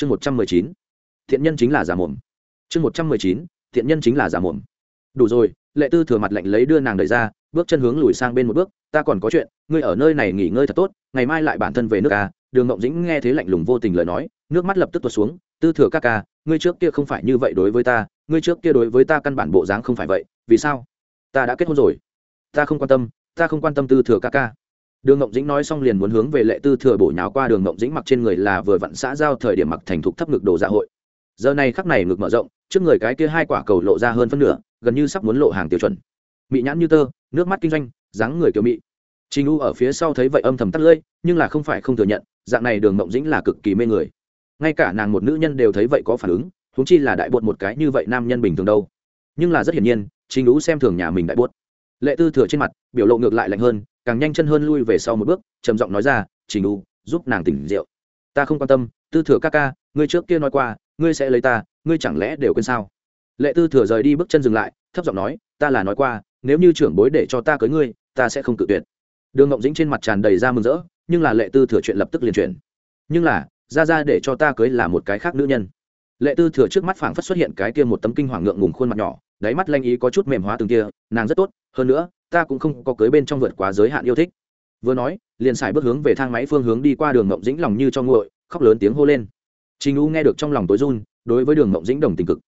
chương một trăm mười chín, thiện nhân chính là giả mồm. Chương một trăm mười chín, thiện nhân chính là giả mồm. Đủ rồi, lệ tư thừa mặt lạnh lấy đưa nàng đẩy ra, bước chân hướng lùi sang bên một bước, ta còn có chuyện, ngươi ở nơi này nghỉ ngơi thật tốt, ngày mai lại bản thân về nước ca đường ngộng dĩnh nghe thế lạnh lùng vô tình lời nói, nước mắt lập tức tuột xuống, tư thừa ca ca, ngươi trước kia không phải như vậy đối với ta, ngươi trước kia đối với ta căn bản bộ dáng không phải vậy, vì sao? Ta đã kết hôn rồi. Ta không quan tâm, ta không quan tâm tư thừa ca ca đường ngộng dĩnh nói xong liền muốn hướng về lệ tư thừa bổ nhào qua đường ngộng dĩnh mặc trên người là vừa vặn xã giao thời điểm mặc thành thục thấp ngực đồ dạ hội giờ này khắc này ngực mở rộng trước người cái kia hai quả cầu lộ ra hơn phân nửa gần như sắp muốn lộ hàng tiêu chuẩn mị nhãn như tơ nước mắt kinh doanh dáng người kiểu mị Trình U ở phía sau thấy vậy âm thầm tắt lưỡi, nhưng là không phải không thừa nhận, dạng này Đường Mộng Dĩnh là cực kỳ mê người. Ngay cả nàng một nữ nhân đều thấy vậy có phản ứng, huống chi là đại bột một cái như vậy nam nhân bình thường đâu. Nhưng là rất hiển nhiên, Trình U xem thường nhà mình đại bột. Lệ Tư thừa trên mặt, biểu lộ ngược lại lạnh hơn, càng nhanh chân hơn lui về sau một bước, trầm giọng nói ra, "Trình đu giúp nàng tỉnh rượu." "Ta không quan tâm, Tư thừa ca ca, ngươi trước kia nói qua, ngươi sẽ lấy ta, ngươi chẳng lẽ đều quên sao?" Lệ Tư thừa rời đi bước chân dừng lại, thấp giọng nói, "Ta là nói qua, nếu như trưởng bối để cho ta cưới ngươi, ta sẽ không cự tuyệt." đường ngộng dĩnh trên mặt tràn đầy ra mừng rỡ nhưng là lệ tư thừa chuyện lập tức liền chuyển nhưng là ra ra để cho ta cưới là một cái khác nữ nhân lệ tư thừa trước mắt phảng phất xuất hiện cái kia một tấm kinh hoàng ngượng ngùng khuôn mặt nhỏ đáy mắt lanh ý có chút mềm hóa từng kia nàng rất tốt hơn nữa ta cũng không có cưới bên trong vượt quá giới hạn yêu thích. Vừa nói, liền xài bước hướng về thang máy phương hướng đi qua đường mộng dĩnh lòng như cho nguội, khóc lớn tiếng hô lên. Trình u nghe được trong lòng tối run, đối với đường mộng dĩnh đồng tình cực.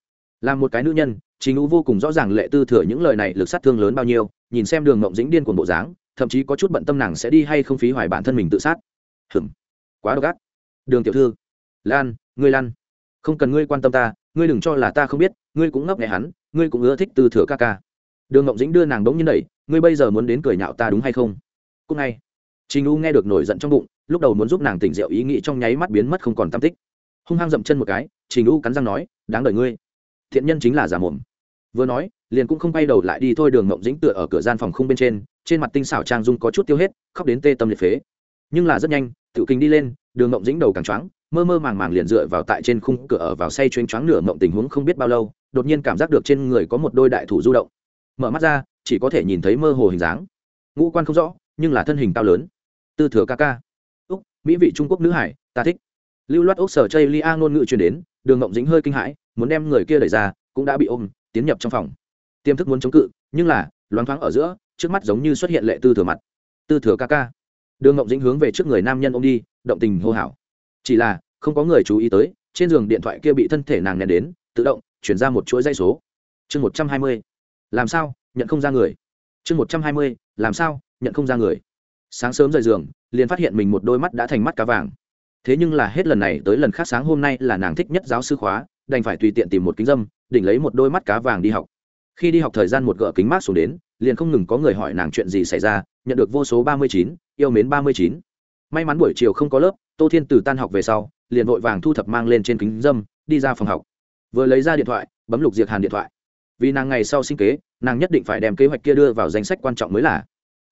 Là một cái nữ nhân, trình u vô cùng rõ ràng lệ tư thừa những lời này lực sát thương lớn bao nhiêu, nhìn xem đường mộng dĩnh điên cuồng bộ dáng, thậm chí có chút bận tâm nàng sẽ đi hay không phí hoài bản thân mình tự sát. Hừm quá độc ác. Đường tiểu thư, lan, ngươi lan, không cần ngươi quan tâm ta, ngươi đừng cho là ta không biết, ngươi cũng ngấp nghẽ hắn, ngươi cũng ưa thích tư thừa ca ca. Đường ngộng dĩnh đưa nàng đống như đẩy ngươi bây giờ muốn đến cười nhạo ta đúng hay không? Cúc ngay. Trình u nghe được nổi giận trong bụng, lúc đầu muốn giúp nàng tỉnh rượu ý nghĩ trong nháy mắt biến mất không còn tam tích. Hung hăng dậm chân một cái, trình u cắn răng nói, đáng đợi ngươi. Thiện nhân chính là giả mồm. Vừa nói, liền cũng không quay đầu lại đi thôi đường ngộng dĩnh tựa ở cửa gian phòng khung bên trên trên mặt tinh xảo trang dung có chút tiêu hết, khóc đến tê tâm liệt phế. Nhưng là rất nhanh tự kinh đi lên, đường ngộng dĩnh đầu càng choáng, mơ mơ màng màng liền dựa vào tại trên khung cửa ở vào say chuyên choáng nửa mộng tình huống không biết bao lâu, đột nhiên cảm giác được trên người có một đôi đại thủ du động mở mắt ra, chỉ có thể nhìn thấy mơ hồ hình dáng. Ngũ quan không rõ, nhưng là thân hình cao lớn. Tư thừa ca ca. Úc, mỹ vị trung quốc nữ hải, ta thích. Lưu loát ốc sở chây lia ngôn ngữ truyền đến, đường ngộng dính hơi kinh hãi, muốn đem người kia đẩy ra, cũng đã bị ôm, tiến nhập trong phòng. Tiềm thức muốn chống cự, nhưng là, loáng thoáng ở giữa, trước mắt giống như xuất hiện lệ tư thừa mặt. Tư thừa ca ca. Đường ngộng dĩnh hướng về trước người nam nhân ô m đi, động tình hô hào. Chỉ là, không có người chú ý tới, trên giường điện thoại kia bị thân thể nàng nén đến, tự động, chuyển ra một chuỗi dây số. Chương một trăm hai mươi làm sao? Nhận không ra người. Chương một trăm hai mươi, làm sao? Nhận không ra người. Sáng sớm rời giường, liền phát hiện mình một đôi mắt đã thành mắt cá vàng. Thế nhưng là hết lần này tới lần khác sáng hôm nay là nàng thích nhất giáo sư khóa, đành phải tùy tiện tìm một kính dâm, đỉnh lấy một đôi mắt cá vàng đi học. Khi đi học thời gian một gỡ kính mát xuống đến, liền không ngừng có người hỏi nàng chuyện gì xảy ra, nhận được vô số ba mươi chín, yêu mến ba mươi chín. May mắn buổi chiều không có lớp, tô thiên từ tan học về sau, liền vội vàng thu thập mang lên trên kính dâm, đi ra phòng học. Vừa lấy ra điện thoại, bấm lục diệt hàn điện thoại vì nàng ngày sau sinh kế, nàng nhất định phải đem kế hoạch kia đưa vào danh sách quan trọng mới là.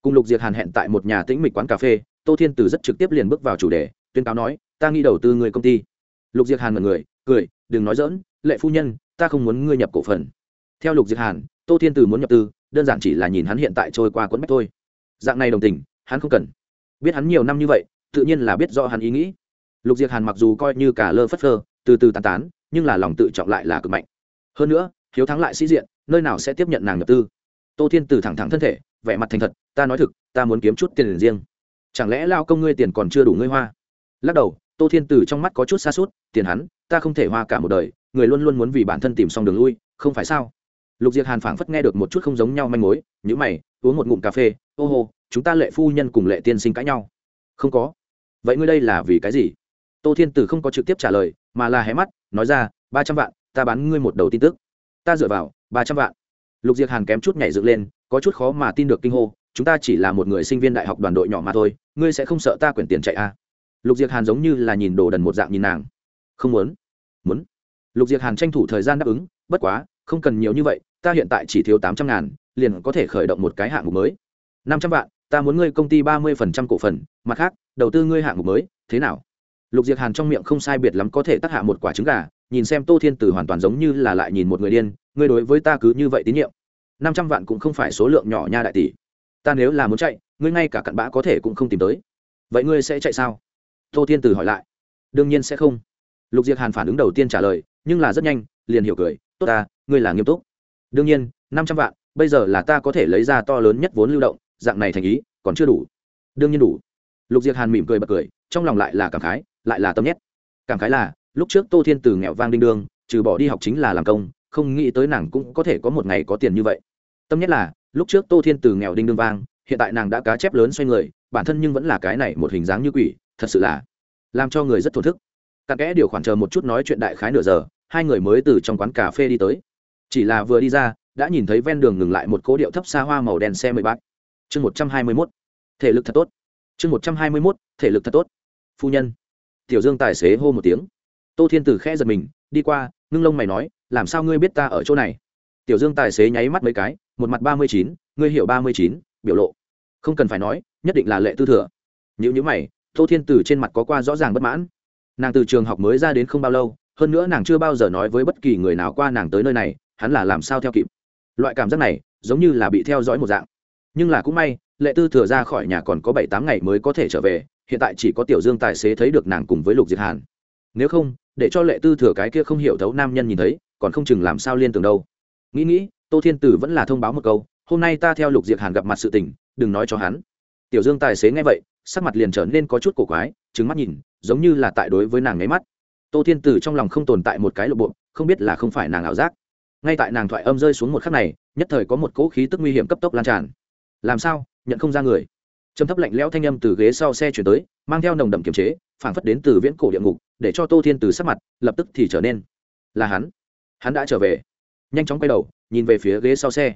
Cùng lục diệt hàn hẹn tại một nhà tĩnh mịch quán cà phê, tô thiên từ rất trực tiếp liền bước vào chủ đề, tuyên cáo nói, ta nghĩ đầu tư người công ty. Lục diệt hàn mật người, cười, đừng nói dỡn lệ phu nhân, ta không muốn ngươi nhập cổ phần. Theo lục diệt hàn, tô thiên từ muốn nhập tư, đơn giản chỉ là nhìn hắn hiện tại trôi qua quẫn bách thôi. Dạng này đồng tình, hắn không cần. Biết hắn nhiều năm như vậy, tự nhiên là biết rõ hắn ý nghĩ. Lục diệt hàn mặc dù coi như cả lơ phất phơ, từ từ tàn tán, nhưng là lòng tự trọng lại là cực mạnh. Hơn nữa hiếu thắng lại sĩ diện, nơi nào sẽ tiếp nhận nàng nhập tư? Tô thiên từ thẳng thẳng thân thể, vẻ mặt thành thật, ta nói thực, ta muốn kiếm chút tiền riêng. Chẳng lẽ lao công ngươi tiền còn chưa đủ ngươi hoa? Lắc đầu, tô thiên từ trong mắt có chút xa suốt tiền hắn, ta không thể hoa cả một đời, người luôn luôn muốn vì bản thân tìm xong đường lui, không phải sao? Lục diệt hàn phảng phất nghe được một chút không giống nhau manh mối nhữ mày, uống một ngụm cà phê, ô hô, chúng ta lệ phu nhân cùng lệ tiên sinh cãi nhau. Không có. Vậy ngươi đây là vì cái gì? Tô thiên tử không có trực tiếp trả lời, mà là hé mắt, nói ra, ba trăm vạn, ta bán ngươi một đầu tin tức ta dựa vào, ba trăm vạn. Lục Diệc hàn kém chút nhảy dựng lên, có chút khó mà tin được kinh hô, chúng ta chỉ là một người sinh viên đại học đoàn đội nhỏ mà thôi, ngươi sẽ không sợ ta quyển tiền chạy à? lục Diệc hàn giống như là nhìn đồ đần một dạng nhìn nàng. Không muốn. Muốn. Lục Diệc hàn tranh thủ thời gian đáp ứng, bất quá, không cần nhiều như vậy, ta hiện tại chỉ thiếu tám trăm ngàn, liền có thể khởi động một cái hạng mục mới. Năm trăm vạn, ta muốn ngươi công ty ba mươi phần trăm cổ phần, mặt khác, đầu tư ngươi hạng mục mới, thế nào? Lục Diệc hàn trong miệng không sai biệt lắm có thể tác hạ một quả trứng gà nhìn xem tô thiên tử hoàn toàn giống như là lại nhìn một người điên, ngươi đối với ta cứ như vậy tín nhiệm, năm trăm vạn cũng không phải số lượng nhỏ nha đại tỷ. Ta nếu là muốn chạy, ngươi ngay cả cặn bã có thể cũng không tìm tới. Vậy ngươi sẽ chạy sao? Tô thiên tử hỏi lại. Đương nhiên sẽ không. Lục diệc hàn phản ứng đầu tiên trả lời, nhưng là rất nhanh, liền hiểu cười, tốt ta, ngươi là nghiêm túc. Đương nhiên, năm trăm vạn, bây giờ là ta có thể lấy ra to lớn nhất vốn lưu động, dạng này thành ý, còn chưa đủ. Đương nhiên đủ. Lục diệc hàn mỉm cười bật cười, trong lòng lại là cảm khái, lại là tâm nhét. Cảm khái là lúc trước tô thiên từ nghèo vang đinh đương, trừ bỏ đi học chính là làm công, không nghĩ tới nàng cũng có thể có một ngày có tiền như vậy. Tâm nhất là, lúc trước tô thiên từ nghèo đinh đương vang, hiện tại nàng đã cá chép lớn xoay người, bản thân nhưng vẫn là cái này một hình dáng như quỷ, thật sự là làm cho người rất thổn thức. Cặn kẽ điều khoản chờ một chút nói chuyện đại khái nửa giờ, hai người mới từ trong quán cà phê đi tới. Chỉ là vừa đi ra, đã nhìn thấy ven đường ngừng lại một cố điệu thấp xa hoa màu đen xe mười bát. Chương một trăm hai mươi mốt, thể lực thật tốt. Chương một trăm hai mươi mốt, thể lực thật tốt. Phu nhân. Tiểu dương tài xế hô một tiếng tô thiên tử khẽ giật mình, đi qua, ngưng lông mày nói, làm sao ngươi biết ta ở chỗ này? Tiểu dương tài xế nháy mắt mấy cái, một mặt ba mươi chín, ngươi hiểu ba mươi chín, biểu lộ. Không cần phải nói, nhất định là lệ tư thừa. Những nhữ mày, tô thiên tử trên mặt có qua rõ ràng bất mãn. Nàng từ trường học mới ra đến không bao lâu, hơn nữa nàng chưa bao giờ nói với bất kỳ người nào qua nàng tới nơi này, hắn là làm sao theo kịp. Loại cảm giác này, giống như là bị theo dõi một dạng. Nhưng là cũng may, lệ tư thừa ra khỏi nhà còn có bảy tám ngày mới có thể trở về, hiện tại chỉ có tiểu dương tài xế thấy được nàng cùng với lục diệt hàn. Nếu không để cho lệ tư thừa cái kia không hiểu thấu nam nhân nhìn thấy, còn không chừng làm sao liên tưởng đâu. Nghĩ nghĩ, tô thiên tử vẫn là thông báo một câu, hôm nay ta theo lục diệt hàn gặp mặt sự tình, đừng nói cho hắn. Tiểu dương tài xế nghe vậy, sắc mặt liền trở nên có chút cổ quái trứng mắt nhìn, giống như là tại đối với nàng nháy mắt. Tô thiên tử trong lòng không tồn tại một cái lộ bộ, không biết là không phải nàng ảo giác. Ngay tại nàng thoại âm rơi xuống một khắc này, nhất thời có một cỗ khí tức nguy hiểm cấp tốc lan tràn. Làm sao? Nhận không ra người? Trầm thấp lạnh lẽo thanh âm từ ghế sau xe chuyển tới, mang theo nồng đậm kiềm chế, phảng phất đến từ viễn cổ địa ngục, để cho tô thiên từ sắc mặt lập tức thì trở nên là hắn. Hắn đã trở về. Nhanh chóng quay đầu, nhìn về phía ghế sau xe.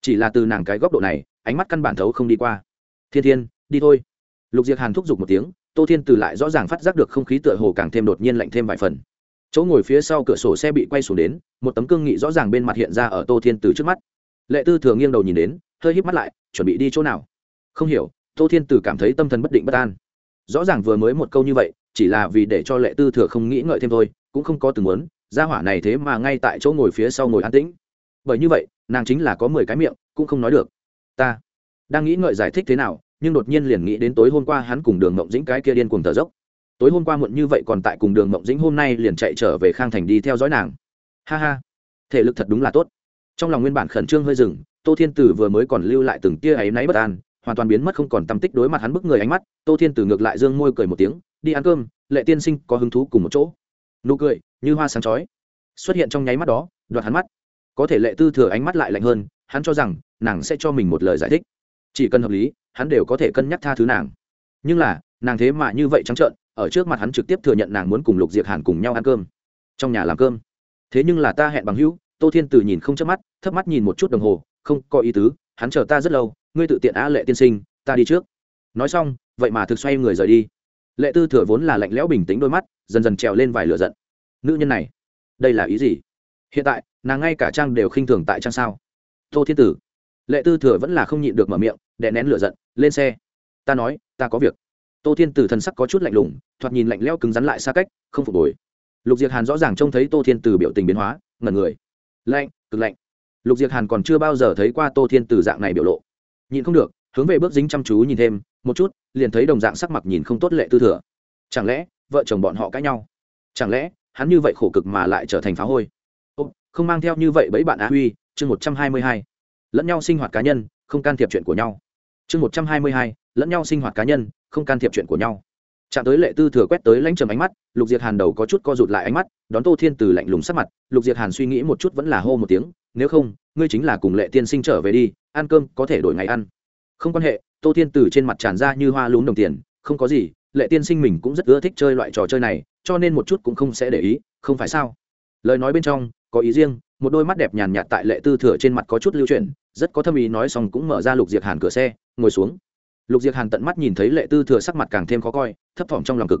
Chỉ là từ nàng cái góc độ này, ánh mắt căn bản thấu không đi qua. Thiên thiên, đi thôi. Lục diệc hàn thúc giục một tiếng, tô thiên từ lại rõ ràng phát giác được không khí tựa hồ càng thêm đột nhiên lạnh thêm vài phần. Chỗ ngồi phía sau cửa sổ xe bị quay xuống đến, một tấm cương nghị rõ ràng bên mặt hiện ra ở tô thiên từ trước mắt. Lệ tư thường nghiêng đầu nhìn đến, hơi híp mắt lại, chuẩn bị đi chỗ nào? Không hiểu tô thiên Tử cảm thấy tâm thần bất định bất an. Rõ ràng vừa mới một câu như vậy, chỉ là vì để cho lệ tư thừa không nghĩ ngợi thêm thôi, cũng không có từng muốn ra hỏa này thế mà ngay tại chỗ ngồi phía sau ngồi an tĩnh. Bởi như vậy, nàng chính là có mười cái miệng, cũng không nói được. Ta đang nghĩ ngợi giải thích thế nào, nhưng đột nhiên liền nghĩ đến tối hôm qua hắn cùng đường mộng dĩnh cái kia điên cuồng thở dốc. Tối hôm qua muộn như vậy còn tại cùng đường mộng dĩnh hôm nay liền chạy trở về khang thành đi theo dõi nàng. Ha ha, thể lực thật đúng là tốt. Trong lòng nguyên bản khẩn trương hơi dừng, tô thiên tử vừa mới còn lưu lại từng tia áy náy bất an hoàn toàn biến mất không còn tâm tích đối mặt hắn bức người ánh mắt, tô thiên tử ngược lại dương môi cười một tiếng, đi ăn cơm, lệ tiên sinh có hứng thú cùng một chỗ. Nụ cười, như hoa sáng chói, xuất hiện trong nháy mắt đó, đoạt hắn mắt. Có thể lệ tư thừa ánh mắt lại lạnh hơn, hắn cho rằng nàng sẽ cho mình một lời giải thích. Chỉ cần hợp lý, hắn đều có thể cân nhắc tha thứ nàng. Nhưng là, nàng thế mà như vậy trắng trợn, ở trước mặt hắn trực tiếp thừa nhận nàng muốn cùng lục Diệc hàn cùng nhau ăn cơm. Trong nhà làm cơm. Thế nhưng là ta hẹn bằng hữu, tô thiên từ nhìn không chớp mắt, thấp mắt nhìn một chút đồng hồ, không có ý tứ, hắn chờ ta rất lâu ngươi tự tiện á lệ tiên sinh, ta đi trước. Nói xong, vậy mà thực xoay người rời đi. Lệ tư thừa vốn là lạnh lẽo bình tĩnh đôi mắt, dần dần trèo lên vài lửa giận. Nữ nhân này, đây là ý gì? Hiện tại, nàng ngay cả trang đều khinh thường tại trang sao? Tô thiên tử. Lệ tư thừa vẫn là không nhịn được mở miệng, đè nén lửa giận, lên xe. Ta nói, ta có việc. Tô thiên tử thần sắc có chút lạnh lùng, thoạt nhìn lạnh lẽo cứng rắn lại xa cách, không phục hồi. Lục diệc hàn rõ ràng trông thấy tô thiên tử biểu tình biến hóa, ngẩn người. Lạnh, cực lạnh. Lục diệc hàn còn chưa bao giờ thấy qua tô thiên tử dạng này biểu lộ nhìn không được, hướng về bước dính chăm chú nhìn thêm, một chút, liền thấy đồng dạng sắc mặt nhìn không tốt lệ tư thừa. Chẳng lẽ, vợ chồng bọn họ cãi nhau? Chẳng lẽ, hắn như vậy khổ cực mà lại trở thành phá hôi? Ô, không mang theo như vậy bấy bạn á huy, chương một trăm hai mươi hai. Lẫn nhau sinh hoạt cá nhân, không can thiệp chuyện của nhau. Chương một trăm hai mươi hai, lẫn nhau sinh hoạt cá nhân, không can thiệp chuyện của nhau. Chạm tới lệ tư thừa quét tới lãnh trầm ánh mắt, lục diệt hàn đầu có chút co rụt lại ánh mắt, đón tô thiên từ lạnh lùng sắc mặt, lục diệt hàn suy nghĩ một chút vẫn là hô một tiếng, nếu không ngươi chính là cùng lệ tiên sinh trở về đi, ăn cơm có thể đổi ngày ăn. Không quan hệ, tô thiên từ trên mặt tràn ra như hoa lún đồng tiền, không có gì, lệ tiên sinh mình cũng rất ưa thích chơi loại trò chơi này, cho nên một chút cũng không sẽ để ý, không phải sao? Lời nói bên trong, có ý riêng, một đôi mắt đẹp nhàn nhạt tại lệ tư thừa trên mặt có chút lưu chuyển, rất có thâm ý nói xong cũng mở ra lục diệt hàn cửa xe, ngồi xuống. Lục diệt hàn tận mắt nhìn thấy lệ tư thừa sắc mặt càng thêm khó coi, thấp thỏm trong lòng cực.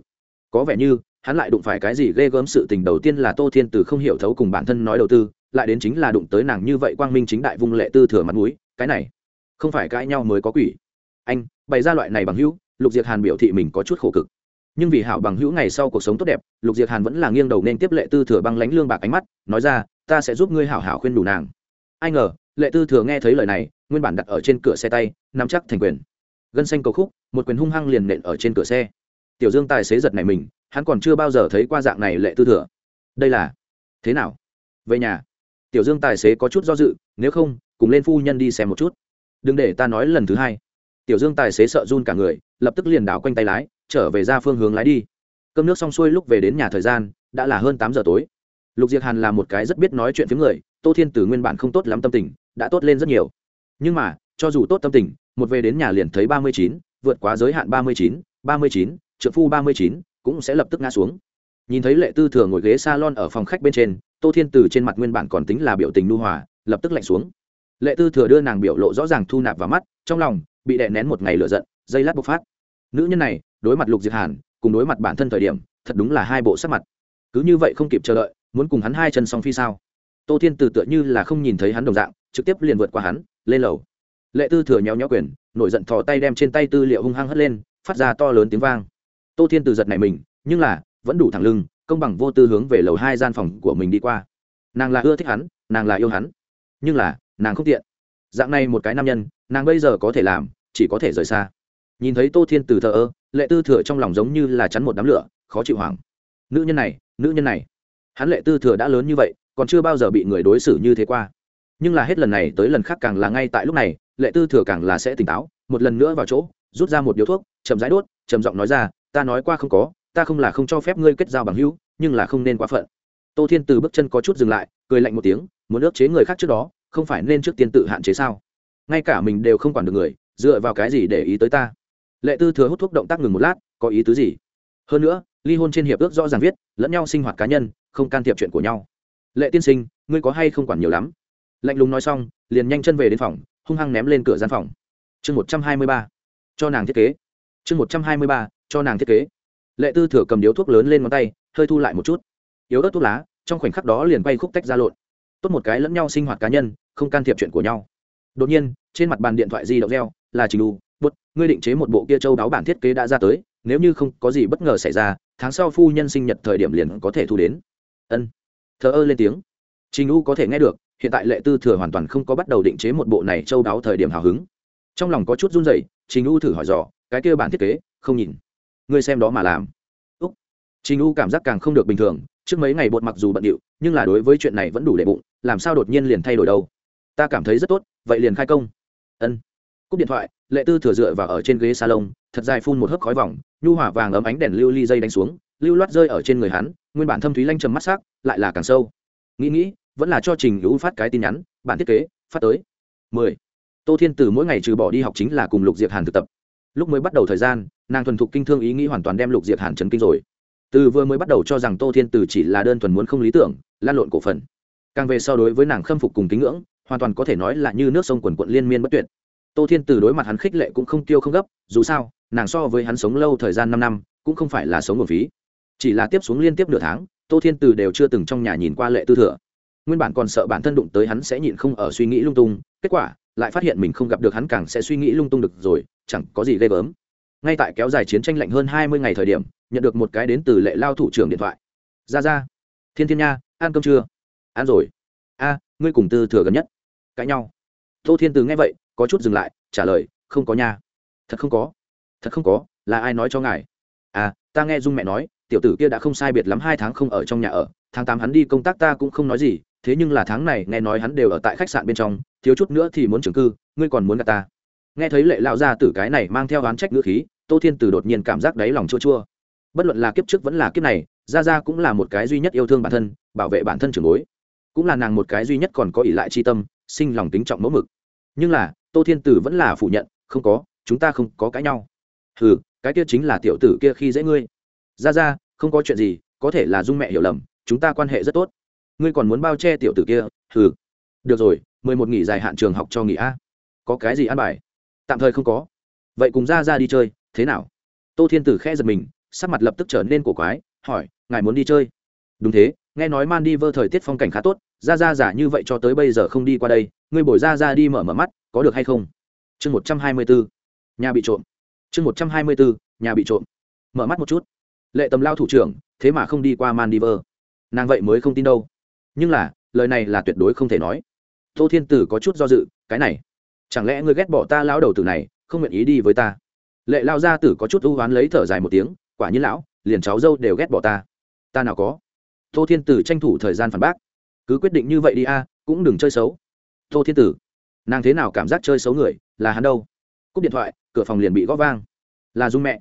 Có vẻ như, hắn lại đụng phải cái gì ghê gớm sự tình đầu tiên là tô thiên từ không hiểu thấu cùng bản thân nói đầu tư lại đến chính là đụng tới nàng như vậy quang minh chính đại vung lệ tư thừa mặt mũi, cái này, không phải cãi nhau mới có quỷ. Anh, bày ra loại này bằng hữu, lục diệt hàn biểu thị mình có chút khổ cực. Nhưng vì hảo bằng hữu ngày sau cuộc sống tốt đẹp, lục diệt hàn vẫn là nghiêng đầu nên tiếp lệ tư thừa băng lánh lương bạc ánh mắt, nói ra, ta sẽ giúp ngươi hảo hảo khuyên đủ nàng. Ai ngờ, lệ tư thừa nghe thấy lời này, nguyên bản đặt ở trên cửa xe tay, nắm chắc thành quyền. Gân xanh cầu khúc, một quyền hung hăng liền nện ở trên cửa xe. Tiểu dương tài xế giật này mình, hắn còn chưa bao giờ thấy qua dạng này lệ tư thừa. Đây là thế nào? Về nhà tiểu dương tài xế có chút do dự, nếu không, cùng lên phu nhân đi xem một chút. Đừng để ta nói lần thứ hai. Tiểu dương tài xế sợ run cả người, lập tức liền đảo quanh tay lái, trở về ra phương hướng lái đi. Cơm nước xong xuôi lúc về đến nhà thời gian, đã là hơn tám giờ tối. Lục diệc hàn là một cái rất biết nói chuyện với người, tô thiên tử nguyên bản không tốt lắm tâm tình, đã tốt lên rất nhiều. Nhưng mà, cho dù tốt tâm tình, một về đến nhà liền thấy ba mươi chín, vượt quá giới hạn ba mươi chín, ba mươi chín trợ phu ba mươi chín, cũng sẽ lập tức ngã xuống nhìn thấy lệ tư thừa ngồi ghế s a lon ở phòng khách bên trên, tô thiên tử trên mặt nguyên bản còn tính là biểu tình nu hòa, lập tức lạnh xuống. Lệ tư thừa đưa nàng biểu lộ rõ ràng thu nạp vào mắt, trong lòng bị đè nén một ngày lửa giận, dây lát bộc phát. Nữ nhân này, đối mặt lục diệt hàn, cùng đối mặt bản thân thời điểm, thật đúng là hai bộ sắc mặt. Cứ như vậy không kịp chờ đợi, muốn cùng hắn hai chân song phi sao? Tô thiên từ tựa như là không nhìn thấy hắn đồng dạng, trực tiếp liền vượt qua hắn, lên lầu. Lệ tư thừa nhéo nhéo quyền, nổi giận thò tay đem trên tay tư liệu hung hăng hất lên, phát ra to lớn tiếng vang. Tô thiên từ giật này mình, nhưng là vẫn đủ thẳng lưng, công bằng vô tư hướng về lầu hai gian phòng của mình đi qua. Nàng là ưa thích hắn, nàng là yêu hắn, nhưng là, nàng không tiện. Dạng này một cái nam nhân, nàng bây giờ có thể làm, chỉ có thể rời xa. Nhìn thấy tô thiên từ thờ ơ, lệ tư thừa trong lòng giống như là chắn một đám lửa, khó chịu hoảng. Nữ nhân này, nữ nhân này. Hắn lệ tư thừa đã lớn như vậy, còn chưa bao giờ bị người đối xử như thế qua. Nhưng là hết lần này tới lần khác càng là ngay tại lúc này, lệ tư thừa càng là sẽ tỉnh táo, một lần nữa vào chỗ, rút ra một điếu thuốc, chậm rãi đốt, trầm giọng nói ra, ta nói qua không có ta không là không cho phép ngươi kết giao bằng hữu, nhưng là không nên quá phận. Tô thiên từ bước chân có chút dừng lại, cười lạnh một tiếng, muốn ước chế người khác trước đó, không phải nên trước tiên tự hạn chế sao? Ngay cả mình đều không quản được người, dựa vào cái gì để ý tới ta? Lệ tư thừa hút thuốc động tác ngừng một lát, có ý tứ gì? Hơn nữa, ly hôn trên hiệp ước rõ ràng viết, lẫn nhau sinh hoạt cá nhân, không can thiệp chuyện của nhau. Lệ tiên sinh, ngươi có hay không quản nhiều lắm? Lạnh lùng nói xong, liền nhanh chân về đến phòng, hung hăng ném lên cửa gian phòng. Chương một trăm hai mươi ba, cho nàng thiết kế. Chương một trăm hai mươi ba, cho nàng thiết kế lệ tư thừa cầm điếu thuốc lớn lên ngón tay, hơi thu lại một chút. Yếu ớt thuốc lá, trong khoảnh khắc đó liền bay khúc tách ra lộn. Tốt một cái lẫn nhau sinh hoạt cá nhân, không can thiệp chuyện của nhau. Đột nhiên, trên mặt bàn điện thoại di động reo, là trình đu bút ngươi định chế một bộ kia châu đáo bản thiết kế đã ra tới, nếu như không có gì bất ngờ xảy ra, tháng sau phu nhân sinh nhật thời điểm liền có thể thu đến. Ân. Thờ ơ lên tiếng. Trình u có thể nghe được, hiện tại lệ tư thừa hoàn toàn không có bắt đầu định chế một bộ này châu đáo thời điểm hào hứng. Trong lòng có chút run rẩy, trình u thử hỏi dò, cái kia bản thiết kế, không nhìn ngươi xem đó mà làm. Úc. Trình u cảm giác càng không được bình thường, trước mấy ngày bột mặc dù bận điệu, nhưng là đối với chuyện này vẫn đủ để bụng, làm sao đột nhiên liền thay đổi đâu? Ta cảm thấy rất tốt, vậy liền khai công. Ân. Cúp điện thoại, lệ tư thừa dựa vào ở trên ghế salon, thật dài phun một hớp khói vòng, nhu hỏa vàng ấm ánh đèn lưu ly dây đánh xuống, lưu loát rơi ở trên người hắn, nguyên bản thâm thúy lanh trầm mắt sắc, lại là càng sâu. Nghĩ nghĩ, vẫn là cho trình hữu phát cái tin nhắn, bản thiết kế, phát tới. Mười. Tô thiên từ mỗi ngày trừ bỏ đi học chính là cùng lục diệp hàn thực tập. Lúc mới bắt đầu thời gian nàng thuần thục kinh thương ý nghĩ hoàn toàn đem lục diệp hàn chấn kinh rồi. Từ vừa mới bắt đầu cho rằng tô thiên từ chỉ là đơn thuần muốn không lý tưởng, lan lộn cổ phần. Càng về so đối với nàng khâm phục cùng kính ngưỡng, hoàn toàn có thể nói là như nước sông quần quận liên miên bất tuyệt. Tô thiên từ đối mặt hắn khích lệ cũng không tiêu không gấp, dù sao, nàng so với hắn sống lâu thời gian năm năm, cũng không phải là sống một phí. Chỉ là tiếp xuống liên tiếp nửa tháng, tô thiên từ đều chưa từng trong nhà nhìn qua lệ tư thừa. Nguyên bản còn sợ bản thân đụng tới hắn sẽ nhịn không ở suy nghĩ lung tung, kết quả, lại phát hiện mình không gặp được hắn càng sẽ suy nghĩ lung tung được rồi, chẳng có gì ghê gớm ngay tại kéo dài chiến tranh lạnh hơn hai mươi ngày thời điểm, nhận được một cái đến từ lệ lao thủ trưởng điện thoại. Ra ra. Thiên thiên nha, ăn cơm chưa? Ăn rồi. A, ngươi cùng tư thừa gần nhất. Cãi nhau. Tô thiên từ nghe vậy, có chút dừng lại, trả lời, không có nha. Thật không có. Thật không có, là ai nói cho ngài? À ta nghe dung mẹ nói, tiểu tử kia đã không sai biệt lắm hai tháng không ở trong nhà ở, tháng tám hắn đi công tác ta cũng không nói gì, thế nhưng là tháng này nghe nói hắn đều ở tại khách sạn bên trong, thiếu chút nữa thì muốn trường cư, ngươi còn muốn gặp ta. Nghe thấy lệ lão gia tử cái này mang theo oán trách ngữ khí tô thiên từ đột nhiên cảm giác đáy lòng chua chua. Bất luận là kiếp trước vẫn là kiếp này Ra Ra cũng là một cái duy nhất yêu thương bản thân, bảo vệ bản thân trường bối. Cũng là nàng một cái duy nhất còn có ỷ lại chi tâm, sinh lòng tính trọng mẫu mực. Nhưng là, tô thiên tử vẫn là phủ nhận, không có, chúng ta không có cãi nhau. Ừ cái kia chính là tiểu tử kia khi dễ ngươi. Ra ra không có chuyện gì, có thể là dung mẹ hiểu lầm, chúng ta quan hệ rất tốt. Ngươi còn muốn bao che tiểu tử kia? Ừ được rồi, mười một nghỉ dài hạn trường học cho nghỉ a. Có cái gì ăn bài? Tạm thời không có. Vậy cùng ra ra đi chơi thế nào? Tô thiên tử khẽ giật mình, sắc mặt lập tức trở nên cổ quái, hỏi, ngài muốn đi chơi? Đúng thế, nghe nói man đi vơ thời tiết phong cảnh khá tốt, ra ra giả như vậy cho tới bây giờ không đi qua đây, ngươi bồi ra ra đi mở mở mắt, có được hay không? Chương một trăm hai mươi bốn, nhà bị trộm. Chương một trăm hai mươi bốn, nhà bị trộm. Mở mắt một chút. Lệ tầm lao thủ trưởng, thế mà không đi qua maldiver nàng vậy mới không tin đâu. Nhưng là, lời này là tuyệt đối không thể nói. Tô thiên tử có chút do dự, cái này, chẳng lẽ ngươi ghét bỏ ta lão đầu tử này, không nguyện ý đi với ta? Lệ lao gia tử có chút ưu oán lấy thở dài một tiếng, quả nhiên lão, liền cháu dâu đều ghét bỏ ta. Ta nào có? Tô thiên tử tranh thủ thời gian phản bác. Cứ quyết định như vậy đi a, cũng đừng chơi xấu. Tô thiên tử, nàng thế nào cảm giác chơi xấu người, là hắn đâu? Cúp điện thoại, cửa phòng liền bị gõ vang. Là dung mẹ.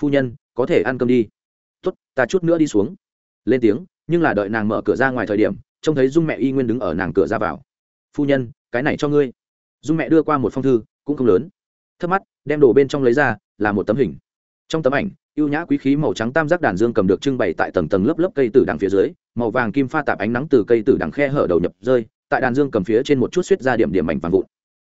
Phu nhân, có thể ăn cơm đi. Tốt, ta chút nữa đi xuống. Lên tiếng, nhưng là đợi nàng mở cửa ra ngoài thời điểm, trông thấy dung mẹ y nguyên đứng ở nàng cửa ra vào. Phu nhân, cái này cho ngươi. Dung mẹ đưa qua một phong thư, cũng không lớn thấp mắt, đem đồ bên trong lấy ra, là một tấm hình. Trong tấm ảnh, ưu nhã quý khí màu trắng tam giác đàn dương cầm được trưng bày tại tầng tầng lớp lớp cây tử đằng phía dưới, màu vàng kim pha tạp ánh nắng từ cây tử đằng khe hở đầu nhập, rơi, tại đàn dương cầm phía trên một chút suýt ra điểm điểm mảnh vàng vụn.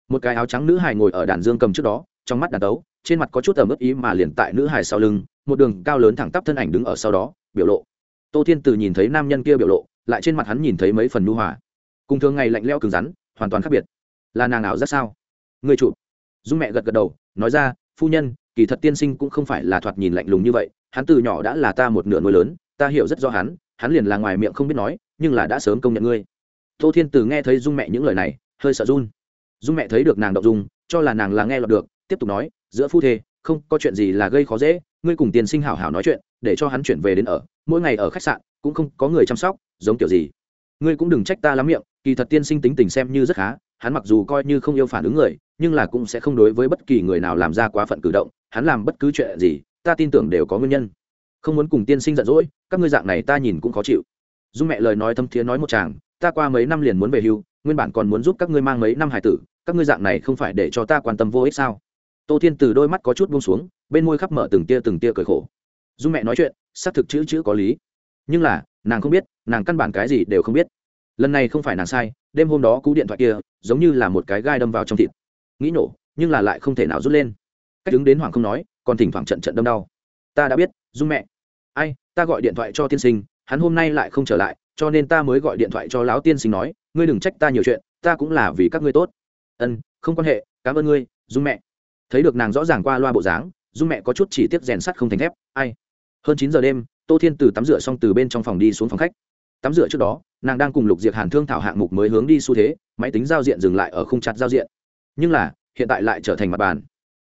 Một cái áo trắng nữ hài ngồi ở đàn dương cầm trước đó, trong mắt đàn tấu trên mặt có chút ẩm ướt ý mà liền tại nữ hài sau lưng, một đường cao lớn thẳng tắp thân ảnh đứng ở sau đó, biểu lộ. Tô thiên từ nhìn thấy nam nhân kia biểu lộ, lại trên mặt hắn nhìn thấy mấy phần nu hòa. Cùng thường ngày lạnh leo cứng rắn, hoàn toàn khác biệt. Là nàng ảo rất sao? Người chụp dung mẹ gật gật đầu, nói ra, phu nhân, kỳ thật tiên sinh cũng không phải là thoạt nhìn lạnh lùng như vậy, hắn từ nhỏ đã là ta một nửa nuôi lớn, ta hiểu rất rõ hắn hắn liền là ngoài miệng không biết nói, nhưng là đã sớm công nhận ngươi. Tô thiên từ nghe thấy dung mẹ những lời này, hơi sợ run. Dung mẹ thấy được nàng động dung, cho là nàng là nghe lọt được, tiếp tục nói, giữa phu thê, không có chuyện gì là gây khó dễ, ngươi cùng tiên sinh hảo hảo nói chuyện, để cho hắn chuyển về đến ở, mỗi ngày ở khách sạn, cũng không có người chăm sóc, giống kiểu gì. Ngươi cũng đừng trách ta lắm miệng, kỳ thật tiên sinh tính tình xem như rất khá, hắn mặc dù coi như không yêu phản ứng người nhưng là cũng sẽ không đối với bất kỳ người nào làm ra quá phận cử động, hắn làm bất cứ chuyện gì, ta tin tưởng đều có nguyên nhân. Không muốn cùng tiên sinh giận dỗi, các ngươi dạng này ta nhìn cũng khó chịu. Dung mẹ lời nói thâm thiế nói một chàng, ta qua mấy năm liền muốn về hưu, nguyên bản còn muốn giúp các ngươi mang mấy năm hải tử, các ngươi dạng này không phải để cho ta quan tâm vô ích sao? Tô thiên từ đôi mắt có chút buông xuống, bên môi khắp mở từng tia từng tia cười khổ. Dung mẹ nói chuyện, xác thực chữ chữ có lý. Nhưng là, nàng không biết, nàng căn bản cái gì đều không biết. Lần này không phải nàng sai, đêm hôm đó cú điện thoại kia, giống như là một cái gai đâm vào trong thịt nghĩ nổ, nhưng là lại không thể nào rút lên. Cách đứng đến hoàng không nói, còn thỉnh thoảng trận trận đâm đau. Ta đã biết, dung mẹ. Ai, ta gọi điện thoại cho tiên sinh, hắn hôm nay lại không trở lại, cho nên ta mới gọi điện thoại cho lão tiên sinh nói, ngươi đừng trách ta nhiều chuyện, ta cũng là vì các ngươi tốt. Ân, không quan hệ, cảm ơn ngươi, dung mẹ. Thấy được nàng rõ ràng qua loa bộ dáng, dung mẹ có chút chỉ tiết rèn sắt không thành thép, ai. Hơn chín giờ đêm, tô thiên từ tắm rửa xong từ bên trong phòng đi xuống phòng khách. Tắm rửa trước đó, nàng đang cùng lục diệt hàn thương thảo hạng mục mới hướng đi xu thế, máy tính giao diện dừng lại ở khung chặt giao diện nhưng là, hiện tại lại trở thành mặt bàn.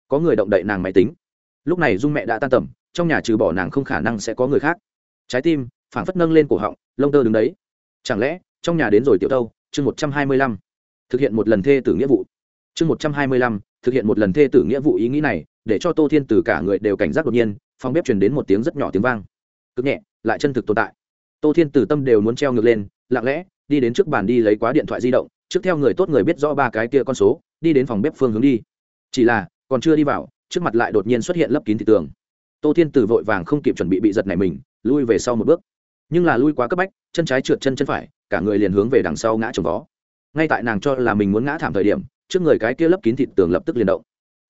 Có người động đậy nàng máy tính. Lúc này dung mẹ đã tan tầm, trong nhà trừ bỏ nàng không khả năng sẽ có người khác. Trái tim, phảng phất nâng lên cổ họng, lông tơ đứng đấy. Chẳng lẽ, trong nhà đến rồi tiểu tâu, chương một trăm hai mươi lăm. Thực hiện một lần thê tử nghĩa vụ. Chương một trăm hai mươi lăm, thực hiện một lần thê tử nghĩa vụ ý nghĩ này, để cho tô thiên từ cả người đều cảnh giác đột nhiên, phòng bếp truyền đến một tiếng rất nhỏ tiếng vang. Cực nhẹ, lại chân thực tồn tại. Tô thiên từ tâm đều muốn treo ngược lên, lặng lẽ, đi đến trước bàn đi lấy quá điện thoại di động, trước theo người tốt người biết rõ ba cái kia con số đi đến phòng bếp phương hướng đi. Chỉ là, còn chưa đi vào, trước mặt lại đột nhiên xuất hiện lấp kín thị tường. Tô thiên Tử vội vàng không kịp chuẩn bị bị giật này mình, lui về sau một bước. Nhưng là lui quá cấp bách, chân trái trượt chân chân phải, cả người liền hướng về đằng sau ngã trồng vó. Ngay tại nàng cho là mình muốn ngã thảm thời điểm, trước người cái kia lấp kín thịt tường lập tức liền động.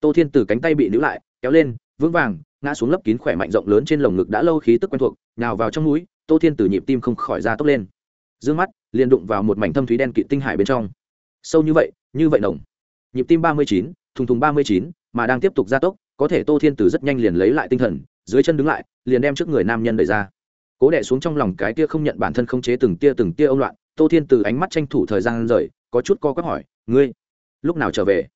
Tô thiên từ cánh tay bị níu lại, kéo lên, vững vàng, ngã xuống lấp kín khỏe mạnh rộng lớn trên lồng ngực đã lâu khí tức quen thuộc nào vào trong núi tô thiên từ nhịp tim không khỏi ra tốc lên. D mắt liền đụng vào một mảnh thâm thúy đen kịt tinh hải bên trong. Sâu như vậy như vậy nồng nhịp tim ba mươi chín, thùng thùng ba mươi chín mà đang tiếp tục gia tốc, có thể tô thiên từ rất nhanh liền lấy lại tinh thần, dưới chân đứng lại, liền đem trước người nam nhân đẩy ra. Cố đẻ xuống trong lòng cái tia không nhận bản thân không chế từng tia từng tia ông loạn, tô thiên từ ánh mắt tranh thủ thời gian rời, có chút co quắp hỏi, ngươi, lúc nào trở về?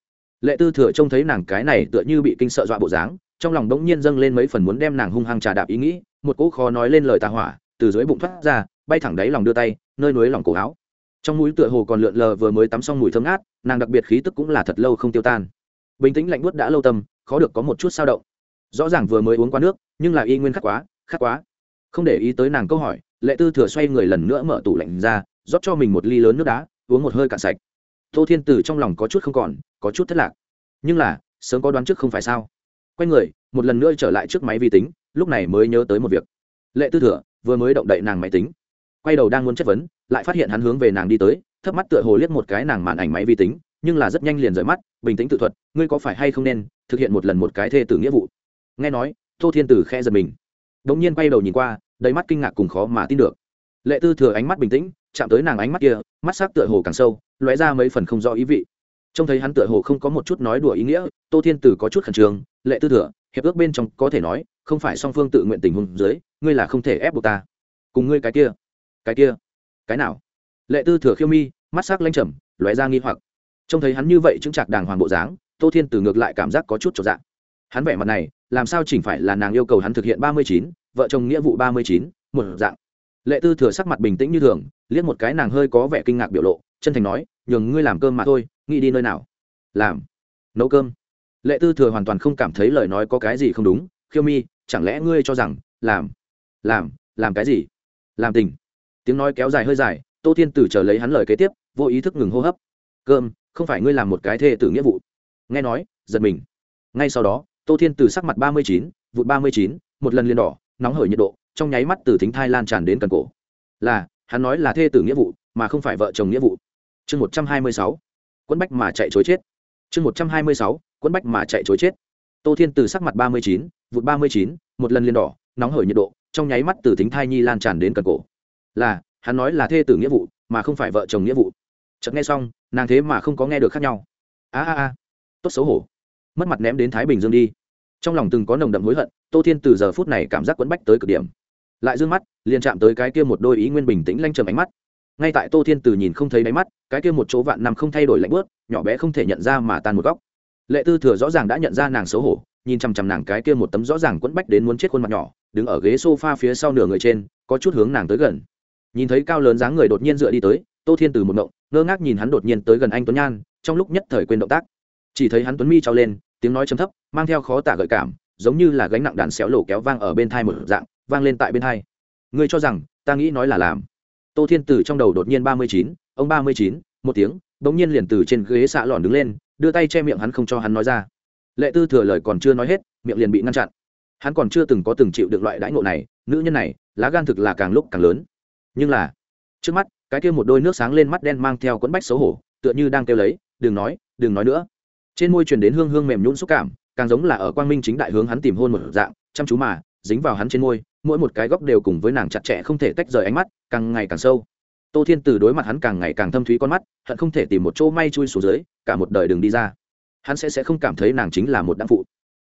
Lệ tư thừa trông thấy nàng cái này tựa như bị kinh sợ dọa bộ dáng, trong lòng đống nhiên dâng lên mấy phần muốn đem nàng hung hăng trà đạp ý nghĩ, một cỗ khó nói lên lời tà hỏa từ dưới bụng thoát ra, bay thẳng đáy lòng đưa tay, nơi núi lòng cổ áo trong mũi tựa hồ còn lượn lờ vừa mới tắm xong mùi thơm ngát, nàng đặc biệt khí tức cũng là thật lâu không tiêu tan. Bình tĩnh lạnh buốt đã lâu tâm, khó được có một chút sao động. Rõ ràng vừa mới uống qua nước, nhưng là y nguyên khắc quá khắc quá. Không để ý tới nàng câu hỏi, lệ tư thừa xoay người lần nữa mở tủ lạnh ra, rót cho mình một ly lớn nước đá, uống một hơi cạn sạch. Tô thiên từ trong lòng có chút không còn, có chút thất lạc. Nhưng là, sớm có đoán trước không phải sao. Quay người, một lần nữa trở lại trước máy vi tính, lúc này mới nhớ tới một việc. Lệ tư thừa, vừa mới động đậy nàng máy tính. Quay đầu đang muốn chất vấn lại phát hiện hắn hướng về nàng đi tới, thấp mắt tựa hồ liếc một cái nàng màn ảnh máy vi tính, nhưng là rất nhanh liền rời mắt, bình tĩnh tự thuật, ngươi có phải hay không nên thực hiện một lần một cái thê tử nghĩa vụ? Nghe nói, tô thiên tử khe giật mình. Đ ỗ n g nhiên bay đầu nhìn qua, đầy mắt kinh ngạc cùng khó mà tin được. Lệ tư thừa ánh mắt bình tĩnh, chạm tới nàng ánh mắt kia, mắt s ắ c tựa hồ càng sâu, lóe ra mấy phần không rõ ý vị. Trông thấy hắn tựa hồ không có một chút nói đùa ý nghĩa, tô thiên tử có chút khẩn trương, lệ tư thừa, hiệp ước bên trong có thể nói, không phải song phương tự nguyện tình hùng dưới, ngươi là không thể ép buộc ta. Cùng ngươi cái kia cái kia cái nào? Lệ tư thừa khiêu mi, mắt s ắ c lanh trầm, lóe ra nghi hoặc. Trông thấy hắn như vậy chứng chạc đàng hoàng bộ dáng, tô thiên từ ngược lại cảm giác có chút trọn dạng hắn vẻ mặt này, làm sao chỉnh phải là nàng yêu cầu hắn thực hiện ba mươi chín, vợ chồng nghĩa vụ ba mươi chín, một dạng. Lệ tư thừa sắc mặt bình tĩnh như thường, liếc một cái nàng hơi có vẻ kinh ngạc biểu lộ, chân thành nói, nhường ngươi làm cơm mà thôi, nghĩ đi nơi nào? Làm. Nấu cơm. Lệ tư thừa hoàn toàn không cảm thấy lời nói có cái gì không đúng, khiêu mi, chẳng lẽ ngươi cho rằng, làm làm làm cái gì? Làm tình tiếng nói kéo dài hơi dài, tô thiên tử chờ lấy hắn lời kế tiếp, vô ý thức ngừng hô hấp. Cơm, không phải ngươi làm một cái thê tử nghĩa vụ. Nghe nói, giật mình. Ngay sau đó, tô thiên tử sắc mặt ba mươi chín, vụt ba mươi chín, một lần liền đỏ, nóng hởi nhiệt độ, trong nháy mắt từ thính thai lan tràn đến cần cổ. Là, hắn nói là thê tử nghĩa vụ, mà không phải vợ chồng nghĩa vụ. Chương một trăm hai mươi sáu quẫn bách mà chạy chối chết. Chương một trăm hai mươi sáu quẫn bách mà chạy chối chết. Tô thiên từ sắc mặt ba mươi chín, vụt ba mươi chín, một lần liền đỏ, nóng hởi nhiệt độ, trong nháy mắt từ thính thai nhi lan tràn đến cần cổ là, hắn nói là thê tử nghĩa vụ, mà không phải vợ chồng nghĩa vụ. Chợt nghe xong, nàng thế mà không có nghe được khác nhau. A a a, tốt xấu hổ. Mất mặt ném đến thái bình dương đi. Trong lòng từng có nồng đậm hối hận, tô thiên từ giờ phút này cảm giác quẫn bách tới cực điểm. Lại d ư ơ n g mắt, liền chạm tới cái kia một đôi ý nguyên bình tĩnh lanh trầm ánh mắt. Ngay tại tô thiên từ nhìn không thấy đáy mắt, cái kia một chỗ vạn nằm không thay đổi lạnh bớt nhỏ bé không thể nhận ra mà tan một góc. Lệ tư thừa rõ ràng đã nhận ra nàng xấu hổ, nhìn chằm chằm nàng cái kia một tấm rõ ràng quẫn bách đến muốn chết khuôn mặt nhỏ, đứng ở ghế s o f a phía sau nửa người trên, có chút hướng nàng tới gần nhìn thấy cao lớn dáng người đột nhiên dựa đi tới, tô thiên từ một ngộng, ngơ ngác nhìn hắn đột nhiên tới gần anh tuấn nhan, trong lúc nhất thời quên động tác. Chỉ thấy hắn tuấn mi trao lên, tiếng nói chấm thấp, mang theo khó tả gợi cảm, giống như là gánh nặng đàn xéo lổ kéo vang ở bên thai một dạng, vang lên tại bên thai ngươi cho rằng, ta nghĩ nói là làm. Tô thiên từ trong đầu đột nhiên ba mươi chín, ông ba mươi chín, một tiếng, bỗng nhiên liền từ trên ghế xạ lòn đứng lên, đưa tay che miệng hắn không cho hắn nói ra. Lệ tư thừa lời còn chưa nói hết, miệng liền bị ngăn chặn. Hắn còn chưa từng có từng chịu được loại đãi ngộ này, nữ nhân này, lá gan thực là càng lúc càng lớn nhưng là, trước mắt, cái kia một đôi nước sáng lên mắt đen mang theo quẫn bách xấu hổ, tựa như đang kêu lấy, đừng nói đừng nói nữa. Trên môi truyền đến hương hương mềm nhún xúc cảm, càng giống là ở quang minh chính đại hướng hắn tìm hôn một dạng, chăm chú mà, dính vào hắn trên môi, mỗi một cái góc đều cùng với nàng chặt chẽ không thể tách rời ánh mắt, càng ngày càng sâu. Tô thiên từ đối mặt hắn càng ngày càng thâm thúy con mắt, hận không thể tìm một chỗ may chui xuống dưới, cả một đời đừng đi ra. Hắn sẽ sẽ không cảm thấy nàng chính là một đáng phụ.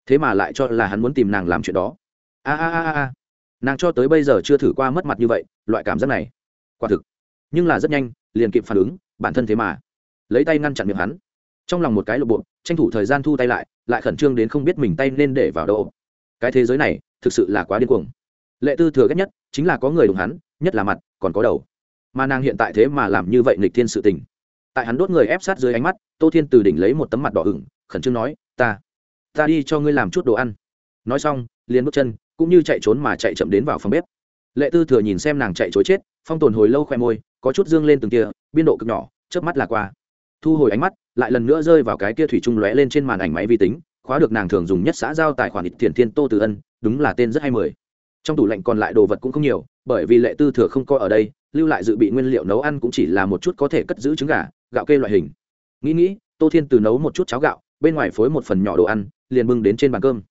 Thế mà lại cho là hắn muốn tìm nàng làm chuyện đó. A a a a. Nàng cho tới bây giờ chưa thử qua mất mặt như vậy loại cảm giác này. Quả thực, nhưng là rất nhanh, liền kịp phản ứng, bản thân thế mà. Lấy tay ngăn chặn miệng hắn. Trong lòng một cái lộ bộ, tranh thủ thời gian thu tay lại lại khẩn trương đến không biết mình tay nên để vào đâu. Cái thế giới này, thực sự là quá điên cuồng. Lệ tư thừa ghét nhất, chính là có người đụng hắn, nhất là mặt, còn có đầu. Mà nàng hiện tại thế mà làm như vậy nghịch thiên sự tình. Tại hắn đốt người ép sát dưới ánh mắt, tô thiên từ đỉnh lấy một tấm mặt đỏ ửng, khẩn trương nói, ta ta đi cho ngươi làm chút đồ ăn. Nói xong, liền bước chân, cũng như chạy trốn mà chạy chậm đến vào phòng bếp lệ tư thừa nhìn xem nàng chạy chối chết, phong tồn hồi lâu khoe môi, có chút dương lên từng tia, biên độ cực nhỏ, chớp mắt là qua. Thu hồi ánh mắt, lại lần nữa rơi vào cái kia thủy trung lóe lên trên màn ảnh máy vi tính, khóa được nàng thường dùng nhất xã giao tài khoản ít tiền thiên tô từ ân, đúng là tên rất hay mười trong tủ lạnh còn lại đồ vật cũng không nhiều, bởi vì lệ tư thừa không coi ở đây, lưu lại dự bị nguyên liệu nấu ăn cũng chỉ là một chút có thể cất giữ trứng gà, gạo kê loại hình. Nghĩ nghĩ, tô thiên từ nấu một chút cháo gạo, bên ngoài phối một phần nhỏ đồ ăn, liền bưng đến trên bàn cơm.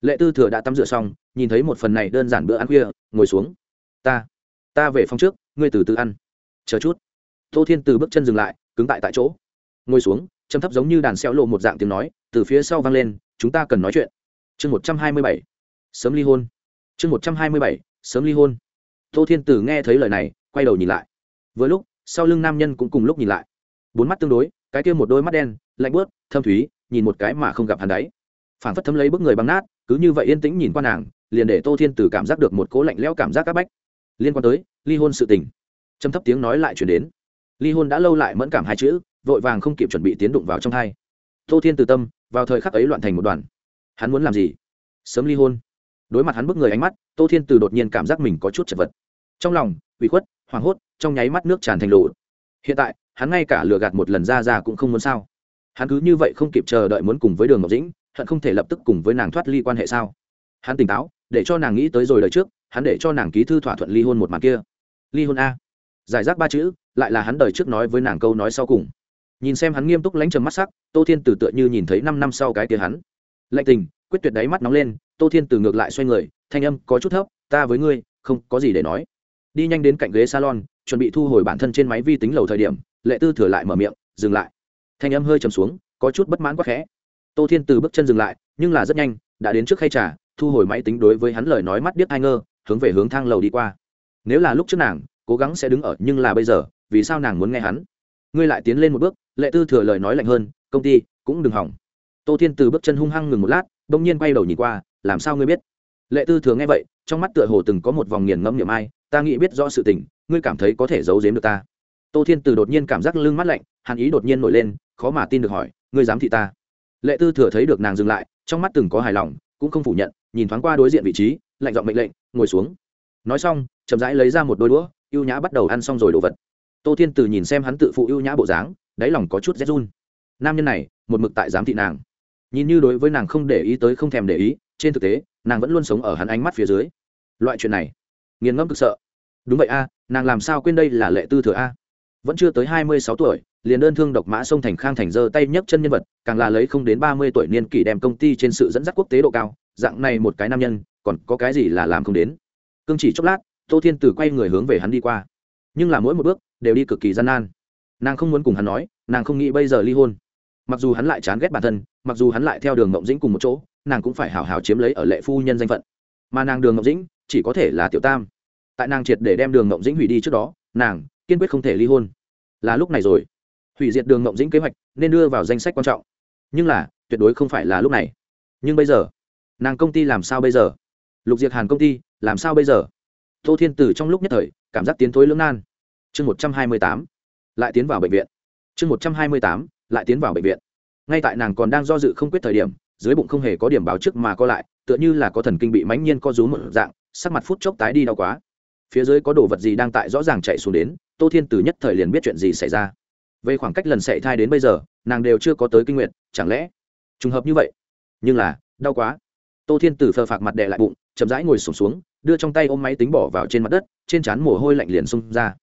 Lệ tư thừa đã tắm rửa xong, nhìn thấy một phần này đơn giản bữa ăn khuya, ngồi xuống ta ta về phòng trước, ngươi từ từ ăn. Chờ chút. Tô thiên từ bước chân dừng lại, cứng tại tại chỗ. Ngồi xuống châm thấp giống như đàn xeo lộ một dạng tiếng nói, từ phía sau vang lên, chúng ta cần nói chuyện. Chương một trăm hai mươi bảy. Sớm ly hôn. Chương một trăm hai mươi bảy, sớm ly hôn. Tô thiên tử nghe thấy lời này, quay đầu nhìn lại. Vừa lúc, sau lưng nam nhân cũng cùng lúc nhìn lại. Bốn mắt tương đối, cái kia một đôi mắt đen, lạnh bớt thâm thúy, nhìn một cái mà không gặp hắn đáy phản phất thấm lấy bức người băng nát, cứ như vậy yên tĩnh nhìn qua nàng, liền để tô thiên tử cảm giác được một cố lạnh lẽo cảm giác các bách liên quan tới, ly hôn sự tình. Trầm thấp tiếng nói lại chuyển đến. Ly hôn đã lâu lại mẫn cảm hai chữ, vội vàng không kịp chuẩn bị tiến đụng vào trong hai. Tô thiên từ tâm, vào thời khắc ấy loạn thành một đoàn. Hắn muốn làm gì? Sớm ly hôn. Đối mặt hắn bức người ánh mắt, tô thiên từ đột nhiên cảm giác mình có chút chật vật. Trong lòng, ủy khuất, hoảng hốt, trong nháy mắt nước tràn thành lộ hiện tại, hắn ngay cả lừa gạt một lần ra ra cũng không muốn sao. Hắn cứ như vậy không kịp chờ đợi muốn cùng với đường ngọc dĩnh, hận không thể lập tức cùng với nàng thoát ly quan hệ sao? Hắn tỉnh táo, để cho nàng nghĩ tới rồi đời trước hắn để cho nàng ký thư thỏa thuận ly hôn một màn kia. Ly hôn a. Giải rác ba chữ, lại là hắn đời trước nói với nàng câu nói sau cùng. Nhìn xem hắn nghiêm túc lánh trầm mắt sắc, tô thiên tử tựa như nhìn thấy năm năm sau cái tia hắn. Lạnh tình, quyết tuyệt đáy mắt nóng lên, tô thiên tử ngược lại xoay người, thanh âm có chút thấp, ta với ngươi, không có gì để nói. Đi nhanh đến cạnh ghế salon, chuẩn bị thu hồi bản thân trên máy vi tính lầu thời điểm, lệ tư thừa lại mở miệng, dừng lại. Thanh âm hơi trầm xuống, có chút bất mãn quá khẽ. Tô thiên từ bước chân dừng lại, nhưng là rất nhanh, đã đến trước khay trà, thu hồi máy tính đối với hắn lời nói mắt biết ai ngơ hướng về hướng thang lầu đi qua. Nếu là lúc trước nàng, cố gắng sẽ đứng ở, nhưng là bây giờ, vì sao nàng muốn nghe hắn? Ngươi lại tiến lên một bước, lệ tư thừa lời nói lạnh hơn, công ty, cũng đừng hỏng. Tô thiên từ bước chân hung hăng ngừng một lát đ ỗ n g nhiên quay đầu nhìn qua, làm sao ngươi biết? Lệ tư thừa nghe vậy, trong mắt tựa hồ từng có một vòng nghiền ngẫm niệm ai, ta nghĩ biết rõ sự tình, ngươi cảm thấy có thể giấu giếm được ta. Tô thiên từ đột nhiên cảm giác lưng mắt lạnh, hàn ý đột nhiên nổi lên, khó mà tin được hỏi, ngươi dám thị ta? Lệ tư thừa thấy được nàng dừng lại, trong mắt từng có hài lòng, cũng không phủ nhận, nhìn thoáng qua đối diện vị trí lạnh giọng mệnh lệnh, ngồi xuống. Nói xong, chậm rãi lấy ra một đôi đũa, ưu nhã bắt đầu ăn xong rồi đồ vật. Tô thiên từ nhìn xem hắn tự phụ ưu nhã bộ dáng, đáy lòng có chút rét run. Nam nhân này, một mực tại giám thị nàng. Nhìn như đối với nàng không để ý tới không thèm để ý, trên thực tế, nàng vẫn luôn sống ở hắn ánh mắt phía dưới. Loại chuyện này, nghiền ngẫm cực sợ. Đúng vậy a, nàng làm sao quên đây là lệ tư thừa a? Vẫn chưa tới hai mươi sáu tuổi, liền đơn thương độc mã sông thành khang thành giơ tay nhấc chân nhân vật, càng là lấy không đến ba mươi tuổi niên kỷ đem công ty trên sự dẫn dắt quốc tế độ cao, dạng này một cái nam nhân còn có cái gì là làm không đến. Cương chỉ chốc lát, tô thiên tử quay người hướng về hắn đi qua. Nhưng là mỗi một bước, đều đi cực kỳ gian nan. Nàng không muốn cùng hắn nói, nàng không nghĩ bây giờ ly hôn. Mặc dù hắn lại chán ghét bản thân, mặc dù hắn lại theo đường ngộng dĩnh cùng một chỗ, nàng cũng phải hào hào chiếm lấy ở lệ phu nhân danh phận. Mà nàng đường ngộng dĩnh, chỉ có thể là tiểu tam. Tại nàng triệt để đem đường ngộng dĩnh hủy đi trước đó, nàng kiên quyết không thể ly hôn. Là lúc này rồi. Hủy diệt đường ngộng dĩnh kế hoạch, nên đưa vào danh sách quan trọng. Nhưng là, tuyệt đối không phải là lúc này. Nhưng bây giờ, nàng công ty làm sao bây giờ? Lục diệt hàn công ty, làm sao bây giờ? Tô thiên tử trong lúc nhất thời, cảm giác tiến thối lưỡng nan. Chương một trăm hai mươi tám, lại tiến vào bệnh viện. Chương một trăm hai mươi tám, lại tiến vào bệnh viện. Ngay tại nàng còn đang do dự không quyết thời điểm, dưới bụng không hề có điểm báo trước mà co lại, tựa như là có thần kinh bị mãnh nhiên co rú một dạng, sắc mặt phút chốc tái đi đau quá. Phía dưới có đồ vật gì đang tại rõ ràng chạy xuống đến, tô thiên tử nhất thời liền biết chuyện gì xảy ra. Về khoảng cách lần sảy thai đến bây giờ, nàng đều chưa có tới kinh nguyện chẳng lẽ trùng hợp như vậy? Nhưng là, đau quá. Tô thiên tử phờ phạc mặt đè lại bụng chậm rãi ngồi sổm xuống, xuống đưa trong tay ôm máy tính bỏ vào trên mặt đất trên trán mồ hôi lạnh liền xung ra.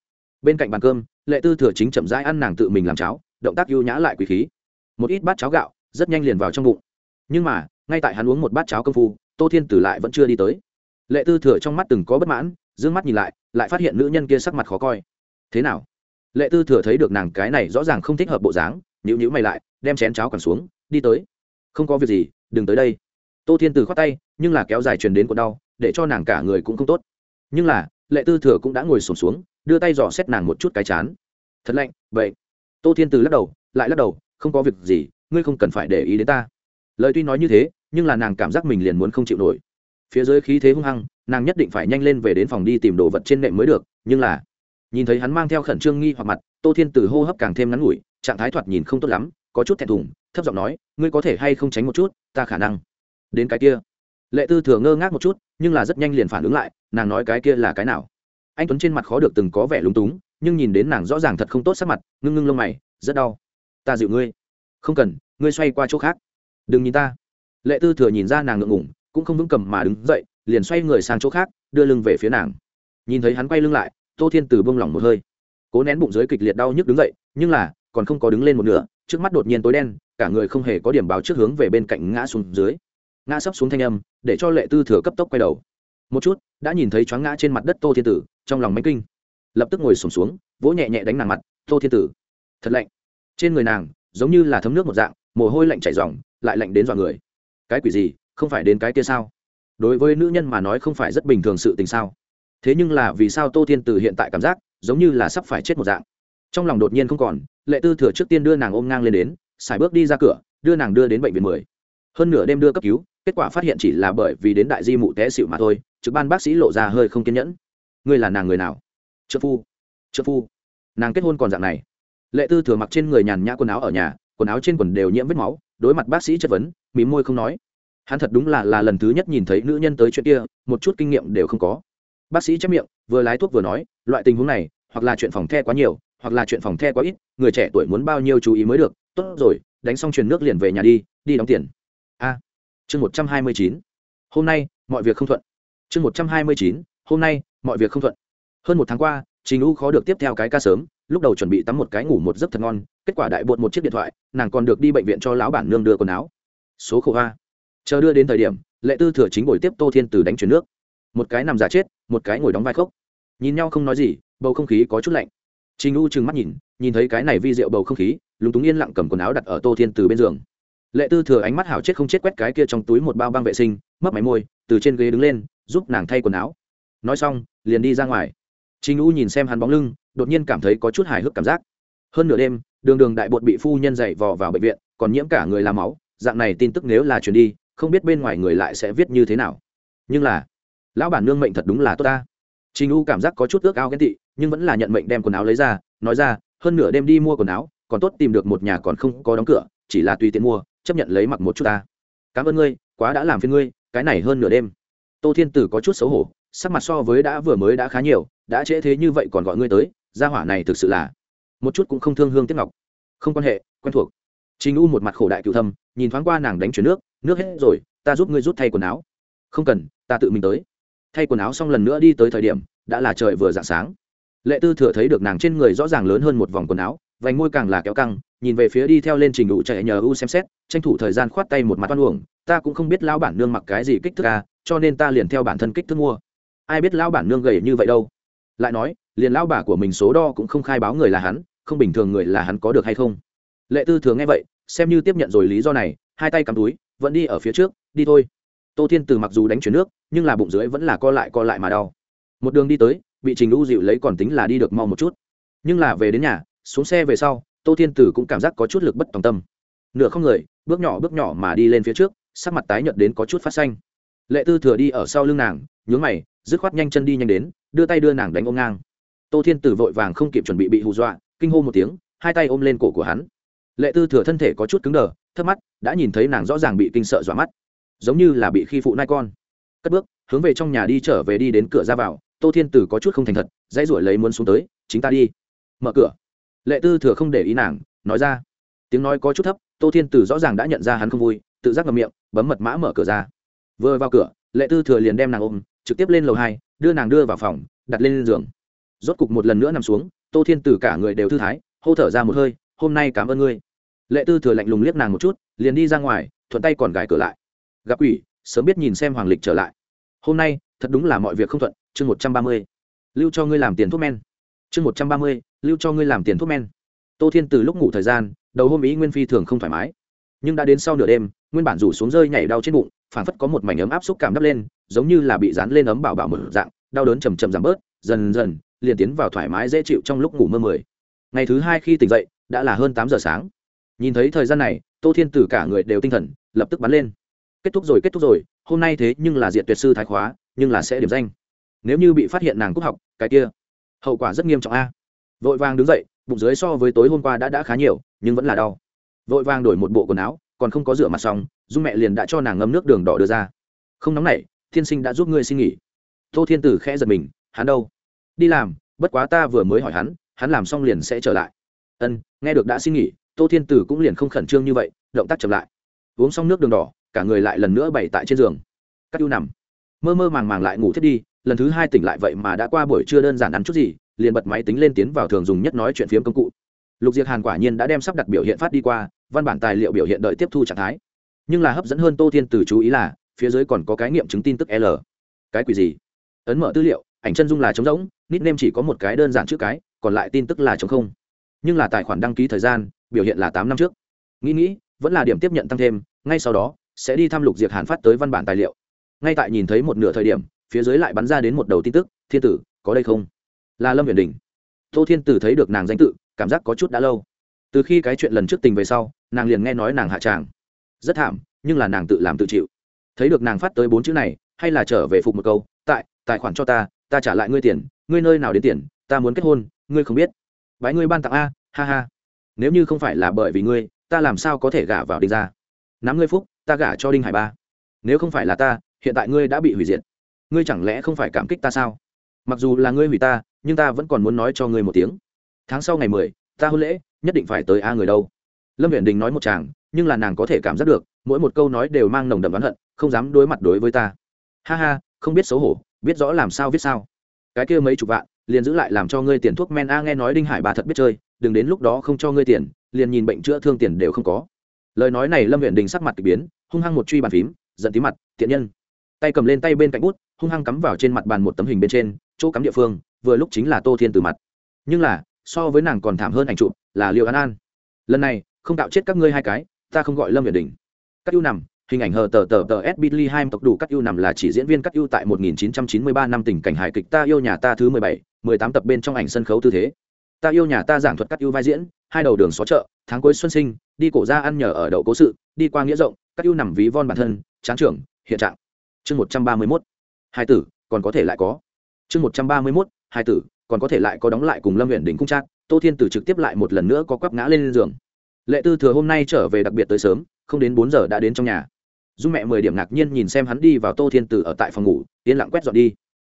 Bên cạnh bàn cơm lệ tư thừa chính chậm rãi ăn nàng tự mình làm cháo động tác ưu nhã lại quý khí. Một ít bát cháo gạo rất nhanh liền vào trong bụng. Nhưng mà ngay tại hắn uống một bát cháo công phu tô thiên tử lại vẫn chưa đi tới. Lệ tư thừa trong mắt từng có bất mãn d ư ơ n g mắt nhìn lại lại phát hiện nữ nhân kia sắc mặt khó coi. Thế nào? Lệ tư thừa thấy được nàng cái này rõ ràng không thích hợp bộ dáng nhữ nhữ mày lại đem chén cháo còn xuống đi tới. Không có việc gì đừng tới đây tô thiên Từ khoát tay nhưng là kéo dài truyền đến cột đau để cho nàng cả người cũng không tốt. Nhưng là lệ tư thừa cũng đã ngồi sổm xuống, xuống đưa tay dò xét nàng một chút cái chán. Thật lạnh vậy? Tô thiên từ lắc đầu lại lắc đầu không có việc gì ngươi không cần phải để ý đến ta. Lời tuy nói như thế nhưng là nàng cảm giác mình liền muốn không chịu nổi. Phía dưới khí thế hung hăng nàng nhất định phải nhanh lên về đến phòng đi tìm đồ vật trên nệm mới được nhưng là nhìn thấy hắn mang theo khẩn trương nghi hoặc mặt tô thiên từ hô hấp càng thêm ngắn ngủi trạng thái thoạt nhìn không tốt lắm có chút thẹn thùng thấp giọng nói ngươi có thể hay không tránh một chút ta khả năng đến cái kia. Lệ tư thừa ngơ ngác một chút, nhưng là rất nhanh liền phản ứng lại, nàng nói cái kia là cái nào? Anh tuấn trên mặt khó được từng có vẻ lúng túng, nhưng nhìn đến nàng rõ ràng thật không tốt sắc mặt, ngưng ngưng lông mày, rất đau. Ta dịu ngươi. Không cần, ngươi xoay qua chỗ khác. Đừng nhìn ta. Lệ tư thừa nhìn ra nàng ngượng ngủng cũng không vững cầm mà đứng dậy, liền xoay người sang chỗ khác, đưa lưng về phía nàng. Nhìn thấy hắn quay lưng lại, tô thiên từ bông lỏng một hơi. Cố nén bụng dưới kịch liệt đau nhức đứng dậy, nhưng là, còn không có đứng lên một nửa, trước mắt đột nhiên tối đen, cả người không hề có điểm báo trước hướng về bên cạnh ngã xuống dưới ngã sấp xuống thanh âm, để cho lệ tư thừa cấp tốc quay đầu. Một chút, đã nhìn thấy choáng ngã trên mặt đất tô thiên tử, trong lòng máy kinh. Lập tức ngồi sổm xuống, vỗ nhẹ nhẹ đánh nàng mặt, tô thiên tử, thật lạnh. Trên người nàng, giống như là thấm nước một dạng, mồ hôi lạnh chảy dòng lại lạnh đến dọa người. Cái quỷ gì? Không phải đến cái kia sao? Đối với nữ nhân mà nói không phải rất bình thường sự tình sao? Thế nhưng là vì sao tô thiên tử hiện tại cảm giác, giống như là sắp phải chết một dạng? Trong lòng đột nhiên không còn, lệ tư thừa trước tiên đưa nàng ôm ngang lên đến, xài bước đi ra cửa, đưa nàng đưa đến bệnh viện mười. Hơn nửa đêm đưa cấp cứu kết quả phát hiện chỉ là bởi vì đến đại di mụ té xịu mà thôi, trực ban bác sĩ lộ ra hơi không kiên nhẫn. Ngươi là nàng người nào? Trợ phu. Trợ phu. Nàng kết hôn còn dạng này. Lệ tư thừa mặc trên người nhàn nhã quần áo ở nhà, quần áo trên quần đều nhiễm vết máu, đối mặt bác sĩ chất vấn, mím môi không nói. Hắn thật đúng là là lần thứ nhất nhìn thấy nữ nhân tới chuyện kia, một chút kinh nghiệm đều không có. Bác sĩ chép miệng, vừa lái thuốc vừa nói, loại tình huống này, hoặc là chuyện phòng the quá nhiều, hoặc là chuyện phòng the quá ít, người trẻ tuổi muốn bao nhiêu chú ý mới được. Tốt rồi, đánh xong truyền nước liền về nhà đi đi đóng tiền. A chương một trăm hai mươi chín. Hôm nay, mọi việc không thuận. Chương một trăm hai mươi chín. Hôm nay, mọi việc không thuận. Hơn một tháng qua, trình u khó được tiếp theo cái ca sớm, lúc đầu chuẩn bị tắm một cái ngủ một giấc thật ngon, kết quả đại bột một chiếc điện thoại, nàng còn được đi bệnh viện cho lão bản nương đưa quần áo. Số khổ hoa. Chờ đưa đến thời điểm, lệ tư thừa chính buổi tiếp tô thiên từ đánh chuyển nước. Một cái nằm giả chết, một cái ngồi đóng vai khốc nhìn nhau không nói gì, bầu không khí có chút lạnh. Trình u trừng mắt nhìn nhìn thấy cái này vi rượu bầu không khí, lúng túng yên lặng cầm quần áo đặt ở tô thiên từ bên giường lệ tư thừa ánh mắt hảo chết không chết quét cái kia trong túi một bao băng vệ sinh mất máy môi từ trên ghế đứng lên giúp nàng thay quần áo nói xong liền đi ra ngoài Trình U nhìn xem hắn bóng lưng, đột nhiên cảm thấy có chút hài hước cảm giác. Hơn nửa đêm, đường đường đại bột bị phu nhân dậy vò vào bệnh viện, còn nhiễm cả người làm máu, dạng này tin tức nếu là truyền đi, không biết bên ngoài người lại sẽ viết như thế nào. nhưng là lão bản nương mệnh thật đúng là tốt ta trình u cảm giác có chút ước ao ghen tị nhưng vẫn là nhận mệnh đem quần áo lấy ra nói ra hơn nửa đêm đi mua quần áo còn tốt tìm được một nhà còn không có đóng cửa chỉ là tùy tiện mua chấp nhận lấy mặc một chút ta. Cảm ơn ngươi, quá đã làm phiền ngươi, cái này hơn nửa đêm. Tô thiên tử có chút xấu hổ, sắc mặt so với đã vừa mới đã khá nhiều, đã trễ thế như vậy còn gọi ngươi tới, gia hỏa này thực sự là một chút cũng không thương hương tiếc ngọc. Không quan hệ, quen thuộc. Trình u một mặt khổ đại cựu thâm, nhìn thoáng qua nàng đánh chuyển nước nước hết rồi, ta giúp ngươi rút thay quần áo. Không cần, ta tự mình tới. Thay quần áo xong lần nữa đi tới thời điểm, đã là trời vừa d ạ n g sáng. Lệ tư thừa thấy được nàng trên người rõ ràng lớn hơn một vòng quần áo vành môi càng là kéo căng, nhìn về phía đi theo lên trình đủ chạy nhờ u xem xét, tranh thủ thời gian khoát tay một mặt oan uổng, ta cũng không biết lão bản nương mặc cái gì kích thước à cho nên ta liền theo bản thân kích thước mua. Ai biết lão bản nương gầy như vậy đâu? Lại nói, liền lão bà của mình số đo cũng không khai báo người là hắn, không bình thường người là hắn có được hay không? Lệ tư thường nghe vậy, xem như tiếp nhận rồi lý do này, hai tay cắm túi, vẫn đi ở phía trước, đi thôi. Tô thiên từ mặc dù đánh chuyển nước, nhưng là bụng dưới vẫn là co lại co lại mà đau. Một đường đi tới, bị trình u dịu lấy còn tính là đi được mau một chút. Nhưng là về đến nhà xuống xe về sau, tô thiên tử cũng cảm giác có chút lực bất tòng tâm. Nửa không người, bước nhỏ bước nhỏ mà đi lên phía trước, sắc mặt tái nhợt đến có chút phát xanh. Lệ tư thừa đi ở sau lưng nàng, nhướng mày, dứt khoát nhanh chân đi nhanh đến, đưa tay đưa nàng đánh ôm ngang. Tô thiên tử vội vàng không kịp chuẩn bị bị hù dọa, kinh hô một tiếng, hai tay ôm lên cổ của hắn. Lệ tư thừa thân thể có chút cứng đờ, thấp mắt, đã nhìn thấy nàng rõ ràng bị kinh sợ dọa mắt. Giống như là bị khi phụ nai con. Cất bước, hướng về trong nhà đi trở về đi đến cửa ra vào, tô thiên tử có chút không thành thật, dãy ruổi lấy muốn xuống tới, chính ta đi. Mở cửa lệ tư thừa không để ý nàng, nói ra. Tiếng nói có chút thấp, tô thiên tử rõ ràng đã nhận ra hắn không vui, tự giác ngầm miệng, bấm mật mã mở cửa ra. Vừa vào cửa, lệ tư thừa liền đem nàng ôm, trực tiếp lên lầu hai, đưa nàng đưa vào phòng, đặt lên giường. Rốt cục một lần nữa nằm xuống, tô thiên tử cả người đều thư thái, hô thở ra một hơi, hôm nay cảm ơn ngươi. Lệ tư thừa lạnh lùng liếc nàng một chút, liền đi ra ngoài, thuận tay còn gài cửa lại. Gặp ủy sớm biết nhìn xem hoàng lịch trở lại. Hôm nay, thật đúng là mọi việc không thuận, chương một trăm ba mươi. Lưu cho ngươi làm tiền thuốc men chương một trăm ba mươi, lưu cho ngươi làm tiền thuốc men. Tô thiên từ lúc ngủ thời gian, đầu hôm ý nguyên phi thường không thoải mái. Nhưng đã đến sau nửa đêm, nguyên bản rủ xuống rơi nhảy đau trên bụng, phảng phất có một mảnh ấm áp xúc cảm đắp lên, giống như là bị dán lên ấm bảo bảo mở dạng, đau đớn chầm chậm giảm bớt, dần dần, liền tiến vào thoải mái dễ chịu trong lúc ngủ mơ mười. Ngày thứ hai khi tỉnh dậy, đã là hơn tám giờ sáng. Nhìn thấy thời gian này, tô thiên tử cả người đều tinh thần, lập tức bắn lên. Kết thúc rồi, kết thúc rồi, hôm nay thế nhưng là diện tuyệt sư thái khóa, nhưng là sẽ điểm danh. Nếu như bị phát hiện nàng cúc học, cái kia hậu quả rất nghiêm trọng a. Vội vàng đứng dậy, bụng dưới so với tối hôm qua đã đã khá nhiều, nhưng vẫn là đau. Vội vàng đổi một bộ quần áo, còn không có rửa mặt xong, dung mẹ liền đã cho nàng ngâm nước đường đỏ đưa ra. Không nóng nảy, thiên sinh đã giúp ngươi xin nghỉ. Tô thiên tử khẽ giật mình, hắn đâu? Đi làm, bất quá ta vừa mới hỏi hắn hắn làm xong liền sẽ trở lại. Ân, nghe được đã xin nghỉ, tô thiên tử cũng liền không khẩn trương như vậy, động tác chậm lại. Uống xong nước đường đỏ, cả người lại lần nữa bày tại trên giường. Các ưu nằm. Mơ mơ màng màng lại ngủ thiết đi lần thứ hai tỉnh lại vậy mà đã qua buổi trưa đơn giản ăn chút gì, liền bật máy tính lên tiến vào thường dùng nhất nói chuyện phiếm công cụ. Lục diệt hàn quả nhiên đã đem sắp đặt biểu hiện phát đi qua, văn bản tài liệu biểu hiện đợi tiếp thu trạng thái. Nhưng là hấp dẫn hơn tô thiên từ chú ý là, phía dưới còn có cái nghiệm chứng tin tức l. Cái quỷ gì? Ấn mở tư liệu, ảnh chân dung là trống rỗng nít nêm chỉ có một cái đơn giản chữ cái, còn lại tin tức là trống không. Nhưng là tài khoản đăng ký thời gian, biểu hiện là tám năm trước. Nghĩ nghĩ, vẫn là điểm tiếp nhận tăng thêm, ngay sau đó, sẽ đi thăm lục diệt hàn phát tới văn bản tài liệu. Ngay tại nhìn thấy một nửa thời điểm phía dưới lại bắn ra đến một đầu tin tức, thiên tử, có đây không? Là lâm huyền đình. Tô thiên tử thấy được nàng danh tự, cảm giác có chút đã lâu. Từ khi cái chuyện lần trước tình về sau, nàng liền nghe nói nàng hạ tràng. Rất thảm, nhưng là nàng tự làm tự chịu. Thấy được nàng phát tới bốn chữ này, hay là trở về phục một câu, tại, tài khoản cho ta ta trả lại ngươi tiền, ngươi nơi nào đến tiền, ta muốn kết hôn, ngươi không biết. Bái ngươi ban tặng a, ha ha. Nếu như không phải là bởi vì ngươi, ta làm sao có thể gả vào đinh ra nắm ngươi phúc, ta gả cho đinh hải ba. Nếu không phải là ta, hiện tại ngươi đã bị hủy diệt ngươi chẳng lẽ không phải cảm kích ta sao? Mặc dù là ngươi hủy ta, nhưng ta vẫn còn muốn nói cho ngươi một tiếng. Tháng sau ngày mười, ta hôn lễ, nhất định phải tới a người đâu. Lâm viện đình nói một chàng, nhưng là nàng có thể cảm giác được, mỗi một câu nói đều mang nồng đậm oán hận, không dám đối mặt đối với ta. Ha ha, không biết xấu hổ, biết rõ làm sao viết sao. Cái kia mấy chục vạn, liền giữ lại làm cho ngươi tiền thuốc men a nghe nói đinh hải bà thật biết chơi, đừng đến lúc đó không cho ngươi tiền, liền nhìn bệnh chữa thương tiền đều không có. Lời nói này lâm viện đình sắc mặt k ỳ biến, hung hăng một truy bàn phím, giận tí mặt thiện nhân tay cầm lên tay bên cạnh bút hung hăng cắm vào trên mặt bàn một tấm hình bên trên chỗ cắm địa phương vừa lúc chính là tô thiên từ mặt. Nhưng là so với nàng còn thảm hơn ảnh chụp là liệu an an. Lần này không tạo chết các ngươi hai cái ta không gọi lâm viện đình. Các ưu nằm hình ảnh hờ tờ tờ tờ s bitly hai tộc đủ các ưu nằm là chỉ diễn viên các ưu tại 1993 năm tình cảnh hài kịch ta yêu nhà ta thứ 17, 18 tập bên trong ảnh sân khấu tư thế. Ta yêu nhà ta giảng thuật các ưu vai diễn hai đầu đường xó chợ tháng cuối xuân sinh đi cổ ra ăn nhờ ở đậu cố sự đi qua nghĩa rộng các ưu nằm ví von bản thân tráng trưởng hiện trạng chương một trăm ba mươi mốt. Hai tử, còn có thể lại có. Chương một trăm ba mươi mốt, hai tử, còn có thể lại có đóng lại cùng lâm huyện đỉnh cung trác tô thiên tử trực tiếp lại một lần nữa có quắp ngã lên giường. Lệ tư thừa hôm nay trở về đặc biệt tới sớm, không đến bốn giờ đã đến trong nhà. Dung mẹ mười điểm ngạc nhiên nhìn xem hắn đi vào tô thiên tử ở tại phòng ngủ, yên lặng quét dọn đi.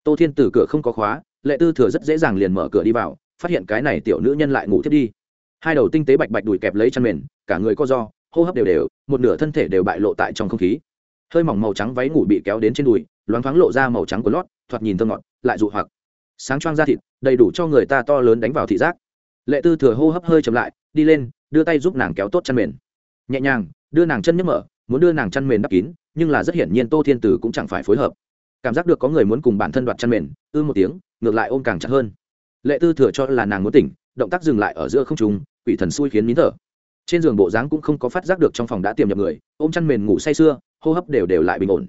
Tô thiên tử cửa không có khóa, lệ tư thừa rất dễ dàng liền mở cửa đi vào, phát hiện cái này tiểu nữ nhân lại ngủ thiết đi. Hai đầu tinh tế bạch bạch đùi kẹp lấy chăn mền, cả người co do hô hấp đều đều, một nửa thân thể đều bại lộ tại trong không khí hơi mỏng màu trắng váy ngủ bị kéo đến trên đùi, loáng thoáng lộ ra màu trắng của lót, thoạt nhìn thơ ngọt, lại dụ hoặc. Sáng choang da thịt, đầy đủ cho người ta to lớn đánh vào thị giác. Lệ tư thừa hô hấp hơi chậm lại, đi lên, đưa tay giúp nàng kéo tốt chăn mền. Nhẹ nhàng, đưa nàng chân nhấc mở, muốn đưa nàng chăn mền đắp kín, nhưng là rất hiển nhiên tô thiên tử cũng chẳng phải phối hợp. Cảm giác được có người muốn cùng bản thân đoạt chăn mền, ư một tiếng, ngược lại ôm càng chặt hơn. Lệ tư thừa cho là nàng muốn tỉnh, động tác dừng lại ở giữa không trùng quỷ thần xui khiến nín thở. Trên giường bộ dáng cũng không có phát giác được trong phòng đã tiềm nhập người, ôm chăn mền ngủ say sưa hô hấp đều đều lại bình ổn.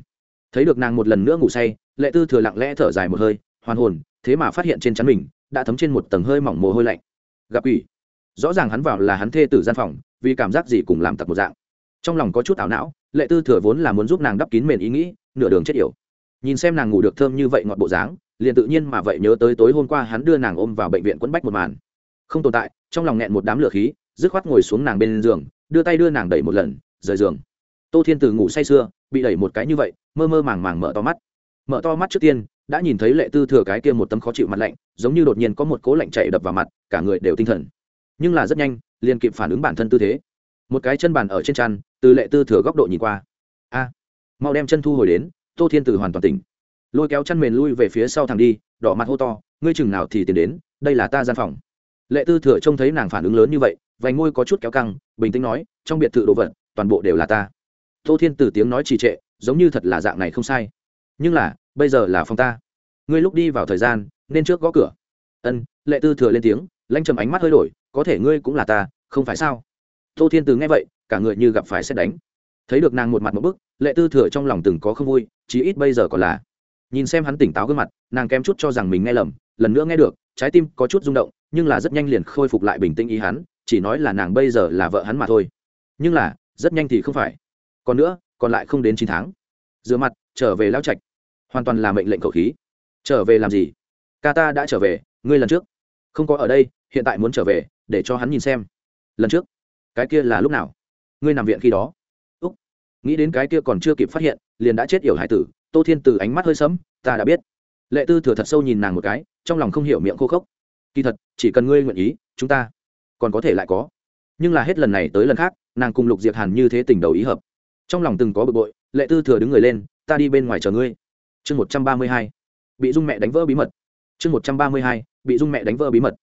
Thấy được nàng một lần nữa ngủ say, lệ tư thừa lặng lẽ thở dài một hơi, hoàn hồn, thế mà phát hiện trên chắn mình đã thấm trên một tầng hơi mỏng mồ hôi lạnh. Gặp ủy rõ ràng hắn vào là hắn thê tử gian phòng, vì cảm giác gì cùng làm tật một dạng. Trong lòng có chút ảo não, lệ tư thừa vốn là muốn giúp nàng đắp kín mền ý nghĩ, nửa đường chết yểu. Nhìn xem nàng ngủ được thơm như vậy ngọt bộ dáng, liền tự nhiên mà vậy nhớ tới tối hôm qua hắn đưa nàng ôm vào bệnh viện quẫn bách một màn. Không tồn tại, trong lòng nghẹn một đám lửa khí, dứt khoát ngồi xuống nàng bên giường, đưa tay đưa nàng đẩy một lần, rời giường tô thiên từ ngủ say sưa, bị đẩy một cái như vậy, mơ mơ màng màng mở to mắt. Mở to mắt trước tiên, đã nhìn thấy lệ tư thừa cái kia một tấm khó chịu mặt lạnh, giống như đột nhiên có một cố lạnh chạy đập vào mặt, cả người đều tinh thần. Nhưng là rất nhanh, liền kịp phản ứng bản thân tư thế. Một cái chân bàn ở trên chăn từ lệ tư thừa góc độ nhìn qua. A, mau đem chân thu hồi đến, tô thiên từ hoàn toàn tỉnh. Lôi kéo chăn mền lui về phía sau thằng đi, đỏ mặt hô to, ngươi chừng nào thì tiến đến, đây là ta gian phòng. Lệ tư thừa trông thấy nàng phản ứng lớn như vậy, vành ngôi có chút kéo căng, bình tĩnh nói, trong biệt thự đồ vật, toàn bộ đều là ta tô thiên từ tiếng nói trì trệ, giống như thật là dạng này không sai. Nhưng là, bây giờ là phòng ta. Ngươi lúc đi vào thời gian, nên trước gõ cửa. Ân, lệ tư thừa lên tiếng lanh trầm ánh mắt hơi đổi, có thể ngươi cũng là ta, không phải sao? Tô thiên từ nghe vậy, cả người như gặp phải xét đánh. Thấy được nàng một mặt một bức, lệ tư thừa trong lòng từng có không vui, chí ít bây giờ còn là. Nhìn xem hắn tỉnh táo gương mặt, nàng kém chút cho rằng mình nghe lầm, lần nữa nghe được, trái tim có chút rung động, nhưng là rất nhanh liền khôi phục lại bình tĩnh ý hắn, chỉ nói là nàng bây giờ là vợ hắn mà thôi. Nhưng là, rất nhanh thì không phải còn nữa, còn lại không đến chín tháng. Rửa mặt, trở về lao trạch. Hoàn toàn là mệnh lệnh cầu khí. Trở về làm gì? Ca ta đã trở về, ngươi lần trước. Không có ở đây, hiện tại muốn trở về, để cho hắn nhìn xem. Lần trước? Cái kia là lúc nào? Ngươi nằm viện khi đó. Úc. Nghĩ đến cái kia còn chưa kịp phát hiện, liền đã chết yểu hải tử. Tô thiên từ ánh mắt hơi sấm ta đã biết. Lệ tư thừa thật sâu nhìn nàng một cái, trong lòng không hiểu miệng khô khốc. Kỳ thật, chỉ cần ngươi nguyện ý, chúng ta còn có thể lại có. Nhưng là hết lần này tới lần khác, nàng cùng lục diệp hàn như thế tình đầu ý hợp trong lòng từng có bực bội, lệ tư thừa đứng người lên, ta đi bên ngoài chờ ngươi. Chương một trăm ba mươi hai, bị dung mẹ đánh vỡ bí mật. Chương một trăm ba mươi hai, bị dung mẹ đánh vỡ bí mật.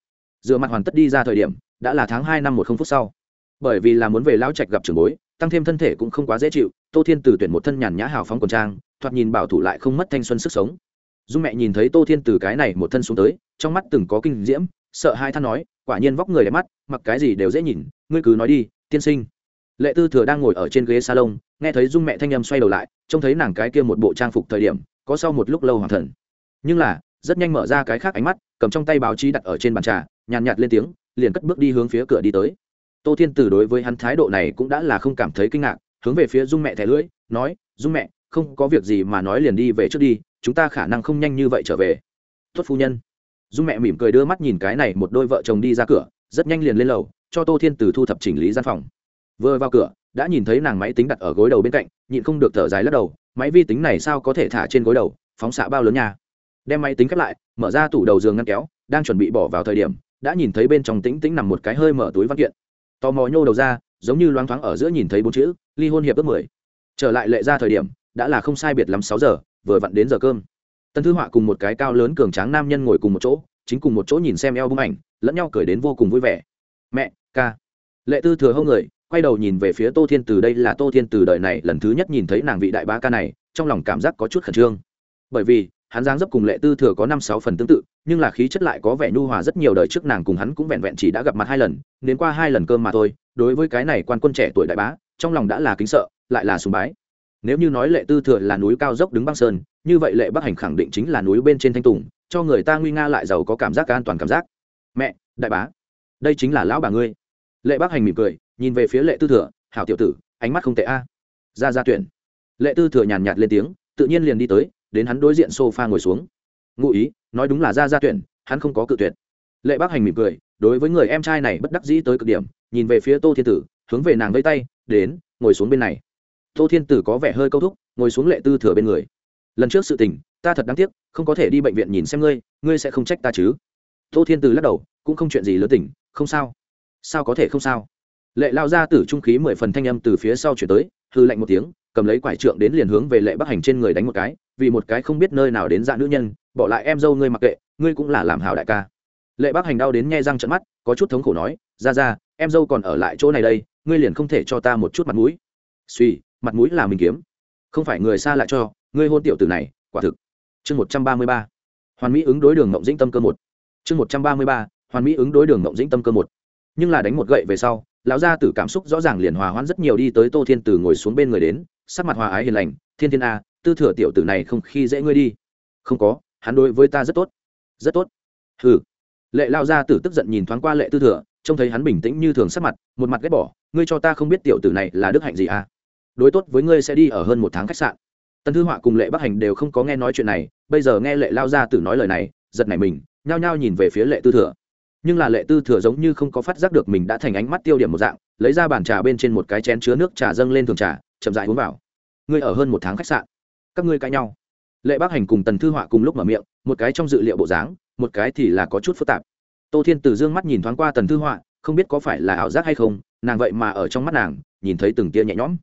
Dựa mặt hoàn tất đi ra thời điểm, đã là tháng hai năm một không phút sau. Bởi vì là muốn về lão trạch gặp trường bối, tăng thêm thân thể cũng không quá dễ chịu, tô thiên tử tuyển một thân nhàn nhã hào phóng quần trang, thoạt nhìn bảo thủ lại không mất thanh xuân sức sống. Dung mẹ nhìn thấy tô thiên tử cái này một thân xuống tới, trong mắt từng có kinh diễm, sợ hai than nói, quả nhiên vóc người đẹp mắt, mặc cái gì đều dễ nhìn, ngươi cứ nói đi, tiên sinh lệ tư thừa đang ngồi ở trên ghế salon, nghe thấy dung mẹ thanh âm xoay đầu lại, trông thấy nàng cái kia một bộ trang phục thời điểm, có sau một lúc lâu hoàng thần. Nhưng là, rất nhanh mở ra cái khác ánh mắt, cầm trong tay báo chí đặt ở trên bàn trà, nhàn nhạt lên tiếng, liền cất bước đi hướng phía cửa đi tới. Tô thiên tử đối với hắn thái độ này cũng đã là không cảm thấy kinh ngạc, hướng về phía dung mẹ thẻ lưỡi, nói, dung mẹ, không có việc gì mà nói liền đi về trước đi, chúng ta khả năng không nhanh như vậy trở về. Tuất phu nhân. Dung mẹ mỉm cười đưa mắt nhìn cái này một đôi vợ chồng đi ra cửa, rất nhanh liền lên lầu, cho tô thiên tử thu thập chỉnh lý gian phòng vừa vào cửa, đã nhìn thấy nàng máy tính đặt ở gối đầu bên cạnh, nhịn không được thở dài lắc đầu, máy vi tính này sao có thể thả trên gối đầu, phóng xạ bao lớn nha. Đem máy tính khép lại, mở ra tủ đầu giường ngăn kéo, đang chuẩn bị bỏ vào thời điểm, đã nhìn thấy bên trong tĩnh tĩnh nằm một cái hơi mở túi văn kiện. Tò mò nhô đầu ra, giống như loáng thoáng ở giữa nhìn thấy bốn chữ, ly hôn hiệp ước mười. Trở lại lệ ra thời điểm, đã là không sai biệt lắm sáu giờ, vừa vặn đến giờ cơm. Tân thư họa cùng một cái cao lớn cường tráng nam nhân ngồi cùng một chỗ, chính cùng một chỗ nhìn xem eo bung ảnh, lẫn nhau cười đến vô cùng vui vẻ. Mẹ, ca. Lệ tư thừa hông người quay đầu nhìn về phía tô thiên từ, đây là tô thiên từ đời này lần thứ nhất nhìn thấy nàng vị đại bá ca này, trong lòng cảm giác có chút khẩn trương. Bởi vì, hắn giáng dấp cùng lệ tư thừa có năm sáu phần tương tự, nhưng là khí chất lại có vẻ nhu hòa rất nhiều đời trước nàng cùng hắn cũng vẹn vẹn chỉ đã gặp mặt hai lần đến qua hai lần cơm mà thôi. Đối với cái này quan quân trẻ tuổi đại bá, trong lòng đã là kính sợ, lại là sùng bái. Nếu như nói lệ tư thừa là núi cao dốc đứng băng sơn, như vậy lệ bắc hành khẳng định chính là núi bên trên thanh tùng, cho người ta nguy nga lại giàu có cảm giác, an toàn cảm giác. Mẹ, đại bá, đây chính là lão bà ngươi. Lệ bắc hành mỉm cười nhìn về phía lệ tư thừa, hảo tiểu tử, ánh mắt không tệ a. Ra ra tuyển. Lệ tư thừa nhàn nhạt lên tiếng, tự nhiên liền đi tới, đến hắn đối diện sofa ngồi xuống. Ngụ ý, nói đúng là ra ra tuyển, hắn không có cự tuyệt. Lệ bác hành mỉm cười, đối với người em trai này bất đắc dĩ tới cực điểm, nhìn về phía tô thiên tử, hướng về nàng vây tay, đến, ngồi xuống bên này. Tô thiên tử có vẻ hơi câu thúc, ngồi xuống lệ tư thừa bên người. Lần trước sự tình, ta thật đáng tiếc, không có thể đi bệnh viện nhìn xem ngươi ngươi sẽ không trách ta chứ? Tô thiên tử lắc đầu, cũng không chuyện gì lớn tỉnh không sao. Sao có thể không sao? Lệ lao ra tử trung khí mười phần thanh âm từ phía sau chuyển tới, hư lạnh một tiếng, cầm lấy quải trượng đến liền hướng về lệ bắc hành trên người đánh một cái, vì một cái không biết nơi nào đến dạ nữ nhân, bỏ lại em dâu ngươi mặc kệ, ngươi cũng là làm hảo đại ca. Lệ bắc hành đau đến nghe răng trận mắt, có chút thống khổ nói, ra ra, em dâu còn ở lại chỗ này đây, ngươi liền không thể cho ta một chút mặt mũi. Suy mặt mũi là mình kiếm. Không phải người xa lại cho, ngươi hôn tiểu tử này, quả thực. Chương một trăm ba mươi ba. Hoàn mỹ ứng đối đường ngộng dĩnh tâm cơ một. Chương một trăm ba mươi ba, hoàn mỹ ứng đối đường ngộng dĩnh tâm cơ một. Nhưng là đánh một gậy về sau lão gia tử cảm xúc rõ ràng liền hòa hoãn rất nhiều đi tới tô thiên tử ngồi xuống bên người đến, sắc mặt hòa ái hiền lành, thiên thiên a, tư thừa tiểu tử này không khi dễ ngươi đi. Không có, hắn đối với ta rất tốt. Rất tốt? Ừ lệ lao gia tử tức giận nhìn thoáng qua lệ tư thừa, trông thấy hắn bình tĩnh như thường sắc mặt, một mặt ghét bỏ, ngươi cho ta không biết tiểu tử này là đức hạnh gì à? Đối tốt với ngươi sẽ đi ở hơn một tháng khách sạn. Tần thư họa cùng lệ bắc hành đều không có nghe nói chuyện này, bây giờ nghe lệ lao gia tử nói lời này, giật nảy mình, nhao nhao nhìn về phía lệ tư thừa nhưng là lệ tư thừa giống như không có phát giác được mình đã thành ánh mắt tiêu điểm một dạng, lấy ra bàn trà bên trên một cái chén chứa nước trà dâng lên thường trà, chậm dại uống vào. Ngươi ở hơn một tháng khách sạn. Các ngươi cãi nhau. Lệ bác hành cùng tần thư họa cùng lúc mở miệng, một cái trong dự liệu bộ dáng, một cái thì là có chút phức tạp. Tô thiên từ dương mắt nhìn thoáng qua tần thư họa, không biết có phải là ảo giác hay không, nàng vậy mà ở trong mắt nàng, nhìn thấy từng tia nhẹ nhõm.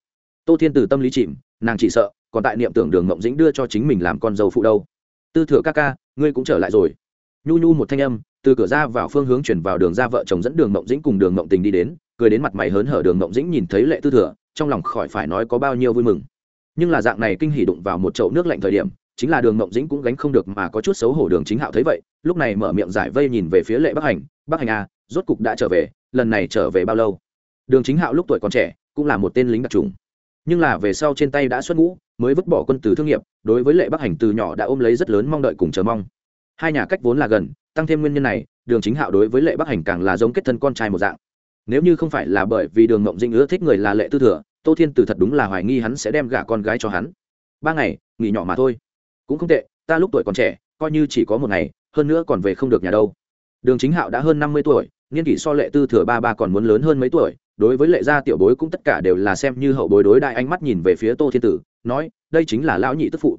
Tô thiên từ tâm lý chìm, nàng chỉ sợ, còn tại niệm tưởng đường mộng dĩnh đưa cho chính mình làm con dâu phụ đâu. Tư thừa ca ca, ngươi cũng trở lại rồi. Nhu nhu một thanh âm từ cửa ra vào phương hướng chuyển vào đường ra vợ chồng dẫn đường mộng dĩnh cùng đường mộng tình đi đến cười đến mặt mày hớn hở đường mộng dĩnh nhìn thấy lệ tư thừa trong lòng khỏi phải nói có bao nhiêu vui mừng. Nhưng là dạng này kinh hỉ đụng vào một chậu nước lạnh thời điểm chính là đường mộng dĩnh cũng gánh không được mà có chút xấu hổ đường chính hạo thấy vậy lúc này mở miệng giải vây nhìn về phía lệ bắc hành bắc hành a à, rốt cục đã trở về lần này trở về bao lâu? Đường chính hạo lúc tuổi còn trẻ cũng là một tên lính đặc trùng. Nhưng là về sau trên tay đã xuất ngũ mới vứt bỏ quân từ thương nghiệp đối với lệ bắc hành từ nhỏ đã ôm lấy rất lớn mong đợi cùng chờ mong. Hai nhà cách vốn là gần tăng thêm nguyên nhân này, đường chính hạo đối với lệ bắc hành càng là giống kết thân con trai một dạng. Nếu như không phải là bởi vì đường mộng dinh ưa thích người là lệ tư thừa, tô thiên từ thật đúng là hoài nghi hắn sẽ đem gả con gái cho hắn. Ba ngày, nghỉ nhỏ mà thôi. Cũng không tệ, ta lúc tuổi còn trẻ, coi như chỉ có một ngày, hơn nữa còn về không được nhà đâu. Đường chính hạo đã hơn năm mươi tuổi, niên kỷ so lệ tư thừa ba ba còn muốn lớn hơn mấy tuổi, đối với lệ gia tiểu bối cũng tất cả đều là xem như hậu bối đối đại ánh mắt nhìn về phía tô thiên tử, nói, đây chính là lão nhị tức phụ.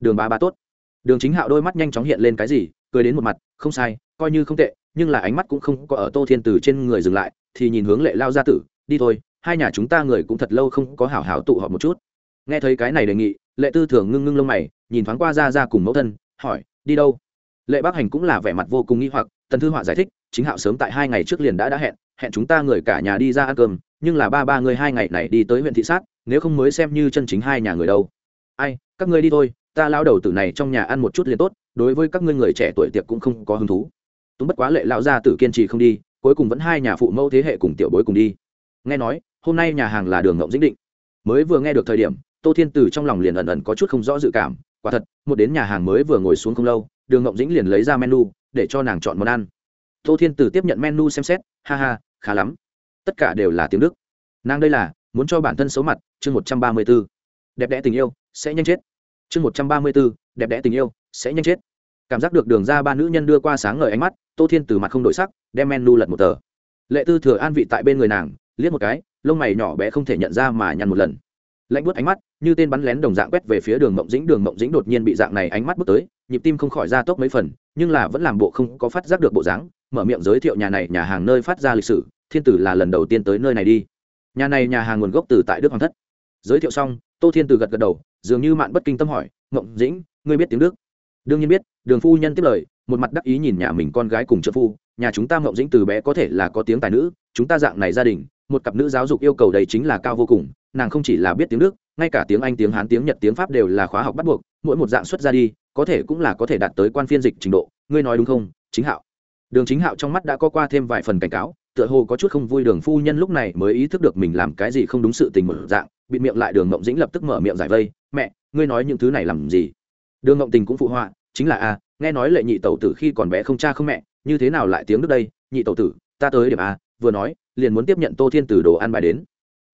Đường ba ba tốt. Đường chính hạo đôi mắt nhanh chóng hiện lên cái gì cười đến một mặt, không sai, coi như không tệ, nhưng là ánh mắt cũng không có ở tô thiên tử trên người dừng lại, thì nhìn hướng lệ lao gia tử, đi thôi, hai nhà chúng ta người cũng thật lâu không có hảo hảo tụ họp một chút. Nghe thấy cái này đề nghị, lệ tư thường ngưng ngưng lông mày, nhìn thoáng qua ra ra cùng mẫu thân, hỏi, đi đâu? Lệ bác hành cũng là vẻ mặt vô cùng nghi hoặc, tần thư họa giải thích, chính hạo sớm tại hai ngày trước liền đã đã hẹn hẹn chúng ta người cả nhà đi ra ăn cơm, nhưng là ba ba người hai ngày này đi tới huyện thị sát, nếu không mới xem như chân chính hai nhà người đâu. Ai, các ngươi đi thôi ta lao đầu tử này trong nhà ăn một chút liền tốt, đối với các ngươi người trẻ tuổi tiệc cũng không có hứng thú. Túng bất quá lệ lão gia tử kiên trì không đi, cuối cùng vẫn hai nhà phụ mẫu thế hệ cùng tiểu bối cùng đi. Nghe nói, hôm nay nhà hàng là đường ngộng dĩnh định. Mới vừa nghe được thời điểm, tô thiên Tử trong lòng liền ẩn ẩn có chút không rõ dự cảm, quả thật, một đến nhà hàng mới vừa ngồi xuống không lâu, đường ngộng dĩnh liền lấy ra menu, để cho nàng chọn món ăn. Tô thiên Tử tiếp nhận menu xem xét, ha ha, khá lắm. Tất cả đều là tiếng đức. Nàng đây là, muốn cho bản thân xấu mặt, chương một trăm ba mươi b ố đẹp đẽ tình yêu, sẽ nhanh chết chương một trăm ba mươi bốn, đẹp đẽ tình yêu sẽ nhanh chết. Cảm giác được đường ra ba nữ nhân đưa qua sáng ngời ánh mắt tô thiên từ mặt không đổi sắc đem menu lật một tờ. Lệ tư thừa an vị tại bên người nàng liếc một cái lông mày nhỏ bé không thể nhận ra mà nhăn một lần. Lạnh buốt ánh mắt như tên bắn lén đồng dạng quét về phía đường mộng dĩnh đường mộng dĩnh đột nhiên bị dạng này ánh mắt bước tới nhịp tim không khỏi ra tốc mấy phần nhưng là vẫn làm bộ không có phát giác được bộ dáng mở miệng giới thiệu nhà này nhà hàng nơi phát ra lịch sử thiên tử là lần đầu tiên tới nơi này đi. Nhà này nhà hàng nguồn gốc từ tại đức hoàng thất. Giới thiệu xong tô thiên tử gật gật đầu dường như mạn bất kinh tâm hỏi mộng dĩnh, ngươi biết tiếng đức? Đương nhiên biết, đường phu nhân tiếp lời, một mặt đắc ý nhìn nhà mình con gái cùng trợ phu, nhà chúng ta mộng dĩnh từ bé có thể là có tiếng tài nữ, chúng ta dạng này gia đình, một cặp nữ giáo dục yêu cầu đầy chính là cao vô cùng, nàng không chỉ là biết tiếng đức, ngay cả tiếng anh, tiếng hán, tiếng nhật, tiếng pháp đều là khóa học bắt buộc, mỗi một dạng xuất ra đi, có thể cũng là có thể đạt tới quan phiên dịch trình độ, ngươi nói đúng không, chính hạo? Đường chính hạo trong mắt đã có qua thêm vài phần cảnh cáo, tựa hồ có chút không vui, đường phu nhân lúc này mới ý thức được mình làm cái gì không đúng sự tình một dạng bịt miệng lại đường ngộng dĩnh lập tức mở miệng giải vây, mẹ, ngươi nói những thứ này làm gì? Đường ngộng tình cũng phụ họa, chính là a, nghe nói lệ nhị tẩu tử khi còn bé không cha không mẹ, như thế nào lại tiếng nước đây? Nhị tẩu tử, ta tới điểm a, vừa nói, liền muốn tiếp nhận tô thiên từ đồ ăn bài đến.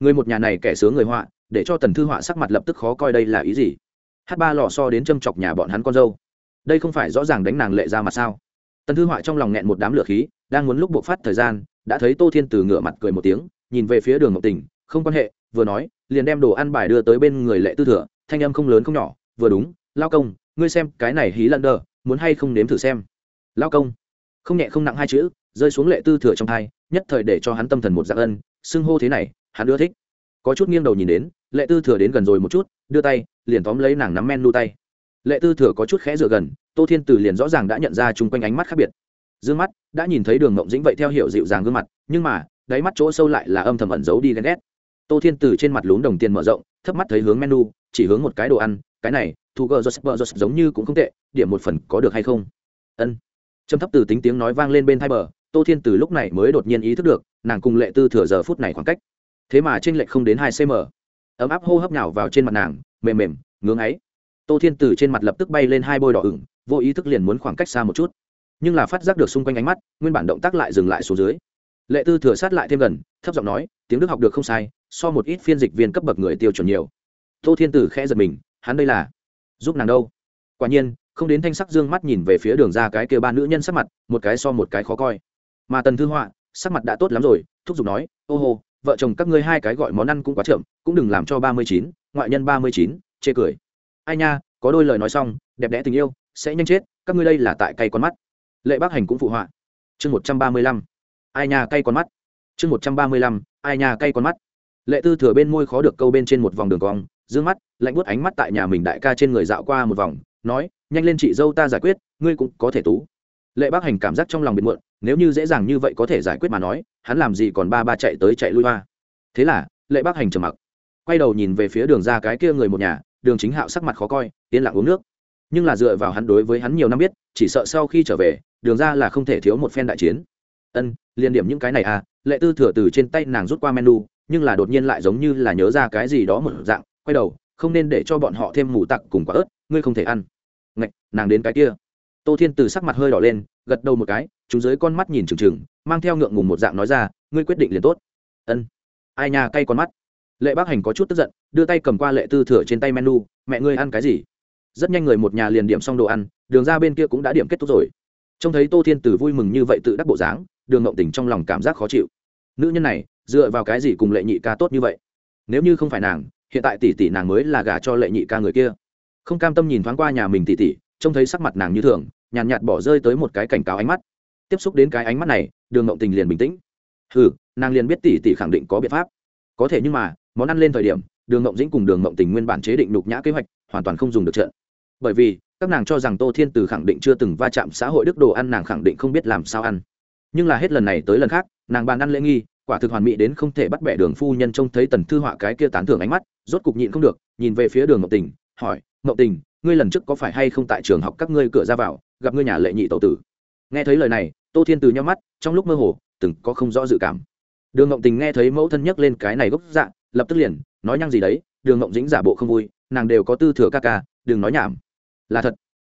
Người một nhà này kẻ sướng người họa, để cho tần thư họa sắc mặt lập tức khó coi đây là ý gì? Hát ba lò so đến châm chọc nhà bọn hắn con dâu. Đây không phải rõ ràng đánh nàng lệ ra mà sao? Tần thư họa trong lòng nghẹn một đám lửa khí, đang muốn lúc buộc phát thời gian, đã thấy tô thiên từ ngửa mặt cười một tiếng, nhìn về phía đường ngọc tình không quan hệ, vừa nói, liền đem đồ ăn bài đưa tới bên người lệ tư thừa, thanh âm không lớn không nhỏ, vừa đúng, lao công, ngươi xem cái này hí lận đờ, muốn hay không nếm thử xem. Lao công, không nhẹ không nặng hai chữ, rơi xuống lệ tư thừa trong thai, nhất thời để cho hắn tâm thần một dạng ân, xưng hô thế này, hắn ưa thích. Có chút nghiêng đầu nhìn đến, lệ tư thừa đến gần rồi một chút, đưa tay, liền tóm lấy nàng nắm men nu tay. Lệ tư thừa có chút khẽ dựa gần, tô thiên từ liền rõ ràng đã nhận ra chung quanh ánh mắt khác biệt. D ư ơ n g mắt, đã nhìn thấy đường mộng dĩnh vậy theo hiểu dịu dàng gương mặt, nhưng mà, đáy mắt chỗ sâu lại là âm thầm ẩn giấu đi ghen ghét tô thiên từ trên mặt lún đồng tiền mở rộng, thấp mắt thấy hướng menu, chỉ hướng một cái đồ ăn, cái này, thu gờ joseph vợ joseph giống như cũng không tệ, điểm một phần có được hay không? Ân. Trầm thấp từ tính tiếng nói vang lên bên thai bờ, tô thiên từ lúc này mới đột nhiên ý thức được, nàng cùng lệ tư thừa giờ phút này khoảng cách. Thế mà t r lệch không đến hai cm ấm áp hô hấp nhào vào trên mặt nàng, mềm mềm ngưỡng ấy tô thiên từ trên mặt lập tức bay lên hai bôi đỏ ửng, vô ý thức liền muốn khoảng cách xa một chút. Nhưng là phát giác được xung quanh ánh mắt, nguyên bản động tác lại dừng lại xuống dưới lệ tư thừa sát lại thêm gần, thấp giọng nói, tiếng đức học được không sai, so một ít phiên dịch viên cấp bậc người tiêu chuẩn nhiều. Tô thiên tử khẽ giật mình, hắn đây là giúp nàng đâu? Quả nhiên, không đến thanh sắc dương mắt nhìn về phía đường ra cái kia ba nữ nhân sắc mặt, một cái so một cái khó coi. Mà tần thư họa, sắc mặt đã tốt lắm rồi, thúc giục nói, ô hô, vợ chồng các ngươi hai cái gọi món ăn cũng quá chậm, cũng đừng làm cho ba mươi chín, ngoại nhân ba mươi chín, chê cười. Ai nha, có đôi lời nói xong, đẹp đẽ tình yêu, sẽ nhanh chết, các ngươi đây là tại cay con mắt. Lệ bác hành cũng phụ họa. Chương một trăm ba mươi lăm ai nhà cay con mắt. Chương một trăm ba mươi lăm, ai nhà cay con mắt. Lệ tư thừa bên môi khó được câu bên trên một vòng đường cong d ư ơ n g mắt, lạnh bút ánh mắt tại nhà mình đại ca trên người dạo qua một vòng, nói, nhanh lên chị dâu ta giải quyết, ngươi cũng có thể tú. Lệ bác hành cảm giác trong lòng biệt muộn, nếu như dễ dàng như vậy có thể giải quyết mà nói, hắn làm gì còn ba ba chạy tới chạy lui ba thế là, lệ bác hành trầm mặc, quay đầu nhìn về phía đường ra cái kia người một nhà, đường chính hạo sắc mặt khó coi, yên lặng uống nước. Nhưng là dựa vào hắn đối với hắn nhiều năm biết, chỉ sợ sau khi trở về, đường ra là không thể thiếu một phen đại chiến ân liên điểm những cái này à lệ tư thừa từ trên tay nàng rút qua menu, nhưng là đột nhiên lại giống như là nhớ ra cái gì đó một dạng, quay đầu, không nên để cho bọn họ thêm mù tặc cùng quả ớt, ngươi không thể ăn. Ngạch, nàng đến cái kia. Tô thiên từ sắc mặt hơi đỏ lên, gật đầu một cái, chúng dưới con mắt nhìn trừng trừng, mang theo ngượng ngùng một dạng nói ra, ngươi quyết định liền tốt. Ân. Ai nhà cay con mắt. Lệ bác hành có chút tức giận, đưa tay cầm qua lệ tư thừa trên tay menu, mẹ ngươi ăn cái gì? Rất nhanh người một nhà liền điểm xong đồ ăn, đường ra bên kia cũng đã điểm kết thúc rồi trông thấy tô thiên tử vui mừng như vậy tự đắc bộ dáng đường ngộng tỉnh trong lòng cảm giác khó chịu. Nữ nhân này dựa vào cái gì cùng lệ nhị ca tốt như vậy? Nếu như không phải nàng hiện tại tỷ tỷ nàng mới là gả cho lệ nhị ca người kia. Không cam tâm nhìn thoáng qua nhà mình tỷ tỷ trông thấy sắc mặt nàng như thường nhàn nhạt, nhạt bỏ rơi tới một cái cảnh cáo ánh mắt. Tiếp xúc đến cái ánh mắt này đường ngộng tình liền bình tĩnh. Ừ nàng liền biết tỷ tỷ khẳng định có biện pháp. Có thể nhưng mà món ăn lên thời điểm đường ngộng dĩnh cùng đường ngộng tình nguyên bản chế định nhục nhã kế hoạch hoàn toàn không dùng được trận bởi vì các nàng cho rằng tô thiên từ khẳng định chưa từng va chạm xã hội đức đồ ăn nàng khẳng định không biết làm sao ăn nhưng là hết lần này tới lần khác nàng bàn ăn lễ nghi quả thực hoàn mỹ đến không thể bắt bẻ đường phu nhân trông thấy tần thư họa cái kia tán thưởng ánh mắt rốt cục nhịn không được nhìn về phía đường ngọc tình hỏi ngọc tình ngươi lần trước có phải hay không tại trường học các ngươi cửa ra vào gặp ngươi nhà lệ nhị tẩu tử nghe thấy lời này tô thiên từ nhau mắt trong lúc mơ hồ từng có không rõ dự cảm đường ngọc tình nghe thấy mẫu thân nhắc lên cái này gốc dạ lập tức liền nói nhăng gì đấy đường ngọc dĩnh giả bộ không vui nàng đều có tư thừa ca ca đừng nói nhảm là thật.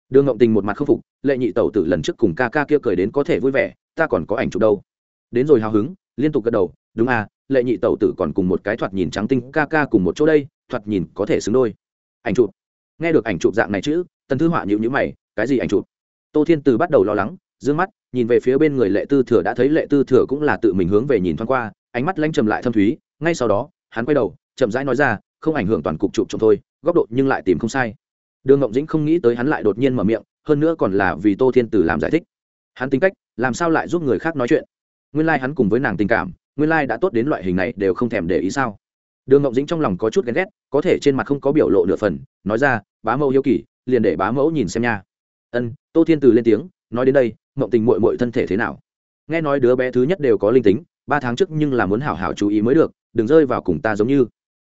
Đường ngộng tình một mặt k phục, lệ nhị tẩu tử lần trước cùng ca ca kia cười đến có thể vui vẻ, ta còn có ảnh chụp đâu. Đến rồi hào hứng, liên tục gật đầu, đúng à lệ nhị tẩu tử còn cùng một cái thoạt nhìn trắng tinh, ca ca cùng một chỗ đây, thoạt nhìn có thể xứng đôi. Ảnh chụp. Nghe được ảnh chụp dạng này chứ tần thư họa nhịu nhữ mày, cái gì ảnh chụp? Tô thiên từ bắt đầu lo lắng d ư ơ n g mắt, nhìn về phía bên người lệ tư thừa đã thấy lệ tư thừa cũng là tự mình hướng về nhìn thoáng qua, ánh mắt lanh trầm lại thâm thúy, ngay sau đó, hắn quay đầu, chậm rãi nói ra, không ảnh hưởng toàn cục chụp trộm thôi, góc độ nhưng lại tìm không sai đường ngộng dĩnh không nghĩ tới hắn lại đột nhiên mở miệng, hơn nữa còn là vì tô thiên tử làm giải thích. Hắn tính cách, làm sao lại giúp người khác nói chuyện? Nguyên lai、like、hắn cùng với nàng tình cảm, nguyên lai、like、đã tốt đến loại hình này đều không thèm để ý sao? Đường ngộng dĩnh trong lòng có chút ghen ghét, có thể trên mặt không có biểu lộ nửa phần, nói ra, bá mẫu hiếu kỳ, liền để bá mẫu nhìn xem nha. Ân, tô thiên tử lên tiếng, nói đến đây ngộng tình mội mội thân thể thế nào? Nghe nói đứa bé thứ nhất đều có linh tính, ba tháng trước nhưng là muốn hảo hảo chú ý mới được, đừng rơi vào cùng ta giống như.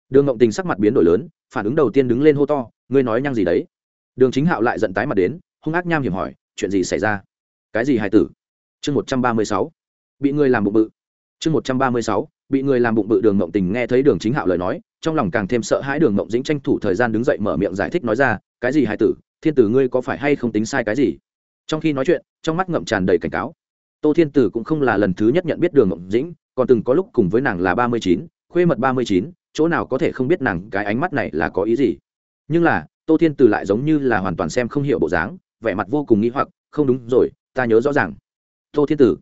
Đường ngộng tình sắc mặt biến đổi lớn, phản ứng đầu tiên đứng lên hô to ngươi nói nhăng gì đấy? Đường chính hạo lại giận tái mặt đến, hung ác nham hiểm hỏi, chuyện gì xảy ra? Cái gì hài tử? Chương một trăm ba mươi sáu. Bị người làm bụng bự. Chương một trăm ba mươi sáu. Bị người làm bụng bự đường mộng tình nghe thấy đường chính hạo lời nói, trong lòng càng thêm sợ hãi đường mộng dĩnh tranh thủ thời gian đứng dậy mở miệng giải thích nói ra, cái gì hài tử? Thiên tử ngươi có phải hay không tính sai cái gì? Trong khi nói chuyện, trong mắt ngậm tràn đầy cảnh cáo. Tô thiên tử cũng không là lần thứ nhất nhận biết đường mộng dĩnh, còn từng có lúc cùng với nàng là ba mươi chín, khuê mật ba mươi chín, chỗ nào có thể không biết nàng cái ánh mắt này là có ý gì? Nhưng là, tô thiên từ lại giống như là hoàn toàn xem không hiểu bộ dáng, vẻ mặt vô cùng nghĩ hoặc, không đúng rồi, ta nhớ rõ ràng. Tô thiên tử,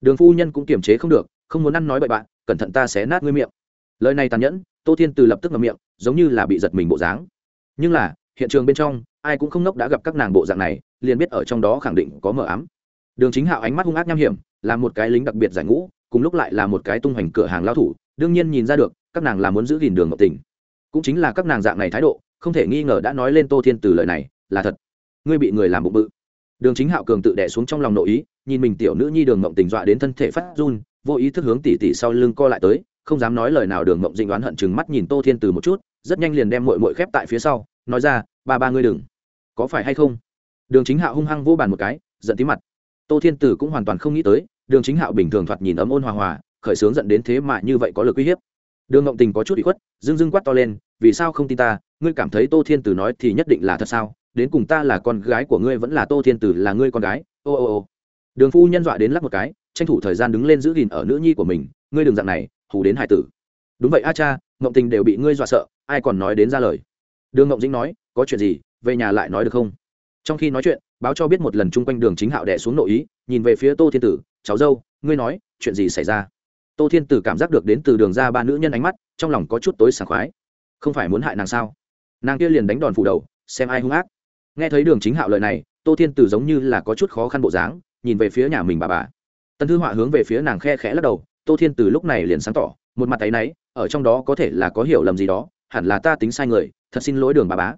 đường phu nhân cũng kiềm chế không được, không muốn ăn nói bậy bạn, cẩn thận ta sẽ nát ngươi miệng. Lời này tàn nhẫn, tô thiên từ lập tức ngậm miệng, giống như là bị giật mình bộ dáng. Nhưng là, hiện trường bên trong, ai cũng không nốc đã gặp các nàng bộ dạng này, liền biết ở trong đó khẳng định có mờ ám. Đường chính hạo ánh mắt hung ác nham hiểm, là một cái lính đặc biệt giải ngũ, cùng lúc lại là một cái tung hoành cửa hàng lao thủ, đương nhiên nhìn ra được, các nàng là muốn giữ gìn đường ngọc tình. Cũng chính là các nàng dạng này thái độ không thể nghi ngờ đã nói lên tô thiên từ lời này, là thật. Ngươi bị người làm bụng bự. Đường chính hạo cường tự đẻ xuống trong lòng nội ý, nhìn mình tiểu nữ nhi đường mộng tình dọa đến thân thể phát run, vô ý thức hướng tỉ tỉ sau lưng co lại tới, không dám nói lời nào đường mộng dinh đoán hận chừng mắt nhìn tô thiên từ một chút, rất nhanh liền đem mội mội khép tại phía sau, nói ra, ba ba ngươi đừng. Có phải hay không? Đường chính hạo hung hăng vô bàn một cái, giận tí mặt. Tô thiên tử cũng hoàn toàn không nghĩ tới, đường chính hạo bình thường thoạt nhìn ấm ôn hòa hòa, khởi sướng dẫn đến thế mà như vậy có lực uy hiếp đường ngộng tình có chút bị khuất, dưng dưng quát to lên, vì sao không tin ta? Ngươi cảm thấy tô thiên tử nói thì nhất định là thật sao? Đến cùng ta là con gái của ngươi vẫn là tô thiên tử là ngươi con gái? Ô ô ô. Đường phu nhân dọa đến lắc một cái, tranh thủ thời gian đứng lên giữ gìn ở nữ nhi của mình, ngươi đừng dạng này, hù đến hải tử. Đúng vậy a cha, ngộng tình đều bị ngươi dọa sợ, ai còn nói đến ra lời? Đường ngộng dĩnh nói, có chuyện gì, về nhà lại nói được không? Trong khi nói chuyện, báo cho biết một lần chung quanh đường chính hạo đẻ xuống nội ý, nhìn về phía tô thiên tử, cháu dâu, ngươi nói, chuyện gì xảy ra? Tô thiên tử cảm giác được đến từ đường ra ba nữ nhân ánh mắt, trong lòng có chút tối sảng khoái. Không phải muốn hại nàng sao? Nàng kia liền đánh đòn phủ đầu, xem ai hung ác. Nghe thấy đường chính hạo lời này, tô thiên tử giống như là có chút khó khăn bộ dáng, nhìn về phía nhà mình bà bà. Tân thư họa hướng về phía nàng khe khẽ lắc đầu, tô thiên tử lúc này liền sáng tỏ, một mặt tay náy, ở trong đó có thể là có hiểu lầm gì đó, hẳn là ta tính sai người, thật xin lỗi đường bà bá.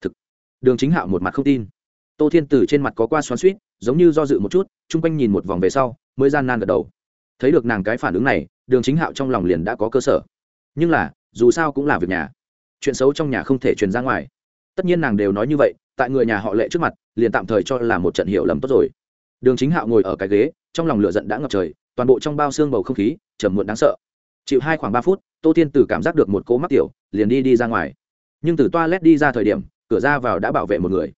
Thực. Đường chính hạo một mặt không tin. Tô thiên tử trên mặt có qua xoắn suýt giống như do dự một chút, chung quanh nhìn một vòng về sau, mới gian nan gật đầu thấy được nàng cái phản ứng này, đường chính hạo trong lòng liền đã có cơ sở. Nhưng là, dù sao cũng là việc nhà. Chuyện xấu trong nhà không thể truyền ra ngoài. Tất nhiên nàng đều nói như vậy, tại người nhà họ lệ trước mặt, liền tạm thời cho là một trận hiểu lầm tốt rồi. Đường chính hạo ngồi ở cái ghế, trong lòng lửa giận đã ngập trời, toàn bộ trong bao xương bầu không khí, trầm muộn đáng sợ. Chịu hai khoảng ba phút, tô thiên tử cảm giác được một cỗ mắc tiểu, liền đi đi ra ngoài. Nhưng từ toa led đi ra thời điểm, cửa ra vào đã bảo vệ một người.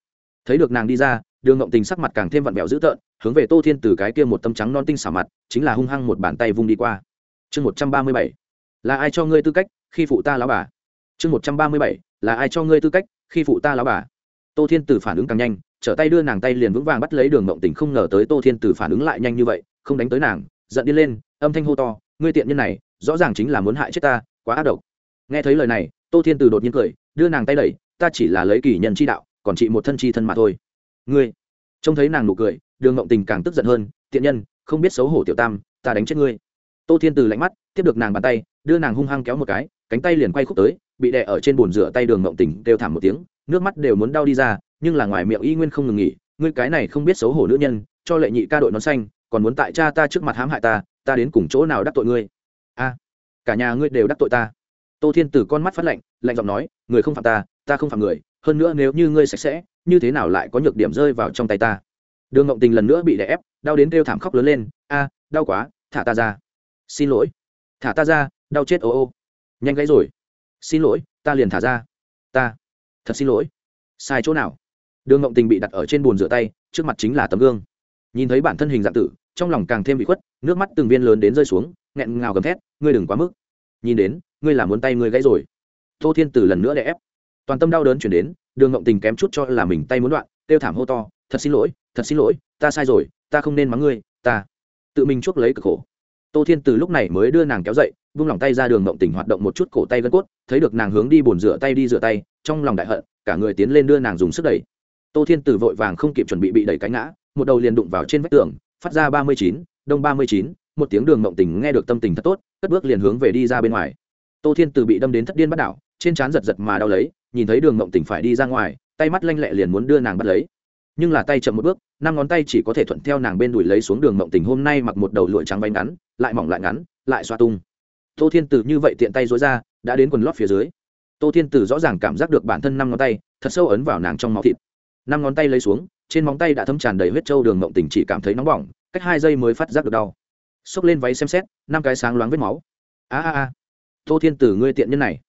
Thấy được nàng đi ra, đường ngộng tình sắc mặt càng thêm vặn vẹo dữ tợn hướng về tô thiên từ cái kia một tâm trắng non tinh xả mặt, chính là hung hăng một bàn tay vung đi qua. Chương một trăm ba mươi bảy, là ai cho ngươi tư cách khi phụ ta lão bà? Chương một trăm ba mươi bảy, là ai cho ngươi tư cách khi phụ ta lão bà? Tô thiên từ phản ứng càng nhanh, trở tay đưa nàng tay liền vững vàng bắt lấy đường mộng tình không ngờ tới tô thiên từ phản ứng lại nhanh như vậy, không đánh tới nàng, giận đi lên, âm thanh hô to, ngươi tiện nhân này, rõ ràng chính là muốn hại chết ta, quá ác độc. Nghe thấy lời này, tô thiên từ đột nhiên cười, đưa nàng tay đẩy, ta chỉ là lấy kỳ nhân chi đạo, còn chị một thân chi thân mà thôi. Ngươi trông thấy nàng nụ cười, đường ngộng tình càng tức giận hơn, tiện nhân, không biết xấu hổ tiểu tam, ta đánh chết ngươi. Tô thiên từ lạnh mắt, tiếp được nàng bàn tay, đưa nàng hung hăng kéo một cái, cánh tay liền quay khúc tới, bị đè ở trên bồn rửa tay đường ngộng tình đều thảm một tiếng, nước mắt đều muốn đau đi ra, nhưng là ngoài miệng y nguyên không ngừng nghỉ, ngươi cái này không biết xấu hổ nữ nhân, cho lệ nhị ca đội nón xanh, còn muốn tại cha ta trước mặt hãm hại ta ta đến cùng chỗ nào đắc tội ngươi? A, cả nhà ngươi đều đắc tội ta. Tô thiên từ con mắt phát lạnh lạnh giọng nói, người không phạm ta ta không phạm người, hơn nữa nếu như ngươi sạch sẽ như thế nào lại có nhược điểm rơi vào trong tay ta? Đường ngộng tình lần nữa bị đè ép, đau đến kêu thảm khóc lớn lên, a, đau quá, thả ta ra. Xin lỗi. Thả ta ra, đau chết, ô ô. Nhanh gãy rồi. Xin lỗi, ta liền thả ra. Ta, thật xin lỗi. Sai chỗ nào? Đường ngộng tình bị đặt ở trên bồn rửa tay, trước mặt chính là tấm gương. Nhìn thấy bản thân hình dạng tử, trong lòng càng thêm bị khuất, nước mắt từng viên lớn đến rơi xuống, nghẹn ngào gầm thét, ngươi đừng quá mức. Nhìn đến, ngươi làm muốn tay ngươi gãy rồi. Tô thiên Tử lần nữa đè ép. Toàn tâm đau đớn chuyển đến đường ngộng tình kém chút cho là mình tay muốn đoạn, kêu thảm hô to, thật xin lỗi, thật xin lỗi, ta sai rồi, ta không nên mắng ngươi, ta. Tự mình chuốc lấy cực khổ. Tô thiên từ lúc này mới đưa nàng kéo dậy, vung lòng tay ra đường ngộng tình hoạt động một chút cổ tay gân cốt, thấy được nàng hướng đi bồn rửa tay đi rửa tay, trong lòng đại hận, cả người tiến lên đưa nàng dùng sức đẩy. Tô thiên từ vội vàng không kịp chuẩn bị bị đẩy cánh ngã, một đầu liền đụng vào trên vách tường, phát ra ba mươi chín, đông ba mươi chín, một tiếng đường ngộng tình nghe được tâm tình thật tốt, cất bước liền hướng về đi ra bên ngoài. Tô thiên từ bị đâm đến thất điên bắt đảo, trên trán giật giật mà đau lấy nhìn thấy đường mộng tỉnh phải đi ra ngoài, tay mắt lanh lẹ liền muốn đưa nàng bắt lấy. Nhưng là tay chậm một bước, năm ngón tay chỉ có thể thuận theo nàng bên đùi lấy xuống đường mộng tỉnh hôm nay mặc một đầu lụa trắng váy ngắn, lại mỏng lại ngắn, lại xoa tung. Tô thiên tử như vậy tiện tay dối ra, đã đến quần lót phía dưới. Tô thiên tử rõ ràng cảm giác được bản thân năm ngón tay thật sâu ấn vào nàng trong máu thịt. Năm ngón tay lấy xuống, trên móng tay đã thấm tràn đầy huyết trâu đường mộng tỉnh chỉ cảm thấy nóng bỏng, cách hai giây mới phát giác được đau. Xốc lên váy xem xét, năm cái sáng loáng vết máu. A a a. Tô thiên tử ngươi tiện nhân này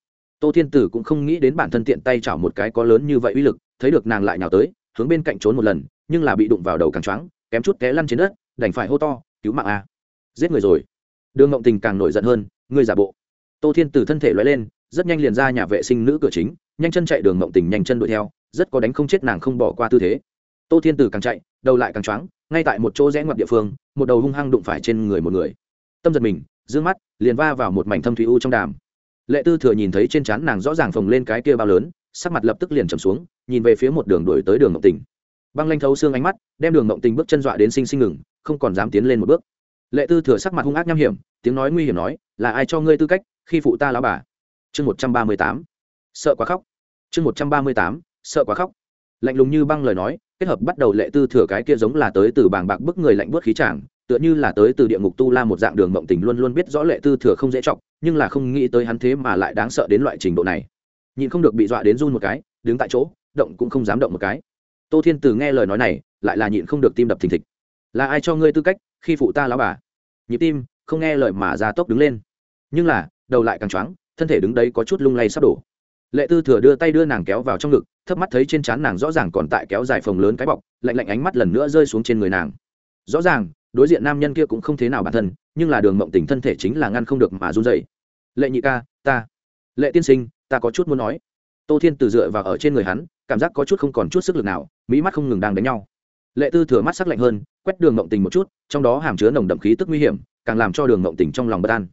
tô thiên tử cũng không nghĩ đến bản thân tiện tay chảo một cái có lớn như vậy uy lực, thấy được nàng lại nào tới, hướng bên cạnh trốn một lần, nhưng là bị đụng vào đầu càng choáng, kém chút té lăn trên đất, đành phải hô to, cứu mạng a, giết người rồi. Đường ngộng tình càng nổi giận hơn, ngươi giả bộ. Tô thiên tử thân thể loay lên, rất nhanh liền ra nhà vệ sinh nữ cửa chính, nhanh chân chạy đường ngộng tình nhanh chân đuổi theo, rất có đánh không chết nàng không bỏ qua tư thế. Tô thiên tử càng chạy, đầu lại càng choáng, ngay tại một chỗ rẽ ngoặt địa phương, một đầu hung hăng đụng phải trên người một người. Tâm giật mình d mắt, liền va vào một mảnh thâm thủy u trong đàm lệ tư thừa nhìn thấy trên trán nàng rõ ràng phồng lên cái kia bao lớn, sắc mặt lập tức liền trầm xuống, nhìn về phía một đường đuổi tới đường ngộng tình. Băng lanh thấu xương ánh mắt, đem đường ngộng tình bước chân dọa đến sinh sinh ngừng, không còn dám tiến lên một bước. Lệ tư thừa sắc mặt hung ác nham hiểm, tiếng nói nguy hiểm nói, là ai cho ngươi tư cách, khi phụ ta lão bà? Chương một trăm ba mươi tám. Sợ quá khóc. Chương một trăm ba mươi tám, sợ quá khóc. Lạnh lùng như băng lời nói, kết hợp bắt đầu lệ tư thừa cái kia giống là tới từ bàng bạc bức người lạnh bớt khí tràng tựa như là tới từ địa ngục tu la một dạng đường mộng tình luôn luôn biết rõ lệ tư thừa không dễ chọc, nhưng là không nghĩ tới hắn thế mà lại đáng sợ đến loại trình độ này. Nhìn không được bị dọa đến run một cái, đứng tại chỗ, động cũng không dám động một cái. Tô thiên từ nghe lời nói này, lại là nhịn không được tim đập thình thịch. Là ai cho ngươi tư cách, khi phụ ta lão bà? Nhịp tim, không nghe lời mà ra tốc đứng lên. Nhưng là, đầu lại càng choáng, thân thể đứng đấy có chút lung lay sắp đổ. Lệ tư thừa đưa tay đưa nàng kéo vào trong ngực, thấp mắt thấy trên trán nàng rõ ràng còn tại kéo dài phồng lớn cái bọc, lạnh lạnh ánh mắt lần nữa rơi xuống trên người nàng. Rõ ràng đối diện nam nhân kia cũng không thế nào bản thân, nhưng là đường mộng tình thân thể chính là ngăn không được mà run dậy lệ nhị ca, ta. Lệ tiên sinh, ta có chút muốn nói. Tô thiên từ dựa vào ở trên người hắn, cảm giác có chút không còn chút sức lực nào, mỹ mắt không ngừng đang đánh nhau. Lệ tư thừa mắt sắc lạnh hơn, quét đường mộng tình một chút, trong đó hàm chứa nồng đậm khí tức nguy hiểm, càng làm cho đường mộng tình trong lòng bất an.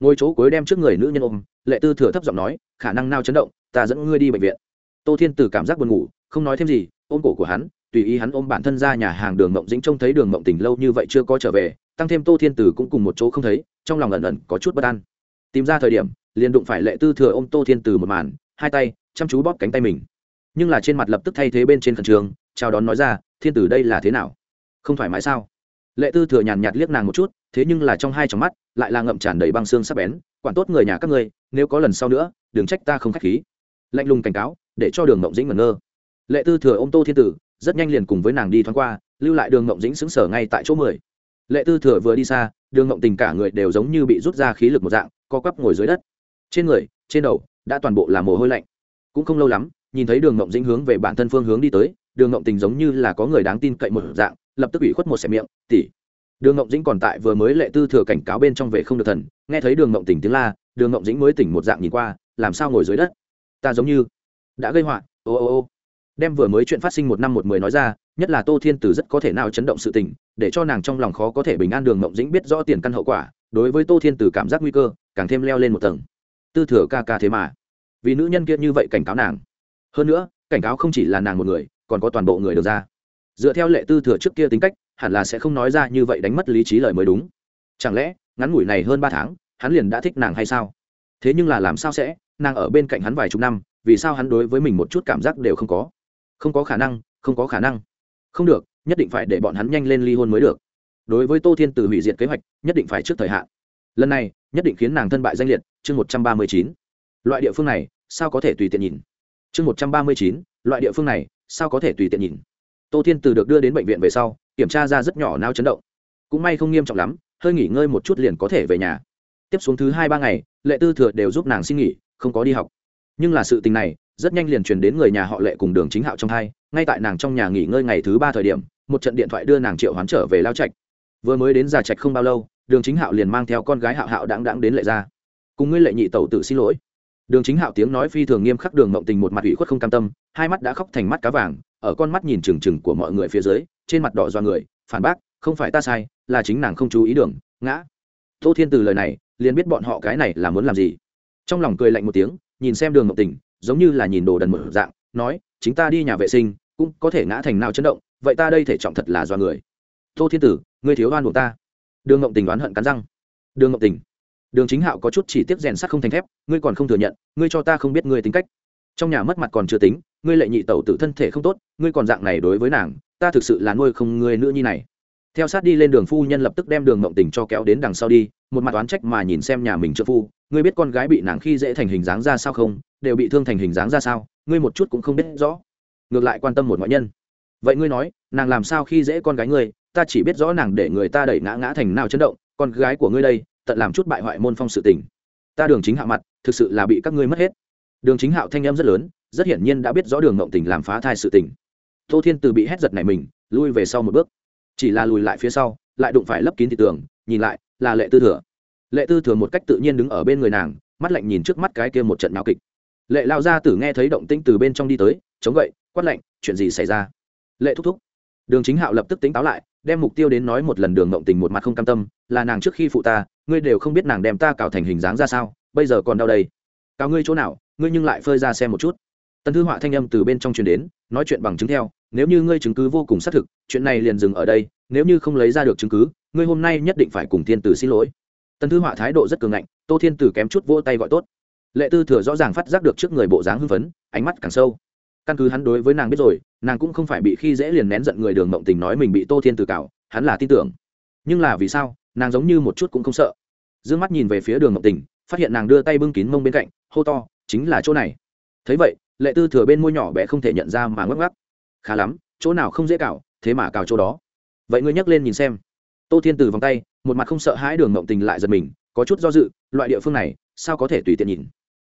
Ngôi chỗ cuối đem trước người nữ nhân ôm, lệ tư thừa thấp giọng nói, khả năng nao chấn động, ta dẫn ngươi đi bệnh viện. Tô thiên từ cảm giác buồn ngủ, không nói thêm gì, ôm cổ của hắn tùy ý hắn ôm bản thân ra nhà hàng đường mộng dĩnh trông thấy đường mộng tình lâu như vậy chưa có trở về, tăng thêm tô thiên tử cũng cùng một chỗ không thấy, trong lòng ẩn ẩn có chút bất an. Tìm ra thời điểm, liền đụng phải lệ tư thừa ôm tô thiên tử một màn, hai tay chăm chú bóp cánh tay mình. Nhưng là trên mặt lập tức thay thế bên trên khẩn trường chào đón nói ra, thiên tử đây là thế nào? Không thoải mái sao? Lệ tư thừa nhàn nhạt liếc nàng một chút, thế nhưng là trong hai trong mắt lại là ngậm tràn đầy băng xương sắc bén, quản tốt người nhà các ngươi, nếu có lần sau nữa, đừng trách ta không k h á c h khí. Lạnh lùng cảnh cáo, để cho đường mộng dĩnh ngẩn ngơ. Lệ tư thừa ô m tô thiên tử rất nhanh liền cùng với nàng đi thoáng qua, lưu lại đường ngộng dĩnh xứng sở ngay tại chỗ mười. Lệ tư thừa vừa đi xa, đường ngộng tình cả người đều giống như bị rút ra khí lực một dạng, co quắp ngồi dưới đất. Trên người, trên đầu, đã toàn bộ là mồ hôi lạnh. Cũng không lâu lắm, nhìn thấy đường ngộng dĩnh hướng về bản thân phương hướng đi tới, đường ngộng tình giống như là có người đáng tin cậy một dạng, lập tức ủy khuất một xẻ miệng tỉ đường ngộng dĩnh còn tại vừa mới lệ tư thừa cảnh cáo bên trong về không được thần, nghe thấy đường ngộng tình tiếng la, đường ngộng dĩnh mới tỉnh một dạng nhìn qua, làm sao ngồi dưới đất? Ta giống như đã gây họa, ô ô ô đem vừa mới chuyện phát sinh một năm một mười nói ra, nhất là tô thiên tử rất có thể nào chấn động sự tình, để cho nàng trong lòng khó có thể bình an đường mộng dĩnh biết rõ tiền căn hậu quả, đối với tô thiên tử cảm giác nguy cơ, càng thêm leo lên một tầng. Tư thừa ca ca thế mà. Vì nữ nhân kia như vậy cảnh cáo nàng. Hơn nữa, cảnh cáo không chỉ là nàng một người, còn có toàn bộ người được ra. Dựa theo lệ tư thừa trước kia tính cách, hẳn là sẽ không nói ra như vậy đánh mất lý trí lời mới đúng. Chẳng lẽ, ngắn ngủi này hơn ba tháng, hắn liền đã thích nàng hay sao? Thế nhưng là làm sao sẽ, nàng ở bên cạnh hắn vài chục năm, vì sao hắn đối với mình một chút cảm giác đều không có? Không có khả năng, không có khả năng. Không được, nhất định phải để bọn hắn nhanh lên ly hôn mới được. Đối với tô thiên từ hủy diệt kế hoạch, nhất định phải trước thời hạn. Lần này, nhất định khiến nàng thân bại danh liệt, chương một trăm ba mươi chín. Loại địa phương này, sao có thể tùy tiện nhìn? Chương một trăm ba mươi chín, loại địa phương này, sao có thể tùy tiện nhìn? Tô thiên từ được đưa đến bệnh viện về sau, kiểm tra ra rất nhỏ nao chấn động. Cũng may không nghiêm trọng lắm, hơi nghỉ ngơi một chút liền có thể về nhà. Tiếp xuống thứ hai ba ngày, lệ tư thừa đều giúp nàng xin nghỉ, không có đi học. Nhưng là sự tình này rất nhanh liền truyền đến người nhà họ lệ cùng đường chính hạo trong hai ngay tại nàng trong nhà nghỉ ngơi ngày thứ ba thời điểm, một trận điện thoại đưa nàng triệu hoán trở về lao trạch. Vừa mới đến già trạch không bao lâu, đường chính hạo liền mang theo con gái hạo hạo đáng đáng đến lệ ra cùng ngươi lệ nhị tẩu tự xin lỗi. Đường chính hạo tiếng nói phi thường nghiêm khắc đường mộng tình một mặt ủy khuất không cam tâm, hai mắt đã khóc thành mắt cá vàng, ở con mắt nhìn trừng trừng của mọi người phía dưới, trên mặt đỏ do người, phản bác, không phải ta sai, là chính nàng không chú ý đường, ngã. Tô thiên từ lời này, liền biết bọn họ cái này là muốn làm gì. Trong lòng cười lạnh một tiếng, nhìn xem đường mộng tình giống như là nhìn đồ đần một dạng, nói, chính ta đi nhà vệ sinh, cũng có thể ngã thành nào chấn động, vậy ta đây thể trọng thật là do người. Tô thiên tử, ngươi thiếu oan buộc ta. Đường ngộng tình oán hận cắn răng. Đường ngộng tình, đường chính hạo có chút chỉ tiếp rèn sắt không thành thép, ngươi còn không thừa nhận, ngươi cho ta không biết ngươi tính cách. Trong nhà mất mặt còn chưa tính, ngươi lệ nhị tẩu tự thân thể không tốt, ngươi còn dạng này đối với nàng, ta thực sự là nuôi không ngươi nữa nhi này theo sát đi lên đường phu nhân lập tức đem đường mộng tình cho kéo đến đằng sau đi, một mặt oán trách mà nhìn xem nhà mình trợ phu. Ngươi biết con gái bị nàng khi dễ thành hình dáng ra sao không? Đều bị thương thành hình dáng ra sao? Ngươi một chút cũng không biết rõ. Ngược lại quan tâm một ngoại nhân. Vậy ngươi nói, nàng làm sao khi dễ con gái ngươi? Ta chỉ biết rõ nàng để người ta đẩy ngã ngã thành nào chấn động. Con gái của ngươi đây, tận làm chút bại hoại môn phong sự tình. Ta đường chính hạ mặt, thực sự là bị các ngươi mất hết. Đường chính hạo thanh em rất lớn, rất hiển nhiên đã biết rõ đường mộng tình làm phá thai sự tình. Tô thiên từ bị hét giật này mình, lui về sau một bước chỉ là lùi lại phía sau, lại đụng phải lấp kín thị tường, nhìn lại, là lệ tư thừa. Lệ tư thừa một cách tự nhiên đứng ở bên người nàng, mắt lạnh nhìn trước mắt cái kia một trận nào kịch. Lệ lao gia tử nghe thấy động tĩnh từ bên trong đi tới, chống gậy, quát lạnh, chuyện gì xảy ra? Lệ thúc thúc. Đường chính hạo lập tức tính táo lại, đem mục tiêu đến nói một lần đường mộng tình một mặt không cam tâm, là nàng trước khi phụ ta, ngươi đều không biết nàng đem ta cào thành hình dáng ra sao, bây giờ còn đau đây. Cào ngươi chỗ nào, ngươi nhưng lại phơi ra xem một chút. Tần thư họa thanh âm từ bên trong truyền đến nói chuyện bằng chứng theo, nếu như ngươi chứng cứ vô cùng xác thực, chuyện này liền dừng ở đây, nếu như không lấy ra được chứng cứ, ngươi hôm nay nhất định phải cùng thiên tử xin lỗi. Tần thư họa thái độ rất cường ngạnh, tô thiên tử kém chút vỗ tay gọi tốt. Lệ tư thừa rõ ràng phát giác được trước người bộ dáng hưng phấn, ánh mắt càng sâu. Căn cứ hắn đối với nàng biết rồi, nàng cũng không phải bị khi dễ liền nén giận người đường mộng tình nói mình bị tô thiên tử cào hắn là tin tưởng. Nhưng là vì sao, nàng giống như một chút cũng không sợ. D ư ơ n g mắt nhìn về phía đường mộng tình, phát hiện nàng đưa tay bưng kín mông bên cạnh, hô to, chính là chỗ này. Thấy vậy lệ tư thừa bên môi nhỏ bé không thể nhận ra mà ngắc ngắc khá lắm, chỗ nào không dễ cào, thế mà cào chỗ đó. Vậy ngươi nhắc lên nhìn xem. Tô thiên từ vòng tay, một mặt không sợ hãi đường mộng tình lại giật mình, có chút do dự, loại địa phương này, sao có thể tùy tiện nhìn?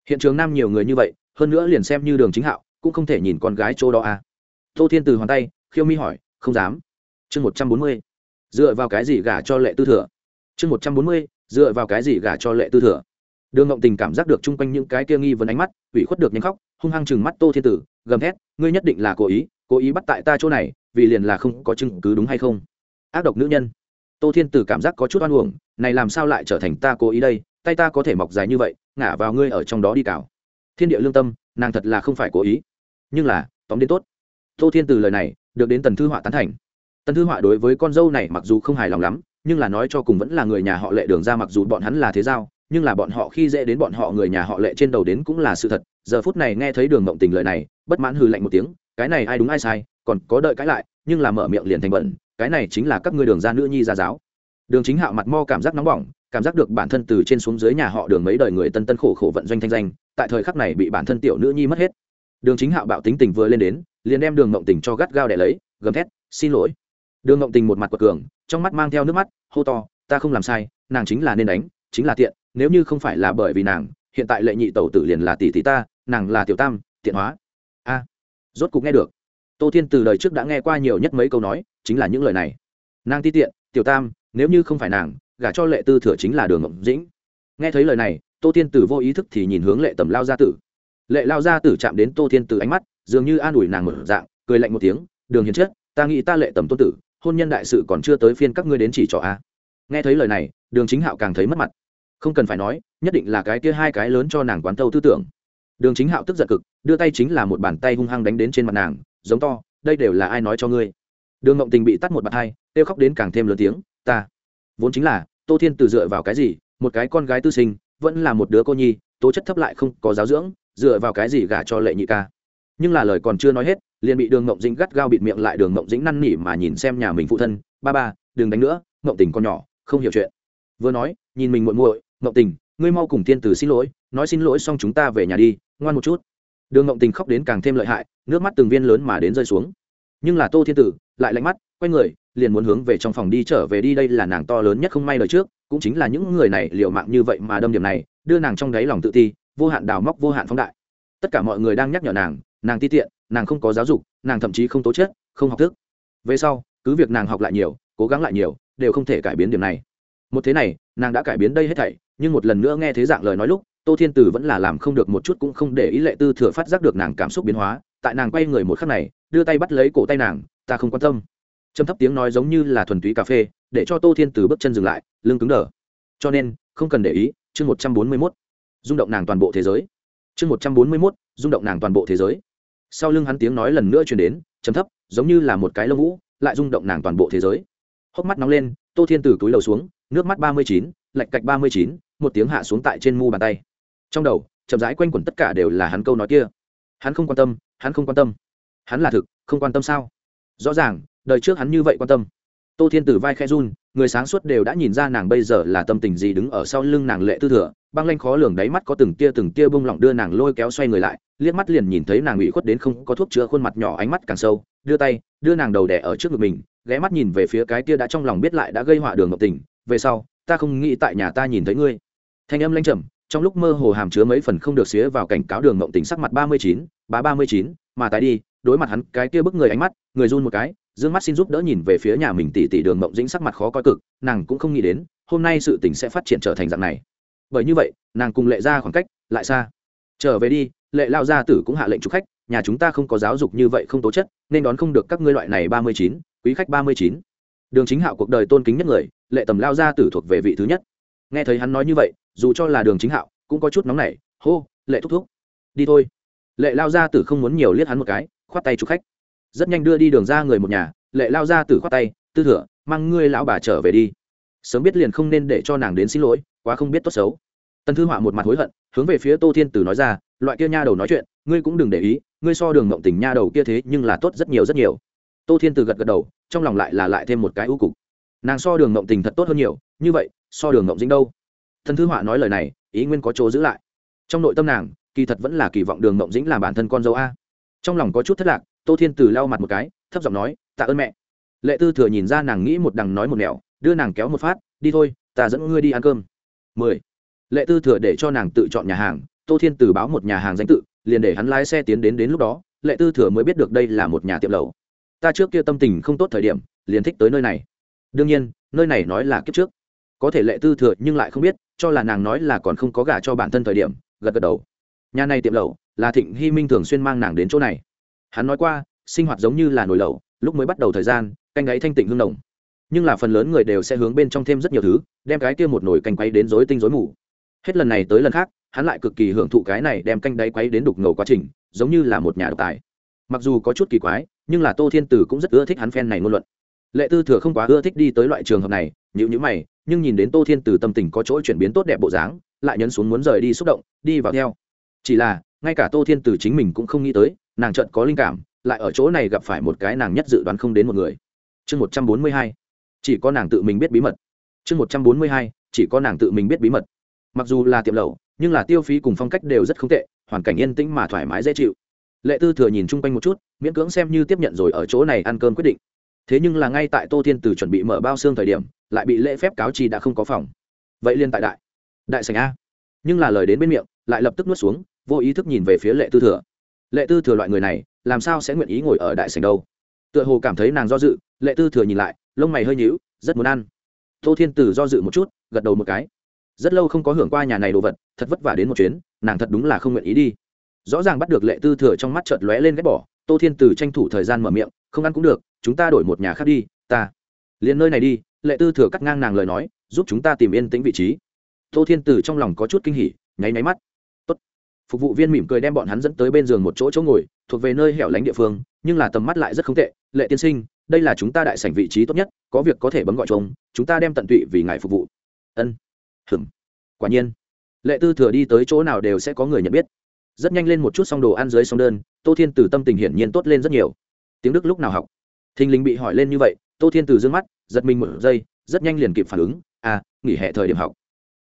Hiện trường nam nhiều người như vậy, hơn nữa liền xem như đường chính hạo, cũng không thể nhìn con gái chỗ đó à. Tô thiên từ hoàn tay, khiêu mi hỏi, không dám. Chương một trăm bốn mươi, dựa vào cái gì gả cho lệ tư thừa? Chương một trăm bốn mươi, dựa vào cái gì gả cho lệ tư thừa? Đường ngộng tình cảm giác được chung quanh những cái kia nghi vấn ánh mắt, ủy khuất được nhanh khóc, hung hăng chừng mắt tô thiên tử, gầm thét, ngươi nhất định là cố ý cố ý bắt tại ta chỗ này, vì liền là không có chứng cứ đúng hay không? Ác độc nữ nhân. Tô thiên tử cảm giác có chút oan uổng, này làm sao lại trở thành ta cố ý đây? Tay ta có thể mọc dài như vậy, ngả vào ngươi ở trong đó đi cào. Thiên địa lương tâm, nàng thật là không phải cố ý. Nhưng là, tóm đến tốt. Tô thiên từ lời này, được đến tần thư họa tán thành. Tần thư họa đối với con dâu này mặc dù không hài lòng lắm, nhưng là nói cho cùng vẫn là người nhà họ lệ đường ra mặc dù bọn hắn là thế giao nhưng là bọn họ khi dễ đến bọn họ người nhà họ lệ trên đầu đến cũng là sự thật. Giờ phút này nghe thấy đường mộng tình lời này, bất mãn hừ lạnh một tiếng, cái này ai đúng ai sai, còn có đợi cãi lại, nhưng là mở miệng liền thành bẩn, cái này chính là các ngươi đường gia nữ nhi ra giáo. Đường chính hạo mặt mo cảm giác nóng bỏng, cảm giác được bản thân từ trên xuống dưới nhà họ đường mấy đời người tân tân khổ khổ vận doanh thanh danh, tại thời khắc này bị bản thân tiểu nữ nhi mất hết. Đường chính hạo bạo tính tình vừa lên đến, liền đem đường mộng tình cho gắt gao để lấy, gầm thét, xin lỗi. Đường mộng tình một mặt quật cường, trong mắt mang theo nước mắt, hô to, ta không làm sai, nàng chính là nên đánh, chính là tiện nếu như không phải là bởi vì nàng hiện tại lệ nhị tẩu tử liền là tỷ tỷ ta nàng là tiểu tam tiện hóa. A rốt cục nghe được. Tô thiên từ đời trước đã nghe qua nhiều nhất mấy câu nói chính là những lời này. Nàng ti tiện tiểu tam nếu như không phải nàng gả cho lệ tư thừa chính là đường ngộng dĩnh. Nghe thấy lời này tô thiên từ vô ý thức thì nhìn hướng lệ tầm lao gia tử. Lệ lao gia tử chạm đến tô thiên từ ánh mắt dường như an ủi nàng một dạng cười lạnh một tiếng đường hiền chết, ta nghĩ ta lệ tầm tôn tử hôn nhân đại sự còn chưa tới phiên các ngươi đến chỉ trỏ a. Nghe thấy lời này đường chính hạo càng thấy mất mặt không cần phải nói, nhất định là cái kia hai cái lớn cho nàng quán thâu tư tưởng. Đường chính hạo tức giận cực, đưa tay chính là một bàn tay hung hăng đánh đến trên mặt nàng, giống to, đây đều là ai nói cho ngươi? Đường ngộng tình bị tắt một bàn hai kêu khóc đến càng thêm lớn tiếng, ta, vốn chính là, tô thiên từ dựa vào cái gì, một cái con gái tư sinh, vẫn là một đứa cô nhi, tố chất thấp lại không có giáo dưỡng, dựa vào cái gì gả cho lệ nhị ca? Nhưng là lời còn chưa nói hết, liền bị đường ngộng dĩnh gắt gao bịt miệng lại đường ngộng dĩnh năn nỉ mà nhìn xem nhà mình phụ thân, ba ba, đừng đánh nữa ngộng tình con nhỏ, không hiểu chuyện. Vừa nói, nhìn mình muội muội mộng tình, ngươi mau cùng tiên tử xin lỗi, nói xin lỗi xong chúng ta về nhà đi, ngoan một chút. Đường mộng tình khóc đến càng thêm lợi hại, nước mắt từng viên lớn mà đến rơi xuống. Nhưng là tô thiên tử, lại lạnh mắt, quay người, liền muốn hướng về trong phòng đi trở về đi, đây là nàng to lớn nhất không may đời trước, cũng chính là những người này liều mạng như vậy mà đâm điểm này, đưa nàng trong đáy lòng tự ti, vô hạn đào móc, vô hạn phóng đại. Tất cả mọi người đang nhắc nhở nàng nàng ti tiện, nàng không có giáo dục, nàng thậm chí không tố chất, không học thức. Về sau, cứ việc nàng học lại nhiều, cố gắng lại nhiều, đều không thể cải biến điểm này. Một thế này, nàng đã cải biến đây hết thảy nhưng một lần nữa nghe thế dạng lời nói lúc, tô thiên tử vẫn là làm không được một chút cũng không để ý lệ tư thừa phát giác được nàng cảm xúc biến hóa, tại nàng quay người một khắc này, đưa tay bắt lấy cổ tay nàng, ta không quan tâm. Trầm thấp tiếng nói giống như là thuần túy cà phê, để cho tô thiên tử bước chân dừng lại, lưng cứng đờ. Cho nên, không cần để ý, chương một trăm bốn mươi mốt, rung động nàng toàn bộ thế giới. Chương một trăm bốn mươi mốt, rung động nàng toàn bộ thế giới. Sau lưng hắn tiếng nói lần nữa truyền đến chấm thấp, giống như là một cái lông vũ, lại rung động nàng toàn bộ thế giới. Hốc mắt nóng lên, tô thiên tử cúi đầu xuống, nước mắt ba mươi chín lạch cạch ba mươi chín, một tiếng hạ xuống tại trên mu bàn tay. Trong đầu, chậm rãi quanh quẩn tất cả đều là hắn câu nói kia. Hắn không quan tâm, hắn không quan tâm. Hắn là thực, không quan tâm sao? Rõ ràng, đời trước hắn như vậy quan tâm. Tô thiên tử vai khe run, người sáng suốt đều đã nhìn ra nàng bây giờ là tâm tình gì đứng ở sau lưng nàng lệ tư thừa. Băng lanh khó lường đáy mắt có từng tia từng tia bông lỏng đưa nàng lôi kéo xoay người lại, liếc mắt liền nhìn thấy nàng ủy khuất đến không có thuốc chữa khuôn mặt nhỏ ánh mắt càng sâu, đưa tay, đưa nàng đầu đẻ ở trước ngực mình, ghé mắt nhìn về phía cái tia đã trong lòng biết lại đã gây họa đường ngọc tình. Về sau ta không nghĩ tại nhà ta nhìn thấy ngươi. Thanh âm lanh trầm, trong lúc mơ hồ hàm chứa mấy phần không được xía vào cảnh cáo đường Mộng tình sắc mặt ba mươi chín, ba ba mươi chín, mà tái đi, đối mặt hắn cái kia bức người ánh mắt, người run một cái, dương mắt xin giúp đỡ nhìn về phía nhà mình tỉ tỉ đường mộng dĩnh sắc mặt khó coi cực, nàng cũng không nghĩ đến, hôm nay sự tình sẽ phát triển trở thành dạng này. Bởi như vậy, nàng cùng lệ ra khoảng cách lại xa. Trở về đi, lệ lao gia tử cũng hạ lệnh chụp khách, nhà chúng ta không có giáo dục như vậy không tố chất, nên đón không được các ngươi loại này ba mươi chín, quý khách ba mươi chín đường chính hạo cuộc đời tôn kính nhất người, lệ tầm lao gia tử thuộc về vị thứ nhất. Nghe thấy hắn nói như vậy, dù cho là đường chính hạo, cũng có chút nóng nảy, hô, lệ thúc thúc, đi thôi. Lệ lao gia tử không muốn nhiều liếc hắn một cái, khoát tay chụp khách. Rất nhanh đưa đi đường ra người một nhà, lệ lao gia tử khoát tay, tư thừa, mang ngươi lão bà trở về đi. Sớm biết liền không nên để cho nàng đến xin lỗi, quá không biết tốt xấu. Tân thư họa một mặt hối hận, hướng về phía tô thiên tử nói ra, loại kia nha đầu nói chuyện, ngươi cũng đừng để ý, ngươi so đường mộng tình nha đầu kia thế nhưng là tốt rất nhiều rất nhiều. Tô thiên tử gật gật đầu trong lòng lại là lại thêm một cái ưu cục. Nàng so đường ngộng tình thật tốt hơn nhiều, như vậy, so đường ngộng dính đâu? Thần thư họa nói lời này, ý nguyên có chỗ giữ lại. Trong nội tâm nàng, kỳ thật vẫn là kỳ vọng đường ngộng dĩnh làm bản thân con dâu a. Trong lòng có chút thất lạc, tô thiên tử lau mặt một cái, thấp giọng nói, tạ ơn mẹ. Lệ tư thừa nhìn ra nàng nghĩ một đằng nói một nẻo, đưa nàng kéo một phát, đi thôi, ta dẫn ngươi đi ăn cơm. Mười. Lệ tư thừa để cho nàng tự chọn nhà hàng, tô thiên từ báo một nhà hàng danh tự, liền để hắn lái xe tiến đến đến lúc đó, lệ tư thừa mới biết được đây là một nhà tiệm lầu ta trước kia tâm tình không tốt thời điểm liền thích tới nơi này. Đương nhiên nơi này nói là kiếp trước. Có thể lệ tư thừa nhưng lại không biết cho là nàng nói là còn không có gả cho bản thân thời điểm gật gật đầu. Nhà này tiệm lẩu, là thịnh hy minh thường xuyên mang nàng đến chỗ này. Hắn nói qua sinh hoạt giống như là nồi lẩu, lúc mới bắt đầu thời gian canh gáy thanh tịnh hương đồng nhưng là phần lớn người đều sẽ hướng bên trong thêm rất nhiều thứ đem cái kia một nồi canh quay đến rối tinh rối mù. Hết lần này tới lần khác hắn lại cực kỳ hưởng thụ cái này đem canh đáy quấy đến đục ngầu quá trình giống như là một nhà độc tài mặc dù có chút kỳ quái, nhưng là tô thiên tử cũng rất ưa thích hắn phen này ngôn luận. Lệ tư thừa không quá ưa thích đi tới loại trường hợp này nhữ nhữ mày, nhưng nhìn đến tô thiên tử tâm tình có chỗ chuyển biến tốt đẹp bộ dáng, lại nhấn xuống muốn rời đi xúc động, đi vào theo. Chỉ là, ngay cả tô thiên tử chính mình cũng không nghĩ tới, nàng trận có linh cảm, lại ở chỗ này gặp phải một cái nàng nhất dự đoán không đến một người. Chương một trăm bốn mươi hai, chỉ có nàng tự mình biết bí mật. Chương một trăm bốn mươi hai, chỉ có nàng tự mình biết bí mật. Mặc dù là tiệm lẩu, nhưng là tiêu phí cùng phong cách đều rất không tệ, hoàn cảnh yên tĩnh mà thoải mái dễ chịu lệ tư thừa nhìn chung quanh một chút, miễn cưỡng xem như tiếp nhận rồi ở chỗ này ăn cơm quyết định. Thế nhưng là ngay tại tô thiên từ chuẩn bị mở bao xương thời điểm, lại bị lễ phép cáo trì đã không có phòng. Vậy liên tại đại. Đại sành a. Nhưng là lời đến bên miệng, lại lập tức nuốt xuống, vô ý thức nhìn về phía lệ tư thừa. Lệ tư thừa loại người này, làm sao sẽ nguyện ý ngồi ở đại sành đâu? Tựa hồ cảm thấy nàng do dự, lệ tư thừa nhìn lại, lông mày hơi nhíu, rất muốn ăn. Tô thiên từ do dự một chút, gật đầu một cái. Rất lâu không có hưởng qua nhà này đồ vật, thật vất vả đến một chuyến, nàng thật đúng là không nguyện ý đi rõ ràng bắt được lệ tư thừa trong mắt chợt lóe lên ghét bỏ, tô thiên từ tranh thủ thời gian mở miệng, không ăn cũng được, chúng ta đổi một nhà khác đi, ta liền nơi này đi. Lệ tư thừa cắt ngang nàng lời nói, giúp chúng ta tìm yên tĩnh vị trí. Tô thiên từ trong lòng có chút kinh hỉ, nháy nháy mắt. Tốt. phục vụ viên mỉm cười đem bọn hắn dẫn tới bên giường một chỗ chỗ ngồi, thuộc về nơi hẻo lánh địa phương, nhưng là tầm mắt lại rất không tệ. Lệ tiên sinh, đây là chúng ta đại sảnh vị trí tốt nhất, có việc có thể bấm gọi chung, chúng ta đem tận tụy vì ngài phục vụ. Ân. Hừm quả nhiên. Lệ tư thừa đi tới chỗ nào đều sẽ có người nhận biết rất nhanh lên một chút xong đồ ăn dưới sông đơn, tô thiên từ tâm tình hiển nhiên tốt lên rất nhiều. Tiếng đức lúc nào học? Thình lình bị hỏi lên như vậy, tô thiên từ d ư ơ n g mắt, giật mình một giây, rất nhanh liền kịp phản ứng à nghỉ hè thời điểm học.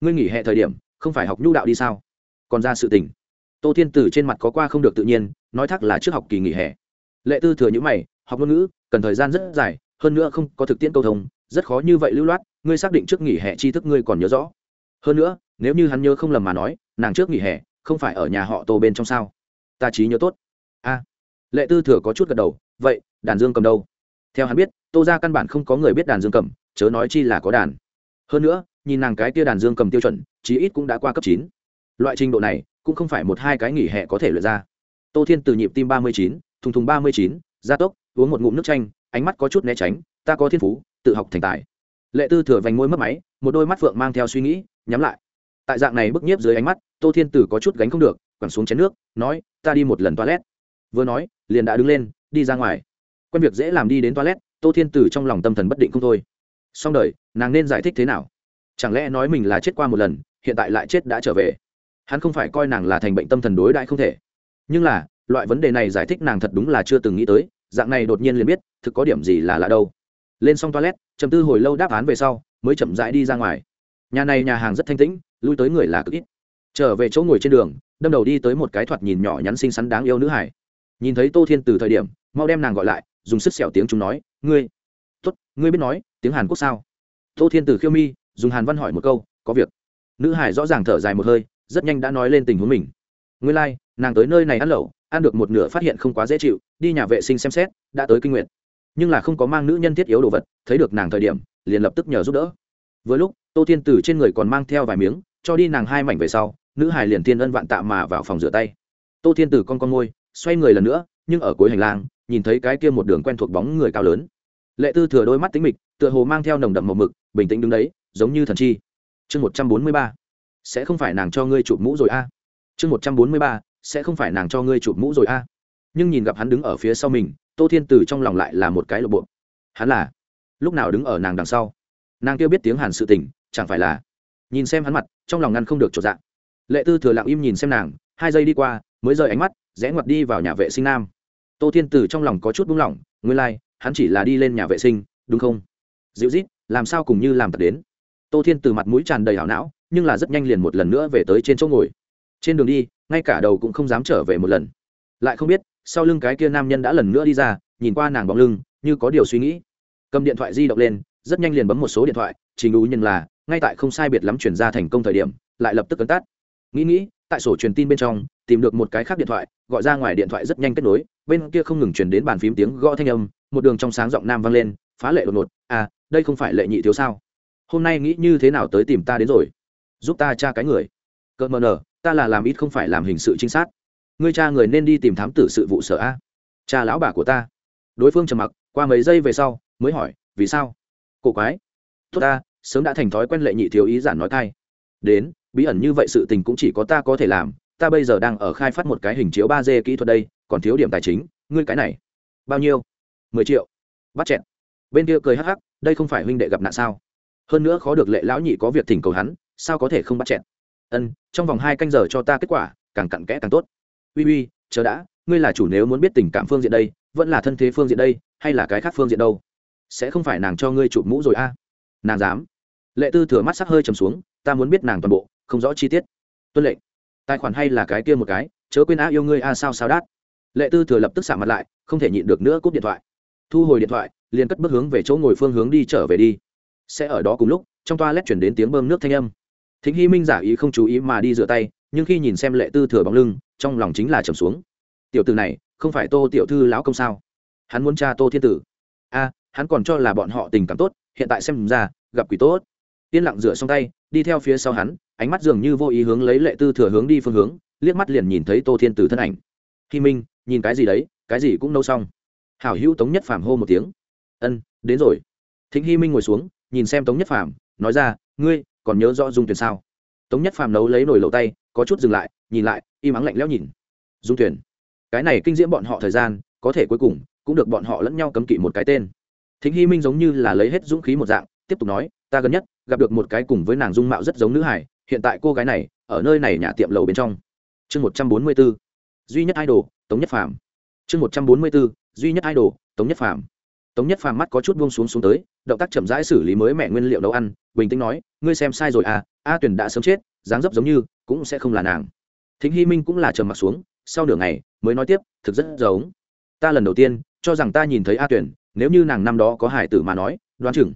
Ngươi nghỉ hè thời điểm, không phải học nhu đạo đi sao? Còn ra sự tình. Tô thiên từ trên mặt có qua không được tự nhiên, nói thắc là trước học kỳ nghỉ hè. Lệ tư thừa những mày, học ngôn ngữ, cần thời gian rất dài, hơn nữa không có thực tiễn câu thông, rất khó như vậy lưu loát, ngươi xác định trước nghỉ hè tri thức ngươi còn nhớ rõ. Hơn nữa, nếu như hắn nhớ không lầm mà nói, nàng trước nghỉ hè không phải ở nhà họ tô bên trong sao? Ta trí nhớ tốt. A. Lệ tư thừa có chút gật đầu, vậy, đàn dương cầm đâu? Theo hắn biết, tô ra căn bản không có người biết đàn dương cầm, chớ nói chi là có đàn. Hơn nữa, nhìn nàng cái tia đàn dương cầm tiêu chuẩn, chí ít cũng đã qua cấp chín. Loại trình độ này, cũng không phải một hai cái nghỉ hè có thể lượt ra. Tô thiên từ nhịp tim ba mươi chín, thùng thùng ba mươi chín, gia tốc, uống một ngụm nước chanh, ánh mắt có chút né tránh, ta có thiên phú, tự học thành tài. Lệ tư thừa vành môi mất máy, một đôi mắt phượng mang theo suy nghĩ, nhắm lại tại dạng này bức nhiếp dưới ánh mắt, tô thiên tử có chút gánh không được, quẳng xuống chén nước, nói, ta đi một lần toilet. Vừa nói, liền đã đứng lên, đi ra ngoài. Quen việc dễ làm đi đến toilet, tô thiên tử trong lòng tâm thần bất định không thôi. Xong đời, nàng nên giải thích thế nào? Chẳng lẽ nói mình là chết qua một lần, hiện tại lại chết đã trở về? Hắn không phải coi nàng là thành bệnh tâm thần đối đại không thể. Nhưng là, loại vấn đề này giải thích nàng thật đúng là chưa từng nghĩ tới, dạng này đột nhiên liền biết, thực có điểm gì là lạ đâu. Lên xong toilet chầm tư hồi lâu đáp án về sau, mới chậm rãi đi ra ngoài. Nhà này nhà hàng rất thanh tĩnh lui tới người là cực ít. Trở về chỗ ngồi trên đường đâm đầu đi tới một cái thoạt nhìn nhỏ nhắn xinh xắn đáng yêu nữ hải. Nhìn thấy tô thiên từ thời điểm mau đem nàng gọi lại dùng sức sẹo tiếng chúng nói ngươi tốt ngươi biết nói tiếng hàn quốc sao? Tô thiên từ khiêu mi dùng hàn văn hỏi một câu có việc. Nữ hải rõ ràng thở dài một hơi rất nhanh đã nói lên tình huống mình. Ngươi lai、like, nàng tới nơi này ăn lẩu ăn được một nửa phát hiện không quá dễ chịu đi nhà vệ sinh xem xét đã tới kinh nguyện nhưng là không có mang nữ nhân thiết yếu đồ vật thấy được nàng thời điểm liền lập tức nhờ giúp đỡ. Vừa lúc tô thiên tử trên người còn mang theo vài miếng cho đi nàng hai mảnh về sau, nữ hải liền tiên ân vạn tạ mà vào phòng rửa tay. Tô thiên tử con con môi, xoay người lần nữa, nhưng ở cuối hành lang, nhìn thấy cái kia một đường quen thuộc bóng người cao lớn. Lệ tư thừa đôi mắt tính mịch, tựa hồ mang theo nồng đậm màu mực, bình tĩnh đứng đấy, giống như thần chi. Chương một trăm bốn mươi ba. Sẽ không phải nàng cho ngươi chụp mũ rồi a? Chương một trăm bốn mươi ba. Sẽ không phải nàng cho ngươi chụp mũ rồi a? Nhưng nhìn gặp hắn đứng ở phía sau mình, tô thiên tử trong lòng lại là một cái lộ bộ. Hắn là? Lúc nào đứng ở nàng đằng sau? Nàng kêu biết tiếng hàn sự tình, chẳng phải là? Nhìn xem hắn mặt trong lòng ngăn không được trột dạng. Lệ tư thừa lặng im nhìn xem nàng hai giây đi qua mới rời ánh mắt rẽ ngoặt đi vào nhà vệ sinh nam. Tô thiên tử trong lòng có chút buông lỏng nguyên lai、like, hắn chỉ là đi lên nhà vệ sinh đúng không? Dịu rít làm sao cùng như làm thật đến? Tô thiên tử mặt mũi tràn đầy hảo não nhưng là rất nhanh liền một lần nữa về tới trên chỗ ngồi. Trên đường đi ngay cả đầu cũng không dám trở về một lần. Lại không biết sau lưng cái kia nam nhân đã lần nữa đi ra nhìn qua nàng bóng lưng như có điều suy nghĩ. Cầm điện thoại di động lên rất nhanh liền bấm một số điện thoại trình ú nhân là ngay tại không sai biệt lắm chuyển ra thành công thời điểm, lại lập tức cấn tắt. Nghĩ nghĩ, tại sổ truyền tin bên trong, tìm được một cái khác điện thoại, gọi ra ngoài điện thoại rất nhanh kết nối, bên kia không ngừng chuyển đến bàn phím tiếng gõ thanh âm, một đường trong sáng giọng nam vang lên, phá lệ đột ngột à đây không phải lệ nhị thiếu sao? Hôm nay nghĩ như thế nào tới tìm ta đến rồi? Giúp ta tra cái người. Cợt mờ nở, ta là làm ít không phải làm hình sự trinh sát. Ngươi cha người nên đi tìm thám tử sự vụ sở a. Cha lão bà của ta. Đối phương trầm mặc, qua mấy giây về sau, mới hỏi, vì sao? Cổ quái. Tốt ta sớm đã thành thói quen lệ nhị thiếu ý giản nói thay đến, bí ẩn như vậy sự tình cũng chỉ có ta có thể làm, ta bây giờ đang ở khai phát một cái hình chiếu ba d kỹ thuật đây, còn thiếu điểm tài chính, ngươi cái này. Bao nhiêu? Mười triệu. Bắt chẹn bên kia cười hắc hắc, đây không phải huynh đệ gặp nạn sao? Hơn nữa khó được lệ lão nhị có việc thỉnh cầu hắn, sao có thể không bắt chẹn ân, trong vòng hai canh giờ cho ta kết quả, càng cặn kẽ càng tốt. Uy uy, chờ đã, ngươi là chủ nếu muốn biết tình cảm phương diện đây, vẫn là thân thế phương diện đây, hay là cái khác phương diện đâu? Sẽ không phải nàng cho ngươi chụp mũ rồi a? Nàng dám lệ tư thừa mắt sắc hơi trầm xuống, ta muốn biết nàng toàn bộ, không rõ chi tiết. Tuân lệnh. Tài khoản hay là cái kia một cái, chớ quên a yêu ngươi a à sao sao đát. Lệ tư thừa lập tức xả mặt lại, không thể nhịn được nữa cúp điện thoại. Thu hồi điện thoại, liền cất bước hướng về chỗ ngồi phương hướng đi trở về đi. Sẽ ở đó cùng lúc, trong toa lét chuyển đến tiếng bơm nước thanh âm. Thính hy minh giả ý không chú ý mà đi rửa tay, nhưng khi nhìn xem lệ tư thừa bóng lưng, trong lòng chính là trầm xuống. Tiểu tử này, không phải tô tiểu thư lão công sao? Hắn muốn cha tô thiên tử. A, hắn còn cho là bọn họ tình cảm tốt, hiện tại xem ra, gặp quỷ tốt yên lặng rửa xong tay, đi theo phía sau hắn, ánh mắt dường như vô ý hướng lấy lệ tư thừa hướng đi phương hướng, liếc mắt liền nhìn thấy tô thiên tử thân ảnh. Khi minh, nhìn cái gì đấy, cái gì cũng nâu xong. Hảo hữu tống nhất phàm hô một tiếng. Ân, đến rồi. Thính hy minh ngồi xuống, nhìn xem tống nhất phàm, nói ra, ngươi còn nhớ rõ dung tuyển sao? Tống nhất phàm nấu lấy nồi lẩu tay, có chút dừng lại, nhìn lại, im ắng lạnh lẽo nhìn. Dung tuyển, cái này kinh diễm bọn họ thời gian, có thể cuối cùng cũng được bọn họ lẫn nhau cấm kỵ một cái tên. Thính hy minh giống như là lấy hết dũng khí một dạng, tiếp tục nói ta gần nhất gặp được một cái cùng với nàng dung mạo rất giống nữ hải, hiện tại cô gái này, ở nơi này nhà tiệm lầu bên trong. Chương một trăm bốn mươi b ố duy nhất idol, tống nhất phàm. Chương một trăm bốn mươi b ố duy nhất idol, tống nhất phàm. Tống nhất phàm mắt có chút buông xuống xuống tới, động tác chậm rãi xử lý mới mẹ nguyên liệu nấu ăn, bình tĩnh nói, ngươi xem sai rồi à a tuyền đã sớm chết, dáng dấp giống như cũng sẽ không là nàng. Thính hy minh cũng là trầm mặt xuống, sau nửa ngày mới nói tiếp, thực rất giống. Ta lần đầu tiên cho rằng ta nhìn thấy a tuyển nếu như nàng năm đó có hải tử mà nói, đoán chừng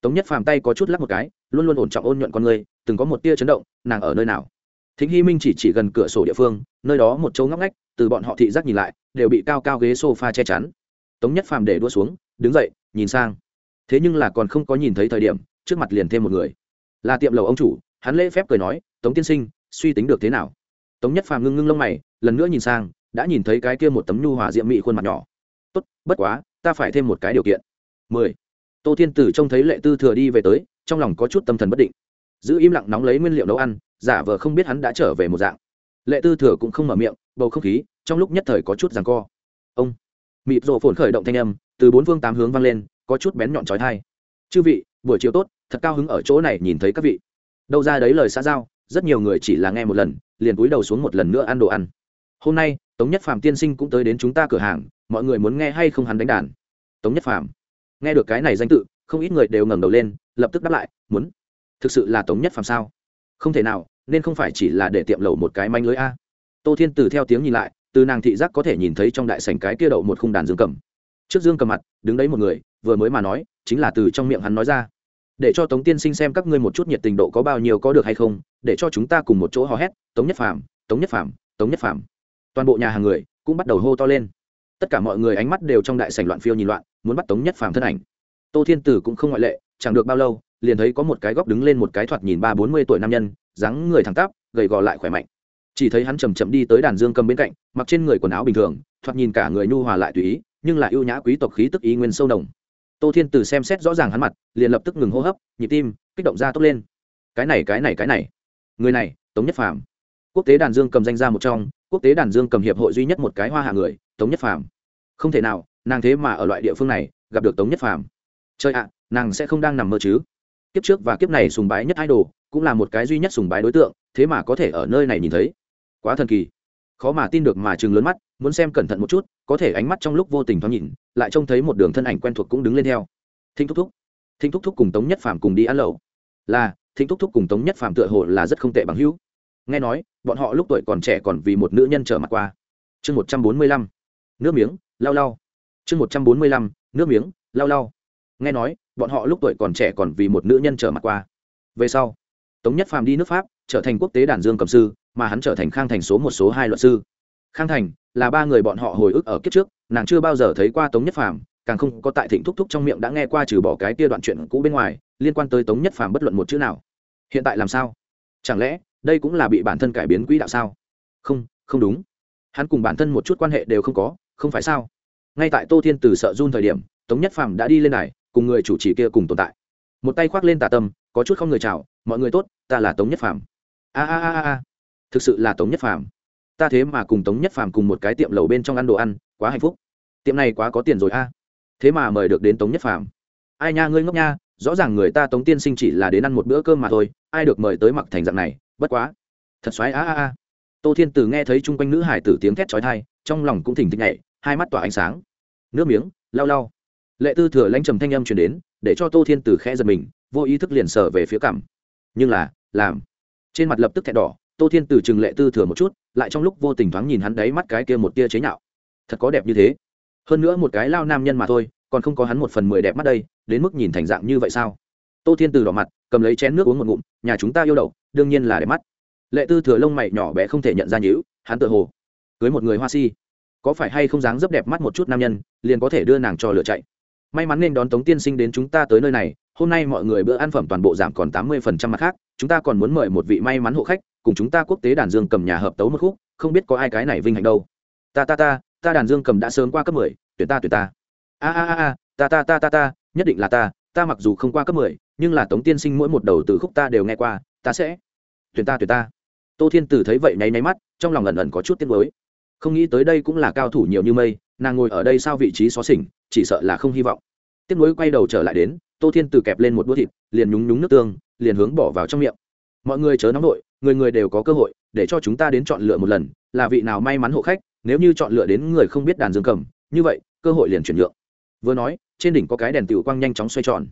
tống nhất phàm tay có chút lắc một cái, luôn luôn ổn trọng ôn nhuận con người, từng có một tia chấn động, nàng ở nơi nào? Thính hy minh chỉ chỉ gần cửa sổ địa phương, nơi đó một chỗ ngóc ngách, từ bọn họ thị giác nhìn lại, đều bị cao cao ghế sofa che chắn. Tống nhất phàm để đua xuống, đứng dậy, nhìn sang. Thế nhưng là còn không có nhìn thấy thời điểm, trước mặt liền thêm một người. Là tiệm lầu ông chủ, hắn lễ phép cười nói, tống tiên sinh, suy tính được thế nào? Tống nhất phàm ngưng ngưng lông mày, lần nữa nhìn sang, đã nhìn thấy cái kia một tấm nhu hòa diệm mị khuôn mặt nhỏ. Tốt, bất quá, ta phải thêm một cái điều kiện. Mười tô thiên tử trông thấy lệ tư thừa đi về tới, trong lòng có chút tâm thần bất định. Giữ im lặng nóng lấy nguyên liệu nấu ăn, giả vờ không biết hắn đã trở về một dạng. Lệ tư thừa cũng không mở miệng, bầu không khí, trong lúc nhất thời có chút rằng co. Ông, mịt rộ phồn khởi động thanh âm, từ bốn phương tám hướng vang lên, có chút bén nhọn trói thai chư vị, buổi chiều tốt, thật cao hứng ở chỗ này nhìn thấy các vị. Đâu ra đấy lời xã giao, rất nhiều người chỉ là nghe một lần, liền cúi đầu xuống một lần nữa ăn đồ ăn. Hôm nay, tống nhất Phạm tiên sinh cũng tới đến chúng ta cửa hàng, mọi người muốn nghe hay không hắn đánh đàn? Tống nhất Phạm nghe được cái này danh tự, không ít người đều ngẩng đầu lên, lập tức đáp lại, muốn. Thực sự là tống nhất phàm sao? Không thể nào, nên không phải chỉ là để tiệm lầu một cái manh lưới a. Tô thiên từ theo tiếng nhìn lại, từ nàng thị giác có thể nhìn thấy trong đại sảnh cái kia đậu một khung đàn dương cầm. Trước dương cầm mặt, đứng đấy một người, vừa mới mà nói, chính là từ trong miệng hắn nói ra. Để cho tống tiên sinh xem các ngươi một chút nhiệt tình độ có bao nhiêu có được hay không, để cho chúng ta cùng một chỗ hò hét, tống nhất phàm, tống nhất phàm, tống nhất phàm. Toàn bộ nhà hàng người cũng bắt đầu hô to lên tất cả mọi người ánh mắt đều trong đại sảnh loạn phiêu nhìn loạn, muốn bắt tống nhất phàm thân ảnh. Tô thiên tử cũng không ngoại lệ, chẳng được bao lâu, liền thấy có một cái góc đứng lên một cái thoạt nhìn ba bốn mươi tuổi nam nhân, dáng người thẳng tắp, gầy gò lại khỏe mạnh. Chỉ thấy hắn chầm chậm đi tới đàn dương cầm bên cạnh, mặc trên người quần áo bình thường, thoạt nhìn cả người nhu hòa lại tùy ý, nhưng lại ưu nhã quý tộc khí tức ý nguyên sâu nồng. Tô thiên tử xem xét rõ ràng hắn mặt, liền lập tức ngừng hô hấp, nhịp tim, kích động ra tốc lên. Cái này cái này cái này. Người này, tống nhất phàm. Quốc tế đàn dương cầm danh ra một trong quốc tế đàn dương cầm hiệp hội duy nhất một cái hoa hạ người, tống nhất phàm. Không thể nào, nàng thế mà ở loại địa phương này, gặp được tống nhất phàm. Chơi ạ, nàng sẽ không đang nằm mơ chứ. Kiếp trước và kiếp này sùng bái nhất idol, cũng là một cái duy nhất sùng bái đối tượng, thế mà có thể ở nơi này nhìn thấy. Quá thần kỳ. Khó mà tin được mà chừng lớn mắt, muốn xem cẩn thận một chút, có thể ánh mắt trong lúc vô tình thoáng nhìn, lại trông thấy một đường thân ảnh quen thuộc cũng đứng lên theo. Thinh thúc thúc. Thinh thúc thúc cùng tống nhất phàm cùng đi ăn lẩu. Là thinh thúc thúc cùng tống nhất phàm tựa hồ là rất không tệ bằng hữu nghe nói, bọn họ lúc tuổi còn trẻ còn vì một nữ nhân trở mặt qua. Chương một trăm bốn mươi lăm, nước miếng, lau lau. Chương một trăm bốn mươi lăm, nước miếng, lau lau. Nghe nói, bọn họ lúc tuổi còn trẻ còn vì một nữ nhân trở mặt qua. Về sau, tống nhất phàm đi nước pháp, trở thành quốc tế đàn dương cầm sư, mà hắn trở thành khang thành số một số hai luật sư. Khang thành là ba người bọn họ hồi ức ở kiếp trước, nàng chưa bao giờ thấy qua tống nhất phàm, càng không có tại thịnh thúc thúc trong miệng đã nghe qua trừ bỏ cái kia đoạn chuyện cũ bên ngoài, liên quan tới tống nhất phàm bất luận một chữ nào. Hiện tại làm sao? Chẳng lẽ đây cũng là bị bản thân cải biến quỹ đạo sao? Không không đúng. Hắn cùng bản thân một chút quan hệ đều không có, không phải sao? Ngay tại tô thiên từ sợ run thời điểm, tống nhất phàm đã đi lên này cùng người chủ trì kia cùng tồn tại. Một tay khoác lên tà tâm, có chút không người chào, mọi người tốt, ta là tống nhất phàm. A a a a thực sự là tống nhất phàm. Ta thế mà cùng tống nhất phàm cùng một cái tiệm lầu bên trong ăn đồ ăn, quá hạnh phúc. Tiệm này quá có tiền rồi a. Thế mà mời được đến tống nhất phàm. Ai nha, ngươi ngốc nha, rõ ràng người ta tống tiên sinh chỉ là đến ăn một bữa cơm mà thôi, ai được mời tới mặc thành dạng này? Bất quá. Thật xoáy a a a. Tô thiên từ nghe thấy chung quanh nữ hải tử tiếng thét trói thai trong lòng cũng thỉnh thịch nhảy, hai mắt tỏa ánh sáng. Nước miếng, lau lau. Lệ tư thừa lãnh trầm thanh âm chuyển đến, để cho tô thiên từ khẽ giật mình, vô ý thức liền sở về phía cảm nhưng là, làm. Trên mặt lập tức thẹn đỏ, tô thiên từ chừng lệ tư thừa một chút, lại trong lúc vô tình thoáng nhìn hắn đáy mắt cái kia một tia chế nhạo. Thật có đẹp như thế. Hơn nữa một cái lao nam nhân mà thôi, còn không có hắn một phần mười đẹp mắt đây, đến mức nhìn thành dạng như vậy sao? Tô thiên từ đỏ mặt, cầm lấy chén nước uống một ngụm, nhà chúng ta yêu đậu, đương nhiên là đẹp mắt. Lệ tư thừa lông mày nhỏ bé không thể nhận ra nhữ hắn tự hồ cưới một người hoa si. Có phải hay không dáng dấp đẹp mắt một chút nam nhân, liền có thể đưa nàng cho lựa chạy? May mắn nên đón tống tiên sinh đến chúng ta tới nơi này, hôm nay mọi người bữa ăn phẩm toàn bộ giảm còn tám mươi phần trăm mặt khác, chúng ta còn muốn mời một vị may mắn hộ khách, cùng chúng ta quốc tế đàn dương cầm nhà hợp tấu một khúc, không biết có ai cái này vinh hạnh đâu. Ta ta ta ta đàn dương cầm đã sớm qua cấp mười, tuyển ta tuyển ta. A a a a, ta ta ta ta ta, nhất định là ta ta mặc dù không qua cấp mười nhưng là tống tiên sinh mỗi một đầu từ khúc ta đều nghe qua, ta sẽ. Tuyển ta tuyển ta. Tô thiên tử thấy vậy nháy nháy mắt, trong lòng ẩn ẩn có chút tiếc mới không nghĩ tới đây cũng là cao thủ nhiều như mây, nàng ngồi ở đây sao vị trí xó xỉnh, chỉ sợ là không hy vọng. Tiếc nuối quay đầu trở lại đến, tô thiên tử kẹp lên một đũa thịt, liền nhúng nhúng nước tương, liền hướng bỏ vào trong miệng. Mọi người chớ nóng đội người người đều có cơ hội, để cho chúng ta đến chọn lựa một lần, là vị nào may mắn hộ khách, nếu như chọn lựa đến người không biết đàn dương cầm, như vậy, cơ hội liền chuyển nhượng. Vừa nói, trên đỉnh có cái đèn tiểu quang nhanh chóng xoay tròn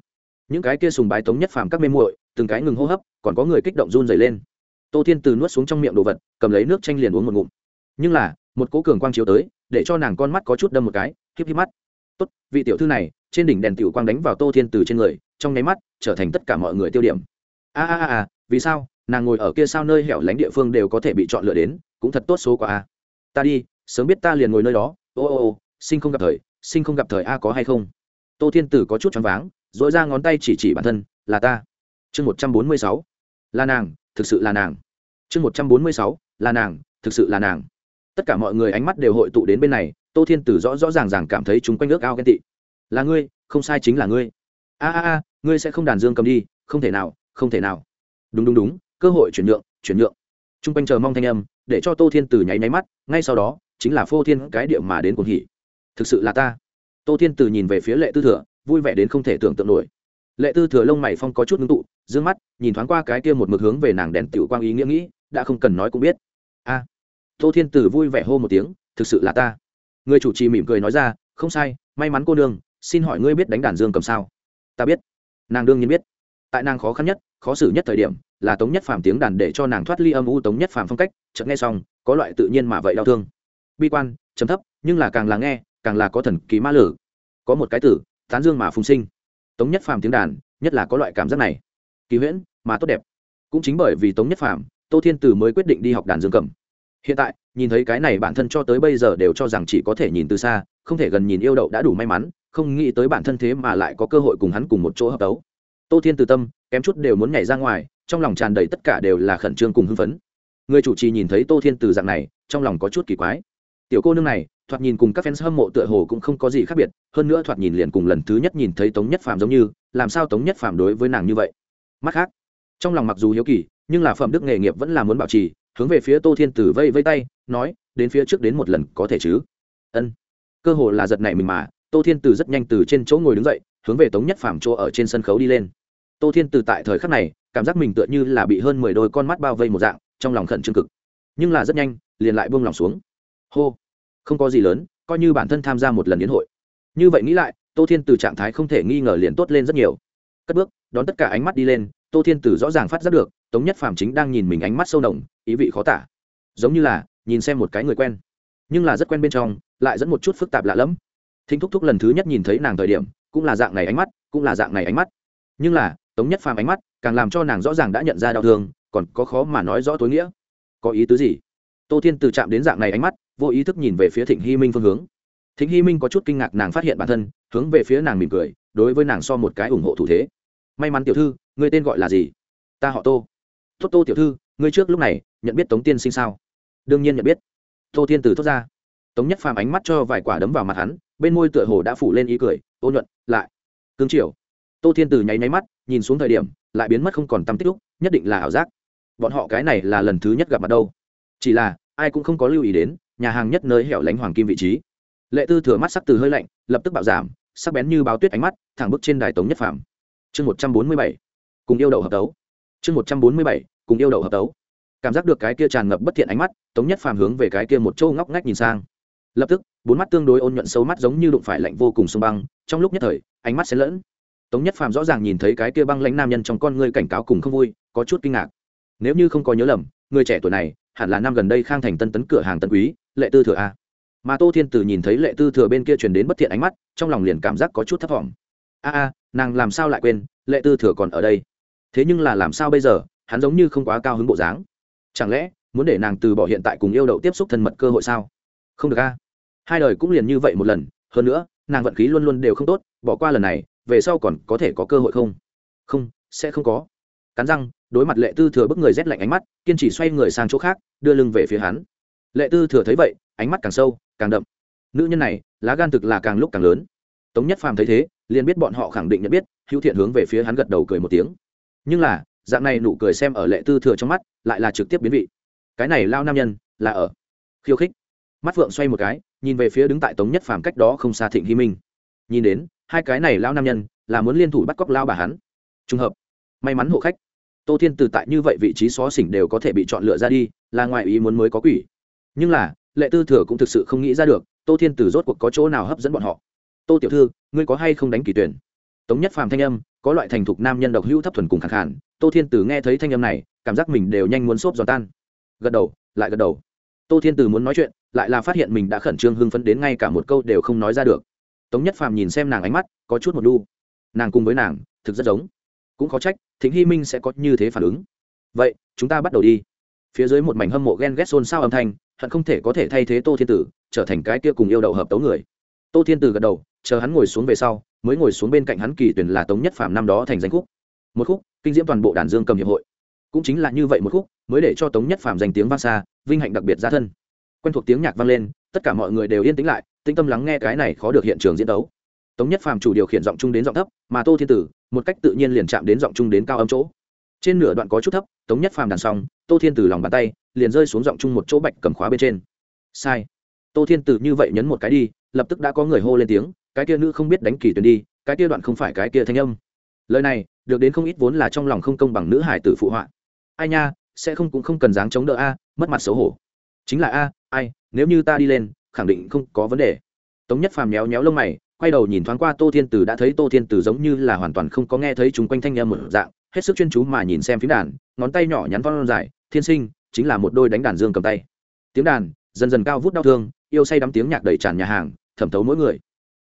những cái kia sùng bái tống nhất phàm các mê muội, từng cái ngừng hô hấp, còn có người kích động run dày lên. Tô thiên từ nuốt xuống trong miệng đồ vật, cầm lấy nước chanh liền uống một ngụm. Nhưng là, một cố cường quang chiếu tới, để cho nàng con mắt có chút đâm một cái, híp híp mắt. Tốt, vị tiểu thư này, trên đỉnh đèn tiểu quang đánh vào tô thiên từ trên người, trong nháy mắt, trở thành tất cả mọi người tiêu điểm. A a a, vì sao, nàng ngồi ở kia sao nơi hẻo lánh địa phương đều có thể bị chọn lựa đến, cũng thật tốt số quá a. Ta đi, sớm biết ta liền ngồi nơi đó. Ô ô ô sinh không gặp thời sinh không gặp thời a có hay không? Tô thiên tử có chút choáng váng dội ra ngón tay chỉ chỉ bản thân, là ta. Chương một trăm bốn mươi sáu. Là nàng, thực sự là nàng. Chương một trăm bốn mươi sáu. Là nàng, thực sự là nàng. Tất cả mọi người ánh mắt đều hội tụ đến bên này, tô thiên tử rõ rõ ràng ràng cảm thấy chúng quanh ước ao ghen tị. Là ngươi, không sai chính là ngươi. A a a, ngươi sẽ không đàn dương cầm đi, không thể nào, không thể nào. Đúng đúng đúng, cơ hội chuyển nhượng chuyển nhượng. T r u n g quanh chờ mong thanh âm, để cho tô thiên tử nháy nháy mắt, ngay sau đó, chính là phô thiên cái điệu mà đến cuồng hỉ. Thực sự là ta. Tô thiên tử nhìn về phía lệ tư thừa vui vẻ đến không thể tưởng tượng nổi. Lệ tư thừa lông mày phong có chút ngưng tụ d ư ơ n g mắt, nhìn thoáng qua cái kia một mực hướng về nàng đèn tiểu quang ý nghĩa nghĩ, đã không cần nói cũng biết. A à, tô thiên tử vui vẻ hô một tiếng, thực sự là ta. Người chủ trì mỉm cười nói ra, không sai, may mắn cô đương xin hỏi ngươi biết đánh đàn dương cầm sao? Ta biết. Nàng đương nhiên biết. Tại nàng khó khăn nhất, khó xử nhất thời điểm, là tống nhất phàm tiếng đàn để cho nàng thoát ly âm u tống nhất phàm phong cách, chợt nghe xong, có loại tự nhiên mà vậy đau thương. Bi quan chấm thấp, nhưng là càng là nghe, càng là có thần kỳ ma lử. Có một cái tử tán dương mà phùng sinh. Tống nhất phàm tiếng đàn, nhất là có loại cảm giác này. Kỳ huyễn, mà tốt đẹp. Cũng chính bởi vì tống nhất phàm, tô thiên tử mới quyết định đi học đàn dương cầm. Hiện tại, nhìn thấy cái này bản thân cho tới bây giờ đều cho rằng chỉ có thể nhìn từ xa, không thể gần nhìn yêu đậu đã đủ may mắn, không nghĩ tới bản thân thế mà lại có cơ hội cùng hắn cùng một chỗ hợp tấu tô thiên từ tâm, kém chút đều muốn nhảy ra ngoài, trong lòng tràn đầy tất cả đều là khẩn trương cùng hưng phấn. Người chủ trì nhìn thấy tô thiên từ dạng này, trong lòng có chút kỳ quái. Tiểu cô nương này thoạt nhìn cùng các fans hâm mộ tựa hồ cũng không có gì khác biệt, hơn nữa thoạt nhìn liền cùng lần thứ nhất nhìn thấy tống nhất phàm giống như, làm sao tống nhất phàm đối với nàng như vậy? Mắt khác, trong lòng mặc dù hiếu kỳ, nhưng là phẩm đức nghề nghiệp vẫn là muốn bảo trì, hướng về phía tô thiên tử vây vây tay, nói, đến phía trước đến một lần có thể chứ? Ân. Cơ hồ là giật nảy mình mà, tô thiên tử rất nhanh từ trên chỗ ngồi đứng dậy, hướng về tống nhất phàm chỗ ở trên sân khấu đi lên. Tô thiên tử tại thời khắc này, cảm giác mình tựa như là bị hơn mười đôi con mắt bao vây một dạng, trong lòng khẩn trương cực. Nhưng là rất nhanh, liền lại buông lòng xuống. Hô không có gì lớn, coi như bản thân tham gia một lần yến hội. Như vậy nghĩ lại, tô thiên từ trạng thái không thể nghi ngờ liền tốt lên rất nhiều. Cất bước, đón tất cả ánh mắt đi lên, tô thiên từ rõ ràng phát giác được, tống nhất phàm chính đang nhìn mình ánh mắt sâu nồng, ý vị khó tả. Giống như là, nhìn xem một cái người quen. Nhưng là rất quen bên trong, lại dẫn một chút phức tạp lạ lẫm. Thính thúc thúc lần thứ nhất nhìn thấy nàng thời điểm, cũng là dạng này ánh mắt, cũng là dạng này ánh mắt. Nhưng là, tống nhất phàm ánh mắt, càng làm cho nàng rõ ràng đã nhận ra đau thương, còn có khó mà nói rõ tối nghĩa. Có ý tứ gì? Tô thiên từ chạm đến dạng này ánh mắt vô ý thức nhìn về phía thịnh hy minh phương hướng. Thịnh hy minh có chút kinh ngạc nàng phát hiện bản thân, hướng về phía nàng mỉm cười, đối với nàng so một cái ủng hộ thủ thế. May mắn tiểu thư người tên gọi là gì? Ta họ tô. Tốt tô tiểu thư, ngươi trước lúc này nhận biết tống tiên sinh sao? Đương nhiên nhận biết. Tô thiên từ thốt ra. Tống nhất phàm ánh mắt cho vài quả đấm vào mặt hắn, bên môi tựa hồ đã phủ lên ý cười, ô nhuận, lại. Cương triều. Tô thiên từ nháy nháy mắt, nhìn xuống thời điểm, lại biến mất không còn tâm tích lúc, nhất định là ảo giác. Bọn họ cái này là lần thứ nhất gặp mặt đâu. Chỉ là, ai cũng không có lưu ý đến nhà hàng nhất nơi hẻo lánh hoàng kim vị trí. Lệ tư thừa mắt sắc từ hơi lạnh, lập tức bạo giảm, sắc bén như báo tuyết ánh mắt, thẳng bức trên đài tống nhất phạm chương một trăm bốn mươi bảy, cùng yêu đậu hợp tấu. Chương một trăm bốn mươi bảy, cùng yêu đậu hợp tấu. Cảm giác được cái kia tràn ngập bất thiện ánh mắt, tống nhất phàm hướng về cái kia một châu ngóc ngách nhìn sang. Lập tức, bốn mắt tương đối ôn nhuận sâu mắt giống như đụng phải lạnh vô cùng sông băng, trong lúc nhất thời, ánh mắt xen lẫn. Tống nhất phàm rõ ràng nhìn thấy cái kia băng lãnh nam nhân trong con ngươi cảnh cáo cùng không vui, có chút kinh ngạc. Nếu như không có nhớ lầm, người trẻ tuổi này hẳn là năm gần đây khang thành tân tấn cửa hàng tân quý lệ tư thừa a. Mà tô thiên tử nhìn thấy lệ tư thừa bên kia truyền đến bất thiện ánh mắt, trong lòng liền cảm giác có chút thất vọng a a, nàng làm sao lại quên, lệ tư thừa còn ở đây? Thế nhưng là làm sao bây giờ, hắn giống như không quá cao hứng bộ dáng. Chẳng lẽ, muốn để nàng từ bỏ hiện tại cùng yêu đậu tiếp xúc thân mật cơ hội sao? Không được a. Hai đời cũng liền như vậy một lần, hơn nữa, nàng vận khí luôn luôn đều không tốt, bỏ qua lần này, về sau còn có thể có cơ hội không? Không, sẽ không có. Cắn răng, đối mặt lệ tư thừa bức người rét lạnh ánh mắt, kiên trì xoay người sang chỗ khác, đưa lưng về phía hắn lệ tư thừa thấy vậy, ánh mắt càng sâu, càng đậm. Nữ nhân này, lá gan thực là càng lúc càng lớn. Tống nhất phàm thấy thế, liền biết bọn họ khẳng định nhận biết, hữu thiện hướng về phía hắn gật đầu cười một tiếng. Nhưng là, dạng này nụ cười xem ở lệ tư thừa trong mắt, lại là trực tiếp biến vị. Cái này lao nam nhân, là ở khiêu khích. Mắt phượng xoay một cái, nhìn về phía đứng tại tống nhất phàm cách đó không xa thịnh hy minh. Nhìn đến, hai cái này lao nam nhân, là muốn liên thủ bắt cóc lao bà hắn. Trùng hợp. May mắn hộ khách. Tô thiên từ tại như vậy vị trí xó xỉnh đều có thể bị chọn lựa ra đi, là ngoại ý muốn mới có quỷ nhưng là, lệ tư thừa cũng thực sự không nghĩ ra được, tô thiên Tử rốt cuộc có chỗ nào hấp dẫn bọn họ. Tô tiểu thư, ngươi có hay không đánh kỳ tuyển? Tống nhất phàm thanh âm, có loại thành thục nam nhân độc hữu thấp thuần cùng khẳng khản tô thiên Tử nghe thấy thanh âm này, cảm giác mình đều nhanh muốn xốp giòn tan. Gật đầu, lại gật đầu. Tô thiên Tử muốn nói chuyện, lại là phát hiện mình đã khẩn trương hưng phấn đến ngay cả một câu đều không nói ra được. Tống nhất phàm nhìn xem nàng ánh mắt, có chút một đu nàng cùng với nàng, thực rất giống. Cũng khó trách, thịnh hy minh sẽ có như thế phản ứng. Vậy, chúng ta bắt đầu đi. Phía dưới một mảnh hâm mộ ghen ghét xôn xao âm thanh hận không thể có thể thay thế tô thiên tử, trở thành cái kia cùng yêu đậu hợp tấu người. Tô thiên tử gật đầu, chờ hắn ngồi xuống về sau, mới ngồi xuống bên cạnh hắn kỳ tuyển là tống nhất phạm năm đó thành danh khúc. Một khúc, kinh diễm toàn bộ đàn dương cầm hiệp hội. Cũng chính là như vậy một khúc, mới để cho tống nhất phạm danh tiếng vang xa, vinh hạnh đặc biệt ra thân. Quen thuộc tiếng nhạc vang lên, tất cả mọi người đều yên tĩnh lại, tĩnh tâm lắng nghe cái này khó được hiện trường diễn đấu tống nhất phạm chủ điều khiển giọng trung đến giọng thấp, mà tô thiên tử, một cách tự nhiên liền chạm đến giọng trung đến cao âm chỗ trên nửa đoạn có chút thấp, tống nhất phàm đàn xong, tô thiên tử lòng bàn tay liền rơi xuống giọng trung một chỗ bạch cầm khóa bên trên. Sai. Tô thiên tử như vậy nhấn một cái đi, lập tức đã có người hô lên tiếng, cái kia nữ không biết đánh kỳ tuyển đi, cái kia đoạn không phải cái kia thanh âm. Lời này được đến không ít vốn là trong lòng không công bằng nữ hải tử phụ họa. Ai nha, sẽ không cũng không cần dáng chống đỡ a, mất mặt xấu hổ. Chính là a, ai, nếu như ta đi lên, khẳng định không có vấn đề. Tống nhất phàm méo méo lông mày, quay đầu nhìn thoáng qua tô thiên tử đã thấy tô thiên tử giống như là hoàn toàn không có nghe thấy chúng quanh thanh âm một dạng hết sức chuyên chú mà nhìn xem phím đàn, ngón tay nhỏ nhắn con dài, thiên sinh, chính là một đôi đánh đàn dương cầm tay. Tiếng đàn dần dần cao vút đau thương, yêu say đắm tiếng nhạc đầy tràn nhà hàng, thẩm thấu mỗi người.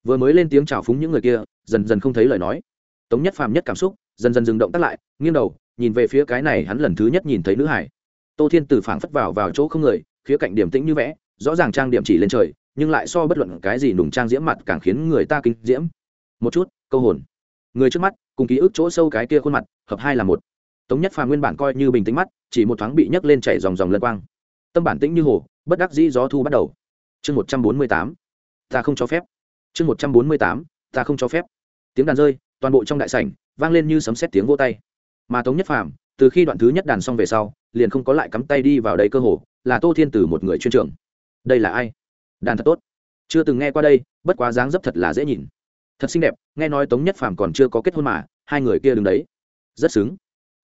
Vừa mới lên tiếng chào phúng những người kia, dần dần không thấy lời nói. Tống nhất phàm nhất cảm xúc dần dần dừng động tắt lại, nghiêng đầu, nhìn về phía cái này hắn lần thứ nhất nhìn thấy nữ hải. Tô thiên tử phảng phất vào vào chỗ không người, khía cạnh điểm tĩnh như vẽ, rõ ràng trang điểm chỉ lên trời, nhưng lại so bất luận cái gì nùng trang diễm mặt càng khiến người ta kinh diễm. Một chút, câu hồn. Người trước mắt, cùng ký ức chỗ sâu cái kia khuôn mặt hợp hai là một. Tống nhất phàm nguyên bản coi như bình tĩnh mắt, chỉ một thoáng bị nhấc lên chảy dòng dòng lân quang. Tâm bản tĩnh như hồ, bất đắc dĩ gió thu bắt đầu. Chương một trăm bốn mươi tám. Ta không cho phép. Chương một trăm bốn mươi tám. Ta không cho phép. Tiếng đàn rơi, toàn bộ trong đại sảnh, vang lên như sấm xét tiếng vô tay. Mà tống nhất phàm, từ khi đoạn thứ nhất đàn xong về sau, liền không có lại cắm tay đi vào đây cơ hồ, là tô thiên từ một người chuyên trưởng. Đây là ai? Đàn thật tốt. Chưa từng nghe qua đây, bất quá dáng dấp thật là dễ nhìn. Thật xinh đẹp, nghe nói tống nhất phàm còn chưa có kết hôn mà, hai người kia đứng đấy rất xứng.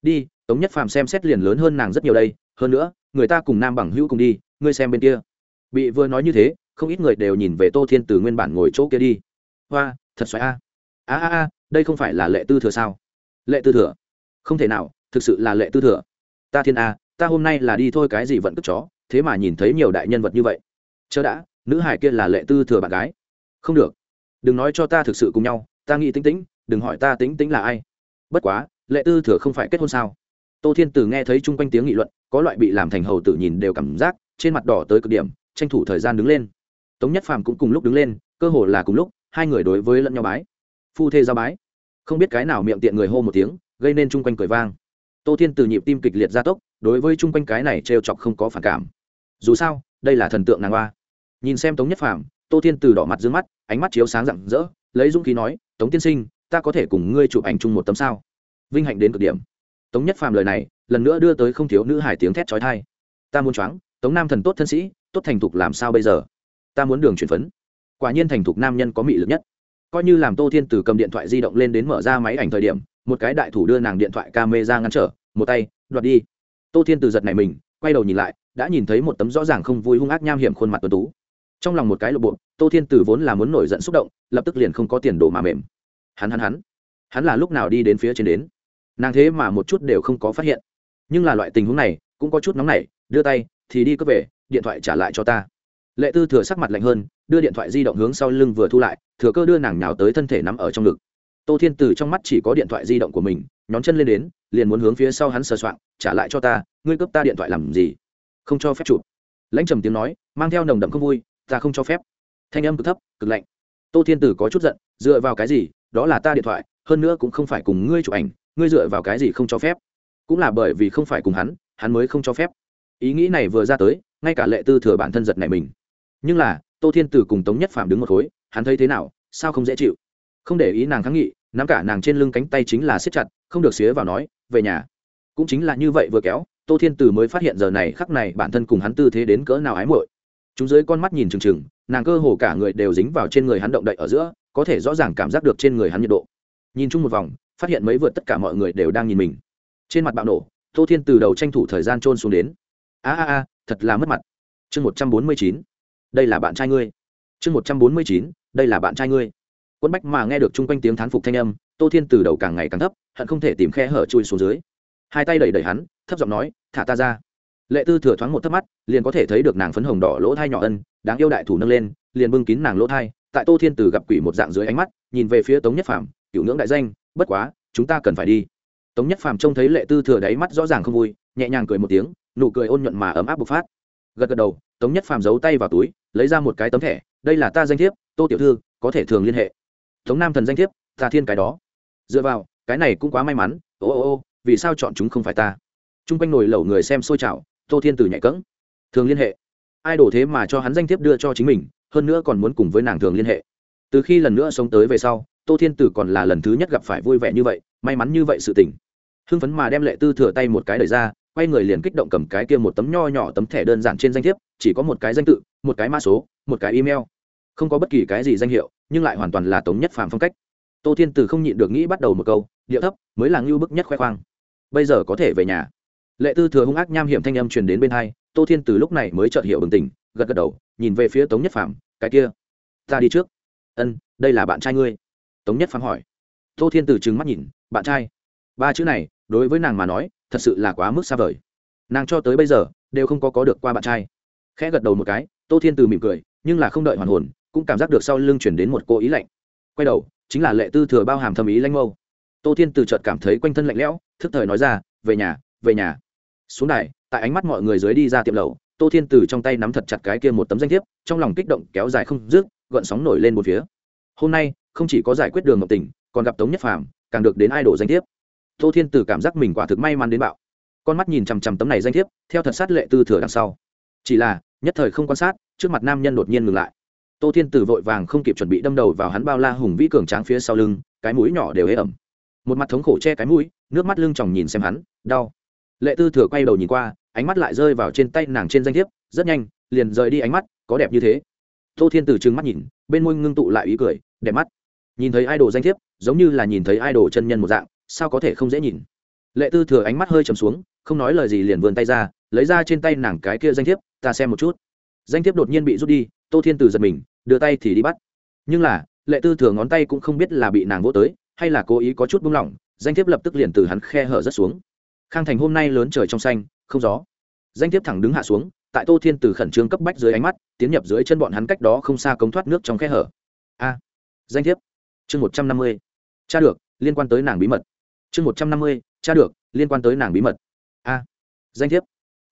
Đi, tống nhất phàm xem xét liền lớn hơn nàng rất nhiều đây. Hơn nữa, người ta cùng nam bằng hữu cùng đi, ngươi xem bên kia. Bị vừa nói như thế, không ít người đều nhìn về tô thiên từ nguyên bản ngồi chỗ kia đi. Hoa, thật xoáy a. A a a, đây không phải là lệ tư thừa sao? Lệ tư thừa? Không thể nào, thực sự là lệ tư thừa. Ta thiên a, ta hôm nay là đi thôi cái gì vẫn cất chó, thế mà nhìn thấy nhiều đại nhân vật như vậy. Chớ đã, nữ hải kia là lệ tư thừa bạn gái. Không được. Đừng nói cho ta thực sự cùng nhau, ta nghĩ tính tính đừng hỏi ta tính tính là ai. Bất quá lệ tư thừa không phải kết hôn sao? Tô thiên Tử nghe thấy chung quanh tiếng nghị luận, có loại bị làm thành hầu tử nhìn đều cảm giác, trên mặt đỏ tới cực điểm, tranh thủ thời gian đứng lên. Tống nhất phàm cũng cùng lúc đứng lên, cơ hồ là cùng lúc, hai người đối với lẫn nhau bái. Phu thê giao bái. Không biết cái nào miệng tiện người hô một tiếng, gây nên chung quanh cười vang. Tô thiên từ nhịp tim kịch liệt gia tốc, đối với chung quanh cái này trêu chọc không có phản cảm. Dù sao, đây là thần tượng nàng hoa. Nhìn xem tống nhất phàm, tô thiên từ đỏ mặt d mắt, ánh mắt chiếu sáng rạng rỡ, lấy dũng khí nói, tống tiên sinh, ta có thể cùng ngươi chụp ảnh chung một tấm sao? Vinh hạnh đến cực điểm. Tống nhất phàm lời này, lần nữa đưa tới không thiếu nữ hải tiếng thét trói thai ta muốn choáng, tống nam thần tốt thân sĩ, tốt thành thục làm sao bây giờ? Ta muốn đường chuyển phấn. Quả nhiên thành thục nam nhân có mị lực nhất. Coi như làm tô thiên từ cầm điện thoại di động lên đến mở ra máy ảnh thời điểm, một cái đại thủ đưa nàng điện thoại ca mê ra ngăn trở, một tay, đoạt đi. Tô thiên từ giật này mình, quay đầu nhìn lại, đã nhìn thấy một tấm rõ ràng không vui hung ác nham hiểm khuôn mặt tuần tú. Trong lòng một cái lộ bộ, tô thiên từ vốn là muốn nổi giận xúc động, lập tức liền không có tiền đồ mà mềm. Hắn hắn hắn. Hắn là lúc nào đi đến phía trên đến? Nàng thế mà một chút đều không có phát hiện. Nhưng là loại tình huống này, cũng có chút nóng nảy, đưa tay, thì đi cướp về, điện thoại trả lại cho ta. Lệ tư thừa sắc mặt lạnh hơn, đưa điện thoại di động hướng sau lưng vừa thu lại, thừa cơ đưa nàng nhào tới thân thể nắm ở trong ngực. Tô thiên từ trong mắt chỉ có điện thoại di động của mình, nhón chân lên đến, liền muốn hướng phía sau hắn sờ soạng, trả lại cho ta, ngươi cướp ta điện thoại làm gì? Không cho phép chụp lãnh trầm tiếng nói, mang theo nồng đậm không vui, ta không cho phép. Thanh âm cực thấp, cực lạnh. Tô thiên tử có chút giận, dựa vào cái gì? Đó là ta điện thoại, hơn nữa cũng không phải cùng ngươi chụp ảnh ngươi dựa vào cái gì không cho phép? Cũng là bởi vì không phải cùng hắn hắn mới không cho phép. Ý nghĩ này vừa ra tới, ngay cả lệ tư thừa bản thân giật này mình. Nhưng là, tô thiên tử cùng tống nhất phạm đứng một khối, hắn thấy thế nào, sao không dễ chịu? Không để ý nàng kháng nghị, nắm cả nàng trên lưng cánh tay chính là siết chặt, không được xía vào nói, về nhà. Cũng chính là như vậy vừa kéo, tô thiên tử mới phát hiện giờ này khắc này bản thân cùng hắn tư thế đến cỡ nào ái muội. Chúng dưới con mắt nhìn trừng trừng nàng cơ hồ cả người đều dính vào trên người hắn động đậy ở giữa, có thể rõ ràng cảm giác được trên người hắn nhiệt độ. Nhìn chung một vòng phát hiện mấy vượt tất cả mọi người đều đang nhìn mình. Trên mặt bạo nổ tô thiên từ đầu tranh thủ thời gian trôn xuống đến. A a a thật là mất mặt. Chương một trăm bốn mươi chín đây là bạn trai ngươi. Chương một trăm bốn mươi chín đây là bạn trai ngươi. Quân bách mà nghe được chung quanh tiếng thán phục thanh âm tô thiên từ đầu càng ngày càng thấp hận không thể tìm khe hở chui xuống dưới. Hai tay đẩy đẩy hắn thấp giọng nói thả ta ra. Lệ tư thừa thoáng một thấp mắt liền có thể thấy được nàng phấn hồng đỏ lỗ thai nhỏ ân đáng yêu đại thủ nâng lên liền bưng kín nàng lỗ thai tại tô thiên từ gặp quỷ một dạng dưới ánh mắt nhìn về phía tống nhất phạm, cựu ngưỡng đại danh bất quá, chúng ta cần phải đi. Tống nhất phàm trông thấy lệ tư thừa đáy mắt rõ ràng không vui, nhẹ nhàng cười một tiếng, nụ cười ôn nhuận mà ấm áp bộc phát. Gật gật đầu, tống nhất phàm giấu tay vào túi, lấy ra một cái tấm thẻ, đây là ta danh thiếp, tô tiểu thư, có thể thường liên hệ. Tống nam thần danh thiếp, ta thiên cái đó. Dựa vào, cái này cũng quá may mắn, ô ô ô, vì sao chọn chúng không phải ta? T r u n g quanh nồi lẩu người xem xôi chảo tô thiên từ nhạy cỡng thường liên hệ. Ai đổ thế mà cho hắn danh thiếp đưa cho chính mình, hơn nữa còn muốn cùng với nàng thường liên hệ. Từ khi lần nữa sống tới về sau tô thiên tử còn là lần thứ nhất gặp phải vui vẻ như vậy, may mắn như vậy sự tình. Hưng phấn mà đem lệ tư thừa tay một cái đời ra, quay người liền kích động cầm cái kia một tấm nho nhỏ tấm thẻ đơn giản trên danh thiếp, chỉ có một cái danh tự, một cái mã số, một cái email. Không có bất kỳ cái gì danh hiệu, nhưng lại hoàn toàn là tống nhất phàm phong cách. Tô thiên Tử không nhịn được nghĩ bắt đầu một câu, điệu thấp, mới là ngưu bức nhất khoe khoang. Bây giờ có thể về nhà. Lệ tư thừa hung ác nham hiểm thanh âm truyền đến bên hai, tô thiên từ lúc này mới chợt hiểu bừng tỉnh, gật gật đầu, nhìn về phía tống nhất phàm, cái kia, ta đi trước. Ân, đây là bạn trai ngươi tống nhất phàm hỏi. Tô thiên từ trừng mắt nhìn, bạn trai, ba chữ này, đối với nàng mà nói, thật sự là quá mức xa vời. Nàng cho tới bây giờ, đều không có có được qua bạn trai. Khẽ gật đầu một cái, tô thiên từ mỉm cười, nhưng là không đợi hoàn hồn, cũng cảm giác được sau lưng chuyển đến một cô ý lạnh. Quay đầu, chính là lệ tư thừa bao hàm thâm ý lanh mâu. Tô thiên từ chợt cảm thấy quanh thân lạnh lẽo, thức thời nói ra, về nhà về nhà. Xuống đài, tại ánh mắt mọi người dưới đi ra tiệm lầu tô thiên từ trong tay nắm thật chặt cái kia một tấm danh thiếp, trong lòng kích động kéo dài không dứt, gợn sóng nổi lên một phía. Hôm nay không chỉ có giải quyết đường ngọc tình, còn gặp tống nhất phàm, càng được đến ai đổ danh thiếp. Tô thiên tử cảm giác mình quả thực may mắn đến bạo. Con mắt nhìn chằm chằm tấm này danh thiếp, theo thật sát lệ tư thừa đằng sau. Chỉ là, nhất thời không quan sát, trước mặt nam nhân đột nhiên ngừng lại. Tô thiên tử vội vàng không kịp chuẩn bị đâm đầu vào hắn bao la hùng vĩ cường tráng phía sau lưng, cái mũi nhỏ đều hế ẩm. Một mặt thống khổ che cái mũi, nước mắt lưng chòng nhìn xem hắn, đau. Lệ tư thừa quay đầu nhìn qua, ánh mắt lại rơi vào trên tay nàng trên danh thiếp, rất nhanh, liền rời đi ánh mắt, có đẹp như thế. Tô thiên tử trừng mắt nhìn, bên môi ngưng tụ lại ý cười, đẹp mắt nhìn thấy idol danh thiếp, giống như là nhìn thấy idol chân nhân một dạng, sao có thể không dễ nhìn? Lệ tư thừa ánh mắt hơi trầm xuống, không nói lời gì liền vươn tay ra, lấy ra trên tay nàng cái kia danh thiếp, ta xem một chút. Danh thiếp đột nhiên bị rút đi, tô thiên Từ giật mình, đưa tay thì đi bắt. Nhưng là, lệ tư thừa ngón tay cũng không biết là bị nàng vỗ tới, hay là cố ý có chút buông lỏng, danh thiếp lập tức liền từ hắn khe hở rất xuống. Khang thành hôm nay lớn trời trong xanh, không gió. Danh thiếp thẳng đứng hạ xuống, tại tô thiên từ khẩn trương cấp bách dưới ánh mắt, tiến nhập dưới chân bọn hắn cách đó không xa cống thoát nước trong khe hở. A, danh thiếp chương một trăm năm mươi cha được, liên quan tới nàng bí mật. Chương một trăm năm mươi cha được, liên quan tới nàng bí mật. A, danh thiếp.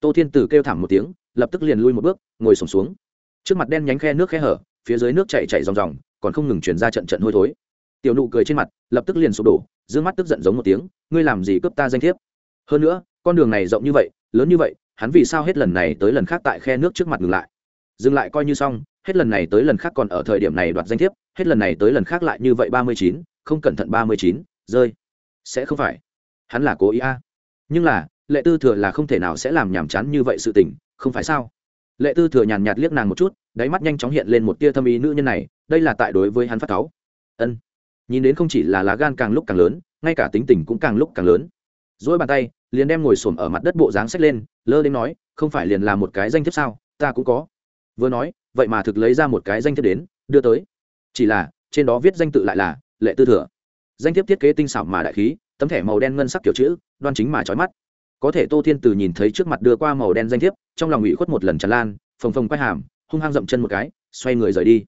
Tô thiên tử kêu thảm một tiếng, lập tức liền lui một bước, ngồi sổm xuống. Trước mặt đen nhánh khe nước khe hở, phía dưới nước chạy chạy ròng ròng, còn không ngừng chuyển ra trận trận hôi thối. Tiểu nụ cười trên mặt, lập tức liền sụp đổ d mắt tức giận giống một tiếng, ngươi làm gì cướp ta danh thiếp? Hơn nữa, con đường này rộng như vậy, lớn như vậy, hắn vì sao hết lần này tới lần khác tại khe nước trước mặt ngừng lại? Dừng lại coi như xong, hết lần này tới lần khác còn ở thời điểm này đoạt danh thiếp hết lần này tới lần khác lại như vậy ba mươi chín, không cẩn thận ba mươi chín, rơi. Sẽ không phải. Hắn là cố ý a. À. nhưng là, lệ tư thừa là không thể nào sẽ làm nhàm chán như vậy sự tình, không phải sao? Lệ tư thừa nhàn nhạt liếc nàng một chút, đáy mắt nhanh chóng hiện lên một tia thâm ý nữ nhân này, đây là tại đối với hắn phát cáu ân. Nhìn đến không chỉ là lá gan càng lúc càng lớn, ngay cả tính tình cũng càng lúc càng lớn. Dỗi bàn tay, liền đem ngồi xổm ở mặt đất bộ dáng xách lên, lơ đến nói, không phải liền là một cái danh thiếp sao? Ta cũng có. Vừa nói, vậy mà thực lấy ra một cái danh thiếp đến, đưa tới chỉ là, trên đó viết danh tự lại là lệ tư thừa. Danh thiếp thiết kế tinh xảo mà đại khí, tấm thẻ màu đen ngân sắc kiểu chữ, đoan chính mà trói mắt. Có thể tô thiên từ nhìn thấy trước mặt đưa qua màu đen danh thiếp, trong lòng ủy khuất một lần tràn lan, phồng phồng quay hàm, hung hăng dậm chân một cái, xoay người rời đi.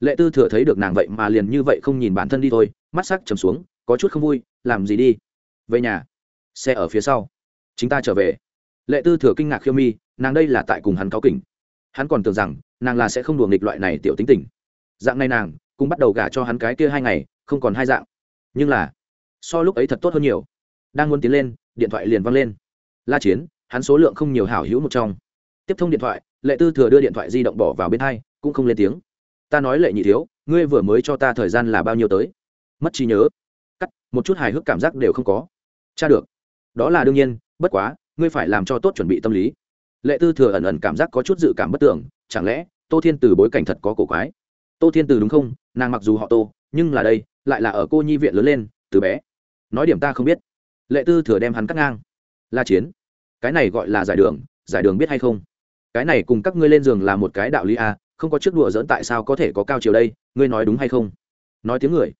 Lệ tư thừa thấy được nàng vậy mà liền như vậy không nhìn bản thân đi thôi, mắt sắc trầm xuống, có chút không vui, làm gì đi? Về nhà. Xe ở phía sau. Chúng ta trở về. Lệ tư thừa kinh ngạc khiêu mi, nàng đây là tại cùng hắn cáo kỉnh. Hắn còn tưởng rằng, nàng là sẽ không đùa nghịch loại này tiểu tính tình. Dạng này nàng cũng bắt đầu gả cho hắn cái kia hai ngày, không còn hai dạng. Nhưng là, so lúc ấy thật tốt hơn nhiều. Đang muốn tiến lên, điện thoại liền văng lên. La chiến, hắn số lượng không nhiều hảo hữu một trong. Tiếp thông điện thoại, lệ tư thừa đưa điện thoại di động bỏ vào bên hai, cũng không lên tiếng. Ta nói lệ nhị thiếu, ngươi vừa mới cho ta thời gian là bao nhiêu tới? Mất trí nhớ. Cắt, một chút hài hước cảm giác đều không có. Cha được. Đó là đương nhiên, bất quá, ngươi phải làm cho tốt chuẩn bị tâm lý. Lệ tư thừa ẩn ẩn cảm giác có chút dự cảm bất tưởng, chẳng lẽ tô thiên từ bối cảnh thật có cổ quái? Tô thiên từ đúng không? Nàng mặc dù họ tô nhưng là đây lại là ở cô nhi viện lớn lên từ bé. Nói điểm ta không biết. Lệ tư thừa đem hắn cắt ngang. La chiến cái này gọi là giải đường giải đường biết hay không? Cái này cùng các ngươi lên giường là một cái đạo lý à, không có chiếc đùa dỡn tại sao có thể có cao chiều đây ngươi nói đúng hay không? Nói tiếng người.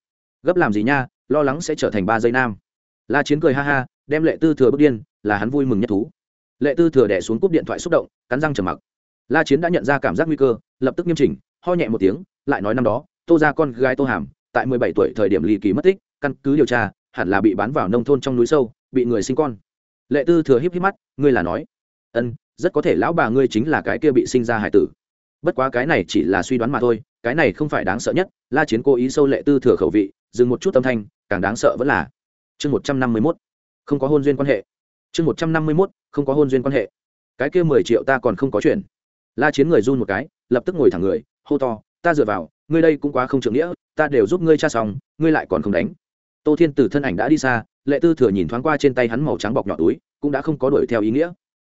Gấp làm gì nha lo lắng sẽ trở thành ba giây nam. La chiến cười ha ha đem lệ tư thừa bước điên là hắn vui mừng nhất thú. Lệ tư thừa đẻ xuống cúp điện thoại xúc động cắn răng trầm mặc. La chiến đã nhận ra cảm giác nguy cơ lập tức nghiêm chỉnh ho nhẹ một tiếng lại nói năm đó tô ra con gái tô hàm, tại mười bảy tuổi thời điểm ly kỳ mất tích, căn cứ điều tra, hẳn là bị bán vào nông thôn trong núi sâu, bị người sinh con. Lệ tư thừa híp híp mắt, ngươi là nói, ân, rất có thể lão bà ngươi chính là cái kia bị sinh ra hải tử. Bất quá cái này chỉ là suy đoán mà thôi, cái này không phải đáng sợ nhất, la chiến cố ý sâu lệ tư thừa khẩu vị, dừng một chút âm thanh, càng đáng sợ vẫn là chương một trăm năm mươi mốt, không có hôn duyên quan hệ. Chương một trăm năm mươi mốt, không có hôn duyên quan hệ. Cái kia mười triệu ta còn không có chuyện. La chiến người run một cái, lập tức ngồi thẳng người, hô to, ta dựa vào ngươi đây cũng quá không trưởng nghĩa, ta đều giúp ngươi cha xong, ngươi lại còn không đánh. Tô thiên tử thân ảnh đã đi xa, lệ tư thừa nhìn thoáng qua trên tay hắn màu trắng bọc nhỏ túi, cũng đã không có đuổi theo ý nghĩa.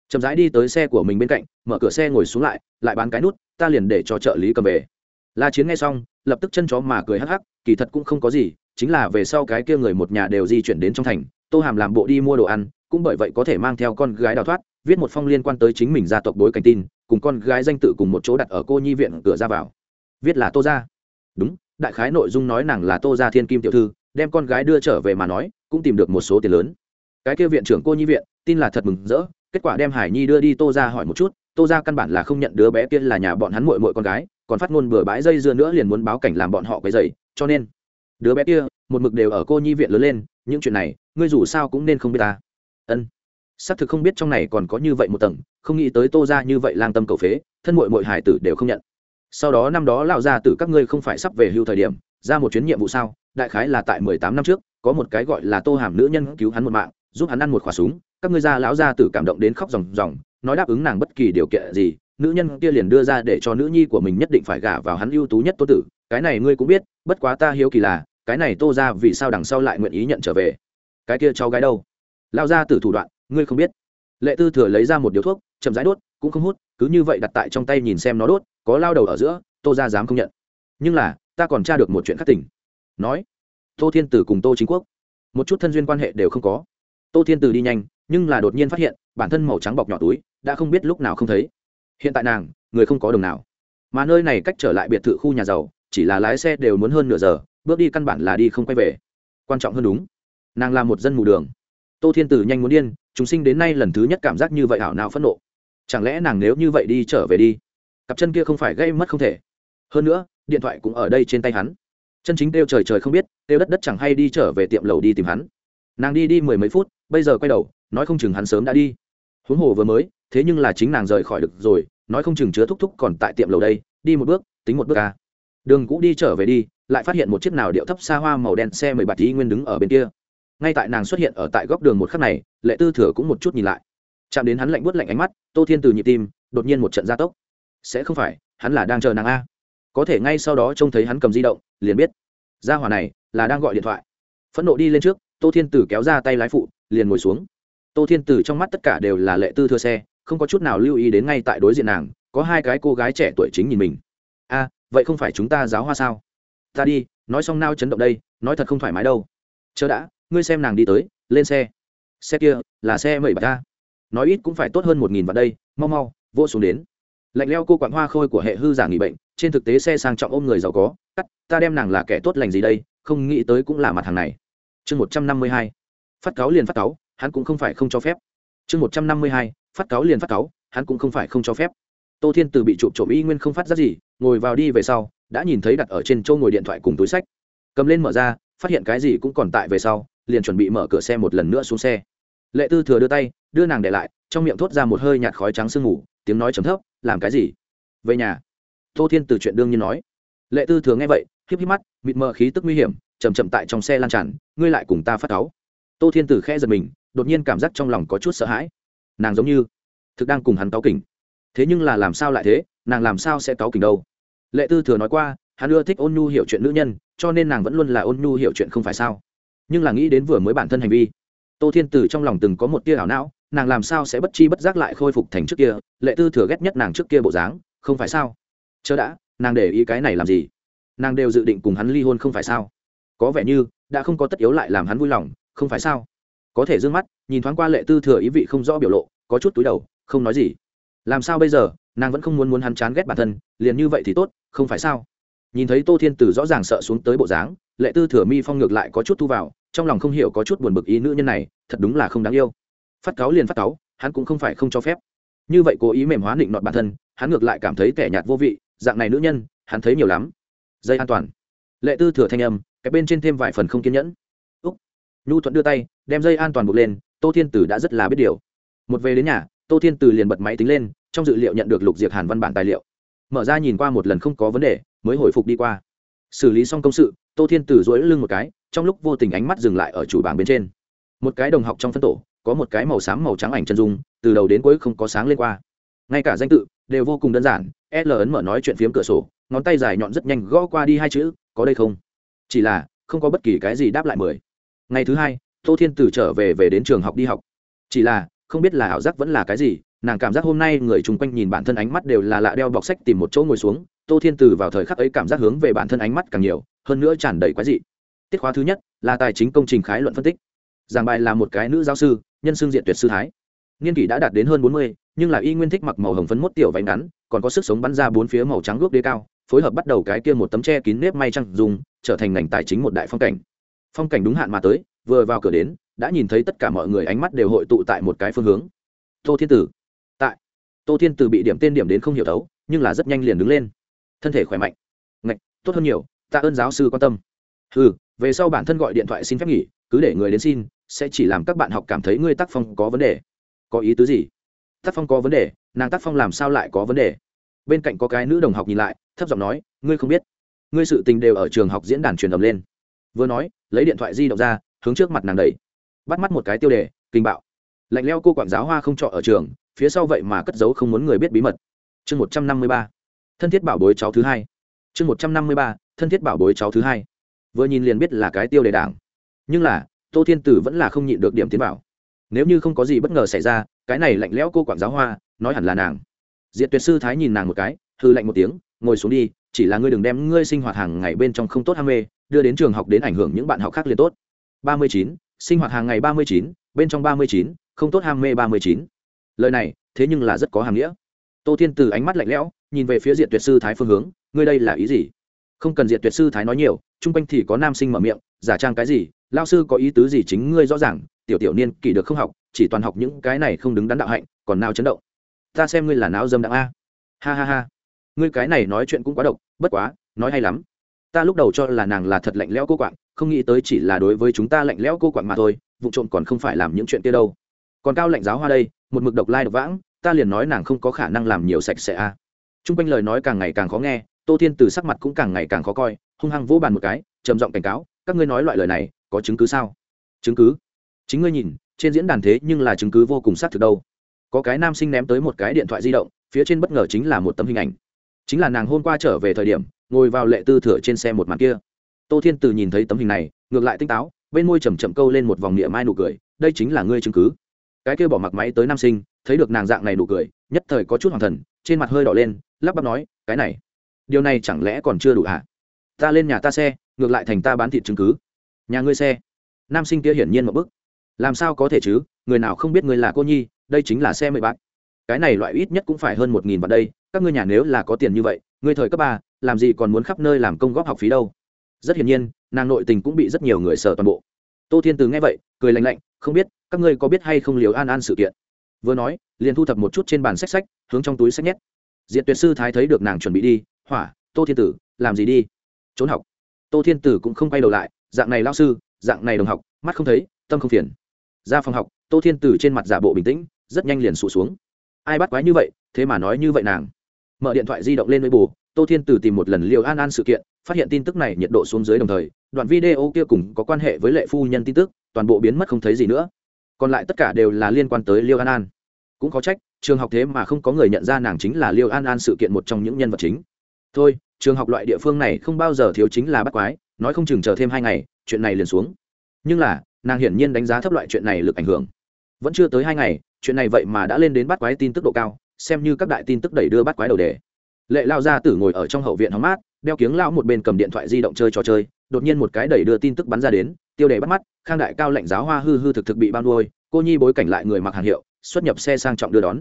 Chậm rãi đi tới xe của mình bên cạnh, mở cửa xe ngồi xuống lại lại bán cái nút, ta liền để cho trợ lý cầm về. La chiến nghe xong, lập tức chân chó mà cười hắc hắc, kỳ thật cũng không có gì, chính là về sau cái kia người một nhà đều di chuyển đến trong thành, tô hàm làm bộ đi mua đồ ăn, cũng bởi vậy có thể mang theo con gái đào thoát, viết một phong liên quan tới chính mình gia tộc bối cảnh tin, cùng con gái danh tự cùng một chỗ đặt ở cô nhi viện cửa ra vào viết là tô gia. Đúng, đại khái nội dung nói nàng là tô gia thiên kim tiểu thư, đem con gái đưa trở về mà nói, cũng tìm được một số tiền lớn. Cái kia viện trưởng cô nhi viện, tin là thật mừng rỡ, kết quả đem hải nhi đưa đi tô ra hỏi một chút, tô ra căn bản là không nhận đứa bé kia là nhà bọn hắn mội mội con gái, còn phát ngôn bừa bãi dây dưa nữa liền muốn báo cảnh làm bọn họ quấy dày cho nên, đứa bé kia, một mực đều ở cô nhi viện lớn lên, những chuyện này, ngươi dù sao cũng nên không biết ta. Ân. Xác thực không biết trong này còn có như vậy một tầng, không nghĩ tới tô ra như vậy lang tâm cầu phế, thân mội mội hải tử đều không nhận sau đó năm đó lão gia tử các ngươi không phải sắp về hưu thời điểm, ra một chuyến nhiệm vụ sao? Đại khái là tại mười tám năm trước, có một cái gọi là tô hàm nữ nhân cứu hắn một mạng, giúp hắn ăn một khỏa súng. Các ngươi gia lão gia tử cảm động đến khóc ròng ròng, nói đáp ứng nàng bất kỳ điều kiện gì, nữ nhân kia liền đưa ra để cho nữ nhi của mình nhất định phải gả vào hắn ưu tú nhất tô tử. Cái này ngươi cũng biết, bất quá ta hiếu kỳ là, cái này tô ra vì sao đằng sau lại nguyện ý nhận trở về? Cái kia cháu gái đâu? Lao ra từ thủ đoạn, ngươi không biết. Lệ tư thừa lấy ra một điếu thuốc, chậm rãi đốt, cũng không hút, cứ như vậy đặt tại trong tay nhìn xem nó đốt có lao đầu ở giữa, tô ra dám không nhận. Nhưng là, ta còn tra được một chuyện khắc tỉnh. Nói, tô thiên tử cùng tô chính quốc. Một chút thân duyên quan hệ đều không có. Tô thiên tử đi nhanh, nhưng là đột nhiên phát hiện, bản thân màu trắng bọc nhỏ túi, đã không biết lúc nào không thấy. Hiện tại nàng, người không có đồng nào. Mà nơi này cách trở lại biệt thự khu nhà giàu, chỉ là lái xe đều muốn hơn nửa giờ, bước đi căn bản là đi không quay về. Quan trọng hơn đúng, nàng là một dân mù đường. Tô thiên tử nhanh muốn điên, chúng sinh đến nay lần thứ nhất cảm giác như vậy ảo nào phẫn nộ. Chẳng lẽ nàng nếu như vậy đi trở về đi? Cặp chân kia không phải gây mất không thể. Hơn nữa, điện thoại cũng ở đây trên tay hắn. Chân chính kêu trời trời không biết, kêu đất đất chẳng hay đi trở về tiệm lầu đi tìm hắn. Nàng đi đi mười mấy phút, bây giờ quay đầu, nói không chừng hắn sớm đã đi. Huống hồ vừa mới, thế nhưng là chính nàng rời khỏi được rồi, nói không chừng chứa thúc thúc còn tại tiệm lầu đây, đi một bước, tính một bước ca. Đường cũ đi trở về đi, lại phát hiện một chiếc nào điệu thấp xa hoa màu đen xe mười bạt tí nguyên đứng ở bên kia. Ngay tại nàng xuất hiện ở tại góc đường một khắc này, lệ tư thừa cũng một chút nhìn lại. Chạm đến hắn lạnh buốt lạnh ánh mắt, tô thiên từ nhịp tim, đột nhiên một trận gia tốc sẽ không phải, hắn là đang chờ nàng a. Có thể ngay sau đó trông thấy hắn cầm di động, liền biết. Ra hỏa này là đang gọi điện thoại. Phẫn nộ đi lên trước, tô thiên tử kéo ra tay lái phụ, liền ngồi xuống. Tô thiên tử trong mắt tất cả đều là lệ tư thừa xe, không có chút nào lưu ý đến ngay tại đối diện nàng, có hai cái cô gái trẻ tuổi chính nhìn mình. A, vậy không phải chúng ta giáo hoa sao? Ta đi, nói xong nao chấn động đây, nói thật không thoải mái đâu. Chờ đã, ngươi xem nàng đi tới, lên xe. Xe kia là xe mẩy bà ta nói ít cũng phải tốt hơn một nghìn vào đây, mau mau vô xuống đến lạnh leo cô quặn hoa khôi của hệ hư giả nghỉ bệnh, trên thực tế xe sang trọng ôm người giàu có, cắt, ta đem nàng là kẻ tốt lành gì đây, không nghĩ tới cũng là mặt hàng này. Chương một trăm năm mươi hai, phát cáo liền phát cáo, hắn cũng không phải không cho phép. Chương một trăm năm mươi hai, phát cáo liền phát cáo, hắn cũng không phải không cho phép. Tô thiên từ bị trộm trộm y nguyên không phát ra gì, ngồi vào đi về sau, đã nhìn thấy đặt ở trên châu ngồi điện thoại cùng túi sách. Cầm lên mở ra, phát hiện cái gì cũng còn tại về sau, liền chuẩn bị mở cửa xe một lần nữa xuống xe. Lệ tư thừa đưa tay, đưa nàng để lại, trong miệng thốt ra một hơi nhạt khói trắng sương ngủ tiếng nói chấm thấp, làm cái gì? Về nhà. Tô thiên từ chuyện đương nhiên nói. Lệ tư thừa nghe vậy, híp híp mắt, mịt mờ khí tức nguy hiểm chầm chậm tại trong xe lan tràn, ngươi lại cùng ta phát cáu. Tô thiên tử khẽ giật mình, đột nhiên cảm giác trong lòng có chút sợ hãi. Nàng giống như thực đang cùng hắn cáu kỉnh. Thế nhưng là làm sao lại thế? Nàng làm sao sẽ cáu kỉnh đâu? Lệ tư thừa nói qua, hắn ưa thích ôn nhu hiểu chuyện nữ nhân, cho nên nàng vẫn luôn là ôn nhu hiểu chuyện không phải sao? Nhưng là nghĩ đến vừa mới bản thân hành vi, tô thiên tử trong lòng từng có một tia ảo não nàng làm sao sẽ bất chi bất giác lại khôi phục thành trước kia, lệ tư thừa ghét nhất nàng trước kia bộ dáng, không phải sao? Chớ đã, nàng để ý cái này làm gì? Nàng đều dự định cùng hắn ly hôn không phải sao? Có vẻ như, đã không có tất yếu lại làm hắn vui lòng, không phải sao? Có thể d ư ơ n g mắt, nhìn thoáng qua lệ tư thừa ý vị không rõ biểu lộ, có chút túi đầu, không nói gì. Làm sao bây giờ, nàng vẫn không muốn muốn hắn chán ghét bản thân, liền như vậy thì tốt, không phải sao? Nhìn thấy tô thiên tử rõ ràng sợ xuống tới bộ dáng, lệ tư thừa mi phong ngược lại có chút thu vào, trong lòng không hiểu có chút buồn bực ý nữ nhân này, thật đúng là không đáng yêu phát cáo liền phát cáo hắn cũng không phải không cho phép. Như vậy cố ý mềm hóa định nọt bản thân, hắn ngược lại cảm thấy kẻ nhạt vô vị, dạng này nữ nhân, hắn thấy nhiều lắm. Dây an toàn. Lệ tư thừa thanh âm, cái bên trên thêm vài phần không kiên nhẫn. Úc. Nhu thuận đưa tay, đem dây an toàn buộc lên, tô thiên tử đã rất là biết điều. Một về đến nhà, tô thiên tử liền bật máy tính lên, trong dự liệu nhận được lục diệt hàn văn bản tài liệu. Mở ra nhìn qua một lần không có vấn đề, mới hồi phục đi qua. Xử lý xong công sự, tô thiên tử dối lưng một cái, trong lúc vô tình ánh mắt dừng lại ở chủ bảng bên trên. Một cái đồng học trong phân tổ có một cái màu xám màu trắng ảnh chân dung, từ đầu đến cuối không có sáng lên qua. Ngay cả danh tự đều vô cùng đơn giản l ấn mở nói chuyện phiếm cửa sổ, ngón tay dài nhọn rất nhanh gõ qua đi hai chữ, có đây không? Chỉ là, không có bất kỳ cái gì đáp lại mười. Ngày thứ hai, tô thiên tử trở về về đến trường học đi học. Chỉ là, không biết là ảo giác vẫn là cái gì, nàng cảm giác hôm nay người chung quanh nhìn bản thân ánh mắt đều là lạ đeo bọc sách tìm một chỗ ngồi xuống, tô thiên tử vào thời khắc ấy cảm giác hướng về bản thân ánh mắt càng nhiều, hơn nữa tràn đầy quái dị. Tiết khóa thứ nhất là tài chính công trình khái luận phân tích giảng bài là một cái nữ giáo sư, nhân xương diện tuyệt sư thái. Niên kỷ đã đạt đến hơn bốn mươi, nhưng là y nguyên thích mặc màu hồng phấn mốt tiểu váy ngắn, còn có sức sống bắn ra bốn phía màu trắng gốc đế cao, phối hợp bắt đầu cái kia một tấm tre kín nếp may trăng dùng, trở thành ngành tài chính một đại phong cảnh. Phong cảnh đúng hạn mà tới, vừa vào cửa đến, đã nhìn thấy tất cả mọi người ánh mắt đều hội tụ tại một cái phương hướng. Tô thiên tử. Tại. Tô thiên tử bị điểm tên điểm đến không hiểu thấu, nhưng là rất nhanh liền đứng lên. Thân thể khỏe mạnh. Ngạch, tốt hơn nhiều, tạ ơn giáo sư quan tâm. Ừ về sau bản thân gọi điện thoại xin phép nghỉ cứ để người đến xin, sẽ chỉ làm các bạn học cảm thấy ngươi tác phong có vấn đề. Có ý tứ gì? Tác phong có vấn đề, nàng tác phong làm sao lại có vấn đề? Bên cạnh có cái nữ đồng học nhìn lại, thấp giọng nói, ngươi không biết. Ngươi sự tình đều ở trường học diễn đàn truyền ầm lên. Vừa nói, lấy điện thoại di động ra, hướng trước mặt nàng đầy bắt mắt một cái tiêu đề, kinh bạo. Lạnh leo cô quản giáo hoa không trọ ở trường, phía sau vậy mà cất giấu không muốn người biết bí mật. Chương một trăm năm mươi ba. Thân thiết bảo bối cháu thứ hai. Chương một trăm năm mươi ba, thân thiết bảo bối cháu thứ hai. Vừa nhìn liền biết là cái tiêu đề đảng nhưng là, tô thiên tử vẫn là không nhịn được điểm tiến bảo nếu như không có gì bất ngờ xảy ra, cái này lạnh lẽo cô quản giáo hoa, nói hẳn là nàng. Diệt tuyệt sư thái nhìn nàng một cái hư lạnh một tiếng, ngồi xuống đi, chỉ là ngươi đừng đem ngươi sinh hoạt hàng ngày bên trong không tốt ham mê, đưa đến trường học đến ảnh hưởng những bạn học khác liền tốt. Ba mươi chín, sinh hoạt hàng ngày ba mươi chín, bên trong ba mươi chín, không tốt ham mê ba mươi chín. Lời này, thế nhưng là rất có hàm nghĩa. Tô thiên từ ánh mắt lạnh lẽo, nhìn về phía diệt tuyệt sư thái phương hướng, ngươi đây là ý gì? Không cần diện tuyệt sư thái nói nhiều, chung quanh thì có nam sinh mở miệng, giả trang cái gì lao sư có ý tứ gì chính ngươi rõ ràng, tiểu tiểu niên kỷ được không học, chỉ toàn học những cái này không đứng đắn đạo hạnh, còn nào chấn động. Ta xem ngươi là não dâm đạo a. Ha ha ha. Ngươi cái này nói chuyện cũng quá độc, bất quá, nói hay lắm. Ta lúc đầu cho là nàng là thật lạnh lẽo cô quạng, không nghĩ tới chỉ là đối với chúng ta lạnh lẽo cô quạng mà thôi, vụ trộm còn không phải làm những chuyện kia đâu. Còn cao lạnh giáo hoa đây, một mực độc lai độc vãng, ta liền nói nàng không có khả năng làm nhiều sạch sẽ a. T r u n g quanh lời nói càng ngày càng khó nghe tô thiên từ sắc mặt cũng càng ngày càng khó coi, hung hăng vỗ bàn một cái, trầm giọng cảnh cáo, các ngươi nói loại lời này, có chứng cứ sao? Chứng cứ? Chính ngươi nhìn, trên diễn đàn thế nhưng là chứng cứ vô cùng xác thực đâu. Có cái nam sinh ném tới một cái điện thoại di động, phía trên bất ngờ chính là một tấm hình ảnh. Chính là nàng hôm qua trở về thời điểm, ngồi vào lệ tư thửa trên xe một mặt kia. Tô thiên từ nhìn thấy tấm hình này, ngược lại tinh táo, bên môi chầm chậm câu lên một vòng địa mai nụ cười, đây chính là ngươi chứng cứ. Cái kia bỏ mặc máy tới nam sinh, thấy được nàng dạng này nụ cười, nhất thời có chút hoàng thần, trên mặt hơi đỏ lên, lắp bắp nói, cái này điều này chẳng lẽ còn chưa đủ hả? Ta lên nhà ta xe, ngược lại thành ta bán thịt chứng cứ. Nhà ngươi xe. Nam sinh kia hiển nhiên một bức. Làm sao có thể chứ? Người nào không biết ngươi là cô nhi, đây chính là xe mười bạc. cái này loại ít nhất cũng phải hơn một nghìn vào đây, các ngươi nhà nếu là có tiền như vậy, ngươi thời cấp ba, làm gì còn muốn khắp nơi làm công góp học phí đâu? Rất hiển nhiên, nàng nội tình cũng bị rất nhiều người sợ toàn bộ. Tô thiên từ nghe vậy, cười lạnh lạnh, không biết, các ngươi có biết hay không liều an an sự kiện? Vừa nói, liền thu thập một chút trên bàn sách sách hướng trong túi sách nhét. Diện tuyệt sư thái thấy được nàng chuẩn bị đi hỏa, tô thiên tử, làm gì đi? Trốn học. Tô thiên tử cũng không quay đầu lại, dạng này lao sư, dạng này đồng học, mắt không thấy, tâm không phiền. Ra phòng học, tô thiên tử trên mặt giả bộ bình tĩnh, rất nhanh liền sụt xuống. Ai bắt quái như vậy, thế mà nói như vậy nàng. Mở điện thoại di động lên với bù, tô thiên tử tìm một lần liều an an sự kiện, phát hiện tin tức này nhiệt độ xuống dưới đồng thời, đoạn video kia cùng có quan hệ với lệ phu nhân tin tức, toàn bộ biến mất không thấy gì nữa. Còn lại tất cả đều là liên quan tới liêu an an. Cũng có trách, trường học thế mà không có người nhận ra nàng chính là liêu an an sự kiện một trong những nhân vật chính thôi, trường học loại địa phương này không bao giờ thiếu chính là bắt quái, nói không chừng chờ thêm hai ngày, chuyện này liền xuống. Nhưng là, nàng hiển nhiên đánh giá thấp loại chuyện này lực ảnh hưởng. Vẫn chưa tới hai ngày, chuyện này vậy mà đã lên đến bắt quái tin tức độ cao, xem như các đại tin tức đẩy đưa bắt quái đầu đề. Lệ lao ra tử ngồi ở trong hậu viện hóng mát, đeo kiếng lao một bên cầm điện thoại di động chơi trò chơi, đột nhiên một cái đẩy đưa tin tức bắn ra đến, tiêu đề bắt mắt, khang đại cao lệnh giáo hoa hư hư thực thực bị bao nuôi, cô nhi bối cảnh lại người mặc hàng hiệu, xuất nhập xe sang trọng đưa đón.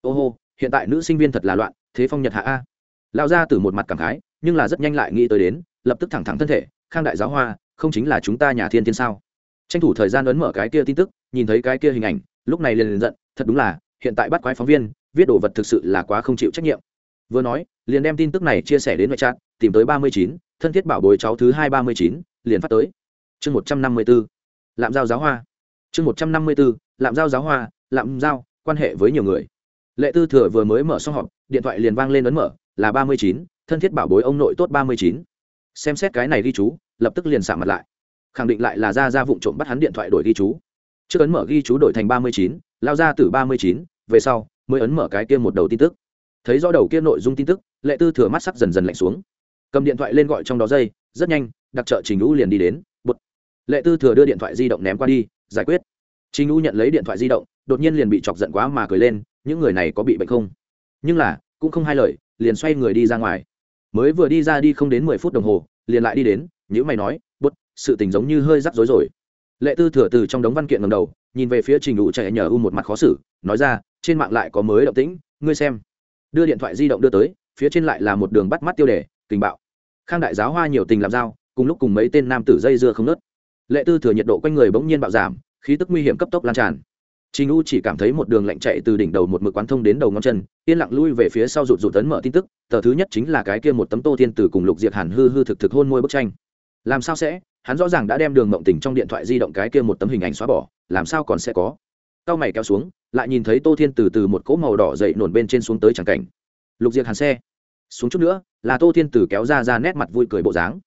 Ô hô, hiện tại nữ sinh viên thật là loạn, thế phong nhật hạ a lão ra từ một mặt cảm khái, nhưng là rất nhanh lại nghĩ tới đến, lập tức thẳng thẳng thân thể, khang đại giáo hoa, không chính là chúng ta nhà thiên thiên sao? Tranh thủ thời gian ấn mở cái kia tin tức, nhìn thấy cái kia hình ảnh, lúc này liền liền giận, thật đúng là, hiện tại bắt quái phóng viên, viết đồ vật thực sự là quá không chịu trách nhiệm. Vừa nói, liền đem tin tức này chia sẻ đến ngoại trạng tìm tới ba mươi chín, thân thiết bảo bối cháu thứ hai ba mươi chín, liền phát tới. Chương một trăm năm mươi b ố lạm giao giáo hoa. Chương một trăm năm mươi b ố lạm giao giáo hoa, lạm giao, quan hệ với nhiều người. Lệ tư thừa vừa mới mở xong họp, điện thoại liền vang lên ấn mở là ba mươi chín, thân thiết bảo bối ông nội tốt ba mươi chín. Xem xét cái này ghi chú, lập tức liền xả mặt lại. Khẳng định lại là ra ra vụ trộm bắt hắn điện thoại đổi ghi chú. Trước ấn mở ghi chú đổi thành ba mươi chín, lao ra từ ba mươi chín, về sau, mới ấn mở cái kia một đầu tin tức. Thấy do đầu kia nội dung tin tức, lệ tư thừa mắt sắc dần dần lạnh xuống. Cầm điện thoại lên gọi trong đó dây, rất nhanh, đặc trợ trình lũ liền đi đến bút lệ tư thừa đưa điện thoại di động ném qua đi, giải quyết. Trình lũ nhận lấy điện thoại di động, đột nhiên liền bị chọc giận quá mà cười lên, những người này có bị bệnh không? Nhưng là, cũng không hai lời liền xoay người đi ra ngoài. Mới vừa đi ra đi không đến mười phút đồng hồ, liền lại đi đến những mày nói, bút, sự tình giống như hơi rắc rối rồi. Lệ tư thừa từ trong đống văn kiện ngầm đầu, nhìn về phía trình đủ chạy nhờ u một mặt khó xử, nói ra, trên mạng lại có mới động tĩnh, ngươi xem. Đưa điện thoại di động đưa tới, phía trên lại là một đường bắt mắt tiêu đề, tình bạo. Khang đại giáo hoa nhiều tình làm dao cùng lúc cùng mấy tên nam tử dây dưa không nớt lệ tư thừa nhiệt độ quanh người bỗng nhiên bạo giảm, khí tức nguy hiểm cấp tốc lan tràn. Trình U chỉ cảm thấy một đường lạnh chạy từ đỉnh đầu một mực quán thông đến đầu ngón chân, yên lặng lui về phía sau rụt rụt tấn mở tin tức, tờ thứ nhất chính là cái kia một tấm Tô Thiên Tử cùng Lục Diệp Hàn hư hư thực thực hôn môi bức tranh. Làm sao sẽ? Hắn rõ ràng đã đem đường mộng tình trong điện thoại di động cái kia một tấm hình ảnh xóa bỏ, làm sao còn sẽ có? Cao mày kéo xuống, lại nhìn thấy Tô Thiên Tử từ một cỗ màu đỏ dậy nổn bên trên xuống tới chẳng cảnh. Lục Diệp Hàn xe, xuống chút nữa, là Tô Thiên Tử kéo ra ra nét mặt vui cười bộ dáng.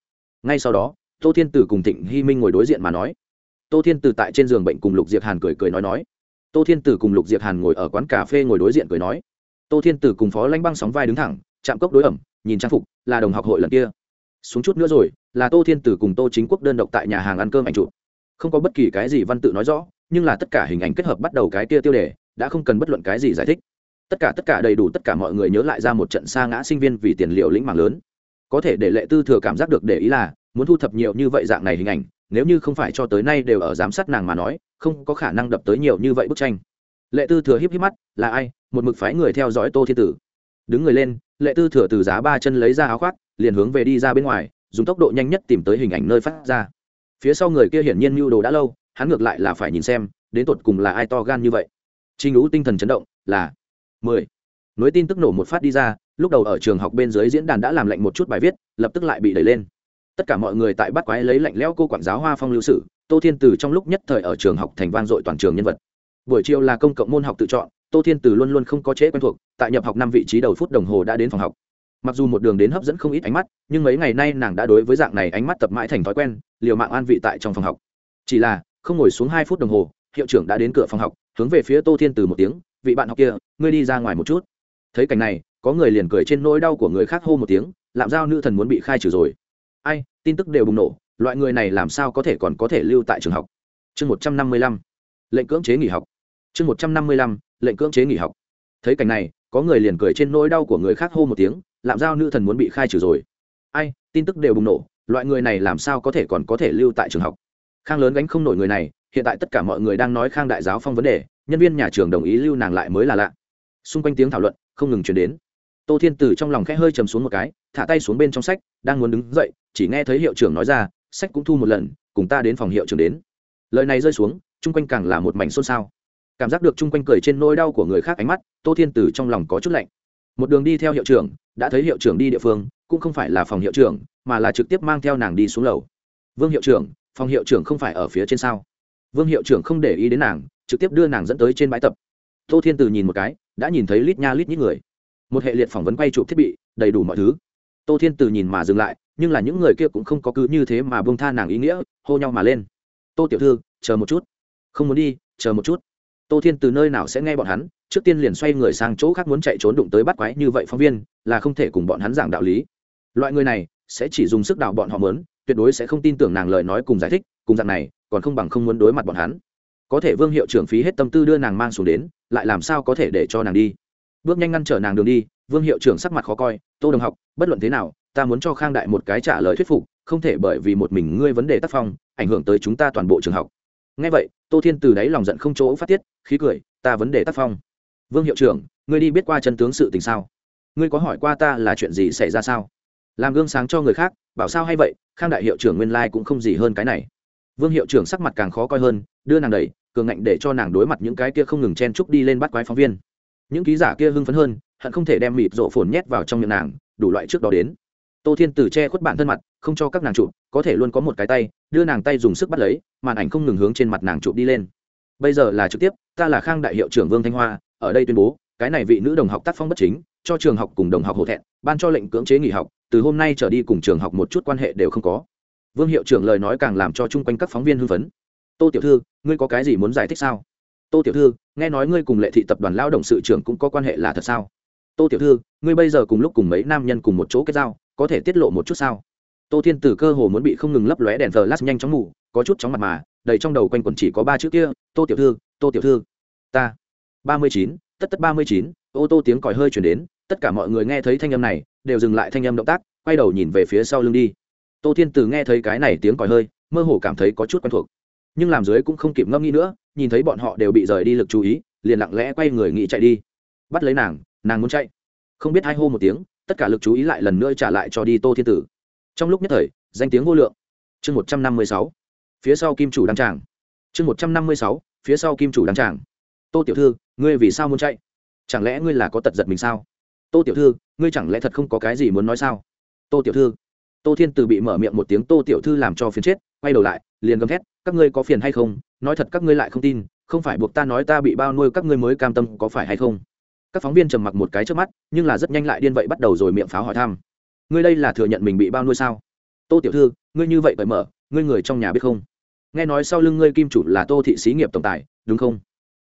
Ngay sau đó, tô thiên tử cùng thịnh hy minh ngồi đối diện mà nói tô thiên tử tại trên giường bệnh cùng lục diệp hàn cười cười nói nói tô thiên tử cùng lục diệp hàn ngồi ở quán cà phê ngồi đối diện cười nói. Tô thiên tử cùng phó lãnh băng sóng vai đứng thẳng, chạm cốc đối ẩm, nhìn trang phục, là đồng học hội lần kia. Xuống chút nữa rồi, là tô thiên tử cùng tô chính quốc đơn độc tại nhà hàng ăn cơm ảnh chụp. Không có bất kỳ cái gì văn tự nói rõ, nhưng là tất cả hình ảnh kết hợp bắt đầu cái kia tiêu đề, đã không cần bất luận cái gì giải thích. Tất cả tất cả đầy đủ tất cả mọi người nhớ lại ra một trận xa ngã sinh viên vì tiền liệu lĩnh mạng lớn. Có thể để lệ tư thừa cảm giác được để ý là, muốn thu thập nhiều như vậy dạng này hình ảnh, nếu như không phải cho tới nay đều ở giám sát nàng mà nói không có khả năng đập tới nhiều như vậy bức tranh. Lệ tư thừa híp híp mắt, là ai? Một mực phái người theo dõi tô thiên tử. Đứng người lên, lệ tư thừa từ giá ba chân lấy ra áo khoác, liền hướng về đi ra bên ngoài, dùng tốc độ nhanh nhất tìm tới hình ảnh nơi phát ra. Phía sau người kia hiển nhiên mưu đồ đã lâu, hắn ngược lại là phải nhìn xem, đến tột cùng là ai to gan như vậy. Trinh lũ tinh thần chấn động, là mười. Nối tin tức nổ một phát đi ra, lúc đầu ở trường học bên dưới diễn đàn đã làm lạnh một chút bài viết, lập tức lại bị đẩy lên tất cả mọi người tại bắt quái lấy lạnh lẽo cô quản giáo hoa phong lưu sử, tô thiên từ trong lúc nhất thời ở trường học thành vang dội toàn trường nhân vật. Buổi chiều là công cộng môn học tự chọn, tô thiên từ luôn luôn không có chế quen thuộc, tại nhập học năm vị trí đầu phút đồng hồ đã đến phòng học. Mặc dù một đường đến hấp dẫn không ít ánh mắt, nhưng mấy ngày nay nàng đã đối với dạng này ánh mắt tập mãi thành thói quen, liều mạng an vị tại trong phòng học. Chỉ là, không ngồi xuống hai phút đồng hồ, hiệu trưởng đã đến cửa phòng học, hướng về phía tô thiên từ một tiếng, vị bạn học kia, ngươi đi ra ngoài một chút. Thấy cảnh này, có người liền cười trên nỗi đau của người khác hô một tiếng làm giao nữ thần muốn bị khai trừ rồi ai, tin tức đều bùng nổ, loại người này làm sao có thể còn có thể lưu tại trường học? Chương một trăm năm mươi lăm, lệnh cưỡng chế nghỉ học. Chương một trăm năm mươi lăm, lệnh cưỡng chế nghỉ học. Thấy cảnh này, có người liền cười trên nỗi đau của người khác hô một tiếng làm giao nữ thần muốn bị khai trừ rồi. Ai, tin tức đều bùng nổ, loại người này làm sao có thể còn có thể lưu tại trường học? Khang lớn gánh không nổi người này, hiện tại tất cả mọi người đang nói khang đại giáo phong vấn đề, nhân viên nhà trường đồng ý lưu nàng lại mới là lạ. Xung quanh tiếng thảo luận không ngừng chuyển đến tô thiên tử trong lòng khẽ hơi chầm xuống một cái, thả tay xuống bên trong sách, đang muốn đứng dậy, chỉ nghe thấy hiệu trưởng nói ra, sách cũng thu một lần, cùng ta đến phòng hiệu trưởng đến. Lời này rơi xuống, chung quanh càng là một mảnh xôn xao. Cảm giác được chung quanh cười trên nỗi đau của người khác ánh mắt, tô thiên tử trong lòng có chút lạnh. Một đường đi theo hiệu trưởng, đã thấy hiệu trưởng đi địa phương, cũng không phải là phòng hiệu trưởng, mà là trực tiếp mang theo nàng đi xuống lầu. Vương hiệu trưởng, phòng hiệu trưởng không phải ở phía trên sao? Vương hiệu trưởng không để ý đến nàng, trực tiếp đưa nàng dẫn tới trên bãi tập. Tô thiên từ nhìn một cái, đã nhìn thấy lít nha lít nhít người một hệ liệt phỏng vấn quay chụp thiết bị, đầy đủ mọi thứ. Tô thiên từ nhìn mà dừng lại, nhưng là những người kia cũng không có cứ như thế mà bông tha nàng ý nghĩa, hô nhau mà lên. Tô tiểu thư, chờ một chút. Không muốn đi, chờ một chút. Tô thiên từ nơi nào sẽ nghe bọn hắn, trước tiên liền xoay người sang chỗ khác muốn chạy trốn đụng tới bắt quái như vậy phóng viên, là không thể cùng bọn hắn giảng đạo lý. Loại người này sẽ chỉ dùng sức đạo bọn họ mớn tuyệt đối sẽ không tin tưởng nàng lời nói cùng giải thích, cùng dạng này, còn không bằng không muốn đối mặt bọn hắn. Có thể vương hiệu trưởng phí hết tâm tư đưa nàng mang xuống đến, lại làm sao có thể để cho nàng đi? Bước nhanh ngăn trở nàng đường đi, vương hiệu trưởng sắc mặt khó coi, tô đồng học, bất luận thế nào, ta muốn cho khang đại một cái trả lời thuyết phục, không thể bởi vì một mình ngươi vấn đề tác phong, ảnh hưởng tới chúng ta toàn bộ trường học. Ngay vậy, tô thiên từ đáy lòng giận không chỗ phát tiết, khí cười, ta vấn đề tác phong. Vương hiệu trưởng, ngươi đi biết qua chân tướng sự tình sao? Ngươi có hỏi qua ta là chuyện gì xảy ra sao? Làm gương sáng cho người khác, bảo sao hay vậy, khang đại hiệu trưởng nguyên lai cũng không gì hơn cái này. Vương hiệu trưởng sắc mặt càng khó coi hơn, đưa nàng đẩy, cường ngạnh để cho nàng đối mặt những cái kia không ngừng chen chúc đi lên bắt quái phóng viên những ký giả kia hưng phấn hơn, hận không thể đem mịt rộ phồn nhét vào trong miệng nàng, đủ loại trước đó đến. Tô thiên tử che khuất bản thân mặt, không cho các nàng chụp, có thể luôn có một cái tay, đưa nàng tay dùng sức bắt lấy, màn ảnh không ngừng hướng trên mặt nàng chụp đi lên. Bây giờ là trực tiếp, ta là khang đại hiệu trưởng vương thanh hoa, ở đây tuyên bố, cái này vị nữ đồng học tác phong bất chính, cho trường học cùng đồng học hổ thẹn, ban cho lệnh cưỡng chế nghỉ học, từ hôm nay trở đi cùng trường học một chút quan hệ đều không có. Vương hiệu trưởng lời nói càng làm cho chung quanh các phóng viên hưng phấn. Tô tiểu thư, ngươi có cái gì muốn giải thích sao? Tô tiểu thư, nghe nói ngươi cùng lệ thị tập đoàn lao động sự trưởng cũng có quan hệ là thật sao? Tô tiểu thư, ngươi bây giờ cùng lúc cùng mấy nam nhân cùng một chỗ kết giao, có thể tiết lộ một chút sao? Tô thiên tử cơ hồ muốn bị không ngừng lấp lóe đèn thờ lát nhanh chóng ngủ, có chút chóng mặt mà, đầy trong đầu quanh quẩn chỉ có ba chữ kia, tô tiểu thư, tô tiểu thư. Ta. Ba mươi chín, tất tất ba mươi chín, ô tô tiếng còi hơi chuyển đến, tất cả mọi người nghe thấy thanh âm này, đều dừng lại thanh âm động tác, quay đầu nhìn về phía sau lưng đi. Tô thiên Tử nghe thấy cái này tiếng còi hơi, mơ hồ cảm thấy có chút quen thuộc. Nhưng làm dưới cũng không kịp ngâm nghĩ nữa nhìn thấy bọn họ đều bị rời đi lực chú ý, liền lặng lẽ quay người nghĩ chạy đi. Bắt lấy nàng nàng muốn chạy. Không biết hai hô một tiếng, tất cả lực chú ý lại lần nữa trả lại cho đi tô thiên tử. Trong lúc nhất thời, danh tiếng vô lượng. Chương một trăm năm mươi sáu, phía sau kim chủ đăng tràng. Chương một trăm năm mươi sáu, phía sau kim chủ đăng tràng. Tô tiểu thư, ngươi vì sao muốn chạy? Chẳng lẽ ngươi là có tật giật mình sao? Tô tiểu thư, ngươi chẳng lẽ thật không có cái gì muốn nói sao? Tô tiểu thư, tô thiên từ bị mở miệng một tiếng, tô tiểu thư làm cho phiền chết, quay đầu lại, liền gầm thét, các ngươi có phiền hay không? Nói thật các ngươi lại không tin, không phải buộc ta nói ta bị bao nuôi các ngươi mới cam tâm có phải hay không? Các phóng viên trầm mặc một cái trước mắt, nhưng là rất nhanh lại điên vậy bắt đầu rồi miệng pháo hỏi thăm. Ngươi đây là thừa nhận mình bị bao nuôi sao? Tô tiểu thư, ngươi như vậy cởi mở, ngươi người trong nhà biết không? Nghe nói sau lưng ngươi kim chủ là tô thị xí nghiệp tổng tài, đúng không?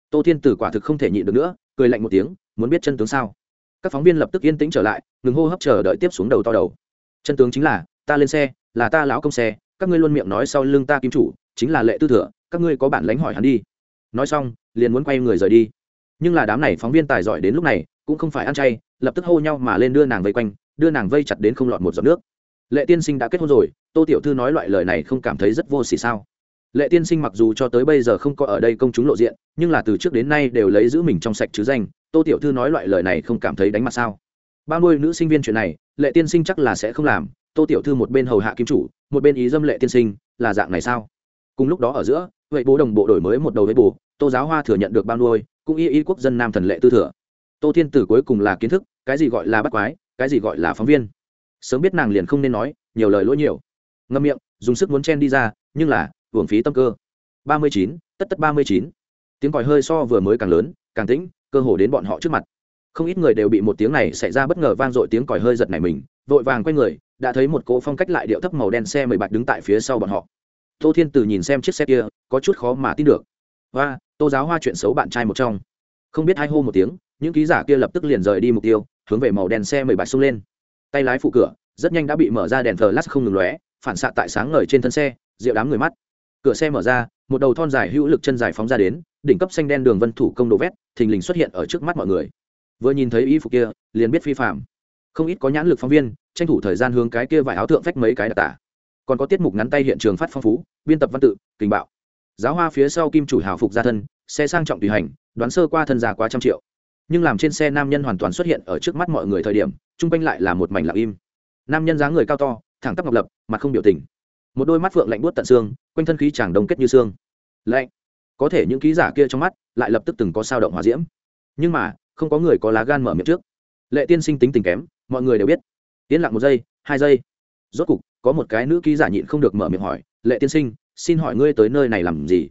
Tô thiên tử quả thực không thể nhịn được nữa, cười lạnh một tiếng, muốn biết chân tướng sao? Các phóng viên lập tức yên tĩnh trở lại, ngừng hô hấp chờ đợi tiếp xuống đầu to đầu. Chân tướng chính là, ta lên xe, là ta lão công xe, các ngươi luôn miệng nói sau lưng ta kim chủ, chính là lệ tư thừa các ngươi có bản lánh hỏi hắn đi. Nói xong, liền muốn quay người rời đi. Nhưng là đám này phóng viên tài giỏi đến lúc này, cũng không phải ăn chay, lập tức hô nhau mà lên đưa nàng vây quanh, đưa nàng vây chặt đến không lọt một giọt nước. Lệ tiên sinh đã kết hôn rồi, tô tiểu thư nói loại lời này không cảm thấy rất vô xỉ sao? Lệ tiên sinh mặc dù cho tới bây giờ không có ở đây công chúng lộ diện, nhưng là từ trước đến nay đều lấy giữ mình trong sạch chứ danh, tô tiểu thư nói loại lời này không cảm thấy đánh mặt sao? Ba nuôi nữ sinh viên chuyện này, lệ tiên sinh chắc là sẽ không làm, tô tiểu thư một bên hầu hạ kim chủ, một bên ý dâm lệ tiên sinh, là dạng này sao? Cùng lúc đó ở giữa vậy bố đồng bộ đổi mới một đầu với bù, tô giáo hoa thừa nhận được bao nuôi cũng y y quốc dân nam thần lệ tư thừa. Tô thiên tử cuối cùng là kiến thức cái gì gọi là bắt quái cái gì gọi là phóng viên. Sớm biết nàng liền không nên nói nhiều lời lỗi nhiều. Ngâm miệng dùng sức muốn chen đi ra nhưng là hưởng phí tâm cơ. Ba mươi chín tất tất ba mươi chín. Tiếng còi hơi so vừa mới càng lớn càng tĩnh cơ hồ đến bọn họ trước mặt. Không ít người đều bị một tiếng này xảy ra bất ngờ vang dội tiếng còi hơi giật này mình vội vàng quay người đã thấy một cỗ phong cách lại điệu thấp màu đen xe mười bạch đứng tại phía sau bọn họ tô thiên từ nhìn xem chiếc xe kia, có chút khó mà tin được. Và tô giáo hoa chuyện xấu bạn trai một trong. Không biết hai hô một tiếng, những ký giả kia lập tức liền rời đi mục tiêu, hướng về màu đèn xe mười bạch xông lên. Tay lái phụ cửa, rất nhanh đã bị mở ra đèn flash không ngừng lóe, phản xạ tại sáng ngời trên thân xe, rượu đám người mắt. Cửa xe mở ra, một đầu thon dài hữu lực chân dài phóng ra đến, đỉnh cấp xanh đen đường vân thủ công đồ vét, thình lình xuất hiện ở trước mắt mọi người. Vừa nhìn thấy y phục kia, liền biết phi phạm. Không ít có nhãn lực phóng viên, tranh thủ thời gian hướng cái kia vải áo thượng phách mấy cái đặc tả còn có tiết mục ngắn tay hiện trường phát phong phú, biên tập văn tự tình bạo. Giáo hoa phía sau kim chủ hào phục gia thân, xe sang trọng tùy hành, đoán sơ qua thân già quá trăm triệu. Nhưng làm trên xe nam nhân hoàn toàn xuất hiện ở trước mắt mọi người thời điểm, chung quanh lại là một mảnh lặng im. Nam nhân dáng người cao to, thẳng tắp ngọc lập, mặt không biểu tình. Một đôi mắt phượng lạnh buốt tận xương, quanh thân khí chàng đông kết như xương. Lạnh. Có thể những ký giả kia trong mắt lại lập tức từng có sao động hòa diễm. Nhưng mà, không có người có lá gan mở miệng trước. Lệ tiên sinh tính tình kém, mọi người đều biết. Yên lặng một giây, hai giây. Rốt cục có một cái nữ ký giả nhịn không được mở miệng hỏi, lệ tiên sinh, xin hỏi ngươi tới nơi này làm gì?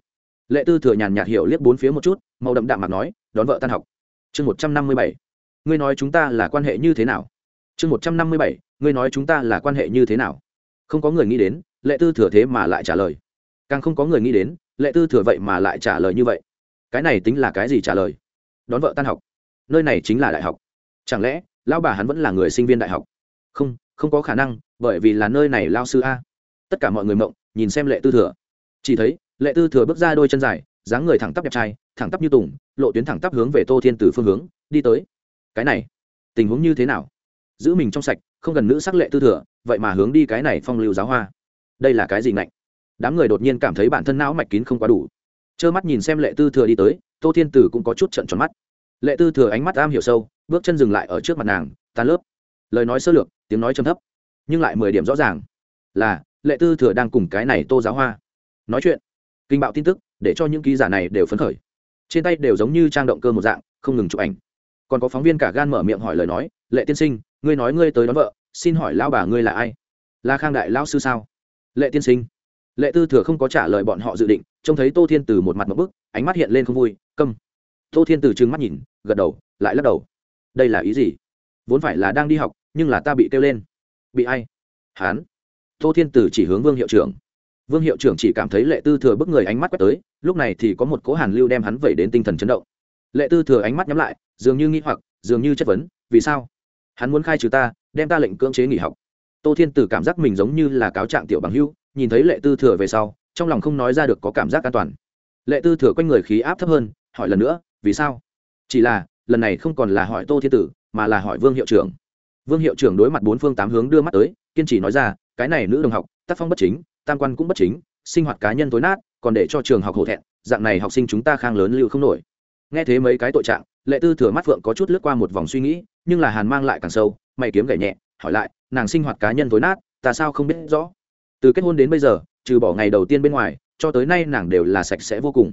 Lệ tư thừa nhàn nhạt hiểu liếc bốn phía một chút, màu đậm đạm mặt nói, đón vợ tan học. Chương một trăm năm mươi bảy. Ngươi nói chúng ta là quan hệ như thế nào? Chương một trăm năm mươi bảy. Ngươi nói chúng ta là quan hệ như thế nào? Không có người nghĩ đến, lệ tư thừa thế mà lại trả lời. Càng không có người nghĩ đến, lệ tư thừa vậy mà lại trả lời như vậy. Cái này tính là cái gì trả lời? Đón vợ tan học. Nơi này chính là đại học. Chẳng lẽ, lão bà hắn vẫn là người sinh viên đại học? Không không có khả năng, bởi vì là nơi này lao sư a. Tất cả mọi người mộng, nhìn xem lệ tư thừa. Chỉ thấy, lệ tư thừa bước ra đôi chân dài, dáng người thẳng tắp đẹp trai, thẳng tắp như tùng, lộ tuyến thẳng tắp hướng về tô thiên từ phương hướng, đi tới. Cái này, tình huống như thế nào? Giữ mình trong sạch, không gần nữ sắc lệ tư thừa, vậy mà hướng đi cái này phong lưu giáo hoa. Đây là cái gì mạnh đám người đột nhiên cảm thấy bản thân não mạch kín không quá đủ. Trơ mắt nhìn xem lệ tư thừa đi tới, tô thiên tử cũng có chút trận tròn mắt. Lệ tư thừa ánh mắt am hiểu sâu, bước chân dừng lại ở trước mặt nàng tan lớp lời nói sơ lược, tiếng nói trầm thấp, nhưng lại mười điểm rõ ràng. Là, lệ tư thừa đang cùng cái này tô giáo hoa nói chuyện. Kinh bạo tin tức, để cho những ký giả này đều phấn khởi. Trên tay đều giống như trang động cơ một dạng, không ngừng chụp ảnh. Còn có phóng viên cả gan mở miệng hỏi lời nói, lệ tiên sinh, ngươi nói ngươi tới đón vợ, xin hỏi lão bà ngươi là ai? Là khang đại lão sư sao? Lệ tiên sinh. Lệ tư thừa không có trả lời bọn họ dự định, trông thấy tô thiên từ một mặt một bức, ánh mắt hiện lên không vui, câm. Tô thiên từ trừng mắt nhìn, gật đầu, lại lắc đầu. Đây là ý gì? Vốn phải là đang đi học nhưng là ta bị kêu lên. Bị ai? Hán. Tô thiên Tử chỉ hướng vương hiệu trưởng. Vương hiệu trưởng chỉ cảm thấy lệ tư thừa bức người ánh mắt quét tới, lúc này thì có một cố hàn lưu đem hắn vẩy đến tinh thần chấn động. Lệ tư thừa ánh mắt nhắm lại, dường như nghĩ hoặc, dường như chất vấn, vì sao? Hắn muốn khai trừ ta, đem ta lệnh cưỡng chế nghỉ học. Tô thiên tử cảm giác mình giống như là cáo trạng tiểu bằng hưu, nhìn thấy lệ tư thừa về sau, trong lòng không nói ra được có cảm giác an toàn. Lệ tư thừa quanh người khí áp thấp hơn, hỏi lần nữa, vì sao? Chỉ là, lần này không còn là hỏi tô thiên tử, mà là hỏi vương hiệu trưởng vương hiệu trưởng đối mặt bốn phương tám hướng đưa mắt tới, kiên trì nói ra, cái này nữ đồng học, tác phong bất chính, tam quan cũng bất chính, sinh hoạt cá nhân tối nát, còn để cho trường học hổ thẹn, dạng này học sinh chúng ta khang lớn lưu không nổi. Nghe thế mấy cái tội trạng, lệ tư thừa mắt phượng có chút lướt qua một vòng suy nghĩ, nhưng là hàn mang lại càng sâu, mày kiếm gảy nhẹ, hỏi lại, nàng sinh hoạt cá nhân tối nát, ta sao không biết rõ? Từ kết hôn đến bây giờ, trừ bỏ ngày đầu tiên bên ngoài, cho tới nay nàng đều là sạch sẽ vô cùng.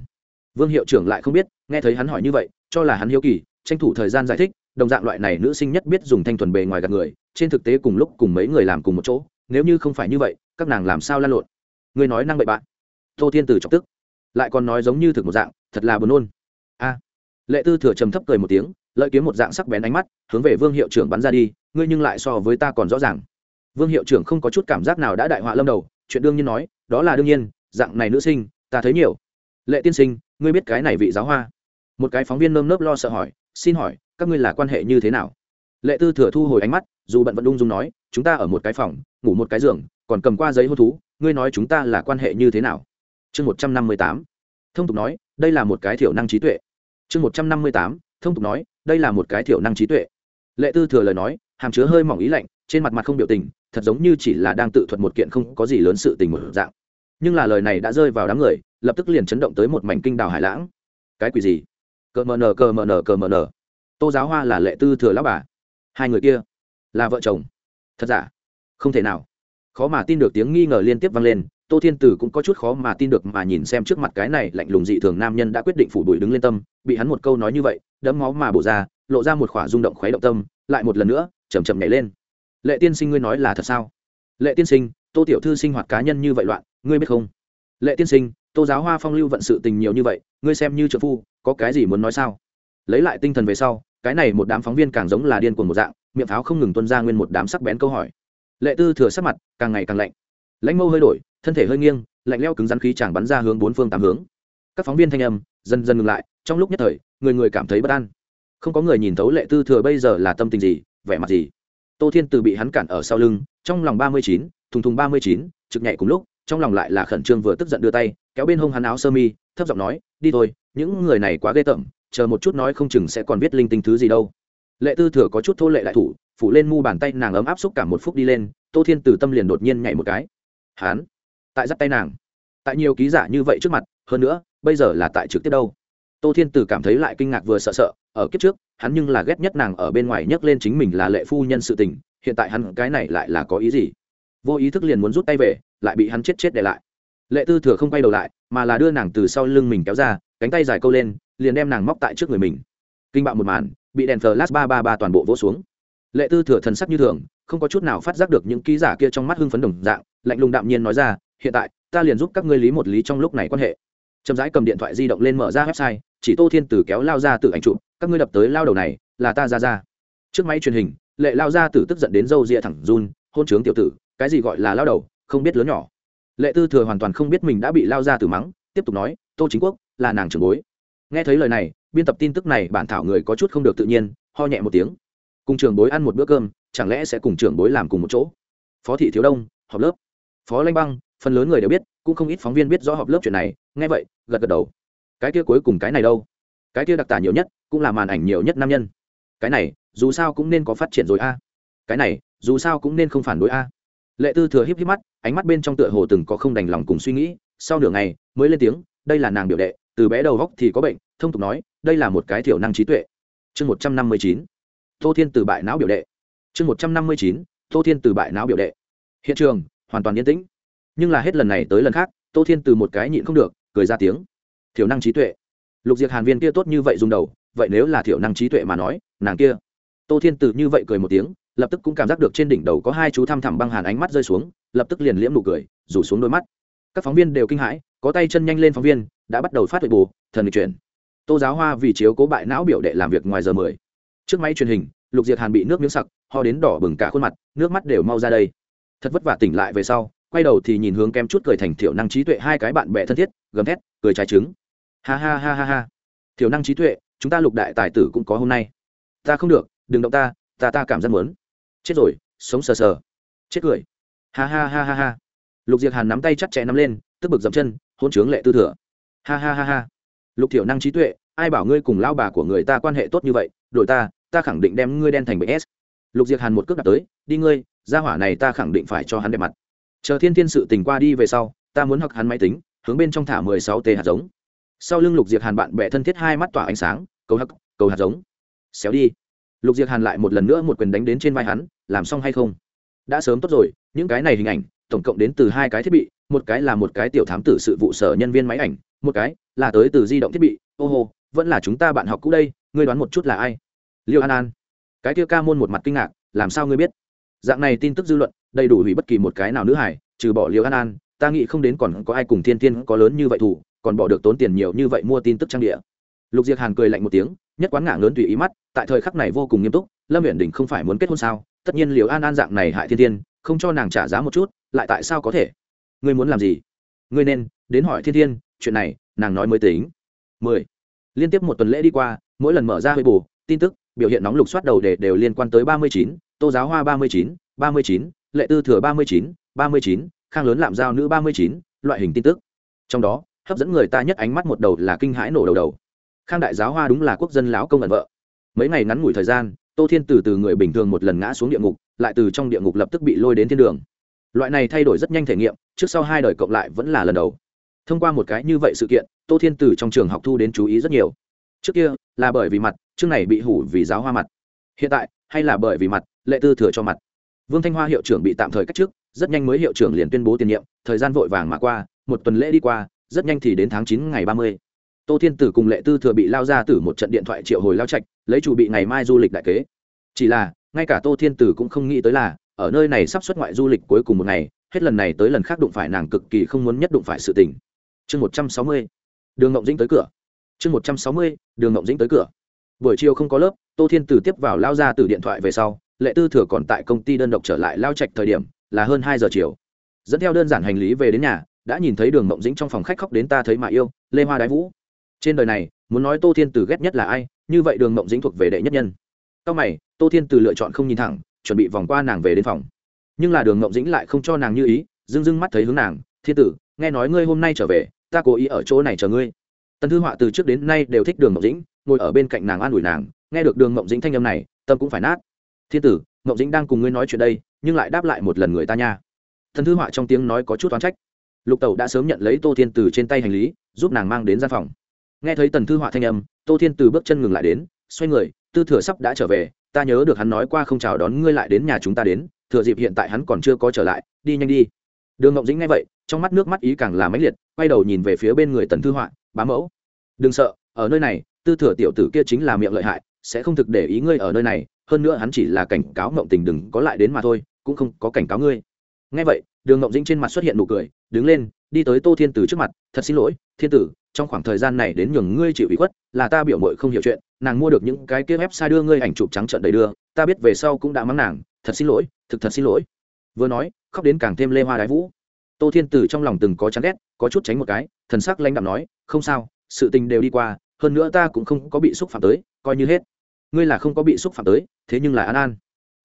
Vương hiệu trưởng lại không biết, nghe thấy hắn hỏi như vậy, cho là hắn hiếu kỳ, tranh thủ thời gian giải thích đồng dạng loại này nữ sinh nhất biết dùng thanh thuần bề ngoài gạt người, trên thực tế cùng lúc cùng mấy người làm cùng một chỗ, nếu như không phải như vậy, các nàng làm sao lan lộn? Người nói năng bậy bạn. Tô thiên tử chọc tức. Lại còn nói giống như thực một dạng, thật là buồn nôn. A. Lệ tư thừa trầm thấp cười một tiếng, lợi kiếm một dạng sắc bén ánh mắt, hướng về vương hiệu trưởng bắn ra đi, ngươi nhưng lại so với ta còn rõ ràng. Vương hiệu trưởng không có chút cảm giác nào đã đại họa lâm đầu, chuyện đương nhiên nói, đó là đương nhiên, dạng này nữ sinh, ta thấy nhiều. Lệ tiên sinh, ngươi biết cái này vị giáo hoa. Một cái phóng viên nơm nớp lo sợ hỏi, xin hỏi các ngươi là quan hệ như thế nào? Lệ tư thừa thu hồi ánh mắt, dù bận vẫn ung dung nói, chúng ta ở một cái phòng, ngủ một cái giường, còn cầm qua giấy hôn thú, ngươi nói chúng ta là quan hệ như thế nào? Chương một trăm năm mươi tám, thông tục nói, đây là một cái thiểu năng trí tuệ. Chương một trăm năm mươi tám, thông tục nói, đây là một cái thiểu năng trí tuệ. Lệ tư thừa lời nói, hàm chứa hơi mỏng ý lạnh, trên mặt mặt không biểu tình, thật giống như chỉ là đang tự thuật một kiện không có gì lớn sự tình một dạng. Nhưng là lời này đã rơi vào đám người, lập tức liền chấn động tới một mảnh kinh đào hải lãng. Cái quỷ gì? Cờ mờ nờ, cờ mờ nờ, cờ mờ nờ tô giáo hoa là lệ tư thừa lão bà. Hai người kia là vợ chồng. Thật giả? Không thể nào. Khó mà tin được tiếng nghi ngờ liên tiếp vang lên, tô thiên tử cũng có chút khó mà tin được mà nhìn xem trước mặt cái này lạnh lùng dị thường nam nhân đã quyết định phủ đuổi đứng lên tâm, bị hắn một câu nói như vậy, đẫm máu mà bổ ra, lộ ra một khỏa rung động khuấy động tâm, lại một lần nữa chầm chậm nhảy lên. Lệ tiên sinh ngươi nói là thật sao? Lệ tiên sinh, tô tiểu thư sinh hoạt cá nhân như vậy loạn, ngươi biết không? Lệ tiên sinh, tô giáo hoa phong lưu vận sự tình nhiều như vậy, ngươi xem như trợ phu, có cái gì muốn nói sao? Lấy lại tinh thần về sau cái này một đám phóng viên càng giống là điên cuồng một dạng, miệng pháo không ngừng tuân ra nguyên một đám sắc bén câu hỏi. Lệ tư thừa sắc mặt càng ngày càng lạnh. Lãnh mâu hơi đổi, thân thể hơi nghiêng, lạnh leo cứng rắn khí chàng bắn ra hướng bốn phương tám hướng. Các phóng viên thanh âm dần dần ngừng lại, trong lúc nhất thời, người người cảm thấy bất an. Không có người nhìn thấu lệ tư thừa bây giờ là tâm tình gì, vẻ mặt gì. Tô thiên từ bị hắn cản ở sau lưng, trong lòng ba mươi chín, thùng thùng ba mươi chín, trực nhảy cùng lúc, trong lòng lại là khẩn trương vừa tức giận đưa tay, kéo bên hông hắn áo sơ mi, thấp giọng nói, đi thôi, những người này quá ghê tởm chờ một chút nói không chừng sẽ còn biết linh tinh thứ gì đâu. Lệ tư thừa có chút thô lệ lại thủ, phủ lên mu bàn tay nàng ấm áp xúc cả một phút đi lên, tô thiên từ tâm liền đột nhiên nhảy một cái. Hán, tại dắt tay nàng. Tại nhiều ký giả như vậy trước mặt, hơn nữa, bây giờ là tại trực tiếp đâu? Tô thiên từ cảm thấy lại kinh ngạc vừa sợ sợ, ở kiếp trước, hắn nhưng là ghét nhất nàng ở bên ngoài nhấc lên chính mình là lệ phu nhân sự tình, hiện tại hắn cái này lại là có ý gì? Vô ý thức liền muốn rút tay về, lại bị hắn chết chết để lại. Lệ tư thừa không quay đầu lại, mà là đưa nàng từ sau lưng mình kéo ra, cánh tay dài câu lên liền đem nàng móc tại trước người mình. Kinh bạo một màn, bị đèn flash ba ba ba toàn bộ vỗ xuống. Lệ tư thừa thần sắc như thường, không có chút nào phát giác được những ký giả kia trong mắt hưng phấn đồng dạng, lạnh lùng đạm nhiên nói ra, hiện tại, ta liền giúp các ngươi lý một lý trong lúc này quan hệ. Chậm rãi cầm điện thoại di động lên mở ra website, chỉ tô thiên tử kéo lao ra từ ảnh chụp, các ngươi đập tới lao đầu này, là ta ra ra trước máy truyền hình, lệ lao ra tử tức giận đến râu ria thẳng run, hôn trướng tiểu tử, cái gì gọi là lao đầu, không biết lớn nhỏ. Lệ tư thừa hoàn toàn không biết mình đã bị lao ra từ mắng, tiếp tục nói, tô chính quốc, là nàng trưởng bối nghe thấy lời này, biên tập tin tức này bản thảo người có chút không được tự nhiên, ho nhẹ một tiếng. Cùng trường bối ăn một bữa cơm, chẳng lẽ sẽ cùng trưởng bối làm cùng một chỗ? Phó thị thiếu đông, họp lớp. Phó lanh băng, phần lớn người đều biết, cũng không ít phóng viên biết rõ họp lớp chuyện này, nghe vậy, gật gật đầu. Cái kia cuối cùng cái này đâu? Cái kia đặc tả nhiều nhất, cũng là màn ảnh nhiều nhất nam nhân. Cái này, dù sao cũng nên có phát triển rồi a. Cái này, dù sao cũng nên không phản đối a. Lệ tư thừa híp híp mắt, ánh mắt bên trong tựa hồ từng có không đành lòng cùng suy nghĩ, sau nửa ngày, mới lên tiếng, đây là nàng biểu đệ từ bé đầu góc thì có bệnh, thông tục nói, đây là một cái thiểu năng trí tuệ. Chương một trăm năm mươi chín, tô thiên từ bại não biểu đệ. Chương một trăm năm mươi chín, tô thiên từ bại não biểu đệ. Hiện trường, hoàn toàn yên tĩnh. Nhưng là hết lần này tới lần khác, tô thiên từ một cái nhịn không được, cười ra tiếng. Thiểu năng trí tuệ. Lục diệt hàn viên kia tốt như vậy dùng đầu, vậy nếu là thiểu năng trí tuệ mà nói, nàng kia. Tô thiên từ như vậy cười một tiếng, lập tức cũng cảm giác được trên đỉnh đầu có hai chú thăm thẳm băng hàn ánh mắt rơi xuống, lập tức liền liễm nụ cười, rủ xuống đôi mắt. Các phóng viên đều kinh hãi có tay chân nhanh lên phóng viên, đã bắt đầu phát huệ bù, thần lịch chuyển. Tô giáo hoa vì chiếu cố bại não biểu đệ làm việc ngoài giờ mười. Trước máy truyền hình, lục diệt hàn bị nước miếng sặc, ho đến đỏ bừng cả khuôn mặt, nước mắt đều mau ra đây. Thật vất vả tỉnh lại về sau, quay đầu thì nhìn hướng kem chút cười thành thiểu năng trí tuệ hai cái bạn bè thân thiết, gầm thét, cười trái trứng. Ha ha ha ha ha. Thiểu năng trí tuệ, chúng ta lục đại tài tử cũng có hôm nay. Ta không được, đừng động ta ta ta cảm giác muốn. Chết rồi, sống sờ sờ. Chết cười. Ha ha ha ha ha. Lục diệt hàn nắm tay chặt chẽ nắm lên, tức bực dậm chân hôn chướng lệ tư thừa. Ha ha ha ha. Lục thiểu năng trí tuệ, ai bảo ngươi cùng lao bà của người ta quan hệ tốt như vậy, đổi ta ta khẳng định đem ngươi đen thành bệnh s. Lục diệt hàn một cước đặt tới, đi ngươi ra hỏa này ta khẳng định phải cho hắn đẹp mặt. Chờ thiên thiên sự tình qua đi về sau, ta muốn học hắn máy tính, hướng bên trong thả mười sáu tê hạt giống. Sau lưng lục diệt hàn bạn bè thân thiết hai mắt tỏa ánh sáng, cầu hắc, cầu hạt giống. Xéo đi. Lục diệt hàn lại một lần nữa một quyền đánh đến trên vai hắn, làm xong hay không? Đã sớm tốt rồi, những cái này hình ảnh, tổng cộng đến từ hai cái thiết bị một cái là một cái tiểu thám tử sự vụ sở nhân viên máy ảnh, một cái là tới từ di động thiết bị, ô hô, vẫn là chúng ta bạn học cũ đây, ngươi đoán một chút là ai? Liêu an an. Cái kia ca môn một mặt kinh ngạc, làm sao ngươi biết? Dạng này tin tức dư luận, đầy đủ hủy bất kỳ một cái nào nữ hải trừ bỏ liêu an an, ta nghĩ không đến còn có ai cùng thiên thiên có lớn như vậy thủ, còn bỏ được tốn tiền nhiều như vậy mua tin tức trang địa. Lục diệc hàn cười lạnh một tiếng, nhất quán ngả lớn tùy ý mắt, tại thời khắc này vô cùng nghiêm túc, lâm huyện đình không phải muốn kết hôn sao? Tất nhiên liều an an dạng này hại thiên thiên, không cho nàng trả giá một chút, lại tại sao có thể? Ngươi muốn làm gì? Ngươi nên đến hỏi thiên thiên, chuyện này nàng nói mới tính. Mười. Liên tiếp một tuần lễ đi qua, mỗi lần mở ra hơi bù tin tức, biểu hiện nóng lục soát đầu đề đều liên quan tới ba mươi chín, tô giáo hoa ba mươi chín, ba mươi chín, lệ tư thừa ba mươi chín, ba mươi chín, khang lớn làm giao nữ ba mươi chín, loại hình tin tức. Trong đó, hấp dẫn người ta nhất ánh mắt một đầu là kinh hãi nổ đầu đầu. Khang đại giáo hoa đúng là quốc dân lão công ẩn vợ. Mấy ngày ngắn ngủi thời gian, tô thiên từ từ người bình thường một lần ngã xuống địa ngục, lại từ trong địa ngục lập tức bị lôi đến thiên đường loại này thay đổi rất nhanh thể nghiệm, trước sau hai đời cộng lại vẫn là lần đầu. Thông qua một cái như vậy sự kiện, tô thiên từ trong trường học thu đến chú ý rất nhiều. Trước kia, là bởi vì mặt chương này bị hủ vì giáo hoa mặt. Hiện tại, hay là bởi vì mặt, lệ tư thừa cho mặt. Vương thanh hoa hiệu trưởng bị tạm thời cách chức, rất nhanh mới hiệu trưởng liền tuyên bố tiền nhiệm, thời gian vội vàng mà qua, một tuần lễ đi qua, rất nhanh thì đến tháng chín ngày ba mươi. Tô thiên tử cùng lệ tư thừa bị lao ra từ một trận điện thoại triệu hồi lao trạch, lấy chủ bị ngày mai du lịch đại kế. Chỉ là, ngay cả tô thiên tử cũng không nghĩ tới là ở nơi này sắp xuất ngoại du lịch cuối cùng một ngày, hết lần này tới lần khác đụng phải nàng cực kỳ không muốn nhất đụng phải sự tình. Chương một trăm sáu mươi, đường ngộng dĩnh tới cửa. Chương một trăm sáu mươi, đường ngộng dĩnh tới cửa. Buổi chiều không có lớp, tô thiên tử tiếp vào lao ra từ điện thoại về sau, lệ tư thừa còn tại công ty đơn độc trở lại lao trạch thời điểm, là hơn hai giờ chiều. Dẫn theo đơn giản hành lý về đến nhà, đã nhìn thấy đường mộng dĩnh trong phòng khách khóc đến ta thấy mà yêu, lê hoa đái vũ. Trên đời này, muốn nói tô thiên từ ghét nhất là ai, như vậy đường mộng dĩnh thuộc về đệ nhất nhân. Sau mày, tô thiên từ lựa chọn không nhìn thẳng chuẩn bị vòng qua nàng về đến phòng. Nhưng là đường ngộng dĩnh lại không cho nàng như ý, dưng dưng mắt thấy hướng nàng, thiên tử, nghe nói ngươi hôm nay trở về, ta cố ý ở chỗ này chờ ngươi. Tần thư họa từ trước đến nay đều thích đường ngộng dĩnh, ngồi ở bên cạnh nàng an ủi nàng, nghe được đường ngộng dĩnh thanh âm này, tâm cũng phải nát. Thiên tử, ngộng dĩnh đang cùng ngươi nói chuyện đây, nhưng lại đáp lại một lần người ta nha. Thần thư họa trong tiếng nói có chút oán trách. Lục tẩu đã sớm nhận lấy tô thiên từ trên tay hành lý, giúp nàng mang đến gian phòng. Nghe thấy tần thư họa thanh âm, tô thiên từ bước chân ngừng lại đến, xoay người tư thừa sắp đã trở về, ta nhớ được hắn nói qua không chào đón ngươi lại đến nhà chúng ta đến, thừa dịp hiện tại hắn còn chưa có trở lại, đi nhanh đi. Đường ngọc dĩnh nghe vậy, trong mắt nước mắt ý càng là mãnh liệt, quay đầu nhìn về phía bên người tần thư họa, bá mẫu, đừng sợ, ở nơi này, tư thừa tiểu tử kia chính là miệng lợi hại, sẽ không thực để ý ngươi ở nơi này, hơn nữa hắn chỉ là cảnh cáo mộng tình đừng có lại đến mà thôi, cũng không có cảnh cáo ngươi. Nghe vậy, đường ngộng dĩnh trên mặt xuất hiện nụ cười, đứng lên, đi tới tô thiên Từ trước mặt, thật xin lỗi thiên tử, trong khoảng thời gian này đến nhường ngươi chịu ủy khuất, là ta biểu mội không hiểu chuyện, nàng mua được những cái kia sai đưa ngươi ảnh chụp trắng trợn đầy đưa, ta biết về sau cũng đã mắng nàng, thật xin lỗi, thực thật xin lỗi. Vừa nói, khóc đến càng thêm lê hoa đái vũ. Tô thiên tử trong lòng từng có chán ghét, có chút tránh một cái, thần sắc lãnh đạm nói, không sao, sự tình đều đi qua, hơn nữa ta cũng không có bị xúc phạm tới, coi như hết. Ngươi là không có bị xúc phạm tới, thế nhưng là an an.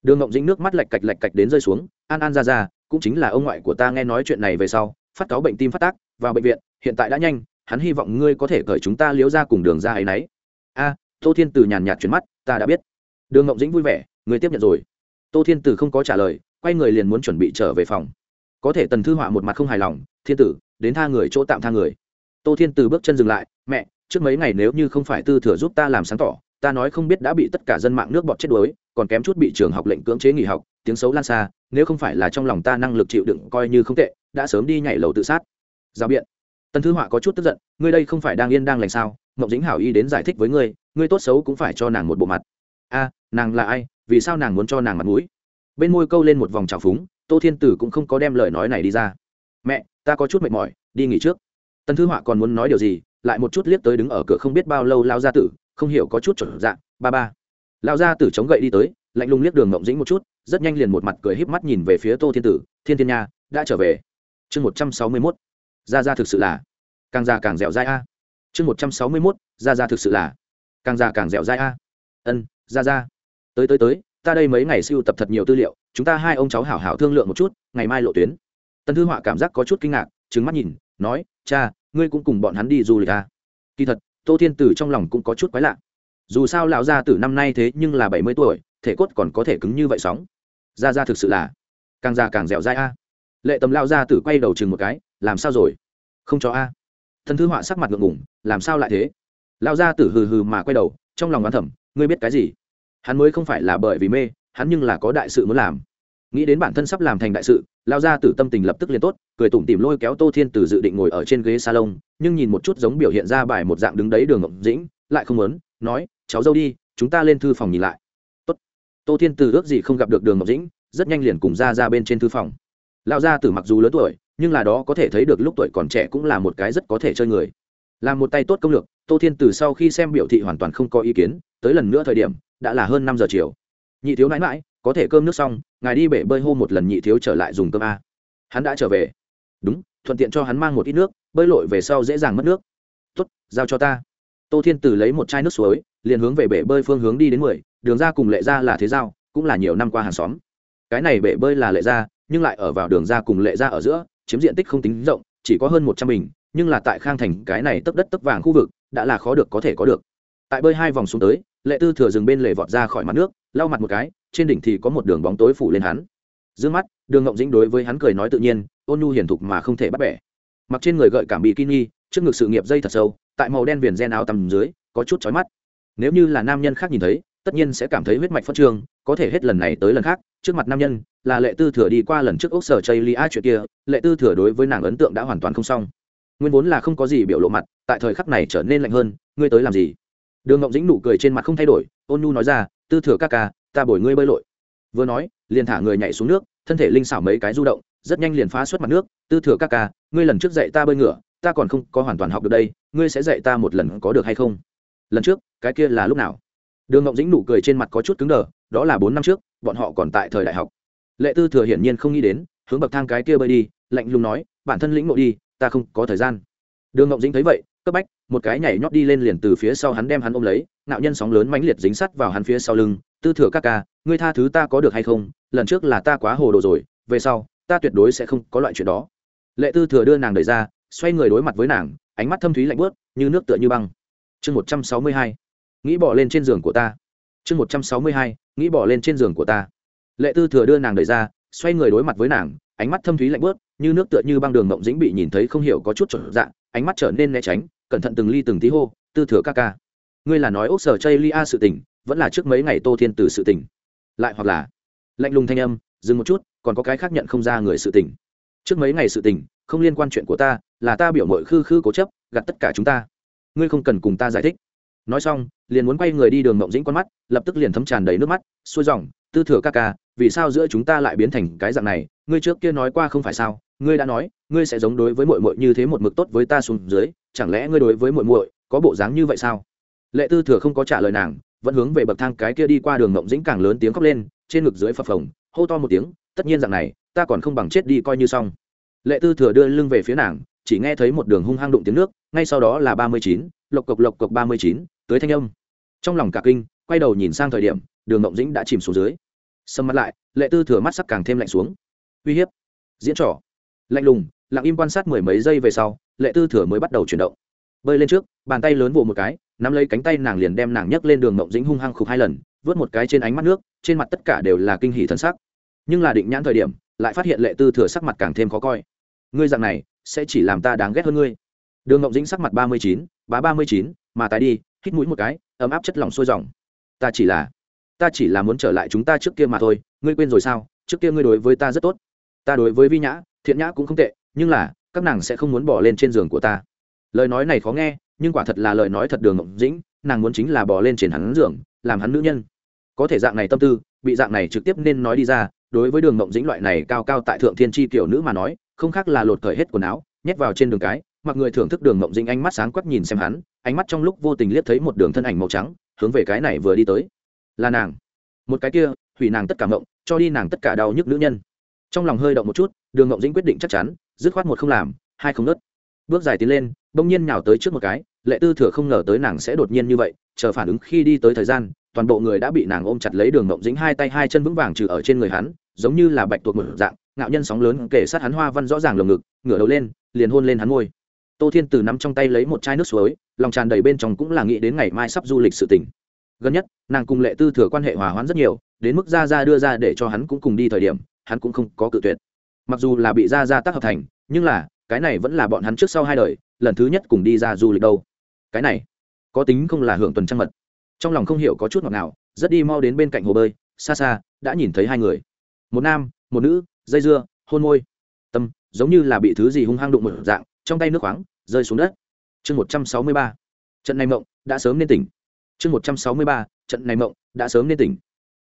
Đường ngộng dính nước mắt lạch cạch lạch cạch đến rơi xuống, an an ra ra, cũng chính là ông ngoại của ta nghe nói chuyện này về sau, phát cáo bệnh tim phát tác vào bệnh viện, hiện tại đã nhanh, hắn hy vọng ngươi có thể cởi chúng ta liếu ra cùng đường ra ấy nấy. A, tô thiên từ nhàn nhạt chuyển mắt, ta đã biết. Đường ngộng dĩnh vui vẻ, ngươi tiếp nhận rồi. Tô thiên từ không có trả lời, quay người liền muốn chuẩn bị trở về phòng. Có thể tần thư họa một mặt không hài lòng, thiên tử, đến tha người chỗ tạm tha người. Tô thiên từ bước chân dừng lại, mẹ, trước mấy ngày nếu như không phải tư thừa giúp ta làm sáng tỏ, ta nói không biết đã bị tất cả dân mạng nước bọt chết đuối, còn kém chút bị trường học lệnh cưỡng chế nghỉ học, tiếng xấu lan xa, nếu không phải là trong lòng ta năng lực chịu đựng coi như không tệ, đã sớm đi nhảy lầu tự sát giao biện. Tần thư họa có chút tức giận, ngươi đây không phải đang yên đang lành sao? Mộng dính hảo y đến giải thích với ngươi ngươi tốt xấu cũng phải cho nàng một bộ mặt. A, nàng là ai? Vì sao nàng muốn cho nàng mặt mũi? Bên môi câu lên một vòng trào phúng, tô thiên tử cũng không có đem lời nói này đi ra. Mẹ, ta có chút mệt mỏi, đi nghỉ trước. Tần thư họa còn muốn nói điều gì, lại một chút liếc tới đứng ở cửa không biết bao lâu lao ra tử, không hiểu có chút chuẩn dạng ba ba. Lao gia tử chống gậy đi tới, lạnh lùng liếc đường Mộng dĩnh một chút, rất nhanh liền một mặt cười híp mắt nhìn về phía tô thiên tử, thiên thiên nha, đã trở về. Chương một trăm sáu mươi mốt ra ra thực sự là càng già càng dẻo dai a. Chương một trăm sáu mươi mốt ra ra thực sự là càng già càng dẻo dai a. Ân ra ra tới tới tới, ta đây mấy ngày siêu tập thật nhiều tư liệu, chúng ta hai ông cháu hảo hảo thương lượng một chút, ngày mai lộ tuyến. Tân thư họa cảm giác có chút kinh ngạc trứng mắt nhìn, nói, cha, ngươi cũng cùng bọn hắn đi du lịch à. kỳ thật, tô thiên tử trong lòng cũng có chút quái lạ. Dù sao lão gia tử năm nay thế nhưng là bảy mươi tuổi, thể cốt còn có thể cứng như vậy sóng. Ra ra thực sự là càng già càng dẻo dai a. Lệ tầm lao gia tử quay đầu chừng một cái làm sao rồi? Không cho a. Thần thư họa sắc mặt ngượng ngủng làm sao lại thế? Lao gia tử hừ hừ mà quay đầu, trong lòng đoán thẩm ngươi biết cái gì? Hắn mới không phải là bởi vì mê, hắn nhưng là có đại sự muốn làm. Nghĩ đến bản thân sắp làm thành đại sự lao ra tử tâm tình lập tức liền tốt, cười tủm tìm lôi kéo tô thiên từ dự định ngồi ở trên ghế salon, nhưng nhìn một chút giống biểu hiện ra bài một dạng đứng đấy đường ngộng dĩnh, lại không muốn, nói, cháu dâu đi, chúng ta lên thư phòng nhìn lại. Tốt. Tô thiên từ ước gì không gặp được đường ngọc dĩnh, rất nhanh liền cùng ra ra bên trên thư phòng. Lão gia tử mặc dù lớn tuổi nhưng là đó có thể thấy được lúc tuổi còn trẻ cũng là một cái rất có thể chơi người. Làm một tay tốt công lược, tô thiên từ sau khi xem biểu thị hoàn toàn không có ý kiến, tới lần nữa thời điểm, đã là hơn năm giờ chiều. Nhị thiếu nãi mãi có thể cơm nước xong, ngài đi bể bơi hô một lần nhị thiếu trở lại dùng cơm a. Hắn đã trở về. Đúng, thuận tiện cho hắn mang một ít nước, bơi lội về sau dễ dàng mất nước. Tuất giao cho ta. Tô thiên từ lấy một chai nước suối, liền hướng về bể bơi phương hướng đi đến mười, đường ra cùng lệ ra là thế giao, cũng là nhiều năm qua hàng xóm. Cái này bể bơi là lệ ra, nhưng lại ở vào đường ra cùng lệ ra ở giữa chiếm diện tích không tính rộng, chỉ có hơn một trăm bình, nhưng là tại khang thành, cái này tấp đất tấp vàng khu vực, đã là khó được có thể có được. Tại bơi hai vòng xuống tới, lệ tư thừa dừng bên lề vọt ra khỏi mặt nước, lau mặt một cái, trên đỉnh thì có một đường bóng tối phủ lên hắn. D mắt, đường ngộng dĩnh đối với hắn cười nói tự nhiên, ôn nhu hiền thục mà không thể bắt bẻ. Mặc trên người gợi cảm bị kini trước ngực sự nghiệp dây thật sâu, tại màu đen viền gen áo tầm dưới, có chút chói mắt. Nếu như là nam nhân khác nhìn thấy, tất nhiên sẽ cảm thấy huyết mạch phất trương, có thể hết lần này tới lần khác, trước mặt nam nhân là lệ tư thừa đi qua lần trước ốc sở chây lia chuyện kia lệ tư thừa đối với nàng ấn tượng đã hoàn toàn không xong. Nguyên vốn là không có gì biểu lộ mặt tại thời khắc này trở nên lạnh hơn ngươi tới làm gì? Đường ngộng dĩnh nụ cười trên mặt không thay đổi ôn nu nói ra tư thừa ca ca ta bồi ngươi bơi lội. Vừa nói liền thả người nhảy xuống nước thân thể linh xảo mấy cái du động rất nhanh liền phá xuất mặt nước tư thừa ca ca ngươi lần trước dạy ta bơi ngửa, ta còn không có hoàn toàn học được đây ngươi sẽ dạy ta một lần có được hay không? Lần trước cái kia là lúc nào? Đường ngộng dĩnh nụ cười trên mặt có chút cứng đờ đó là bốn năm trước bọn họ còn tại thời đại học lệ tư thừa hiển nhiên không nghĩ đến, hướng bậc thang cái kia bơi đi, lạnh lùng nói, bản thân lĩnh ngộ đi, ta không có thời gian. Đường ngộng dĩnh thấy vậy, cấp bách, một cái nhảy nhót đi lên liền từ phía sau hắn đem hắn ôm lấy, nạo nhân sóng lớn mãnh liệt dính sắt vào hắn phía sau lưng, tư thừa các ca, ngươi tha thứ ta có được hay không? Lần trước là ta quá hồ đồ rồi, về sau, ta tuyệt đối sẽ không có loại chuyện đó. Lệ tư thừa đưa nàng đẩy ra, xoay người đối mặt với nàng, ánh mắt thâm thúy lạnh bớt như nước tựa như băng. Chương một trăm sáu mươi hai, nghĩ bỏ lên trên giường của ta. Chương một trăm sáu mươi hai, nghĩ bỏ lên trên giường của ta lệ tư thừa đưa nàng đẩy ra, xoay người đối mặt với nàng, ánh mắt thâm thúy lạnh bớt như nước tựa như băng đường mộng dĩnh bị nhìn thấy không hiểu có chút trở dạng, ánh mắt trở nên né tránh, cẩn thận từng ly từng tí hô, tư thừa ca ca, ngươi là nói ốc sở chây lia sự tình, vẫn là trước mấy ngày tô thiên từ sự tình. Lại hoặc là, lạnh lùng thanh âm, dừng một chút, còn có cái khác nhận không ra người sự tình. Trước mấy ngày sự tình, không liên quan chuyện của ta, là ta biểu mội khư khư cố chấp gặt tất cả chúng ta. Ngươi không cần cùng ta giải thích. Nói xong, liền muốn quay người đi đường mộng dĩnh con mắt, lập tức liền thấm tràn đầy nước mắt, xuôi dòng, tư thừa ca ca vì sao giữa chúng ta lại biến thành cái dạng này? Ngươi trước kia nói qua không phải sao? Ngươi đã nói, ngươi sẽ giống đối với mội mội như thế một mực tốt với ta xuống dưới, chẳng lẽ ngươi đối với mội mội có bộ dáng như vậy sao? Lệ tư thừa không có trả lời nàng, vẫn hướng về bậc thang cái kia đi qua đường ngộng dĩnh càng lớn tiếng khóc lên, trên ngực dưới phập phồng, hô to một tiếng, tất nhiên dạng này, ta còn không bằng chết đi coi như xong. Lệ tư thừa đưa lưng về phía nàng, chỉ nghe thấy một đường hung hăng đụng tiếng nước, ngay sau đó là ba mươi chín, lộc cộc lộc cộc ba mươi chín, tới thanh âm. Trong lòng cả kinh, quay đầu nhìn sang thời điểm, đường ngộng dĩnh đã chìm xuống dưới sầm mặt lại, lệ tư thừa mắt sắc càng thêm lạnh xuống. Uy hiếp. Diễn trò. Lạnh lùng, lặng im quan sát mười mấy giây về sau, lệ tư thừa mới bắt đầu chuyển động. Bơi lên trước, bàn tay lớn vỗ một cái, nắm lấy cánh tay nàng liền đem nàng nhấc lên đường mộng dĩnh hung hăng khục hai lần, vớt một cái trên ánh mắt nước, trên mặt tất cả đều là kinh hỷ thân sắc. Nhưng là định nhãn thời điểm, lại phát hiện lệ tư thừa sắc mặt càng thêm khó coi. Ngươi dạng này, sẽ chỉ làm ta đáng ghét hơn ngươi. Đường ngộng dĩnh sắc mặt ba mươi chín, bá ba mươi chín, mà tái đi, hít mũi một cái, ấm áp chất lỏng sôi dòng. Ta chỉ là ta chỉ là muốn trở lại chúng ta trước kia mà thôi, ngươi quên rồi sao? Trước kia ngươi đối với ta rất tốt. Ta đối với vi nhã, thiện nhã cũng không tệ, nhưng là, các nàng sẽ không muốn bỏ lên trên giường của ta. Lời nói này khó nghe, nhưng quả thật là lời nói thật đường ngộng dĩnh, nàng muốn chính là bỏ lên trên hắn giường, làm hắn nữ nhân. Có thể dạng này tâm tư, bị dạng này trực tiếp nên nói đi ra, đối với đường ngộng dĩnh loại này cao cao tại thượng thiên tri kiểu nữ mà nói, không khác là lột cởi hết quần áo, nhét vào trên đường cái, mặc người thưởng thức đường ngộng dĩnh ánh mắt sáng quắc nhìn xem hắn, ánh mắt trong lúc vô tình liếc thấy một đường thân ảnh màu trắng, hướng về cái này vừa đi tới là nàng. Một cái kia, hủy nàng tất cả mộng, cho đi nàng tất cả đau nhức nữ nhân. Trong lòng hơi động một chút, đường ngộng dĩnh quyết định chắc chắn, dứt khoát một không làm, hai không nớt. Bước dài tiến lên, bỗng nhiên nhào tới trước một cái, lệ tư thừa không ngờ tới nàng sẽ đột nhiên như vậy, chờ phản ứng khi đi tới thời gian, toàn bộ người đã bị nàng ôm chặt lấy đường ngộng dính hai tay, hai chân vững vàng trừ ở trên người hắn, giống như là bạch tuộc một dạng, ngạo nhân sóng lớn kể sát hắn hoa văn rõ ràng lồng ngực, ngửa đầu lên, liền hôn lên hắn môi. Tô thiên từ nắm trong tay lấy một chai nước suối, lòng tràn đầy bên trong cũng là nghĩ đến ngày mai sắp du lịch sự tỉnh gần nhất, nàng cùng lệ tư thừa quan hệ hòa hoãn rất nhiều, đến mức ra ra đưa ra để cho hắn cũng cùng đi thời điểm, hắn cũng không có cự tuyệt. Mặc dù là bị ra ra tác hợp thành, nhưng là, cái này vẫn là bọn hắn trước sau hai đời, lần thứ nhất cùng đi ra du lịch đâu. Cái này, có tính không là hưởng tuần trăng mật. Trong lòng không hiểu có chút ngọt nào rất đi mau đến bên cạnh hồ bơi, xa xa, đã nhìn thấy hai người. Một nam, một nữ, dây dưa, hôn môi. Tâm, giống như là bị thứ gì hung hăng đụng một dạng, trong tay nước khoáng, rơi xuống đất. Chương một trăm sáu mươi ba. Trận này mộng, đã sớm nên tỉnh chương một trăm sáu mươi ba, trận này mộng, đã sớm nên tỉnh.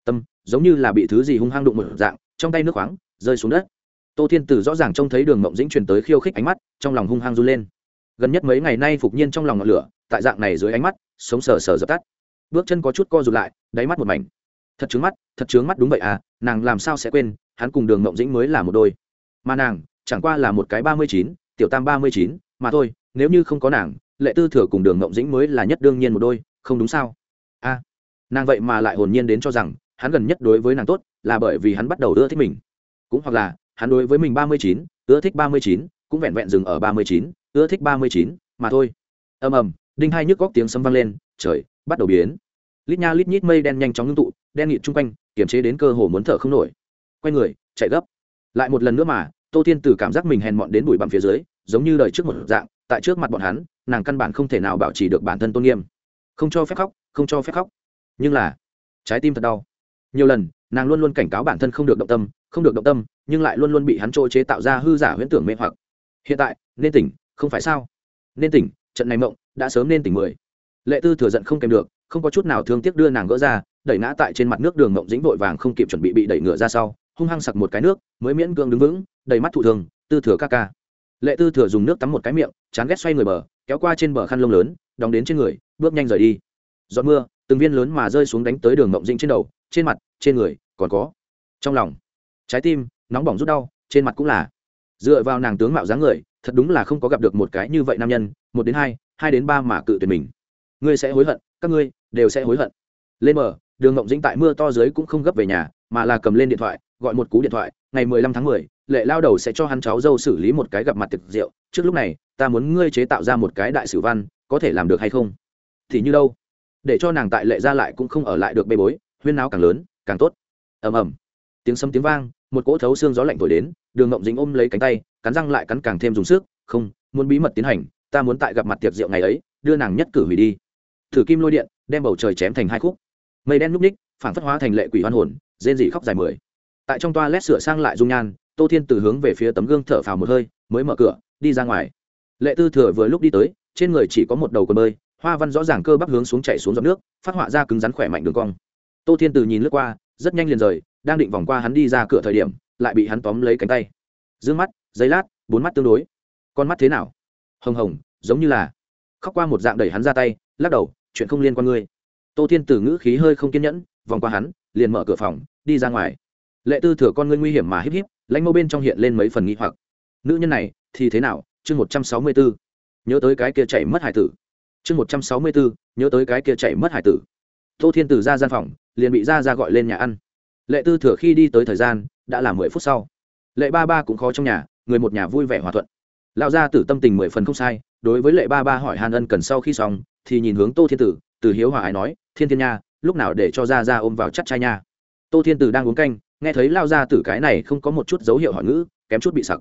Tâm, giống như là bị thứ gì hung hăng đụng một dạng, trong tay nước khoáng, rơi xuống đất. Tô thiên tử rõ ràng trông thấy đường mộng dĩnh truyền tới khiêu khích ánh mắt, trong lòng hung hăng run lên. Gần nhất mấy ngày nay phục nhiên trong lòng ngọn lửa, tại dạng này dưới ánh mắt, sống sờ sờ dập tắt. Bước chân có chút co rụt lại, đáy mắt một mảnh. Thật trướng mắt, thật trướng mắt đúng vậy à nàng làm sao sẽ quên, hắn cùng đường mộng dĩnh mới là một đôi. Mà nàng, chẳng qua là một cái ba mươi chín, tiểu tam ba mươi chín, mà thôi, nếu như không có nàng, lệ tư thừa cùng đường mộng dĩnh mới là nhất đương nhiên một đôi không đúng sao? A, nàng vậy mà lại hồn nhiên đến cho rằng hắn gần nhất đối với nàng tốt là bởi vì hắn bắt đầu ưa thích mình. Cũng hoặc là, hắn đối với mình ba mươi chín, ưa thích ba mươi chín, cũng vẹn vẹn dừng ở ba mươi chín, ưa thích ba mươi chín mà thôi. Ầm ầm, đinh hai nhức góc tiếng sấm vang lên, trời, bắt đầu biến. Lít nha lít nhít mây đen nhanh chóng ngưng tụ, đen nghịt chung quanh, kiềm chế đến cơ hồ muốn thở không nổi. Quay người, chạy gấp. Lại một lần nữa mà, tô tiên Tử cảm giác mình hèn mọn đến bụi bặm phía dưới, giống như đời trước một dạng, tại trước mặt bọn hắn, nàng căn bản không thể nào bảo trì được bản thân tôn nghiêm không cho phép khóc, không cho phép khóc. Nhưng là, trái tim thật đau. Nhiều lần, nàng luôn luôn cảnh cáo bản thân không được động tâm, không được động tâm, nhưng lại luôn luôn bị hắn trôi chế tạo ra hư giả huyễn tưởng mê hoặc. Hiện tại, nên tỉnh, không phải sao? Nên tỉnh, trận này mộng, đã sớm nên tỉnh mười. Lệ tư thừa giận không kèm được, không có chút nào thương tiếc đưa nàng gỡ ra, đẩy ngã tại trên mặt nước đường mộng dính vội vàng không kịp chuẩn bị bị đẩy ngựa ra sau, hung hăng sặc một cái nước, mới miễn cưỡng đứng vững, đầy mắt thụ thường, tư thừa ca ca. Lệ tư thừa dùng nước tắm một cái miệng, chán ghét xoay người bờ, kéo qua trên bờ khăn lông lớn, đóng đến trên người bước nhanh rời đi. Giọt mưa, từng viên lớn mà rơi xuống đánh tới đường mộng dĩnh trên đầu, trên mặt, trên người, còn có trong lòng. Trái tim, nóng bỏng rút đau, trên mặt cũng là. Dựa vào nàng tướng mạo dáng người, thật đúng là không có gặp được một cái như vậy nam nhân, một đến hai hai đến ba mà cự tuyệt mình. Ngươi sẽ hối hận, các ngươi đều sẽ hối hận. Lên mở, đường ngộng dĩnh tại mưa to dưới cũng không gấp về nhà, mà là cầm lên điện thoại, gọi một cú điện thoại, ngày mười lăm tháng mười, lệ lao đầu sẽ cho hắn cháu dâu xử lý một cái gặp mặt tiệc rượu, trước lúc này, ta muốn ngươi chế tạo ra một cái đại sử văn, có thể làm được hay không? Thì như đâu? Để cho nàng tại lệ ra lại cũng không ở lại được bê bối, huyên náo càng lớn, càng tốt. Ầm ầm. Tiếng sấm tiếng vang, một cỗ thấu xương gió lạnh thổi đến, đường ngộng dính ôm lấy cánh tay, cắn răng lại cắn càng thêm dùng sức, không, muốn bí mật tiến hành, ta muốn tại gặp mặt tiệc rượu ngày ấy, đưa nàng nhất cử hủy đi. Thử kim lôi điện, đem bầu trời chém thành hai khúc. Mây đen núp ních phản phất hóa thành lệ quỷ hoan hồn, rên dị khóc dài mười. Tại trong toa lét sửa sang lại dung nhan, tô thiên từ hướng về phía tấm gương thở phào một hơi, mới mở cửa, đi ra ngoài. Lệ tư thừa vừa lúc đi tới, trên người chỉ có một đầu quần bơi hoa văn rõ ràng cơ bắp hướng xuống chạy xuống giọt nước, phát họa ra cứng rắn khỏe mạnh đường cong. Tô thiên từ nhìn lướt qua, rất nhanh liền rời, đang định vòng qua hắn đi ra cửa thời điểm, lại bị hắn tóm lấy cánh tay. D ư ơ n g mắt giấy lát, bốn mắt tương đối. Con mắt thế nào? Hồng hồng, giống như là khóc qua một dạng đẩy hắn ra tay, lắc đầu, chuyện không liên quan ngươi. Tô thiên Từ ngữ khí hơi không kiên nhẫn, vòng qua hắn, liền mở cửa phòng, đi ra ngoài. Lệ tư thừa con ngươi nguy hiểm mà híp híp, lãnh mâu bên trong hiện lên mấy phần nghi hoặc. Nữ nhân này, thì thế nào? Chương một trăm sáu mươi bốn nhớ tới cái kia chạy mất hải tử chương một trăm sáu mươi bốn nhớ tới cái kia chạy mất hải tử. Tô thiên tử ra gian phòng, liền bị ra ra gọi lên nhà ăn. Lệ tư thừa khi đi tới thời gian, đã là mười phút sau. Lệ ba ba cũng khó trong nhà, người một nhà vui vẻ hòa thuận. Lão gia tử tâm tình mười phần không sai, đối với lệ ba ba hỏi hàn ân cần sau khi xong, thì nhìn hướng tô thiên tử, từ hiếu hòa ái nói, thiên thiên nha, lúc nào để cho ra ra ôm vào chắc trai nha? Tô thiên tử đang uống canh, nghe thấy lao Gia tử cái này không có một chút dấu hiệu hỏi ngữ, kém chút bị sặc.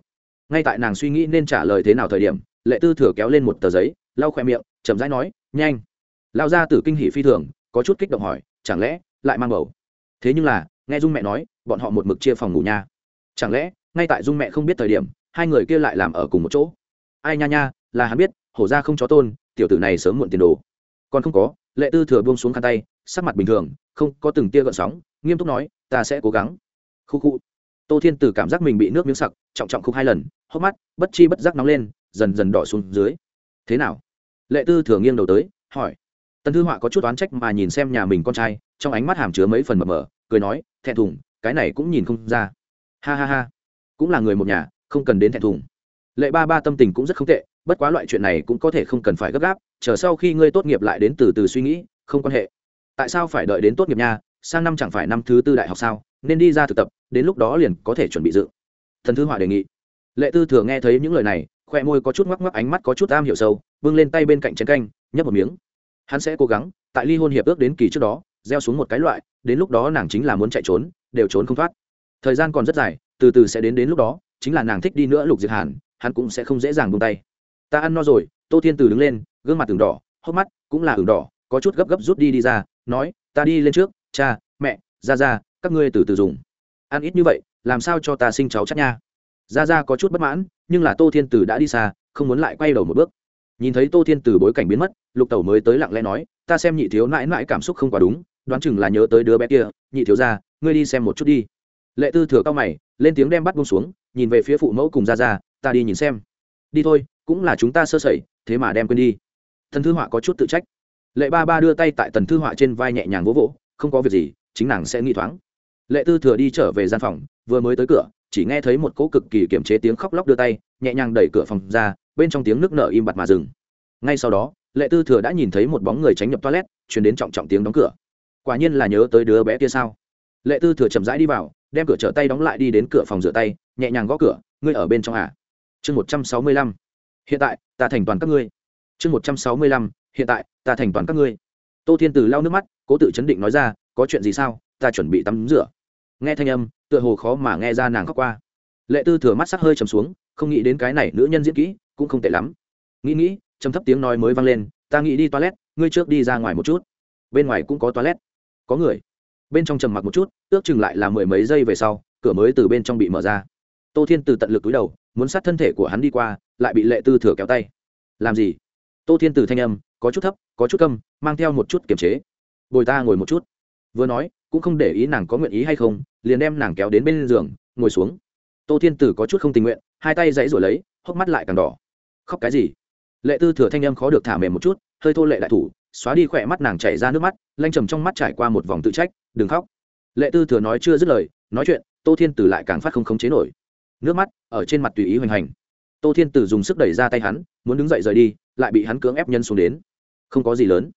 Ngay tại nàng suy nghĩ nên trả lời thế nào thời điểm, lệ tư thừa kéo lên một tờ giấy, lau khoe miệng chậm rãi nói, nhanh. Lao ra tử kinh hỷ phi thường, có chút kích động hỏi, chẳng lẽ lại mang bầu? Thế nhưng là, nghe dung mẹ nói, bọn họ một mực chia phòng ngủ nha. Chẳng lẽ, ngay tại dung mẹ không biết thời điểm, hai người kia lại làm ở cùng một chỗ? Ai nha nha, là hắn biết, hổ ra không chó tôn, tiểu tử này sớm muộn tiền đồ. Còn không có, lệ tư thừa buông xuống khăn tay, sắc mặt bình thường, không có từng tia gợn sóng, nghiêm túc nói, ta sẽ cố gắng. Khu khu. Tô thiên tử cảm giác mình bị nước miếng sặc, trọng trọng khúc hai lần, hốc mắt bất chi bất giác nóng lên, dần dần đỏ xuống dưới. Thế nào? Lệ tư thừa nghiêng đầu tới, hỏi. Tần thư họa có chút oán trách mà nhìn xem nhà mình con trai, trong ánh mắt hàm chứa mấy phần mờ mờ, cười nói, thẹn thùng, cái này cũng nhìn không ra. Ha ha ha, cũng là người một nhà, không cần đến thẹn thùng. Lệ ba ba tâm tình cũng rất không tệ, bất quá loại chuyện này cũng có thể không cần phải gấp gáp, chờ sau khi ngươi tốt nghiệp lại đến từ từ suy nghĩ, không quan hệ. Tại sao phải đợi đến tốt nghiệp nha, sang năm chẳng phải năm thứ tư đại học sao, nên đi ra thực tập, đến lúc đó liền có thể chuẩn bị dự. Thần thư họa đề nghị. Lệ tư thừa nghe thấy những lời này khoe môi có chút ngoắc ngoắc, ánh mắt có chút am hiểu sâu vươn lên tay bên cạnh chén canh, nhấp một miếng. Hắn sẽ cố gắng, tại ly hôn hiệp ước đến kỳ trước đó, gieo xuống một cái loại, đến lúc đó nàng chính là muốn chạy trốn, đều trốn không thoát. Thời gian còn rất dài, từ từ sẽ đến đến lúc đó, chính là nàng thích đi nữa lục diệt hàn, hắn cũng sẽ không dễ dàng buông tay. Ta ăn no rồi, tô thiên từ đứng lên, gương mặt từng đỏ, hốc mắt cũng là ửng đỏ, có chút gấp gấp rút đi đi ra, nói, ta đi lên trước, cha, mẹ ra ra các ngươi từ từ dùng. Ăn ít như vậy, làm sao cho ta sinh cháu chắc nha? Ra ra có chút bất mãn, nhưng là tô thiên từ đã đi xa, không muốn lại quay đầu một bước nhìn thấy tô thiên từ bối cảnh biến mất, lục tẩu mới tới lặng lẽ nói, ta xem nhị thiếu mãi mãi cảm xúc không quá đúng, đoán chừng là nhớ tới đứa bé kia. Nhị thiếu ra ngươi đi xem một chút đi. Lệ tư thừa cao mày, lên tiếng đem bắt bông xuống, nhìn về phía phụ mẫu cùng ra ra ta đi nhìn xem. Đi thôi, cũng là chúng ta sơ sẩy, thế mà đem quên đi. Thần thư họa có chút tự trách. Lệ ba ba đưa tay tại tần thư họa trên vai nhẹ nhàng vỗ vỗ, không có việc gì, chính nàng sẽ nghi thoáng. Lệ tư thừa đi trở về gian phòng, vừa mới tới cửa, chỉ nghe thấy một cỗ cực kỳ kiềm chế tiếng khóc lóc đưa tay, nhẹ nhàng đẩy cửa phòng ra bên trong tiếng nước nở im bặt mà dừng. Ngay sau đó, lệ tư thừa đã nhìn thấy một bóng người tránh nhập toilet chuyển đến trọng trọng tiếng đóng cửa. Quả nhiên là nhớ tới đứa bé kia sao? Lệ tư thừa chậm rãi đi vào, đem cửa trở tay đóng lại đi đến cửa phòng rửa tay, nhẹ nhàng gõ cửa, ngươi ở bên trong à? Chương một trăm sáu mươi lăm. Hiện tại, ta thành toàn các ngươi. Chương một trăm sáu mươi lăm. Hiện tại, ta thành toàn các ngươi. Tô thiên từ lau nước mắt, cố tự chấn định nói ra, có chuyện gì sao? Ta chuẩn bị tắm rửa. Nghe thanh âm, tựa hồ khó mà nghe ra nàng khóc qua. Lệ tư thừa mắt sắc hơi trầm xuống, không nghĩ đến cái này nữ nhân diễn kỹ cũng không tệ lắm. Nghĩ nghĩ, trầm thấp tiếng nói mới vang lên, ta nghĩ đi toilet, ngươi trước đi ra ngoài một chút. Bên ngoài cũng có toilet. Có người. Bên trong trầm mặc một chút, ước chừng lại là mười mấy giây về sau, cửa mới từ bên trong bị mở ra. Tô thiên từ tận lực túi đầu, muốn sát thân thể của hắn đi qua, lại bị lệ tư thừa kéo tay. Làm gì? Tô thiên từ thanh âm, có chút thấp, có chút câm, mang theo một chút kiềm chế. Bồi ta ngồi một chút. Vừa nói, cũng không để ý nàng có nguyện ý hay không, liền đem nàng kéo đến bên giường, ngồi xuống. Tô thiên tử có chút không tình nguyện hai tay dãy rồi lấy, hốc mắt lại càng đỏ. Khóc cái gì? Lệ tư thừa thanh âm khó được thả mềm một chút, hơi thô lệ đại thủ, xóa đi khỏe mắt nàng chảy ra nước mắt, lanh trầm trong mắt trải qua một vòng tự trách, đừng khóc. Lệ tư thừa nói chưa dứt lời, nói chuyện, tô thiên tử lại càng phát không khống chế nổi. Nước mắt ở trên mặt tùy ý hoành hành. Tô thiên tử dùng sức đẩy ra tay hắn, muốn đứng dậy rời đi, lại bị hắn cưỡng ép nhân xuống đến. Không có gì lớn.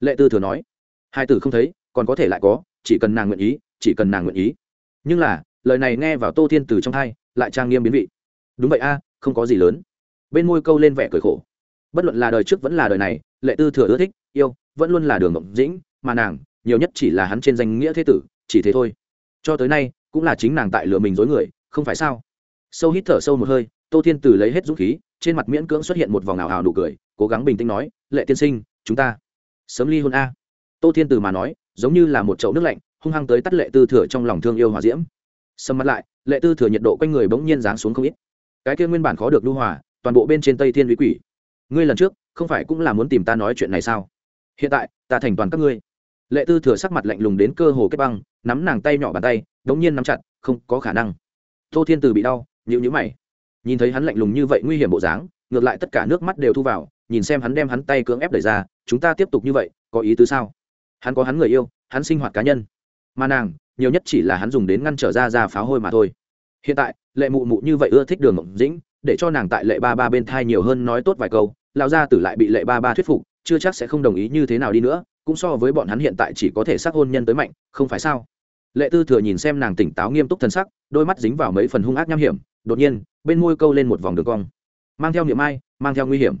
Lệ tư thừa nói. Hai tử không thấy, còn có thể lại có, chỉ cần nàng nguyện ý, chỉ cần nàng nguyện ý. Nhưng là, lời này nghe vào tô thiên tử trong hai lại trang nghiêm biến vị đúng vậy a, không có gì lớn. Bên môi câu lên vẻ cười khổ. Bất luận là đời trước vẫn là đời này, lệ tư thừa ưa thích, yêu, vẫn luôn là đường mộng dĩnh, mà nàng, nhiều nhất chỉ là hắn trên danh nghĩa thế tử, chỉ thế thôi. Cho tới nay, cũng là chính nàng tại lừa mình dối người, không phải sao? Sâu hít thở sâu một hơi, tô thiên tử lấy hết dũng khí, trên mặt miễn cưỡng xuất hiện một vòng ảo ảo nụ cười, cố gắng bình tĩnh nói, lệ tiên sinh, chúng ta sớm ly hôn a. Tô thiên tử mà nói, giống như là một chậu nước lạnh, hung hăng tới tắt lệ tư thừa trong lòng thương yêu hòa diễm. Sầm mặt lại, lệ tư thừa nhiệt độ quanh người bỗng nhiên giáng xuống không ít cái kia nguyên bản khó được lưu hòa, toàn bộ bên trên tây thiên uy quỷ. Ngươi lần trước, không phải cũng là muốn tìm ta nói chuyện này sao? Hiện tại, ta thành toàn các ngươi. Lệ tư thừa sắc mặt lạnh lùng đến cơ hồ kết băng, nắm nàng tay nhỏ bàn tay, đống nhiên nắm chặt, không có khả năng. Tô thiên từ bị đau nhịu nhữ mày. Nhìn thấy hắn lạnh lùng như vậy nguy hiểm bộ dáng, ngược lại tất cả nước mắt đều thu vào, nhìn xem hắn đem hắn tay cưỡng ép đẩy ra, chúng ta tiếp tục như vậy, có ý tứ sao? Hắn có hắn người yêu, hắn sinh hoạt cá nhân. Mà nàng, nhiều nhất chỉ là hắn dùng đến ngăn trở ra ra pháo hôi mà thôi. Hiện tại lệ mụ mụ như vậy ưa thích đường mộng dĩnh để cho nàng tại lệ ba ba bên thai nhiều hơn nói tốt vài câu lão gia tử lại bị lệ ba ba thuyết phục chưa chắc sẽ không đồng ý như thế nào đi nữa cũng so với bọn hắn hiện tại chỉ có thể xác hôn nhân tới mạnh không phải sao? Lệ tư thừa nhìn xem nàng tỉnh táo nghiêm túc thân sắc đôi mắt dính vào mấy phần hung ác nham hiểm đột nhiên bên môi câu lên một vòng đường cong. Mang theo niệm ai mang theo nguy hiểm.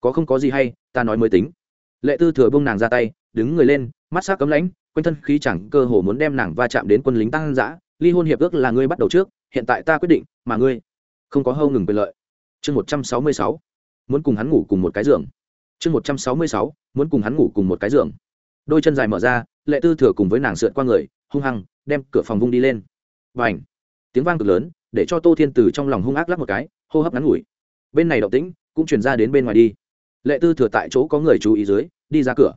Có không có gì hay ta nói mới tính. Lệ tư thừa bông nàng ra tay đứng người lên mắt sắc cấm lãnh quanh thân khí chẳng cơ hồ muốn đem nàng va chạm đến quân lính tăng dã, ly hôn hiệp ước là ngươi bắt đầu trước hiện tại ta quyết định, mà ngươi không có hâu ngừng quyền lợi. Chương một trăm sáu mươi sáu, muốn cùng hắn ngủ cùng một cái giường. Chương một trăm sáu mươi sáu, muốn cùng hắn ngủ cùng một cái giường. Đôi chân dài mở ra, lệ tư thừa cùng với nàng sượt qua người, hung hăng đem cửa phòng vung đi lên. Và ảnh tiếng vang cực lớn, để cho tô thiên từ trong lòng hung ác lắc một cái, hô hấp ngắn ngủi. Bên này động tĩnh cũng chuyển ra đến bên ngoài đi. Lệ tư thừa tại chỗ có người chú ý dưới, đi ra cửa.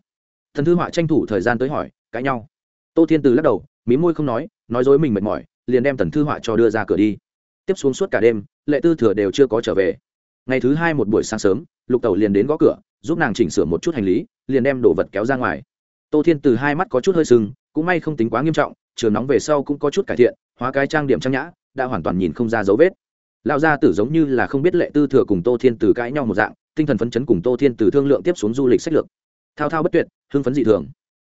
Thần thư họa tranh thủ thời gian tới hỏi, cãi nhau? Tô thiên từ lắc đầu, mí môi không nói nói dối mình mệt mỏi liền đem tần thư họa cho đưa ra cửa đi. Tiếp xuống suốt cả đêm, lệ tư thừa đều chưa có trở về. Ngày thứ hai một buổi sáng sớm, lục tẩu liền đến gõ cửa, giúp nàng chỉnh sửa một chút hành lý, liền đem đồ vật kéo ra ngoài. Tô thiên từ hai mắt có chút hơi sưng, cũng may không tính quá nghiêm trọng trường nóng về sau cũng có chút cải thiện, hóa cái trang điểm trang nhã, đã hoàn toàn nhìn không ra dấu vết. Lão gia tử giống như là không biết lệ tư thừa cùng tô thiên từ cãi nhau một dạng, tinh thần phấn chấn cùng tô thiên từ thương lượng tiếp xuống du lịch sách lược. Thao thao bất tuyệt, hưng phấn dị thường.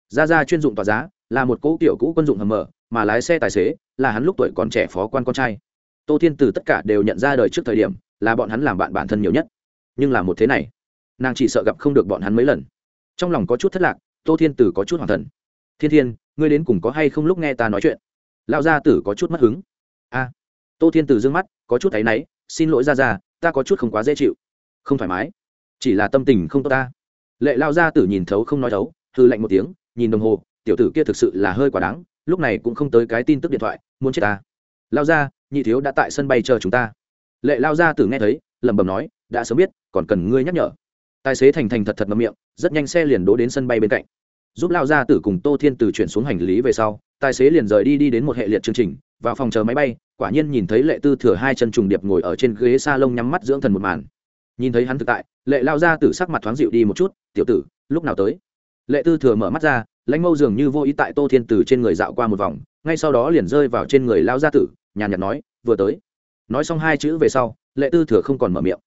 Gia gia chuyên dụng tòa giá là một cỗ tiểu cũ quân dụng hầm mở mà lái xe tài xế là hắn lúc tuổi còn trẻ phó quan con trai. Tô thiên từ tất cả đều nhận ra đời trước thời điểm, là bọn hắn làm bạn bản thân nhiều nhất. Nhưng là một thế này, nàng chỉ sợ gặp không được bọn hắn mấy lần. Trong lòng có chút thất lạc, tô thiên tử có chút hoàng thần. Thiên thiên, ngươi đến cùng có hay không lúc nghe ta nói chuyện? Lão gia tử có chút mất hứng. A. Tô thiên tử d ư ơ n g mắt, có chút áy náy, xin lỗi ra ra ta có chút không quá dễ chịu. Không thoải mái, chỉ là tâm tình không tốt ta. Lệ lao gia tử nhìn thấu không nói thấu hư lạnh một tiếng, nhìn đồng hồ tiểu tử kia thực sự là hơi quá đáng, lúc này cũng không tới cái tin tức điện thoại, muốn chết ta. Lao ra, nhị thiếu đã tại sân bay chờ chúng ta. Lệ lao gia tử nghe thấy, lẩm bẩm nói, đã sớm biết, còn cần ngươi nhắc nhở. Tài xế thành thành thật thật ngậm miệng, rất nhanh xe liền đỗ đến sân bay bên cạnh. Giúp lao gia tử cùng tô thiên từ chuyển xuống hành lý về sau, tài xế liền rời đi đi đến một hệ liệt chương trình, vào phòng chờ máy bay, quả nhiên nhìn thấy lệ tư thừa hai chân trùng điệp ngồi ở trên ghế s a lông nhắm mắt dưỡng thần một màn. Nhìn thấy hắn thực tại, lệ lao gia tử sắc mặt thoáng dịu đi một chút, tiểu tử, lúc nào tới? Lệ tư thừa mở mắt ra lãnh mâu dường như vô ý tại tô thiên từ trên người dạo qua một vòng, ngay sau đó liền rơi vào trên người lao gia tử, nhàn nhạt nói, vừa tới. Nói xong hai chữ về sau, lệ tư thừa không còn mở miệng.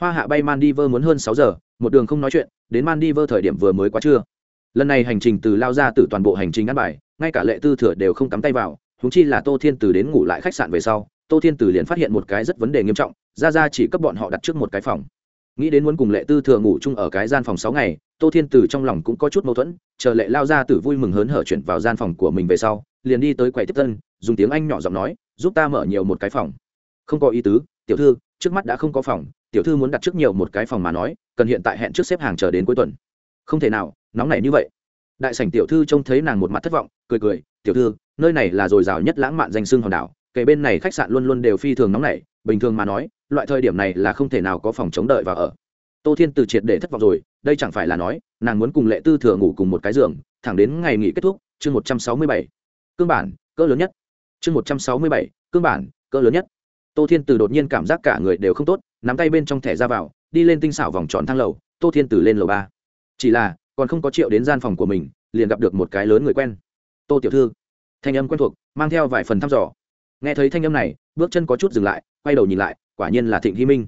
Hoa hạ bay maldives muốn hơn sáu giờ, một đường không nói chuyện, đến maldives thời điểm vừa mới quá trưa. Lần này hành trình từ lao ra từ toàn bộ hành trình ăn bài, ngay cả lệ tư thừa đều không cắm tay vào húng chi là tô thiên từ đến ngủ lại khách sạn về sau, tô thiên từ liền phát hiện một cái rất vấn đề nghiêm trọng, ra ra chỉ cấp bọn họ đặt trước một cái phòng. Nghĩ đến muốn cùng lệ tư thừa ngủ chung ở cái gian phòng sáu ngày tô thiên từ trong lòng cũng có chút mâu thuẫn, chờ lệ lao ra từ vui mừng hớn hở chuyển vào gian phòng của mình về sau, liền đi tới quầy tiếp tân, dùng tiếng anh nhỏ giọng nói, giúp ta mở nhiều một cái phòng. Không có ý tứ, tiểu thư, trước mắt đã không có phòng, tiểu thư muốn đặt trước nhiều một cái phòng mà nói, cần hiện tại hẹn trước xếp hàng chờ đến cuối tuần. Không thể nào, nóng này như vậy. Đại sảnh tiểu thư trông thấy nàng một mặt thất vọng, cười cười, tiểu thư, nơi này là dồi dào nhất lãng mạn danh xương hòn đảo, kể bên này khách sạn luôn luôn đều phi thường nóng nảy, bình thường mà nói, loại thời điểm này là không thể nào có phòng chống đợi và ở tô thiên từ triệt để thất vọng rồi, đây chẳng phải là nói, nàng muốn cùng lệ tư thừa ngủ cùng một cái giường, thẳng đến ngày nghỉ kết thúc, chương một trăm sáu mươi bảy. Cương bản, cỡ lớn nhất. Chương một trăm sáu mươi bảy, cương bản, cỡ lớn nhất. Tô thiên từ đột nhiên cảm giác cả người đều không tốt, nắm tay bên trong thẻ ra vào, đi lên tinh xảo vòng tròn thang lầu, tô thiên từ lên lầu ba. Chỉ là, còn không có triệu đến gian phòng của mình, liền gặp được một cái lớn người quen. Tô tiểu thư. Thanh âm quen thuộc, mang theo vài phần thăm dò. Nghe thấy thanh âm này, bước chân có chút dừng lại, quay đầu nhìn lại, quả nhiên là thịnh hy minh.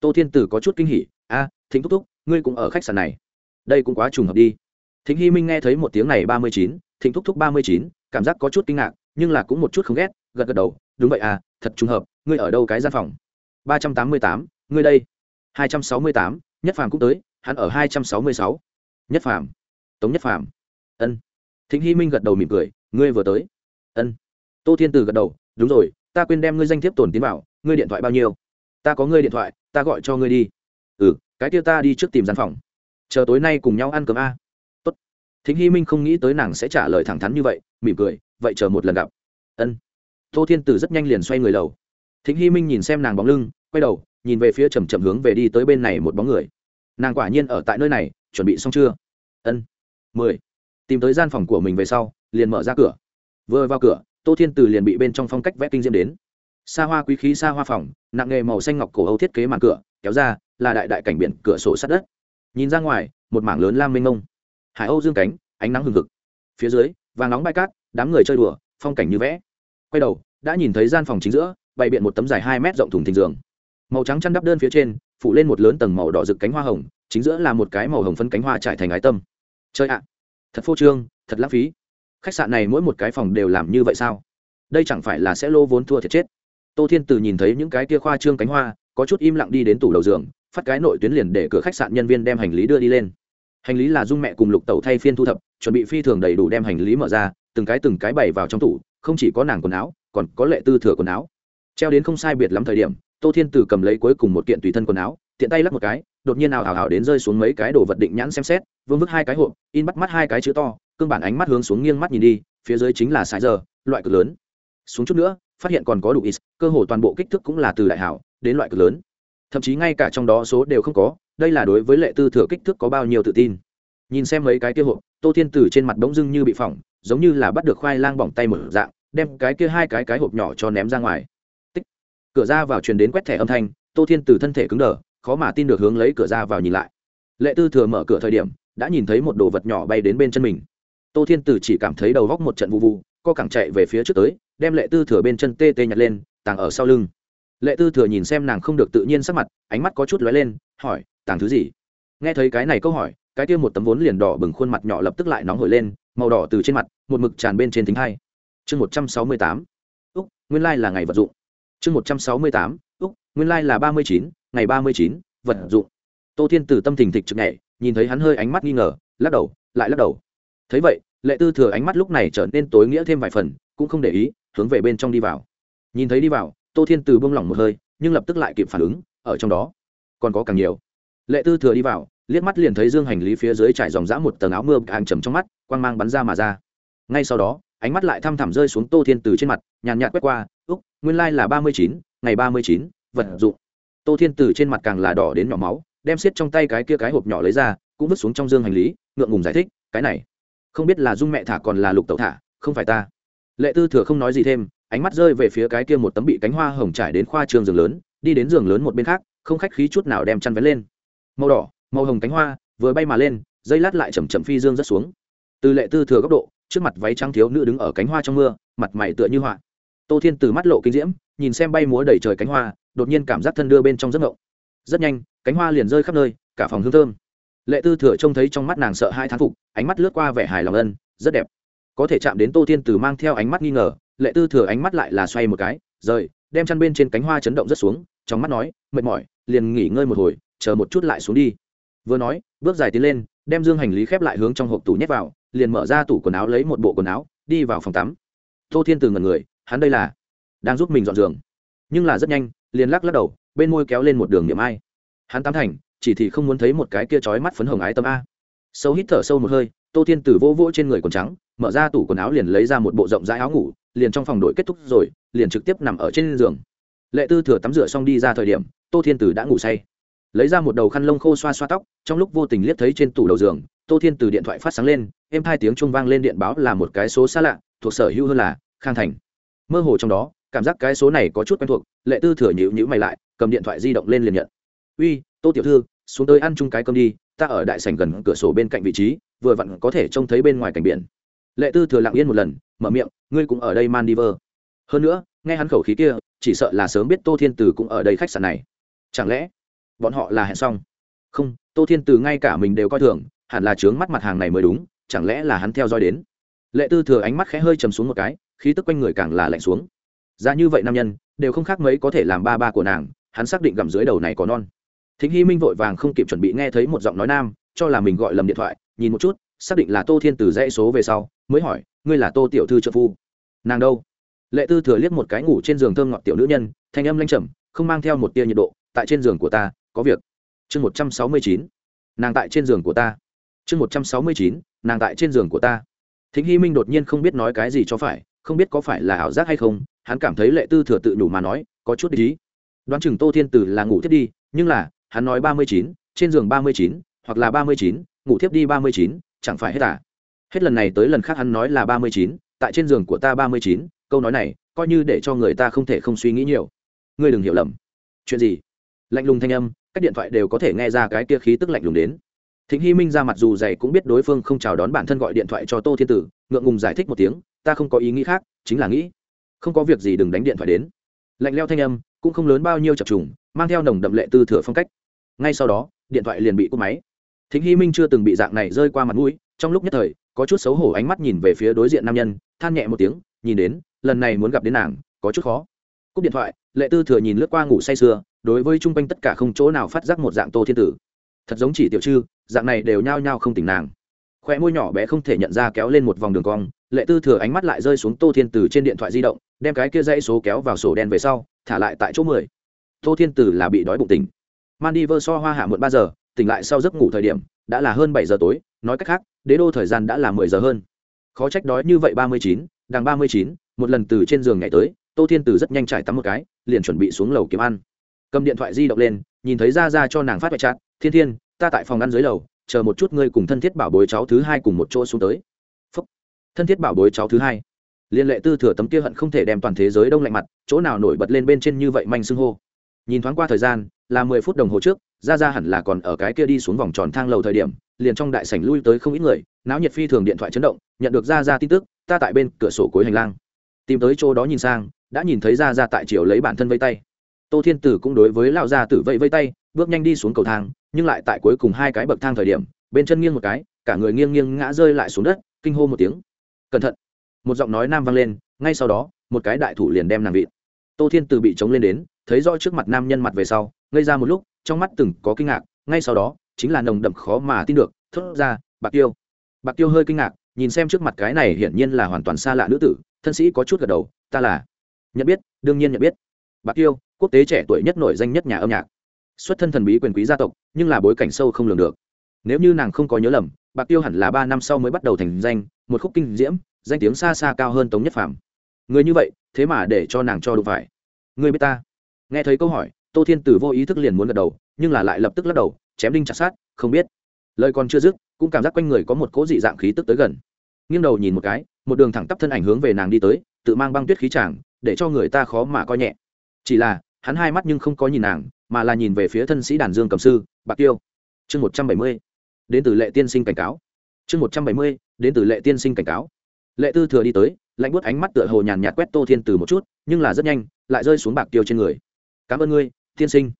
Tô thiên tử có chút kinh hỉ a thính thúc thúc, ngươi cũng ở khách sạn này. Đây cũng quá trùng hợp đi. Thính hy minh nghe thấy một tiếng này ba mươi chín Thính thúc thúc ba mươi chín, cảm giác có chút kinh ngạc, nhưng là cũng một chút không ghét, gật gật đầu, đúng vậy à thật trùng hợp, ngươi ở đâu cái gian phòng? ba trăm tám mươi tám, ngươi đây. hai trăm sáu mươi tám, nhất phàm cũng tới, hắn ở hai trăm sáu mươi sáu. Nhất phàm. Tống nhất phàm. Ân. Thính hy minh gật đầu mỉm cười, ngươi vừa tới. Ân. Tô thiên từ gật đầu, đúng rồi, ta quên đem ngươi danh thiếp tổn tiến vào, ngươi điện thoại bao nhiêu? Ta có ngươi điện thoại, ta gọi cho ngươi đi ừ cái kia ta đi trước tìm gian phòng. Chờ tối nay cùng nhau ăn cơm a. Tốt. thính hy minh không nghĩ tới nàng sẽ trả lời thẳng thắn như vậy, mỉm cười, vậy chờ một lần gặp. Ân. Tô thiên tử rất nhanh liền xoay người lầu. Thính hy minh nhìn xem nàng bóng lưng, quay đầu, nhìn về phía chầm chậm hướng về đi tới bên này một bóng người. Nàng quả nhiên ở tại nơi này, chuẩn bị xong chưa? Ân. Mười. Tìm tới gian phòng của mình về sau, liền mở ra cửa. Vừa vào cửa, tô thiên từ liền bị bên trong phong cách vẽ kinh diễm đến. Xa hoa quý khí xa hoa phòng, nặng nghề màu xanh ngọc cổ âu thiết kế màn cửa, kéo ra là đại đại cảnh biển cửa sổ sát đất. Nhìn ra ngoài, một mảng lớn lam mênh mông. Hải âu dương cánh, ánh nắng hừng hực. Phía dưới, vàng nóng bay cát, đám người chơi đùa, phong cảnh như vẽ. Quay đầu, đã nhìn thấy gian phòng chính giữa, bày biện một tấm dài hai mét rộng thùng thình giường. Màu trắng chăn đắp đơn phía trên, phủ lên một lớn tầng màu đỏ rực cánh hoa hồng, chính giữa là một cái màu hồng phân cánh hoa trải thành ái tâm. Chơi ạ, thật phô trương, thật lãng phí. Khách sạn này mỗi một cái phòng đều làm như vậy sao? Đây chẳng phải là sẽ lô vốn thua thiệt chết. Tô thiên từ nhìn thấy những cái kia khoa trương cánh hoa, có chút im lặng đi đến tủ đầu giường phát cái nội tuyến liền để cửa khách sạn nhân viên đem hành lý đưa đi lên. Hành lý là dung mẹ cùng lục tẩu thay phiên thu thập, chuẩn bị phi thường đầy đủ đem hành lý mở ra, từng cái từng cái bày vào trong tủ, không chỉ có nàng quần áo, còn có lệ tư thừa quần áo. Treo đến không sai biệt lắm thời điểm, tô thiên Tử cầm lấy cuối cùng một kiện tùy thân quần áo, tiện tay lắp một cái, đột nhiên nào hào hào đến rơi xuống mấy cái đồ vật định nhãn xem xét, vương vức hai cái hộp, in bắt mắt hai cái chữ to, cương bản ánh mắt hướng xuống nghiêng mắt nhìn đi, phía dưới chính là sài giờ, loại cực lớn. Xuống chút nữa, phát hiện còn có đủ ít, cơ hồ toàn bộ kích thước cũng là từ đại hảo, đến loại cực lớn thậm chí ngay cả trong đó số đều không có, đây là đối với lệ tư thừa kích thước có bao nhiêu tự tin. Nhìn xem mấy cái kia hộp, tô thiên tử trên mặt bỗng dưng như bị phỏng, giống như là bắt được khoai lang bỏng tay mở dạng, đem cái kia hai cái cái hộp nhỏ cho ném ra ngoài. Tích. cửa ra vào truyền đến quét thẻ âm thanh, tô thiên tử thân thể cứng đờ, khó mà tin được hướng lấy cửa ra vào nhìn lại. Lệ tư thừa mở cửa thời điểm, đã nhìn thấy một đồ vật nhỏ bay đến bên chân mình. Tô thiên tử chỉ cảm thấy đầu góc một trận vụ vụ, co cẳng chạy về phía trước tới, đem lệ tư thừa bên chân tê tê nhặt lên, tàng ở sau lưng lệ tư thừa nhìn xem nàng không được tự nhiên sắc mặt, ánh mắt có chút lóe lên, hỏi, tàng thứ gì? Nghe thấy cái này câu hỏi, cái kia một tấm vốn liền đỏ bừng khuôn mặt nhỏ lập tức lại nóng hổi lên, màu đỏ từ trên mặt, một mực tràn bên trên thính hai. Chương một trăm sáu mươi tám. Úc, nguyên lai là ngày vật dụng. Chương một trăm sáu mươi tám. Úc, nguyên lai là ba mươi chín, ngày ba mươi chín, vật dụng. Tô thiên từ tâm thình thịch trực nhảy nhìn thấy hắn hơi ánh mắt nghi ngờ, lắc đầu, lại lắc đầu. Thấy vậy, lệ tư thừa ánh mắt lúc này trở nên tối nghĩa thêm vài phần, cũng không để ý, hướng về bên trong đi vào. Nhìn thấy đi vào tô thiên từ bông lỏng một hơi, nhưng lập tức lại kịp phản ứng, ở trong đó, còn có càng nhiều. Lệ tư thừa đi vào, liếc mắt liền thấy dương hành lý phía dưới trải dòng dã một tầng áo mưa hàng trầm trong mắt, quang mang bắn ra mà ra. Ngay sau đó, ánh mắt lại thăm thẳm rơi xuống tô thiên từ trên mặt, nhàn nhạt quét qua, úc, nguyên lai、like、là ba mươi chín, ngày ba mươi chín, vật dụng. Tô thiên từ trên mặt càng là đỏ đến nhỏ máu, đem xiết trong tay cái kia cái hộp nhỏ lấy ra, cũng vứt xuống trong dương hành lý, ngượng ngùng giải thích, cái này, không biết là dung mẹ thả còn là lục tẩu thả, không phải ta. Lệ tư thừa không nói gì thêm ánh mắt rơi về phía cái kia một tấm bị cánh hoa hồng trải đến khoa trường giường lớn, đi đến giường lớn một bên khác, không khách khí chút nào đem chăn vén lên. Màu đỏ, màu hồng cánh hoa, vừa bay mà lên, dây lát lại chầm chậm phi dương rất xuống. Từ lệ tư thừa góc độ, trước mặt váy trắng thiếu nữ đứng ở cánh hoa trong mưa, mặt mày tựa như họa. Tô thiên từ mắt lộ kinh diễm, nhìn xem bay múa đầy trời cánh hoa, đột nhiên cảm giác thân đưa bên trong giấc ngộng. Rất nhanh, cánh hoa liền rơi khắp nơi, cả phòng hương thơm. Lệ tư thừa trông thấy trong mắt nàng sợ hai thán phục, ánh mắt lướt qua vẻ hài lòng ân, rất đẹp. Có thể chạm đến tô thiên từ mang theo ánh mắt nghi ngờ lệ tư thừa ánh mắt lại là xoay một cái, rời, đem chăn bên trên cánh hoa chấn động rất xuống, trong mắt nói, mệt mỏi, liền nghỉ ngơi một hồi, chờ một chút lại xuống đi. Vừa nói, bước dài tiến lên, đem dương hành lý khép lại hướng trong hộp tủ nhét vào, liền mở ra tủ quần áo lấy một bộ quần áo, đi vào phòng tắm. Tô thiên từ ngần người, hắn đây là đang giúp mình dọn giường. Nhưng là rất nhanh, liền lắc lắc đầu, bên môi kéo lên một đường niệm ai. Hắn tám thành, chỉ thì không muốn thấy một cái kia trói mắt phấn hồng ái tâm a. Sâu hít thở sâu một hơi, tô thiên tử vô vỗ trên người quần trắng, mở ra tủ quần áo liền lấy ra một bộ rộng rãi áo ngủ liền trong phòng đội kết thúc rồi, liền trực tiếp nằm ở trên giường. Lệ tư thừa tắm rửa xong đi ra thời điểm, tô thiên tử đã ngủ say. Lấy ra một đầu khăn lông khô xoa xoa tóc, trong lúc vô tình liếc thấy trên tủ đầu giường, tô thiên từ điện thoại phát sáng lên, êm hai tiếng chuông vang lên điện báo là một cái số xa lạ, thuộc sở hữu hơn là khang thành. Mơ hồ trong đó, cảm giác cái số này có chút quen thuộc, lệ tư thừa nhịu nhữ mày lại, cầm điện thoại di động lên liền nhận. Uy, tô tiểu thư, xuống tới ăn chung cái cơm đi, ta ở đại sảnh gần cửa sổ bên cạnh vị trí, vừa vặn có thể trông thấy bên ngoài cảnh biển lệ tư thừa lặng yên một lần, mở miệng, ngươi cũng ở đây man đi vơ hơn nữa, nghe hắn khẩu khí kia, chỉ sợ là sớm biết tô thiên từ cũng ở đây khách sạn này. Chẳng lẽ bọn họ là hẹn xong? Không, tô thiên từ ngay cả mình đều coi thường, hẳn là trướng mắt mặt hàng này mới đúng, chẳng lẽ là hắn theo dõi đến? Lệ tư thừa ánh mắt khẽ hơi chầm xuống một cái, khí tức quanh người càng là lạnh xuống. Ra như vậy nam nhân, đều không khác mấy có thể làm ba ba của nàng, hắn xác định gặm dưới đầu này có non. Thính hy minh vội vàng không kịp chuẩn bị nghe thấy một giọng nói nam, cho là mình gọi lầm điện thoại, nhìn một chút, xác định là tô thiên từ dãy số về sau mới hỏi, ngươi là tô tiểu thư trợ phu? Nàng đâu? Lệ tư thừa liếc một cái ngủ trên giường thơm ngọt tiểu nữ nhân, thanh âm lanh trầm, không mang theo một tia nhiệt độ, tại trên giường của ta, có việc. Chương một trăm sáu mươi chín, nàng tại trên giường của ta. Chương một trăm sáu mươi chín, nàng tại trên giường của ta. Thính hy minh đột nhiên không biết nói cái gì cho phải, không biết có phải là ảo giác hay không, hắn cảm thấy lệ tư thừa tự đủ mà nói, có chút ý. Đoán chừng tô thiên tử là ngủ thiết đi, nhưng là, hắn nói ba mươi chín, trên giường ba mươi chín, hoặc là ba mươi chín, ngủ thiếp đi ba mươi chín, chẳng phải hết à? Hết lần này tới lần khác hắn nói là ba mươi chín, tại trên giường của ta ba mươi chín, câu nói này coi như để cho người ta không thể không suy nghĩ nhiều. Ngươi đừng hiểu lầm. Chuyện gì? Lạnh lùng thanh âm, các điện thoại đều có thể nghe ra cái kia khí tức lạnh lùng đến. Thịnh hy minh ra mặt dù dày cũng biết đối phương không chào đón bản thân gọi điện thoại cho tô thiên tử, ngượng ngùng giải thích một tiếng, ta không có ý nghĩ khác, chính là nghĩ, không có việc gì đừng đánh điện thoại đến. Lạnh leo thanh âm, cũng không lớn bao nhiêu chập trùng, mang theo nồng đậm lệ tư thừa phong cách. Ngay sau đó, điện thoại liền bị cúp máy. Thính hy minh chưa từng bị dạng này rơi qua mặt mũi, trong lúc nhất thời có chút xấu hổ ánh mắt nhìn về phía đối diện nam nhân, than nhẹ một tiếng, nhìn đến, lần này muốn gặp đến nàng, có chút khó. Cúp điện thoại, lệ tư thừa nhìn lướt qua ngủ say sưa, đối với chung quanh tất cả không chỗ nào phát giác một dạng tô thiên tử. Thật giống chỉ tiểu chư, dạng này đều nhao nhao không tỉnh nàng. Khoe môi nhỏ bé không thể nhận ra kéo lên một vòng đường cong, lệ tư thừa ánh mắt lại rơi xuống tô thiên tử trên điện thoại di động, đem cái kia dãy số kéo vào sổ đen về sau, thả lại tại chỗ mười. Tô thiên tử là bị đói bụng tỉnh. Man đi vơ so hoa hạ muộn ba giờ, tỉnh lại sau giấc ngủ thời điểm, đã là hơn bảy giờ tối, nói cách khác đế đô thời gian đã là mười giờ hơn. Khó trách đói như vậy ba mươi chín đang ba mươi chín, một lần từ trên giường nhảy tới, tô thiên tử rất nhanh trải tắm một cái, liền chuẩn bị xuống lầu kiếm ăn. Cầm điện thoại di động lên, nhìn thấy ra ra cho nàng phát vạch chặt thiên thiên, ta tại phòng ăn dưới lầu, chờ một chút ngươi cùng thân thiết bảo bối cháu thứ hai cùng một chỗ xuống tới. Phúc. thân thiết bảo bối cháu thứ hai. Liên lệ tư thừa tấm kia hận không thể đem toàn thế giới đông lạnh mặt, chỗ nào nổi bật lên bên trên như vậy manh xưng hô. Nhìn thoáng qua thời gian, là mười phút đồng hồ trước, ra ra hẳn là còn ở cái kia đi xuống vòng tròn thang lầu thời điểm liền trong đại sảnh lui tới không ít người, náo nhiệt phi thường điện thoại chấn động, nhận được ra ra tin tức, ta tại bên cửa sổ cuối hành lang. Tìm tới chỗ đó nhìn sang, đã nhìn thấy ra ra tại chiều lấy bản thân vây tay. Tô thiên tử cũng đối với lão gia tử vẫy vây tay, bước nhanh đi xuống cầu thang, nhưng lại tại cuối cùng hai cái bậc thang thời điểm, bên chân nghiêng một cái, cả người nghiêng nghiêng ngã rơi lại xuống đất, kinh hô một tiếng. Cẩn thận! Một giọng nói nam vang lên, ngay sau đó, một cái đại thủ liền đem nàng vịn. Tô thiên từ bị chống lên đến, thấy rõ trước mặt nam nhân mặt về sau, ngây ra một lúc, trong mắt từng có kinh ngạc, ngay sau đó chính là nồng đậm khó mà tin được, thốt ra, bạc tiêu. Bạc tiêu hơi kinh ngạc, nhìn xem trước mặt cái này hiển nhiên là hoàn toàn xa lạ nữ tử, thân sĩ có chút gật đầu, ta là. Nhận biết, đương nhiên nhận biết. Bạc tiêu, quốc tế trẻ tuổi nhất nổi danh nhất nhà âm nhạc. Xuất thân thần bí quyền quý gia tộc, nhưng là bối cảnh sâu không lường được. Nếu như nàng không có nhớ lầm, bạc tiêu hẳn là ba năm sau mới bắt đầu thành danh, một khúc kinh diễm, danh tiếng xa xa cao hơn tống nhất phàm. Người như vậy, thế mà để cho nàng cho đụng phải. Người biết ta. Nghe thấy câu hỏi, tô thiên tử vô ý thức liền muốn gật đầu, nhưng là lại lập tức lắc đầu chém đinh chặt sát, không biết. Lời còn chưa dứt, cũng cảm giác quanh người có một cỗ dị dạng khí tức tới gần. Nghiêng đầu nhìn một cái, một đường thẳng tắp thân ảnh hướng về nàng đi tới, tự mang băng tuyết khí tràng để cho người ta khó mà coi nhẹ. Chỉ là, hắn hai mắt nhưng không có nhìn nàng, mà là nhìn về phía thân sĩ đàn dương cầm sư, bạc tiêu. Chương một trăm bảy mươi, đến từ lệ tiên sinh cảnh cáo. Chương một trăm bảy mươi, đến từ lệ tiên sinh cảnh cáo. Lệ tư thừa đi tới, lạnh buốt ánh mắt tựa hồ nhàn nhạt quét tô thiên từ một chút, nhưng là rất nhanh, lại rơi xuống bạc tiêu trên người. Cảm ơn ngươi, tiên sinh.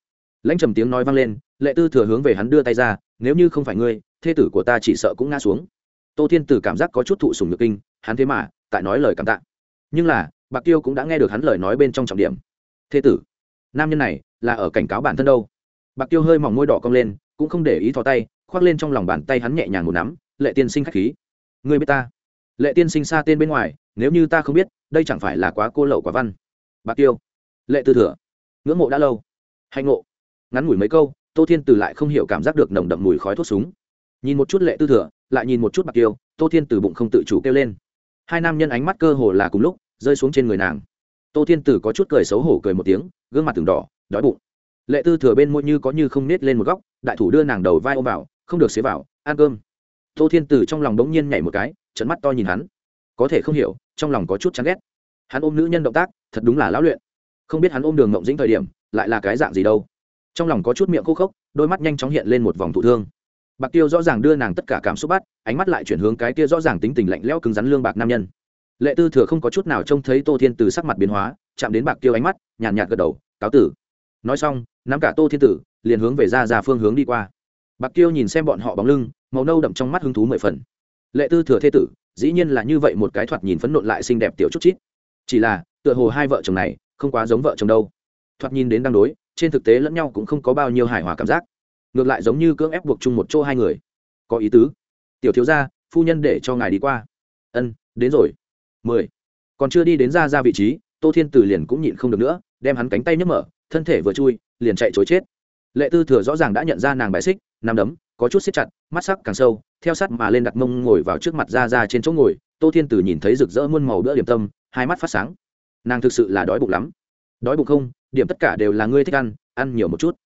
Lãnh trầm tiếng nói vang lên lệ tư thừa hướng về hắn đưa tay ra, nếu như không phải ngươi, thê tử của ta chỉ sợ cũng ngã xuống. Tô thiên Tử cảm giác có chút thụ sùng nhược kinh, hắn thế mà, tại nói lời cảm tạ. Nhưng là, bạc tiêu cũng đã nghe được hắn lời nói bên trong trọng điểm. Thê tử, nam nhân này là ở cảnh cáo bản thân đâu? Bạc tiêu hơi mỏng môi đỏ cong lên, cũng không để ý thò tay, khoác lên trong lòng bàn tay hắn nhẹ nhàng một nắm, lệ tiên sinh khách khí. Ngươi biết ta? Lệ tiên sinh xa tên bên ngoài, nếu như ta không biết, đây chẳng phải là quá cô lậu quả văn. Bạc tiêu, lệ tư thừa, ngưỡng mộ đã lâu. Hạnh ngộ. Ngắn ngủi mấy câu tô thiên từ lại không hiểu cảm giác được nồng đậm mùi khói thuốc súng. Nhìn một chút lệ tư thừa, lại nhìn một chút bạc tiêu tô thiên từ bụng không tự chủ kêu lên. Hai nam nhân ánh mắt cơ hồ là cùng lúc, rơi xuống trên người nàng. Tô thiên tử có chút cười xấu hổ cười một tiếng, gương mặt từng đỏ, đói bụng. Lệ tư thừa bên môi như có như không nết lên một góc, đại thủ đưa nàng đầu vai ôm vào, không được xế vào, ăn cơm. Tô thiên tử trong lòng đống nhiên nhảy một cái trận mắt to nhìn hắn. Có thể không hiểu, trong lòng có chút chán ghét. Hắn ôm nữ nhân động tác, thật đúng là lão luyện. Không biết hắn ôm đường ngộng dĩnh thời điểm, lại là cái dạng gì đâu trong lòng có chút miệng khô khốc, đôi mắt nhanh chóng hiện lên một vòng thụ thương. Bạc tiêu rõ ràng đưa nàng tất cả cảm xúc bắt, ánh mắt lại chuyển hướng cái kia rõ ràng tính tình lạnh lẽo cứng rắn lương bạc nam nhân. Lệ tư thừa không có chút nào trông thấy tô thiên từ sắc mặt biến hóa, chạm đến bạc tiêu ánh mắt, nhàn nhạt gật đầu, cáo tử. Nói xong, nắm cả tô thiên tử, liền hướng về ra ra phương hướng đi qua. Bạc tiêu nhìn xem bọn họ bóng lưng, màu nâu đậm trong mắt hứng thú mười phần. Lệ tư thừa thê tử, dĩ nhiên là như vậy một cái thoạt nhìn phấn nộn lại xinh đẹp tiểu chút chít. Chỉ là, tựa hồ hai vợ chồng này, không quá giống vợ chồng đâu. Thoạt nhìn đến đang đối trên thực tế lẫn nhau cũng không có bao nhiêu hài hòa cảm giác. Ngược lại giống như cưỡng ép buộc chung một chỗ hai người. Có ý tứ. Tiểu thiếu gia, phu nhân để cho ngài đi qua. Ân, đến rồi. Mười. Còn chưa đi đến ra ra vị trí, tô thiên tử liền cũng nhịn không được nữa, đem hắn cánh tay nhấc mở, thân thể vừa chui, liền chạy chối chết. Lệ tư thừa rõ ràng đã nhận ra nàng bài xích nằm đấm, có chút xích chặt, mắt sắc càng sâu, theo sắt mà lên đặt mông ngồi vào trước mặt ra ra trên chỗ ngồi. Tô thiên tử nhìn thấy rực rỡ muôn màu bữa điểm tâm, hai mắt phát sáng. Nàng thực sự là đói bụng lắm đói bụng không? Điểm tất cả đều là ngươi thích ăn ăn nhiều một chút.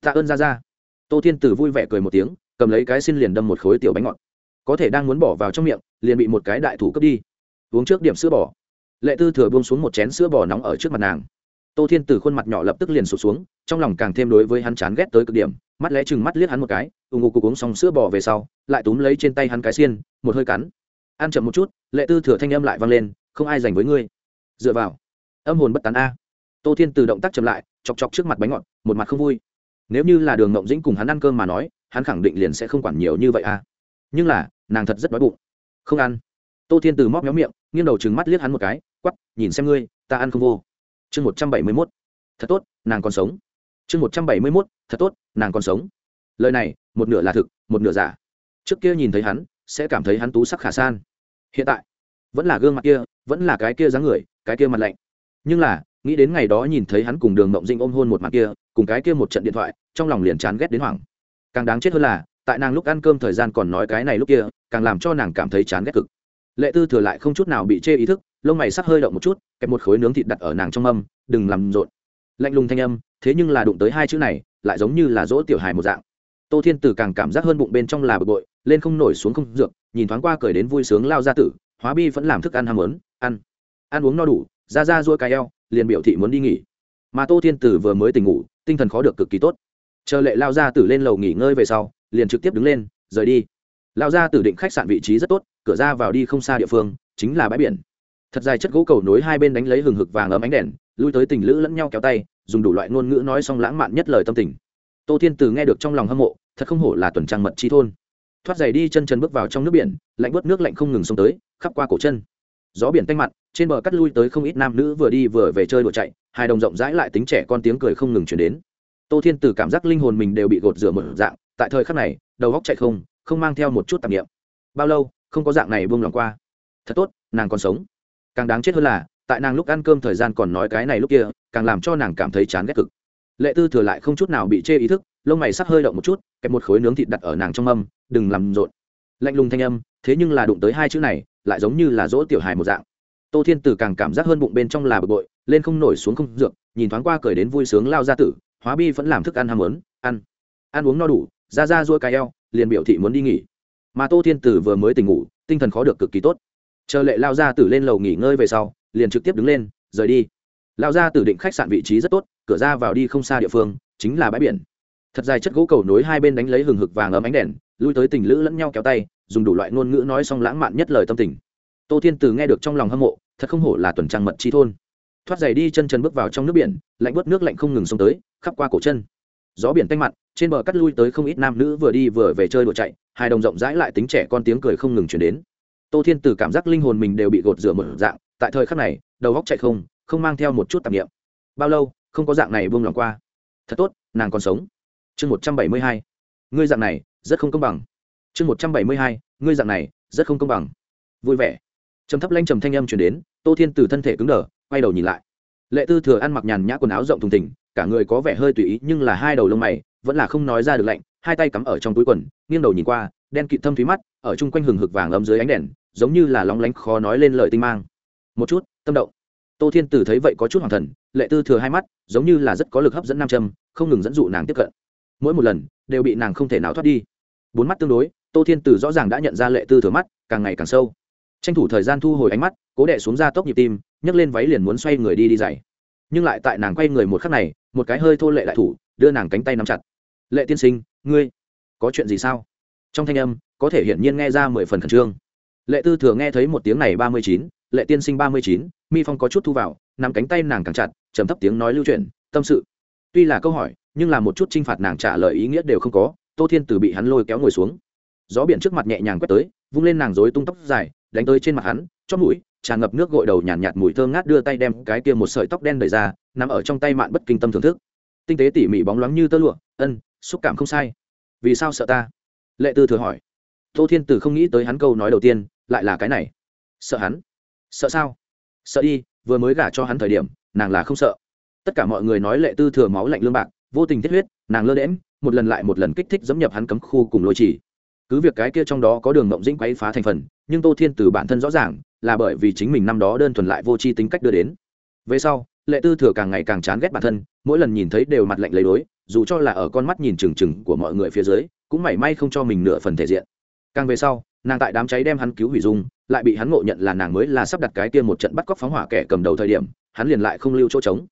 Tạ ơn ra ra tô thiên tử vui vẻ cười một tiếng, cầm lấy cái xin liền đâm một khối tiểu bánh ngọt. Có thể đang muốn bỏ vào trong miệng, liền bị một cái đại thủ cướp đi. Uống trước điểm sữa bò. Lệ tư thừa buông xuống một chén sữa bò nóng ở trước mặt nàng. Tô thiên tử khuôn mặt nhỏ lập tức liền sụt xuống, trong lòng càng thêm đối với hắn chán ghét tới cực điểm, mắt lẽ chừng mắt liếc hắn một cái, ù ngụ cục uống xong sữa bò về sau, lại túm lấy trên tay hắn cái xiên, một hơi cắn. Ăn chậm một chút, lệ tư thừa thanh âm lại vang lên, không ai dành với ngươi. Dựa vào. Âm hồn bất tán a tô thiên từ động tác chậm lại, chọc chọc trước mặt bánh ngọt, một mặt không vui. Nếu như là đường ngộng dĩnh cùng hắn ăn cơm mà nói, hắn khẳng định liền sẽ không quản nhiều như vậy à? nhưng là, nàng thật rất đói bụng. Không ăn. Tô thiên từ móc méo miệng, nghiêng đầu trừng mắt liếc hắn một cái quắp nhìn xem ngươi, ta ăn không vô. Chương một trăm bảy mươi mốt. Thật tốt, nàng còn sống. Chương một trăm bảy mươi mốt, thật tốt, nàng còn sống. Lời này, một nửa là thực, một nửa giả. Trước kia nhìn thấy hắn, sẽ cảm thấy hắn tú sắc khả san. Hiện tại, vẫn là gương mặt kia, vẫn là cái kia dáng người, cái kia mặt lạnh. Nhưng là nghĩ đến ngày đó nhìn thấy hắn cùng đường mộng dinh ôm hôn một mặt kia, cùng cái kia một trận điện thoại, trong lòng liền chán ghét đến hoảng. Càng đáng chết hơn là, tại nàng lúc ăn cơm thời gian còn nói cái này lúc kia, càng làm cho nàng cảm thấy chán ghét cực. Lệ tư thừa lại không chút nào bị chê ý thức, lông mày sắc hơi động một chút, kẹp một khối nướng thịt đặt ở nàng trong âm đừng làm rộn. Lạnh lùng thanh âm, thế nhưng là đụng tới hai chữ này, lại giống như là dỗ tiểu hài một dạng. Tô thiên tử càng cảm giác hơn bụng bên trong là bực bội, lên không nổi xuống không dược, nhìn thoáng qua cười đến vui sướng lao ra tử, hóa bi vẫn làm thức ăn ham muốn, ăn. Ăn uống no đủ, ra ra ruôi cái eo liền biểu thị muốn đi nghỉ. Mà tô thiên tử vừa mới tỉnh ngủ, tinh thần khó được cực kỳ tốt. Chờ lệ lao gia tử lên lầu nghỉ ngơi về sau, liền trực tiếp đứng lên, rời đi. Lao gia tử định khách sạn vị trí rất tốt, cửa ra vào đi không xa địa phương, chính là bãi biển. Thật dài chất gỗ cầu nối hai bên đánh lấy hừng hực vàng ấm ánh đèn, lui tới tình lữ lẫn nhau kéo tay, dùng đủ loại ngôn ngữ nói xong lãng mạn nhất lời tâm tình. Tô thiên từ nghe được trong lòng hâm mộ, thật không hổ là tuần trăng mật chi thôn. Thoát giày đi chân chân bước vào trong nước biển, lạnh bớt nước lạnh không ngừng xông tới, khắp qua cổ chân gió biển tanh mặn trên bờ cắt lui tới không ít nam nữ vừa đi vừa về chơi đùa chạy, hai đồng rộng rãi lại tính trẻ con tiếng cười không ngừng chuyển đến. Tô thiên từ cảm giác linh hồn mình đều bị gột rửa một dạng, tại thời khắc này, đầu góc chạy không không mang theo một chút tạp nghiệm bao lâu, không có dạng này buông lòng qua. Thật tốt, nàng còn sống. Càng đáng chết hơn là, tại nàng lúc ăn cơm thời gian còn nói cái này lúc kia, càng làm cho nàng cảm thấy chán ghét cực. Lệ tư thừa lại không chút nào bị chê ý thức, lông mày sắc hơi động một chút, kẹp một khối nướng thịt đặt ở nàng trong âm đừng làm rộn. Lạnh lùng thanh âm, thế nhưng là đụng tới hai chữ này lại giống như là dỗ tiểu hài một dạng. Tô thiên tử càng cảm giác hơn bụng bên trong là bực bội, lên không nổi xuống không dược, nhìn thoáng qua cười đến vui sướng lao ra tử, hóa bi vẫn làm thức ăn ham muốn, ăn. Ăn uống no đủ, ra ra ruôi cái eo, liền biểu thị muốn đi nghỉ. Mà tô thiên tử vừa mới tỉnh ngủ, tinh thần khó được cực kỳ tốt. Chờ lệ lao ra tử lên lầu nghỉ ngơi về sau, liền trực tiếp đứng lên, rời đi. Lao ra tử định khách sạn vị trí rất tốt, cửa ra vào đi không xa địa phương, chính là bãi biển. Thật dài chất gỗ cầu nối hai bên đánh lấy hừng hực vàng ấm ánh đèn lui tới tình lữ lẫn nhau kéo tay, dùng đủ loại ngôn ngữ nói xong lãng mạn nhất lời tâm tình. Tô thiên từ nghe được trong lòng hâm mộ, thật không hổ là tuần trăng mật chi thôn. Thoát giày đi chân chân bước vào trong nước biển, lạnh bớt nước lạnh không ngừng xông tới, khắp qua cổ chân. Gió biển tanh mặn trên bờ cắt lui tới không ít nam nữ vừa đi vừa về chơi đùa chạy, hai đồng rộng rãi lại tính trẻ con tiếng cười không ngừng chuyển đến. Tô thiên từ cảm giác linh hồn mình đều bị gột rửa một dạng, tại thời khắc này, đầu góc chạy không không mang theo một chút tạp nghiệm bao lâu, không có dạng này buông lòng qua. Thật tốt, nàng còn sống. Chương một trăm bảy mươi hai. Ngươi dạng này rất không công bằng. Chương một trăm bảy mươi hai, ngươi dạng này, rất không công bằng. Vui vẻ. Trầm thấp lanh trầm thanh âm chuyển đến, tô thiên từ thân thể cứng đờ, quay đầu nhìn lại. Lệ tư thừa ăn mặc nhàn nhã quần áo rộng thùng thình, cả người có vẻ hơi tùy ý, nhưng là hai đầu lông mày vẫn là không nói ra được lạnh, hai tay cắm ở trong túi quần, nghiêng đầu nhìn qua, đen kịt thâm thúy mắt, ở chung quanh hừng hực vàng ấm dưới ánh đèn, giống như là lóng lánh khó nói lên lời tinh mang. Một chút, tâm động. Tô thiên tử thấy vậy có chút hoàng thần, lệ tư thừa hai mắt, giống như là rất có lực hấp dẫn nam châm, không ngừng dẫn dụ nàng tiếp cận. Mỗi một lần, đều bị nàng không thể nào thoát đi bốn mắt tương đối, tô thiên tử rõ ràng đã nhận ra lệ tư thừa mắt, càng ngày càng sâu. Tranh thủ thời gian thu hồi ánh mắt, cố đệ xuống ra tốc nhịp tim, nhấc lên váy liền muốn xoay người đi đi dày nhưng lại tại nàng quay người một khắc này, một cái hơi thô lệ đại thủ, đưa nàng cánh tay nắm chặt. Lệ tiên sinh, ngươi có chuyện gì sao? Trong thanh âm, có thể hiển nhiên nghe ra mười phần khẩn trương. Lệ tư thừa nghe thấy một tiếng này ba mươi chín, lệ tiên sinh ba mươi chín, mi phong có chút thu vào, nắm cánh tay nàng càng chặt, trầm thấp tiếng nói lưu truyền, tâm sự. Tuy là câu hỏi, nhưng là một chút t r i n h phạt nàng trả lời ý nghĩa đều không có tô thiên từ bị hắn lôi kéo ngồi xuống. Gió biển trước mặt nhẹ nhàng quét tới vung lên nàng dối tung tóc dài đánh tới trên mặt hắn chót mũi tràn ngập nước gội đầu nhàn nhạt, nhạt mùi thơm ngát đưa tay đem cái kia một sợi tóc đen đẩy ra nằm ở trong tay mạn bất kinh tâm thưởng thức. Tinh tế tỉ mỉ bóng loáng như tơ lụa ân xúc cảm không sai. Vì sao sợ ta? Lệ tư thừa hỏi. Tô thiên tử không nghĩ tới hắn câu nói đầu tiên lại là cái này. Sợ hắn? Sợ sao? Sợ đi vừa mới gả cho hắn thời điểm nàng là không sợ. Tất cả mọi người nói lệ tư thừa máu lạnh lương bạc vô tình thiết huyết nàng lơ đễm một lần lại một lần kích thích dẫm nhập hắn cấm khu cùng lôi chỉ. Cứ việc cái kia trong đó có đường mộng dĩnh quấy phá thành phần, nhưng tô thiên từ bản thân rõ ràng là bởi vì chính mình năm đó đơn thuần lại vô tri tính cách đưa đến. Về sau, lệ tư thừa càng ngày càng chán ghét bản thân, mỗi lần nhìn thấy đều mặt lạnh lấy đối, dù cho là ở con mắt nhìn trừng trừng của mọi người phía dưới, cũng mảy may không cho mình nửa phần thể diện. Càng về sau, nàng tại đám cháy đem hắn cứu hủy dung, lại bị hắn ngộ nhận là nàng mới là sắp đặt cái kia một trận bắt cóc phóng hỏa kẻ cầm đầu thời điểm, hắn liền lại không lưu chỗ trống.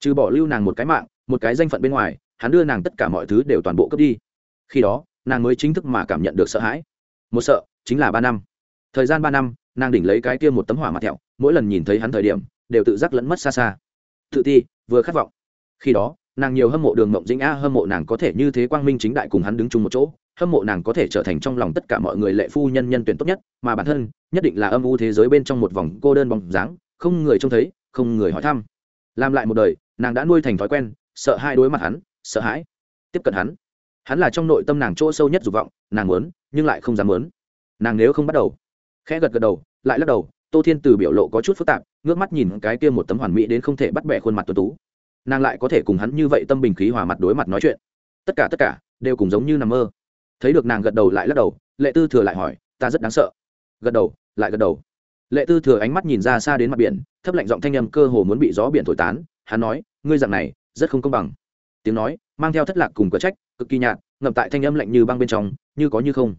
Trừ bỏ lưu nàng một cái mạng, một cái danh phận bên ngoài hắn đưa nàng tất cả mọi thứ đều toàn bộ cướp đi. Khi đó, nàng mới chính thức mà cảm nhận được sợ hãi. Một sợ, chính là ba năm. Thời gian ba năm, nàng đỉnh lấy cái kia một tấm hỏa mặt thẹo, mỗi lần nhìn thấy hắn thời điểm, đều tự giác lẫn mất xa xa. Tự ti, vừa khát vọng. Khi đó, nàng nhiều hâm mộ đường mộng dĩnh a hâm mộ nàng có thể như thế quang minh chính đại cùng hắn đứng chung một chỗ, hâm mộ nàng có thể trở thành trong lòng tất cả mọi người lệ phu nhân nhân tuyển tốt nhất, mà bản thân, nhất định là âm u thế giới bên trong một vòng cô đơn bóng dáng, không người trông thấy, không người hỏi thăm. Làm lại một đời, nàng đã nuôi thành thói quen, sợ hai đối mặt hắn sợ hãi. Tiếp cận hắn. Hắn là trong nội tâm nàng chỗ sâu nhất dục vọng, nàng muốn, nhưng lại không dám muốn. Nàng nếu không bắt đầu, khẽ gật gật đầu, lại lắc đầu, tô thiên từ biểu lộ có chút phức tạp, ngước mắt nhìn cái kia một tấm hoàn mỹ đến không thể bắt bẻ khuôn mặt tuấn tú. Nàng lại có thể cùng hắn như vậy tâm bình khí hòa mặt đối mặt nói chuyện. Tất cả tất cả đều cùng giống như nằm mơ. Thấy được nàng gật đầu lại lắc đầu, lệ tư thừa lại hỏi, ta rất đáng sợ. Gật đầu, lại gật đầu. Lệ tư thừa ánh mắt nhìn ra xa đến mặt biển, thấp lạnh giọng thanh â m cơ hồ muốn bị gió biển thổi tán. Hắn nói, ngươi dặn này rất không công bằng tiếng nói, mang theo thất lạc cùng cửa trách, cực kỳ nhạt, ngậm tại thanh âm lạnh như băng bên trong, như có như không.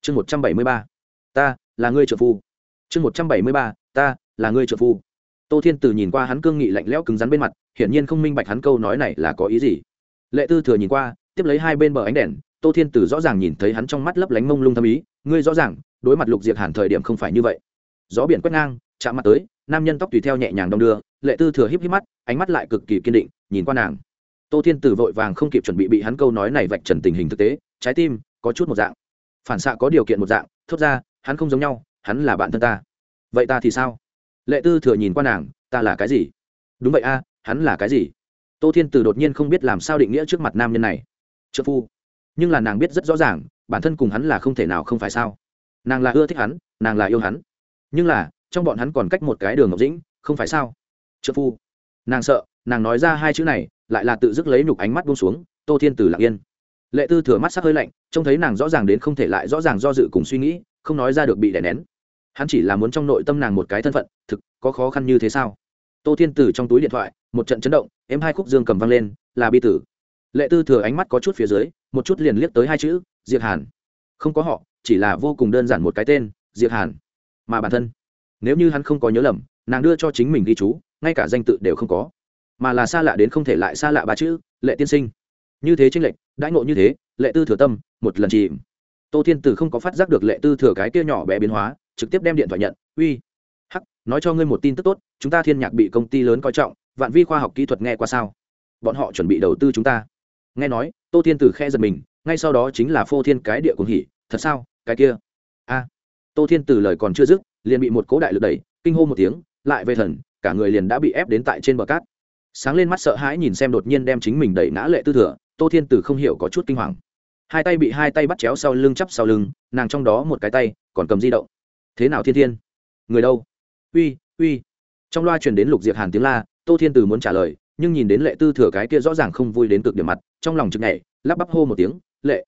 Chương một trăm bảy mươi ba. Ta là ngươi trợ phu. Chương một trăm bảy mươi ba. Ta là ngươi trợ phu. Tô thiên từ nhìn qua hắn cương nghị lạnh lẽo cứng rắn bên mặt, hiển nhiên không minh bạch hắn câu nói này là có ý gì. Lệ tư thừa nhìn qua, tiếp lấy hai bên bờ ánh đèn, tô thiên tử rõ ràng nhìn thấy hắn trong mắt lấp lánh mông lung thâm ý, ngươi rõ ràng, đối mặt lục diệt hàn thời điểm không phải như vậy. Gió biển quét ngang, chạm mặt tới, nam nhân tóc tùy theo nhẹ nhàng đong đưa, lệ tư thừa híp híp mắt, ánh mắt lại cực kỳ kiên định, nhìn qua nàng tô thiên tử vội vàng không kịp chuẩn bị bị hắn câu nói này vạch trần tình hình thực tế, trái tim có chút một dạng. Phản xạ có điều kiện một dạng, thốt ra, hắn không giống nhau, hắn là bạn thân ta. Vậy ta thì sao? Lệ tư thừa nhìn qua nàng, ta là cái gì? Đúng vậy a, hắn là cái gì? Tô thiên tử đột nhiên không biết làm sao định nghĩa trước mặt nam nhân này. Trợ phu. Nhưng là nàng biết rất rõ ràng, bản thân cùng hắn là không thể nào không phải sao. Nàng là ưa thích hắn, nàng là yêu hắn. Nhưng là, trong bọn hắn còn cách một cái đường ngọc dĩnh, không phải sao? Trợ phu. Nàng sợ, nàng nói ra hai chữ này lại là tự dứt lấy nhục ánh mắt buông xuống, tô thiên tử lặng yên. Lệ tư thừa mắt sắc hơi lạnh, trông thấy nàng rõ ràng đến không thể lại rõ ràng do dự cùng suy nghĩ, không nói ra được bị đè nén. Hắn chỉ là muốn trong nội tâm nàng một cái thân phận, thực, có khó khăn như thế sao? Tô thiên tử trong túi điện thoại, một trận chấn động em hai khúc dương cầm văng lên, là bi tử. Lệ tư thừa ánh mắt có chút phía dưới, một chút liền liếc tới hai chữ, diệp hàn. Không có họ, chỉ là vô cùng đơn giản một cái tên, diệp hàn. Mà bản thân, nếu như hắn không có nhớ lầm, nàng đưa cho chính mình ghi chú, ngay cả danh tự đều không có mà là xa lạ đến không thể lại xa lạ ba chữ, lệ tiên sinh. Như thế tranh lệch, đãi ngộ như thế, lệ tư thừa tâm, một lần chìm. Tô thiên tử không có phát giác được lệ tư thừa cái kia nhỏ bé biến hóa, trực tiếp đem điện thoại nhận, uy nói cho ngươi một tin tức tốt, chúng ta thiên nhạc bị công ty lớn coi trọng, vạn vi khoa học kỹ thuật nghe qua sao? Bọn họ chuẩn bị đầu tư chúng ta. Nghe nói, tô thiên tử khe giật mình, ngay sau đó chính là phô thiên cái địa cùng hỉ, thật sao, cái kia? A. Tô thiên tử lời còn chưa dứt, liền bị một cố đại lực đẩy, kinh hô một tiếng, lại về thần, cả người liền đã bị ép đến tại trên bờ cát sáng lên mắt sợ hãi nhìn xem đột nhiên đem chính mình đẩy ngã lệ tư thừa, tô thiên Tử không hiểu có chút kinh hoàng. Hai tay bị hai tay bắt chéo sau lưng chắp sau lưng, nàng trong đó một cái tay, còn cầm di động. Thế nào thiên thiên? Người đâu? Uy uy. Trong loa truyền đến lục diệp hàn tiếng la, tô thiên Tử muốn trả lời, nhưng nhìn đến lệ tư thừa cái kia rõ ràng không vui đến cực điểm mặt, trong lòng chực nhảy, lắp bắp hô một tiếng, lệ,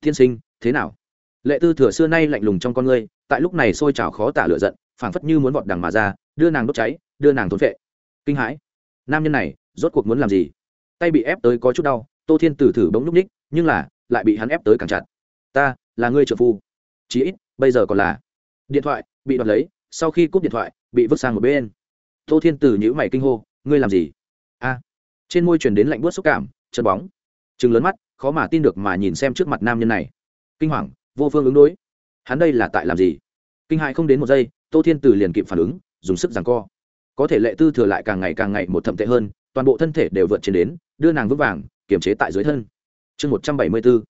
thiên sinh, thế nào? Lệ tư thừa xưa nay lạnh lùng trong con ngươi, tại lúc này sôi trào khó tả lửa giận, phảng phất như muốn vọt đằng mà ra, đưa nàng đốt cháy, đưa nàng thốn vệ kinh hãi nam nhân này rốt cuộc muốn làm gì? Tay bị ép tới có chút đau, tô thiên tử thử bỗng núp ních, nhưng là, lại bị hắn ép tới càng chặt. Ta, là ngươi trợ phu. Chí ít, bây giờ còn là. Điện thoại bị đoạt lấy, sau khi cúp điện thoại, bị vứt sang một bên. Tô thiên tử nhữ mày kinh hô, ngươi làm gì? A. Trên môi chuyển đến lạnh buốt xúc cảm chân bóng. Chừng lớn mắt, khó mà tin được mà nhìn xem trước mặt nam nhân này. Kinh hoàng, vô phương ứng đối. Hắn đây là tại làm gì? Kinh hại không đến một giây, tô thiên tử liền kịp phản ứng, dùng sức giằng co có thể lệ tư thừa lại càng ngày càng ngày một thậm tệ hơn, toàn bộ thân thể đều vượt trên đến, đưa nàng vững vàng, kiềm chế tại dưới thân. Chương một trăm bảy mươi b ố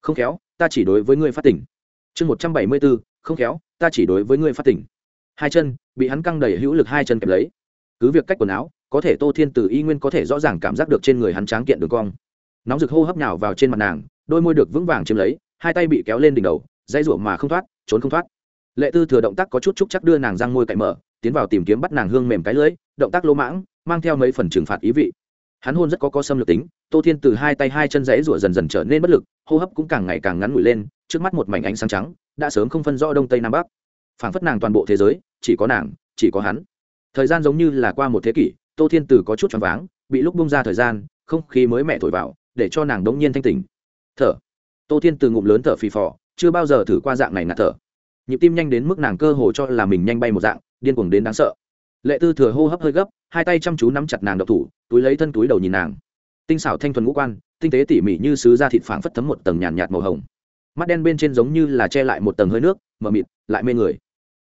không khéo, ta chỉ đối với ngươi phát tỉnh. Chương một trăm bảy mươi b ố không khéo, ta chỉ đối với ngươi phát tỉnh. Hai chân, bị hắn căng đầy hữu lực hai chân kẹp lấy. Cứ việc cách quần áo, có thể tô thiên từ y nguyên có thể rõ ràng cảm giác được trên người hắn tráng kiện đường cong. Nóng rực hô hấp nhào vào trên mặt nàng, đôi môi được vững vàng chiếm lấy, hai tay bị kéo lên đỉnh đầu dây ruộng mà không thoát, trốn không thoát. Lệ tư thừa động tác có chút trúc chắc đưa nàng răng môi cậy mở tiến vào tìm kiếm bắt nàng hương mềm cái lưỡi động tác lỗ mãng, mang theo mấy phần trừng phạt ý vị. Hắn hôn rất có có xâm lược tính, tô thiên từ hai tay hai chân rẽ rủa dần dần trở nên bất lực, hô hấp cũng càng ngày càng ngắn ngủi lên, trước mắt một mảnh ánh sáng trắng, đã sớm không phân rõ đông tây nam bắc. Phảng phất nàng toàn bộ thế giới, chỉ có nàng, chỉ có hắn. Thời gian giống như là qua một thế kỷ, tô thiên từ có chút choáng váng, bị lúc bung ra thời gian, không khí mới mẹ thổi vào, để cho nàng đống nhiên thanh tỉnh. Thở. Tô thiên từ ngụm lớn thở phì phò, chưa bao giờ thử qua dạng này ngạt thở. Nhịp tim nhanh đến mức nàng cơ hồ cho là mình nhanh bay một dạng điên cuồng đến đáng sợ. Lệ tư thừa hô hấp hơi gấp hai tay chăm chú nắm chặt nàng độc thủ túi lấy thân túi đầu nhìn nàng. Tinh xảo thanh thuần ngũ quan tinh tế tỉ mỉ như sứ da thịt phảng phất thấm một tầng nhàn nhạt, nhạt màu hồng. Mắt đen bên trên giống như là che lại một tầng hơi nước mờ mịt lại mê người.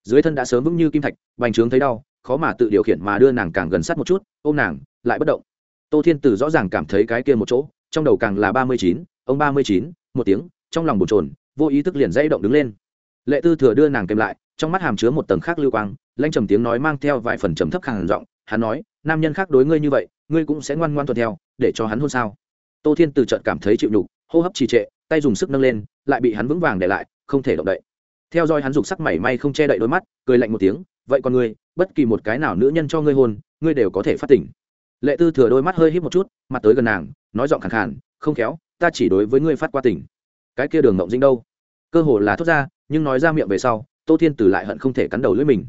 Dưới thân đã sớm vững như kim thạch bành trướng thấy đau khó mà tự điều khiển mà đưa nàng càng gần sát một chút ôm nàng lại bất động. Tô thiên tử rõ ràng cảm thấy cái kia một chỗ trong đầu càng là ba mươi chín ông ba mươi chín một tiếng trong lòng bồn trồn vô ý thức liền dãy động đứng lên lệ tư thừa đưa nàng kèm lại, trong mắt hàm chứa một tầng khác lưu quang, lanh trầm tiếng nói mang theo vài phần trầm thấp khàn giọng, hắn nói, nam nhân khác đối ngươi như vậy, ngươi cũng sẽ ngoan ngoan thuận theo, để cho hắn hôn sao? Tô thiên từ trận cảm thấy chịu nhục, hô hấp trì trệ, tay dùng sức nâng lên, lại bị hắn vững vàng để lại, không thể động đậy. Theo dõi hắn dục sắc mảy may không che đậy đôi mắt, cười lạnh một tiếng, vậy còn ngươi, bất kỳ một cái nào nữ nhân cho ngươi hôn, ngươi đều có thể phát tỉnh. Lệ tư thừa đôi mắt hơi hít một chút, mặt tới gần nàng, nói giọng khẳng khàn, không khéo, ta chỉ đối với ngươi phát qua tỉnh. Cái kia đường ngộng dinh đâu? Cơ hồ là thốt ra nhưng nói ra miệng về sau, tô thiên tử lại hận không thể cắn đầu lưỡi mình.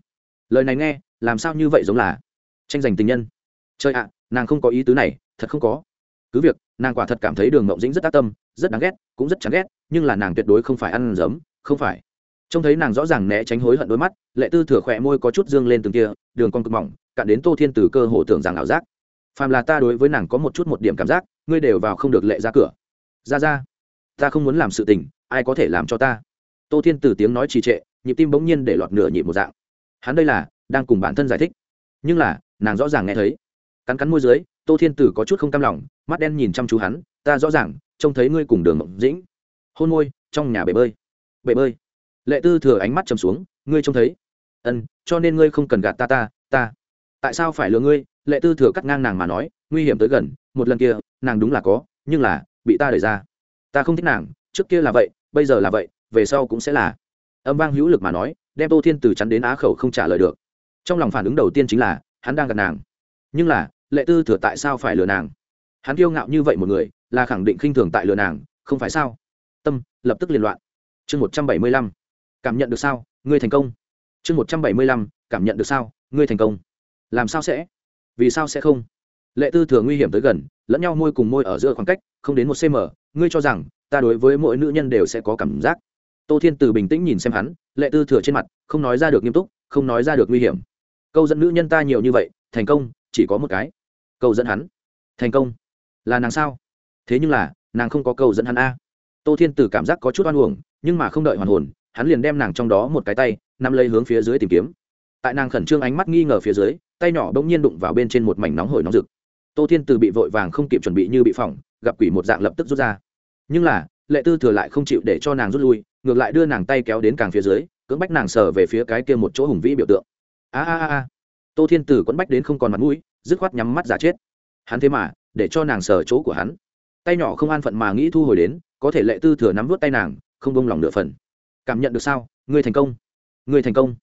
Lời này nghe, làm sao như vậy giống là tranh giành tình nhân? Chơi ạ, nàng không có ý tứ này, thật không có. Cứ việc, nàng quả thật cảm thấy đường mộng dĩnh rất ác tâm, rất đáng ghét, cũng rất chán ghét, nhưng là nàng tuyệt đối không phải ăn giấm, không phải. Trông thấy nàng rõ ràng né tránh hối hận đôi mắt, lệ tư thừa khỏe môi có chút dương lên từng kia đường con cực mỏng, cạn đến tô thiên tử cơ hồ tưởng rằng ảo giác. Phàm là ta đối với nàng có một chút một điểm cảm giác, ngươi đều vào không được lệ ra cửa. Ra ra, ta không muốn làm sự tình, ai có thể làm cho ta? Tô thiên tử tiếng nói trì trệ, nhịp tim bỗng nhiên để lọt nửa nhịp một dạng. Hắn đây là, đang cùng bản thân giải thích. Nhưng là, nàng rõ ràng nghe thấy. Cắn cắn môi dưới, tô thiên tử có chút không cam lòng, mắt đen nhìn chăm chú hắn, ta rõ ràng, trông thấy ngươi cùng đường mộng dĩnh. Hôn môi, trong nhà bể bơi. Bể bơi? Lệ tư thừa ánh mắt chầm xuống, ngươi trông thấy. Ân, cho nên ngươi không cần gạt ta ta ta. Tại sao phải lừa ngươi? Lệ tư thừa cắt ngang nàng mà nói, nguy hiểm tới gần, một lần kia, nàng đúng là có, nhưng là, bị ta đẩy ra. Ta không thích nàng, trước kia là vậy, bây giờ là vậy về sau cũng sẽ là. Âm vang hữu lực mà nói, đem tô thiên từ chắn đến á khẩu không trả lời được. Trong lòng phản ứng đầu tiên chính là, hắn đang gặp nàng. Nhưng là, lệ tư thừa tại sao phải lừa nàng? Hắn kiêu ngạo như vậy một người, là khẳng định khinh thường tại lừa nàng, không phải sao? Tâm, lập tức liên loạn. Chương một trăm bảy mươi lăm. Cảm nhận được sao? Ngươi thành công. Chương một trăm bảy mươi lăm. Cảm nhận được sao? Ngươi thành công. Làm sao sẽ? Vì sao sẽ không? Lệ tư thừa nguy hiểm tới gần, lẫn nhau môi cùng môi ở giữa khoảng cách, không đến một cm ngươi cho rằng, ta đối với mỗi nữ nhân đều sẽ có cảm giác tô thiên từ bình tĩnh nhìn xem hắn, lệ tư thừa trên mặt, không nói ra được nghiêm túc, không nói ra được nguy hiểm. Câu dẫn nữ nhân ta nhiều như vậy, thành công, chỉ có một cái. Câu dẫn hắn. Thành công. Là nàng sao? Thế nhưng là, nàng không có câu dẫn hắn a. Tô thiên từ cảm giác có chút oan uổng, nhưng mà không đợi hoàn hồn, hắn liền đem nàng trong đó một cái tay, nắm lấy hướng phía dưới tìm kiếm. Tại nàng khẩn trương ánh mắt nghi ngờ phía dưới, tay nhỏ bỗng nhiên đụng vào bên trên một mảnh nóng hổi nóng rực. Tô thiên từ bị vội vàng không kịp chuẩn bị như bị phỏng, gặp quỷ một dạng lập tức rút ra. Nhưng là, lệ tư thừa lại không chịu để cho nàng rút lui ngược lại đưa nàng tay kéo đến càng phía dưới, cưỡng bách nàng sờ về phía cái kia một chỗ hùng vĩ biểu tượng. A a a tô thiên tử quẫn bách đến không còn mặt mũi, dứt khoát nhắm mắt giả chết. Hắn thế mà, để cho nàng sờ chỗ của hắn. Tay nhỏ không an phận mà nghĩ thu hồi đến, có thể lệ tư thừa nắm vút tay nàng, không bông lòng nửa phần. Cảm nhận được sao? Ngươi thành công. Ngươi thành công.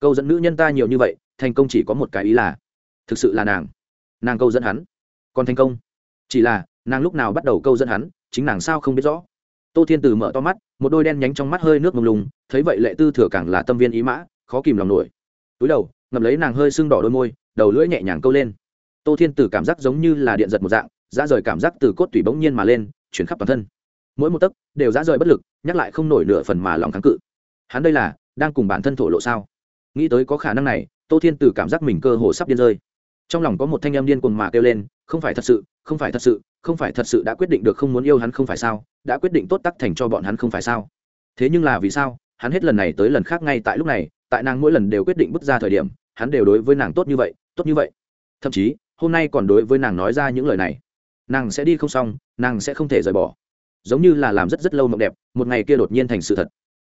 Câu dẫn nữ nhân ta nhiều như vậy, thành công chỉ có một cái ý là, thực sự là nàng. Nàng câu dẫn hắn, còn thành công. Chỉ là, nàng lúc nào bắt đầu câu dẫn hắn, chính nàng sao không biết rõ tô thiên từ mở to mắt, một đôi đen nhánh trong mắt hơi nước mông lùng thấy vậy lệ tư thừa càng là tâm viên ý mã, khó kìm lòng nổi. Túi đầu, ngậm lấy nàng hơi sưng đỏ đôi môi, đầu lưỡi nhẹ nhàng câu lên. Tô thiên Từ cảm giác giống như là điện giật một dạng, dã rời cảm giác từ cốt tủy bỗng nhiên mà lên, chuyển khắp toàn thân. Mỗi một tấc đều dã rời bất lực, nhắc lại không nổi nửa phần mà lòng kháng cự. Hắn đây là đang cùng bản thân thổ lộ sao? Nghĩ tới có khả năng này, tô thiên Từ cảm giác mình cơ hồ sắp điên rơi trong lòng có một thanh em điên cuồng mà kêu lên, không phải thật sự, không phải thật sự, không phải thật sự đã quyết định được không muốn yêu hắn không phải sao, đã quyết định tốt tắc thành cho bọn hắn không phải sao. Thế nhưng là vì sao, hắn hết lần này tới lần khác ngay tại lúc này, tại nàng mỗi lần đều quyết định bước ra thời điểm, hắn đều đối với nàng tốt như vậy, tốt như vậy. Thậm chí, hôm nay còn đối với nàng nói ra những lời này. Nàng sẽ đi không xong, nàng sẽ không thể rời bỏ. Giống như là làm rất rất lâu mộng đẹp, một ngày kia đột nhiên thành sự thật.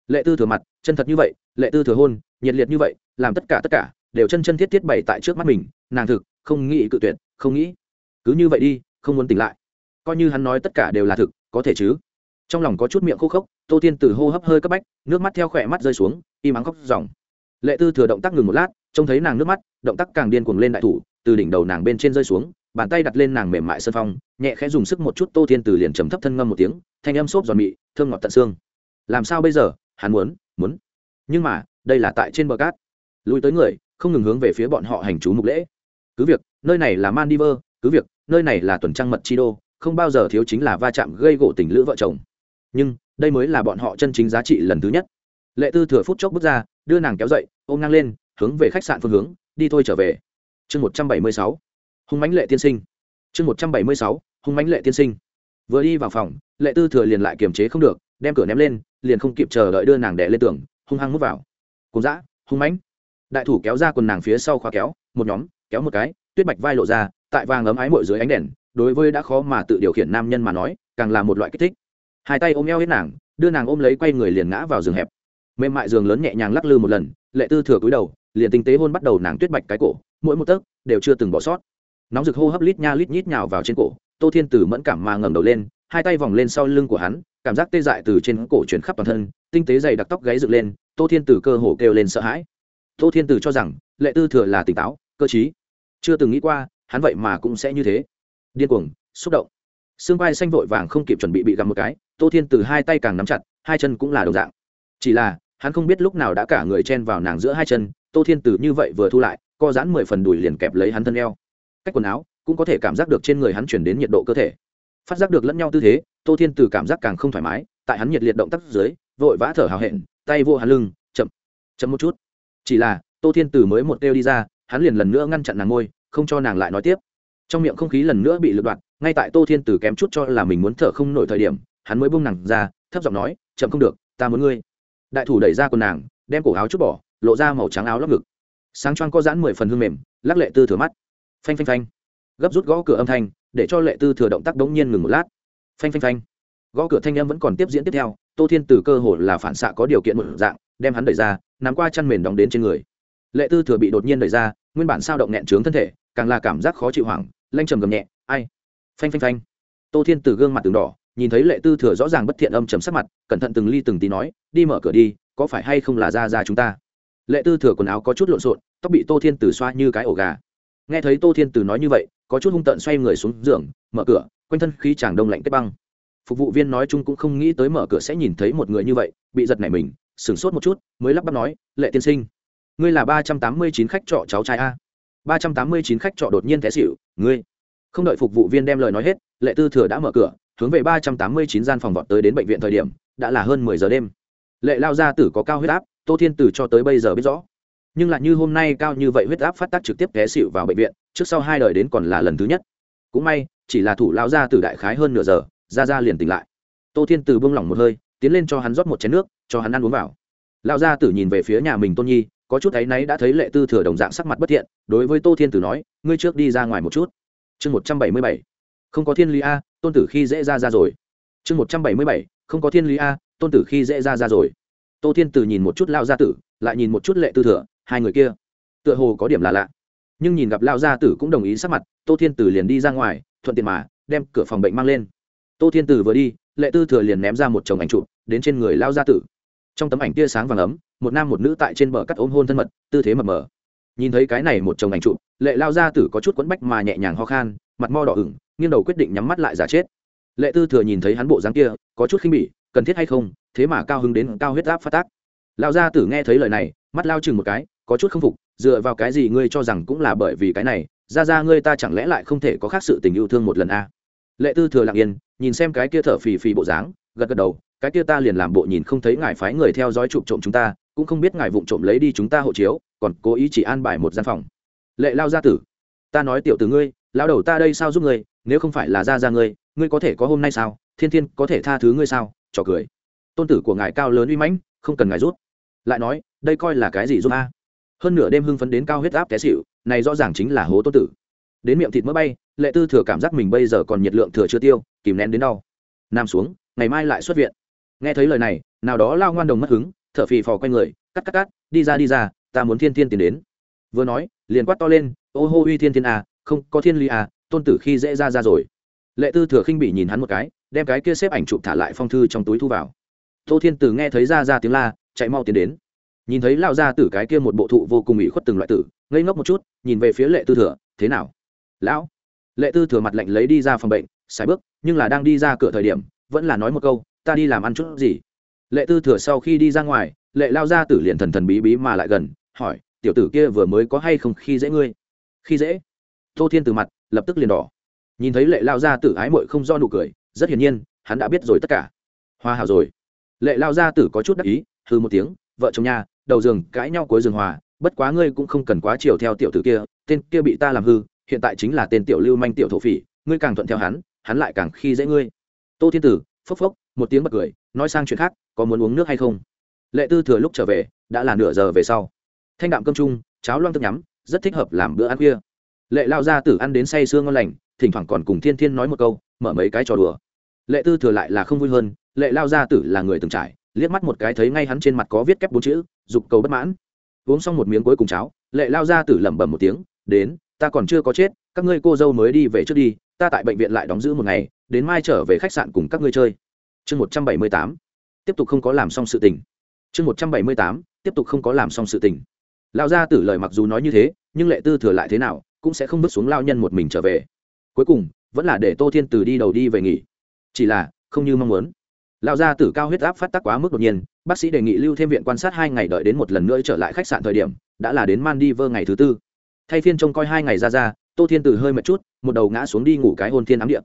Lệ tư thừa mặt, chân thật như vậy, lệ tư thừa hôn, nhiệt liệt như vậy, làm tất cả tất cả đều chân chân thiết thiết bày tại trước mắt mình, nàng thực, không nghĩ cự tuyệt, không nghĩ. Cứ như vậy đi, không muốn tỉnh lại. Coi như hắn nói tất cả đều là thực, có thể chứ? Trong lòng có chút miệng khô khốc, tô thiên từ hô hấp hơi cấp bách, nước mắt theo khỏe mắt rơi xuống im ắng khóc dòng. Lệ tư thừa động tác ngừng một lát, trông thấy nàng nước mắt, động tác càng điên cuồng lên đại thủ, từ đỉnh đầu nàng bên trên rơi xuống, bàn tay đặt lên nàng mềm mại sân phong, nhẹ khẽ dùng sức một chút tô thiên từ liền trầm thấp thân ngâm một tiếng, thanh âm xốp giòn mị, thơm ngọt tận xương. Làm sao bây giờ? Hắn muốn muốn. Nhưng mà, đây là tại trên bờ cát. Lùi tới người không ngừng hướng về phía bọn họ hành chú mục lễ. Cứ việc, nơi này là mandiver cứ việc, nơi này là tuần trăng mật chi đô, không bao giờ thiếu chính là va chạm gây gỗ tình lữ vợ chồng. Nhưng, đây mới là bọn họ chân chính giá trị lần thứ nhất. Lệ tư thừa phút chốc bước ra, đưa nàng kéo dậy, ôm ngang lên, hướng về khách sạn phương hướng, đi thôi trở về. Chương một trăm bảy mươi sáu, hung mãnh lệ tiên sinh. Chương một trăm bảy mươi sáu, hung mãnh lệ tiên sinh. Vừa đi vào phòng, lệ tư thừa liền lại kiềm chế không được, đem cửa ném lên, liền không kịp chờ đợi đưa nàng đẻ lên tường, hung hăng mút vào. Cùng dã, hung mãnh đại thủ kéo ra quần nàng phía sau khóa kéo, một nhóm, kéo một cái, tuyết bạch vai lộ ra, tại vàng ấm ái mội dưới ánh đèn, đối với đã khó mà tự điều khiển nam nhân mà nói, càng là một loại kích thích. Hai tay ôm eo hết nàng, đưa nàng ôm lấy quay người liền ngã vào giường hẹp. Mềm mại giường lớn nhẹ nhàng lắc lư một lần, lệ tư thừa cúi đầu, liền tinh tế hôn bắt đầu nàng tuyết bạch cái cổ, mỗi một tấc đều chưa từng bỏ sót. Nóng rực hô hấp lít nha lít nhít nhào vào trên cổ, tô thiên tử mẫn cảm mà ngẩng đầu lên, hai tay vòng lên sau lưng của hắn, cảm giác tê dại từ trên cổ chuyển khắp toàn thân, tinh tế dày đặc tóc gáy dựng lên, tô thiên tử cơ hồ kêu lên sợ hãi tô thiên tử cho rằng, lệ tư thừa là tỉnh táo, cơ chí chưa từng nghĩ qua, hắn vậy mà cũng sẽ như thế. Điên cuồng, xúc động. Xương vai xanh vội vàng không kịp chuẩn bị bị gặm một cái, tô thiên từ hai tay càng nắm chặt, hai chân cũng là đồng dạng. Chỉ là, hắn không biết lúc nào đã cả người chen vào nàng giữa hai chân, tô thiên từ như vậy vừa thu lại, co giãn mười phần đùi liền kẹp lấy hắn thân eo. Cách quần áo, cũng có thể cảm giác được trên người hắn chuyển đến nhiệt độ cơ thể. Phát giác được lẫn nhau tư thế, tô thiên từ cảm giác càng không thoải mái, tại hắn nhiệt liệt động tác dưới, vội vã thở hào hẹn, tay vô hắn lưng, chậm chậm một chút chỉ là tô thiên từ mới một kêu đi ra hắn liền lần nữa ngăn chặn nàng ngôi không cho nàng lại nói tiếp. Trong miệng không khí lần nữa bị lật đoạn, ngay tại tô thiên từ kém chút cho là mình muốn thở không nổi thời điểm hắn mới bung nàng ra thấp giọng nói chậm không được ta muốn ngươi. Đại thủ đẩy ra quần nàng đem cổ áo chút bỏ lộ ra màu trắng áo lóc ngực. Sáng choang có giãn mười phần hương mềm lắc lệ tư thừa mắt. Phanh phanh phanh. Gấp rút gõ cửa âm thanh để cho lệ tư thừa động tác đống nhiên ngừng một lát. Phanh phanh phanh. Gõ cửa thanh em vẫn còn tiếp diễn tiếp theo tô thiên từ cơ hồ là phản xạ có điều kiện một dạng đem hắn đẩy ra, nắm qua chăn mền đóng đến trên người. Lệ tư thừa bị đột nhiên đẩy ra, nguyên bản sao động nghẹn trướng thân thể, càng là cảm giác khó chịu hoảng, lanh trầm gầm nhẹ, ai? Phanh phanh phanh. Tô thiên từ gương mặt từng đỏ, nhìn thấy lệ tư thừa rõ ràng bất thiện âm chấm sắc mặt, cẩn thận từng ly từng tí nói, đi mở cửa đi, có phải hay không là ra ra chúng ta? Lệ tư thừa quần áo có chút lộn xộn, tóc bị tô thiên từ xoa như cái ổ gà. Nghe thấy tô thiên từ nói như vậy, có chút hung tợn xoay người xuống giường, mở cửa, quanh thân khí chàng đông lạnh kết băng. Phục vụ viên nói chung cũng không nghĩ tới mở cửa sẽ nhìn thấy một người như vậy, bị giật nảy mình sửng sốt một chút, mới lắp bắp nói, lệ tiên sinh, ngươi là ba trăm tám mươi chín khách trọ cháu trai a. ba trăm tám mươi chín khách trọ đột nhiên té xỉu, ngươi, không đợi phục vụ viên đem lời nói hết, lệ tư thừa đã mở cửa, hướng về ba trăm tám mươi chín gian phòng vọt tới đến bệnh viện thời điểm, đã là hơn mười giờ đêm. Lệ lao gia tử có cao huyết áp, tô thiên tử cho tới bây giờ biết rõ. Nhưng lại như hôm nay cao như vậy huyết áp phát tác trực tiếp té xịu vào bệnh viện, trước sau hai đời đến còn là lần thứ nhất. Cũng may, chỉ là thủ lao gia tử đại khái hơn nửa giờ ra ra liền tỉnh lại. Tô thiên tử buông lỏng một hơi, tiến lên cho hắn rót một chén nước cho hắn ăn uống vào. Lão gia tử nhìn về phía nhà mình tôn nhi, có chút thấy náy đã thấy lệ tư thừa đồng dạng sắc mặt bất thiện, đối với tô thiên tử nói, ngươi trước đi ra ngoài một chút. Chương một trăm bảy mươi bảy. Không có thiên lý a, tôn tử khi dễ ra ra rồi. Chương một trăm bảy mươi bảy. Không có thiên lý a, tôn tử khi dễ ra ra rồi. Tô thiên tử nhìn một chút lao gia tử, lại nhìn một chút lệ tư thừa, hai người kia. Tựa hồ có điểm là lạ. Nhưng nhìn gặp lao gia tử cũng đồng ý sắc mặt, tô thiên tử liền đi ra ngoài, thuận tiện mà đem cửa phòng bệnh mang lên. Tô thiên tử vừa đi, lệ tư thừa liền ném ra một chồng ảnh chụp, đến trên người lao gia tử trong tấm ảnh tia sáng vàng ấm, một nam một nữ tại trên bờ cắt ôm hôn thân mật, tư thế mập mờ. Nhìn thấy cái này một chồng ảnh trụ lệ lao gia tử có chút quẫn bách mà nhẹ nhàng ho khan, mặt mo đỏ ửng, nghiêng đầu quyết định nhắm mắt lại giả chết. Lệ tư thừa nhìn thấy hắn bộ dáng kia, có chút khinh bỉ, cần thiết hay không, thế mà cao hứng đến cao huyết áp phát tác. Lao gia tử nghe thấy lời này, mắt lao chừng một cái, có chút không phục, dựa vào cái gì ngươi cho rằng cũng là bởi vì cái này, ra ra ngươi ta chẳng lẽ lại không thể có khác sự tình yêu thương một lần a à? lệ tư thừa lặng yên, nhìn xem cái kia thở phì phì bộ dáng, gật gật đầu cái kia ta liền làm bộ nhìn không thấy ngài phái người theo dõi chụp trộm chúng ta, cũng không biết ngài vụng trộm lấy đi chúng ta hộ chiếu, còn cố ý chỉ an bài một gian phòng. Lệ lao gia tử, ta nói tiểu từ ngươi lao đầu ta đây sao giúp ngươi, nếu không phải là ra ra ngươi ngươi có thể có hôm nay sao, thiên thiên có thể tha thứ ngươi sao, trò cười. Tôn tử của ngài cao lớn uy mãnh, không cần ngài rút. Lại nói, đây coi là cái gì giúp a? Hơn nửa đêm hưng phấn đến cao huyết áp té xịu này rõ ràng chính là hố tôn tử. Đến miệng thịt mỡ bay, lệ tư thừa cảm giác mình bây giờ còn nhiệt lượng thừa chưa tiêu, kìm nén đến đau. Nằm xuống, ngày mai lại xuất viện nghe thấy lời này nào đó lao ngoan đồng mất hứng thở phì phò q u a y người cắt cắt cắt đi ra đi ra ta muốn thiên thiên tiến đến. Vừa nói liền quát to lên ô hô uy thiên thiên à, không có thiên ly à, tôn tử khi dễ ra ra rồi. Lệ tư thừa khinh bị nhìn hắn một cái đem cái kia xếp ảnh chụp thả lại phong thư trong túi thu vào. Tô thiên tử nghe thấy ra ra tiếng la chạy mau tiến đến. Nhìn thấy lao ra tử cái kia một bộ thụ vô cùng ủy khuất từng loại tử ngây ngốc một chút nhìn về phía lệ tư thừa thế nào? Lão. Lệ tư thừa mặt lạnh lấy đi ra phòng bệnh xài bước nhưng là đang đi ra cửa thời điểm vẫn là nói một câu ta đi làm ăn chút gì? Lệ tư thừa sau khi đi ra ngoài, lệ lao ra tử liền thần thần bí bí mà lại gần, hỏi, tiểu tử kia vừa mới có hay không khi dễ ngươi? Khi dễ? Tô thiên từ mặt, lập tức liền đỏ. Nhìn thấy lệ lao ra tử ái mội không do nụ cười, rất hiển nhiên, hắn đã biết rồi tất cả. Hoa hảo rồi. Lệ lao ra tử có chút đắc ý hư một tiếng, vợ chồng nhà, đầu giường cãi nhau cuối giường hòa, bất quá ngươi cũng không cần quá chiều theo tiểu tử kia, tên kia bị ta làm hư, hiện tại chính là tên tiểu lưu manh tiểu thổ phỉ, ngươi càng thuận theo hắn hắn lại càng khi dễ ngươi. Tô thiên tử, phốc phốc một tiếng bật cười, nói sang chuyện khác, có muốn uống nước hay không? Lệ tư thừa lúc trở về, đã là nửa giờ về sau. Thanh đạm cơm chung, cháo loang tức nhắm, rất thích hợp làm bữa ăn khuya. Lệ lao ra tử ăn đến say sương ngon lành, thỉnh thoảng còn cùng thiên thiên nói một câu, mở mấy cái trò đùa. Lệ tư thừa lại là không vui hơn, lệ lao gia tử là người từng trải, liếc mắt một cái thấy ngay hắn trên mặt có viết kép bốn chữ, dục cầu bất mãn. Uống xong một miếng cuối cùng cháo, lệ lao gia tử lẩm bẩm một tiếng, đến, ta còn chưa có chết, các ngươi cô dâu mới đi về trước đi, ta tại bệnh viện lại đóng giữ một ngày, đến mai trở về khách sạn cùng các ngươi chơi chương một trăm bảy mươi tám, tiếp tục không có làm xong sự tình. Chương một trăm bảy mươi tám, tiếp tục không có làm xong sự tình. Lão gia tử lời mặc dù nói như thế, nhưng lệ tư thừa lại thế nào, cũng sẽ không bước xuống lao nhân một mình trở về. Cuối cùng, vẫn là để tô thiên từ đi đầu đi về nghỉ. Chỉ là, không như mong muốn. Lão gia tử cao huyết áp phát tác quá mức đột nhiên, bác sĩ đề nghị lưu thêm viện quan sát hai ngày đợi đến một lần nữa trở lại khách sạn thời điểm, đã là đến man đi vơ ngày thứ tư. Thay phiên trông coi hai ngày ra ra, tô thiên từ hơi mệt chút, một đầu ngã xuống đi ngủ cái hôn thiên ám điện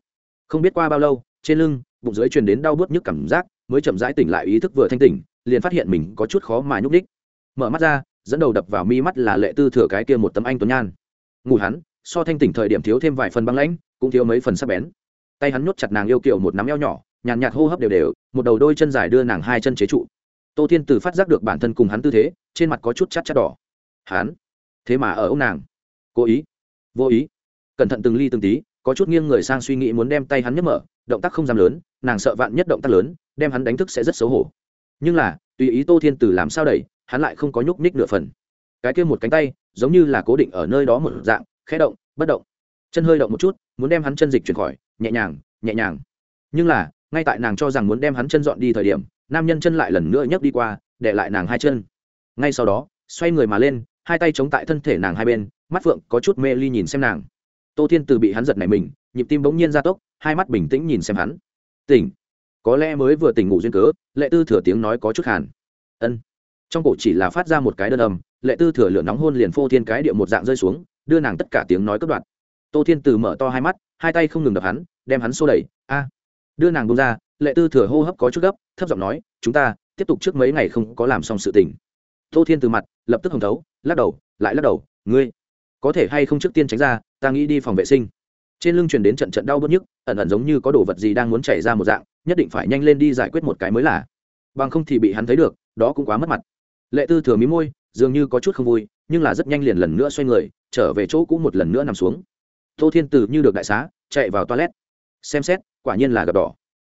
không biết qua bao lâu, trên lưng bụng dưới truyền đến đau bớt nhức cảm giác, mới chậm rãi tỉnh lại ý thức vừa thanh tỉnh, liền phát hiện mình có chút khó mà nhúc đích mở mắt ra, dẫn đầu đập vào mi mắt là lệ tư thừa cái kia một tấm anh tuấn nhan. Ngủ hắn, so thanh tỉnh thời điểm thiếu thêm vài phần băng lãnh, cũng thiếu mấy phần sắc bén. Tay hắn nhốt chặt nàng yêu kiểu một nắm eo nhỏ, nhàn nhạt hô hấp đều đều, một đầu đôi chân dài đưa nàng hai chân chế trụ. Tô thiên từ phát giác được bản thân cùng hắn tư thế, trên mặt có chút chát chát đỏ. Hắn? Thế mà ở ông nàng. Cố ý? Vô ý? Cẩn thận từng ly từng tí, có chút nghiêng người sang suy nghĩ muốn đem tay hắn nhấc mở động tác không dám lớn, nàng sợ vạn nhất động tác lớn, đem hắn đánh thức sẽ rất xấu hổ. Nhưng là, tùy ý tô thiên tử làm sao đẩy, hắn lại không có nhúc nhích nửa phần. Cái kia một cánh tay, giống như là cố định ở nơi đó một dạng, khẽ động, bất động. Chân hơi động một chút, muốn đem hắn chân dịch chuyển khỏi, nhẹ nhàng nhẹ nhàng. Nhưng là, ngay tại nàng cho rằng muốn đem hắn chân dọn đi thời điểm, nam nhân chân lại lần nữa nhấc đi qua, để lại nàng hai chân. Ngay sau đó, xoay người mà lên, hai tay chống tại thân thể nàng hai bên, mắt phượng có chút mê ly nhìn xem nàng. Tô thiên từ bị hắn giật này mình, nhịp tim bỗng nhiên ra tốc hai mắt bình tĩnh nhìn xem hắn. Tỉnh. Có lẽ mới vừa tỉnh ngủ duyên cớ, lệ tư thừa tiếng nói có chút hàn. Ân. Trong cổ chỉ là phát ra một cái đơn âm, lệ tư thừa lửa nóng hôn liền phô thiên cái điệu một dạng rơi xuống, đưa nàng tất cả tiếng nói cất đoạn. Tô thiên từ mở to hai mắt, hai tay không ngừng đập hắn, đem hắn xô đẩy. A. Đưa nàng bông ra, lệ tư thừa hô hấp có chút gấp, thấp giọng nói, chúng ta tiếp tục trước mấy ngày không có làm xong sự tình. Tô thiên từ mặt lập tức hồng thấu, lắc đầu, lại lắc đầu, ngươi có thể hay không trước tiên tránh ra, ta nghĩ đi phòng vệ sinh trên lưng truyền đến trận trận đau bớt nhức, ẩn ẩn giống như có đồ vật gì đang muốn chảy ra một dạng, nhất định phải nhanh lên đi giải quyết một cái mới là. Bằng không thì bị hắn thấy được, đó cũng quá mất mặt. Lệ tư thừa mí môi, dường như có chút không vui, nhưng là rất nhanh liền lần nữa xoay người, trở về chỗ cũ một lần nữa nằm xuống. Tô thiên từ như được đại xá, chạy vào toilet. Xem xét, quả nhiên là gặp đỏ.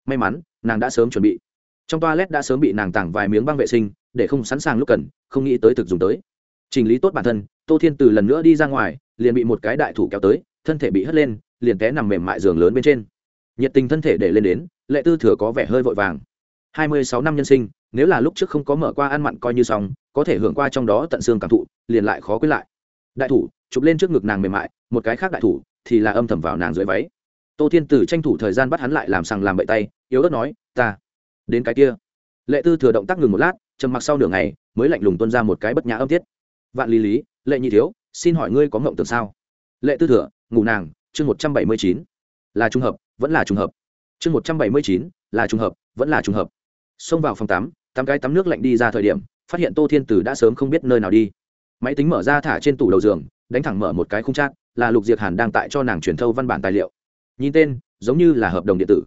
May mắn, nàng đã sớm chuẩn bị. Trong toilet đã sớm bị nàng tảng vài miếng băng vệ sinh, để không sẵn sàng lúc cần, không nghĩ tới thực dùng tới. Chỉnh lý tốt bản thân, tô thiên từ lần nữa đi ra ngoài, liền bị một cái đại thủ kéo tới, thân thể bị hất lên liền té nằm mềm mại giường lớn bên trên. Nhiệt tình thân thể để lên đến, lệ tư thừa có vẻ hơi vội vàng. Hai mươi sáu năm nhân sinh, nếu là lúc trước không có mở qua ăn mặn coi như xong, có thể hưởng qua trong đó tận xương cảm thụ, liền lại khó quyết lại. Đại thủ, chụp lên trước ngực nàng mềm mại, một cái khác đại thủ thì là âm thầm vào nàng dưới váy. Tô thiên tử tranh thủ thời gian bắt hắn lại làm sằng làm bậy tay, yếu ớt nói, ta, đến cái kia. Lệ tư thừa động tác ngừng một lát, trầm mặc sau nửa ngày, mới lạnh lùng tuân ra một cái bất nhã âm tiết. Vạn lý lý, lệ nhị thiếu, xin hỏi ngươi có mộng tưởng sao? Lệ tư thừa, ngủ nàng chương một trăm bảy mươi chín, là trùng hợp, vẫn là trùng hợp. Chương một trăm bảy mươi chín, là trùng hợp, vẫn là trùng hợp. Xông vào phòng tắm tắm cái tắm nước lạnh đi ra thời điểm, phát hiện tô thiên tử đã sớm không biết nơi nào đi. Máy tính mở ra thả trên tủ đầu giường, đánh thẳng mở một cái khung trác là lục diệt hàn đang tại cho nàng truyền thâu văn bản tài liệu. Nhìn tên, giống như là hợp đồng điện tử.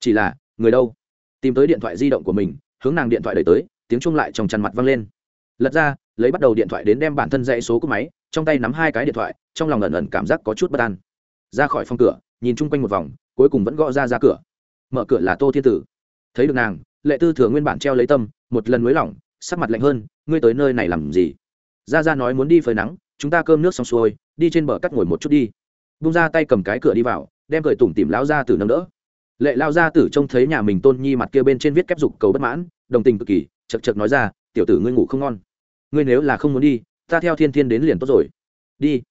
Chỉ là, người đâu? Tìm tới điện thoại di động của mình, hướng nàng điện thoại đẩy tới, tiếng chung lại trong chăn mặt văng lên. Lật ra, lấy bắt đầu điện thoại đến đem bản thân dãy số của máy, trong tay nắm hai cái điện thoại, trong lòng ẩn ẩn cảm giác có chút bất an ra khỏi phòng cửa, nhìn chung quanh một vòng, cuối cùng vẫn gõ ra ra cửa. Mở cửa là tô thiên tử. Thấy được nàng, lệ tư thừa nguyên bản treo lấy tâm, một lần nới lỏng, sắc mặt lạnh hơn, ngươi tới nơi này làm gì? Ra ra nói muốn đi phơi nắng, chúng ta cơm nước xong xuôi, đi trên bờ cắt ngồi một chút đi. Bung ra tay cầm cái cửa đi vào, đem cười tủm tìm lão gia tử nâng đỡ. Lệ lao gia tử trông thấy nhà mình tôn nhi mặt kia bên trên viết kép dục cầu bất mãn, đồng tình cực kỳ chật chật nói ra, tiểu tử ngươi ngủ không ngon. Ngươi nếu là không muốn đi, ta theo thiên thiên đến liền tốt rồi. Đi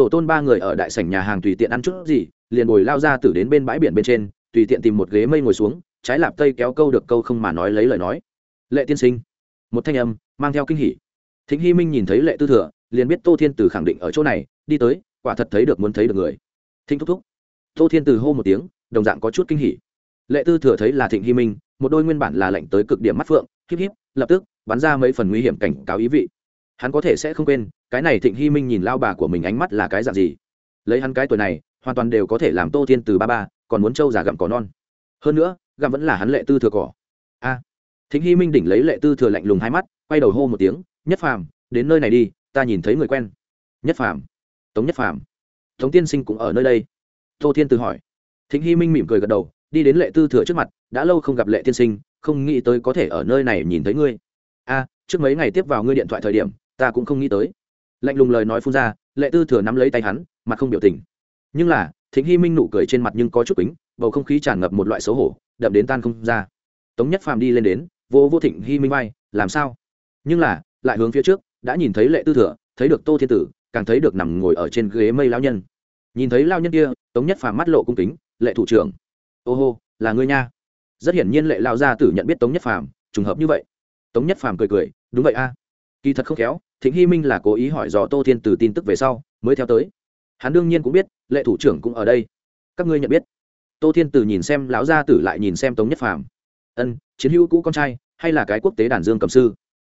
tổ tôn ba người ở đại sảnh nhà hàng tùy tiện ăn chút gì, liền bồi lao ra tử đến bên bãi biển bên trên, tùy tiện tìm một ghế mây ngồi xuống, trái lạp tây kéo câu được câu không mà nói lấy lời nói. Lệ tiên sinh, một thanh âm mang theo kinh hỉ. Thính hy minh nhìn thấy lệ tư thừa, liền biết tô thiên từ khẳng định ở chỗ này, đi tới, quả thật thấy được muốn thấy được người. Thính thúc thúc. Tô thiên từ hô một tiếng, đồng dạng có chút kinh hỉ. Lệ tư thừa thấy là thịnh hy minh, một đôi nguyên bản là lệnh tới cực điểm mắt phượng híp híp lập tức bắn ra mấy phần nguy hiểm cảnh cáo ý vị hắn có thể sẽ không quên, cái này thịnh hy minh nhìn lao bà của mình ánh mắt là cái dạng gì? Lấy hắn cái tuổi này, hoàn toàn đều có thể làm tô thiên từ ba ba, còn muốn trâu già gặm cỏ non. Hơn nữa, gặm vẫn là hắn lệ tư thừa cỏ. A. Thịnh hy minh đỉnh lấy lệ tư thừa lạnh lùng hai mắt, quay đầu hô một tiếng, nhất phàm, đến nơi này đi, ta nhìn thấy người quen. Nhất phàm? Tống nhất phàm. Tống tiên sinh cũng ở nơi đây. Tô thiên từ hỏi. Thịnh hy minh mỉm cười gật đầu, đi đến lệ tư thừa trước mặt, đã lâu không gặp lệ tiên sinh, không nghĩ tới có thể ở nơi này nhìn thấy ngươi. A, trước mấy ngày tiếp vào ngươi điện thoại thời điểm ta cũng không nghĩ tới. Lạnh lùng lời nói phun ra, lệ tư thừa nắm lấy tay hắn, mặt không biểu tình. Nhưng là, thịnh hy minh nụ cười trên mặt nhưng có chút kính bầu không khí tràn ngập một loại xấu hổ, đậm đến tan không ra. Tống nhất phàm đi lên đến, vô vô thịnh hy minh bay làm sao? Nhưng là, lại hướng phía trước, đã nhìn thấy lệ tư thừa, thấy được tô thiên tử, càng thấy được nằm ngồi ở trên ghế mây lao nhân. Nhìn thấy lao nhân kia, tống nhất phàm mắt lộ cung kính, lệ thủ trưởng. Ô hô, là ngươi nha. Rất hiển nhiên lệ lao gia tử nhận biết tống nhất phàm, trùng hợp như vậy. Tống nhất phàm cười cười, đúng vậy a, kỳ thật không khéo thịnh hy minh là cố ý hỏi dò tô thiên từ tin tức về sau, mới theo tới. Hắn đương nhiên cũng biết, lệ thủ trưởng cũng ở đây. Các ngươi nhận biết. Tô thiên từ nhìn xem lão gia tử lại nhìn xem tống nhất phàm. Ân, chiến hữu cũ con trai, hay là cái quốc tế đàn dương cầm sư?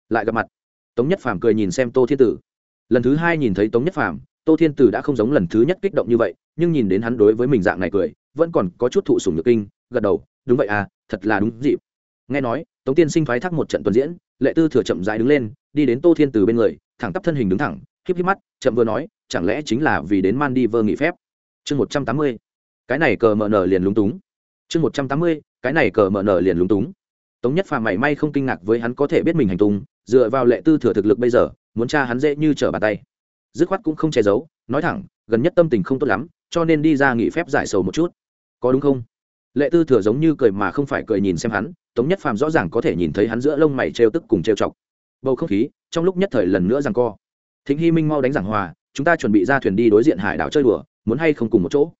Lại gặp mặt. Tống nhất phàm cười nhìn xem tô thiên tử lần thứ hai nhìn thấy tống nhất phàm, tô thiên tử đã không giống lần thứ nhất kích động như vậy, nhưng nhìn đến hắn đối với mình dạng này cười, vẫn còn có chút thụ sùng nhược kinh, gật đầu, đúng vậy à thật là đúng dịp nghe nói, tống tiên sinh phái thác một trận tuần diễn, lệ tư thừa chậm dãi đứng lên, đi đến tô thiên từ bên người, thẳng tắp thân hình đứng thẳng, híp híp mắt, chậm vừa nói, chẳng lẽ chính là vì đến man đi vơ nghỉ phép? Chương một trăm tám mươi. Cái này cờ mờ nở liền lúng túng. Chương một trăm tám mươi, cái này cờ mờ nở liền lúng túng. Tống nhất phàm mảy may không kinh ngạc với hắn có thể biết mình hành tung, dựa vào lệ tư thừa thực lực bây giờ, muốn tra hắn dễ như trở bàn tay. Dứt khoát cũng không che giấu, nói thẳng, gần nhất tâm tình không tốt lắm, cho nên đi ra nghỉ phép giải sầu một chút. Có đúng không? Lệ tư thừa giống như cười mà không phải cười nhìn xem hắn tống nhất phàm rõ ràng có thể nhìn thấy hắn giữa lông mày trêu tức cùng trêu chọc. Bầu không khí, trong lúc nhất thời lần nữa rằng co. Thịnh hy minh mau đánh giảng hòa, chúng ta chuẩn bị ra thuyền đi đối diện hải đảo chơi đùa, muốn hay không cùng một chỗ?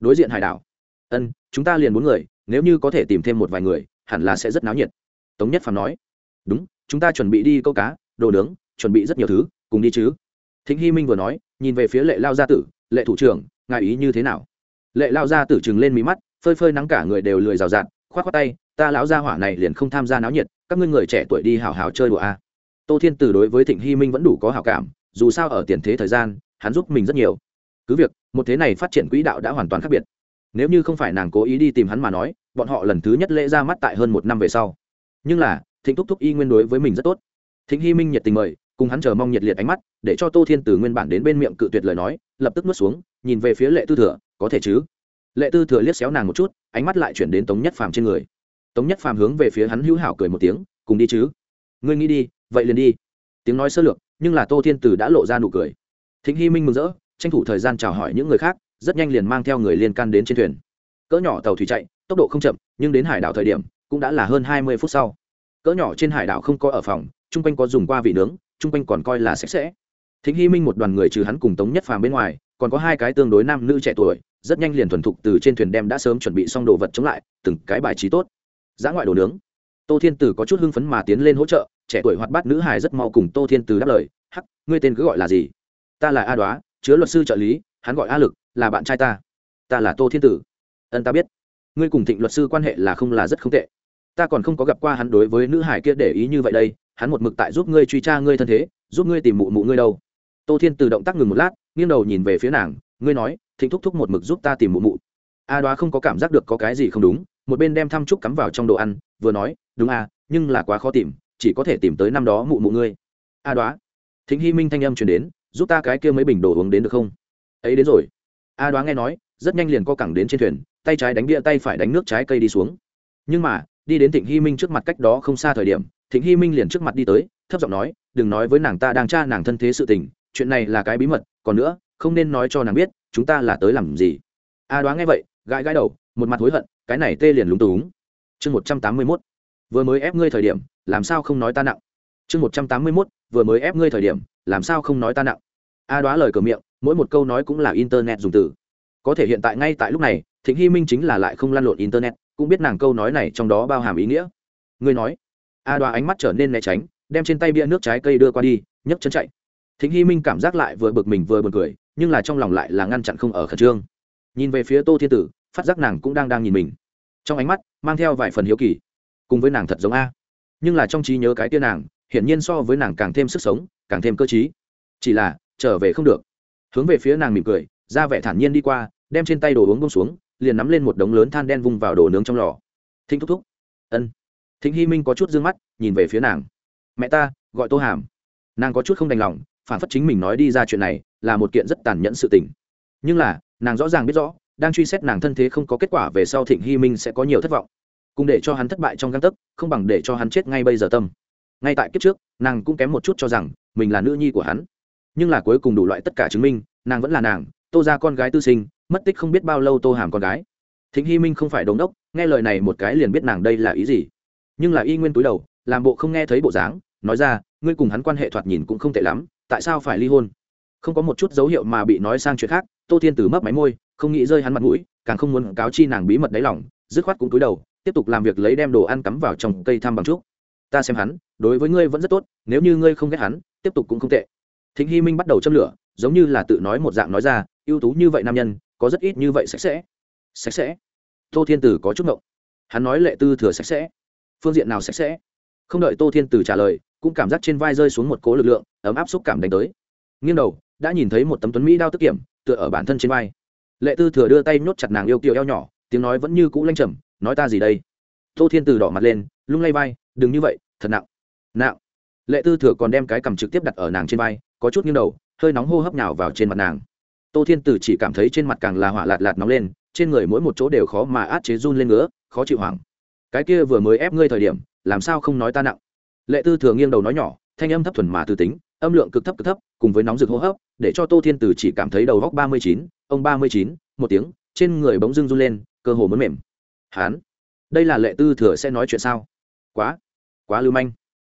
Đối diện hải đảo. Ân, chúng ta liền bốn người, nếu như có thể tìm thêm một vài người, hẳn là sẽ rất náo nhiệt. Tống nhất phàm nói. Đúng, chúng ta chuẩn bị đi câu cá, đồ nướng, chuẩn bị rất nhiều thứ, cùng đi chứ. Thịnh hy minh vừa nói, nhìn về phía lệ lao gia tử, lệ thủ trưởng, ngài ý như thế nào? Lệ lao gia tử chừng lên mí mắt, phơi phơi nắng cả người đều lười rào rạt k h o á t k tay ta lão gia hỏa này liền không tham gia náo nhiệt, các ngươi người trẻ tuổi đi hào hào chơi đùa a. Tô thiên từ đối với thịnh hy minh vẫn đủ có hào cảm, dù sao ở tiền thế thời gian, hắn giúp mình rất nhiều. Cứ việc, một thế này phát triển quỹ đạo đã hoàn toàn khác biệt. Nếu như không phải nàng cố ý đi tìm hắn mà nói, bọn họ lần thứ nhất lễ ra mắt tại hơn một năm về sau. Nhưng là, thịnh thúc thúc y nguyên đối với mình rất tốt. Thịnh hy minh nhiệt tình mời, cùng hắn chờ mong nhiệt liệt ánh mắt, để cho tô thiên từ nguyên bản đến bên miệng cự tuyệt lời nói, lập tức nuốt xuống, nhìn về phía lệ tư thừa, có thể chứ? Lệ tư thừa liếc xéo nàng một chút, ánh mắt lại chuyển đến tống nhất phàm trên người tống nhất phàm hướng về phía hắn hữu hảo cười một tiếng, cùng đi chứ. Ngươi nghĩ đi, vậy liền đi. Tiếng nói sơ lược, nhưng là tô thiên Tử đã lộ ra nụ cười. Thịnh hy minh mừng rỡ, tranh thủ thời gian chào hỏi những người khác, rất nhanh liền mang theo người liên can đến trên thuyền. Cỡ nhỏ tàu thủy chạy, tốc độ không chậm, nhưng đến hải đảo thời điểm, cũng đã là hơn hai mươi phút sau. Cỡ nhỏ trên hải đảo không có ở phòng, chung quanh có dùng qua vị nướng, chung quanh còn coi là sạch sẽ. Thịnh hy minh một đoàn người trừ hắn cùng tống nhất phàm bên ngoài, còn có hai cái tương đối nam nữ trẻ tuổi, rất nhanh liền thuần thục từ trên thuyền đem đã sớm chuẩn bị xong đồ vật chống lại, từng cái bài trí tốt giã ngoại đồ nướng. Tô thiên Tử có chút hưng phấn mà tiến lên hỗ trợ, trẻ tuổi hoạt bát nữ hài rất mau cùng tô thiên Tử đáp lời, hắc, ngươi tên cứ gọi là gì? Ta là a đoá, chứa luật sư trợ lý, hắn gọi a lực, là bạn trai ta. Ta là tô thiên tử. Ân, ta biết. Ngươi cùng thịnh luật sư quan hệ là không là rất không tệ. Ta còn không có gặp qua hắn đối với nữ hải kia để ý như vậy đây, hắn một mực tại giúp ngươi truy tra ngươi thân thế, giúp ngươi tìm mụ mụ ngươi đâu. Tô thiên từ động tác ngừng một lát, nghiêng đầu nhìn về phía nàng, ngươi nói, thịnh thúc thúc một mực giúp ta tìm mụ mụ. A đoá không có cảm giác được có cái gì không đúng một bên đem thăm trúc cắm vào trong đồ ăn, vừa nói, đúng à nhưng là quá khó tìm, chỉ có thể tìm tới năm đó mụ mụ ngươi. A đoá. Thịnh hy minh thanh âm chuyển đến, giúp ta cái kia mấy bình đồ uống đến được không? Ấy đến rồi. A đoá nghe nói, rất nhanh liền co cẳng đến trên thuyền, tay trái đánh bia, tay phải đánh nước trái cây đi xuống. Nhưng mà, đi đến thịnh hy minh trước mặt cách đó không xa thời điểm, thịnh hy minh liền trước mặt đi tới, thấp giọng nói, đừng nói với nàng ta đang tra nàng thân thế sự tình, chuyện này là cái bí mật, còn nữa, không nên nói cho nàng biết, chúng ta là tới làm gì. A đoá nghe vậy, gãi gãi đầu một mặt hối hận, cái này tê liền lúng túng. Chương một trăm tám mươi mốt, vừa mới ép ngươi thời điểm, làm sao không nói ta nặng? Chương một trăm tám mươi mốt, vừa mới ép ngươi thời điểm, làm sao không nói ta nặng? A đoá lời cờ miệng, mỗi một câu nói cũng là internet dùng từ. Có thể hiện tại ngay tại lúc này, thịnh hy minh chính là lại không lăn lộn internet, cũng biết nàng câu nói này trong đó bao hàm ý nghĩa. Ngươi nói. A đoá ánh mắt trở nên né tránh, đem trên tay bia nước trái cây đưa qua đi, nhấc chân chạy. Thịnh hy minh cảm giác lại vừa bực mình vừa b u ồ n cười, nhưng là trong lòng lại là ngăn chặn không ở khẩn trương. Nhìn về phía tô thiên tử phát giác nàng cũng đang đang nhìn mình. Trong ánh mắt, mang theo vài phần hiếu kỳ. Cùng với nàng thật giống a. Nhưng là trong trí nhớ cái tia nàng, hiển nhiên so với nàng càng thêm sức sống, càng thêm cơ t chỉ là, trở về không được. Hướng về phía nàng mỉm cười, ra vẻ thản nhiên đi qua, đem trên tay đồ uống bông xuống, liền nắm lên một đống lớn than đen vung vào đồ nướng trong lò. Thinh thúc thúc. Ân. Thính hy minh có chút d ư ơ n g mắt, nhìn về phía nàng. Mẹ ta, gọi tô hàm. Nàng có chút không đành lòng, phản phất chính mình nói đi ra chuyện này, là một kiện rất tàn nhẫn sự tình. Nhưng là, nàng rõ ràng biết rõ đang truy xét nàng thân thế không có kết quả về sau thịnh hy minh sẽ có nhiều thất vọng. Cùng để cho hắn thất bại trong găng tấc, không bằng để cho hắn chết ngay bây giờ tâm. Ngay tại kiếp trước, nàng cũng kém một chút cho rằng mình là nữ nhi của hắn. Nhưng là cuối cùng đủ loại tất cả chứng minh, nàng vẫn là nàng, tô ra con gái tư sinh, mất tích không biết bao lâu tô hàm con gái. Thịnh hy minh không phải đống đốc, nghe lời này một cái liền biết nàng đây là ý gì. Nhưng là y nguyên túi đầu, làm bộ không nghe thấy bộ dáng, nói ra, ngươi cùng hắn quan hệ thoạt nhìn cũng không tệ lắm, tại sao phải ly hôn? Không có một chút dấu hiệu mà bị nói sang chuyện khác, tô thiên tử mấp máy môi không nghĩ rơi hắn mặt mũi, càng không muốn cáo chi nàng bí mật đáy lòng, dứt khoát cũng túi đầu, tiếp tục làm việc lấy đem đồ ăn cắm vào trong cây thăm bằng trúc. Ta xem hắn, đối với ngươi vẫn rất tốt, nếu như ngươi không ghét hắn, tiếp tục cũng không tệ. Thịnh hy minh bắt đầu châm lửa, giống như là tự nói một dạng nói ra, ưu tú như vậy nam nhân, có rất ít như vậy sạch sẽ. Sạch sẽ? Tô thiên tử có chút ngộng. Hắn nói lệ tư thừa sạch sẽ. Phương diện nào sạch sẽ? Không đợi tô thiên tử trả lời, cũng cảm giác trên vai rơi xuống một cố lực lượng, ấm áp xúc cảm đánh tới. Nghiêng đầu, đã nhìn thấy một tấm tuấn mỹ đao tức kiểm, tựa ở bản thân trên vai lệ tư thừa đưa tay nhốt chặt nàng yêu kiều eo nhỏ, tiếng nói vẫn như cũ lanh trầm nói ta gì đây? Tô thiên tử đỏ mặt lên, lung lay vai, đừng như vậy, thật nặng. Nặng? Lệ tư thừa còn đem cái cầm trực tiếp đặt ở nàng trên vai, có chút nghiêng đầu, hơi nóng hô hấp nào vào trên mặt nàng. Tô thiên tử chỉ cảm thấy trên mặt càng là hỏa lạt lạt nóng lên, trên người mỗi một chỗ đều khó mà át chế run lên ngứa, khó chịu hoảng. Cái kia vừa mới ép ngươi thời điểm, làm sao không nói ta nặng? Lệ tư thừa nghiêng đầu nói nhỏ, thanh âm thấp thuần mà tư tính âm lượng cực thấp cực thấp, cùng với nóng rực hô hấp, để cho tô thiên tử chỉ cảm thấy đầu góc ba mươi chín, ông ba mươi chín, một tiếng, trên người bỗng dưng run lên, cơ hồ muốn mềm. Hán, đây là lệ tư thừa sẽ nói chuyện sao? Quá quá lưu manh.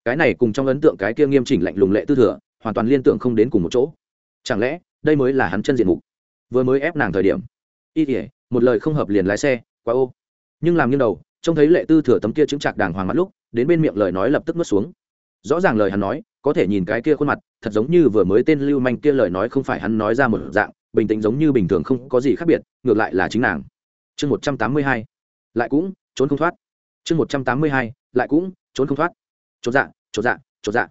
Cái này cùng trong ấn tượng cái kia nghiêm chỉnh lạnh lùng lệ tư thừa, hoàn toàn liên tưởng không đến cùng một chỗ. Chẳng lẽ, đây mới là hắn chân diện mục? Vừa mới ép nàng thời điểm. Y tỉa một lời không hợp liền lái xe, quá ô. Nhưng làm như đầu, trông thấy lệ tư thừa tấm kia chứng chạc đàng hoàng mắt lúc, đến bên miệng lời nói lập tức nuốt xuống. Rõ ràng lời hắn nói có thể nhìn cái kia khuôn mặt, thật giống như vừa mới tên lưu manh kia lời nói không phải hắn nói ra một dạng, bình tĩnh giống như bình thường không có gì khác biệt, ngược lại là chính nàng. Chương một trăm tám mươi hai, lại cũng, trốn không thoát. Chương một trăm tám mươi hai, lại cũng, trốn không thoát. Trốn dạ trốn dạ trốn dạ.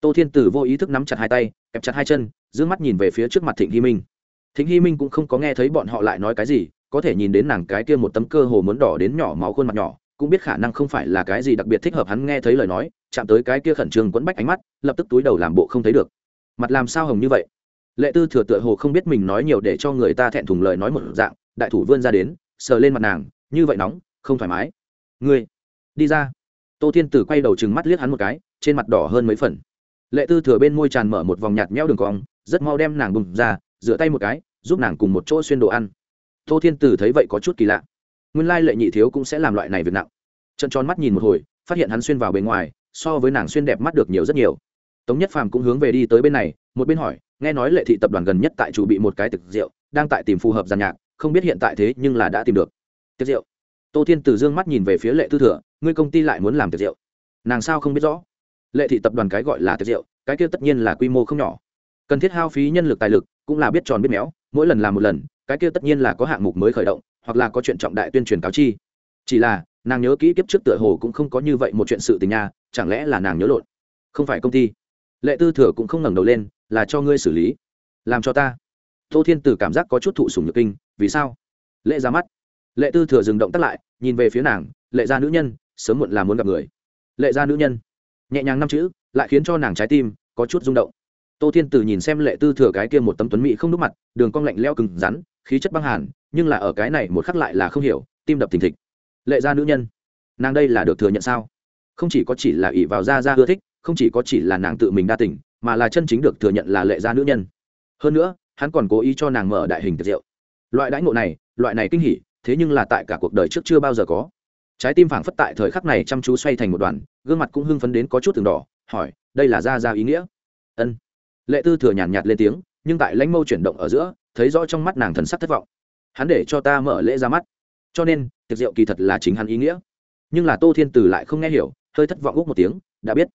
Tô thiên tử vô ý thức nắm chặt hai tay, kẹp chặt hai chân d ư ơ n g mắt nhìn về phía trước mặt thịnh hy minh. Thịnh hy minh cũng không có nghe thấy bọn họ lại nói cái gì, có thể nhìn đến nàng cái kia một tấm cơ hồ muốn đỏ đến nhỏ máu khuôn mặt nhỏ, cũng biết khả năng không phải là cái gì đặc biệt thích hợp hắn nghe thấy lời nói chạm tới cái kia khẩn trương quẫn bách ánh mắt, lập tức túi đầu làm bộ không thấy được. Mặt làm sao hồng như vậy? Lệ tư thừa tựa hồ không biết mình nói nhiều để cho người ta thẹn thùng lời nói một dạng, đại thủ vươn ra đến, sờ lên mặt nàng, như vậy nóng, không thoải mái. Ngươi, đi ra. Tô thiên tử quay đầu chừng mắt liếc hắn một cái, trên mặt đỏ hơn mấy phần. Lệ tư thừa bên môi tràn mở một vòng nhạt nhẽo đường cong, rất mau đem nàng bùng ra, rửa tay một cái, giúp nàng cùng một chỗ xuyên đồ ăn. Tô thiên tử thấy vậy có chút kỳ lạ. Nguyên lai lệ nhị thiếu cũng sẽ làm loại này việc nặng. Trận tròn mắt nhìn một hồi, phát hiện hắn xuyên vào bên ngoài so với nàng xuyên đẹp mắt được nhiều rất nhiều. Tống nhất phàm cũng hướng về đi tới bên này, một bên hỏi, nghe nói lệ thị tập đoàn gần nhất tại chủ bị một cái thực rượu, đang tại tìm phù hợp giàn nhạc, không biết hiện tại thế nhưng là đã tìm được. Tiệc rượu? Tô thiên từ dương mắt nhìn về phía lệ tư thừa, ngươi công ty lại muốn làm tiệc rượu? Nàng sao không biết rõ? Lệ thị tập đoàn cái gọi là tiệc rượu, cái kia tất nhiên là quy mô không nhỏ. Cần thiết hao phí nhân lực tài lực, cũng là biết tròn biết méo, mỗi lần làm một lần, cái kia tất nhiên là có hạng mục mới khởi động, hoặc là có chuyện trọng đại tuyên truyền cáo chi. Chỉ là, nàng nhớ kỹ kiếp trước tựa hồ cũng không có như vậy một chuyện sự tình nha chẳng lẽ là nàng nhớ lộn? Không phải công ty. Lệ tư thừa cũng không ngẩng đầu lên, là cho ngươi xử lý. Làm cho ta. Tô thiên tử cảm giác có chút thụ sùng nhược kinh, vì sao? Lệ ra mắt. Lệ tư thừa dừng động tắt lại, nhìn về phía nàng, lệ gia nữ nhân, sớm muộn là muốn gặp người. Lệ gia nữ nhân. Nhẹ nhàng năm chữ, lại khiến cho nàng trái tim có chút rung động. Tô thiên tử nhìn xem lệ tư thừa cái kia một tấm tuấn mỹ không đúc mặt, đường cong lạnh leo cứng rắn, khí chất băng hàn, nhưng là ở cái này một khắc lại là không hiểu, tim đập thình thịch. Lệ gia nữ nhân, nàng đây là được thừa nhận sao? Không chỉ có chỉ là ỷ vào gia gia ưa thích không chỉ có chỉ là nàng tự mình đa tình mà là chân chính được thừa nhận là lệ gia nữ nhân. Hơn nữa hắn còn cố ý cho nàng mở đại hình tiệc rượu. Loại đãi ngộ này loại này kinh hỉ thế nhưng là tại cả cuộc đời trước chưa bao giờ có. Trái tim phảng phất tại thời khắc này chăm chú xoay thành một đoàn gương mặt cũng hưng phấn đến có chút từng đỏ hỏi đây là gia gia ý nghĩa? Ân. Lệ tư thừa nhàn nhạt, nhạt lên tiếng nhưng tại lãnh mâu chuyển động ở giữa thấy rõ trong mắt nàng thần sắc thất vọng. Hắn để cho ta mở lễ ra mắt. Cho nên tiệc rượu kỳ thật là chính hắn ý nghĩa. Nhưng là tô thiên tử lại không nghe hiểu hơi thất vọng úc một tiếng, đã biết.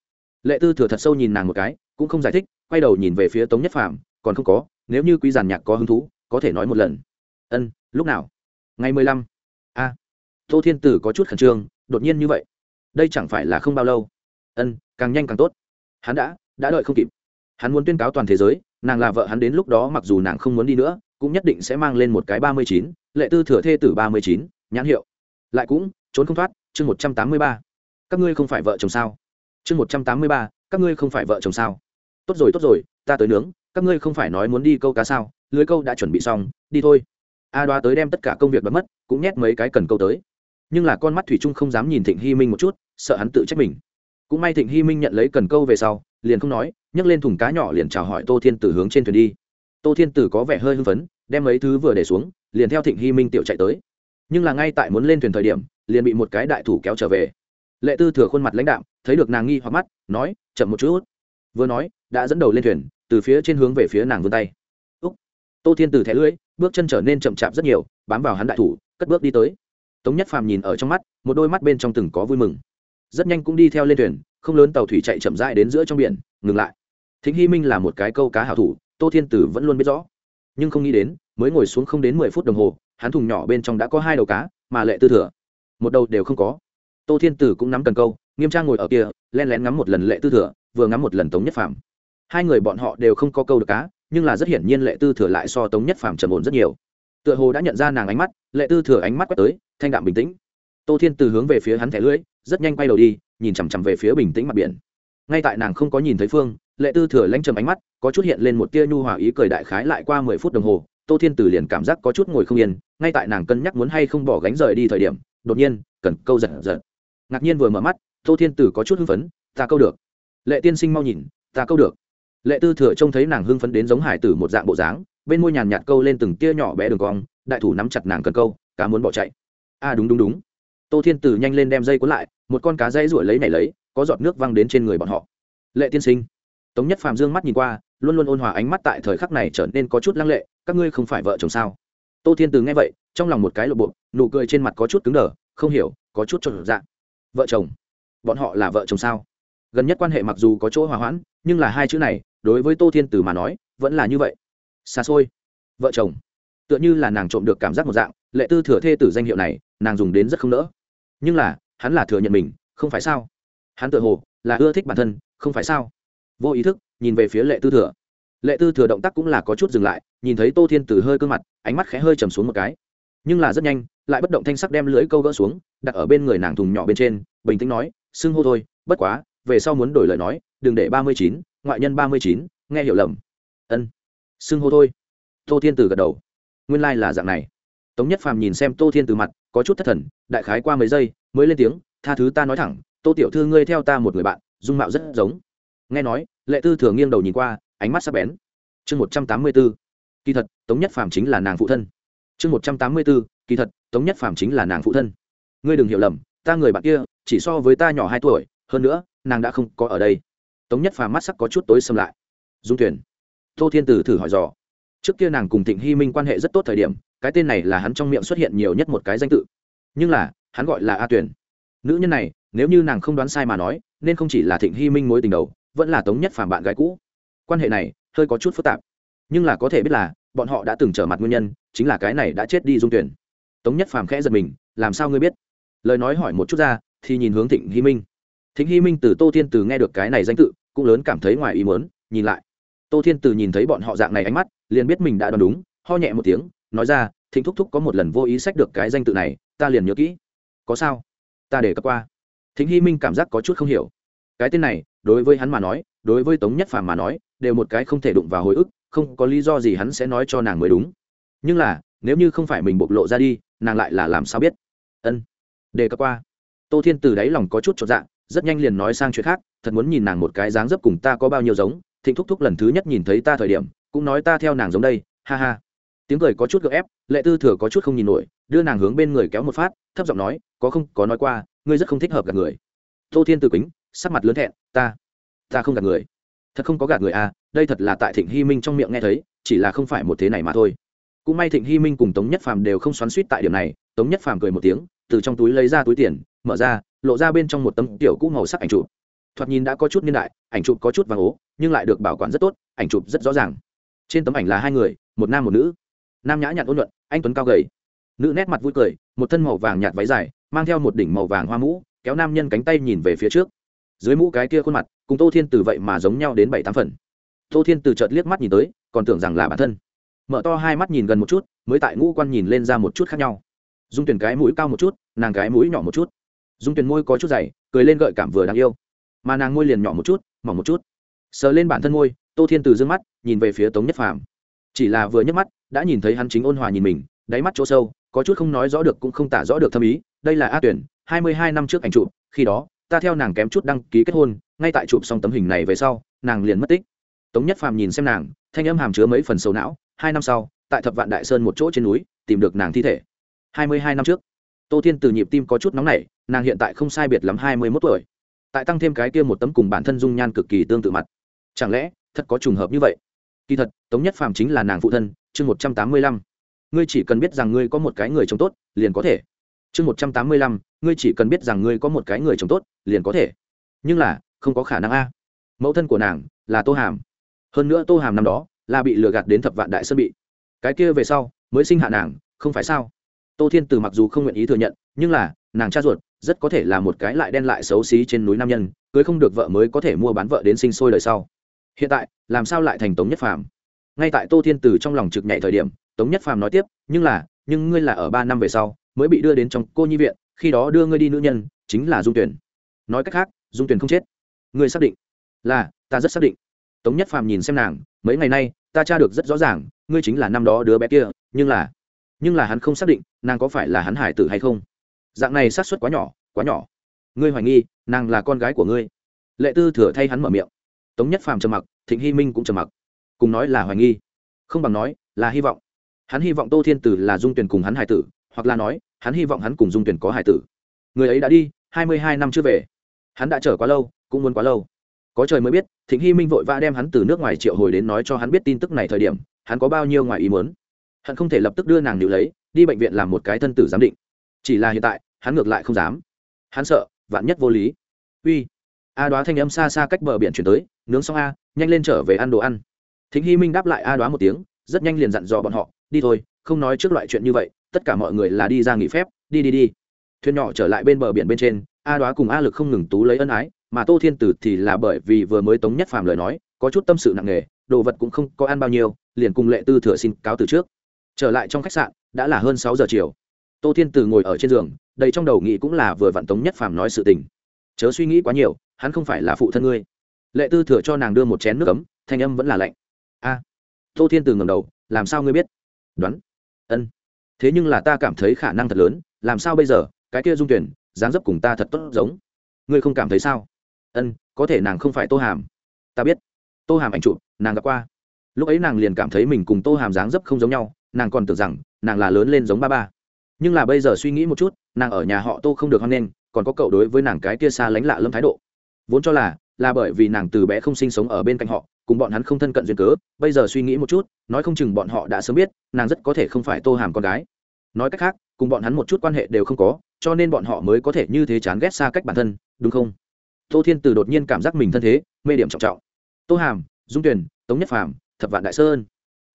Lệ tư thừa thật sâu nhìn nàng một cái, cũng không giải thích, quay đầu nhìn về phía tống nhất phạm còn không có, nếu như quý giàn nhạc có hứng thú, có thể nói một lần. Ân, lúc nào? Ngày mười lăm. A, tô thiên tử có chút khẩn trương, đột nhiên như vậy? Đây chẳng phải là không bao lâu? Ân, càng nhanh càng tốt. Hắn đã đã đợi không kịp. Hắn muốn tuyên cáo toàn thế giới, nàng là vợ hắn đến lúc đó mặc dù nàng không muốn đi nữa, cũng nhất định sẽ mang lên một cái ba mươi chín, lệ tư thừa thê tử ba mươi chín, nhãn hiệu. Lại cũng, trốn không thoát, chương một trăm tám mươi ba các ngươi không phải vợ chồng sao? Chương một trăm tám mươi ba, các ngươi không phải vợ chồng sao? Tốt rồi tốt rồi, ta tới nướng, các ngươi không phải nói muốn đi câu cá sao? Lưới câu đã chuẩn bị xong, đi thôi. A đoá tới đem tất cả công việc bật mất, cũng nhét mấy cái cần câu tới. Nhưng là con mắt thủy trung không dám nhìn thịnh hy minh một chút, sợ hắn tự trách mình. Cũng may thịnh hy minh nhận lấy cần câu về sau, liền không nói, nhấc lên thùng cá nhỏ liền chào hỏi tô thiên tử hướng trên thuyền đi. Tô thiên tử có vẻ hơi hưng phấn, đem mấy thứ vừa để xuống, liền theo thịnh hy minh tiểu chạy tới. Nhưng là ngay tại muốn lên thuyền thời điểm, liền bị một cái đại thủ kéo trở về lệ tư thừa khuôn mặt lãnh đạm, thấy được nàng nghi hoặc mắt, nói, chậm một chút. Vừa nói, đã dẫn đầu lên thuyền, từ phía trên hướng về phía nàng vươn tay. Úc. Tô thiên tử thẻ lưỡi, bước chân trở nên chậm chạp rất nhiều, bám vào hắn đại thủ, cất bước đi tới. Tống nhất phàm nhìn ở trong mắt, một đôi mắt bên trong từng có vui mừng. Rất nhanh cũng đi theo lên thuyền, không lớn tàu thủy chạy chậm rãi đến giữa trong biển, ngừng lại. Thính hy minh là một cái câu cá hảo thủ, tô thiên tử vẫn luôn biết rõ. Nhưng không nghĩ đến, mới ngồi xuống không đến mười phút đồng hồ, hắn thùng nhỏ bên trong đã có hai đầu cá, mà lệ tư thừa, một đầu đều không có tô thiên tử cũng nắm cần câu, nghiêm trang ngồi ở kia, len lén ngắm một lần lệ tư thừa, vừa ngắm một lần tống nhất phàm. Hai người bọn họ đều không có câu được cá, nhưng là rất hiển nhiên lệ tư thừa lại so tống nhất phàm trầm ổn rất nhiều. Tựa hồ đã nhận ra nàng ánh mắt, lệ tư thừa ánh mắt quét tới, thanh đạm bình tĩnh. Tô thiên từ hướng về phía hắn thẻ lưỡi, rất nhanh quay đầu đi, nhìn chằm chằm về phía bình tĩnh mặt biển. Ngay tại nàng không có nhìn thấy phương, lệ tư thừa lanh trầm ánh mắt, có chút hiện lên một tia nhu hòa ý cười đại khái lại qua mười phút đồng hồ, tô thiên từ liền cảm giác có chút ngồi không yên, ngay tại nàng cân nhắc muốn hay không bỏ gánh rời đi thời điểm, đột nhiên, cần câu giật giật ngạc nhiên vừa mở mắt tô thiên tử có chút hưng phấn ta câu được. Lệ tiên sinh mau nhìn ta câu được. Lệ tư thừa trông thấy nàng hưng phấn đến giống hải tử một dạng bộ dáng bên môi nhàn nhạt câu lên từng tia nhỏ bé đường cong đại thủ nắm chặt nàng cần câu cá muốn bỏ chạy. A à, đúng đúng đúng. Tô thiên tử nhanh lên đem dây cuốn lại một con cá dây ruổi lấy này lấy có giọt nước văng đến trên người bọn họ. Lệ tiên sinh. Tống nhất phàm dương mắt nhìn qua luôn luôn ôn hòa ánh mắt tại thời khắc này trở nên có chút lăng lệ các ngươi không phải vợ chồng sao? Tô thiên tử nghe vậy trong lòng một cái lộ bộ nụ cười trên mặt có chút cứng đờ không hiểu có chút trộn dạng vợ chồng. Bọn họ là vợ chồng sao? Gần nhất quan hệ mặc dù có chỗ hòa hoãn, nhưng là hai chữ này, đối với tô thiên tử mà nói, vẫn là như vậy. Xa xôi. Vợ chồng. Tựa như là nàng trộm được cảm giác một dạng, lệ tư thừa thê tử danh hiệu này, nàng dùng đến rất không nỡ. Nhưng là, hắn là thừa nhận mình, không phải sao? Hắn tự hồ, là ưa thích bản thân, không phải sao? Vô ý thức, nhìn về phía lệ tư thừa. Lệ tư thừa động tác cũng là có chút dừng lại, nhìn thấy tô thiên tử hơi cơ mặt, ánh mắt khẽ hơi trầm xuống một cái. Nhưng là rất nhanh lại bất động thanh sắc đem lưới câu gỡ xuống, đặt ở bên người nàng thùng nhỏ bên trên, bình tĩnh nói, xưng hô thôi, bất quá, về sau muốn đổi lời nói, đừng để ba mươi chín, ngoại nhân ba mươi chín, nghe hiểu lầm. Ân, xưng hô thôi. Tô thiên từ gật đầu. Nguyên lai、like、là dạng này. Tống nhất phàm nhìn xem tô thiên từ mặt, có chút thất thần, đại khái qua mấy giây, mới lên tiếng, tha thứ ta nói thẳng, tô tiểu thư ngươi theo ta một người bạn, dung mạo rất giống. Nghe nói, lệ tư thường nghiêng đầu nhìn qua, ánh mắt sắc bén. Chương một trăm tám mươi b ố kỳ thật, tống nhất phàm chính là nàng phụ thân. Chương một trăm tám mươi b ố kỳ thật, tống nhất phàm chính là nàng phụ thân. Ngươi đừng hiểu lầm, ta người bạn kia, chỉ so với ta nhỏ hai tuổi, hơn nữa, nàng đã không có ở đây. Tống nhất phàm mắt sắc có chút tối xâm lại. Dung tuyển, tô thiên tử thử hỏi dò. Trước kia nàng cùng thịnh hy minh quan hệ rất tốt thời điểm, cái tên này là hắn trong miệng xuất hiện nhiều nhất một cái danh tự. Nhưng là, hắn gọi là a tuyển. Nữ nhân này, nếu như nàng không đoán sai mà nói, nên không chỉ là thịnh hy minh mối tình đầu, vẫn là tống nhất phàm bạn gái cũ. Quan hệ này, hơi có chút phức tạp. Nhưng là có thể biết là, bọn họ đã từng trở mặt nguyên nhân, chính là cái này đã chết đi dung tuyển tống nhất phàm khẽ giật mình, làm sao ngươi biết? Lời nói hỏi một chút ra, thì nhìn hướng thịnh hy minh. Thịnh hy minh từ tô thiên từ nghe được cái này danh tự, cũng lớn cảm thấy ngoài ý mớn nhìn lại. Tô thiên từ nhìn thấy bọn họ dạng này ánh mắt, liền biết mình đã đoán đúng, ho nhẹ một tiếng, nói ra, thịnh thúc thúc có một lần vô ý sách được cái danh tự này, ta liền nhớ kỹ. Có sao? Ta để cấp qua. Thịnh hy minh cảm giác có chút không hiểu. Cái tên này, đối với hắn mà nói, đối với tống nhất phàm mà nói, đều một cái không thể đụng vào hồi ức, không có lý do gì hắn sẽ nói cho nàng mới đúng. Nhưng là, nếu như không phải mình bộc lộ ra đi nàng lại là làm sao biết? Ân đề cập qua. Tô thiên từ đáy lòng có chút chột dạ rất nhanh liền nói sang chuyện khác, thật muốn nhìn nàng một cái dáng dấp cùng ta có bao nhiêu giống, thịnh thúc thúc lần thứ nhất nhìn thấy ta thời điểm, cũng nói ta theo nàng giống đây, ha ha. Tiếng cười có chút gợ ép, lệ tư thừa có chút không nhìn nổi, đưa nàng hướng bên người kéo một phát, thấp giọng nói, có không, có nói qua, ngươi rất không thích hợp gặp người. Tô thiên từ kính, sắc mặt lớn thẹn, ta ta không gạt người. Thật không có gạt người à đây thật là tại thịnh hy minh trong miệng nghe thấy, chỉ là không phải một thế này mà thôi cũng may thịnh hy minh cùng tống nhất phàm đều không xoắn suýt tại điểm này, tống nhất phàm cười một tiếng, từ trong túi lấy ra túi tiền, mở ra, lộ ra bên trong một tấm tiểu cũ màu sắc ảnh chụp. Thoạt nhìn đã có chút niên đại, ảnh chụp có chút vàng ố, nhưng lại được bảo quản rất tốt, ảnh chụp rất rõ ràng. Trên tấm ảnh là hai người, một nam một nữ. Nam nhã nhặn ôn nhuận, anh tuấn cao gầy. Nữ nét mặt vui cười, một thân màu vàng nhạt váy dài, mang theo một đỉnh màu vàng hoa mũ, kéo nam nhân cánh tay nhìn về phía trước. Dưới mũ cái kia khuôn mặt, cùng tô thiên từ vậy mà giống nhau đến bảy tám phần. Tô thiên từ chợt liếc mắt nhìn tới, còn tưởng rằng là bản thân mở to hai mắt nhìn gần một chút, mới tại ngũ quan nhìn lên ra một chút khác nhau. Dung tuyển cái mũi cao một chút, nàng cái mũi nhỏ một chút. Dung tuyển môi có chút dày, cười lên gợi cảm vừa đáng yêu. Mà nàng môi liền nhỏ một chút, mỏng một chút. Sờ lên bản thân môi, tô thiên từ d ư ơ n g mắt, nhìn về phía tống nhất phàm. Chỉ là vừa nhấc mắt, đã nhìn thấy hắn chính ôn hòa nhìn mình, đáy mắt chỗ sâu, có chút không nói rõ được cũng không tả rõ được thâm ý, đây là a tuyển hai mươi hai năm trước ảnh chụp, khi đó, ta theo nàng kém chút đăng ký kết hôn, ngay tại chụp xong tấm hình này về sau, nàng liền mất tích. Tống nhất phàm nhìn xem nàng, thanh âm hàm chứa mấy phần sầu não hai năm sau, tại thập vạn đại sơn một chỗ trên núi, tìm được nàng thi thể. Hai mươi hai năm trước, tô thiên từ nhịp tim có chút nóng nảy, nàng hiện tại không sai biệt lắm hai mươi mốt tuổi. Tại tăng thêm cái kia một tấm cùng bản thân dung nhan cực kỳ tương tự mặt. Chẳng lẽ, thật có trùng hợp như vậy? Kỳ thật, tống nhất phàm chính là nàng phụ thân, chương một trăm tám mươi lăm. Ngươi chỉ cần biết rằng ngươi có một cái người chồng tốt, liền có thể. Chương một trăm tám mươi lăm, ngươi chỉ cần biết rằng ngươi có một cái người chồng tốt, liền có thể. Nhưng là, không có khả năng a. Mẫu thân của nàng là tô hàm. Hơn nữa tô hàm năm đó là bị lừa gạt đến thập vạn đại sơn bị. Cái kia về sau, mới sinh hạ nàng, không phải sao? Tô thiên từ mặc dù không nguyện ý thừa nhận, nhưng là, nàng cha ruột, rất có thể là một cái lại đen lại xấu xí trên núi nam nhân, cưới không được vợ mới có thể mua bán vợ đến sinh sôi đời sau. Hiện tại, làm sao lại thành tống nhất phàm? Ngay tại tô thiên từ trong lòng trực nhảy thời điểm, tống nhất phàm nói tiếp, nhưng là, nhưng ngươi là ở ba năm về sau, mới bị đưa đến trong cô nhi viện, khi đó đưa ngươi đi nữ nhân, chính là dung tuyển. Nói cách khác, dung tuyển không chết. Ngươi xác định. Là, ta rất xác định. Tống nhất phàm nhìn xem nàng, mấy ngày nay ta tra được rất rõ ràng, ngươi chính là năm đó đứa bé kia, nhưng là nhưng là hắn không xác định, nàng có phải là hắn hải tử hay không. Dạng này xác suất quá nhỏ quá nhỏ. Ngươi hoài nghi, nàng là con gái của ngươi. Lệ tư thừa thay hắn mở miệng. Tống nhất phàm trầm mặc, thịnh hy minh cũng trầm mặc. Cùng nói là hoài nghi. Không bằng nói, là hy vọng. Hắn hy vọng tô thiên tử là dung tuyển cùng hắn hải tử, hoặc là nói, hắn hy vọng hắn cùng dung tuyển có hải tử. Người ấy đã đi, hai mươi hai năm chưa về. Hắn đã chờ quá lâu, cũng muốn quá lâu có trời mới biết, thịnh hy minh vội vã đem hắn từ nước ngoài triệu hồi đến nói cho hắn biết tin tức này thời điểm, hắn có bao nhiêu ngoài ý muốn. Hắn không thể lập tức đưa nàng nữ lấy, đi bệnh viện làm một cái thân tử giám định. Chỉ là hiện tại, hắn ngược lại không dám. Hắn sợ, vạn nhất vô lý. Uy. A đoá thanh âm xa xa cách bờ biển chuyển tới, nướng xong a, nhanh lên trở về ăn đồ ăn. Thịnh hy minh đáp lại a đoá một tiếng, rất nhanh liền dặn dò bọn họ, đi thôi, không nói trước loại chuyện như vậy, tất cả mọi người là đi ra nghỉ phép, đi đi đi. Thuyền nhỏ trở lại bên bờ biển bên trên, a đoá cùng a lực không ngừng tú lấy ân ái mà tô thiên tử thì là bởi vì vừa mới tống nhất phàm lời nói, có chút tâm sự nặng nề, đồ vật cũng không có ăn bao nhiêu, liền cùng lệ tư thừa xin cáo từ trước. Trở lại trong khách sạn, đã là hơn sáu giờ chiều. Tô thiên tử ngồi ở trên giường, đầy trong đầu nghĩ cũng là vừa vặn tống nhất phàm nói sự tình. Chớ suy nghĩ quá nhiều, hắn không phải là phụ thân ngươi. Lệ tư thừa cho nàng đưa một chén nước cấm thanh âm vẫn là lạnh. A. Tô thiên tử ngầm đầu, làm sao ngươi biết? Đoán. Ân. Thế nhưng là ta cảm thấy khả năng thật lớn, làm sao bây giờ, cái kia dung tuyển, dáng dấp cùng ta thật tốt giống. Ngươi không cảm thấy sao? Ân, có thể nàng không phải tô hàm. Ta biết. Tô hàm ảnh chụp, nàng gặp qua. Lúc ấy nàng liền cảm thấy mình cùng tô hàm dáng dấp không giống nhau, nàng còn tưởng rằng nàng là lớn lên giống ba ba. Nhưng là bây giờ suy nghĩ một chút, nàng ở nhà họ tô không được hoan nghênh, còn có cậu đối với nàng cái kia xa lánh lạ lâm thái độ. Vốn cho là là bởi vì nàng từ bé không sinh sống ở bên cạnh họ, cùng bọn hắn không thân cận duyên cớ, bây giờ suy nghĩ một chút, nói không chừng bọn họ đã sớm biết, nàng rất có thể không phải tô hàm con gái. Nói cách khác, cùng bọn hắn một chút quan hệ đều không có, cho nên bọn họ mới có thể như thế chán ghét xa cách bản thân, đúng không? Tô thiên từ đột nhiên cảm giác mình thân thế, mê điểm trọng trọng. Tô hàm, dung tuyền, tống nhất phàm, thập vạn đại sơn.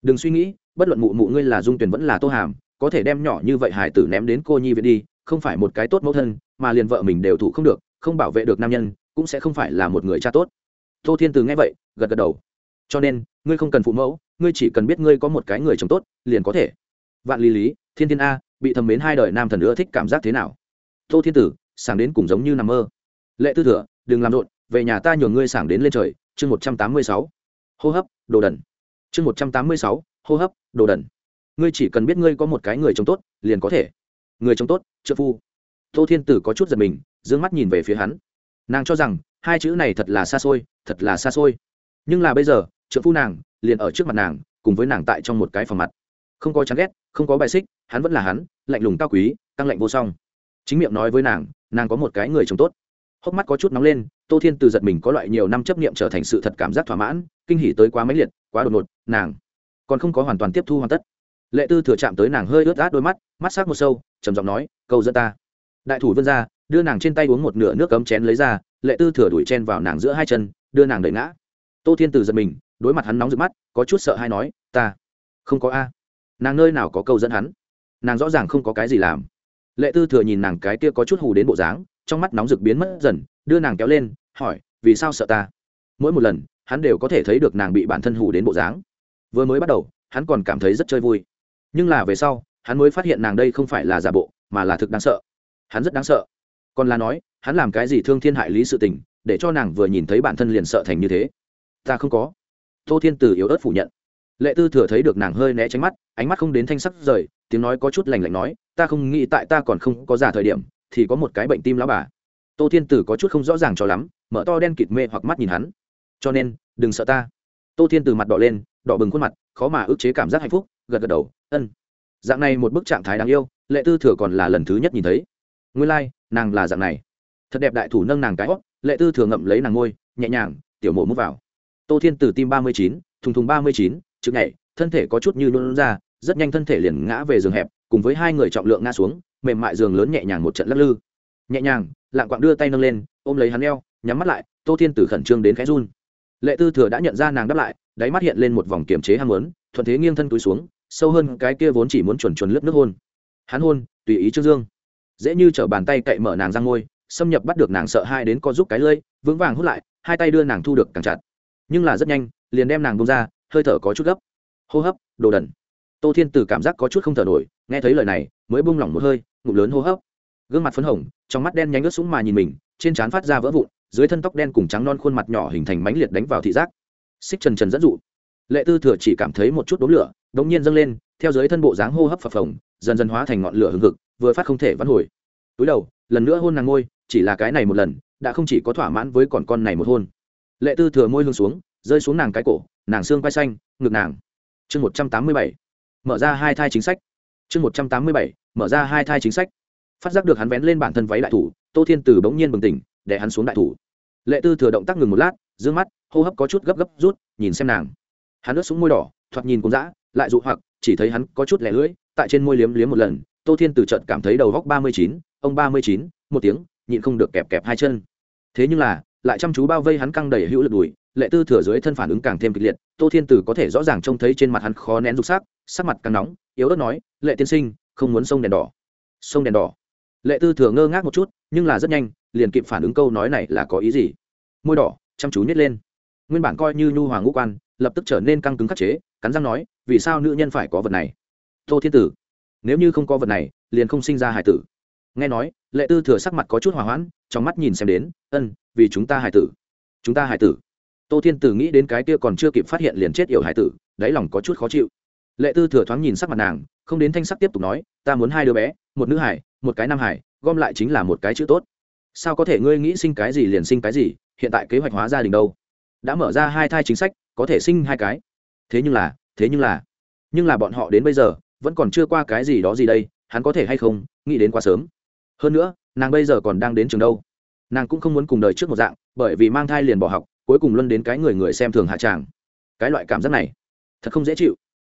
Đừng suy nghĩ, bất luận mụ mụ ngươi là dung tuyền vẫn là tô hàm, có thể đem nhỏ như vậy hải tử ném đến cô nhi viện đi, không phải một cái tốt mẫu thân, mà liền vợ mình đều thủ không được, không bảo vệ được nam nhân, cũng sẽ không phải là một người cha tốt. Tô thiên từ nghe vậy, gật gật đầu. Cho nên, ngươi không cần phụ mẫu, ngươi chỉ cần biết ngươi có một cái người chồng tốt, liền có thể. Vạn lý lý, thiên thiên a, bị thầm mến hai đời nam thần nữa thích cảm giác thế nào? Tô thiên tử sáng đến cùng giống như nằm mơ. Lệ tư thừa đừng làm rộn, về nhà ta nhường ngươi sảng đến lên trời, chương một trăm tám mươi sáu. Hô hấp, đồ đần. Chương một trăm tám mươi sáu, hô hấp, đồ đần. Ngươi chỉ cần biết ngươi có một cái người chồng tốt, liền có thể. Người chồng tốt, trợ phu. Tô thiên tử có chút giật mình d ư ơ n g mắt nhìn về phía hắn. Nàng cho rằng, hai chữ này thật là xa xôi, thật là xa xôi. Nhưng là bây giờ, trợ phu nàng, liền ở trước mặt nàng, cùng với nàng tại trong một cái phòng mặt. Không có chán ghét, không có bài xích, hắn vẫn là hắn, lạnh lùng cao quý tăng lạnh vô song. Chính miệng nói với nàng nàng có một cái người chồng tốt hốc mắt có chút nóng lên, tô thiên từ giật mình có loại nhiều năm chấp nghiệm trở thành sự thật cảm giác thỏa mãn, kinh hỉ tới quá máy liệt, quá đột ngột, nàng còn không có hoàn toàn tiếp thu hoàn tất. Lệ tư thừa chạm tới nàng hơi ướt át đôi mắt mắt s á c một sâu, trầm giọng nói câu dẫn ta. Đại thủ vươn ra, đưa nàng trên tay uống một nửa nước cấm chén lấy ra, lệ tư thừa đuổi chen vào nàng giữa hai chân, đưa nàng đẩy ngã. Tô thiên từ giật mình, đối mặt hắn nóng rực mắt, có chút sợ hay nói, ta không có a. Nàng nơi nào có câu dẫn hắn? Nàng rõ ràng không có cái gì làm. Lệ tư thừa nhìn nàng cái kia có chút hù đến bộ dáng trong mắt nóng rực biến mất dần, đưa nàng kéo lên, hỏi, vì sao sợ ta? Mỗi một lần, hắn đều có thể thấy được nàng bị bản thân hù đến bộ dáng. Vừa mới bắt đầu, hắn còn cảm thấy rất chơi vui. Nhưng là về sau, hắn mới phát hiện nàng đây không phải là giả bộ, mà là thực đáng sợ. Hắn rất đáng sợ. Còn là nói, hắn làm cái gì thương thiên hại lý sự tình, để cho nàng vừa nhìn thấy bản thân liền sợ thành như thế? Ta không có. Tô thiên từ yếu ớt phủ nhận. Lệ tư thừa thấy được nàng hơi né tránh mắt, ánh mắt không đến thanh sắc rời, tiếng nói có chút lành lạnh nói, ta không nghĩ tại ta còn không có giả thời điểm thì có một cái bệnh tim lão bà. Tô thiên tử có chút không rõ ràng cho lắm mở to đen kịt mê hoặc mắt nhìn hắn. Cho nên đừng sợ ta. Tô thiên tử mặt đỏ lên đỏ bừng khuôn mặt khó mà ức chế cảm giác hạnh phúc gật gật đầu ân. Dạng này một bức trạng thái đáng yêu lệ tư thừa còn là lần thứ nhất nhìn thấy. Nguyên lai、like, nàng là dạng này. Thật đẹp đại thủ nâng nàng cái hót lệ tư thừa ngậm lấy nàng ngôi nhẹ nhàng tiểu mộ mút vào. Tô thiên tử tim ba mươi chín thùng thùng ba mươi chín chực nhảy thân thể có chút như luôn ra rất nhanh thân thể liền ngã về giường hẹp cùng với hai người trọng lượng ngã xuống mềm mại giường lớn nhẹ nhàng một trận lắc lư. Nhẹ nhàng lạng quạng đưa tay nâng lên ôm lấy hắn eo nhắm mắt lại tô thiên tử khẩn trương đến khẽ run. Lệ tư thừa đã nhận ra nàng đáp lại đáy mắt hiện lên một vòng kiềm chế ham muốn thuận thế nghiêng thân túi xuống sâu hơn cái kia vốn chỉ muốn chuẩn chuẩn lướt nước hôn. Hắn hôn tùy ý trương dương. Dễ như chở bàn tay cậy mở nàng ra ngôi xâm nhập bắt được nàng sợ hai đến co giúp cái lưỡi, vững vàng hút lại hai tay đưa nàng thu được càng chặt. Nhưng là rất nhanh liền đem nàng bông ra hơi thở có chút gấp. Hô hấp đồ đần tô thiên tử cảm giác có chút không thở nổi, nghe thấy lời này, mới bung lỏng một hơi, ngụm lớn hô hấp. Gương mặt phấn hồng, trong mắt đen nhánh ướt sũng mà nhìn mình, trên trán phát ra vỡ vụn, dưới thân tóc đen cùng trắng non khuôn mặt nhỏ hình thành mánh liệt đánh vào thị giác. Xích trần trần dẫn dụ. Lệ tư thừa chỉ cảm thấy một chút đốm lửa, đống nhiên dâng lên, theo dưới thân bộ dáng hô hấp phập phồng, dần dần hóa thành ngọn lửa hừng hực, vừa phát không thể vãn hồi. Túi đầu, lần nữa hôn nàng ngôi, chỉ là cái này một lần, đã không chỉ có thỏa mãn với còn con này một hôn. Lệ tư thừa môi hương xuống, rơi xuống nàng cái cổ, nàng xương quay xanh, ngực nàng. Chương một trăm tám mươi bảy mở ra hai thai chính sách. Chương một trăm tám mươi bảy, mở ra hai thai chính sách. Phát giác được hắn vén lên bản thân váy đại thủ, tô thiên từ bỗng nhiên bừng tỉnh, để hắn xuống đại thủ. Lệ tư thừa động tác ngừng một lát d ư ơ n g mắt, hô hấp có chút gấp gấp rút, nhìn xem nàng. Hắn ướt xuống môi đỏ, thoạt nhìn cũng dã, lại dụ hoặc, chỉ thấy hắn có chút lẻ lưỡi, tại trên môi liếm liếm một lần, tô thiên từ trận cảm thấy đầu góc ba mươi chín, ông ba mươi chín, một tiếng, nhịn không được kẹp kẹp hai chân. Thế nhưng là lại chăm chú bao vây hắn căng đầy hữu lực đùi, lệ tư thừa dưới thân phản ứng càng thêm kịch liệt, tô thiên tử có thể rõ ràng trông thấy trên mặt hắn khó nén rục sắc sắc mặt càng nóng, yếu ớt nói, lệ tiên sinh, không muốn sông đèn đỏ. Sông đèn đỏ? Lệ tư thừa ngơ ngác một chút, nhưng là rất nhanh, liền kịp phản ứng câu nói này là có ý gì? Môi đỏ, chăm chú nhét lên. Nguyên bản coi như nhu hoàng ngũ quan, lập tức trở nên căng cứng khắc chế, cắn răng nói, vì sao nữ nhân phải có vật này? Tô thiên tử, nếu như không có vật này, liền không sinh ra hải tử. Nghe nói, lệ tư thừa sắc mặt có chút hỏa hoãn, trong mắt nhìn xem đến, ân vì chúng ta hải tử. Chúng ta hải tử. Tô thiên tử nghĩ đến cái kia còn chưa kịp phát hiện liền chết yểu hải tử, đáy lòng có chút khó chịu. Lệ tư thừa thoáng nhìn sắc mặt nàng, không đến thanh sắc tiếp tục nói, ta muốn hai đứa bé, một nữ hải, một cái nam hải, gom lại chính là một cái chữ tốt. Sao có thể ngươi nghĩ sinh cái gì liền sinh cái gì, hiện tại kế hoạch hóa gia đình đâu? Đã mở ra hai thai chính sách, có thể sinh hai cái. Thế nhưng là, thế nhưng là nhưng là bọn họ đến bây giờ, vẫn còn chưa qua cái gì đó gì đây, hắn có thể hay không, nghĩ đến quá sớm. Hơn nữa, nàng bây giờ còn đang đến trường đâu nàng cũng không muốn cùng đời trước một dạng, bởi vì mang thai liền bỏ học, cuối cùng luân đến cái người người xem thường hạ tràng. Cái loại cảm giác này, thật không dễ chịu.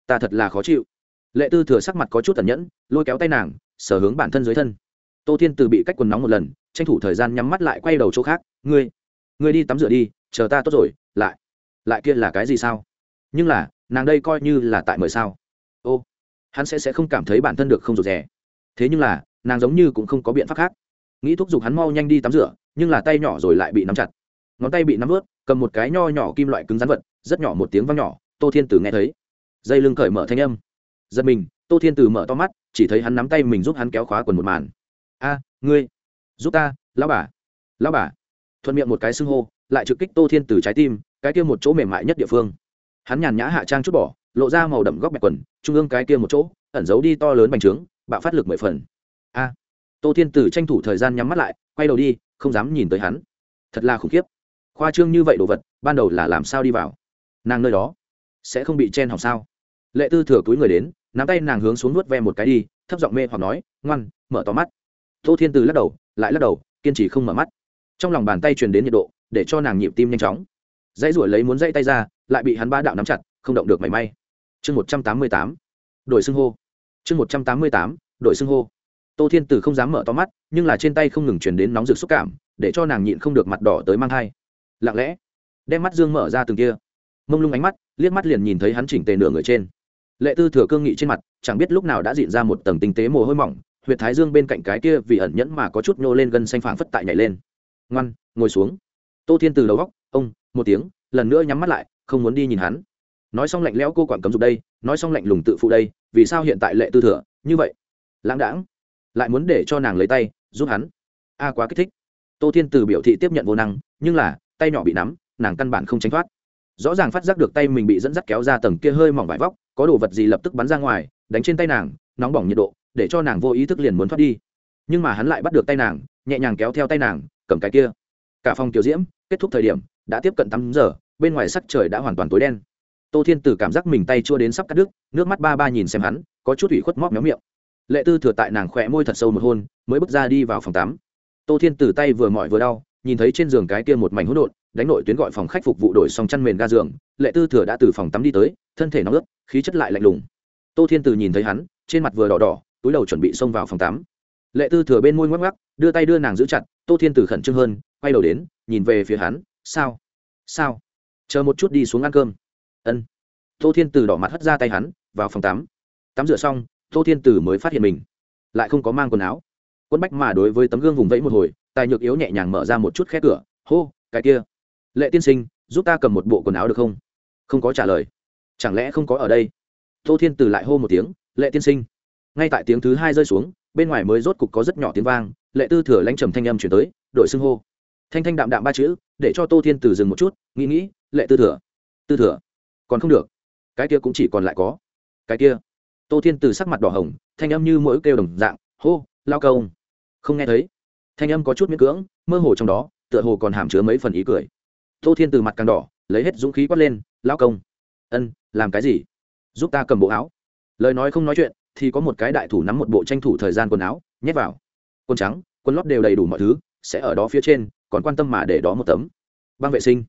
Ta thật là khó chịu. Lệ tư thừa sắc mặt có chút tẩn nhẫn, lôi kéo tay nàng, sở hướng bản thân dưới thân. Tô thiên từ bị cách quần nóng một lần, tranh thủ thời gian nhắm mắt lại quay đầu chỗ khác, ngươi ngươi đi tắm rửa đi, chờ ta tốt rồi, lại lại kia là cái gì sao? Nhưng là, nàng đây coi như là tại mời sao. Ô, hắn sẽ sẽ không cảm thấy bản thân được không rụt rè. Thế nhưng là, nàng giống như cũng không có biện pháp khác. Nghĩ thúc giục hắn mau nhanh đi tắm rửa nhưng là tay nhỏ rồi lại bị nắm chặt. Ngón tay bị nắm ướt, cầm một cái nho nhỏ kim loại cứng rắn vật, rất nhỏ một tiếng văng nhỏ, tô thiên tử nghe thấy. Dây lưng cởi mở thanh âm. Giật mình, tô thiên tử mở to mắt, chỉ thấy hắn nắm tay mình giúp hắn kéo khóa quần một màn. A, ngươi, giúp ta, lão bà lão bà. Thuận miệng một cái xưng hô, lại trực kích tô thiên tử trái tim, cái kia một chỗ mềm mại nhất địa phương. Hắn nhàn nhã hạ trang chút bỏ, lộ ra màu đậm góc bạch quần, trung ương cái kia một chỗ, ẩn giấu đi to lớn bành trướng, bạo phát lực mười phần. A. Tô thiên tử tranh thủ thời gian nhắm mắt lại, quay đầu đi không dám nhìn tới hắn. Thật là khủng khiếp. Khoa trương như vậy đồ vật, ban đầu là làm sao đi vào? Nàng nơi đó sẽ không bị chen hỏng sao? Lệ tư thừa túi người đến, nắm tay nàng hướng xuống nuốt ve một cái đi, thấp giọng mê hoặc nói, ngoan, mở to mắt. Tô thiên từ lắc đầu, lại lắc đầu, kiên trì không mở mắt. Trong lòng bàn tay truyền đến nhiệt độ, để cho nàng nhịp tim nhanh chóng. Dãy ruổi lấy muốn dãy tay ra, lại bị hắn ba đạo nắm chặt, không động được mảy may. Chương một trăm tám mươi tám. Đổi xưng hô. Chương một trăm tám mươi tám. Đổi xưng hô. Tô thiên tử không dám mở to mắt nhưng là trên tay không ngừng chuyển đến nóng rực xúc cảm, để cho nàng nhịn không được mặt đỏ tới mang thai. Lặng lẽ, đem mắt dương mở ra từng kia. Mông lung ánh mắt, liếc mắt liền nhìn thấy hắn chỉnh tề nửa người trên. Lệ tư thừa cương nghị trên mặt, chẳng biết lúc nào đã diện ra một tầng tinh tế mồ hôi mỏng, huyệt thái dương bên cạnh cái kia vì ẩn nhẫn mà có chút nhô lên gân xanh phảng phất tại nhảy lên. Ngoan, ngồi xuống. Tô thiên từ đầu góc, ông, một tiếng, lần nữa nhắm mắt lại, không muốn đi nhìn hắn. Nói xong lạnh lẽo cô quản cấm dục đây, nói xong lạnh lùng tự phụ đây, vì sao hiện tại lệ tư thừa, như vậy? Lãng đãng lại muốn để cho nàng lấy tay, giúp hắn. A quá kích thích. Tô thiên từ biểu thị tiếp nhận vô năng, nhưng là, tay nhỏ bị nắm, nàng căn bản không tránh thoát. Rõ ràng phát giác được tay mình bị dẫn dắt kéo ra tầng kia hơi mỏng vải vóc, có đồ vật gì lập tức bắn ra ngoài, đánh trên tay nàng, nóng bỏng nhiệt độ, để cho nàng vô ý thức liền muốn thoát đi. Nhưng mà hắn lại bắt được tay nàng, nhẹ nhàng kéo theo tay nàng, cầm cái kia. Cả phòng tiểu diễm, kết thúc thời điểm, đã tiếp cận tám giờ, bên ngoài sắc trời đã hoàn toàn tối đen. Tô thiên từ cảm giác mình tay chua đến sắp cắt đứt, nước mắt ba ba nhìn xem hắn, có chút ủy khuất móc méo miệng lệ tư thừa tại nàng khỏe môi thật sâu một hôn, mới bước ra đi vào phòng tắm. Tô thiên từ tay vừa mỏi vừa đau, nhìn thấy trên giường cái kia một mảnh hỗn độn, đánh nội tuyến gọi phòng khách phục vụ đổi xong chăn mền ga giường, lệ tư thừa đã từ phòng tắm đi tới, thân thể nóng ướt, khí chất lại lạnh lùng. Tô thiên từ nhìn thấy hắn, trên mặt vừa đỏ đỏ, túi đầu chuẩn bị xông vào phòng tắm. Lệ tư thừa bên môi ngoắc ngoắc, đưa tay đưa nàng giữ chặt, tô thiên từ khẩn trương hơn, quay đầu đến, nhìn về phía hắn, sao? Sao? Chờ một chút đi xuống ăn cơm. Ân. Tô thiên từ đỏ mặt hất ra tay hắn, vào phòng tắm. Tắm rửa xong tô thiên Tử mới phát hiện mình. Lại không có mang quần áo. Quân bách mà đối với tấm gương vùng vẫy một hồi, tài nhược yếu nhẹ nhàng mở ra một chút khe cửa, hô, cái kia. Lệ tiên sinh, giúp ta cầm một bộ quần áo được không? Không có trả lời. Chẳng lẽ không có ở đây? Tô thiên Tử lại hô một tiếng, lệ tiên sinh. Ngay tại tiếng thứ hai rơi xuống, bên ngoài mới rốt cục có rất nhỏ tiếng vang, lệ tư thừa lãnh trầm thanh âm chuyển tới đội xưng hô. Thanh thanh đạm đạm ba chữ, để cho tô thiên Tử dừng một chút, nghĩ nghĩ, lệ tư thừa tư thừa, còn không được. Cái kia cũng chỉ còn lại có. Cái kia tô thiên từ sắc mặt đỏ hồng, thanh âm như mỗi kêu đồng dạng, hô, lao công. Không nghe thấy. Thanh âm có chút miễn cưỡng, mơ hồ trong đó, tựa hồ còn hàm chứa mấy phần ý cười. Tô thiên từ mặt càng đỏ, lấy hết dũng khí quát lên, lao công. Ân, làm cái gì? Giúp ta cầm bộ áo. Lời nói không nói chuyện, thì có một cái đại thủ nắm một bộ tranh thủ thời gian quần áo, nhét vào. Quần trắng, quần lót đều đầy đủ mọi thứ, sẽ ở đó phía trên, còn quan tâm mà để đó một tấm. Băng vệ sinh.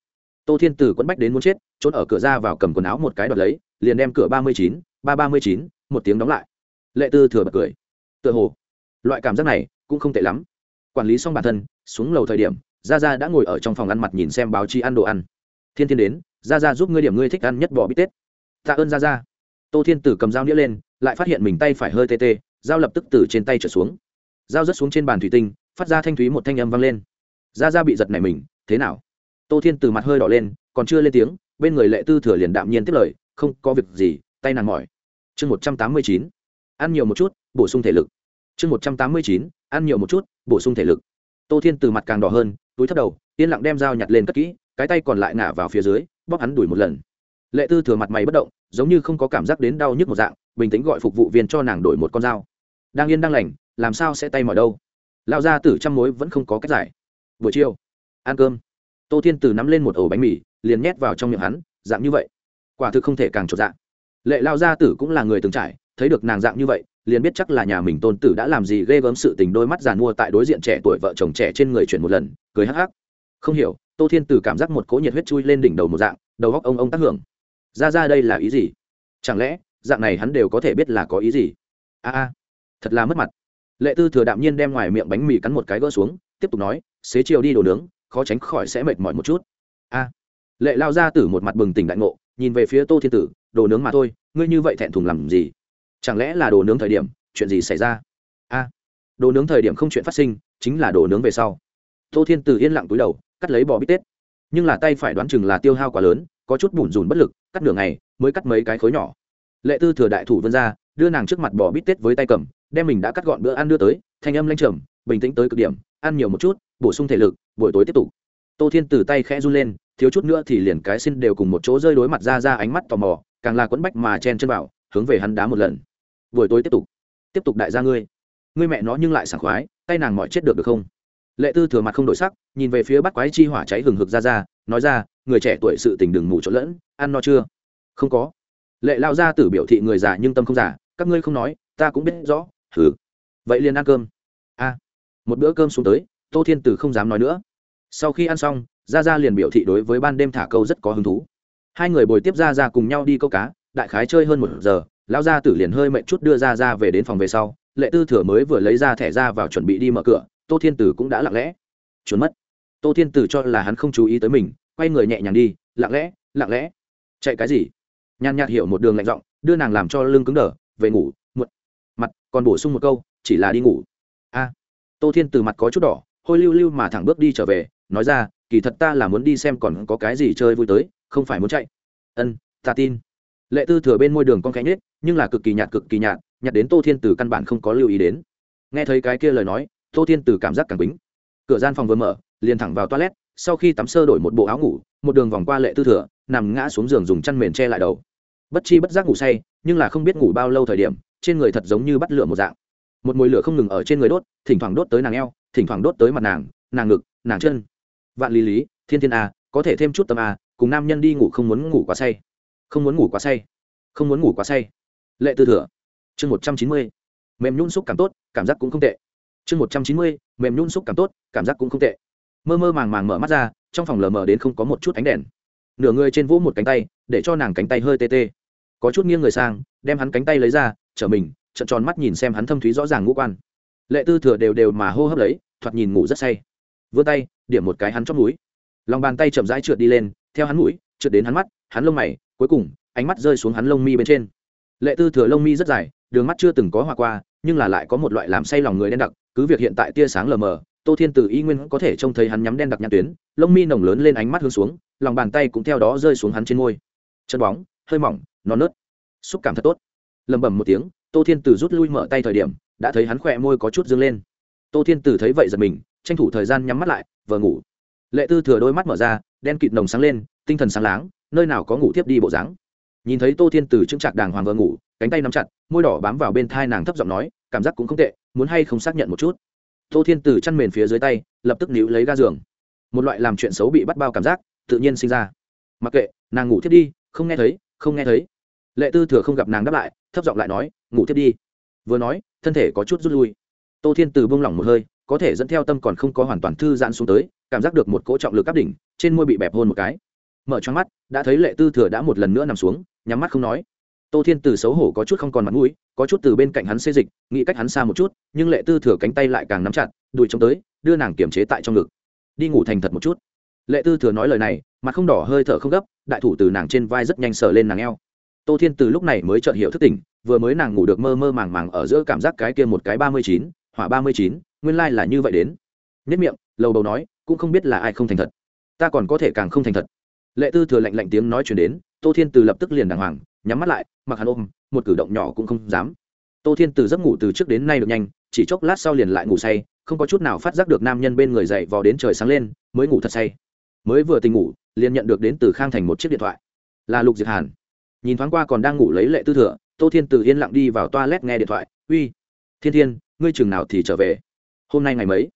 Tô thiên từ quẫn bách đến muốn chết trốn ở cửa ra vào cầm quần áo một cái đoạt lấy, liền đem cửa ba mươi chín, ba ba mươi chín một tiếng đóng lại. Lệ tư thừa bật cười. Tựa hồ, loại cảm giác này cũng không tệ lắm. Quản lý xong bản thân, xuống lầu thời điểm, gia gia đã ngồi ở trong phòng ăn mặt nhìn xem báo chí ăn đồ ăn. Thiên thiên đến, gia gia giúp ngươi điểm ngươi thích ăn nhất bò bít tết. Tạ ơn gia gia. Tô thiên tử cầm dao nghĩa lên, lại phát hiện mình tay phải hơi tê tê, dao lập tức từ trên tay trở xuống. Dao rớt xuống trên bàn thủy tinh, phát ra thanh thúy một thanh âm vang lên. Gia gia bị giật này mình, thế nào? Tô thiên từ mặt hơi đỏ lên, còn chưa lên tiếng, bên người lệ tư thừa liền đạm nhiên tiếp lời, không có việc gì, tay nàng mỏi chương một trăm tám mươi chín, ăn nhiều một chút, bổ sung thể lực. chương một trăm tám mươi chín, ăn nhiều một chút, bổ sung thể lực. Tô thiên từ mặt càng đỏ hơn, túi thấp đầu, yên lặng đem dao nhặt lên cất kỹ, cái tay còn lại ngả vào phía dưới, bóp hắn đuổi một lần. Lệ tư thừa mặt mày bất động, giống như không có cảm giác đến đau nhức một dạng, bình tĩnh gọi phục vụ viên cho nàng đổi một con dao. Đang yên đang lành, làm sao sẽ tay mỏi đâu? Lao ra tử trăm mối vẫn không có cách giải. Buổi chiều, ăn cơm. Tô thiên từ nắm lên một ổ bánh mì, liền nhét vào trong miệng hắn, dạng như vậy. Quả thực không thể càng trột dạng lệ lao gia tử cũng là người từng trải, thấy được nàng dạng như vậy, liền biết chắc là nhà mình tôn tử đã làm gì ghê gớm sự tình đôi mắt giàn mua tại đối diện trẻ tuổi vợ chồng trẻ trên người chuyển một lần, cười hắc hắc. Không hiểu, tô thiên tử cảm giác một cỗ nhiệt huyết chui lên đỉnh đầu một dạng, đầu góc ông ông tác hưởng. Ra ra đây là ý gì? Chẳng lẽ, dạng này hắn đều có thể biết là có ý gì? A a, thật là mất mặt. Lệ tư thừa đạm nhiên đem ngoài miệng bánh mì cắn một cái gỡ xuống, tiếp tục nói, xế chiều đi đồ nướng, khó tránh khỏi sẽ mệt mỏi một chút. A. Lệ lao ra tử một mặt bừng tỉnh đại ngộ nhìn về phía tô thiên tử, đồ nướng mà thôi, ngươi như vậy thẹn thùng làm gì? Chẳng lẽ là đồ nướng thời điểm, chuyện gì xảy ra? A, đồ nướng thời điểm không chuyện phát sinh, chính là đồ nướng về sau. Tô thiên tử yên lặng túi đầu, cắt lấy bò bít tết. Nhưng là tay phải đoán chừng là tiêu hao quá lớn, có chút bùn rùn bất lực, cắt nửa ngày, mới cắt mấy cái khối nhỏ. Lệ tư thừa đại thủ vươn ra, đưa nàng trước mặt bò bít tết với tay cầm, đem mình đã cắt gọn bữa ăn đưa tới, thanh âm lanh trầm, bình tĩnh tới cực điểm, ăn nhiều một chút, bổ sung thể lực, buổi tối tiếp tục. Tô thiên từ tay khẽ run lên thiếu chút nữa thì liền cái xin đều cùng một chỗ rơi đối mặt ra ra ánh mắt tò mò, càng là quẫn bách mà chen chân vào, hướng về hắn đá một lần. Buổi tối tiếp tục. Tiếp tục đại gia ngươi. Ngươi mẹ nó nhưng lại sảng khoái, tay nàng mỏi chết được được không? Lệ tư thừa mặt không đổi sắc, nhìn về phía bắt quái chi hỏa cháy hừng hực ra ra, nói ra, người trẻ tuổi sự tình đừng mù trộn lẫn, ăn no chưa? Không có. Lệ lao ra tử biểu thị người già nhưng tâm không già, các ngươi không nói, ta cũng biết rõ thử vậy liền ăn cơm. A. Một bữa cơm xuống tới, tô thiên tử không dám nói nữa. Sau khi ăn xong ra ra liền biểu thị đối với ban đêm thả câu rất có hứng thú. Hai người bồi tiếp ra ra cùng nhau đi câu cá, đại khái chơi hơn một giờ, lão gia tử liền hơi mệnh chút đưa ra ra về đến phòng về sau, lệ tư thừa mới vừa lấy ra thẻ ra vào chuẩn bị đi mở cửa, tô thiên tử cũng đã lặng lẽ. Trốn mất. Tô thiên tử cho là hắn không chú ý tới mình, quay người nhẹ nhàng đi, lặng lẽ lặng lẽ. Chạy cái gì? Nhàn nhạt hiểu một đường lạnh giọng, đưa nàng làm cho lưng cứng đờ, về ngủ, muộn. Mặt, còn bổ sung một câu, chỉ là đi ngủ. A. Tô thiên từ mặt có chút đỏ, hôi lưu lưu mà thẳng bước đi trở về, nói ra kỳ thật ta là muốn đi xem còn có cái gì chơi vui tới, không phải muốn chạy. Ân, ta tin. Lệ tư thừa bên môi đường con cánh nết nhưng là cực kỳ nhạt, cực kỳ nhạt nhạt đến tô thiên từ căn bản không có lưu ý đến. Nghe thấy cái kia lời nói, tô thiên từ cảm giác càng bính. Cửa gian phòng vừa mở, liền thẳng vào toilet, sau khi tắm sơ đổi một bộ áo ngủ, một đường vòng qua lệ tư thừa, nằm ngã xuống giường dùng chăn mền che lại đầu. Bất chi bất giác ngủ say, nhưng là không biết ngủ bao lâu thời điểm, trên người thật giống như bắt lửa một dạng. Một mùi lửa không ngừng ở trên người đốt, thỉnh thoảng đốt tới nàng eo, thỉnh thoảng đốt tới mặt nàng nàng ngực, nàng chân vạn lý lý, thiên thiên a, có thể thêm chút tâm a, cùng nam nhân đi ngủ không muốn ngủ quá say. Không muốn ngủ quá say. Không muốn ngủ quá say. Lệ tư thừa. Chương một trăm chín mươi. Mềm nhún xúc cảm tốt, cảm giác cũng không tệ. Chương một trăm chín mươi, mềm nhún xúc cảm tốt, cảm giác cũng không tệ. Mơ mơ màng màng mở mắt ra, trong phòng lờ mờ đến không có một chút ánh đèn. Nửa người trên vỗ một cánh tay, để cho nàng cánh tay hơi tê tê. Có chút nghiêng người sang, đem hắn cánh tay lấy ra chở mình trận tròn mắt nhìn xem hắn thâm thúy rõ ràng ngũ quan. Lệ tư thừa đều đều mà hô hấp lấy, thoạt nhìn ngủ rất say. Vươn tay điểm một cái hắn chót mũi lòng bàn tay chậm rãi trượt đi lên, theo hắn mũi, trượt đến hắn mắt, hắn lông mày, cuối cùng, ánh mắt rơi xuống hắn lông mi bên trên. Lệ tư thừa lông mi rất dài, đường mắt chưa từng có hòa qua, nhưng là lại có một loại làm say lòng người đen đặc, cứ việc hiện tại tia sáng lờ mờ, tô thiên từ y nguyên có thể trông thấy hắn nhắm đen đặc nhãn tuyến, lông mi nồng lớn lên ánh mắt hướng xuống, lòng bàn tay cũng theo đó rơi xuống hắn trên môi. Chân bóng, hơi mỏng, non nớt. Xúc cảm thật tốt. Lẩm bẩm một tiếng, tô thiên từ rút lui mở tay thời điểm, đã thấy hắn khỏe môi có chút dương lên. Tô thiên từ thấy vậy giật mình, tranh thủ thời gian nhắm mắt lại vờ ngủ. Lệ tư thừa đôi mắt mở ra, đen kịt nồng sáng lên, tinh thần sáng láng, nơi nào có ngủ thiếp đi bộ dáng. Nhìn thấy tô thiên từ trưng trạc đàng hoàng vờ ngủ, cánh tay nắm chặt, môi đỏ bám vào bên thai nàng thấp giọng nói, cảm giác cũng không tệ, muốn hay không xác nhận một chút. Tô thiên từ chăn mền phía dưới tay, lập tức níu lấy ga giường. Một loại làm chuyện xấu bị bắt bao cảm giác, tự nhiên sinh ra. Mặc kệ, nàng ngủ thiếp đi, không nghe thấy, không nghe thấy. Lệ tư thừa không gặp nàng đáp lại, thấp giọng lại nói, ngủ thiếp đi. Vừa nói, thân thể có chút rút lui. Tô thiên từ buông lỏng một hơi có thể dẫn theo tâm còn không có hoàn toàn thư giãn xuống tới, cảm giác được một cỗ trọng lực áp đỉnh, trên môi bị bẹp hôn một cái. Mở choáng mắt, đã thấy lệ tư thừa đã một lần nữa nằm xuống, nhắm mắt không nói. Tô thiên từ xấu hổ có chút không còn mặt mũi, có chút từ bên cạnh hắn xê dịch, nghĩ cách hắn xa một chút, nhưng lệ tư thừa cánh tay lại càng nắm chặt đùi trông tới, đưa nàng kiềm chế tại trong ngực. Đi ngủ thành thật một chút. Lệ tư thừa nói lời này, mặt không đỏ hơi thở không gấp, đại thủ từ nàng trên vai rất nhanh sờ lên nàng eo. Tô thiên từ lúc này mới chợt hiểu thức tỉnh, vừa mới nàng ngủ được mơ mơ màng màng ở giữa cảm giác cái kia một cái ba mươi chín, hỏa ba mươi chín nguyên lai là như vậy đến. Nhất miệng, lầu đầu nói, cũng không biết là ai không thành thật. Ta còn có thể càng không thành thật. Lệ tư thừa lạnh lạnh tiếng nói chuyển đến, tô thiên từ lập tức liền đàng hoàng, nhắm mắt lại, mặc hắn ôm, một cử động nhỏ cũng không dám. Tô thiên từ giấc ngủ từ trước đến nay được nhanh, chỉ chốc lát sau liền lại ngủ say, không có chút nào phát giác được nam nhân bên người dậy vò đến trời sáng lên, mới ngủ thật say. Mới vừa tình ngủ, liền nhận được đến từ khang thành một chiếc điện thoại. Là lục diệt hàn. Nhìn thoáng qua còn đang ngủ lấy lệ tư thừa, tô thiên từ yên lặng đi vào toa lét nghe điện thoại. Uy, thiên thiên, ngươi chừng nào thì trở về? Hôm nay ngày mấy?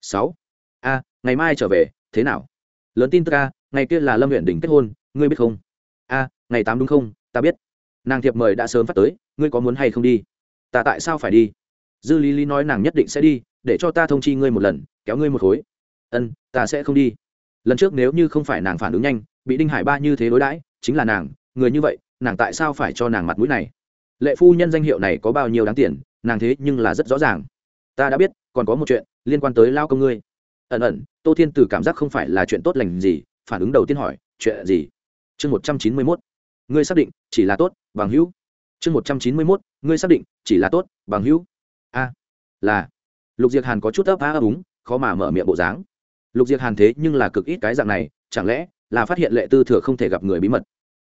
Sáu. A ngày mai trở về, thế nào? Lớn tin tức a ngày kia là lâm huyện đỉnh kết hôn, ngươi biết không? A ngày tám đúng không? Ta biết. Nàng thiệp mời đã sớm phát tới, ngươi có muốn hay không đi? Ta tại sao phải đi? Dư lý lý nói nàng nhất định sẽ đi, để cho ta thông chi ngươi một lần, kéo ngươi một khối. Ân, ta sẽ không đi. Lần trước nếu như không phải nàng phản ứng nhanh, bị đinh hải ba như thế đối đãi, chính là nàng, người như vậy, nàng tại sao phải cho nàng mặt mũi này? Lệ phu nhân danh hiệu này có bao nhiêu đáng tiền, nàng thế nhưng là rất rõ ràng. Ta đã biết còn có một chuyện liên quan tới lao công ngươi. Ẩn ẩn, tô thiên Tử cảm giác không phải là chuyện tốt lành gì, phản ứng đầu tiên hỏi, chuyện gì? Chương một trăm chín mươi mốt. Ngươi xác định chỉ là tốt, bằng hữu. Chương một trăm chín mươi mốt. Ngươi xác định chỉ là tốt, bằng hữu. A, là. Lục diệc hàn có chút ấp á ấp úng, khó mà mở miệng bộ dáng. Lục diệc hàn thế nhưng là cực ít cái dạng này, chẳng lẽ là phát hiện lệ tư thừa không thể gặp người bí mật?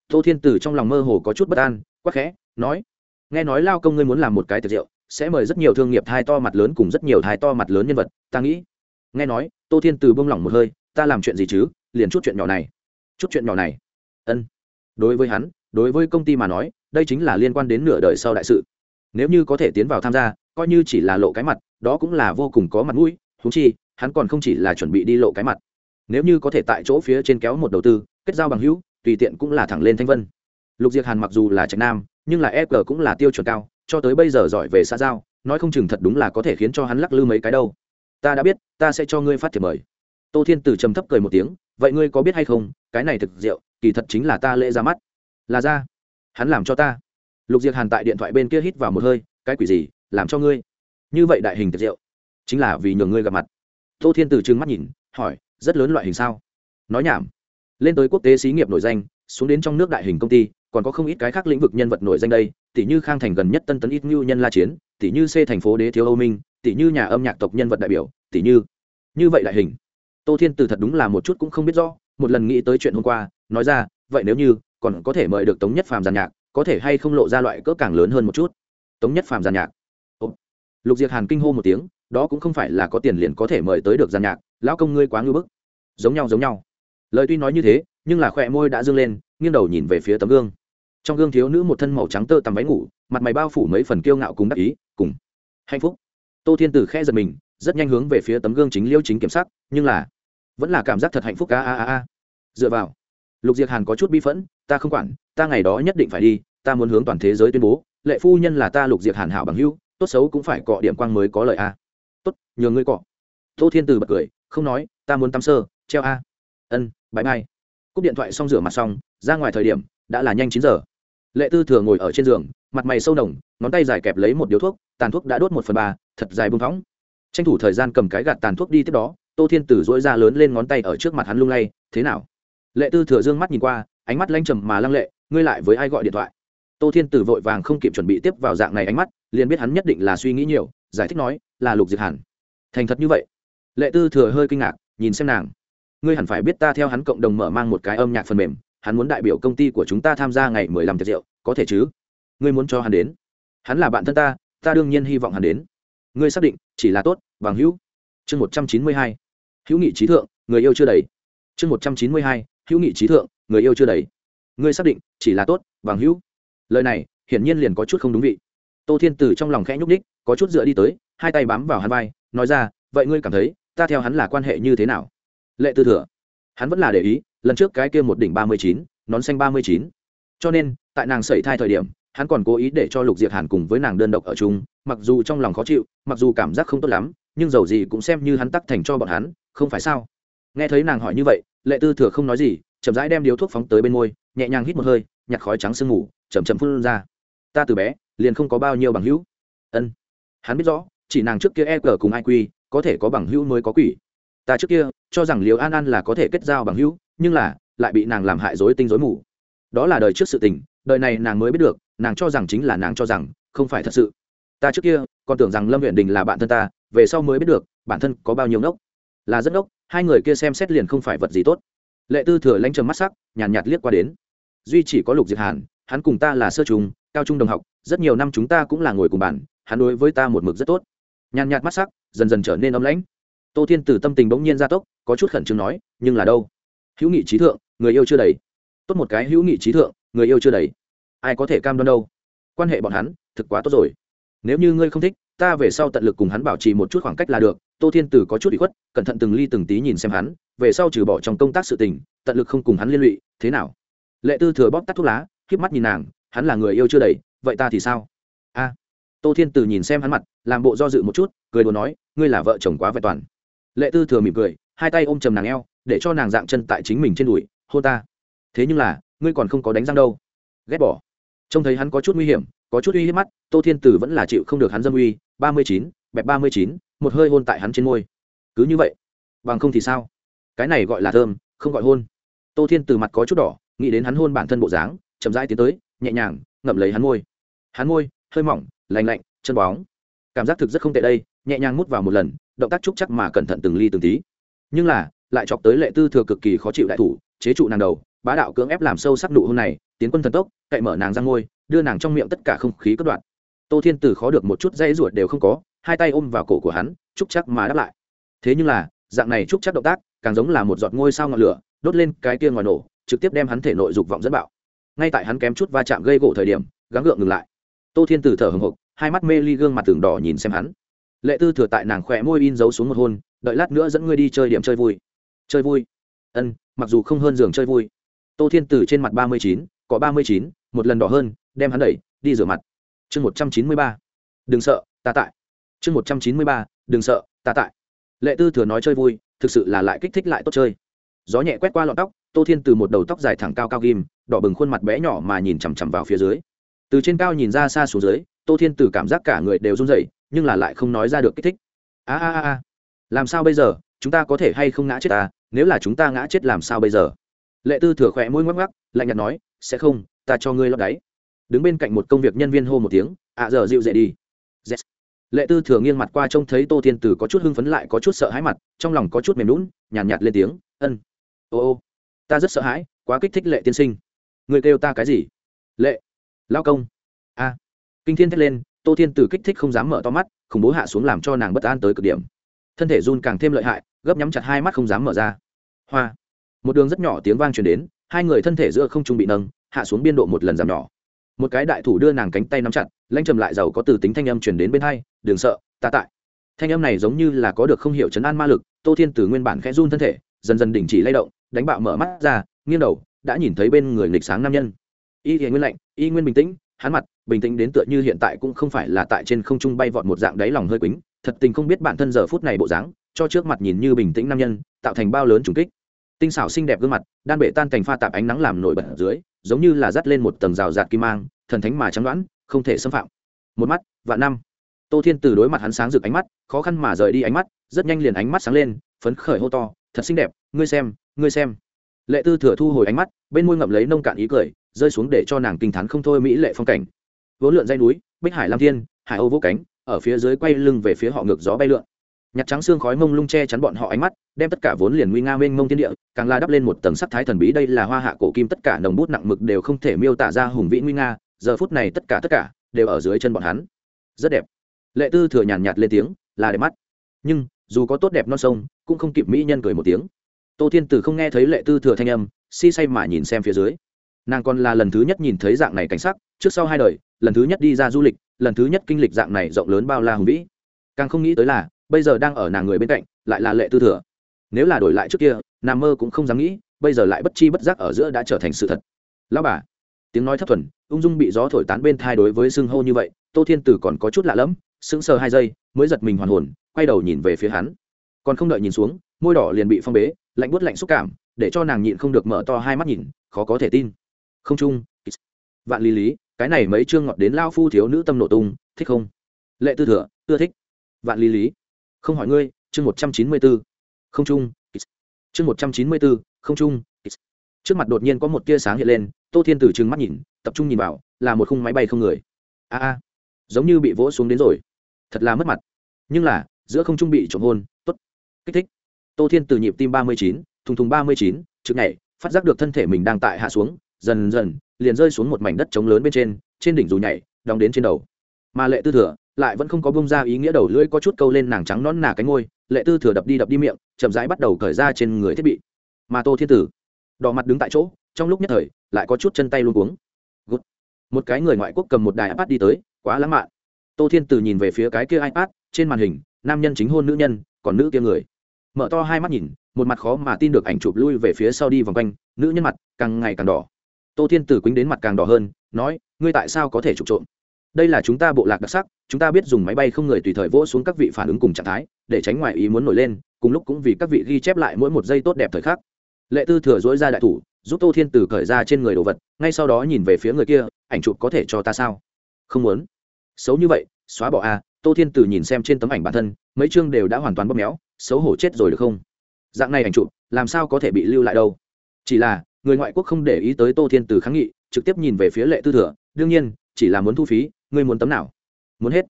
Tô thiên tử trong lòng mơ hồ có chút bất an, quắc khẽ, nói, nghe nói lao công ngươi muốn làm một cái tiệc rượu sẽ mời rất nhiều thương nghiệp thai to mặt lớn cùng rất nhiều thai to mặt lớn nhân vật, ta nghĩ. Nghe nói, tô thiên từ bông lỏng một hơi, ta làm chuyện gì chứ? Liền chút chuyện nhỏ này. Chút chuyện nhỏ này? Ân. Đối với hắn, đối với công ty mà nói, đây chính là liên quan đến nửa đời sau đại sự. Nếu như có thể tiến vào tham gia, coi như chỉ là lộ cái mặt, đó cũng là vô cùng có mặt mũi thú chi, hắn còn không chỉ là chuẩn bị đi lộ cái mặt. Nếu như có thể tại chỗ phía trên kéo một đầu tư, kết giao bằng hữu, tùy tiện cũng là thẳng lên thanh vân. Lục diệc hàn mặc dù là trạch nam, nhưng là e g cũng là tiêu chuẩn cao cho tới bây giờ giỏi về xã giao, nói không chừng thật đúng là có thể khiến cho hắn lắc lư mấy cái đâu. Ta đã biết, ta sẽ cho ngươi phát thiệp mời. Tô thiên tử trầm thấp cười một tiếng, vậy ngươi có biết hay không, cái này thực rượu, kỳ thật chính là ta lễ ra mắt. Là ra. Hắn làm cho ta. Lục diệc hàn tại điện thoại bên kia hít vào một hơi, cái quỷ gì, làm cho ngươi. Như vậy đại hình tiệc rượu, chính là vì nhường ngươi gặp mặt. Tô thiên từ trừng mắt nhìn, hỏi, rất lớn loại hình sao? Nói nhảm. Lên tới quốc tế xí nghiệp nổi danh, xuống đến trong nước đại hình công ty, còn có không ít cái khác lĩnh vực nhân vật nổi danh đây tỷ như khang thành gần nhất tân tấn ít ngưu nhân la chiến, tỷ như c thành phố đế thiếu âu minh, tỷ như nhà âm nhạc tộc nhân vật đại biểu, tỷ như như vậy đại hình. Tô thiên từ thật đúng là một chút cũng không biết rõ, một lần nghĩ tới chuyện hôm qua, nói ra, vậy nếu như còn có thể mời được tống nhất phàm giàn nhạc, có thể hay không lộ ra loại cỡ càng lớn hơn một chút? Tống nhất phàm giàn nhạc. Ồ. lục diệc hàn kinh hô một tiếng, đó cũng không phải là có tiền liền có thể mời tới được giàn nhạc, lão công ngươi quá ngưỡng bức. Giống nhau giống nhau. Lời tuy nói như thế, nhưng là khỏe môi đã dương lên, nghiêng đầu nhìn về phía tấm gương trong gương thiếu nữ một thân màu trắng tơ tằm váy ngủ, mặt mày bao phủ mấy phần kiêu ngạo cùng đắc ý, cùng hạnh phúc. Tô thiên tử khe giật mình, rất nhanh hướng về phía tấm gương chính liêu chính kiểm sắc, nhưng là vẫn là cảm giác thật hạnh phúc, a a a a. Dựa vào, lục diệc hàn có chút bi phẫn, ta không quản, ta ngày đó nhất định phải đi, ta muốn hướng toàn thế giới tuyên bố, lệ phu nhân là ta lục diệc hàn hảo bằng hữu, tốt xấu cũng phải cọ điểm quang mới có lợi a. Tốt nhường ngươi cọ. Tô thiên từ bật cười, không nói, ta muốn tắm sơ, treo a. Ân bãi ngay cúp điện thoại xong rửa mặt xong, ra ngoài thời điểm, đã là nhanh chín giờ lệ tư thừa ngồi ở trên giường, mặt mày sâu nồng, ngón tay dài kẹp lấy một điếu thuốc, tàn thuốc đã đốt một phần ba, thật dài bung phóng. Tranh thủ thời gian cầm cái gạt tàn thuốc đi tiếp đó, tô thiên tử dỗi ra lớn lên ngón tay ở trước mặt hắn lung lay, thế nào? Lệ tư thừa dương mắt nhìn qua, ánh mắt lanh trầm mà lăng lệ, ngươi lại với ai gọi điện thoại? Tô thiên tử vội vàng không kịp chuẩn bị tiếp vào dạng này ánh mắt, liền biết hắn nhất định là suy nghĩ nhiều, giải thích nói, là lục diệt hẳn thành thật như vậy? Lệ tư thừa hơi kinh ngạc, nhìn xem nàng. Ngươi hẳn phải biết ta theo hắn cộng đồng mở mang một cái âm nhạc phần mềm hắn muốn đại biểu công ty của chúng ta tham gia ngày mười lăm tiệc rượu, có thể chứ? Ngươi muốn cho hắn đến. Hắn là bạn thân ta ta đương nhiên hy vọng hắn đến. Ngươi xác định, chỉ là tốt, bằng hữu. Chương một trăm chín mươi hai. Hữu nghị trí thượng, người yêu chưa đầy. Chương một trăm chín mươi hai. Hữu nghị trí thượng, người yêu chưa đầy. Ngươi xác định, chỉ là tốt, bằng hữu. Lời này, hiển nhiên liền có chút không đúng vị. Tô thiên từ trong lòng khẽ nhúc ních có chút dựa đi tới, hai tay bám vào hắn vai, nói ra, vậy ngươi cảm thấy, ta theo hắn là quan hệ như thế nào? Lệ tư thừa, hắn vẫn là để ý lần trước cái kia một đỉnh ba mươi chín, nón xanh ba mươi chín. Cho nên, tại nàng sẩy thai thời điểm, hắn còn cố ý để cho lục diệp hàn cùng với nàng đơn độc ở chung, mặc dù trong lòng khó chịu, mặc dù cảm giác không tốt lắm, nhưng dầu gì cũng xem như hắn tắc thành cho bọn hắn, không phải sao? Nghe thấy nàng hỏi như vậy, lệ tư thừa không nói gì, chậm rãi đem điếu thuốc phóng tới bên môi, nhẹ nhàng hít một hơi, nhặt khói trắng sương ngủ chậm chậm phun ra. Ta từ bé, liền không có bao nhiêu bằng hữu. Ân. Hắn biết rõ, chỉ nàng trước kia e cờ cùng ai quy, có thể có bằng hữu mới có quỷ ta trước kia cho rằng liều an an là có thể kết giao bằng hữu nhưng là lại bị nàng làm hại dối tinh dối mù. Đó là đời trước sự tình đời này nàng mới biết được nàng cho rằng chính là nàng cho rằng không phải thật sự. Ta trước kia còn tưởng rằng lâm huyện đình là bạn thân ta về sau mới biết được bản thân có bao nhiêu ngốc. Là rất ngốc hai người kia xem xét liền không phải vật gì tốt. Lệ tư thừa lanh trầm mắt sắc nhàn nhạt, nhạt liếc qua đến. Duy chỉ có lục diệt hàn hắn cùng ta là sơ trùng cao trung đồng học rất nhiều năm chúng ta cũng là ngồi cùng bàn hắn đối với ta một mực rất tốt. Nhàn nhạt mắt sắc dần dần trở nên ấm lãnh tô thiên từ tâm tình bỗng nhiên gia tốc, có chút khẩn trương nói, nhưng là đâu? Hữu nghị trí thượng, người yêu chưa đầy. Tốt một cái hữu nghị trí thượng, người yêu chưa đầy. Ai có thể cam đoan đâu? Quan hệ bọn hắn, thực quá tốt rồi. Nếu như ngươi không thích, ta về sau tận lực cùng hắn bảo trì một chút khoảng cách là được. Tô thiên tử có chút bị khuất, cẩn thận từng ly từng tí nhìn xem hắn, về sau trừ bỏ trong công tác sự tình, tận lực không cùng hắn liên lụy, thế nào? Lệ tư thừa bóp tắt thuốc lá k mắt nhìn nàng, hắn là người yêu chưa đầy, vậy ta thì sao? A. Tô thiên tử nhìn xem hắn mặt, làm bộ do dự một chút, cười đùa nói, ngươi là vợ chồng quá vẹn toàn lệ tư thừa mỉm cười, hai tay ôm chầm nàng eo, để cho nàng dạng chân tại chính mình trên đùi, hô ta. Thế nhưng là, ngươi còn không có đánh răng đâu. Ghét bỏ. Trông thấy hắn có chút nguy hiểm, có chút uy hiếp mắt, tô thiên tử vẫn là chịu không được hắn dâm uy, ba mươi chín, bẹp ba mươi chín, một hơi hôn tại hắn trên môi. Cứ như vậy, bằng không thì sao? Cái này gọi là thơm, không gọi hôn. Tô thiên từ mặt có chút đỏ, nghĩ đến hắn hôn bản thân bộ dáng, chậm rãi tiến tới, nhẹ nhàng, ngậm lấy hắn môi. Hắn môi, hơi mỏng lành lạnh, chân bóng. Cảm giác thực rất không tệ đây, nhẹ nhàng mút vào một lần động tác trúc chắc mà cẩn thận từng ly từng tí. Nhưng là, lại chọc tới lệ tư thừa cực kỳ khó chịu đại thủ, chế trụ nàng đầu, bá đạo cưỡng ép làm sâu sắc nụ hôn này, tiến quân thần tốc, cậy mở nàng ra ngôi, đưa nàng trong miệng tất cả không khí cất đoạn. Tô thiên tử khó được một chút dây ruột đều không có, hai tay ôm vào cổ của hắn, trúc chắc mà đáp lại. Thế nhưng là, dạng này trúc chắc động tác, càng giống là một giọt ngôi sao ngọn lửa, đốt lên cái kia ngoài nổ, trực tiếp đem hắn thể nội dục vọng dẫn bạo. Ngay tại hắn kém chút va chạm gây gỗ thời điểm, gắng gượng ngừng lại. Tô thiên tử thở hồng hộc, hai mắt mê ly gương mặt tường đỏ nhìn xem hắn lệ tư thừa tại nàng khỏe môi in dấu xuống một hôn, đợi lát nữa dẫn ngươi đi chơi điểm chơi vui. Chơi vui? Ân, mặc dù không hơn giường chơi vui. Tô thiên tử trên mặt ba mươi chín, có ba mươi chín, một lần đỏ hơn, đem hắn đẩy, đi rửa mặt. Chương một trăm chín mươi ba. Đừng sợ, ta tại. Chương một trăm chín mươi ba, đừng sợ, ta tại. Lệ tư thừa nói chơi vui, thực sự là lại kích thích lại tốt chơi. Gió nhẹ quét qua lọn tóc, tô thiên từ một đầu tóc dài thẳng cao cao ghim, đỏ bừng khuôn mặt bé nhỏ mà nhìn chằm chằm vào phía dưới. Từ trên cao nhìn ra xa xuống dưới, tô thiên từ cảm giác cả người đều run rẩy nhưng là lại không nói ra được kích thích. A a a làm sao bây giờ? Chúng ta có thể hay không ngã chết ta? Nếu là chúng ta ngã chết làm sao bây giờ? Lệ tư thừa khỏe môi ngoắc ngoắc lạnh nhạt nói sẽ không ta cho ngươi lót đáy. Đứng bên cạnh một công việc nhân viên hô một tiếng ạ giờ dịu dậy đi. Yes. lệ tư thừa nghiêng mặt qua trông thấy tô thiên tử có chút hưng phấn lại có chút sợ hãi mặt trong lòng có chút mềm lún nhàn nhạt, nhạt lên tiếng ân. Ô ô ta rất sợ hãi quá kích thích lệ tiên sinh. Người kêu ta cái gì? Lệ lao công. A. Kinh thiên thét lên tô thiên Từ kích thích không dám mở to mắt, khủng bố hạ xuống làm cho nàng bất an tới cực điểm. Thân thể run càng thêm lợi hại, gấp nhắm chặt hai mắt không dám mở ra. Hoa! Một đường rất nhỏ tiếng vang truyền đến, hai người thân thể giữa không trung bị nâng, hạ xuống biên độ một lần giảm nhỏ. Một cái đại thủ đưa nàng cánh tay nắm chặt, lanh trầm lại giàu có từ tính thanh âm truyền đến bên hai, đừng sợ, ta tại. Thanh âm này giống như là có được không hiểu chấn an ma lực, tô thiên từ nguyên bản khẽ run thân thể, dần dần đình chỉ lay động, đánh bạo mở mắt ra, nghiêng đầu, đã nhìn thấy bên người nghịch sáng nam nhân. Y thì nguyên lạnh, y nguyên bình tĩnh hắn mặt, bình tĩnh đến tựa như hiện tại cũng không phải là tại trên không trung bay vọt một dạng đáy lòng hơi quýnh thật tình không biết bản thân giờ phút này bộ dáng, cho trước mặt nhìn như bình tĩnh nam nhân, tạo thành bao lớn trùng kích. Tinh xảo xinh đẹp gương mặt, đan bệ tan thành pha tạp ánh nắng làm nổi bật ở dưới, giống như là dắt lên một tầng rào rạt kim mang, thần thánh mà trắng đoán, không thể xâm phạm. Một mắt và năm. Tô thiên từ đối mặt hắn sáng rực ánh mắt, khó khăn mà rời đi ánh mắt, rất nhanh liền ánh mắt sáng lên, phấn khởi hô to, thật xinh đẹp, ngươi xem ngươi xem. Lệ tư thừa thu hồi ánh mắt, bên môi ngậm lấy nông cạn ý cười rơi xuống để cho nàng kinh t h á n không thôi mỹ lệ phong cảnh. Vốn lượn dây núi, bích hải lam thiên, hải âu vô cánh, ở phía dưới quay lưng về phía họ ngược gió bay lượn. Nhặt trắng xương khói mông lung che chắn bọn họ ánh mắt, đem tất cả vốn liền nguy nga mênh mông thiên địa, càng la đắp lên một tầng sắc thái thần bí. Đây là hoa hạ cổ kim tất cả nồng bút nặng mực đều không thể miêu tả ra hùng vĩ nguy nga, giờ phút này tất cả tất cả đều ở dưới chân bọn hắn. Rất đẹp. Lệ tư thừa nhàn nhạt lên tiếng, là đẹp mắt. Nhưng, dù có tốt đẹp non sông, cũng không kịp mỹ nhân cười một tiếng. Tô thiên tử không nghe thấy lệ tư thừa thanh âm, si say mà nhìn xem phía dưới nàng còn là lần thứ nhất nhìn thấy dạng này cảnh sắc, trước sau hai đời, lần thứ nhất đi ra du lịch, lần thứ nhất kinh lịch dạng này rộng lớn bao la hùng vĩ. Càng không nghĩ tới là, bây giờ đang ở nàng người bên cạnh, lại là lệ tư thừa. Nếu là đổi lại trước kia, nàng mơ cũng không dám nghĩ, bây giờ lại bất chi bất giác ở giữa đã trở thành sự thật. Lão bà, tiếng nói thấp thuần, ung dung bị gió thổi tán bên thai đối với xưng hô như vậy, tô thiên tử còn có chút lạ lẫm, sững sờ hai giây, mới giật mình hoàn hồn, quay đầu nhìn về phía hắn. Còn không đợi nhìn xuống, môi đỏ liền bị phong bế, lạnh buốt lạnh xúc cảm, để cho nàng nhịn không được mở to hai mắt nhìn, khó có thể tin không chung vạn lý lý, cái này mấy chương ngọt đến lao phu thiếu nữ tâm nổ tung, thích không? Lệ tư thừa, ưa thích. Vạn lý lý, không hỏi ngươi, chương một trăm chín mươi bốn không trung chương một trăm chín mươi bốn không trung trước mặt đột nhiên có một tia sáng hiện lên, tô thiên từ trừng mắt nhìn, tập trung nhìn vào, là một khung máy bay không người. A a, giống như bị vỗ xuống đến rồi. Thật là mất mặt. Nhưng là, giữa không trung bị trộm hôn t ố t kích thích. Tô thiên từ nhịp tim ba mươi chín, thùng thùng ba mươi chín trực nhảy, phát giác được thân thể mình đang tại hạ xuống dần dần liền rơi xuống một mảnh đất trống lớn bên trên trên đỉnh dù nhảy, đóng đến trên đầu. Mà lệ tư thừa lại vẫn không có bông ra ý nghĩa đầu lưỡi có chút câu lên nàng trắng nón nà cánh ngôi, lệ tư thừa đập đi đập đi miệng, chậm rãi bắt đầu cởi ra trên người thiết bị. Mà tô thiên tử đỏ mặt đứng tại chỗ, trong lúc nhất thời, lại có chút chân tay luôn cuống. Good. một cái người ngoại quốc cầm một đài ipad đi tới, quá lãng mạn. Tô thiên tử nhìn về phía cái kia ipad, trên màn hình, nam nhân chính hôn nữ nhân, còn nữ kia người. Mở to hai mắt nhìn, một mặt khó mà tin được ảnh chụp lui về phía sau đi vòng quanh, nữ nhân mặt càng ngày càng đỏ tô thiên tử quýnh đến mặt càng đỏ hơn, nói, ngươi tại sao có thể trục trộm? Đây là chúng ta bộ lạc đặc sắc, chúng ta biết dùng máy bay không người tùy thời vỗ xuống các vị phản ứng cùng trạng thái, để tránh ngoại ý muốn nổi lên, cùng lúc cũng vì các vị ghi chép lại mỗi một giây tốt đẹp thời khắc. Lệ tư thừa dỗi ra đại thủ, giúp tô thiên tử cởi ra trên người đồ vật, ngay sau đó nhìn về phía người kia, ảnh chụp có thể cho ta sao? Không muốn. Xấu như vậy, xóa bỏ a tô thiên tử nhìn xem trên tấm ảnh bản thân, mấy chương đều đã hoàn toàn bóp méo, xấu hổ chết rồi được không? Dạng này ảnh chụp, làm sao có thể bị lưu lại đâu? Chỉ là người ngoại quốc không để ý tới tô thiên tử kháng nghị, trực tiếp nhìn về phía lệ tư thừa, đương nhiên, chỉ là muốn thu phí, ngươi muốn tấm nào? Muốn hết.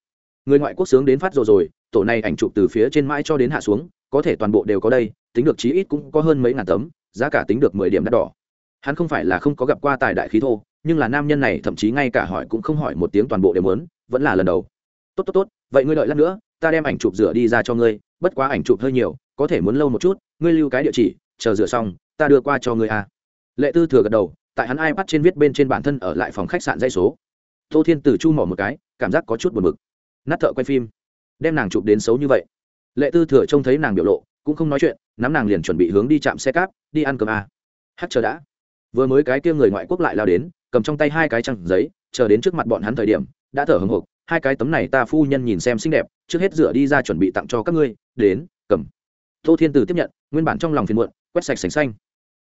Người ngoại quốc sướng đến phát rồi rồi, tổ này ảnh chụp từ phía trên mãi cho đến hạ xuống, có thể toàn bộ đều có đây, tính được chí ít cũng có hơn mấy ngàn tấm, giá cả tính được mười điểm đắt đỏ. Hắn không phải là không có gặp qua tài đại khí thô, nhưng là nam nhân này thậm chí ngay cả hỏi cũng không hỏi một tiếng toàn bộ đều muốn, vẫn là lần đầu. Tốt tốt tốt, vậy ngươi đợi lát nữa, ta đem ảnh chụp rửa đi ra cho ngươi, bất quá ảnh chụp hơi nhiều, có thể muốn lâu một chút, ngươi lưu cái địa chỉ, chờ rửa xong, ta đưa qua cho ngươi à lệ tư thừa gật đầu, tại hắn ipad trên viết bên trên bản thân ở lại phòng khách sạn dây số. Tô thiên tử chu mỏ một cái, cảm giác có chút buồn bực. Nát thợ quay phim. Đem nàng chụp đến xấu như vậy. Lệ tư thừa trông thấy nàng biểu lộ, cũng không nói chuyện, nắm nàng liền chuẩn bị hướng đi chạm xe cáp, đi ăn cơm a à. hát chờ đã. Vừa mới cái kia người ngoại quốc lại lao đến, cầm trong tay hai cái trăng giấy, chờ đến trước mặt bọn hắn thời điểm, đã thở hồng hộc, hai cái tấm này ta phu nhân nhìn xem xinh đẹp, trước hết rửa đi ra chuẩn bị tặng cho các ngươi, đến, cầm. Tô thiên tử tiếp nhận, nguyên bản trong lòng phiền muộn, quét sạch sành xanh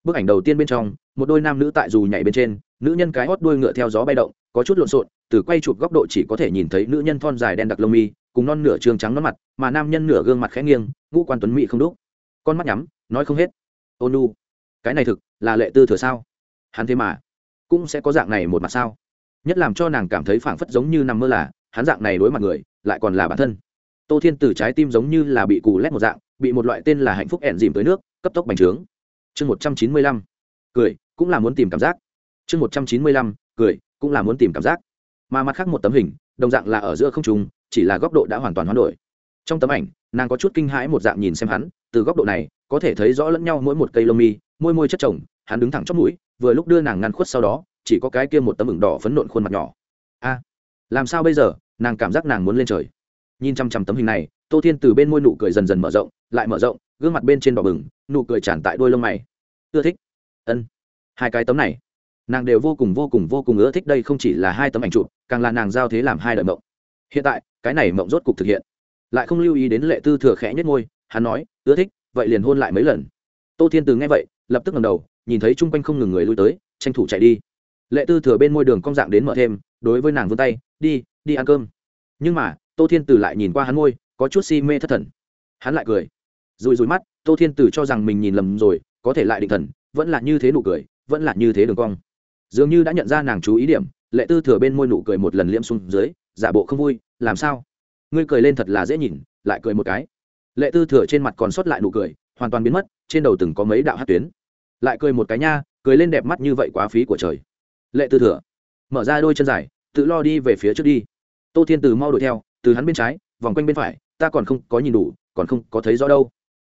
bức ảnh đầu tiên bên trong, một đôi nam nữ tại dù nhảy bên trên, nữ nhân cái hót đuôi ngựa theo gió bay động, có chút lộn xộn, từ quay chụp góc độ chỉ có thể nhìn thấy nữ nhân thon dài đen đặc lông mi, cùng non nửa trường trắng nón mặt, mà nam nhân nửa gương mặt khẽ nghiêng, ngũ quan tuấn mỹ không đúc. Con mắt nhắm, nói không hết. Ôn nu cái này thực là lệ tư thừa sao? Hắn thế mà cũng sẽ có dạng này một mặt sao? Nhất làm cho nàng cảm thấy phảng phất giống như nằm mơ là, hắn dạng này đối mặt người, lại còn là bản thân. Tô thiên từ trái tim giống như là bị cù lét một dạng, bị một loại tên là hạnh phúc ẹn dìm tới nước, cấp tốc bành trướng chương một trăm chín mươi lăm. Cười, cũng là muốn tìm cảm giác. Chương một trăm chín mươi lăm, cười, cũng là muốn tìm cảm giác. Mà mặt khác một tấm hình, đồng dạng là ở giữa không trùng chỉ là góc độ đã hoàn toàn hoán đổi. Trong tấm ảnh, nàng có chút kinh hãi một dạng nhìn xem hắn, từ góc độ này, có thể thấy rõ lẫn nhau mỗi một cây lông mi, môi môi chất chồng, hắn đứng thẳng chót mũi, vừa lúc đưa nàng ngăn khuất sau đó, chỉ có cái kia một tấm ửng đỏ phấn nộn khuôn mặt nhỏ. A, làm sao bây giờ? Nàng cảm giác nàng muốn lên trời. Nhìn chăm chăm tấm hình này, tô thiên từ bên môi nụ cười dần dần mở rộng, lại mở rộng gương mặt bên trên đỏ bừng, nụ cười tràn tại đôi lông mày. Ưa thích. Ân. Hai cái tấm này, nàng đều vô cùng vô cùng vô cùng ưa thích đây không chỉ là hai tấm ảnh chụp, càng là nàng giao thế làm hai đợi mộng. Hiện tại, cái này mộng rốt cục thực hiện. Lại không lưu ý đến lệ tư thừa khẽ nhất ngôi hắn nói, ưa thích, vậy liền hôn lại mấy lần. Tô thiên từ nghe vậy, lập tức ngầm đầu, nhìn thấy chung quanh không ngừng người lui tới, tranh thủ chạy đi. Lệ tư thừa bên môi đường cong dạng đến mở thêm, đối với nàng vươn tay, đi đi ăn cơm. Nhưng mà, tô thiên từ lại nhìn qua hắn môi, có chút si mê thất thần. Hắn lại cười rùi rùi mắt, tô thiên Tử cho rằng mình nhìn lầm rồi, có thể lại định thần, vẫn là như thế nụ cười, vẫn là như thế đường cong. Dường như đã nhận ra nàng chú ý điểm, lệ tư thừa bên môi nụ cười một lần liễm xuống dưới, giả bộ không vui, làm sao? Ngươi cười lên thật là dễ nhìn, lại cười một cái. Lệ tư thừa trên mặt còn sót lại nụ cười, hoàn toàn biến mất, trên đầu từng có mấy đạo hát tuyến. Lại cười một cái nha, cười lên đẹp mắt như vậy quá phí của trời. Lệ tư thừa, mở ra đôi chân dài, tự lo đi về phía trước đi. Tô thiên từ mau đuổi theo, từ hắn bên trái, vòng quanh bên phải, ta còn không có nhìn đủ, còn không có thấy rõ đâu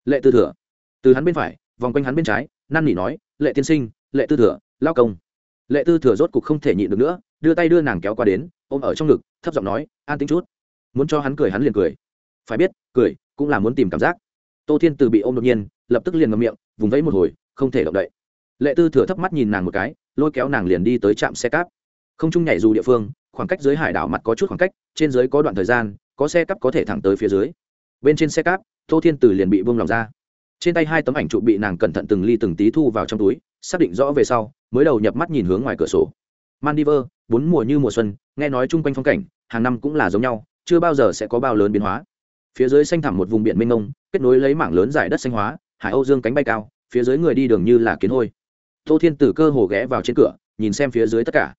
lệ tư thừa. Từ hắn bên phải, vòng quanh hắn bên trái năn nỉ nói, lệ tiên sinh, lệ tư thừa, lao công. Lệ tư thừa rốt cục không thể nhịn được nữa, đưa tay đưa nàng kéo qua đến, ôm ở trong ngực, thấp giọng nói, an tính chút. Muốn cho hắn cười hắn liền cười. Phải biết, cười cũng là muốn tìm cảm giác. Tô thiên từ bị ôm đột nhiên, lập tức liền ngậm miệng, vùng vẫy một hồi, không thể động đậy. Lệ tư thừa thấp mắt nhìn nàng một cái, lôi kéo nàng liền đi tới trạm xe cáp. Không chung nhảy dù địa phương, khoảng cách dưới hải đảo mặt có chút khoảng cách, trên dưới có đoạn thời gian, có xe cắp có thể thẳng tới phía dưới. Bên trên xe cáp tô thiên tử liền bị buông lòng ra. Trên tay hai tấm ảnh trụ bị nàng cẩn thận từng ly từng tí thu vào trong túi, xác định rõ về sau, mới đầu nhập mắt nhìn hướng ngoài cửa sổ. Mandiver, bốn mùa như mùa xuân, nghe nói chung quanh phong cảnh, hàng năm cũng là giống nhau, chưa bao giờ sẽ có bao lớn biến hóa. Phía dưới xanh thẳm một vùng biển mênh mông, kết nối lấy mảng lớn giải đất xanh hóa, hải âu dương cánh bay cao, phía dưới người đi đường như là kiến hôi. Tô thiên tử cơ hồ ghé vào trên cửa, nhìn xem phía dưới tất cả.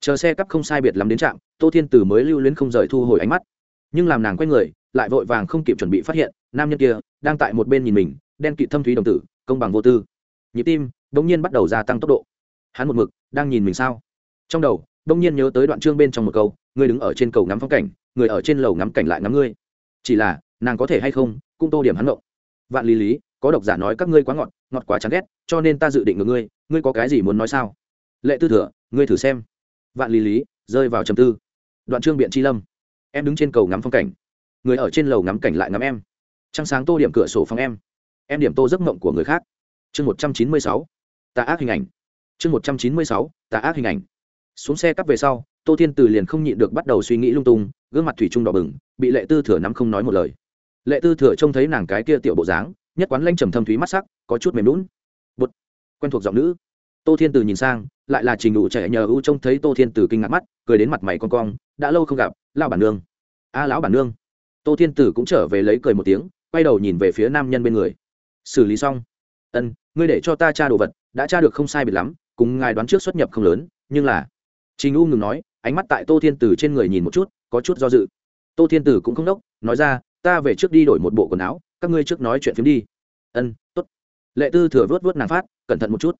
Chờ xe cắp không sai biệt lắm đến trạm, tô thiên tử mới lưu luyến không rời thu hồi ánh mắt. Nhưng làm nàng quay người, lại vội vàng không kịp chuẩn bị phát hiện nam nhân kia đang tại một bên nhìn mình, đen kịt thâm thúy đồng tử, công bằng vô tư. Nhịp tim đ ỗ n g nhiên bắt đầu gia tăng tốc độ. Hắn một mực đang nhìn mình sao? Trong đầu đ ỗ n g nhiên nhớ tới đoạn chương bên trong một câu người đứng ở trên cầu ngắm phong cảnh, người ở trên lầu ngắm cảnh lại ngắm ngươi. Chỉ là, nàng có thể hay không, cũng tô điểm hắn ngộng. Vạn lý lý, có độc giả nói các ngươi quá ngọt ngọt quá chán ghét, cho nên ta dự định ngược ngươi ngươi có cái gì muốn nói sao? Lệ tư thừa, ngươi thử xem. Vạn lý lý, rơi vào trầm tư. Đoạn trương biện chi lâm. Em đứng trên cầu ngắm phong cảnh, người ở trên lầu ngắm cảnh lại ngắm em trăng sáng tô điểm cửa sổ phòng em. Em điểm tô giấc mộng của người khác. Chương một trăm chín mươi sáu. Tà ác hình ảnh. Chương một trăm chín mươi sáu. Tà ác hình ảnh. Xuống xe cắp về sau, tô thiên từ liền không nhịn được bắt đầu suy nghĩ lung tung, gương mặt thủy trung đỏ bừng, bị lệ tư thừa nắm không nói một lời. Lệ tư thừa trông thấy nàng cái kia tiểu bộ dáng, nhất quán lanh trầm thâm thúy mắt sắc, có chút mềm lún bột quen thuộc giọng nữ. Tô thiên từ nhìn sang, lại là trình đủ trẻ nhờ ưu trông thấy tô thiên từ kinh ngạc mắt, cười đến mặt mày con cong, đã lâu không gặp lao bản nương. A, lão bản nương. Tô thiên tử cũng trở về lấy cười một tiếng quay đầu nhìn về phía nam nhân bên người. Xử lý xong. Ân, ngươi để cho ta tra đồ vật, đã tra được không sai biệt lắm, cùng ngài đoán trước xuất nhập không lớn, nhưng là trình u ngừng nói, ánh mắt tại tô thiên tử trên người nhìn một chút, có chút do dự. Tô thiên tử cũng không đốc, nói ra, ta về trước đi đổi một bộ quần áo, các ngươi trước nói chuyện phiếm đi. Ân t ố t lệ tư thừa vớt vớt nàng phát, cẩn thận một chút.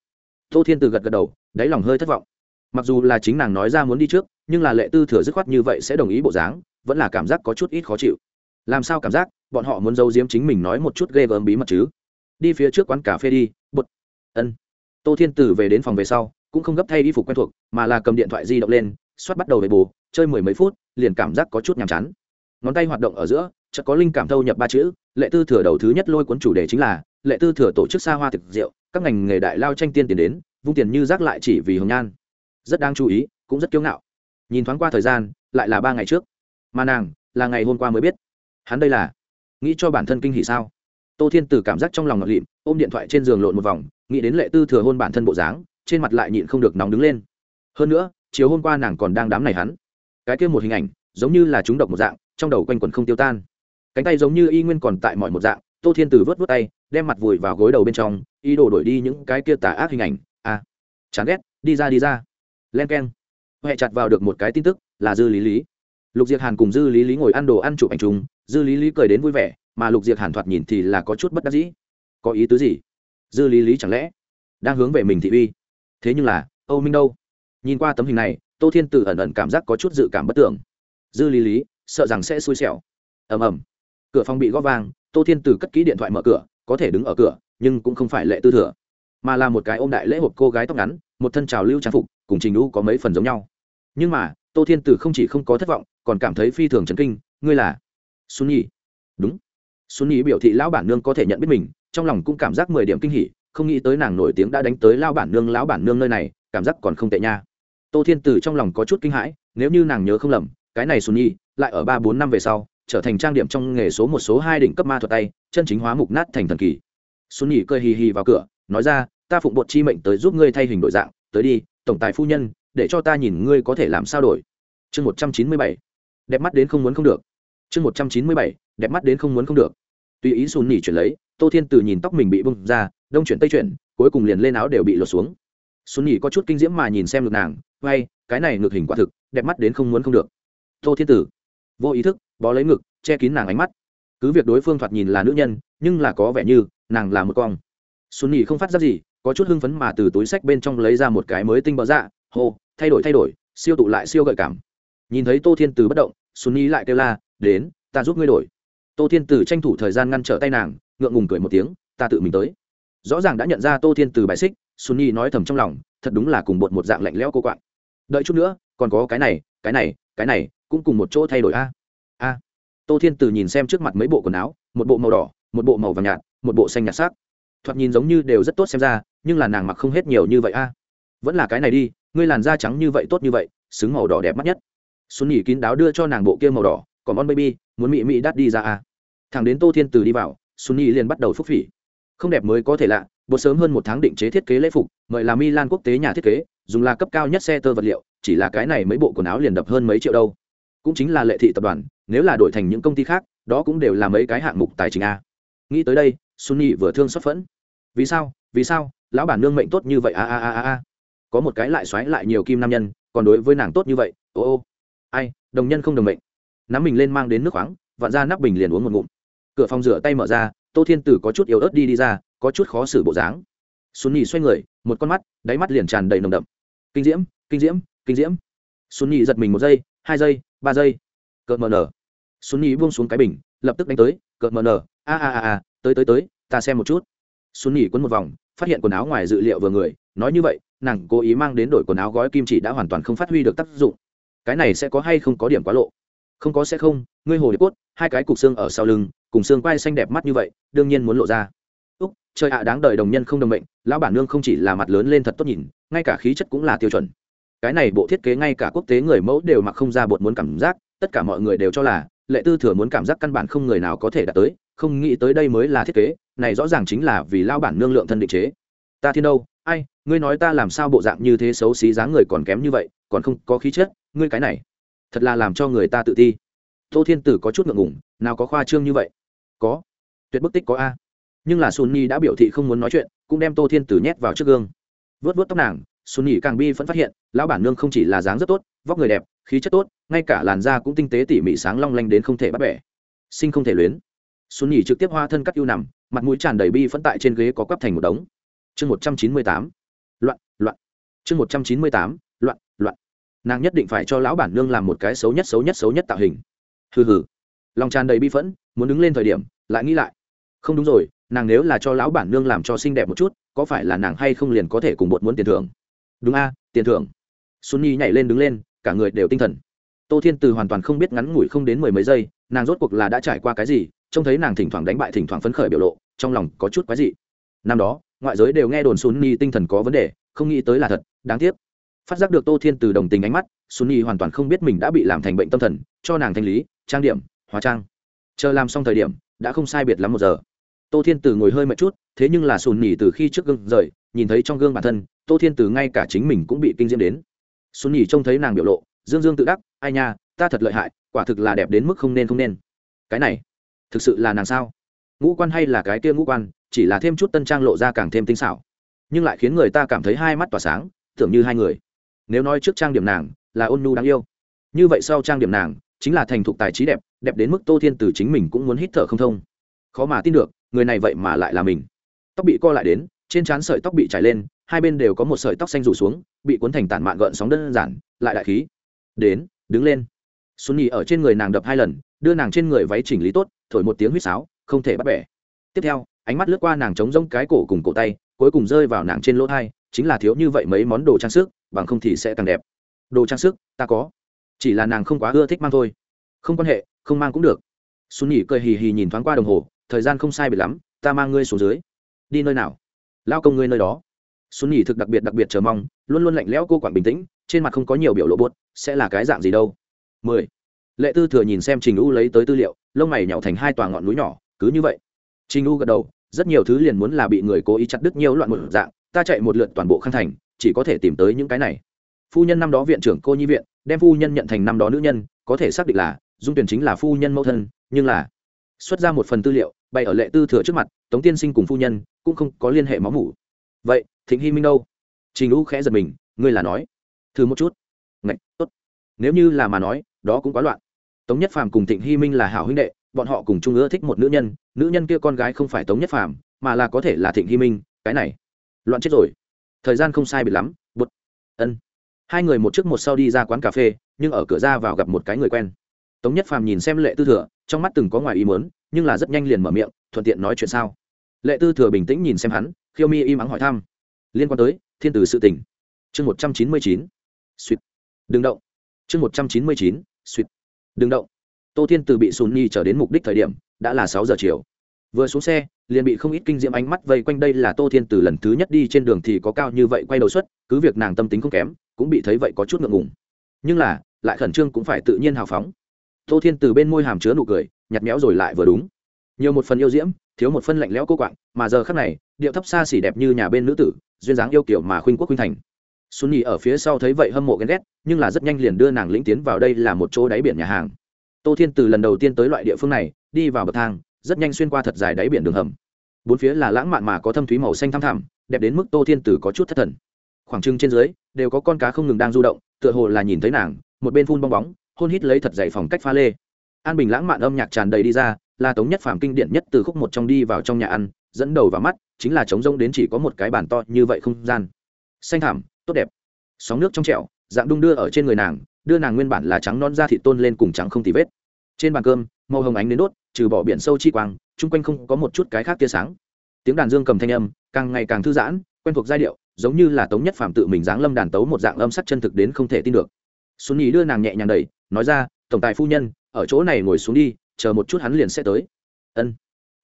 Tô thiên tử gật gật đầu, đáy lòng hơi thất vọng. Mặc dù là chính nàng nói ra muốn đi trước, nhưng là lệ tư thừa dứt khoát như vậy sẽ đồng ý bộ dáng, vẫn là cảm giác có chút ít khó chịu. Làm sao cảm giác? Bọn họ muốn giấu giếm chính mình nói một chút ghê gớm bí mật chứ. Đi phía trước quán cà phê đi bột ân. Tô thiên tử về đến phòng về sau, cũng không gấp thay y phục quen thuộc, mà là cầm điện thoại di động lên, xoát bắt đầu về bù, chơi mười mấy phút, liền cảm giác có chút nhàm chán. Ngón tay hoạt động ở giữa, chợt có linh cảm thâu nhập ba chữ, lệ tư thừa đầu thứ nhất lôi cuốn chủ đề chính là, lệ tư thừa tổ chức xa hoa thực rượu, các ngành nghề đại lao tranh tiên tiền đến, vung tiền như rác lại chỉ vì hồng nhan. Rất đáng chú ý, cũng rất kiêu ngạo. Nhìn thoáng qua thời gian, lại là ba ngày trước. Mà nàng, là ngày hôm qua mới biết. Hắn đây là nghĩ cho bản thân kinh hỉ sao? Tô thiên Từ cảm giác trong lòng ngọt lịm, ôm điện thoại trên giường lộn một vòng, nghĩ đến lệ tư thừa hôn bản thân bộ dáng, trên mặt lại nhịn không được nóng đứng lên. Hơn nữa, chiều hôm qua nàng còn đang đám này hắn. Cái kia một hình ảnh, giống như là chúng độc một dạng, trong đầu quanh quần không tiêu tan. Cánh tay giống như y nguyên còn tại mọi một dạng, tô thiên Từ vớt vớt tay, đem mặt vùi vào gối đầu bên trong, ý đồ đổi đi những cái kia tà ác hình ảnh. À chán ghét, đi ra đi ra. Len k e n huệ chặt vào được một cái tin tức, là dư lý lý lục diệc hàn cùng dư lý lý ngồi ăn đồ ăn chụp ảnh chung, dư lý lý cười đến vui vẻ, mà lục diệc hàn thoạt nhìn thì là có chút bất đắc dĩ. Có ý tứ gì? Dư lý lý chẳng lẽ đang hướng về mình thị uy? Thế nhưng là, âu minh đâu? Nhìn qua tấm hình này, tô thiên tử ẩn ẩn cảm giác có chút dự cảm bất tưởng. Dư lý lý, sợ rằng sẽ xui xẻo. Ầm ầm. Cửa phòng bị góp vang, tô thiên tử cất kỹ điện thoại mở cửa, có thể đứng ở cửa, nhưng cũng không phải lệ tư thừa. Mà là một cái ôm đại lễ hộp cô gái tóc ngắn, một thân trào lưu trang phục, cùng trình lũ có mấy phần giống nhau. Nhưng mà, tô thiên tử không chỉ không có thất vọng còn cảm thấy phi thường chấn kinh, ngươi là xuân nhi. Đúng. Xuân nhi biểu thị lão bản nương có thể nhận biết mình, trong lòng cũng cảm giác mười điểm kinh hỉ, không nghĩ tới nàng nổi tiếng đã đánh tới lao bản nương, lão bản nương nơi này, cảm giác còn không tệ nha. Tô thiên tử trong lòng có chút kinh hãi, nếu như nàng nhớ không lầm, cái này xuân nhi lại ở ba bốn năm về sau, trở thành trang điểm trong nghề số một số hai đỉnh cấp ma thuật tay, chân chính hóa mục nát thành thần kỳ. Xuân nhi cười hì hì vào cửa, nói ra, ta phụng bột chi mệnh tới giúp ngươi thay hình đổi dạng, tới đi, tổng tài phu nhân, để cho ta nhìn ngươi có thể làm sao đổi. Chương một trăm chín mươi bảy đẹp mắt đến không muốn không được. Chương một trăm chín mươi bảy đẹp mắt đến không muốn không được. Tùy ý xùn nỉ chuyển lấy tô thiên từ nhìn tóc mình bị bung ra đông chuyển tây chuyển cuối cùng liền lên áo đều bị lột xuống. Xuân nỉ có chút kinh diễm mà nhìn xem ngực nàng vay, cái này ngực hình quả thực đẹp mắt đến không muốn không được. Tô thiên tử vô ý thức bó lấy ngực che kín nàng ánh mắt. Cứ việc đối phương thoạt nhìn là nữ nhân nhưng là có vẻ như nàng là một con. Xuân nỉ không phát ra gì có chút hưng phấn mà từ túi sách bên trong lấy ra một cái mới tinh bỡ dạ hô thay đổi thay đổi siêu tụ lại siêu gợi cảm. Nhìn thấy tô thiên từ bất động sunny lại kêu la, đến, ta giúp ngươi đổi. Tô thiên Tử tranh thủ thời gian ngăn trở tay nàng, ngượng ngùng cười một tiếng, ta tự mình tới. Rõ ràng đã nhận ra tô thiên Tử bài xích, sunny nói thầm trong lòng, thật đúng là cùng bột một dạng lạnh lẽo cô quạng. Đợi chút nữa, còn có cái này cái này cái này, cũng cùng một chỗ thay đổi a. A. Tô thiên Tử nhìn xem trước mặt mấy bộ quần áo, một bộ màu đỏ, một bộ màu vàng nhạt, một bộ xanh nhạt sắc. Thoạt nhìn giống như đều rất tốt xem ra, nhưng là nàng mặc không hết nhiều như vậy a. Vẫn là cái này đi, ngươi làn da trắng như vậy tốt như vậy, xứng màu đỏ đẹp mắt nhất xuân nhỉ kín đáo đưa cho nàng bộ kia màu đỏ, còn con baby, muốn mị mị đắt đi ra à? thằng đến tô thiên từ đi vào, xuân nhỉ liền bắt đầu phúc phỉ. Không đẹp mới có thể lạ bột sớm hơn một tháng định chế thiết kế lễ phục, mời là milan quốc tế nhà thiết kế, dùng là cấp cao nhất xe tơ vật liệu, chỉ là cái này mấy bộ quần áo liền đập hơn mấy triệu đâu. Cũng chính là lệ thị tập đoàn, nếu là đổi thành những công ty khác, đó cũng đều là mấy cái hạng mục tài chính a. Nghĩ tới đây sunny vừa thương xuất phẫn. Vì sao vì sao, lão bản nương mệnh tốt như vậy a a a a? Có một cái lại xoáy lại nhiều kim nam nhân, còn đối với nàng tốt như vậy, ô ô ai, đồng nhân không đồng mệnh. Nắm mình lên mang đến nước khoáng, vặn ra nắp bình liền uống một ngụm. Cửa phòng rửa tay mở ra, tô thiên tử có chút yếu ớt đi đi ra, có chút khó xử bộ dáng. Xuân nhì xoay người, một con mắt, đáy mắt liền tràn đầy nồng đậm. Kinh diễm kinh diễm kinh diễm. Xuân nhì giật mình một giây, hai giây, ba giây. Cợt mờ nở. Xuân nhì buông xuống cái bình, lập tức đánh tới, cợt mờ nở. A a a a, tới tới tới, ta xem một chút. Xuân nhì quấn một vòng, phát hiện quần áo ngoài dự liệu vừa người, nói như vậy, nàng cố ý mang đến đổi quần áo gói kim chỉ đã hoàn toàn không phát huy được tác dụng cái này sẽ có hay không có điểm quá lộ? Không có sẽ không, ngươi hồ điệp cốt, hai cái cục xương ở sau lưng, cùng xương quai xanh đẹp mắt như vậy, đương nhiên muốn lộ ra. Úc, trời ạ, đáng đời đồng nhân không đồng mệnh, lão bản nương không chỉ là mặt lớn lên thật tốt nhìn, ngay cả khí chất cũng là tiêu chuẩn. Cái này bộ thiết kế ngay cả quốc tế người mẫu đều mặc không ra bột muốn cảm giác, tất cả mọi người đều cho là, lệ tư thừa muốn cảm giác căn bản không người nào có thể đạt tới, không nghĩ tới đây mới là thiết kế, này rõ ràng chính là vì lao bản nương lượng thân định chế. Ta thiên đâu, ai, ngươi nói ta làm sao bộ dạng như thế xấu xí dáng người còn kém như vậy, còn không có khí chất ngươi cái này, thật là làm cho người ta tự ti. Tô thiên tử có chút ngượng ngủng nào có khoa trương như vậy? Có. Tuyệt bức tích có a. Nhưng là sunni đã biểu thị không muốn nói chuyện, cũng đem tô thiên tử nhét vào trước gương. Vớt vớt tóc nàng sunni càng bi vẫn phát hiện, lão bản nương không chỉ là dáng rất tốt, vóc người đẹp, khí chất tốt, ngay cả làn da cũng tinh tế tỉ mỉ sáng long lanh đến không thể bắt bẻ. Sinh không thể luyến. Sunni trực tiếp hoa thân cắt ưu nằm, mặt mũi tràn đầy bi phẫn tại trên ghế có quắp thành một đống. Chương một trăm chín mươi tám. Loạn loạn. Chương một trăm chín mươi tám. Loạn loạn nàng nhất định phải cho lão bản nương làm một cái xấu nhất xấu nhất xấu nhất tạo hình. Hừ hừ. Lòng tràn đầy bi phẫn, muốn đứng lên thời điểm, lại nghĩ lại. Không đúng rồi, nàng nếu là cho lão bản nương làm cho xinh đẹp một chút, có phải là nàng hay không liền có thể cùng bột muốn tiền thưởng? Đúng a, tiền thưởng. Xuân nhi nhảy lên đứng lên, cả người đều tinh thần. Tô thiên từ hoàn toàn không biết ngắn ngủi không đến mười mấy giây, nàng rốt cuộc là đã trải qua cái gì, trông thấy nàng thỉnh thoảng đánh bại thỉnh thoảng phấn khởi biểu lộ, trong lòng có chút quái dị. Năm đó, ngoại giới đều nghe đồn xuân nhi tinh thần có vấn đề, không nghĩ tới là thật, đáng tiếc phát giác được tô thiên từ đồng tình ánh mắt xuân hoàn toàn không biết mình đã bị làm thành bệnh tâm thần, cho nàng thanh lý, trang điểm, hóa trang. Chờ làm xong thời điểm, đã không sai biệt lắm một giờ. Tô thiên từ ngồi hơi mệt chút, thế nhưng là sunny từ khi trước gương rời, nhìn thấy trong gương bản thân, tô thiên từ ngay cả chính mình cũng bị kinh diễm đến. Sunny trông thấy nàng biểu lộ, dương dương tự đắc, ai nha, ta thật lợi hại, quả thực là đẹp đến mức không nên không nên. Cái này, thực sự là nàng sao? Ngũ quan hay là cái kia ngũ quan, chỉ là thêm chút tân trang lộ ra càng thêm tinh xảo. Nhưng lại khiến người ta cảm thấy hai mắt tỏa sáng, tưởng như hai người nếu nói trước trang điểm nàng, là ôn nhu đáng yêu. Như vậy sau trang điểm nàng, chính là thành thục tài trí đẹp đẹp đến mức tô thiên từ chính mình cũng muốn hít thở không thông. Khó mà tin được, người này vậy mà lại là mình. Tóc bị co lại đến, trên trán sợi tóc bị trải lên, hai bên đều có một sợi tóc xanh rủ xuống, bị cuốn thành tản mạn gợn sóng đơn giản, lại đại khí. Đến, đứng lên. Xuân nhì ở trên người nàng đập hai lần, đưa nàng trên người váy chỉnh lý tốt, thổi một tiếng huýt sáo, không thể bắt bẻ. Tiếp theo, ánh mắt lướt qua nàng trống rông cái cổ cùng cổ tay, cuối cùng rơi vào nàng trên lỗ thai chính là thiếu như vậy mấy món đồ trang sức, bằng không thì sẽ càng đẹp. Đồ trang sức, ta có. Chỉ là nàng không quá ưa thích mang thôi. Không quan hệ, không mang cũng được. Xuân nhỉ cười hì hì nhìn thoáng qua đồng hồ, thời gian không sai biệt lắm, ta mang ngươi xuống dưới. Đi nơi nào? Lao công ngươi nơi đó. Xuân nhỉ thực đặc biệt đặc biệt chờ mong, luôn luôn lạnh lẽo cô quản bình tĩnh, trên mặt không có nhiều biểu lộ buốt, sẽ là cái dạng gì đâu. Mười. Lệ tư thừa nhìn xem trình u lấy tới tư liệu, lông mày nhậu thành hai tòa ngọn núi nhỏ, cứ như vậy. Trình u gật đầu, rất nhiều thứ liền muốn là bị người cố ý chặt đứt nhiều loạn một dạng ta chạy một lượt toàn bộ khăn thành, chỉ có thể tìm tới những cái này. Phu nhân năm đó viện trưởng cô nhi viện, đem phu nhân nhận thành năm đó nữ nhân, có thể xác định là, dung tuyển chính là phu nhân mẫu thân, nhưng là xuất ra một phần tư liệu, bày ở lệ tư thừa trước mặt, tống tiên sinh cùng phu nhân cũng không có liên hệ máu mủ. Vậy, thịnh hy minh đâu? Trình lũ khẽ giật mình, ngươi là nói. Thử một chút. Ngạch, tốt. Nếu như là mà nói, đó cũng quá loạn. Tống nhất phàm cùng thịnh hy minh là hảo huynh đệ, bọn họ cùng chung ưa thích một nữ nhân nữ nhân kia con gái không phải tống nhất phàm, mà là có thể là thịnh hy minh, cái này loạn chết rồi. Thời gian không sai biệt lắm bút ân. Hai người một trước một sau đi ra quán cà phê, nhưng ở cửa ra vào gặp một cái người quen. Tống nhất phàm nhìn xem lệ tư thừa, trong mắt từng có ngoài ý muốn, nhưng là rất nhanh liền mở miệng, thuận tiện nói chuyện sao. Lệ tư thừa bình tĩnh nhìn xem hắn, khiêu mi im ắng hỏi thăm. Liên quan tới, thiên tử sự tỉnh chương một trăm chín mươi chín. Suýt. Đừng động. Chương một trăm chín mươi chín. Suýt. Đừng động. Tô thiên từ bị sùn nhi trở đến mục đích thời điểm, đã là sáu giờ chiều. Vừa xuống xe liền bị không ít kinh diễm ánh mắt vây quanh đây là tô thiên từ lần thứ nhất đi trên đường thì có cao như vậy quay đầu suất cứ việc nàng tâm tính không kém, cũng bị thấy vậy có chút ngượng ngùng. Nhưng là, lại khẩn trương cũng phải tự nhiên hào phóng. Tô thiên từ bên môi hàm chứa nụ cười nhặt méo rồi lại vừa đúng. Nhiều một phần yêu diễm, thiếu một phân lạnh lẽo cô quạng, mà giờ khắc này, điệu thấp xa xỉ đẹp như nhà bên nữ tử, duyên dáng yêu kiểu mà khuynh quốc khuynh thành. Xuân nhì ở phía sau thấy vậy hâm mộ ghen ghét, nhưng là rất nhanh liền đưa nàng lĩnh tiến vào đây là một chỗ đáy biển nhà hàng. Tô thiên từ lần đầu tiên tới loại địa phương này, đi vào bậc thang, rất nhanh xuyên qua thật dài đáy biển đường hầm bốn phía là lãng mạn mà có thâm thúy màu xanh thăm thẳm, đẹp đến mức tô thiên tử có chút thất thần. Khoảng trưng trên dưới, đều có con cá không ngừng đang du động, tựa hồ là nhìn thấy nàng, một bên phun bong bóng, hôn hít lấy thật dày phòng cách pha lê. An bình lãng mạn âm nhạc tràn đầy đi ra, là tống nhất phàm kinh điển nhất từ khúc một trong đi vào trong nhà ăn, dẫn đầu vào mắt, chính là trống rông đến chỉ có một cái bàn to như vậy không gian. Xanh thảm tốt đẹp. Sóng nước trong trẻo, dạng đung đưa ở trên người nàng, đưa nàng nguyên bản là trắng non da thị tôn lên cùng trắng không tì vết. Trên bàn cơm, màu hồng ánh đến đốt, trừ bỏ biển sâu chi quang chung quanh không có một chút cái khác tia sáng. Tiếng đàn dương cầm thanh âm, càng ngày càng thư giãn, quen thuộc giai điệu, giống như là tống nhất phạm tự mình dáng lâm đàn tấu một dạng âm sắc chân thực đến không thể tin được. Xuân nhì đưa nàng nhẹ nhàng đẩy, nói ra, tổng tài phu nhân, ở chỗ này ngồi xuống đi, chờ một chút hắn liền sẽ tới. Ân.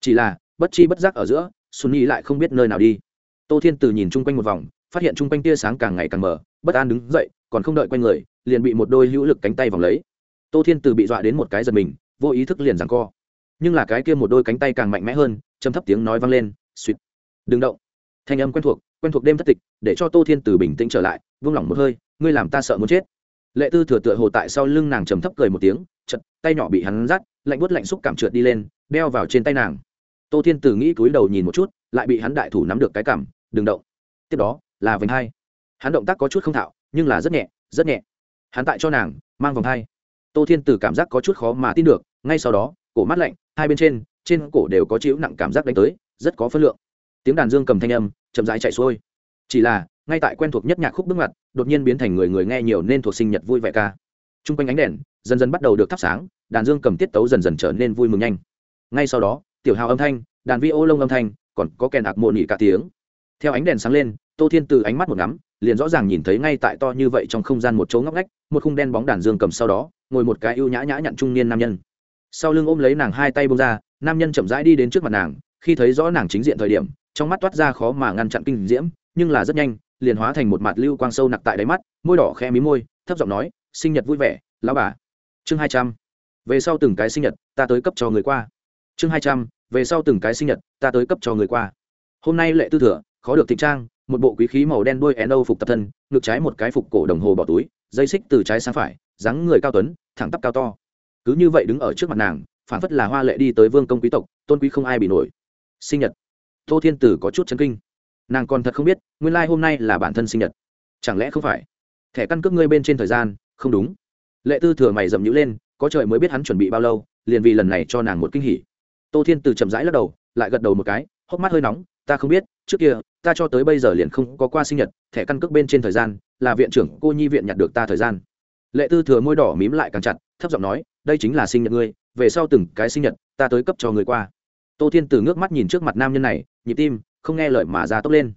Chỉ là, bất chi bất giác ở giữa, xuân nhì lại không biết nơi nào đi. Tô thiên từ nhìn chung quanh một vòng, phát hiện chung quanh tia sáng càng ngày càng mở bất an đứng dậy, còn không đợi quanh người, liền bị một đôi hữu lực cánh tay vòng lấy. Tô thiên từ bị dọa đến một cái giật mình, vô ý thức liền rằng co nhưng là cái kia một đôi cánh tay càng mạnh mẽ hơn châm thấp tiếng nói vang lên, suýt. Đừng động. Thanh âm quen thuộc quen thuộc đêm thất tịch, để cho tô thiên từ bình tĩnh trở lại, vung lỏng một hơi, ngươi làm ta sợ muốn chết. Lệ tư thừa tựa hồ tại sau lưng nàng trầm thấp cười một tiếng chật tay nhỏ bị hắn dắt lạnh bút lạnh xúc cảm trượt đi lên, đeo vào trên tay nàng. Tô thiên từ nghĩ cúi đầu nhìn một chút, lại bị hắn đại thủ nắm được cái cảm đừng động. Tiếp đó, là vành hai. Hắn động tác có chút không thạo, nhưng là rất nhẹ rất nhẹ. Hắn tại cho nàng, mang vòng hai. Tô thiên từ cảm giác có chút khó mà tin được, ngay sau đó cổ mắt lạnh, hai bên trên trên cổ đều có chịu nặng cảm giác đánh tới, rất có phân lượng. Tiếng đàn dương cầm thanh âm, chậm rãi chạy xuôi. Chỉ là, ngay tại quen thuộc nhất nhạc khúc bước ngoặt, đột nhiên biến thành người người nghe nhiều nên thuộc sinh nhật vui vẻ ca. T r u n g quanh ánh đèn, dần dần bắt đầu được thắp sáng, đàn dương cầm tiết tấu dần dần trở nên vui mừng nhanh. Ngay sau đó, tiểu hào âm thanh, đàn vi ô lông âm thanh, còn có kèn ạc mộ nỉ cả tiếng. Theo ánh đèn sáng lên, tô thiên từ ánh mắt một ngắm, liền rõ ràng nhìn thấy ngay tại to như vậy trong không gian một chỗ ngóc ngách, một khung đen bóng đàn dương cầm sau đó, ngồi một cái ưu nhã nhã nhặn trung niên nam nhân sau lưng ôm lấy nàng hai tay bông ra, nam nhân chậm rãi đi đến trước mặt nàng, khi thấy rõ nàng chính diện thời điểm, trong mắt toát ra khó mà ngăn chặn kinh diễm, nhưng là rất nhanh, liền hóa thành một mặt lưu quang sâu nặc tại đáy mắt, môi đỏ khe mí môi, thấp giọng nói, sinh nhật vui vẻ, lão bà. Chương hai trăm, về sau từng cái sinh nhật, ta tới cấp cho người qua. Chương hai trăm, về sau từng cái sinh nhật, ta tới cấp cho người qua. Hôm nay lệ tư thừa, khó được thịnh trang, một bộ quý khí màu đen đuôi én âu phục tập thân ngược trái một cái phục cổ đồng hồ bỏ túi, dây xích từ trái sang phải, dáng người cao tuấn, thẳng tắp cao to cứ như vậy đứng ở trước mặt nàng phản phất là hoa lệ đi tới vương công quý tộc, tôn quý không ai bị nổi. Sinh nhật. Tô thiên tử có chút chấn kinh. Nàng còn thật không biết, nguyên lai、like、hôm nay là bản thân sinh nhật. Chẳng lẽ không phải? Thẻ căn cước ngươi bên trên thời gian, không đúng. Lệ tư thừa mày dầm nhữ lên, có trời mới biết hắn chuẩn bị bao lâu, liền vì lần này cho nàng một kinh hỉ. Tô thiên từ chậm rãi lắc đầu, lại gật đầu một cái, hốc mắt hơi nóng, ta không biết, trước kia, ta cho tới bây giờ liền không có qua sinh nhật, thẻ căn cước bên trên thời gian, là viện trưởng cô nhi viện nhặt được ta thời gian. Lệ tư thừa môi đỏ mím lại càng chặt, thấp giọng nói đây chính là sinh nhật ngươi, về sau từng cái sinh nhật, ta tới cấp cho người qua. Tô thiên từ ngước mắt nhìn trước mặt nam nhân này, nhịp tim, không nghe lời mà ra tốc lên.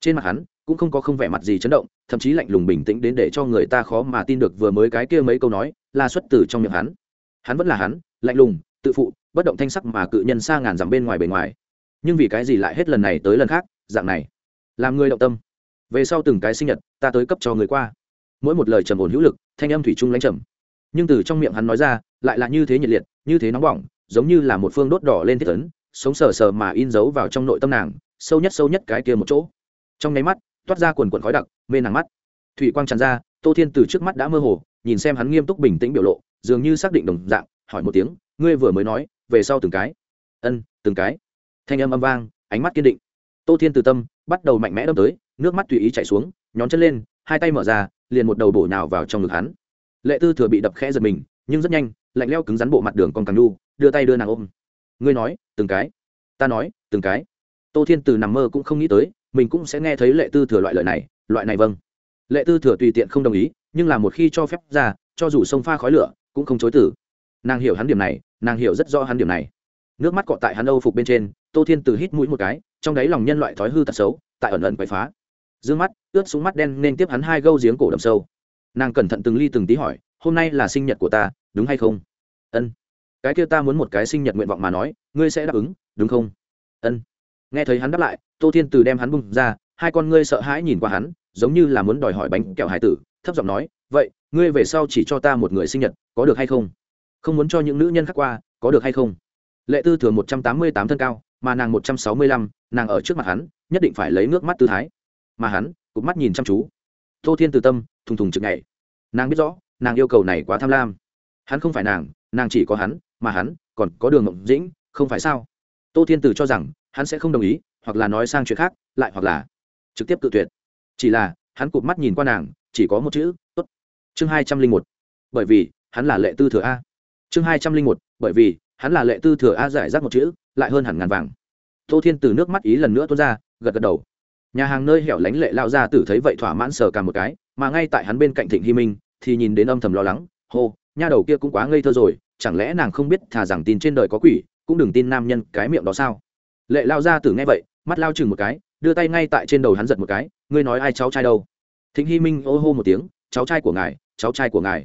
Trên mặt hắn, cũng không có không vẻ mặt gì chấn động, thậm chí lạnh lùng bình tĩnh đến để cho người ta khó mà tin được vừa mới cái kia mấy câu nói, là xuất từ trong miệng hắn. Hắn vẫn là hắn, lạnh lùng, tự phụ, bất động thanh sắc mà cự nhân xa ngàn dặm bên ngoài bề ngoài. Nhưng vì cái gì lại hết lần này tới lần khác, dạng này? Làm người động tâm. Về sau từng cái sinh nhật, ta tới cấp cho người qua. Mỗi một lời trầm ổn hữu lực, thanh âm thủy chung lãnh trầm nhưng từ trong miệng hắn nói ra, lại là như thế nhiệt liệt, như thế nóng bỏng, giống như là một phương đốt đỏ lên thiết tấn sống sờ sờ mà in dấu vào trong nội tâm nàng, sâu nhất sâu nhất cái kia một chỗ. Trong nháy mắt, toát ra quần quần khói đặc, mê nàng mắt. Thủy quang tràn ra, tô thiên từ trước mắt đã mơ hồ, nhìn xem hắn nghiêm túc bình tĩnh biểu lộ, dường như xác định đồng dạng, hỏi một tiếng, ngươi vừa mới nói, về sau từng cái? Ân, từng cái. Thanh âm âm vang, ánh mắt kiên định. Tô thiên từ tâm, bắt đầu mạnh mẽ đâm tới, nước mắt tùy ý chảy xuống, nhón chân lên, hai tay mở ra, liền một đầu bổ nào vào trong ngực hắn lệ tư thừa bị đập khẽ giật mình, nhưng rất nhanh, lạnh leo cứng rắn bộ mặt đường con càng lu đưa tay đưa nàng ôm. Ngươi nói, từng cái. Ta nói, từng cái. Tô thiên từ nằm mơ cũng không nghĩ tới, mình cũng sẽ nghe thấy lệ tư thừa loại lời này, loại này vâng. Lệ tư thừa tùy tiện không đồng ý, nhưng là một khi cho phép ra, cho dù sông pha khói lửa, cũng không chối tử nàng hiểu hắn điểm này, nàng hiểu rất rõ hắn điểm này. Nước mắt cọ tại hắn âu phục bên trên, tô thiên từ hít mũi một cái, trong đáy lòng nhân loại thói hư tật xấu, tại ẩn ẩn quậy phá. D ư ơ n g mắt, ướt xuống mắt đen nên tiếp hắn hai gâu giếng cổ đầm sâu nàng cẩn thận từng ly từng tí hỏi, hôm nay là sinh nhật của ta, đúng hay không? Ân. Cái kia ta muốn một cái sinh nhật nguyện vọng mà nói, ngươi sẽ đáp ứng, đúng không? Ân. Nghe thấy hắn đáp lại, tô thiên từ đem hắn bung ra, hai con ngươi sợ hãi nhìn qua hắn, giống như là muốn đòi hỏi bánh kẹo hải tử, thấp giọng nói, vậy, ngươi về sau chỉ cho ta một người sinh nhật, có được hay không? Không muốn cho những nữ nhân khác qua, có được hay không? Lệ tư thừa một trăm tám mươi tám thân cao, mà nàng một trăm sáu mươi lăm, nàng ở trước mặt hắn, nhất định phải lấy nước mắt tư thái. Mà hắn, cụp mắt nhìn chăm chú. Tô thiên từ tâm thùng thùng chực nhảy. Nàng biết rõ, nàng yêu cầu này quá tham lam. Hắn không phải nàng nàng chỉ có hắn, mà hắn còn có đường mộng dĩnh, không phải sao? Tô thiên từ cho rằng, hắn sẽ không đồng ý, hoặc là nói sang chuyện khác, lại hoặc là trực tiếp tự tuyệt. Chỉ là, hắn cụp mắt nhìn qua nàng, chỉ có một chữ, tốt. Chương hai trăm linh một, bởi vì hắn là lệ tư thừa a. Chương hai trăm linh một, bởi vì hắn là lệ tư thừa a giải rác một chữ, lại hơn hẳn ngàn vàng. Tô thiên từ nước mắt ý lần nữa tuôn ra, gật gật đầu. Nhà hàng nơi hẻo lánh lệ lao ra tử thấy vậy thỏa mãn sờ cả một cái mà ngay tại hắn bên cạnh thịnh hy minh thì nhìn đến âm thầm lo lắng, hô, nha đầu kia cũng quá ngây thơ rồi, chẳng lẽ nàng không biết thà rằng tin trên đời có quỷ, cũng đừng tin nam nhân cái miệng đó sao? Lệ lao ra tử nghe vậy, mắt lao chừng một cái, đưa tay ngay tại trên đầu hắn giật một cái, ngươi nói ai cháu trai đâu? Thịnh hy minh ô hô một tiếng, cháu trai của ngài, cháu trai của ngài.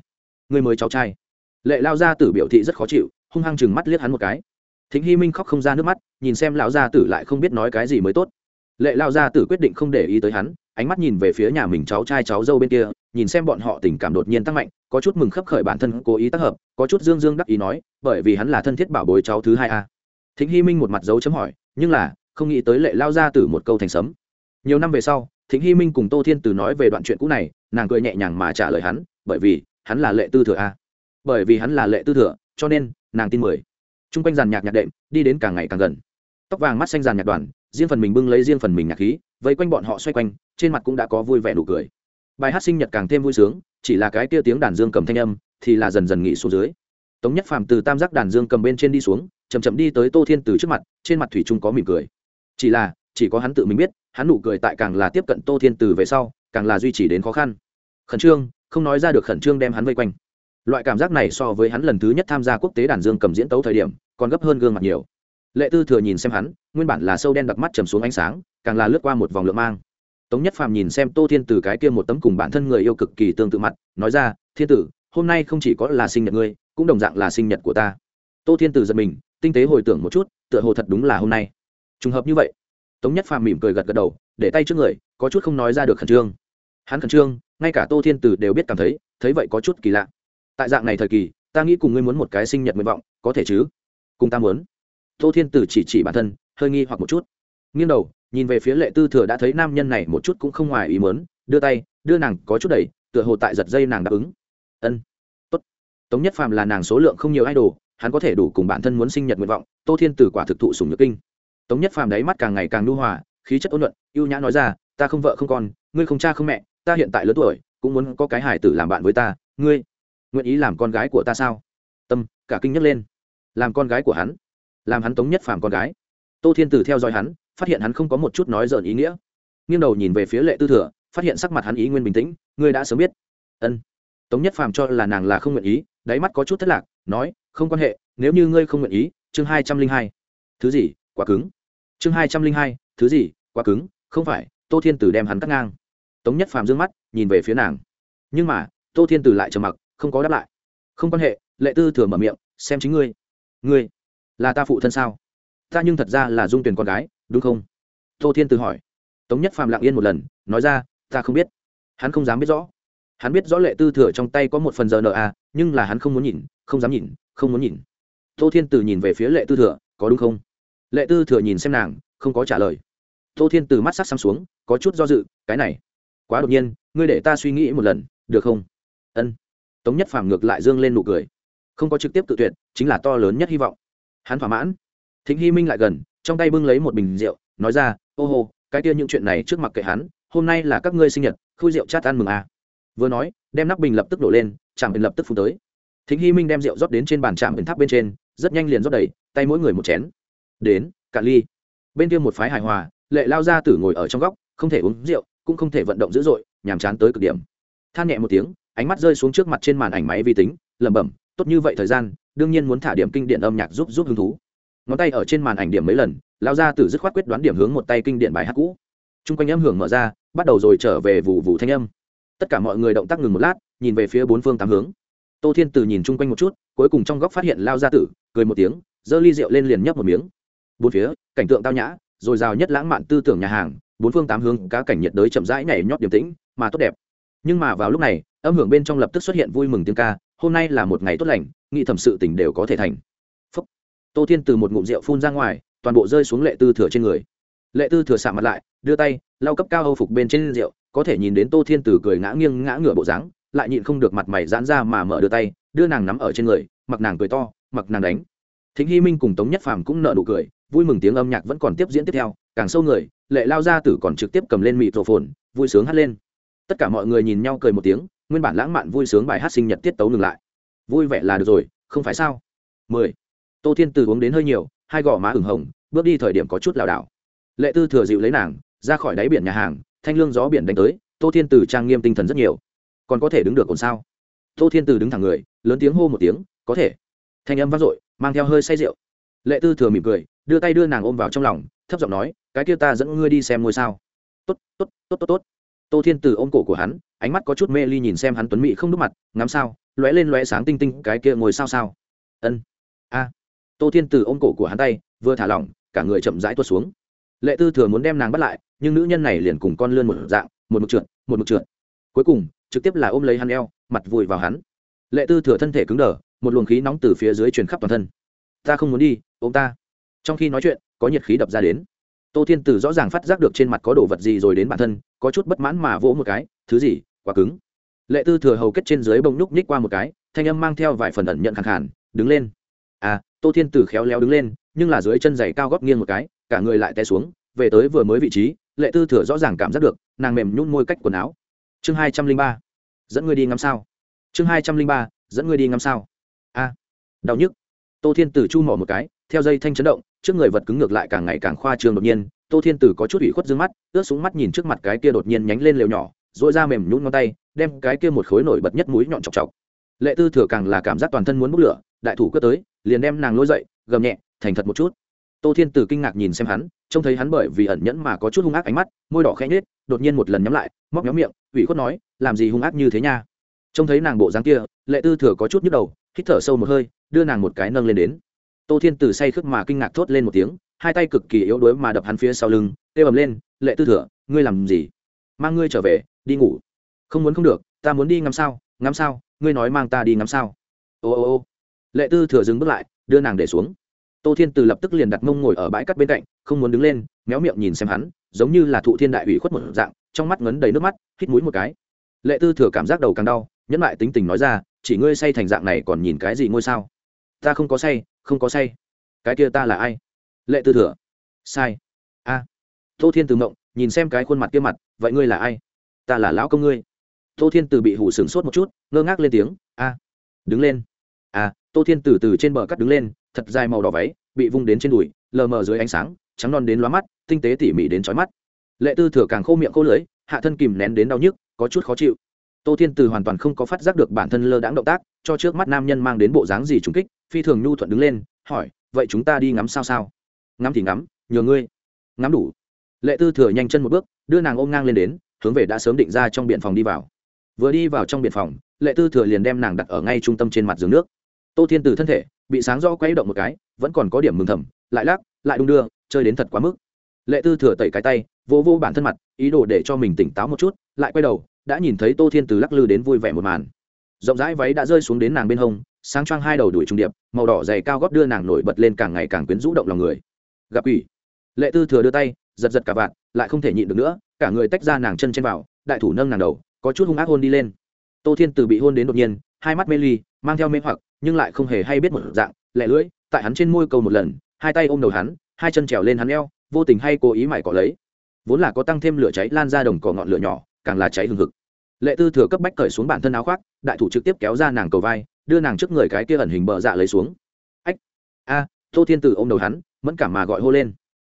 Ngươi mới cháu trai. Lệ lao ra tử biểu thị rất khó chịu, hung hăng chừng mắt liếc hắn một cái. Thịnh hy minh khóc không ra nước mắt, nhìn xem lão gia tử lại không biết nói cái gì mới tốt. Lệ lao gia tử quyết định không để ý tới hắn ánh mắt nhìn về phía nhà mình cháu trai, cháu dâu bên kia, nhìn xem bọn họ tình cảm đột nhiên tăng mạnh, có chút mừng khấp khởi bản thân cố ý tác hợp, có chút dương dương đắc ý nói, bởi vì hắn là thân thiết bảo bối cháu thứ hai a. Thịnh hy minh một mặt dấu chấm hỏi, nhưng là, không nghĩ tới lệ lao ra từ một câu thành sấm. Nhiều năm về sau, thịnh hy minh cùng tô thiên từ nói về đoạn chuyện cũ này, nàng cười nhẹ nhàng mà trả lời hắn, bởi vì, hắn là lệ tư thừa a. Bởi vì hắn là lệ tư thừa, cho nên, nàng tin mười. T r u n g quanh giàn nhạc nhạc đệm, đi đến càng ngày càng gần. Tóc vàng mắt xanh giàn nhạc đoàn riêng phần mình bưng lấy riêng phần mình nhạc khí, vây quanh bọn họ xoay quanh, trên mặt cũng đã có vui vẻ đủ cười. Bài hát sinh nhật càng thêm vui sướng, chỉ là cái kia tiếng đàn dương cầm thanh âm thì là dần dần nghỉ xuống dưới. Tống nhất phàm từ tam giác đàn dương cầm bên trên đi xuống chầm chậm đi tới tô thiên từ trước mặt, trên mặt thủy trung có mỉm cười. Chỉ là, chỉ có hắn tự mình biết, hắn nụ cười tại càng là tiếp cận tô thiên từ về sau, càng là duy trì đến khó khăn. Khẩn trương, không nói ra được khẩn trương đem hắn vây quanh. Loại cảm giác này so với hắn lần thứ nhất tham gia quốc tế đàn dương cầm diễn tấu thời điểm, còn gấp hơn gương mặt nhiều lệ tư thừa nhìn xem hắn, nguyên bản là sâu đen đặc mắt trầm xuống ánh sáng, càng là lướt qua một vòng lượng mang. Tống nhất phàm nhìn xem tô thiên từ cái kia một tấm cùng bản thân người yêu cực kỳ tương tự mặt, nói ra, thiên tử, hôm nay không chỉ có là sinh nhật ngươi, cũng đồng dạng là sinh nhật của ta. Tô thiên tử giật mình, tinh tế hồi tưởng một chút, tựa hồ thật đúng là hôm nay. Trùng hợp như vậy, tống nhất phàm mỉm cười gật gật đầu, để tay trước người, có chút không nói ra được khẩn trương. Hắn khẩn trương, ngay cả tô thiên tử đều biết cảm thấy thấy vậy có chút kỳ lạ. Tại dạng này thời kỳ, ta nghĩ cùng ngươi muốn một cái sinh nhật nguyện vọng, có thể chứ? Cùng ta muốn tô thiên tử chỉ chỉ bản thân, hơi nghi hoặc một chút. Nghiêng đầu, nhìn về phía lệ tư thừa đã thấy nam nhân này một chút cũng không ngoài ý mớn đưa tay, đưa nàng có chút đầy tựa hồ tại giật dây nàng đáp ứng. Ân, tốt. Tống nhất phàm là nàng số lượng không nhiều idol, hắn có thể đủ cùng bản thân muốn sinh nhật nguyện vọng, tô thiên tử quả thực thụ sùng nhược kinh. Tống nhất phàm đáy mắt càng ngày càng nhu hòa, khí chất ôn luận ưu nhã nói ra, ta không vợ không con, ngươi không cha không mẹ, ta hiện tại lớn tuổi, cũng muốn có cái hải tử làm bạn với ta, ngươi nguyện ý làm con gái của ta sao? Tâm, cả kinh nhấc lên. Làm con gái của hắn? Làm hắn tống nhất phàm con gái. Tô thiên tử theo dõi hắn, phát hiện hắn không có một chút nói dợn ý nghĩa. Nghiêng đầu nhìn về phía lệ tư thừa, phát hiện sắc mặt hắn ý nguyên bình tĩnh, ngươi đã sớm biết. Ân. Tống nhất phàm cho là nàng là không nguyện ý, đáy mắt có chút thất lạc, nói, không quan hệ, nếu như ngươi không nguyện ý, chương hai trăm linh hai. Thứ gì? Quá cứng. Chương hai trăm linh hai, thứ gì? Quá cứng, không phải. Tô thiên tử đem hắn cắt ngang. Tống nhất phàm d ư ơ n g mắt, nhìn về phía nàng. Nhưng mà, tô thiên tử lại trầm mặc, không có đáp lại. Không quan hệ, lệ tư thừa mở miệng, xem chính ngươi. Ngươi? Là ta phụ thân sao? Ta nhưng thật ra là dung tuyển con gái, đúng không? Tô thiên từ hỏi. Tống nhất phàm lặng yên một lần, nói ra, ta không biết. Hắn không dám biết rõ. Hắn biết rõ lệ tư thừa trong tay có một phần giờ nợ à nhưng là hắn không muốn nhìn, không dám nhìn, không muốn nhìn. Tô thiên từ nhìn về phía lệ tư thừa, có đúng không? Lệ tư thừa nhìn xem nàng, không có trả lời. Tô thiên từ mắt sắc xăm xuống, có chút do dự, cái này. Quá đột nhiên, ngươi để ta suy nghĩ một lần, được không? Ân. Tống nhất phàm ngược lại dương lên nụ cười. Không có trực tiếp tự tuyệt, chính là to lớn nhất hy vọng hắn thỏa mãn. Thịnh hy minh lại gần, trong tay bưng lấy một bình rượu, nói ra, ô hô, cái kia những chuyện này trước mặt kệ hắn, hôm nay là các ngươi sinh nhật, khui rượu chát ăn mừng à. vừa nói, đem nắp bình lập tức đổ lên chạm bình lập tức phun tới. Thịnh hy minh đem rượu rót đến trên bàn chạm bình tháp bên trên, rất nhanh liền rót đầy, tay mỗi người một chén. Đến, cạn ly. Bên kia một phái hài hòa, lệ lao ra tử ngồi ở trong góc, không thể uống rượu, cũng không thể vận động dữ dội, nhàm chán tới cực điểm. Than nhẹ một tiếng, ánh mắt rơi xuống trước mặt trên màn ảnh máy vi tính, lẩm bẩm, tốt như vậy thời gian đương nhiên muốn thả điểm kinh điển âm nhạc giúp giúp hứng thú. Ngón tay ở trên màn ảnh điểm mấy lần, lao ra từ dứt khoát quyết đoán điểm hướng một tay kinh điển bài hát cũ. T r u n g quanh âm hưởng mở ra, bắt đầu rồi trở về vụ vụ thanh âm. Tất cả mọi người động tác ngừng một lát, nhìn về phía bốn phương tám hướng. Tô thiên từ nhìn chung quanh một chút, cuối cùng trong góc phát hiện lao gia tử, cười một tiếng, giơ ly rượu lên liền nhấp một miếng. Bốn phía, cảnh tượng tao nhã, rồi rào nhất lãng mạn tư tưởng nhà hàng, bốn phương tám hướng cá cảnh nhiệt đới chậm rãi nhảy nhót điềm tĩnh, mà tốt đẹp. Nhưng mà vào lúc này, âm hưởng bên trong lập tức xuất hiện vui mừng tiếng ca hôm nay là một ngày tốt lành, nghĩ thẩm sự tình đều có thể thành. Phúc. tô thiên từ một ngụm rượu phun ra ngoài, toàn bộ rơi xuống lệ tư thừa trên người. Lệ tư thừa sạm mặt lại, đưa tay, lau cấp cao Âu phục bên trên rượu, có thể nhìn đến tô thiên từ cười ngã nghiêng ngã ngửa bộ dáng, lại nhịn không được mặt mày giãn ra mà mở đưa tay, đưa nàng nắm ở trên người, mặc nàng cười to, mặc nàng đánh. Thính hy minh cùng tống nhất phàm cũng nợ nụ cười, vui mừng tiếng âm nhạc vẫn còn tiếp diễn tiếp theo, càng sâu người, lệ lao ra tử còn trực tiếp cầm lên mịt rổ phồn vui sướng hát lên. Tất cả mọi người nhìn nhau cười một tiếng nguyên bản lãng mạn vui sướng bài hát sinh nhật tiết tấu ngừng lại. Vui vẻ là được rồi, không phải sao? Mười. Tô thiên từ uống đến hơi nhiều, hai gò má ửng hồng, bước đi thời điểm có chút lảo đảo. Lệ tư thừa dịu lấy nàng, ra khỏi đáy biển nhà hàng, thanh lương gió biển đánh tới, tô thiên từ trang nghiêm tinh thần rất nhiều. Còn có thể đứng được còn sao? Tô thiên từ đứng thẳng người, lớn tiếng hô một tiếng, có thể. Thanh âm vang dội, mang theo hơi say rượu. Lệ tư thừa mỉm cười, đưa tay đưa nàng ôm vào trong lòng, thấp giọng nói, cái kia ta dẫn ngươi đi xem ngôi sao. Tốt tốt tốt tốt tốt tô thiên từ ôm cổ của hắn, ánh mắt có chút mê ly nhìn xem hắn tuấn mỹ không đúc mặt, ngắm sao, lóe lên lóe sáng tinh tinh, cái kia ngồi sao sao. Ân. A. Tô thiên từ ôm cổ của hắn tay, vừa thả lỏng, cả người chậm rãi tuột xuống. Lệ tư thừa muốn đem nàng bắt lại, nhưng nữ nhân này liền cùng con lươn một dạng, một mực trượt, một mực trượt. Cuối cùng, trực tiếp là ôm lấy hắn eo, mặt vùi vào hắn. Lệ tư thừa thân thể cứng đờ, một luồng khí nóng từ phía dưới truyền khắp toàn thân. Ta không muốn đi ô m ta. Trong khi nói chuyện, có nhiệt khí đập ra đến tô thiên tử rõ ràng phát giác được trên mặt có đồ vật gì rồi đến bản thân, có chút bất mãn mà vỗ một cái, thứ gì? Quá cứng. Lệ tư thừa hầu kết trên dưới bông nhúc nhích qua một cái, thanh âm mang theo vài phần ẩn nhận khẳng khản đứng lên. À tô thiên tử khéo léo đứng lên, nhưng là dưới chân giày cao góp nghiêng một cái, cả người lại té xuống, về tới vừa mới vị trí, lệ tư thừa rõ ràng cảm giác được, nàng mềm nhún môi cách quần áo. Chương hai trăm linh ba, dẫn ngươi đi ngắm sao? Chương hai trăm linh ba, dẫn ngươi đi ngắm sao? A, đau nhức. Tô thiên tử chu mỏ một cái theo dây thanh chấn động, trước người vật cứng ngược lại càng ngày càng khoa trương đột nhiên, tô thiên tử có chút ủy khuất d ư ơ n g mắt, ướt xuống mắt nhìn trước mặt cái kia đột nhiên nhánh lên lều nhỏ dội ra mềm nhún ngón tay, đem cái kia một khối nổi bật nhất mũi nhọn chọc chọc. Lệ tư thừa càng là cảm giác toàn thân muốn bốc lửa, đại thủ cướp tới, liền đem nàng lôi dậy, gầm nhẹ, thành thật một chút. Tô thiên tử kinh ngạc nhìn xem hắn, trông thấy hắn bởi vì ẩn nhẫn mà có chút hung ác ánh mắt, môi đỏ khẽ nhết đột nhiên một lần nhắm lại, móc nhóm miệng, ủy khuất nói, làm gì hung ác như thế nha? Trông thấy nàng bộ dáng kia, lệ tư thừa có chút nhức đầu, hít thở sâu một hơi, đưa nàng một cái nâng lên đến tô thiên từ say khước mà kinh ngạc thốt lên một tiếng, hai tay cực kỳ yếu đuối mà đập hắn phía sau lưng tê ầm lên, lệ tư thừa, ngươi làm gì? Mang ngươi trở về, đi ngủ. Không muốn không được, ta muốn đi ngắm sao ngắm sao, ngươi nói mang ta đi ngắm sao. Ô ô ô. Lệ tư thừa dừng bước lại, đưa nàng để xuống. Tô thiên từ lập tức liền đặt mông ngồi ở bãi cắt bên cạnh, không muốn đứng lên, méo miệng nhìn xem hắn, giống như là thụ thiên đại ủy khuất một dạng, trong mắt ngấn đầy nước mắt, hít mũi một cái. Lệ tư thừa cảm giác đầu càng đau, nhẫn lại tính tình nói ra, chỉ ngươi say thành dạng này còn nhìn cái gì ngôi sao? Ta không có say không có say. Cái kia ta là ai? Lệ tư thừa. Sai. A. Tô thiên từ mộng, nhìn xem cái khuôn mặt kia mặt, vậy ngươi là ai? Ta là lão công ngươi. Tô thiên từ bị hủ sửng sốt một chút, ngơ ngác lên tiếng, a, đứng lên. A. Tô thiên từ từ trên bờ cắt đứng lên, thật dài màu đỏ váy, bị vung đến trên đùi, lờ mờ dưới ánh sáng, trắng non đến lóa mắt, tinh tế tỉ mỉ đến trói mắt. Lệ tư thừa càng khô miệng khô lưới hạ thân kìm nén đến đau nhức, có chút khó chịu tô thiên từ hoàn toàn không có phát giác được bản thân lơ đãng động tác, cho trước mắt nam nhân mang đến bộ dáng gì trùng kích, phi thường nhu thuận đứng lên, hỏi, vậy chúng ta đi ngắm sao sao? Ngắm thì ngắm, nhờ ngươi. Ngắm đủ. Lệ tư thừa nhanh chân một bước, đưa nàng ôm ngang lên đến, hướng về đã sớm định ra trong biện phòng đi vào. Vừa đi vào trong biện phòng, lệ tư thừa liền đem nàng đặt ở ngay trung tâm trên mặt giường nước. Tô thiên từ thân thể bị sáng do quay động một cái, vẫn còn có điểm mừng thầm, lại lắc, lại đung đưa, chơi đến thật quá mức. Lệ tư thừa tẩy cái tay, vỗ vỗ bản thân mặt, ý đồ để cho mình tỉnh táo một chút, lại quay đầu đã nhìn thấy tô thiên từ lắc lư đến vui vẻ một màn. Rộng rãi váy đã rơi xuống đến nàng bên hông, sáng choang hai đầu đuổi trung điệp, màu đỏ dày cao góp đưa nàng nổi bật lên càng ngày càng quyến rũ động lòng người. Gặp ủy lệ tư thừa đưa tay, giật giật cả vạn lại không thể nhịn được nữa, cả người tách ra nàng chân trên vào, đại thủ nâng nàng đầu, có chút hung ác hôn đi lên. Tô thiên từ bị hôn đến đột nhiên, hai mắt mê ly, mang theo mê hoặc, nhưng lại không hề hay biết một dạng lẹ lưỡi, tại hắn trên môi cầu một lần, hai tay ôm đầu hắn, hai chân trèo lên hắn eo, vô tình hay cố ý mải cỏ lấy. Vốn là có tăng thêm lửa cháy lan ra đồng cỏ ngọn lửa nhỏ, càng là cháy hừng hực lệ tư thừa cấp bách cởi xuống bản thân áo khoác, đại thủ trực tiếp kéo ra nàng cầu vai, đưa nàng trước người cái kia ẩn hình bờ dạ lấy xuống. Ách, a, tô thiên tử ô m đầu hắn, mẫn cảm mà gọi hô lên.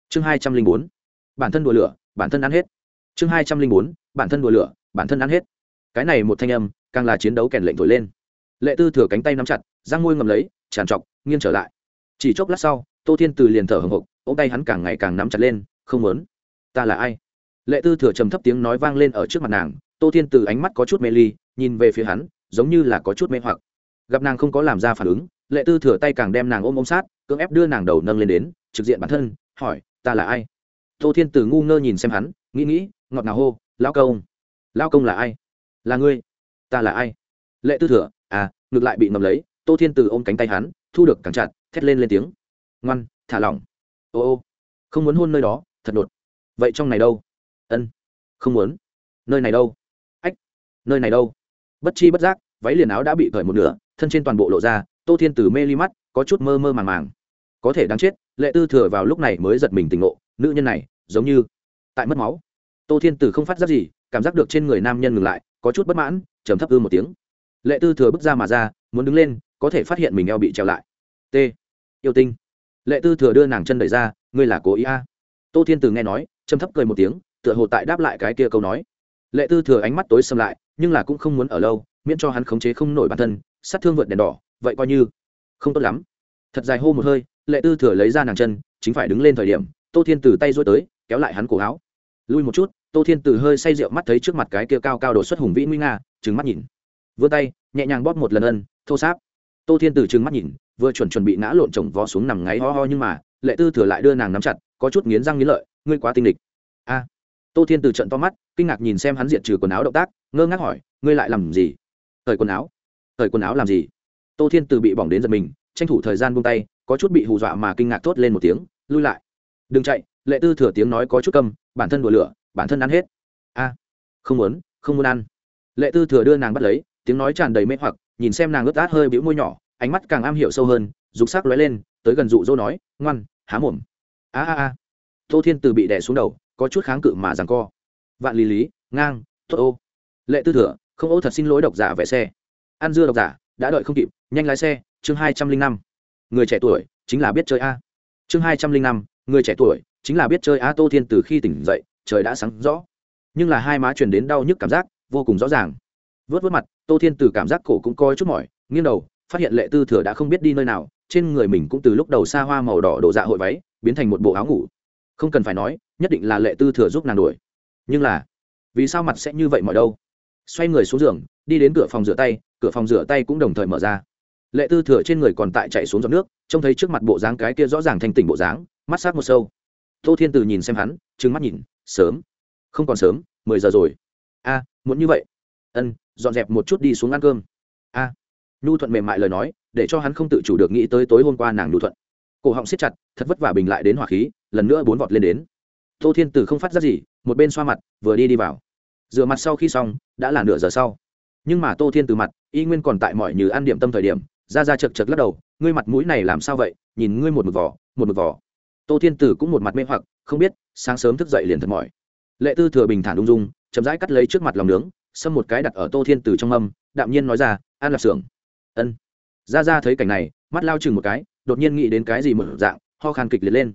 Chương hai trăm linh bốn, bản thân đùa lửa, bản thân ăn hết. Chương hai trăm linh bốn, bản thân đùa lửa, bản thân ăn hết. Cái này một thanh âm, càng là chiến đấu kèn lệnh thổi lên. Lệ tư thừa cánh tay nắm chặt, răng môi ngầm lấy, tràn trọc, nghiêng trở lại. Chỉ chốc lát sau, tô thiên từ liền thở hồng hộc ô tay hắn càng ngày càng nắm chặt lên, không muốn. Ta là ai? Lệ tư thừa trầm thấp tiếng nói vang lên ở trước mặt nàng tô thiên từ ánh mắt có chút mê ly, nhìn về phía hắn, giống như là có chút mê hoặc. Gặp nàng không có làm ra phản ứng, lệ tư thừa tay càng đem nàng ôm ôm sát, cưỡng ép đưa nàng đầu nâng lên đến, trực diện bản thân, hỏi, ta là ai? Tô thiên từ ngu ngơ nhìn xem hắn, nghĩ nghĩ, ngọt ngào hô, lão công. Lão công là ai? Là ngươi. Ta là ai? Lệ tư thừa à ngược lại bị ngầm lấy. Tô thiên từ ôm cánh tay hắn, thu được càng chặt, thét lên lên tiếng. Ngoan, thả lỏng. Ô ô, không muốn hôn nơi đó, thật đột. Vậy trong này đâu? Ân, không muốn. Nơi này đâu? Nơi này đâu? Bất chi bất giác, váy liền áo đã bị cởi một nửa, thân trên toàn bộ lộ ra, tô thiên từ mê ly mắt, có chút mơ mơ màng màng. Có thể đáng chết, lệ tư thừa vào lúc này mới giật mình tỉnh ngộ, nữ nhân này, giống như tại mất máu. Tô thiên từ không phát giác gì, cảm giác được trên người nam nhân ngừng lại, có chút bất mãn, trầm thấp ư một tiếng. Lệ tư thừa bước ra mà ra, muốn đứng lên, có thể phát hiện mình eo bị treo lại. T. Yêu tinh. Lệ tư thừa đưa nàng chân đẩy ra, ngươi là cố ý a. À. tô thiên từ nghe nói, trầm thấp cười một tiếng, tựa hồ tại đáp lại cái kia câu nói lệ tư thừa ánh mắt tối xâm lại, nhưng là cũng không muốn ở lâu, miễn cho hắn khống chế không nổi bản thân, sát thương vượt đèn đỏ, vậy coi như không tốt lắm. Thật dài hô một hơi, lệ tư thừa lấy ra nàng chân, chính phải đứng lên thời điểm, tô thiên từ tay rối tới, kéo lại hắn cổ áo. Lui một chút, tô thiên từ hơi say rượu mắt thấy trước mặt cái kia cao cao đột xuất hùng vĩ nguy nga, trừng mắt nhìn. Vươn tay, nhẹ nhàng bóp một lần ân, thô sáp. Tô thiên từ trừng mắt nhìn, vừa chuẩn chuẩn bị ngã lộn chồng vó xuống nằm ngáy ho ho nhưng mà, lệ tư thừa lại đưa nàng nắm chặt, có chút nghiến răng nghiến lợi, ngươi quá tinh địch tô thiên từ trận to mắt, kinh ngạc nhìn xem hắn diện trừ quần áo động tác, ngơ ngác hỏi, ngươi lại làm gì? Thời quần áo? Thời quần áo làm gì? Tô thiên từ bị bỏng đến giật mình, tranh thủ thời gian buông tay, có chút bị hù dọa mà kinh ngạc thốt lên một tiếng, lui lại. Đừng chạy. Lệ tư thừa tiếng nói có chút câm, bản thân đùa lửa, bản thân ăn hết. A, không muốn không muốn ăn. Lệ tư thừa đưa nàng bắt lấy, tiếng nói tràn đầy mê hoặc, nhìn xem nàng ướt át hơi bĩu môi nhỏ, ánh mắt càng am hiểu sâu hơn rục sắc lóe lên, tới gần dụ dỗ nói, ngoan, há mồm. A a a. Tô thiên từ bị đè xuống đầu có chút kháng cự mà rằng co. Vạn lý lý, ngang, tốt ô. Lệ tư thừa, không ô thật xin lỗi độc giả vẽ xe. Ăn dưa độc giả, đã đợi không kịp, nhanh lái xe, chương hai trăm linh năm. Người trẻ tuổi, chính là biết chơi a. Chương hai trăm linh năm, người trẻ tuổi, chính là biết chơi a. Tô thiên từ khi tỉnh dậy, trời đã sáng rõ. Nhưng là hai má truyền đến đau nhức cảm giác, vô cùng rõ ràng. Vớt vớt mặt, tô thiên từ cảm giác cổ cũng coi chút mỏi, nghiêng đầu, phát hiện lệ tư thừa đã không biết đi nơi nào, trên người mình cũng từ lúc đầu xa hoa màu đỏ đổ dạ hội váy, biến thành một bộ áo ngủ không cần phải nói, nhất định là lệ tư thừa giúp nàng đuổi. Nhưng là, vì sao mặt sẽ như vậy mọi đâu? Xoay người xuống giường, đi đến cửa phòng rửa tay, cửa phòng rửa tay cũng đồng thời mở ra. Lệ tư thừa trên người còn tại chạy xuống giọt nước, trông thấy trước mặt bộ dáng cái kia rõ ràng thanh tỉnh bộ dáng, mắt sát một sâu. Tô thiên từ nhìn xem hắn, trừng mắt nhìn, sớm. Không còn sớm, mười giờ rồi. A, muốn như vậy. Ân, dọn dẹp một chút đi xuống ăn cơm. A. Nhu thuận mềm mại lời nói, để cho hắn không tự chủ được nghĩ tới tối hôm qua nàng nhu thuận. Cổ họng siết chặt, thật vất vả bình lại đến hỏa khí lần nữa bốn vọt lên đến. Tô thiên tử không phát ra gì, một bên xoa mặt, vừa đi đi vào. Rửa mặt sau khi xong, đã là nửa giờ sau. Nhưng mà tô thiên từ mặt, y nguyên còn tại mọi như ăn điểm tâm thời điểm, ra ra chật chật lắc đầu, ngươi mặt mũi này làm sao vậy? Nhìn ngươi một mực vỏ một mực vỏ tô thiên tử cũng một mặt mê hoặc, không biết, sáng sớm thức dậy liền thật mỏi. Lệ tư thừa bình thản ung dung, chậm rãi cắt lấy trước mặt lòng nướng, xâm một cái đặt ở tô thiên tử trong âm đạm nhiên nói ra, an lạp xưởng ân. Ra ra thấy cảnh này, mắt lao chừng một cái, đột nhiên nghĩ đến cái gì mở dạng, ho khan kịch liệt lên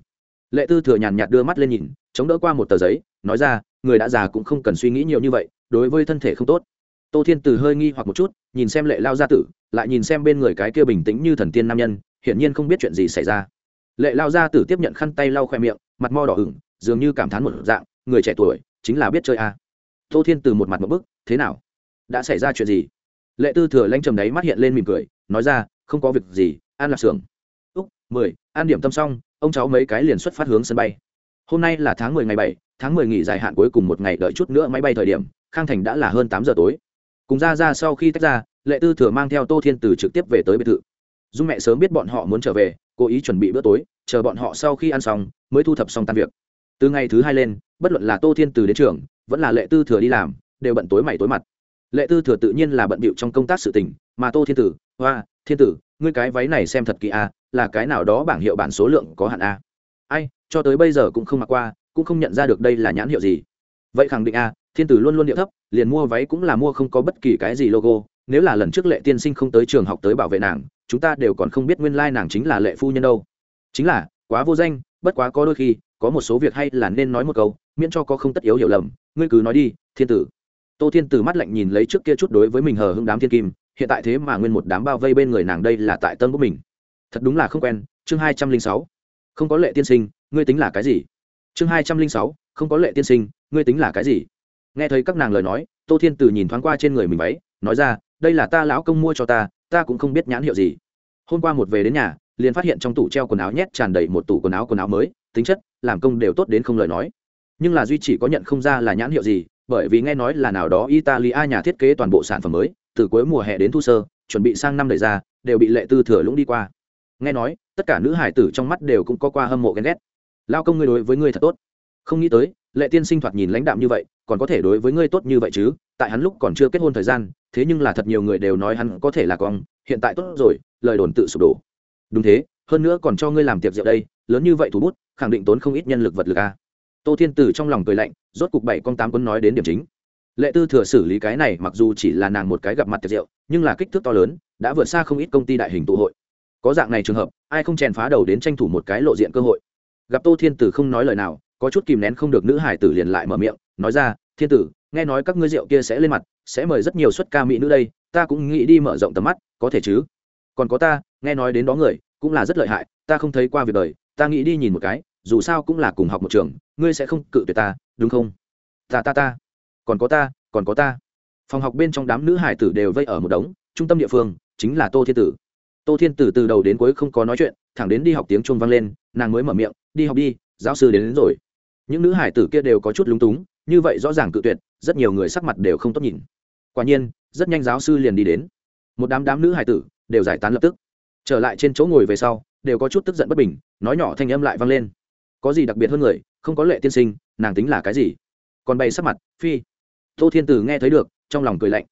lệ tư thừa nhàn nhạt đưa mắt lên nhìn, chống đỡ qua một tờ giấy, nói ra, người đã già cũng không cần suy nghĩ nhiều như vậy, đối với thân thể không tốt. Tô thiên từ hơi nghi hoặc một chút, nhìn xem lệ lao gia tử, lại nhìn xem bên người cái kia bình tĩnh như thần tiên nam nhân, hiển nhiên không biết chuyện gì xảy ra. Lệ lao gia tử tiếp nhận khăn tay lau khoe miệng, mặt mo đỏ ửng, dường như cảm thán một dạng, người trẻ tuổi, chính là biết chơi a. À. tô thiên từ một mặt một bức, thế nào? Đã xảy ra chuyện gì? Lệ tư thừa lanh trầm đấy mắt hiện lên mỉm cười, nói ra, không có việc gì, an lạc xưởng. Úc, mười, an điểm tâm xong ông cháu mấy cái liền xuất phát hướng sân bay. Hôm nay là tháng mười ngày bảy, tháng mười nghỉ dài hạn cuối cùng một ngày đợi chút nữa máy bay thời điểm, khang thành đã là hơn tám giờ tối. Cùng ra ra sau khi tách ra, lệ tư thừa mang theo tô thiên từ trực tiếp về tới biệt thự. Dung mẹ sớm biết bọn họ muốn trở về, cố ý chuẩn bị bữa tối, chờ bọn họ sau khi ăn xong mới thu thập xong tan việc. Từ ngày thứ hai lên, bất luận là tô thiên từ đến trường, vẫn là lệ tư thừa đi làm, đều bận tối mày tối mặt. Lệ tư thừa tự nhiên là bận bịu trong công tác sự tình, mà tô thiên tử hoa, thiên tử, ngươi cái váy này xem thật kỳ a là cái nào đó bảng hiệu bản số lượng có hạn a. Ai, cho tới bây giờ cũng không mặc qua, cũng không nhận ra được đây là nhãn hiệu gì. Vậy khẳng định a, thiên tử luôn luôn điệu thấp, liền mua váy cũng là mua không có bất kỳ cái gì logo, nếu là lần trước lệ tiên sinh không tới trường học tới bảo vệ nàng, chúng ta đều còn không biết nguyên lai nàng chính là lệ phu nhân đâu. Chính là, quá vô danh, bất quá có đôi khi, có một số việc hay là nên nói một câu, miễn cho có không tất yếu hiểu lầm, ngươi cứ nói đi, thiên tử. Tô thiên tử mắt lạnh nhìn lấy trước kia chút đối với mình hờ hưng đám thiên kim, hiện tại thế mà nguyên một đám bao vây bên người nàng đây là tại tân của mình thật đúng là không quen, chương hai trăm linh sáu. Không có lệ tiên sinh, ngươi tính là cái gì? Chương hai trăm linh sáu, không có lệ tiên sinh, ngươi tính là cái gì? Nghe thấy các nàng lời nói, tô thiên tử nhìn thoáng qua trên người mình váy, nói ra, đây là ta lão công mua cho ta ta cũng không biết nhãn hiệu gì. Hôm qua một về đến nhà, liền phát hiện trong tủ treo quần áo nhét tràn đầy một tủ quần áo quần áo mới, tính chất, làm công đều tốt đến không lời nói. Nhưng là duy chỉ có nhận không ra là nhãn hiệu gì, bởi vì nghe nói là nào đó italia nhà thiết kế toàn bộ sản phẩm mới, từ cuối mùa hè đến thu sơ, chuẩn bị sang năm đời ra, đều bị lệ tư thừa lũng đi qua nghe nói, tất cả nữ hải tử trong mắt đều cũng có qua hâm mộ ghen ghét. Lao công ngươi đối với ngươi thật tốt. Không nghĩ tới, lệ tiên sinh thoạt nhìn lãnh đạm như vậy, còn có thể đối với ngươi tốt như vậy chứ? Tại hắn lúc còn chưa kết hôn thời gian, thế nhưng là thật nhiều người đều nói hắn có thể là con, hiện tại tốt rồi, lời đồn tự sụp đổ. Đúng thế, hơn nữa còn cho ngươi làm tiệc rượu đây, lớn như vậy thủ bút, khẳng định tốn không ít nhân lực vật lực a. À. tô thiên tử trong lòng cười lạnh, rốt cục bảy con tám quân nói đến điểm chính. Lệ tư thừa xử lý cái này, mặc dù chỉ là nàng một cái gặp mặt tiệc rượu, nhưng là kích thước to lớn, đã vượt xa không ít công ty đại hình tụ hội có dạng này trường hợp, ai không chèn phá đầu đến tranh thủ một cái lộ diện cơ hội? Gặp tô thiên tử không nói lời nào, có chút kìm nén không được nữ hải tử liền lại mở miệng, nói ra, thiên tử, nghe nói các ngươi rượu kia sẽ lên mặt, sẽ mời rất nhiều suất ca mỹ nữ đây, ta cũng nghĩ đi mở rộng tầm mắt, có thể chứ? Còn có ta, nghe nói đến đó người, cũng là rất lợi hại, ta không thấy qua việc đời, ta nghĩ đi nhìn một cái, dù sao cũng là cùng học một trường, ngươi sẽ không cự tuyệt ta, đúng không? Ta ta ta. Còn có ta, còn có ta. Phòng học bên trong đám nữ hải tử đều vây ở một đống, trung tâm địa phương chính là tô thiên tử tô thiên tử từ đầu đến cuối không có nói chuyện thẳng đến đi học tiếng chuông vang lên nàng mới mở miệng đi học đi giáo sư đến, đến rồi. Những nữ hải tử kia đều có chút lúng túng như vậy rõ ràng cự tuyệt rất nhiều người sắc mặt đều không tốt nhìn. Quả nhiên rất nhanh giáo sư liền đi đến. Một đám đám nữ hải tử đều giải tán lập tức. Trở lại trên chỗ ngồi về sau đều có chút tức giận bất bình nói nhỏ thanh âm lại vang lên. Có gì đặc biệt hơn người không có lệ tiên sinh nàng tính là cái gì? Còn bày sắc mặt phi. Tô thiên tử nghe thấy được trong lòng cười lạnh.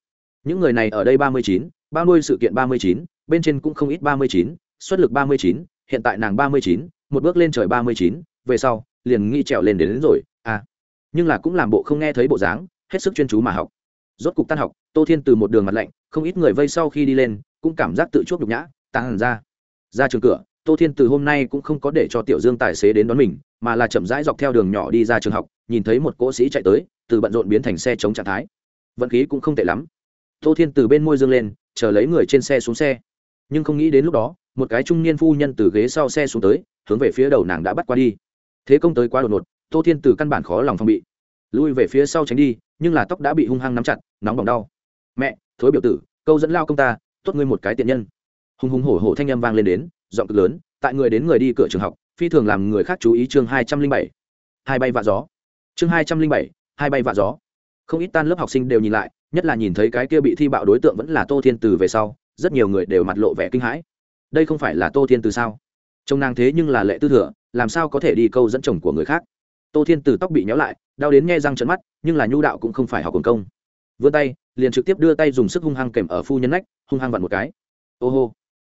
Những người này ở đây ba mươi chín bao nuôi sự kiện ba mươi chín bên trên cũng không ít ba mươi chín xuất lực ba mươi chín hiện tại nàng ba mươi chín một bước lên trời ba mươi chín về sau liền nghi trèo lên đến, đến rồi à. Nhưng là cũng làm bộ không nghe thấy bộ dáng hết sức chuyên chú mà học. Rốt cục tan học tô thiên từ một đường mặt lạnh không ít người vây sau khi đi lên cũng cảm giác tự chuốc nhục nhã tăng hẳn ra. Ra trường cửa tô thiên từ hôm nay cũng không có để cho tiểu dương tài xế đến đón mình mà là chậm rãi dọc theo đường nhỏ đi ra trường học nhìn thấy một cỗ sĩ chạy tới từ bận rộn biến thành xe chống trạng thái. Vận khí cũng không tệ lắm. Tô thiên từ bên môi dương lên chờ lấy người trên xe xuống xe nhưng không nghĩ đến lúc đó, một cái trung niên phu nhân từ ghế sau xe xuống tới, hướng về phía đầu nàng đã bắt qua đi. Thế công tới quá đột ngột, tô thiên từ căn bản khó lòng phong bị. Lui về phía sau tránh đi, nhưng là tóc đã bị hung hăng nắm chặt, nóng bỏng đau. Mẹ, thối biểu tử, câu dẫn lao công ta, tốt ngươi một cái tiện nhân. Hùng hùng hổ hổ thanh â m vang lên đến, giọng cực lớn, tại người đến người đi cửa trường học, phi thường làm người khác chú ý chương hai trăm linh bảy. Hai bay vạ gió. Chương hai trăm linh bảy, hai bay vạ gió. Không ít tan lớp học sinh đều nhìn lại, nhất là nhìn thấy cái kia bị thi bạo đối tượng vẫn là tô thiên từ về sau rất nhiều người đều mặt lộ vẻ kinh hãi. Đây không phải là tô thiên từ sao? Trông nàng thế nhưng là lệ tư thừa, làm sao có thể đi câu dẫn chồng của người khác? Tô thiên từ tóc bị nhéo lại, đau đến nghe răng trận mắt, nhưng là nhu đạo cũng không phải học quần công. Vươn tay, liền trực tiếp đưa tay dùng sức hung hăng kèm ở phu nhân nách, hung hăng vặn một cái. Ô hô.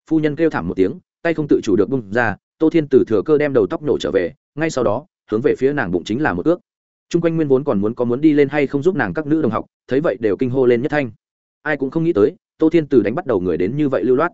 Phu nhân kêu thảm một tiếng, tay không tự chủ được bung ra, tô thiên từ thừa cơ đem đầu tóc nổ trở về, ngay sau đó, hướng về phía nàng bụng chính là một ước. T r u n g quanh nguyên vốn còn muốn có muốn đi lên hay không giúp nàng các nữ đồng học, thấy vậy đều kinh hô lên nhất thanh. Ai cũng không nghĩ tới tô thiên từ đánh bắt đầu người đến như vậy lưu loát.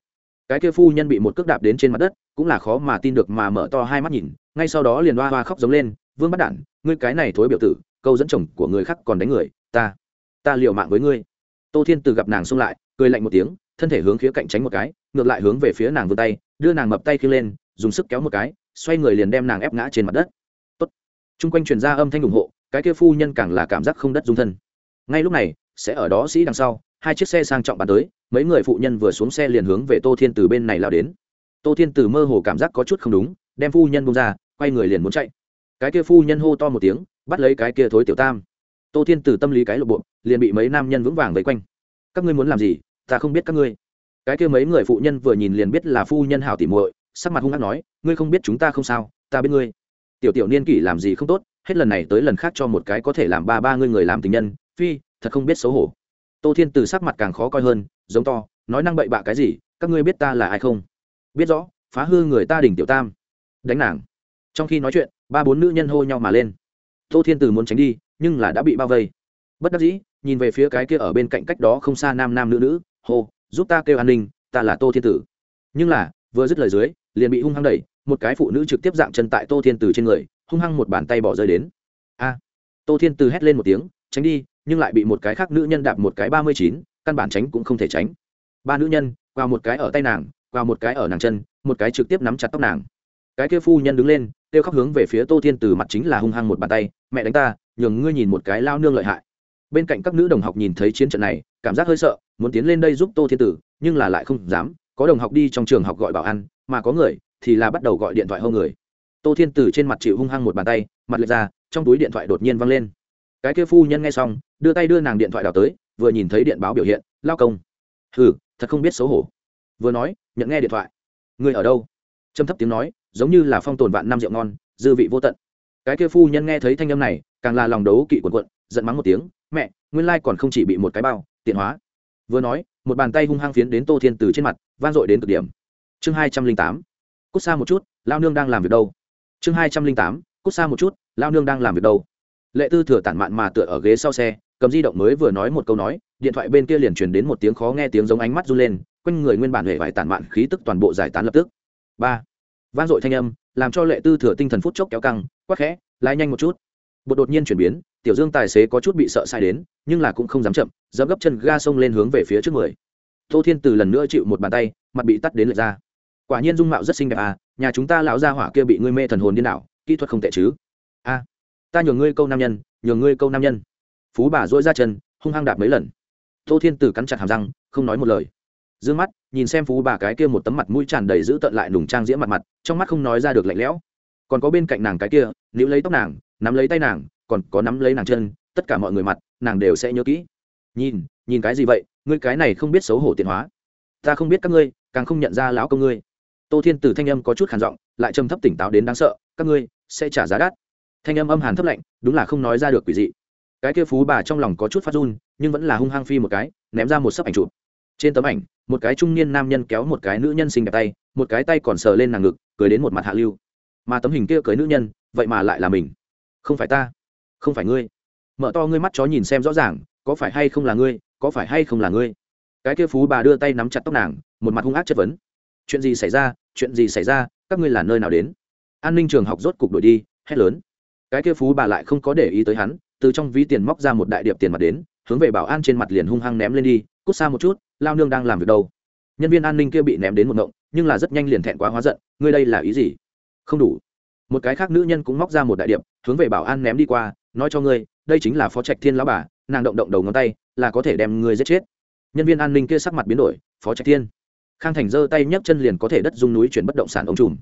Cái kia phu nhân bị một cước đạp đến trên mặt đất, cũng là khó mà tin được mà mở to hai mắt nhìn, ngay sau đó liền hoa hoa khóc giống lên, vương bắt đản, ngươi cái này thối biểu tử, câu dẫn chồng của người khác còn đánh người, ta ta liệu mạng với ngươi. Tô thiên từ gặp nàng xung lại, cười lạnh một tiếng, thân thể hướng khía cạnh tránh một cái, ngược lại hướng về phía nàng vươn tay, đưa nàng mập tay khi lên, dùng sức kéo một cái, xoay người liền đem nàng ép ngã trên mặt đất. Tốt. Trung quanh truyền ra âm thanh ủng hộ, cái kia phu nhân càng là cảm giác không đất dung thân. Ngay lúc này, sẽ ở đó sĩ đằng sau, hai chiếc xe sang trọng bàn tới mấy người phụ nhân vừa xuống xe liền hướng về tô thiên từ bên này lao đến. Tô thiên từ mơ hồ cảm giác có chút không đúng, đem phu nhân bông ra, quay người liền muốn chạy. Cái kia phu nhân hô to một tiếng, bắt lấy cái kia thối tiểu tam. Tô thiên từ tâm lý cái lộp bộ, liền bị mấy nam nhân vững vàng vây quanh. Các ngươi muốn làm gì? Ta không biết các ngươi. Cái kia mấy người phụ nhân vừa nhìn liền biết là phu nhân hảo tỉ muội, sắc mặt hung hăng nói, ngươi không biết chúng ta không sao, ta biết ngươi. Tiểu tiểu niên kỷ làm gì không tốt, hết lần này tới lần khác cho một cái có thể làm ba ba ngươi người làm tình nhân, phi, thật không biết xấu hổ tô thiên từ sắc mặt càng khó coi hơn, giống to, nói năng bậy bạ cái gì, các ngươi biết ta là ai không? Biết rõ, phá hư người ta đỉnh tiểu tam. Đánh nàng. Trong khi nói chuyện, ba bốn nữ nhân hô nhau mà lên. Tô thiên từ muốn tránh đi, nhưng là đã bị bao vây. Bất đắc dĩ, nhìn về phía cái kia ở bên cạnh cách đó không xa nam nam nữ nữ, hô, giúp ta kêu an ninh, ta là tô thiên tử nhưng là, vừa dứt lời dưới, liền bị hung hăng đẩy, một cái phụ nữ trực tiếp dạng chân tại tô thiên tử trên người, hung hăng một bàn tay bỏ rơi đến. A. Tô thiên tử hét lên một tiếng, tránh đi nhưng lại bị một cái khác nữ nhân đạp một cái ba mươi chín, căn bản tránh cũng không thể tránh. Ba nữ nhân qua một cái ở tay nàng qua một cái ở nàng chân, một cái trực tiếp nắm chặt tóc nàng. Cái kia phu nhân đứng lên, kêu khóc hướng về phía tô thiên tử mặt chính là hung hăng một bàn tay, mẹ đánh ta, nhường ngươi nhìn một cái lao nương lợi hại. Bên cạnh các nữ đồng học nhìn thấy chiến trận này, cảm giác hơi sợ, muốn tiến lên đây giúp tô thiên tử nhưng là lại không dám. Có đồng học đi trong trường học gọi bảo ăn, mà có người thì là bắt đầu gọi điện thoại hô người. Tô thiên tử trên mặt chịu hung hăng một bàn tay, mặt lệch ra, trong túi điện thoại đột nhiên văng lên. Cái kia phu nhân nghe xong đưa tay đưa nàng điện thoại đào tới, vừa nhìn thấy điện báo biểu hiện, lao công. Ừ thật không biết xấu hổ. Vừa nói, nhận nghe điện thoại. Người ở đâu? Trầm thấp tiếng nói, giống như là phong tồn vạn năm rượu ngon, dư vị vô tận. Cái kia phu nhân nghe thấy thanh âm này, càng là lòng đấu kỵ quần quận giận mắng một tiếng, mẹ, nguyên lai còn không chỉ bị một cái bao, tiện hóa. Vừa nói, một bàn tay hung hăng phiến đến tô thiên từ trên mặt van dội đến cực điểm. Chương hai trăm linh tám, cút xa một chút, lao nương đang làm việc đâu? Chương hai trăm linh tám, cút xa một chút, lao nương đang làm việc đâu? Lệ tư thừa tản mạn mà tựa ở ghế sau xe cầm di động mới vừa nói một câu nói, điện thoại bên kia liền truyền đến một tiếng khó nghe tiếng giống ánh mắt run lên, quanh người nguyên bản hệ vải tản mạn khí tức toàn bộ giải tán lập tức. Ba van dội thanh âm, làm cho lệ tư thừa tinh thần phút chốc kéo căng, quắc khẽ, lái nhanh một chút. Bột đột nhiên chuyển biến, tiểu dương tài xế có chút bị sợ sai đến, nhưng là cũng không dám chậm, dẫm gấp chân ga xông lên hướng về phía trước người tô thiên từ lần nữa chịu một bàn tay, mặt bị tắt đến lệch ra. Quả nhiên dung mạo rất xinh đẹp à nhà chúng ta lão gia hỏa kia bị ngươi mê thần hồn điên đảo, kỹ thuật không tệ chứ. A, ta nhường ngươi câu nam nhân, nhường ngươi câu nam nhân phú bà dỗi ra chân, hung hăng đạp mấy lần. Tô thiên Tử cắn chặt hàm răng, không nói một lời. D ư ơ n g mắt, nhìn xem phú bà cái kia một tấm mặt mũi tràn đầy giữ tận lại nùng trang diễm mặt mặt, trong mắt không nói ra được lạnh lẽo. Còn có bên cạnh nàng cái kia nếu lấy tóc nàng, nắm lấy tay nàng, còn có nắm lấy nàng chân, tất cả mọi người mặt, nàng đều sẽ nhớ kỹ. Nhìn nhìn cái gì vậy? Ngươi cái này không biết xấu hổ tiện hóa. Ta không biết các ngươi, càng không nhận ra lão công ngươi. Tô thiên Tử thanh âm có chút khản giọng, lại trầm thấp tỉnh táo đến đáng sợ, các ngươi sẽ trả giá đắt. Thanh âm âm hàn thấp lạnh, đúng là không nói ra được quỷ dị cái kia phú bà trong lòng có chút phát run, nhưng vẫn là hung hăng phi một cái, ném ra một sấp ảnh chụp. Trên tấm ảnh, một cái trung niên nam nhân kéo một cái nữ nhân xinh đẹp tay, một cái tay còn sờ lên nàng ngực, cười đến một mặt hạ lưu. Mà tấm hình kia cưới nữ nhân, vậy mà lại là mình. Không phải ta, không phải ngươi. Mở to ngươi mắt chó nhìn xem rõ ràng, có phải hay không là ngươi, có phải hay không là ngươi. Cái kia phú bà đưa tay nắm chặt tóc nàng, một mặt hung ác chất vấn. Chuyện gì xảy ra, chuyện gì xảy ra, các ngươi là nơi nào đến? An ninh trường học rốt cục đổi đi, hét lớn. Cái kia phú bà lại không có để ý tới hắn từ trong ví tiền móc ra một đại điệp tiền mặt đến, hướng về bảo an trên mặt liền hung hăng ném lên đi, cút xa một chút, lao nương đang làm việc đâu. Nhân viên an ninh kia bị ném đến một ngộng, nhưng là rất nhanh liền thẹn quá hóa giận, ngươi đây là ý gì? Không đủ. Một cái khác nữ nhân cũng móc ra một đại điệp, hướng về bảo an ném đi qua, nói cho ngươi, đây chính là phó trạch thiên lão bà, nàng động động đầu ngón tay, là có thể đem ngươi giết chết. Nhân viên an ninh kia sắc mặt biến đổi, phó trạch thiên. Khang thành giơ tay nhấc chân liền có thể đất dung núi chuyển bất động sản ông trùm.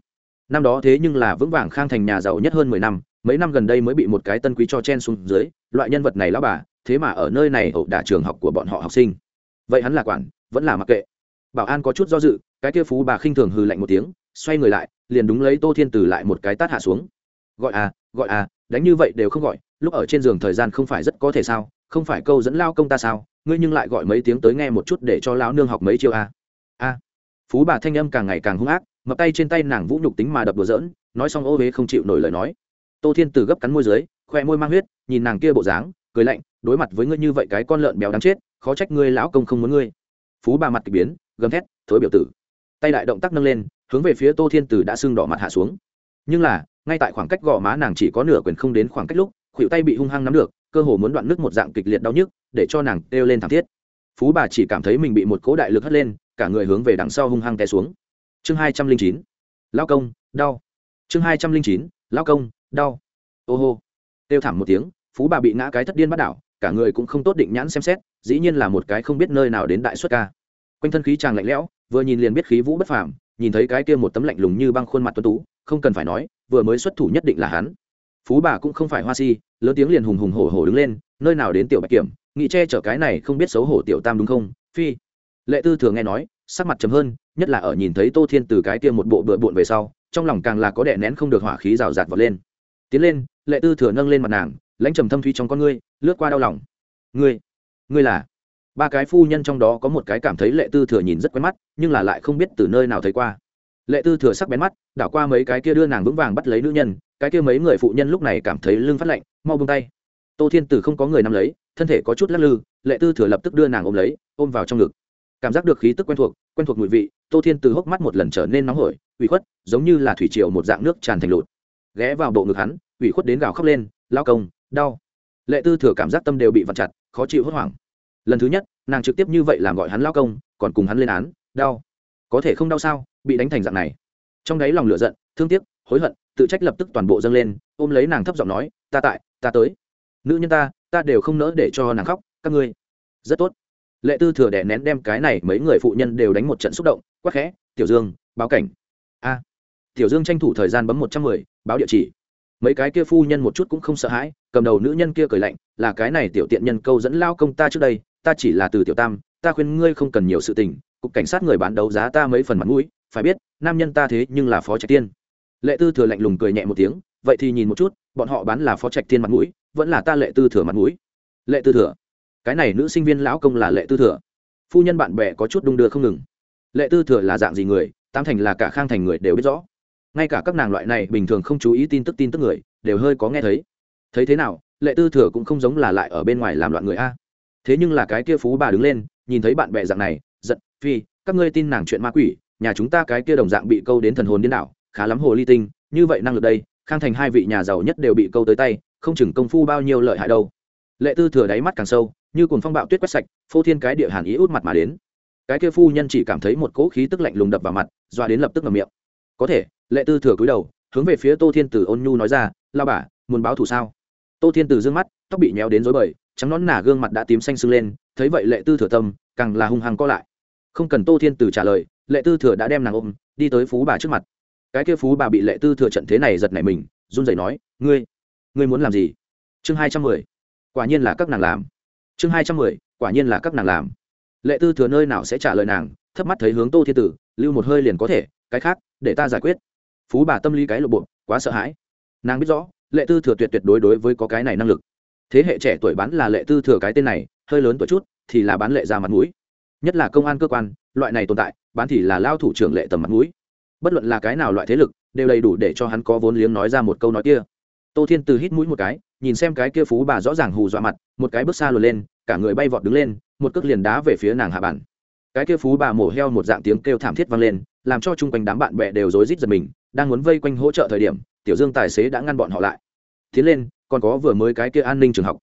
Năm đó thế nhưng là vững vàng khang thành nhà giàu nhất hơn mười năm mấy năm gần đây mới bị một cái tân quý cho chen xuống dưới, loại nhân vật này lão bà, thế mà ở nơi này ẩu đả trường học của bọn họ học sinh. Vậy hắn là quản, vẫn là mặc kệ. Bảo an có chút do dự, cái kia phú bà khinh thường hừ lạnh một tiếng, xoay người lại, liền đúng lấy tô thiên từ lại một cái tát hạ xuống. Gọi à gọi à đánh như vậy đều không gọi, lúc ở trên giường thời gian không phải rất có thể sao, không phải câu dẫn lao công ta sao, ngươi nhưng lại gọi mấy tiếng tới nghe một chút để cho lão nương học mấy chiêu a a phú bà thanh âm càng ngày càng hung ác, mập tay trên tay nàng vũ nhục tính mà đập đùa giỡn, nói xong ô huế không chịu nổi lời nói tô thiên từ gấp cắn môi dưới, khoe môi mang huyết, nhìn nàng kia bộ dáng, cười lạnh, đối mặt với ngươi như vậy cái con lợn béo đáng chết, khó trách ngươi lão công không muốn ngươi. Phú bà mặt k ỳ biến, gầm thét, thối biểu tử. Tay đại động tác nâng lên, hướng về phía tô thiên từ đã sưng đỏ mặt hạ xuống. Nhưng là, ngay tại khoảng cách gò má nàng chỉ có nửa quyền không đến khoảng cách lúc, khuỷu tay bị hung hăng nắm được, cơ hồ muốn đoạn nước một dạng kịch liệt đau nhức, để cho nàng kêu lên thảm thiết. Phú bà chỉ cảm thấy mình bị một cố đại lực hất lên, cả người hướng về đằng sau hung hăng té xuống. Chương hai trăm linh chín lao công, đau. Chương hai trăm linh chín lao công đau. Ô hô. Têu thảm một tiếng, phú bà bị ngã cái thất điên bắt đảo, cả người cũng không tốt định nhãn xem xét, dĩ nhiên là một cái không biết nơi nào đến đại xuất ca. Quanh thân khí chàng lạnh lẽo, vừa nhìn liền biết khí vũ bất phàm, nhìn thấy cái kia một tấm lạnh lùng như băng khuôn mặt tuấn tú, không cần phải nói, vừa mới xuất thủ nhất định là hắn. Phú bà cũng không phải hoa si, lớn tiếng liền hùng hùng hổ hổ đứng lên, nơi nào đến tiểu bạch kiểm nghị che chở cái này không biết xấu hổ tiểu tam đúng không? Phi. Lệ tư thường nghe nói, sắc mặt chấm hơn, nhất là ở nhìn thấy tô thiên từ cái kia một bộ bựa bộn về sau, trong lòng càng là có đè nén không được hỏa khí rào rạt vọt lên tiến lên, lệ tư thừa nâng lên mặt nàng, lãnh trầm thâm thuy trong con ngươi, lướt qua đau lòng. Ngươi ngươi là? Ba cái phu nhân trong đó có một cái cảm thấy lệ tư thừa nhìn rất quen mắt, nhưng là lại không biết từ nơi nào thấy qua. Lệ tư thừa sắc bén mắt, đảo qua mấy cái kia đưa nàng vững vàng bắt lấy nữ nhân, cái kia mấy người phụ nhân lúc này cảm thấy lưng phát lạnh, mau bông tay. Tô thiên tử không có người nắm lấy, thân thể có chút lắc lư, lệ tư thừa lập tức đưa nàng ôm lấy, ôm vào trong ngực. Cảm giác được khí tức quen thuộc quen thuộc mùi vị, tô thiên tử hốc mắt một lần trở nên nóng hổi, ủy khuất, giống như là thủy triều một dạng nước tràn thành lụt ghé vào bộ ngực hắn, ủy khuất đến gào khóc lên, lao công, đau. Lệ tư thừa cảm giác tâm đều bị vặt chặt, khó chịu hốt hoảng. Lần thứ nhất, nàng trực tiếp như vậy làm gọi hắn lao công còn cùng hắn lên án, đau. Có thể không đau sao? Bị đánh thành dạng này. Trong đáy lòng lửa giận, thương tiếc, hối hận, tự trách lập tức toàn bộ dâng lên, ôm lấy nàng thấp giọng nói, ta tại, ta tới. Nữ nhân ta ta đều không nỡ để cho nàng khóc, các ngươi. Rất tốt. Lệ tư thừa đẻ nén đem cái này mấy người phụ nhân đều đánh một trận xúc động quắc khẽ, tiểu dương, báo cảnh. A. Tiểu dương tranh thủ thời gian bấm một trăm mười báo địa chỉ. Mấy cái kia phu nhân một chút cũng không sợ hãi, cầm đầu nữ nhân kia cười lạnh, là cái này tiểu tiện nhân câu dẫn lao công ta trước đây, ta chỉ là từ tiểu tam, ta khuyên ngươi không cần nhiều sự tình, cục cảnh sát người bán đấu giá ta mấy phần mặt mũi, phải biết, nam nhân ta thế nhưng là phó trạch tiên. Lệ tư thừa lạnh lùng cười nhẹ một tiếng, vậy thì nhìn một chút, bọn họ bán là phó trạch tiên mặt mũi, vẫn là ta lệ tư thừa mặt mũi. Lệ tư thừa, cái này nữ sinh viên lão công là lệ tư thừa. Phu nhân bạn bè có chút đung đưa không ngừng. Lệ tư thừa là dạng gì người tam thành là cả khang thành người đều biết rõ ngay cả các nàng loại này bình thường không chú ý tin tức tin tức người, đều hơi có nghe thấy. Thấy thế nào, lệ tư thừa cũng không giống là lại ở bên ngoài làm loạn người a. Thế nhưng là cái kia phú bà đứng lên, nhìn thấy bạn bè dạng này, giận, phi, các ngươi tin nàng chuyện ma quỷ, nhà chúng ta cái kia đồng dạng bị câu đến thần hồn điên đảo, khá lắm hồ ly tinh, như vậy năng lực đây, khang thành hai vị nhà giàu nhất đều bị câu tới tay, không chừng công phu bao nhiêu lợi hại đâu. Lệ tư thừa đáy mắt càng sâu, như cùng phong bạo tuyết quét sạch, phô thiên cái địa hàn ý út mặt mà đến. Cái kia phu nhân chỉ cảm thấy một cỗ khí tức lạnh lùng đập vào mặt, doa đến lập tức ngầm miệng. Có thể lệ tư thừa cúi đầu, hướng về phía tô thiên tử ôn nhu nói ra lao bà, muốn báo thù sao? Tô thiên tử d ư ơ n g mắt, tóc bị méo đến dối bời, trắng nón nả gương mặt đã tím xanh sưng lên, thấy vậy lệ tư thừa tâm, càng là hung hăng co lại. Không cần tô thiên tử trả lời, lệ tư thừa đã đem nàng ôm, đi tới phú bà trước mặt. Cái kia phú bà bị lệ tư thừa trận thế này giật nảy mình, run rẩy nói, ngươi ngươi muốn làm gì? Chương hai trăm mười, quả nhiên là các nàng làm. Chương hai trăm mười, quả nhiên là các nàng làm. Lệ tư thừa nơi nào sẽ trả lời nàng, thấp mắt thấy hướng tô thiên tử, lưu một hơi liền có thể, cái khác, để ta giải quyết phú bà tâm lý cái lộ bộ, quá sợ hãi. Nàng biết rõ, lệ tư thừa tuyệt tuyệt đối đối với có cái này năng lực. Thế hệ trẻ tuổi bán là lệ tư thừa cái tên này, hơi lớn tuổi chút, thì là bán lệ ra mặt mũi. Nhất là công an cơ quan, loại này tồn tại, bán thì là lao thủ trưởng lệ tầm mặt mũi. Bất luận là cái nào loại thế lực, đều đầy đủ để cho hắn có vốn liếng nói ra một câu nói kia. Tô thiên từ hít mũi một cái, nhìn xem cái kia phú bà rõ ràng hù dọa mặt, một cái bước xa lùi lên, cả người bay vọt đứng lên, một cước liền đá về phía nàng hạ bản cái kia phú bà mổ heo một dạng tiếng kêu thảm thiết vang lên làm cho chung quanh đám bạn bè đều rối rít giật mình, đang muốn vây quanh hỗ trợ thời điểm, tiểu dương tài xế đã ngăn bọn họ lại. Tiến lên, còn có vừa mới cái kia an ninh trường học.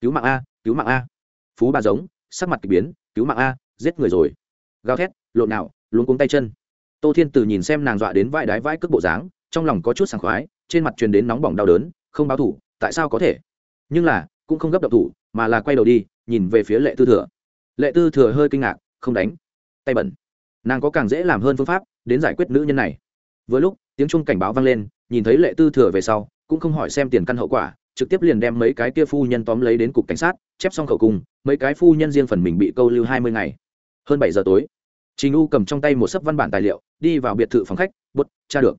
Cứu mạng a, cứu mạng a. Phú bà giống, sắc mặt k ỳ biến, cứu mạng a, giết người rồi. Gào thét, lộn nào, luống cuống tay chân. Tô thiên từ nhìn xem nàng dọa đến vai đái vai cước bộ dáng, trong lòng có chút sảng khoái, trên mặt truyền đến nóng bỏng đau đớn, không báo thủ, tại sao có thể? Nhưng là, cũng không gấp độc thủ, mà là quay đầu đi, nhìn về phía lệ tư thừa. Lệ tư thừa hơi kinh ngạc, không đánh. Tay bẩn nàng có càng dễ làm hơn phương pháp đến giải quyết nữ nhân này vừa lúc tiếng chung cảnh báo vang lên nhìn thấy lệ tư thừa về sau cũng không hỏi xem tiền căn hậu quả trực tiếp liền đem mấy cái kia phu nhân tóm lấy đến cục cảnh sát chép xong khẩu cung mấy cái phu nhân riêng phần mình bị câu lưu hai mươi ngày hơn bảy giờ tối trình u cầm trong tay một sấp văn bản tài liệu, đi vào biệt thự phòng khách, bút cha được.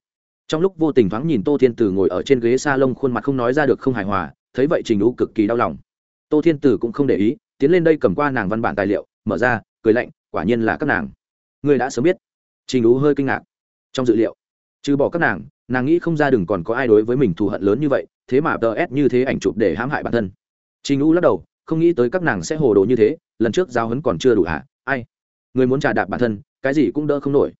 Trong lúc vô tình thoáng nhìn tô thiên tử ngồi ở trên ghế s a lông khuôn mặt không nói ra được không hài hòa, thấy vậy trình u cực kỳ đau lòng. Tô thiên tử cũng không để ý, tiến lên đây cầm qua nàng văn bản tài liệu, mở ra, cười lạnh, quả nhiên là các nàng người đã sớm biết. Trình ú hơi kinh ngạc. Trong dự liệu, trừ bỏ các nàng nàng nghĩ không ra đừng còn có ai đối với mình thù hận lớn như vậy, thế mà tờ ép như thế ảnh chụp để hãm hại bản thân. Trình ú lắc đầu, không nghĩ tới các nàng sẽ hồ đồ như thế, lần trước giao hấn còn chưa đủ hả? Ai? Người muốn trà đạp bản thân, cái gì cũng đỡ không nổi.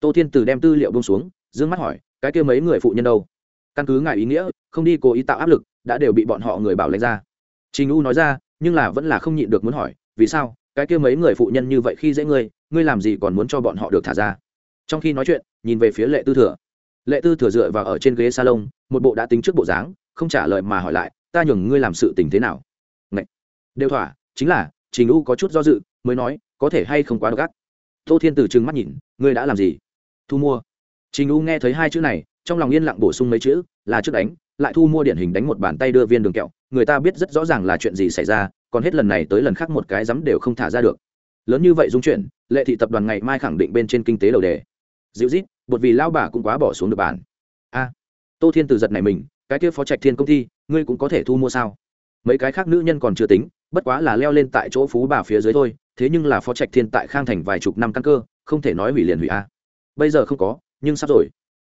Tô thiên từ đem tư liệu bông xuống d ư ơ n g mắt hỏi, cái kia mấy người phụ nhân đâu? Căn cứ ngại ý nghĩa, không đi cố ý tạo áp lực, đã đều bị bọn họ người bảo lãnh ra. Trình u nói ra, nhưng là vẫn là không nhịn được muốn hỏi, vì sao? Cái kia mấy người phụ nhân như vậy khi dễ ngươi ngươi làm gì còn muốn cho bọn họ được thả ra? Trong khi nói chuyện, nhìn về phía lệ tư thừa. Lệ tư thừa dựa vào ở trên ghế salon, một bộ đã tính trước bộ dáng, không trả lời mà hỏi lại, ta nhường ngươi làm sự tình thế nào? Ngậy! đều thỏa, chính là, trình u có chút do dự, mới nói, có thể hay không quá gắt tô thiên từ trừng mắt nhìn, ngươi đã làm gì? Thu mua. Trình u nghe thấy hai chữ này, trong lòng yên lặng bổ sung mấy chữ, là trước đánh, lại thu mua điển hình đánh một bàn tay đưa viên đường kẹo. Người ta biết rất rõ ràng là chuyện gì xảy ra còn hết lần này tới lần khác một cái dám đều không thả ra được. Lớn như vậy dung chuyển, lệ thị tập đoàn ngày mai khẳng định bên trên kinh tế đầu đề. Dịu rít bột vì lao bà cũng quá bỏ xuống được bàn a, tô thiên từ giật này mình, cái kia phó trạch thiên công ty ngươi cũng có thể thu mua sao? Mấy cái khác nữ nhân còn chưa tính, bất quá là leo lên tại chỗ phú bà phía dưới thôi, thế nhưng là phó trạch thiên tại khang thành vài chục năm căn cơ, không thể nói hủy liền hủy a. Bây giờ không có, nhưng sắp rồi.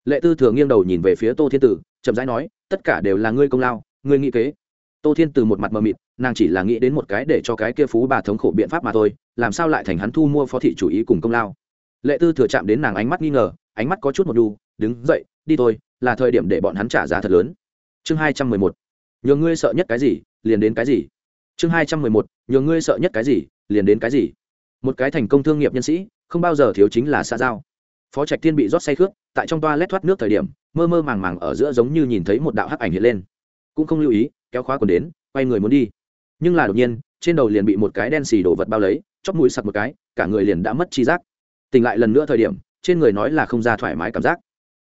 Lệ tư thừa nghiêng đầu nhìn về phía tô thiên tử, chậm rãi nói, tất cả đều là ngươi công lao, ngươi nghĩ kế. Tô thiên tử một mặt mờ mịt nàng chỉ là nghĩ đến một cái để cho cái kia phú bà thống khổ biện pháp mà thôi, làm sao lại thành hắn thu mua phó thị chủ ý cùng công lao? Lệ tư thừa chạm đến nàng ánh mắt nghi ngờ, ánh mắt có chút một đu, đứng dậy, đi thôi, là thời điểm để bọn hắn trả giá thật lớn. Chương hai trăm mười một nhường ngươi sợ nhất cái gì, liền đến cái gì. Chương hai trăm mười một nhường ngươi sợ nhất cái gì, liền đến cái gì. Một cái thành công thương nghiệp nhân sĩ, không bao giờ thiếu chính là xã giao. Phó trạch thiên bị rót say khước, tại trong toa lét thoát nước thời điểm, mơ mơ màng màng ở giữa giống như nhìn thấy một đạo hắc ảnh hiện lên. Cũng không lưu ý, kéo khóa còn đến, quay người muốn đi nhưng là đột nhiên, trên đầu liền bị một cái đen xì đổ vật bao lấy, chóp mũi sặc một cái, cả người liền đã mất chi giác. Tỉnh lại lần nữa thời điểm, trên người nói là không ra thoải mái cảm giác.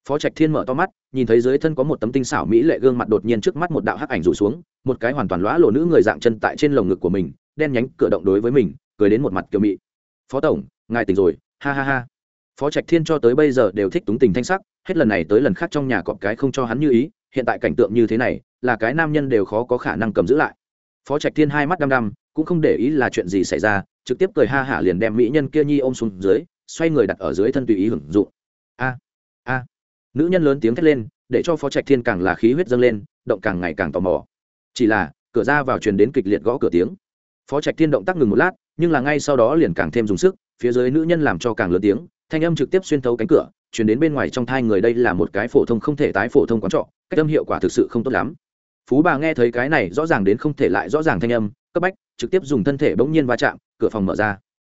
Phó trạch thiên mở to mắt, nhìn thấy dưới thân có một tấm tinh xảo mỹ lệ gương mặt đột nhiên trước mắt một đạo hắc ảnh rủ xuống, một cái hoàn toàn lõa lộ nữ người dạng chân tại trên lồng ngực của mình, đen nhánh cựa động đối với mình, cười đến một mặt kiểu mị. Phó tổng, ngài tỉnh rồi, ha ha ha. Phó trạch thiên cho tới bây giờ đều thích túng tình thanh sắc, hết lần này tới lần khác trong nhà cọp cái không cho hắn như ý, hiện tại cảnh tượng như thế này, là cái nam nhân đều khó có khả năng cầm giữ lại phó trạch thiên hai mắt đăm đăm, cũng không để ý là chuyện gì xảy ra, trực tiếp cười ha hả liền đem mỹ nhân kia nhi ôm xuống dưới, xoay người đặt ở dưới thân tùy ý hưởng dụng. A a. Nữ nhân lớn tiếng thét lên, để cho phó trạch thiên càng là khí huyết dâng lên, động càng ngày càng tò mò. Chỉ là, cửa ra vào truyền đến kịch liệt gõ cửa tiếng. Phó trạch thiên động tác ngừng một lát, nhưng là ngay sau đó liền càng thêm dùng sức, phía dưới nữ nhân làm cho càng lớn tiếng, thanh âm trực tiếp xuyên thấu cánh cửa chuyển đến bên ngoài trong thai người đây là một cái phổ thông không thể tái phổ thông quán trọ, cách âm hiệu quả thực sự không tốt lắm phú bà nghe thấy cái này rõ ràng đến không thể lại rõ ràng thanh âm, cấp bách, trực tiếp dùng thân thể bỗng nhiên va chạm, cửa phòng mở ra.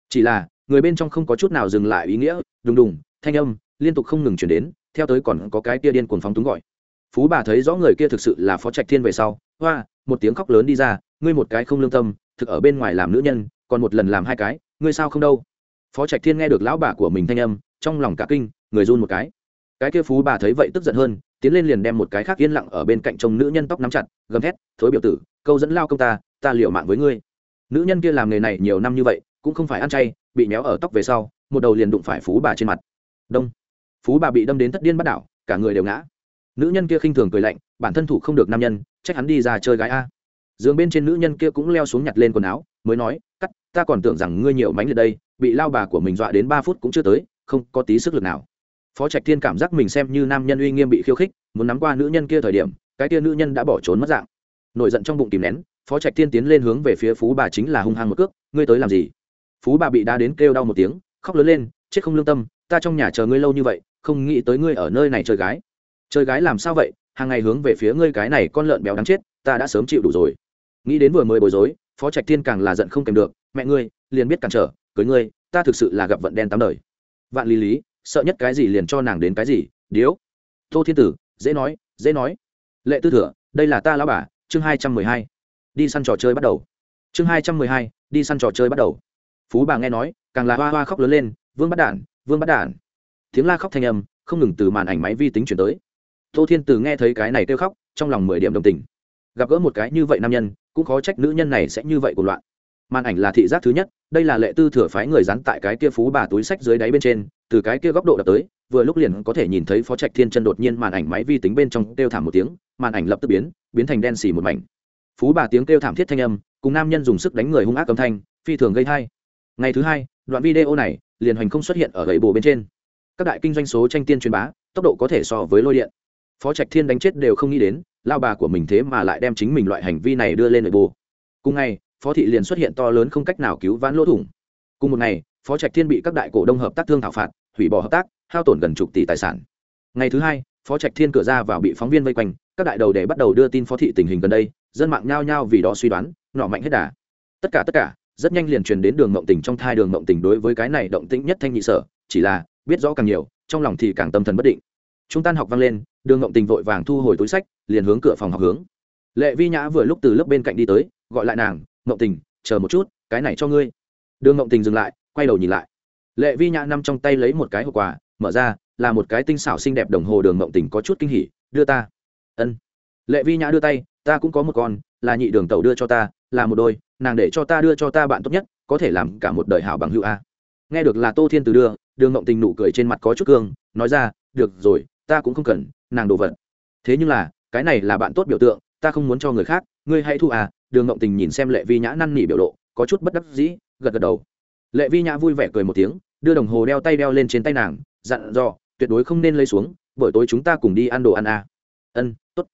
Chỉ là, người bên trong không có chút nào dừng lại ý nghĩa, đùng đùng, thanh âm liên tục không ngừng chuyển đến, theo tới còn có cái kia điên cuồng phóng túng gọi. Phú bà thấy rõ người kia thực sự là phó trạch thiên về sau, hoa, một tiếng khóc lớn đi ra, ngươi một cái không lương tâm, thực ở bên ngoài làm nữ nhân, còn một lần làm hai cái, ngươi sao không đâu? Phó trạch thiên nghe được lão bà của mình thanh âm, trong lòng cả kinh, người run một cái. Cái kia phú bà thấy vậy tức giận hơn tiến lên liền đem một cái khác yên lặng ở bên cạnh trông nữ nhân tóc nắm chặt, gầm thét, thối biểu tử, câu dẫn lao công ta ta liệu mạng với ngươi. Nữ nhân kia làm nghề này nhiều năm như vậy, cũng không phải ăn chay, bị méo ở tóc về sau, một đầu liền đụng phải phú bà trên mặt. Đông. Phú bà bị đâm đến thất điên bắt đảo, cả người đều ngã. Nữ nhân kia khinh thường cười lạnh, bản thân thủ không được nam nhân, trách hắn đi ra chơi gái a. Giường bên trên nữ nhân kia cũng leo xuống nhặt lên quần áo, mới nói, cắt, ta còn tưởng rằng ngươi nhiều mánh lượt đây, bị lao bà của mình dọa đến ba phút cũng chưa tới, không có tí sức lực nào phó trạch thiên cảm giác mình xem như nam nhân uy nghiêm bị khiêu khích, muốn nắm qua nữ nhân kia thời điểm, cái kia nữ nhân đã bỏ trốn mất dạng. Nổi giận trong bụng tìm nén, phó trạch thiên tiến lên hướng về phía phú bà chính là hung hăng một cước, ngươi tới làm gì? Phú bà bị đá đến kêu đau một tiếng, khóc lớn lên, chết không lương tâm, ta trong nhà chờ ngươi lâu như vậy, không nghĩ tới ngươi ở nơi này chơi gái. Chơi gái làm sao vậy? Hàng ngày hướng về phía ngươi cái này con lợn béo đáng chết, ta đã sớm chịu đủ rồi. Nghĩ đến vừa mới bối rối, phó trạch thiên càng là giận không kèm được, mẹ ngươi, liền biết cản trở, cưới ngươi, ta thực sự là gặp vận đen tám đời. Vạn lý lý sợ nhất cái gì liền cho nàng đến cái gì, điếu. Tô thiên tử, dễ nói dễ nói. Lệ tư thừa, đây là ta lão bà, chương hai trăm mười hai. Đi săn trò chơi bắt đầu. Chương hai trăm mười hai, đi săn trò chơi bắt đầu. Phú bà nghe nói, càng là hoa hoa khóc lớn lên, vương bắt đản, vương bắt đản. Tiếng la khóc thanh âm, không ngừng từ màn ảnh máy vi tính chuyển tới. Tô thiên từ nghe thấy cái này kêu khóc, trong lòng mười điểm đồng tình. Gặp gỡ một cái như vậy nam nhân, cũng khó trách nữ nhân này sẽ như vậy của loạn màn ảnh là thị giác thứ nhất, đây là lệ tư thừa phái người dán tại cái kia phú bà túi sách dưới đáy bên trên, từ cái kia góc độ đập tới, vừa lúc liền có thể nhìn thấy phó trạch thiên chân đột nhiên màn ảnh máy vi tính bên trong kêu thảm một tiếng, màn ảnh lập tức biến biến thành đen xì một mảnh. Phú bà tiếng kêu thảm thiết thanh âm, cùng nam nhân dùng sức đánh người hung ác âm thanh, phi thường gây thai ngày thứ hai, đoạn video này liền hoành không xuất hiện ở gậy bồ bên trên. Các đại kinh doanh số tranh tiên truyền bá, tốc độ có thể so với lôi điện. Phó trạch thiên đánh chết đều không nghĩ đến, lao bà của mình thế mà lại đem chính mình loại hành vi này đưa lên nội bồ. Cùng ngày phó thị liền xuất hiện to lớn không cách nào cứu vãn lỗ thủng. Cùng một ngày, phó trạch thiên bị các đại cổ đông hợp tác thương thảo phạt, hủy bỏ hợp tác, hao tổn gần chục tỷ tài sản. Ngày thứ hai, phó trạch thiên cửa ra vào bị phóng viên vây quanh, các đại đầu để bắt đầu đưa tin phó thị tình hình gần đây, dân mạng nhao nhao vì đó suy đoán, nọ mạnh hết đà. Tất cả tất cả, rất nhanh liền truyền đến đường mộng tình trong thai đường mộng tình đối với cái này động tĩnh nhất thanh nhị sở, chỉ là, biết rõ càng nhiều, trong lòng thì càng tâm thần bất định. Chúng tan học vang lên, đường mộng tình vội vàng thu hồi túi sách, liền hướng cửa phòng học hướng. Lệ vi nhã vừa lúc từ lớp bên cạnh đi tới, gọi lại nàng ngộng tình, chờ một chút, cái này cho ngươi. Đường ngộng tình dừng lại, quay đầu nhìn lại. Lệ vi nhã nằm trong tay lấy một cái hộp quà, mở ra, là một cái tinh xảo xinh đẹp đồng hồ đường ngộng tình có chút kinh hỉ, đưa ta. Ân. Lệ vi nhã đưa tay, ta cũng có một con, là nhị đường tẩu đưa cho ta, là một đôi, nàng để cho ta đưa cho ta bạn tốt nhất, có thể làm cả một đời hảo bằng hữu a. Nghe được là tô thiên từ đưa, đường ngộng tình nụ cười trên mặt có chút cương, nói ra, được rồi, ta cũng không cần, nàng đồ vật. Thế nhưng là, cái này là bạn tốt biểu tượng, ta không muốn cho người khác, ngươi hãy thu à đường ngộng tình nhìn xem lệ vi nhã năn nỉ biểu lộ, có chút bất đắc dĩ, gật gật đầu. Lệ vi nhã vui vẻ cười một tiếng, đưa đồng hồ đeo tay đeo lên trên tay nàng, dặn dò, tuyệt đối không nên lấy xuống, buổi tối chúng ta cùng đi ăn đồ ăn à. ân t ố t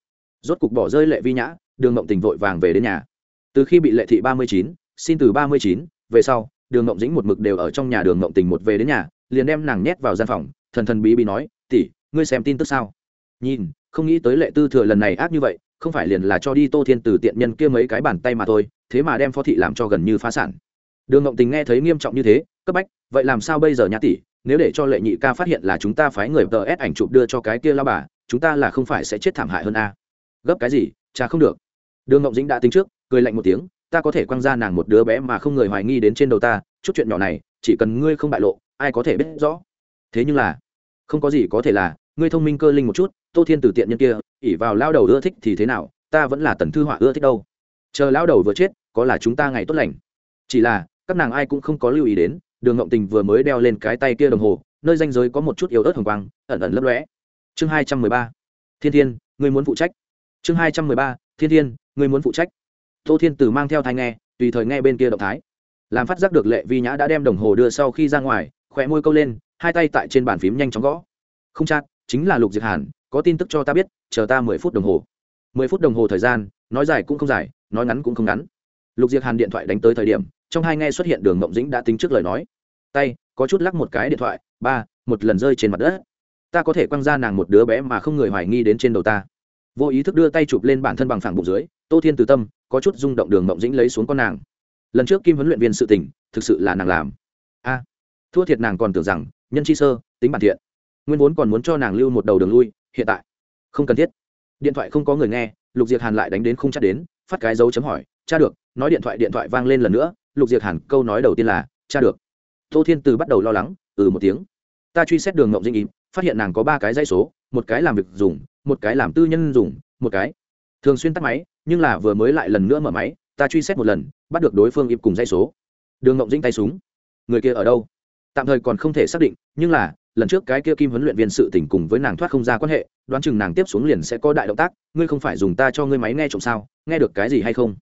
rốt cục bỏ rơi lệ vi nhã, đường ngộng tình vội vàng về đến nhà. Từ khi bị lệ thị ba mươi chín, xin từ ba mươi chín, về sau, đường ngộng dĩnh một mực đều ở trong nhà đường ngộng tình một về đến nhà, liền đem nàng nhét vào gian phòng, thần thần bí bí nói tỉ ngươi xem tin tức sao? Nhìn, không nghĩ tới lệ tư thừa lần này ác như vậy không phải liền là cho đi tô thiên từ tiện nhân kia mấy cái bàn tay mà thôi, thế mà đem phó thị làm cho gần như phá sản. Đường ngộng tình nghe thấy nghiêm trọng như thế, cấp bách, vậy làm sao bây giờ nhã tỷ, nếu để cho lệ nhị ca phát hiện là chúng ta phái người tờ ép ảnh chụp đưa cho cái kia lao bà, chúng ta là không phải sẽ chết thảm hại hơn a? Gấp cái gì, cha không được. Đường ngộng dĩnh đã tính trước, cười lạnh một tiếng, ta có thể quăng ra nàng một đứa bé mà không người hoài nghi đến trên đầu ta, chút chuyện nhỏ này, chỉ cần ngươi không bại lộ, ai có thể biết rõ. Thế nhưng là, không có gì có thể là, ngươi thông minh cơ linh một chút tô thiên từ tiện nhân kia ỉ vào lao đầu ưa thích thì thế nào, ta vẫn là tần thư họa ưa thích đâu. Chờ lao đầu vừa chết, có là chúng ta ngày tốt lành. Chỉ là, các nàng ai cũng không có lưu ý đến, đường ngộng tình vừa mới đeo lên cái tay kia đồng hồ, nơi danh giới có một chút yếu ớt hồng quang, ẩn ẩn lấp lóe. Chương hai trăm mười ba, thiên thiên ngươi muốn phụ trách. Chương hai trăm mười ba, thiên thiên ngươi muốn phụ trách. Tô thiên tử mang theo thai nghe, tùy thời nghe bên kia động thái. Làm phát giác được lệ vi nhã đã đem đồng hồ đưa sau khi ra ngoài khỏe môi câu lên, hai tay tại trên bàn phím nhanh chóng gõ. Không chát, chính là lục diệt hàn có tin tức cho ta biết, chờ ta mười phút đồng hồ. Mười phút đồng hồ thời gian, nói dài cũng không dài, nói ngắn cũng không ngắn. Lục Diệc hàn điện thoại đánh tới thời điểm, trong hai nghe xuất hiện đường mộng dĩnh đã tính trước lời nói. Tay, có chút lắc một cái điện thoại, ba, một lần rơi trên mặt đất. Ta có thể quăng ra nàng một đứa bé mà không người hoài nghi đến trên đầu ta. Vô ý thức đưa tay chụp lên bản thân bằng phẳng bụng dưới, tô thiên từ tâm, có chút rung động đường mộng dĩnh lấy xuống con nàng. Lần trước kim huấn luyện viên sự tình, thực sự là nàng làm. A, thua thiệt nàng còn tưởng rằng, nhân chi sơ, tính bản thiện. Nguyên vốn còn muốn cho nàng lưu một đầu đường lui hiện tại. Không cần thiết. Điện thoại không có người nghe, lục diệt hàn lại đánh đến không chắc đến, phát cái dấu chấm hỏi, cha được, nói điện thoại điện thoại vang lên lần nữa. Lục diệt hàn câu nói đầu tiên là, cha được. Tô thiên từ bắt đầu lo lắng ừ một tiếng. Ta truy xét đường ngộng dinh im, phát hiện nàng có ba cái dây số, một cái làm việc dùng, một cái làm tư nhân dùng, một cái. Thường xuyên tắt máy, nhưng là vừa mới lại lần nữa mở máy, ta truy xét một lần, bắt được đối phương im cùng dây số. Đường ngộng dinh tay súng. Người kia ở đâu? Tạm thời còn không thể xác định, nhưng là lần trước cái kia kim huấn luyện viên sự tình cùng với nàng thoát không ra quan hệ, đoán chừng nàng tiếp xuống liền sẽ có đại động tác, ngươi không phải dùng ta cho ngươi máy nghe trộm sao, nghe được cái gì hay không?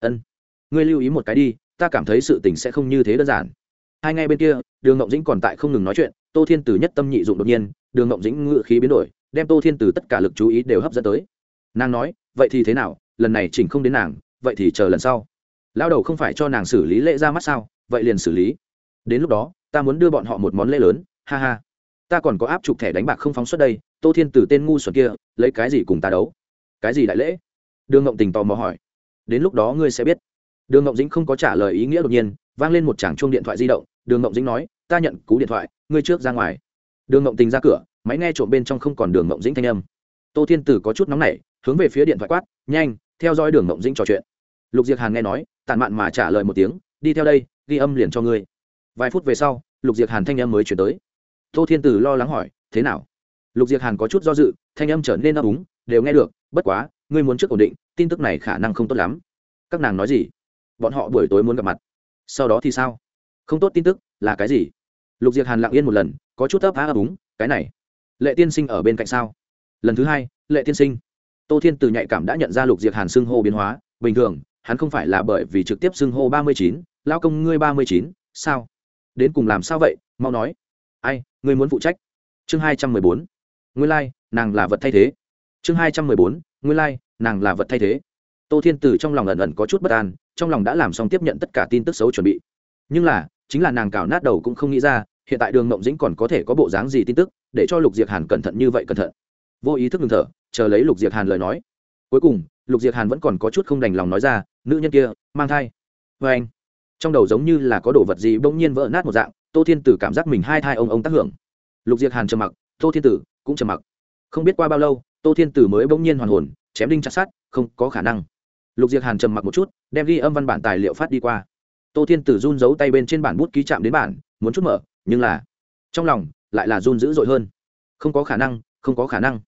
Ân, ngươi lưu ý một cái đi, ta cảm thấy sự tình sẽ không như thế đơn giản. Hai ngay bên kia, đường ngộng dĩnh còn tại không ngừng nói chuyện, tô thiên từ nhất tâm nhị dụng đột nhiên, đường ngộng dĩnh ngự khí biến đổi, đem tô thiên từ tất cả lực chú ý đều hấp dẫn tới. Nàng nói, vậy thì thế nào, lần này chỉnh không đến nàng, vậy thì chờ lần sau. Lao đầu không phải cho nàng xử lý lễ ra mắt sao, vậy liền xử lý. Đến lúc đó, ta muốn đưa bọn họ một món lễ lớn, ha ha ta còn có áp chụp thẻ đánh bạc không phóng xuất đây, tô thiên từ tên ngu xuẩn kia, lấy cái gì cùng ta đấu? Cái gì đại lễ? Đường ngộng tình tò mò hỏi. Đến lúc đó ngươi sẽ biết. Đường ngộng dĩnh không có trả lời ý nghĩa đột nhiên, vang lên một tràng chuông điện thoại di động. Đường ngộng dĩnh nói, ta nhận cú điện thoại, ngươi trước ra ngoài. Đường ngộng tình ra cửa, máy nghe trộm bên trong không còn đường ngộng dĩnh thanh âm. Tô thiên tử có chút nóng nảy, hướng về phía điện thoại quát, nhanh, theo dõi đường ngộng dĩnh trò chuyện. Lục diệc hàn nghe nói, tàn mạn mà trả lời một tiếng, đi theo đây, ghi âm liền cho ngươi. Vài phút về sau, lục diệc hàn thanh âm mới chuyển tới tô thiên tử lo lắng hỏi, thế nào? Lục diệc hàn có chút do dự, thanh âm trở nên ấp úng, đều nghe được, bất quá, ngươi muốn trước ổn định, tin tức này khả năng không tốt lắm. Các nàng nói gì? Bọn họ buổi tối muốn gặp mặt. Sau đó thì sao? Không tốt tin tức, là cái gì? Lục diệc hàn lặng yên một lần, có chút ấp á ấp úng, cái này, lệ tiên sinh ở bên cạnh sao? Lần thứ hai, lệ tiên sinh. Tô thiên từ nhạy cảm đã nhận ra lục diệc hàn xưng hô biến hóa, bình thường, hắn không phải là bởi vì trực tiếp xưng hô ba mươi chín lao công ngươi ba mươi chín, sao? Đến cùng làm sao vậy? Mau nói. Ai ngươi muốn phụ trách. Chương hai trăm mười bốn. Nguyên lai, nàng là vật thay thế. Chương hai trăm mười bốn. Nguyên lai, nàng là vật thay thế. Tô thiên từ trong lòng ẩn ẩn có chút bất an trong lòng đã làm xong tiếp nhận tất cả tin tức xấu chuẩn bị. Nhưng là chính là nàng cào nát đầu cũng không nghĩ ra hiện tại đường mộng dĩnh còn có thể có bộ dáng gì tin tức để cho lục diệc hàn cẩn thận như vậy cẩn thận. Vô ý thức ngừng thở chờ lấy lục diệc hàn lời nói. Cuối cùng lục diệc hàn vẫn còn có chút không đành lòng nói ra nữ nhân kia mang thai. Vê anh trong đầu giống như là có đồ vật gì bỗng nhiên vỡ nát một dạng tô thiên tử cảm giác mình hai thai ông ông tác hưởng. Lục diệc hàn trầm mặc, tô thiên tử cũng trầm mặc. Không biết qua bao lâu, tô thiên tử mới bỗng nhiên hoàn hồn, chém đinh chặt sát không có khả năng. Lục diệc hàn trầm mặc một chút, đem ghi âm văn bản tài liệu phát đi qua. Tô thiên tử run giấu tay bên trên bản bút ký chạm đến bản, muốn chút mở, nhưng là trong lòng lại là run dữ dội hơn. Không có khả năng, không có khả năng.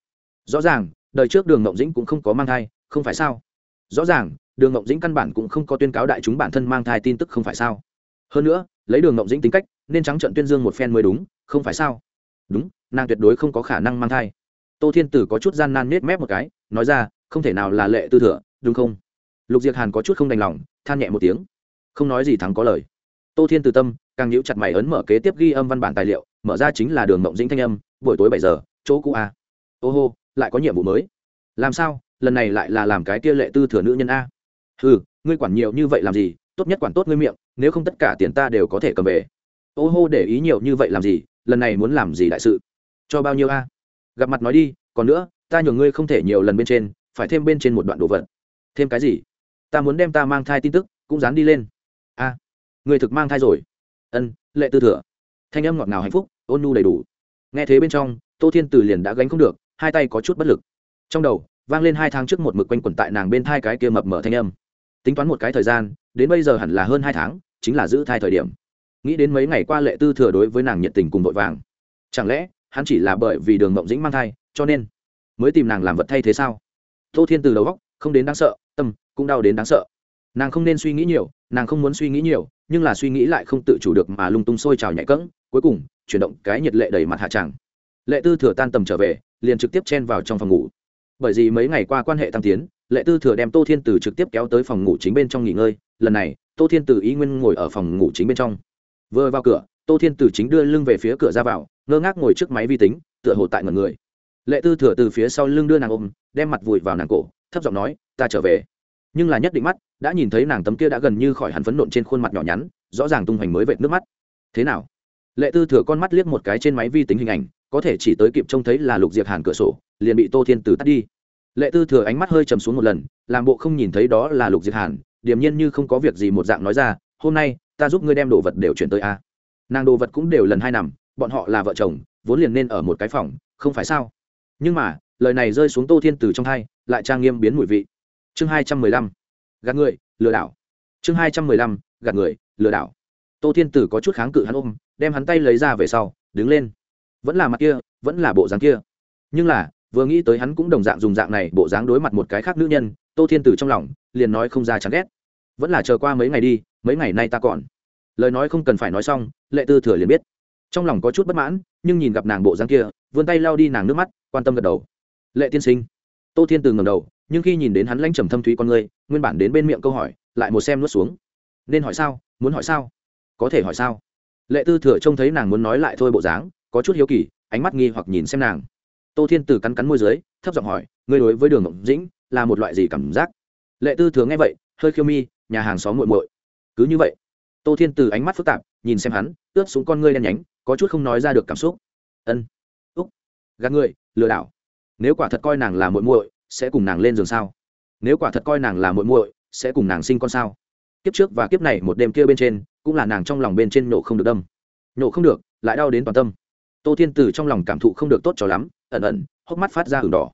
Rõ ràng, đời trước đường ngộng dĩnh cũng không có mang thai, không phải sao? Rõ ràng, đường ngộng dĩnh căn bản cũng không có tuyên cáo đại chúng bản thân mang thai tin tức không phải sao? Hơn nữa, lấy đường ngộng dĩnh tính cách nên trắng trận tuyên dương một phen mới đúng, không phải sao? Đúng, nàng tuyệt đối không có khả năng mang thai. Tô thiên tử có chút gian nan nết mép một cái, nói ra, không thể nào là lệ tư thừa, đúng không? Lục diệc hàn có chút không đành lòng, than nhẹ một tiếng. Không nói gì thắng có lời. Tô thiên từ tâm, càng nhíu chặt mày ấn mở kế tiếp ghi âm văn bản tài liệu, mở ra chính là đường mộng dĩnh thanh âm, buổi tối bảy giờ, chỗ cũ a. Ô hô, lại có nhiệm vụ mới. Làm sao? Lần này lại là làm cái kia lệ tư thừa nữ nhân a. Ừ ngươi quản nhiều như vậy làm gì? Tốt nhất quản tốt ngươi miệng, nếu không tất cả tiền ta đều có thể cầm về ô hô để ý nhiều như vậy làm gì? Lần này muốn làm gì đại sự? Cho bao nhiêu a? Gặp mặt nói đi, còn nữa, ta nhường ngươi không thể nhiều lần bên trên, phải thêm bên trên một đoạn đồ vật. Thêm cái gì? Ta muốn đem ta mang thai tin tức, cũng dán đi lên. A người thực mang thai rồi. Ân, lệ tư thừa. Thanh âm ngọt ngào hạnh phúc, ôn nhu đầy đủ. Nghe thế bên trong, tô thiên từ liền đã gánh không được, hai tay có chút bất lực. Trong đầu, vang lên hai tháng trước một mực quanh quẩn tại nàng bên thai cái kia mập mở thanh âm. Tính toán một cái thời gian, đến bây giờ hẳn là hơn hai tháng, chính là giữ thai thời điểm nghĩ đến mấy ngày qua lệ tư thừa đối với nàng nhiệt tình cùng vội vàng. Chẳng lẽ, hắn chỉ là bởi vì đường mộng dĩnh mang thai, cho nên mới tìm nàng làm vật thay thế sao? Tô thiên từ đầu góc không đến đáng sợ, tâm cũng đau đến đáng sợ. Nàng không nên suy nghĩ nhiều, nàng không muốn suy nghĩ nhiều, nhưng là suy nghĩ lại không tự chủ được mà lung tung sôi trào nhạy cẫng, cuối cùng chuyển động cái nhiệt lệ đầy mặt hạ tràng. Lệ tư thừa tan tầm trở về, liền trực tiếp chen vào trong phòng ngủ. Bởi vì mấy ngày qua quan hệ tăng tiến, lệ tư thừa đem tô thiên tử trực tiếp kéo tới phòng ngủ chính bên trong nghỉ ngơi. Lần này, tô thiên tử ý nguyên ngồi ở phòng ngủ chính bên trong vừa vào cửa, tô thiên tử chính đưa lưng về phía cửa ra vào, ngơ ngác ngồi trước máy vi tính, tựa hồ tại ngần người. Lệ tư thừa từ phía sau lưng đưa nàng ôm, đem mặt vùi vào nàng cổ, thấp giọng nói, ta trở về. Nhưng là nhất định mắt, đã nhìn thấy nàng tấm kia đã gần như khỏi hắn phấn nộn trên khuôn mặt nhỏ nhắn, rõ ràng tung hoành mới vệt nước mắt. Thế nào? Lệ tư thừa con mắt liếc một cái trên máy vi tính hình ảnh, có thể chỉ tới kịp trông thấy là lục diệp hàn cửa sổ, liền bị tô thiên tử tắt đi. Lệ tư thừa ánh mắt hơi chầm xuống một lần, làm bộ không nhìn thấy đó là lục diệp hàn, điềm nhiên như không có việc gì một dạng nói ra, hôm nay ta giúp ngươi đem đồ vật đều chuyển tới a. Nàng đồ vật cũng đều lần hai nằm, bọn họ là vợ chồng, vốn liền nên ở một cái phòng, không phải sao? Nhưng mà, lời này rơi xuống tô thiên từ trong hai, lại trang nghiêm biến mùi vị. Chương hai trăm mười lăm, gạt người, lừa đảo. Chương hai trăm mười lăm, gạt người, lừa đảo. Tô thiên tử có chút kháng cự hắn ôm, đem hắn tay lấy ra về sau, đứng lên. Vẫn là mặt kia, vẫn là bộ dáng kia. Nhưng là, vừa nghĩ tới hắn cũng đồng dạng dùng dạng này, bộ dáng đối mặt một cái khác nữ nhân, tô thiên tử trong lòng, liền nói không ra chán ghét. Vẫn là chờ qua mấy ngày đi mấy ngày nay ta còn. Lời nói không cần phải nói xong, lệ tư thừa liền biết. Trong lòng có chút bất mãn, nhưng nhìn gặp nàng bộ dáng kia, vươn tay lao đi nàng nước mắt, quan tâm gật đầu. Lệ tiên sinh. Tô thiên từ ngầm đầu, nhưng khi nhìn đến hắn lãnh trầm thâm thúy con người nguyên bản đến bên miệng câu hỏi, lại một xem nuốt xuống. Nên hỏi sao? Muốn hỏi sao? Có thể hỏi sao? Lệ tư thừa trông thấy nàng muốn nói lại thôi bộ dáng, có chút hiếu kỳ, ánh mắt nghi hoặc nhìn xem nàng. Tô thiên từ cắn cắn môi dưới, thấp giọng hỏi, ngươi đối với đường ngộng dĩnh là một loại gì cảm giác? Lệ tư thừa nghe vậy, hơi khiêu mi, nhà hàng xóm muội muội cứ như vậy. Tô thiên từ ánh mắt phức tạp, nhìn xem hắn, ướt xuống con ngươi đen nhánh, có chút không nói ra được cảm xúc. Ân. Úc. Gạt ngươi lừa đảo. Nếu quả thật coi nàng là muội muội, sẽ cùng nàng lên giường sao? Nếu quả thật coi nàng là muội muội, sẽ cùng nàng sinh con sao? Kiếp trước và kiếp này một đêm kia bên trên, cũng là nàng trong lòng bên trên nổ không được đâm. Nổ không được, lại đau đến toàn tâm. Tô thiên từ trong lòng cảm thụ không được tốt cho lắm, ẩn ẩn, hốc mắt phát ra hừng đỏ.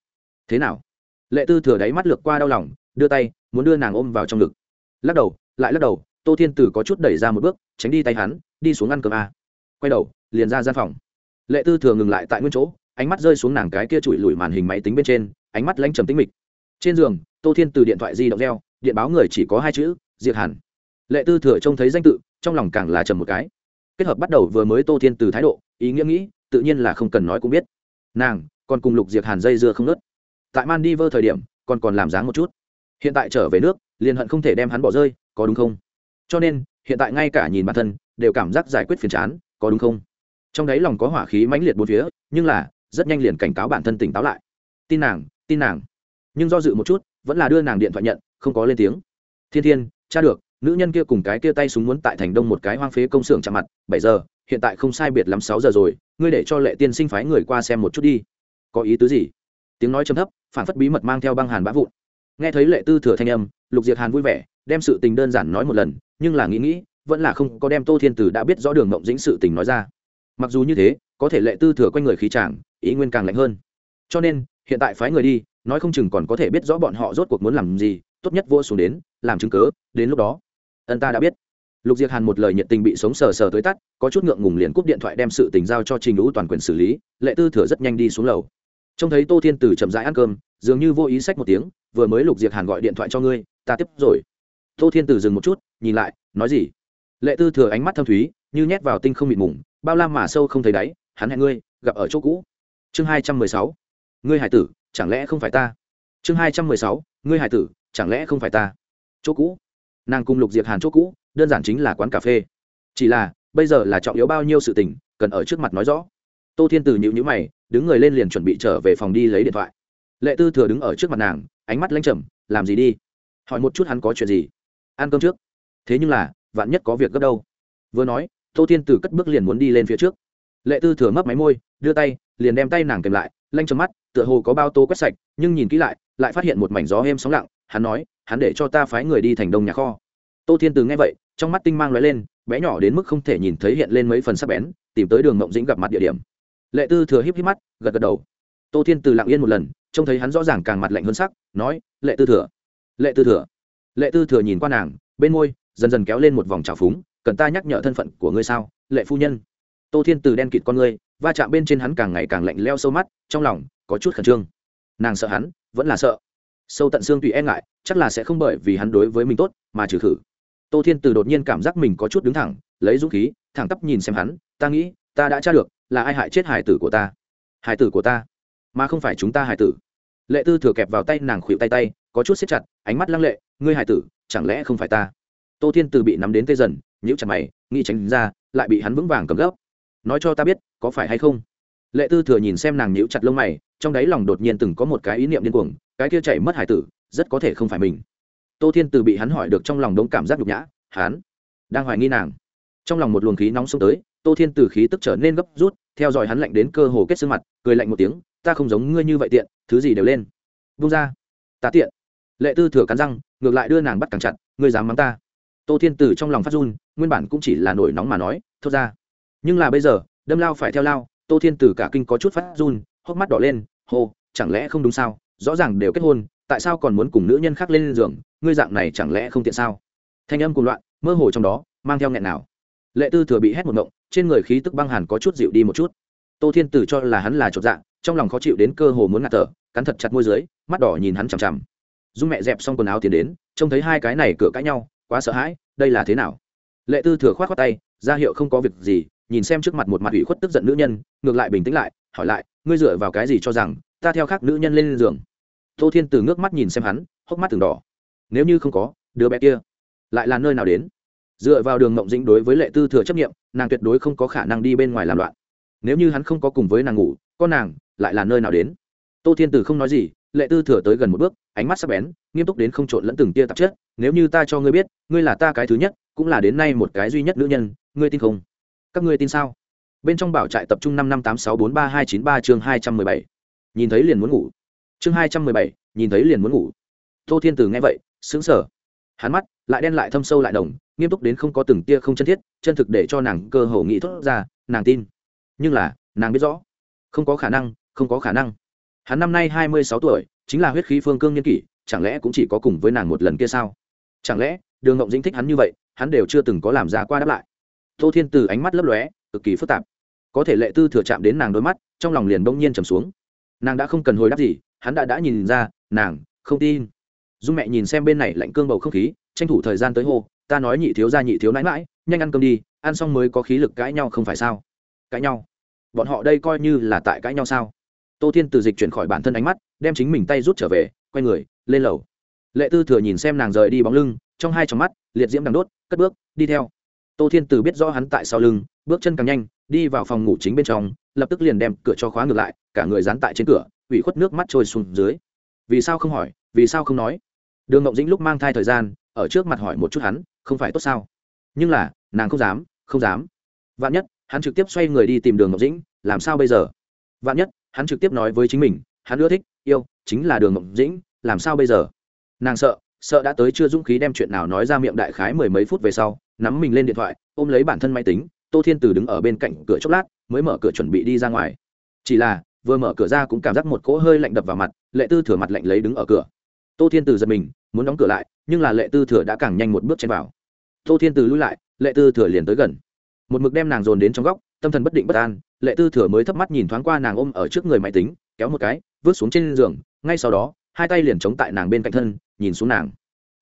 Thế nào? Lệ tư thừa đáy mắt lược qua đau lòng, đưa tay, muốn đưa nàng ôm vào trong ngực. Lắc đầu, lại lắc đầu tô thiên từ có chút đẩy ra một bước, tránh đi tay hắn, đi xuống ăn cơm a. Quay đầu, liền ra gian phòng. Lệ tư thừa ngừng lại tại nguyên chỗ, ánh mắt rơi xuống nàng cái kia trụi lùi màn hình máy tính bên trên, ánh mắt lanh trầm tĩnh mịch. Trên giường, tô thiên từ điện thoại di động reo, điện báo người chỉ có hai chữ, diệt hẳn lệ tư thừa trông thấy danh tự, trong lòng càng là trầm một cái. Kết hợp bắt đầu vừa mới tô thiên từ thái độ, ý nghĩa nghĩ, tự nhiên là không cần nói cũng biết. Nàng, còn cùng lục diệt hàn dây dưa không nớt tại man đi vơ thời điểm, còn còn làm dáng một chút. Hiện tại trở về nước, liền hận không thể đem hắn bỏ rơi, có đúng không? Cho nên, hiện tại ngay cả nhìn bản thân, đều cảm giác giải quyết phiền chán, có đúng không? Trong đấy lòng có hỏa khí mãnh liệt bốn phía, nhưng là, rất nhanh liền cảnh cáo bản thân tỉnh táo lại. Tin nàng tin nàng. Nhưng do dự một chút, vẫn là đưa nàng điện thoại nhận, không có lên tiếng. Thiên thiên, cha được, nữ nhân kia cùng cái kia tay súng muốn tại thành đông một cái hoang phế công xưởng chạm mặt, bảy giờ, hiện tại không sai biệt lắm sáu giờ rồi, ngươi để cho lệ tiên sinh phái người qua xem một chút đi. Có ý tứ gì? Tiếng nói chấm thấp, phản phất bí mật mang theo băng hàn bã vụn. Nghe thấy lệ tư thừa thanh âm, lục diệt hàn vui vẻ, đem sự tình đơn giản nói một lần nhưng là nghĩ nghĩ, vẫn là không có đem tô thiên tử đã biết rõ đường mộng dĩnh sự tình nói ra. Mặc dù như thế, có thể lệ tư thừa quanh người khí tràng ý nguyên càng lạnh hơn. Cho nên, hiện tại phái người đi, nói không chừng còn có thể biết rõ bọn họ rốt cuộc muốn làm gì, tốt nhất vô xuống đến, làm chứng cớ, đến lúc đó. Ân ta đã biết. Lục diệc hàn một lời nhiệt tình bị sống sờ sờ tới tắt, có chút ngượng ngùng liền cúp điện thoại đem sự tình giao cho trình lũ toàn quyền xử lý, lệ tư thừa rất nhanh đi xuống lầu. Trông thấy tô thiên tử chậm rãi ăn cơm, dường như vô ý sách một tiếng, vừa mới lục diệc hàn gọi điện thoại cho ngươi, ta tiếp rồi. Tô thiên tử dừng một chút nhìn lại, nói gì? Lệ tư thừa ánh mắt thâm thúy, như nhét vào tinh không mịt mùng, bao la mà sâu không thấy đáy, hắn hẹn ngươi, gặp ở chỗ cũ. Chương hai trăm mười sáu. Ngươi hải tử, chẳng lẽ không phải ta? Chương hai trăm mười sáu. Ngươi hải tử, chẳng lẽ không phải ta? Chỗ cũ. Nàng cùng lục diệp hàn chỗ cũ, đơn giản chính là quán cà phê. Chỉ là, bây giờ là trọng yếu bao nhiêu sự tình, cần ở trước mặt nói rõ. Tô thiên từ nhịu nhữ mày, đứng người lên liền chuẩn bị trở về phòng đi lấy điện thoại. Lệ tư thừa đứng ở trước mặt nàng, ánh mắt lanh trầm, làm gì đi? Hỏi một chút hắn có chuyện gì? Ăn cơm trước thế nhưng là, vạn nhất có việc gấp đâu. Vừa nói, tô thiên từ cất bước liền muốn đi lên phía trước. Lệ tư thừa mấp máy môi, đưa tay, liền đem tay nàng kèm lại, lanh trong mắt, tựa hồ có bao tô quét sạch, nhưng nhìn kỹ lại lại phát hiện một mảnh gió êm sóng lặng, hắn nói, hắn để cho ta phái người đi thành đông nhà kho. Tô thiên từ nghe vậy, trong mắt tinh mang lóe lên, bé nhỏ đến mức không thể nhìn thấy hiện lên mấy phần sắc bén, tìm tới đường mộng dĩnh gặp mặt địa điểm. Lệ tư thừa híp híp mắt, gật gật đầu. Tô thiên từ lặng yên một lần, trông thấy hắn rõ ràng càng mặt lạnh hơn sắc, nói, lệ tư thừa, lệ tư thừa. Lệ tư thừa nhìn qua nàng, bên môi dần dần kéo lên một vòng trào phúng, cần ta nhắc nhở thân phận của ngươi sao, lệ phu nhân? Tô thiên từ đen kịt con ngươi, va chạm bên trên hắn càng ngày càng lạnh leo sâu mắt, trong lòng có chút khẩn trương. Nàng sợ hắn, vẫn là sợ. Sâu tận xương tùy e ngại, chắc là sẽ không bởi vì hắn đối với mình tốt mà trừ khử. Tô thiên từ đột nhiên cảm giác mình có chút đứng thẳng, lấy dũng khí, thẳng tắp nhìn xem hắn, ta nghĩ, ta đã tra được, là ai hại chết hải tử của ta? Hải tử của ta? Mà không phải chúng ta hải tử. Lệ tư thừa kẹp vào tay nàng khuỵu tay tay, có chút xếp chặt, ánh mắt lăng lệ, ngươi hải tử, chẳng lẽ không phải ta? Tô thiên từ bị nắm đến tê dần nhữ chặt mày, nghĩ tránh ra, lại bị hắn vững vàng cầm gấp. Nói cho ta biết, có phải hay không? Lệ tư thừa nhìn xem nàng nhữ chặt lông mày, trong đáy lòng đột nhiên từng có một cái ý niệm điên cuồng, cái kia chảy mất hải tử, rất có thể không phải mình. Tô thiên từ bị hắn hỏi được trong lòng đống cảm giác nhục nhã, hắn đang hoài nghi nàng. Trong lòng một luồng khí nóng xông tới, tô thiên từ khí tức trở nên gấp rút, theo dõi hắn lạnh đến cơ hồ kết xương mặt, cười lạnh một tiếng, ta không giống ngươi như vậy tiện, thứ gì đều lên. Vung ra, ta tiện. Lệ tư thừa cắn răng, ngược lại đưa nàng bắt càng chặt, ngươi dám mắng ta? Tô thiên từ trong lòng phát run, nguyên bản cũng chỉ là nổi nóng mà nói thốt ra. Nhưng là bây giờ, đâm lao phải theo lao, tô thiên tử cả kinh có chút phát run, hốc mắt đỏ lên, hô, chẳng lẽ không đúng sao? Rõ ràng đều kết hôn, tại sao còn muốn cùng nữ nhân khác lên giường? Ngươi dạng này chẳng lẽ không tiện sao? Thanh âm cùng loạn, mơ hồ trong đó, mang theo nghẹn nào. Lệ tư thừa bị hét một ngộng, trên người khí tức băng hàn có chút dịu đi một chút. Tô thiên tử cho là hắn là chột dạng trong lòng khó chịu đến cơ hồ muốn ngạt thở, cắn thật chặt môi dưới, mắt đỏ nhìn hắn chằm chằm. Dung mẹ dẹp xong quần áo tiến đến, trông thấy hai cái này cửa cãi nhau quá sợ hãi, đây là thế nào? Lệ tư thừa khoát khoát tay, ra hiệu không có việc gì, nhìn xem trước mặt một mặt ủy khuất tức giận nữ nhân, ngược lại bình tĩnh lại, hỏi lại, ngươi dựa vào cái gì cho rằng, ta theo khác nữ nhân lên giường? Tô thiên từ ngước mắt nhìn xem hắn, hốc mắt từng đỏ. Nếu như không có, đứa bé kia lại là nơi nào đến? Dựa vào đường mộng dĩnh đối với lệ tư thừa chấp nghiệm nàng tuyệt đối không có khả năng đi bên ngoài làm loạn. Nếu như hắn không có cùng với nàng ngủ, con nàng lại là nơi nào đến? Tô thiên từ không nói gì lệ tư thừa tới gần một bước ánh mắt sắc bén nghiêm túc đến không trộn lẫn từng tia tạp chất nếu như ta cho ngươi biết ngươi là ta cái thứ nhất cũng là đến nay một cái duy nhất nữ nhân ngươi tin không? Các ngươi tin sao? Bên trong bảo trại tập trung năm năm tám sáu bốn ba hai chín ba chương hai trăm mười bảy. Nhìn thấy liền muốn ngủ. Chương hai trăm mười bảy nhìn thấy liền muốn ngủ. Tô thiên từ nghe vậy sững sờ, hắn mắt lại đen lại thâm sâu lại đồng nghiêm túc đến không có từng tia không chân thiết chân thực để cho nàng cơ hồ nghĩ thốt ra nàng tin. Nhưng là nàng biết rõ. Không có khả năng không có khả năng hắn năm nay hai mươi sáu tuổi, chính là huyết khí phương cương nhân kỷ, chẳng lẽ cũng chỉ có cùng với nàng một lần kia sao? Chẳng lẽ, đường ngộng dĩnh thích hắn như vậy, hắn đều chưa từng có làm ra qua đáp lại. Tô thiên từ ánh mắt lấp lóe, cực kỳ phức tạp. Có thể lệ tư thừa chạm đến nàng đôi mắt, trong lòng liền bỗng nhiên trầm xuống. Nàng đã không cần hồi đáp gì, hắn đã đã nhìn ra, nàng, không tin. Dung mẹ nhìn xem bên này lạnh cương bầu không khí, tranh thủ thời gian tới hô, ta nói nhị thiếu ra nhị thiếu nãi mãi nhanh ăn cơm đi, ăn xong mới có khí lực cãi nhau không phải sao? Cãi nhau? Bọn họ đây coi như là tại cãi nhau sao? Tô thiên từ dịch chuyển khỏi bản thân ánh mắt, đem chính mình tay rút trở về, quay người, lên lầu. Lệ tư thừa nhìn xem nàng rời đi bóng lưng, trong hai trong mắt, liệt diễm đằng đốt, cất bước, đi theo. Tô thiên từ biết rõ hắn tại sau lưng, bước chân càng nhanh, đi vào phòng ngủ chính bên trong, lập tức liền đem cửa cho khóa ngược lại, cả người dán tại trên cửa, ủy khuất nước mắt trôi xuống dưới. Vì sao không hỏi, vì sao không nói? Đường ngộng dĩnh lúc mang thai thời gian, ở trước mặt hỏi một chút hắn, không phải tốt sao? Nhưng là, nàng không dám không dám. Vạn nhất, hắn trực tiếp xoay người đi tìm đường ngọc dĩnh, làm sao bây giờ? Vạn nhất hắn trực tiếp nói với chính mình, hắn ưa thích, yêu, chính là đường mộng dĩnh, làm sao bây giờ? Nàng sợ sợ đã tới chưa dũng khí đem chuyện nào nói ra miệng đại khái mười mấy phút về sau, nắm mình lên điện thoại, ôm lấy bản thân máy tính, tô thiên từ đứng ở bên cạnh cửa chốc lát, mới mở cửa chuẩn bị đi ra ngoài. Chỉ là, vừa mở cửa ra cũng cảm giác một cỗ hơi lạnh đập vào mặt, lệ tư thừa mặt lạnh lấy đứng ở cửa. Tô thiên từ giật mình, muốn đóng cửa lại, nhưng là lệ tư thừa đã càng nhanh một bước chen vào. Tô thiên từ lui lại, lệ tư thừa liền tới gần. Một mực đem nàng dồn đến trong góc tâm thần bất định bất an, lệ tư thừa mới thấp mắt nhìn thoáng qua nàng ôm ở trước người máy tính, kéo một cái, vứt xuống trên giường, ngay sau đó, hai tay liền chống tại nàng bên cạnh thân, nhìn xuống nàng.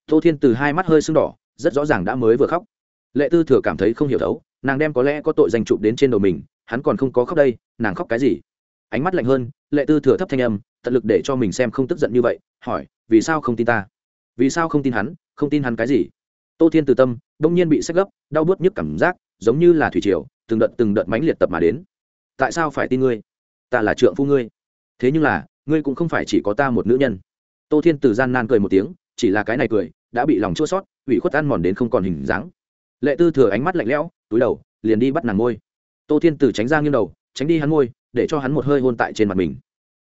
Tô thiên từ hai mắt hơi sưng đỏ, rất rõ ràng đã mới vừa khóc. Lệ tư thừa cảm thấy không hiểu thấu, nàng đem có lẽ có tội danh chụp đến trên đầu mình, hắn còn không có khóc đây, nàng khóc cái gì? Ánh mắt lạnh hơn, lệ tư thừa thấp thanh âm, tận lực để cho mình xem không tức giận như vậy, hỏi, vì sao không tin ta? Vì sao không tin hắn, không tin hắn cái gì? Tô thiên từ tâm, đông nhiên bị sách gấp, đau bớt nhức cảm giác, giống như là thủy triều từng đợt từng đợt mãnh liệt tập mà đến. Tại sao phải tin ngươi? Ta là trượng phu ngươi. Thế nhưng là, ngươi cũng không phải chỉ có ta một nữ nhân. Tô thiên từ gian nan cười một tiếng, chỉ là cái này cười, đã bị lòng chua sót, ủy khuất ăn mòn đến không còn hình dáng. Lệ tư thừa ánh mắt lạnh lẽo, túi đầu, liền đi bắt nàng môi tô thiên từ tránh ra nghiêng đầu, tránh đi hắn môi để cho hắn một hơi hôn tại trên mặt mình.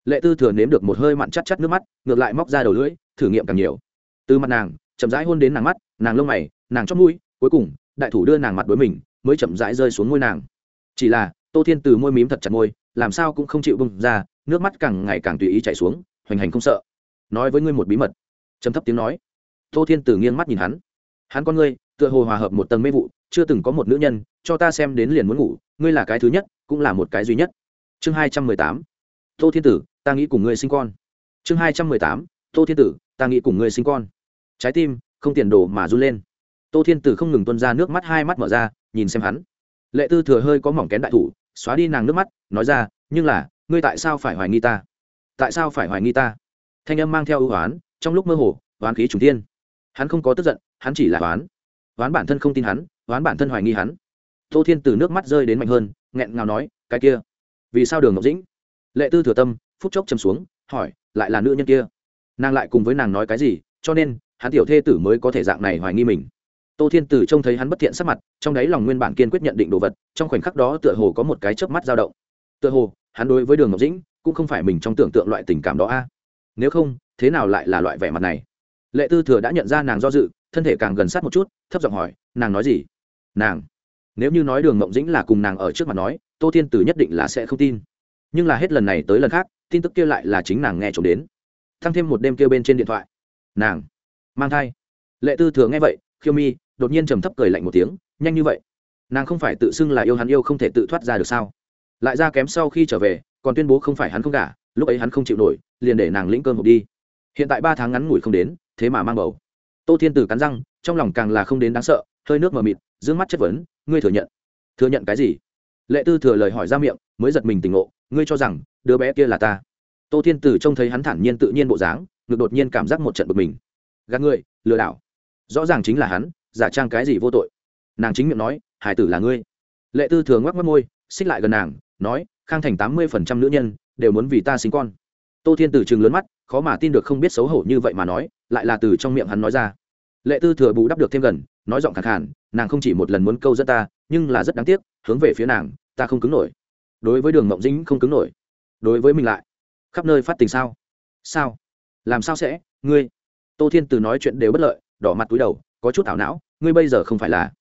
Lệ tư thừa nếm được một hơi mặn chắc chắc nước mắt, ngược lại móc ra đầu lưỡi, thử nghiệm càng nhiều. Từ mặt nàng, chậm rãi hôn đến nàng mắt, nàng lông mày, nàng chót mũi, cuối cùng, đại thủ đưa nàng mặt đối mình mới chậm rãi rơi xuống môi nàng. Chỉ là, tô thiên từ môi mím thật chặt môi, làm sao cũng không chịu bông ra, nước mắt càng ngày càng tùy ý chảy xuống, hoành hành không sợ. Nói với ngươi một bí mật. Trầm thấp tiếng nói. Tô thiên từ nghiêng mắt nhìn hắn. Hắn con ngươi, tựa hồ hòa hợp một tầng mê vụ, chưa từng có một nữ nhân, cho ta xem đến liền muốn ngủ, ngươi là cái thứ nhất, cũng là một cái duy nhất. Chương hai trăm mười tám. Tô thiên tử ta nghĩ cùng ngươi sinh con. Chương hai trăm mười tám. Tô thiên tử ta nghĩ cùng ngươi sinh con. Trái tim, không tiền đồ mà run lên tô thiên tử không ngừng tuân ra nước mắt hai mắt mở ra nhìn xem hắn. Lệ tư thừa hơi có mỏng kén đại thủ xóa đi nàng nước mắt nói ra nhưng là ngươi tại sao phải hoài nghi ta? Tại sao phải hoài nghi ta? Thanh âm mang theo ưu oán, trong lúc mơ hồ oán khí trùng tiên hắn không có tức giận hắn chỉ là oán, oán bản thân không tin hắn oán bản thân hoài nghi hắn. Tô thiên từ nước mắt rơi đến mạnh hơn nghẹn ngào nói cái kia vì sao đường ngọc dĩnh? Lệ tư thừa tâm phút chốc chầm xuống hỏi lại là nữ nhân kia? Nàng lại cùng với nàng nói cái gì cho nên hắn tiểu thê tử mới có thể dạng này hoài nghi mình tô thiên tử trông thấy hắn bất thiện sắc mặt, trong đáy lòng nguyên bản kiên quyết nhận định đồ vật, trong khoảnh khắc đó tựa hồ có một cái chớp mắt dao động. Tựa hồ, hắn đối với đường ngọc dĩnh cũng không phải mình trong tưởng tượng loại tình cảm đó a. Nếu không, thế nào lại là loại vẻ mặt này? Lệ tư thừa đã nhận ra nàng do dự, thân thể càng gần sát một chút, thấp giọng hỏi, nàng nói gì? Nàng. Nếu như nói đường mộng dĩnh là cùng nàng ở trước mặt nói, tô thiên tử nhất định là sẽ không tin. Nhưng là hết lần này tới lần khác, tin tức kia lại là chính nàng nghe trộm đến. Thăng thêm một đêm kêu bên trên điện thoại. Nàng. Mang thai. Lệ tư thừa nghe vậy, khiêu mi đột nhiên trầm thấp cười lạnh một tiếng, nhanh như vậy? Nàng không phải tự xưng là yêu hắn yêu không thể tự thoát ra được sao? Lại ra kém sau khi trở về, còn tuyên bố không phải hắn không cả lúc ấy hắn không chịu nổi, liền để nàng lĩnh cơm hộp đi. Hiện tại ba tháng ngắn ngủi không đến, thế mà mang bầu. Tô thiên tử cắn răng, trong lòng càng là không đến đáng sợ, hơi nước mờ mịt d ư ơ n g mắt chất vấn, ngươi thừa nhận? Thừa nhận cái gì? Lệ tư thừa lời hỏi ra miệng, mới giật mình tỉnh ngộ, ngươi cho rằng, đứa bé kia là ta? Tô thiên tử trông thấy hắn thản nhiên tự nhiên bộ dáng, ngực đột nhiên cảm giác một trận bực mình. Gạt ngươi, lừa đảo. Rõ ràng chính là hắn giả trang cái gì vô tội? Nàng chính miệng nói, hải tử là ngươi. Lệ tư thừa ngoắc mất môi, xích lại gần nàng, nói, khang thành tám mươi phần trăm nữ nhân đều muốn vì ta sinh con. Tô thiên tử chừng lớn mắt, khó mà tin được không biết xấu hổ như vậy mà nói, lại là từ trong miệng hắn nói ra. Lệ tư thừa bù đắp được thêm gần, nói giọng khẳng hẳn nàng không chỉ một lần muốn câu dẫn ta, nhưng là rất đáng tiếc, hướng về phía nàng, ta không cứng nổi. Đối với đường mộng dĩnh không cứng nổi. Đối với mình lại, khắp nơi phát tình sao? Sao? Làm sao sẽ? Ngươi? Tô thiên từ nói chuyện đều bất lợi, đỏ mặt túi đầu có chút ảo não, ngươi bây giờ không phải là.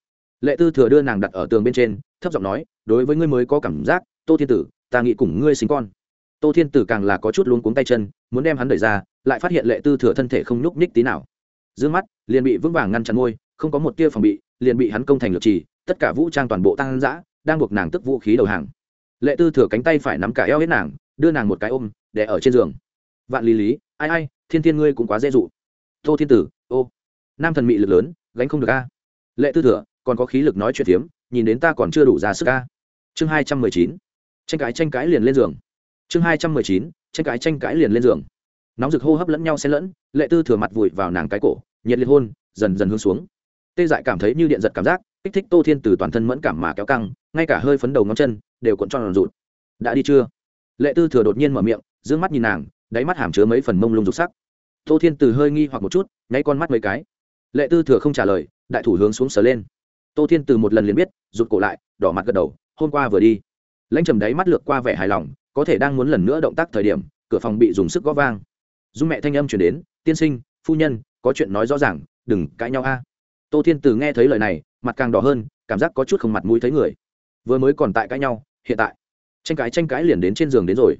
Lệ tư thừa đưa nàng đặt ở tường bên trên, thấp giọng nói, đối với ngươi mới có cảm giác, tô thiên tử, ta nghĩ cùng ngươi sinh con. Tô thiên tử càng là có chút luống cuống tay chân, muốn đem hắn đẩy ra, lại phát hiện lệ tư thừa thân thể không nhúc nhích tí nào. D mắt, liền bị vững vàng ngăn chặn môi, không có một tia phòng bị, liền bị hắn công thành lược trì, tất cả vũ trang toàn bộ tăng giã đang buộc nàng tức vũ khí đầu hàng. Lệ tư thừa cánh tay phải nắm cả eo hết nàng, đưa nàng một cái ôm, để ở trên giường. Vạn lý lý, ai ai, thiên thiên ngươi cũng quá dễ dụ. Tô thiên tử, ô nam thần mị lực lớn, gánh không được a. Lệ tư thừa, còn có khí lực nói chuyện tiếm nhìn đến ta còn chưa đủ ra sức a. Chương hai trăm mười chín. Tranh cãi tranh cãi liền lên giường. Chương hai trăm mười chín. Tranh cãi tranh cãi liền lên giường. Nóng rực hô hấp lẫn nhau xen lẫn, lệ tư thừa mặt vùi vào nàng cái cổ, nhiệt liệt hôn, dần dần hướng xuống. Tê dại cảm thấy như điện giật cảm giác, kích thích tô thiên từ toàn thân mẫn cảm mà kéo căng, ngay cả hơi phấn đầu ngón chân, đều cuộn tròn rụt. Đã đi chưa? Lệ tư thừa đột nhiên mở miệng d mắt nhìn nàng, đáy mắt hàm chứa mấy phần mông lung rục sắc. Tô thiên từ hơi nghi hoặc một chút, nháy con mắt mấy cái lệ tư thừa không trả lời, đại thủ hướng xuống sờ lên. Tô thiên từ một lần liền biết, rụt cổ lại, đỏ mặt gật đầu, hôm qua vừa đi. Lãnh trầm đáy mắt lược qua vẻ hài lòng, có thể đang muốn lần nữa động tác thời điểm, cửa phòng bị dùng sức gõ vang. Dung mẹ thanh âm chuyển đến, tiên sinh, phu nhân, có chuyện nói rõ ràng, đừng cãi nhau a. Tô thiên từ nghe thấy lời này, mặt càng đỏ hơn, cảm giác có chút không mặt mũi thấy người. Vừa mới còn tại cãi nhau, hiện tại, tranh cãi tranh cãi liền đến trên giường đến rồi.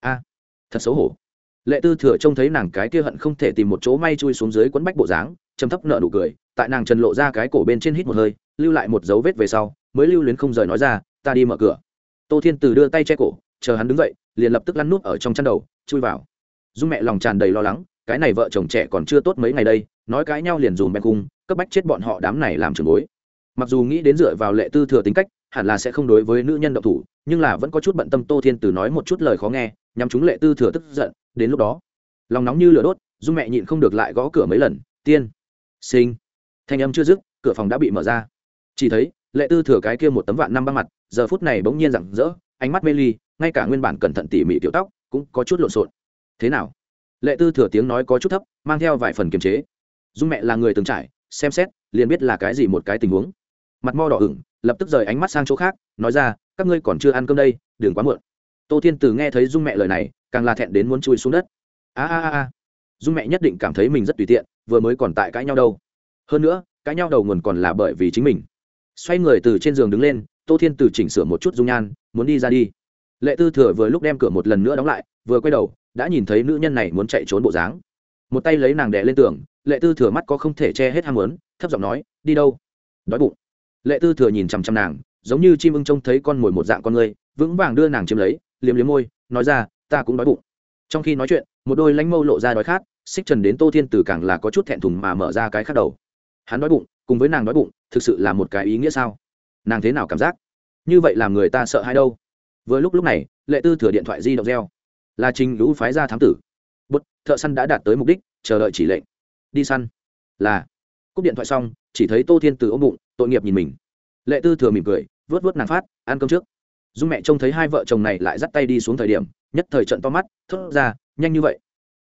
A, thật xấu hổ. Lệ tư thừa trông thấy nàng cái kia hận không thể tìm một chỗ may chui xuống dưới quấn bách bộ dáng châm thấp nợ nụ cười, tại nàng trần lộ ra cái cổ bên trên hít một hơi, lưu lại một dấu vết về sau, mới lưu luyến không rời nói ra, ta đi mở cửa. Tô thiên từ đưa tay che cổ, chờ hắn đứng dậy, liền lập tức lăn nút ở trong chăn đầu, chui vào. Dung mẹ lòng tràn đầy lo lắng, cái này vợ chồng trẻ còn chưa tốt mấy ngày đây, nói cãi nhau liền dùm bèn cung cấp bách chết bọn họ đám này làm trường bối. Mặc dù nghĩ đến dựa vào lệ tư thừa tính cách, hẳn là sẽ không đối với nữ nhân độc thủ, nhưng là vẫn có chút bận tâm tô thiên từ nói một chút lời khó nghe nhằm chúng lệ tư thừa tức giận, đến lúc đó, lòng nóng như lửa đốt, dung mẹ nhịn không được lại gõ cửa mấy lần, tiên sinh. Thanh âm chưa dứt, cửa phòng đã bị mở ra. Chỉ thấy, lệ tư thừa cái kia một tấm vạn năm băng mặt, giờ phút này bỗng nhiên rặng rỡ, ánh mắt mê ly, ngay cả nguyên bản cẩn thận tỉ mỉ tiểu tóc cũng có chút lộn xộn. Thế nào? Lệ tư thừa tiếng nói có chút thấp, mang theo vài phần kiềm chế. Dung mẹ là người từng trải, xem xét, liền biết là cái gì một cái tình huống. Mặt mo đỏ ửng, lập tức rời ánh mắt sang chỗ khác, nói ra, các ngươi còn chưa ăn cơm đây, đừng quá muộn. Tô thiên từ nghe thấy dung mẹ lời này, càng là thẹn đến muốn chui xuống đất. A a a dung mẹ nhất định cảm thấy mình rất tùy tiện, vừa mới còn tại cãi nhau đâu. Hơn nữa, cãi nhau đầu nguồn còn là bởi vì chính mình. Xoay người từ trên giường đứng lên, tô thiên từ chỉnh sửa một chút dung nhan, muốn đi ra đi. Lệ tư thừa vừa lúc đem cửa một lần nữa đóng lại, vừa quay đầu, đã nhìn thấy nữ nhân này muốn chạy trốn bộ dáng. Một tay lấy nàng đè lên tường, lệ tư thừa mắt có không thể che hết ham muốn, thấp giọng nói, đi đâu? Đói bụng. Lệ tư thừa nhìn chằm chằm nàng, giống như chim ưng trông thấy con mồi một dạng con người, vững vàng đưa nàng chiếm lấy, liếm liếm môi, nói ra, ta cũng đói bụng. Trong khi nói chuyện, một đôi lánh mâu lộ ra đói khát xích trần đến tô thiên tử càng là có chút thẹn thùng mà mở ra cái khát đầu. Hắn đói bụng, cùng với nàng đói bụng, thực sự là một cái ý nghĩa sao? Nàng thế nào cảm giác? Như vậy làm người ta sợ hay đâu? Vừa lúc lúc này, lệ tư thừa điện thoại di động reo. Là trình lũ phái ra thám tử. Bút, thợ săn đã đạt tới mục đích, chờ đợi chỉ lệnh. Đi săn. Là. Cúp điện thoại xong, chỉ thấy tô thiên từ ôm bụng, tội nghiệp nhìn mình. Lệ tư thừa mỉm cười vớt vớt nàng phát, ăn cơm trước. Dung mẹ trông thấy hai vợ chồng này lại dắt tay đi xuống thời điểm, nhất thời trận to mắt, thốt ra, nhanh như vậy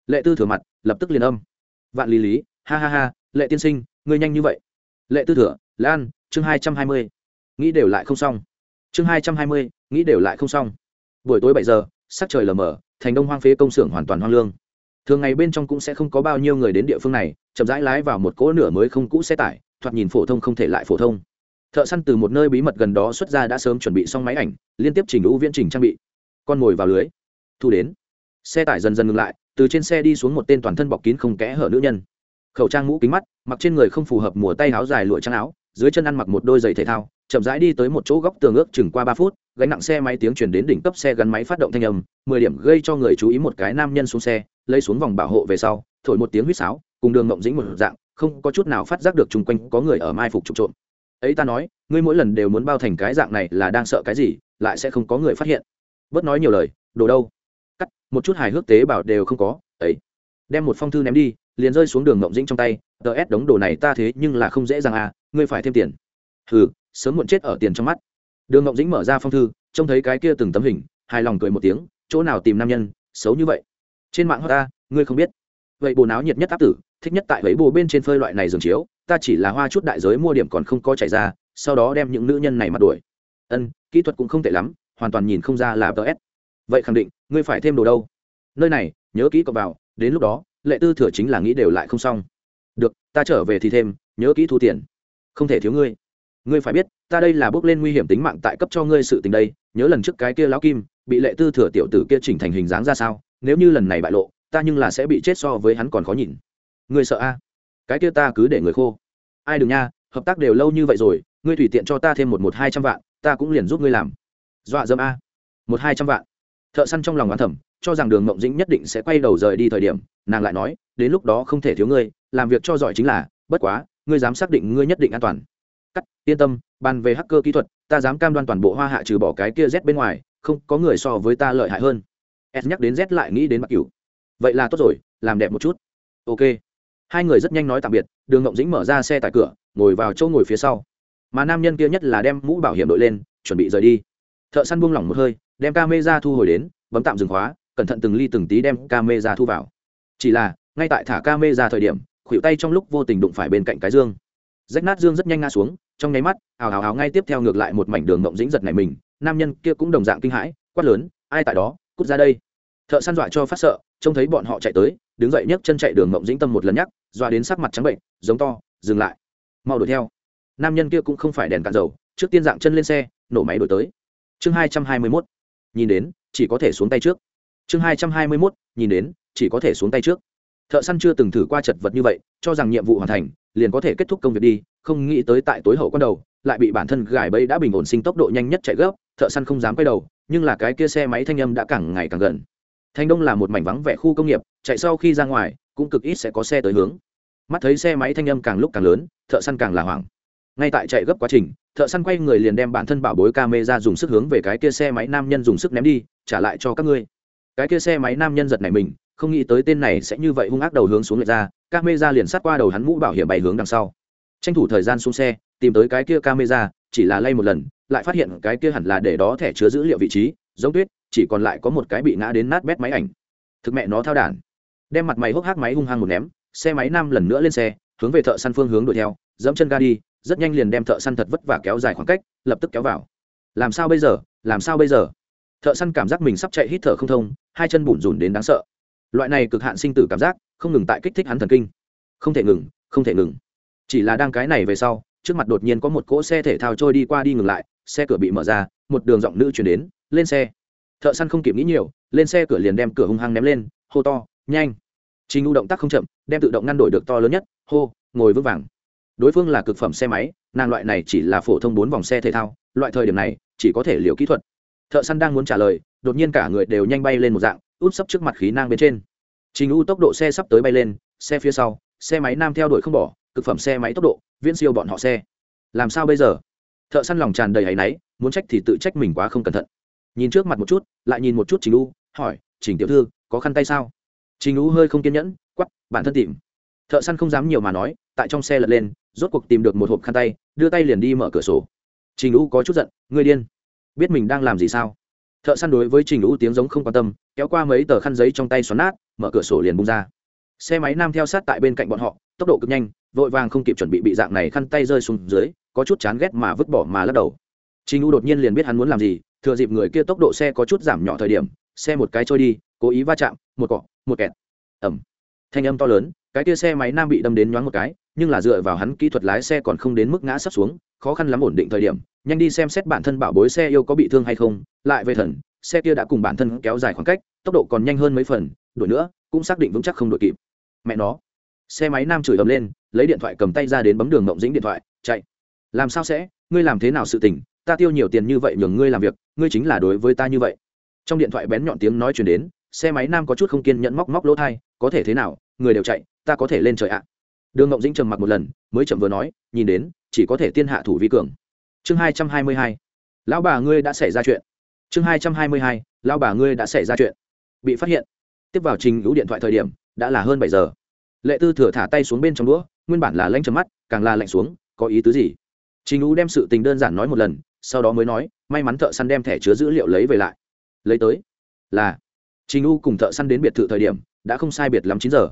lệ tư thừa mặt, lập tức liền âm. Vạn lý lý, ha ha ha, lệ tiên sinh, ngươi nhanh như vậy. Lệ tư thừa, lan, chương hai trăm hai mươi. Nghĩ đều lại không xong. Chương hai trăm hai mươi, nghĩ đều lại không xong. Buổi tối bảy giờ, sắc trời lờ mờ, thành đông hoang phế công xưởng hoàn toàn hoang lương. Thường ngày bên trong cũng sẽ không có bao nhiêu người đến địa phương này, chậm rãi lái vào một cỗ nửa mới không cũ xe tải, thoạt nhìn phổ thông không thể lại phổ thông. Thợ săn từ một nơi bí mật gần đó xuất ra đã sớm chuẩn bị xong máy ảnh, liên tiếp chỉnh lũ viễn trình trang bị. Con mồi vào lưới. Thu đến xe tải dần dần ngừng lại, từ trên xe đi xuống một tên toàn thân bọc kín không kẽ hở nữ nhân. Khẩu trang mũ kính mắt, mặc trên người không phù hợp mùa tay áo dài lụa trắng áo, dưới chân ăn mặc một đôi giày thể thao, chậm rãi đi tới một chỗ góc tường ước chừng qua ba phút, gánh nặng xe máy tiếng chuyển đến đỉnh cấp xe gắn máy phát động thanh âm, mười điểm gây cho người chú ý một cái nam nhân xuống xe, lấy xuống vòng bảo hộ về sau, thổi một tiếng huýt sáo, cùng đường mộng dĩnh một dạng, không có chút nào phát giác được chung quanh có người ở mai phục trục trộm. Ấy ta nói, ngươi mỗi lần đều muốn bao thành cái dạng này là đang sợ cái gì, lại sẽ không có người phát hiện. Bớt nói nhiều lời, đồ đâu? Một chút hài hước tế bảo đều không có, ấy. Đem một phong thư ném đi, liền rơi xuống đường ngộng dĩnh trong tay, tờ ép đống đồ này ta thế nhưng là không dễ dàng à ngươi phải thêm tiền. Hừ, sớm muộn chết ở tiền trong mắt. Đường ngộng dĩnh mở ra phong thư, trông thấy cái kia từng tấm hình, hài lòng cười một tiếng, chỗ nào tìm nam nhân, xấu như vậy? Trên mạng ta, ngươi không biết. Vậy bồ náo nhiệt nhất áp tử, thích nhất tại vậy bồ bên trên phơi loại này dường chiếu, ta chỉ là hoa chút đại giới mua điểm còn không có chảy ra, sau đó đem những nữ nhân này mặt đuổi. Ân, kỹ thuật cũng không tệ lắm, hoàn toàn nhìn không ra là ts vậy khẳng định, ngươi phải thêm đồ đâu? Nơi này, nhớ kỹ cọc vào, đến lúc đó, lệ tư thừa chính là nghĩ đều lại không xong. Được, ta trở về thì thêm, nhớ kỹ thu tiền. Không thể thiếu ngươi. Ngươi phải biết, ta đây là bước lên nguy hiểm tính mạng tại cấp cho ngươi sự tình đây. Nhớ lần trước cái kia lão kim, bị lệ tư thừa tiểu tử kia chỉnh thành hình dáng ra sao? Nếu như lần này bại lộ, ta nhưng là sẽ bị chết so với hắn còn khó nhìn. Ngươi sợ a? Cái kia ta cứ để người khô. Ai đừng nha, hợp tác đều lâu như vậy rồi, ngươi tùy tiện cho ta thêm một một hai trăm vạn, ta cũng liền giúp ngươi làm. Dọa dâm a. Một hai trăm vạn thợ săn trong lòng oán thẩm cho rằng đường mộng dĩnh nhất định sẽ quay đầu rời đi thời điểm, nàng lại nói, đến lúc đó không thể thiếu ngươi, làm việc cho giỏi chính là, bất quá, ngươi dám xác định ngươi nhất định an toàn. Cắt, yên tâm, bàn về hacker kỹ thuật, ta dám cam đoan toàn bộ hoa hạ trừ bỏ cái kia z bên ngoài, không có người so với ta lợi hại hơn. S nhắc đến z lại nghĩ đến mặc cửu. Vậy là tốt rồi, làm đẹp một chút. Ok. Hai người rất nhanh nói tạm biệt, đường ngộng dĩnh mở ra xe tại cửa, ngồi vào chỗ ngồi phía sau. Mà nam nhân kia nhất là đem mũ bảo hiểm đội lên, chuẩn bị rời đi. Thợ săn buông lỏng một hơi đem camera thu hồi đến, bấm tạm dừng khóa, cẩn thận từng ly từng tí đem camera thu vào. Chỉ là, ngay tại thả camera thời điểm, khuỷu tay trong lúc vô tình đụng phải bên cạnh cái dương. Rách nát dương rất nhanh ngã xuống, trong nháy mắt, ào ào ào ngay tiếp theo ngược lại một mảnh đường mộng dĩnh giật này mình, nam nhân kia cũng đồng dạng kinh hãi, quát lớn, ai tại đó, cút ra đây. Thợ săn dọa cho phát sợ, trông thấy bọn họ chạy tới, đứng dậy nhấc chân chạy đường mộng dĩnh tâm một lần nhắc, dọa đến sắc mặt trắng bệnh, giống to, dừng lại, mau đuổi theo. Nam nhân kia cũng không phải đèn cạn dầu, trước tiên dạng chân lên xe, nổ máy đổi tới. Chương hai trăm hai mươi mốt nhìn đến, chỉ có thể xuống tay trước. Chương hai trăm hai mươi mốt, nhìn đến, chỉ có thể xuống tay trước. Thợ săn chưa từng thử qua chật vật như vậy, cho rằng nhiệm vụ hoàn thành, liền có thể kết thúc công việc đi, không nghĩ tới tại tối hậu quan đầu, lại bị bản thân gài bẫy đã bình ổn sinh tốc độ nhanh nhất chạy gấp, thợ săn không dám quay đầu, nhưng là cái kia xe máy thanh âm đã càng ngày càng gần. Thanh đông là một mảnh vắng vẻ khu công nghiệp, chạy sau khi ra ngoài, cũng cực ít sẽ có xe tới hướng. Mắt thấy xe máy thanh âm càng lúc càng lớn, thợ săn càng là hoảng ngay tại chạy gấp quá trình, thợ săn quay người liền đem bản thân bảo bối ca mê ra dùng sức hướng về cái kia xe máy nam nhân dùng sức ném đi, trả lại cho các ngươi. Cái kia xe máy nam nhân giật này mình, không nghĩ tới tên này sẽ như vậy hung ác đầu hướng xuống lệch ra, camera liền sát qua đầu hắn mũ bảo hiểm bay hướng đằng sau. Tranh thủ thời gian xuống xe, tìm tới cái kia camera, chỉ là lay một lần, lại phát hiện cái kia hẳn là để đó thẻ chứa dữ liệu vị trí, giống tuyết, chỉ còn lại có một cái bị ngã đến nát bét máy ảnh. Thực mẹ nó thao đản. Đem mặt mày hốc hác máy hung hăng một ném, xe máy nam lần nữa lên xe, hướng về thợ săn phương hướng đuổi theo, dẫm chân ga đi rất nhanh liền đem thợ săn thật vất vả kéo dài khoảng cách, lập tức kéo vào. Làm sao bây giờ? Làm sao bây giờ? Thợ săn cảm giác mình sắp chạy hít thở không thông, hai chân bủn rủn đến đáng sợ. Loại này cực hạn sinh tử cảm giác, không ngừng tại kích thích hắn thần kinh. Không thể ngừng, không thể ngừng. Chỉ là đang cái này về sau, trước mặt đột nhiên có một cỗ xe thể thao trôi đi qua đi ngừng lại, xe cửa bị mở ra, một đường giọng nữ chuyển đến, lên xe. Thợ săn không kịp nghĩ nhiều, lên xe cửa liền đem cửa hung hăng ném lên, hô to, nhanh. Trình u động tác không chậm, đem tự động ngăn đổi được to lớn nhất, hô, ngồi vững vàng đối phương là cực phẩm xe máy, nàng loại này chỉ là phổ thông bốn vòng xe thể thao, loại thời điểm này, chỉ có thể liều kỹ thuật. Thợ săn đang muốn trả lời, đột nhiên cả người đều nhanh bay lên một dạng út sấp trước mặt khí nang bên trên. Trình u tốc độ xe sắp tới bay lên, xe phía sau, xe máy nam theo đuổi không bỏ, cực phẩm xe máy tốc độ, viễn siêu bọn họ xe. Làm sao bây giờ? Thợ săn lòng tràn đầy áy náy, muốn trách thì tự trách mình quá không cẩn thận. Nhìn trước mặt một chút, lại nhìn một chút trình u, hỏi, trình tiểu thư, có khăn tay sao? Trình u hơi không kiên nhẫn quắp bản thân tìm. Thợ săn không dám nhiều mà nói, tại trong xe lật lên rốt cuộc tìm được một hộp khăn tay, đưa tay liền đi mở cửa sổ. Trình u có chút giận, ngươi điên, biết mình đang làm gì sao? Thợ săn đối với trình u tiếng giống không quan tâm, kéo qua mấy tờ khăn giấy trong tay xoắn nát, mở cửa sổ liền bung ra. Xe máy nam theo sát tại bên cạnh bọn họ, tốc độ cực nhanh, vội vàng không kịp chuẩn bị bị dạng này khăn tay rơi xuống dưới, có chút chán ghét mà vứt bỏ mà lắc đầu. Trình u đột nhiên liền biết hắn muốn làm gì, thừa dịp người kia tốc độ xe có chút giảm nhỏ thời điểm, xe một cái trôi đi, cố ý va chạm, một cọ, một kẹt. Ẩm thanh âm to lớn, cái kia xe máy nam bị đâm đến nhoáng một cái nhưng là dựa vào hắn kỹ thuật lái xe còn không đến mức ngã sắp xuống, khó khăn lắm ổn định thời điểm, nhanh đi xem xét bản thân bảo bối xe yêu có bị thương hay không, lại về thần, xe kia đã cùng bản thân kéo dài khoảng cách, tốc độ còn nhanh hơn mấy phần, đuổi nữa, cũng xác định vững chắc không đuổi kịp. Mẹ nó. Xe máy nam chửi ầm lên, lấy điện thoại cầm tay ra đến bấm đường mộng dĩnh điện thoại, chạy. Làm sao sẽ? Ngươi làm thế nào sự tình? Ta tiêu nhiều tiền như vậy nhường ngươi làm việc, ngươi chính là đối với ta như vậy. Trong điện thoại bén nhọn tiếng nói chuyển đến, xe máy nam có chút không kiên nhẫn móc móc lỗ thai, có thể thế nào? Người đều chạy, ta có thể lên trời ạ đường ngộng dĩnh trầm mặc một lần, mới chậm vừa nói, nhìn đến, chỉ có thể tiên hạ thủ vi cường. Chương hai trăm hai mươi hai. Lão bà ngươi đã xảy ra chuyện. Chương hai trăm hai mươi hai. Lão bà ngươi đã xảy ra chuyện. Bị phát hiện. Tiếp vào trình hữu điện thoại thời điểm, đã là hơn bảy giờ. Lệ tư thừa thả tay xuống bên trong đũa, nguyên bản là lanh trầm mắt, càng là lạnh xuống, có ý tứ gì? Trình hữu đem sự tình đơn giản nói một lần, sau đó mới nói, may mắn thợ săn đem thẻ chứa dữ liệu lấy về lại. Lấy tới. Là, trình u cùng thợ săn đến biệt thự thời điểm, đã không sai biệt lắm chín giờ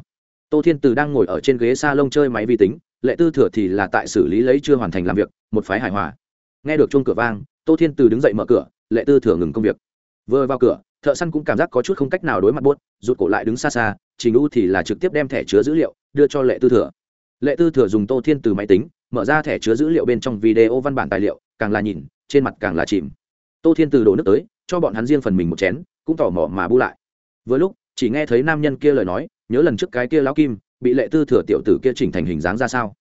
tô thiên từ đang ngồi ở trên ghế s a lông chơi máy vi tính, lệ tư thừa thì là tại xử lý lấy chưa hoàn thành làm việc, một phái hài hòa. Nghe được chuông cửa vang, tô thiên từ đứng dậy mở cửa, lệ tư thừa ngừng công việc. Vừa vào cửa, thợ săn cũng cảm giác có chút không cách nào đối mặt buốt, rụt cổ lại đứng xa xa, trình u thì là trực tiếp đem thẻ chứa dữ liệu đưa cho lệ tư thừa. Lệ tư thừa dùng tô thiên từ máy tính, mở ra thẻ chứa dữ liệu bên trong video văn bản tài liệu, càng là nhìn, trên mặt càng là chìm. Tô thiên từ đổ nước tới, cho bọn hắn riêng phần mình một chén, cũng tò mò mà bu lại. Vừa lúc, chỉ nghe thấy nam nhân kia lời nói nhớ lần trước cái kia lão kim, bị lệ tư thừa tiểu tử kia chỉnh thành hình dáng ra sao?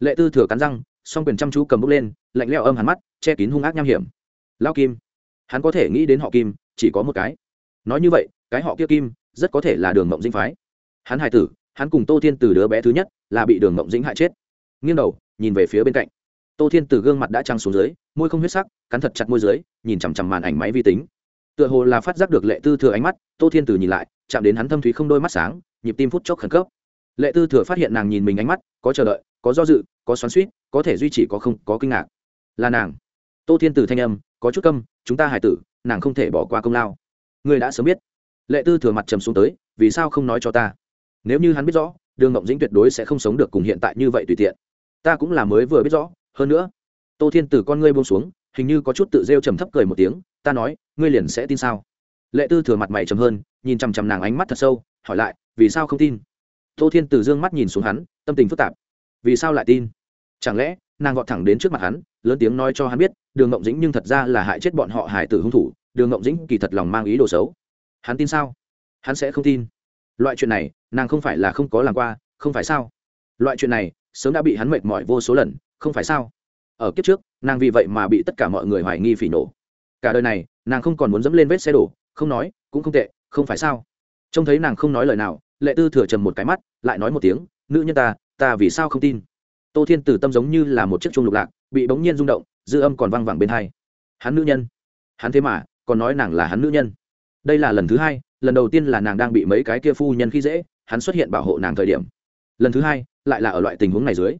Lệ tư thừa cắn răng, song quyền chăm chú cầm bút lên, lạnh leo âm hắn mắt, che kín hung ác nham hiểm. Lão kim? Hắn có thể nghĩ đến họ kim, chỉ có một cái. Nói như vậy, cái họ kia kim, rất có thể là đường mộng dinh phái. Hắn hài tử, hắn cùng tô thiên từ đứa bé thứ nhất, là bị đường mộng dĩnh hại chết. Nghiêng đầu, nhìn về phía bên cạnh. Tô thiên từ gương mặt đã trăng xuống dưới, môi không huyết sắc, cắn thật chặt môi dưới, nhìn chằm chằm màn ảnh máy vi tính. Tựa hồ là phát giác được lệ tư thừa ánh mắt, tô thiên từ nhìn lại, chạm đến hắn thâm thúy không đôi mắt sáng nhịp tim phút chốc khẩn cấp. Lệ tư thừa phát hiện nàng nhìn mình ánh mắt, có chờ đợi, có do dự, có xoắn suýt có thể duy trì có không, có kinh ngạc. Là nàng. Tô thiên từ thanh âm, có chút câm, chúng ta hải tử, nàng không thể bỏ qua công lao. Ngươi đã sớm biết. Lệ tư thừa mặt trầm xuống tới, vì sao không nói cho ta? Nếu như hắn biết rõ, đường ngộng dĩnh tuyệt đối sẽ không sống được cùng hiện tại như vậy tùy tiện. Ta cũng là mới vừa biết rõ, hơn nữa, tô thiên từ con ngươi buông xuống, hình như có chút tự rêu trầm thấp cười một tiếng, ta nói, ngươi liền sẽ tin sao? Lệ tư thừa mặt mày trầm hơn, nhìn chằm chằm nàng ánh mắt thật sâu hỏi lại, vì sao không tin? Tô thiên từ dương mắt nhìn xuống hắn, tâm tình phức tạp. Vì sao lại tin? Chẳng lẽ, nàng vọt thẳng đến trước mặt hắn, lớn tiếng nói cho hắn biết, đường ngộng dĩnh nhưng thật ra là hại chết bọn họ hải tử hung thủ, đường ngộng dĩnh kỳ thật lòng mang ý đồ xấu. Hắn tin sao? Hắn sẽ không tin. Loại chuyện này, nàng không phải là không có làm qua, không phải sao? Loại chuyện này, sớm đã bị hắn mệt mỏi vô số lần, không phải sao? Ở kiếp trước, nàng vì vậy mà bị tất cả mọi người hoài nghi phỉ nổ. Cả đời này, nàng không còn muốn dẫm lên vết xe đổ, không nói, cũng không tệ, không phải sao? Trông thấy nàng không nói lời nào, lệ tư thừa trầm một cái mắt, lại nói một tiếng, nữ nhân ta ta vì sao không tin? Tô thiên tử tâm giống như là một chiếc chuông lục lạc, bị bỗng nhiên rung động, dư âm còn văng vẳng bên hai. Hắn nữ nhân? Hắn thế mà, còn nói nàng là hắn nữ nhân. Đây là lần thứ hai, lần đầu tiên là nàng đang bị mấy cái kia phu nhân khi dễ, hắn xuất hiện bảo hộ nàng thời điểm. Lần thứ hai, lại là ở loại tình huống này dưới.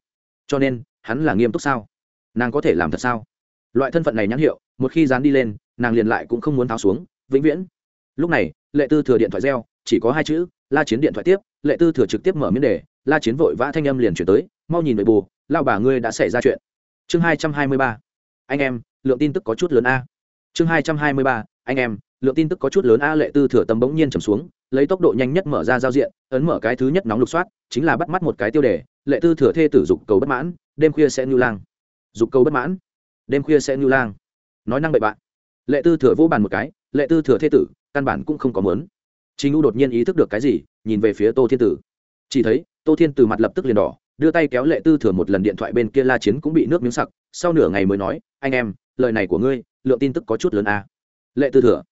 Cho nên, hắn là nghiêm túc sao? Nàng có thể làm thật sao? Loại thân phận này nhãn hiệu, một khi dán đi lên, nàng liền lại cũng không muốn tháo xuống, vĩnh viễn lúc này, lệ tư thừa điện thoại reo, chỉ có hai chữ, la chiến điện thoại tiếp, lệ tư thừa trực tiếp mở miếng đề la chiến vội vã thanh âm liền chuyển tới, mau nhìn về bù lao bà ngươi đã xảy ra chuyện. Chương hai trăm hai mươi ba. Anh em, lượng tin tức có chút lớn a. Chương hai trăm hai mươi ba, anh em, lượng tin tức có chút lớn a, lệ tư thừa tâm bỗng nhiên trầm xuống, lấy tốc độ nhanh nhất mở ra giao diện, ấn mở cái thứ nhất nóng lục soát, chính là bắt mắt một cái tiêu đề, lệ tư thừa thê tử dục cầu bất mãn, đêm khuya sẽ ngưu lang. Dục cầu bất mãn, đêm khuya sẽ ngưu lang. Nói năng bậy bạn. Lệ tư thừa vô bàn một cái, lệ tư thừa thê tử căn bản cũng không có mớn chính u đột nhiên ý thức được cái gì, nhìn về phía tô thiên tử. Chỉ thấy, tô thiên tử mặt lập tức liền đỏ, đưa tay kéo lệ tư thừa một lần điện thoại bên kia la chiến cũng bị nước miếng sặc, sau nửa ngày mới nói, anh em, lời này của ngươi, lượng tin tức có chút lớn à? lệ tư thừa,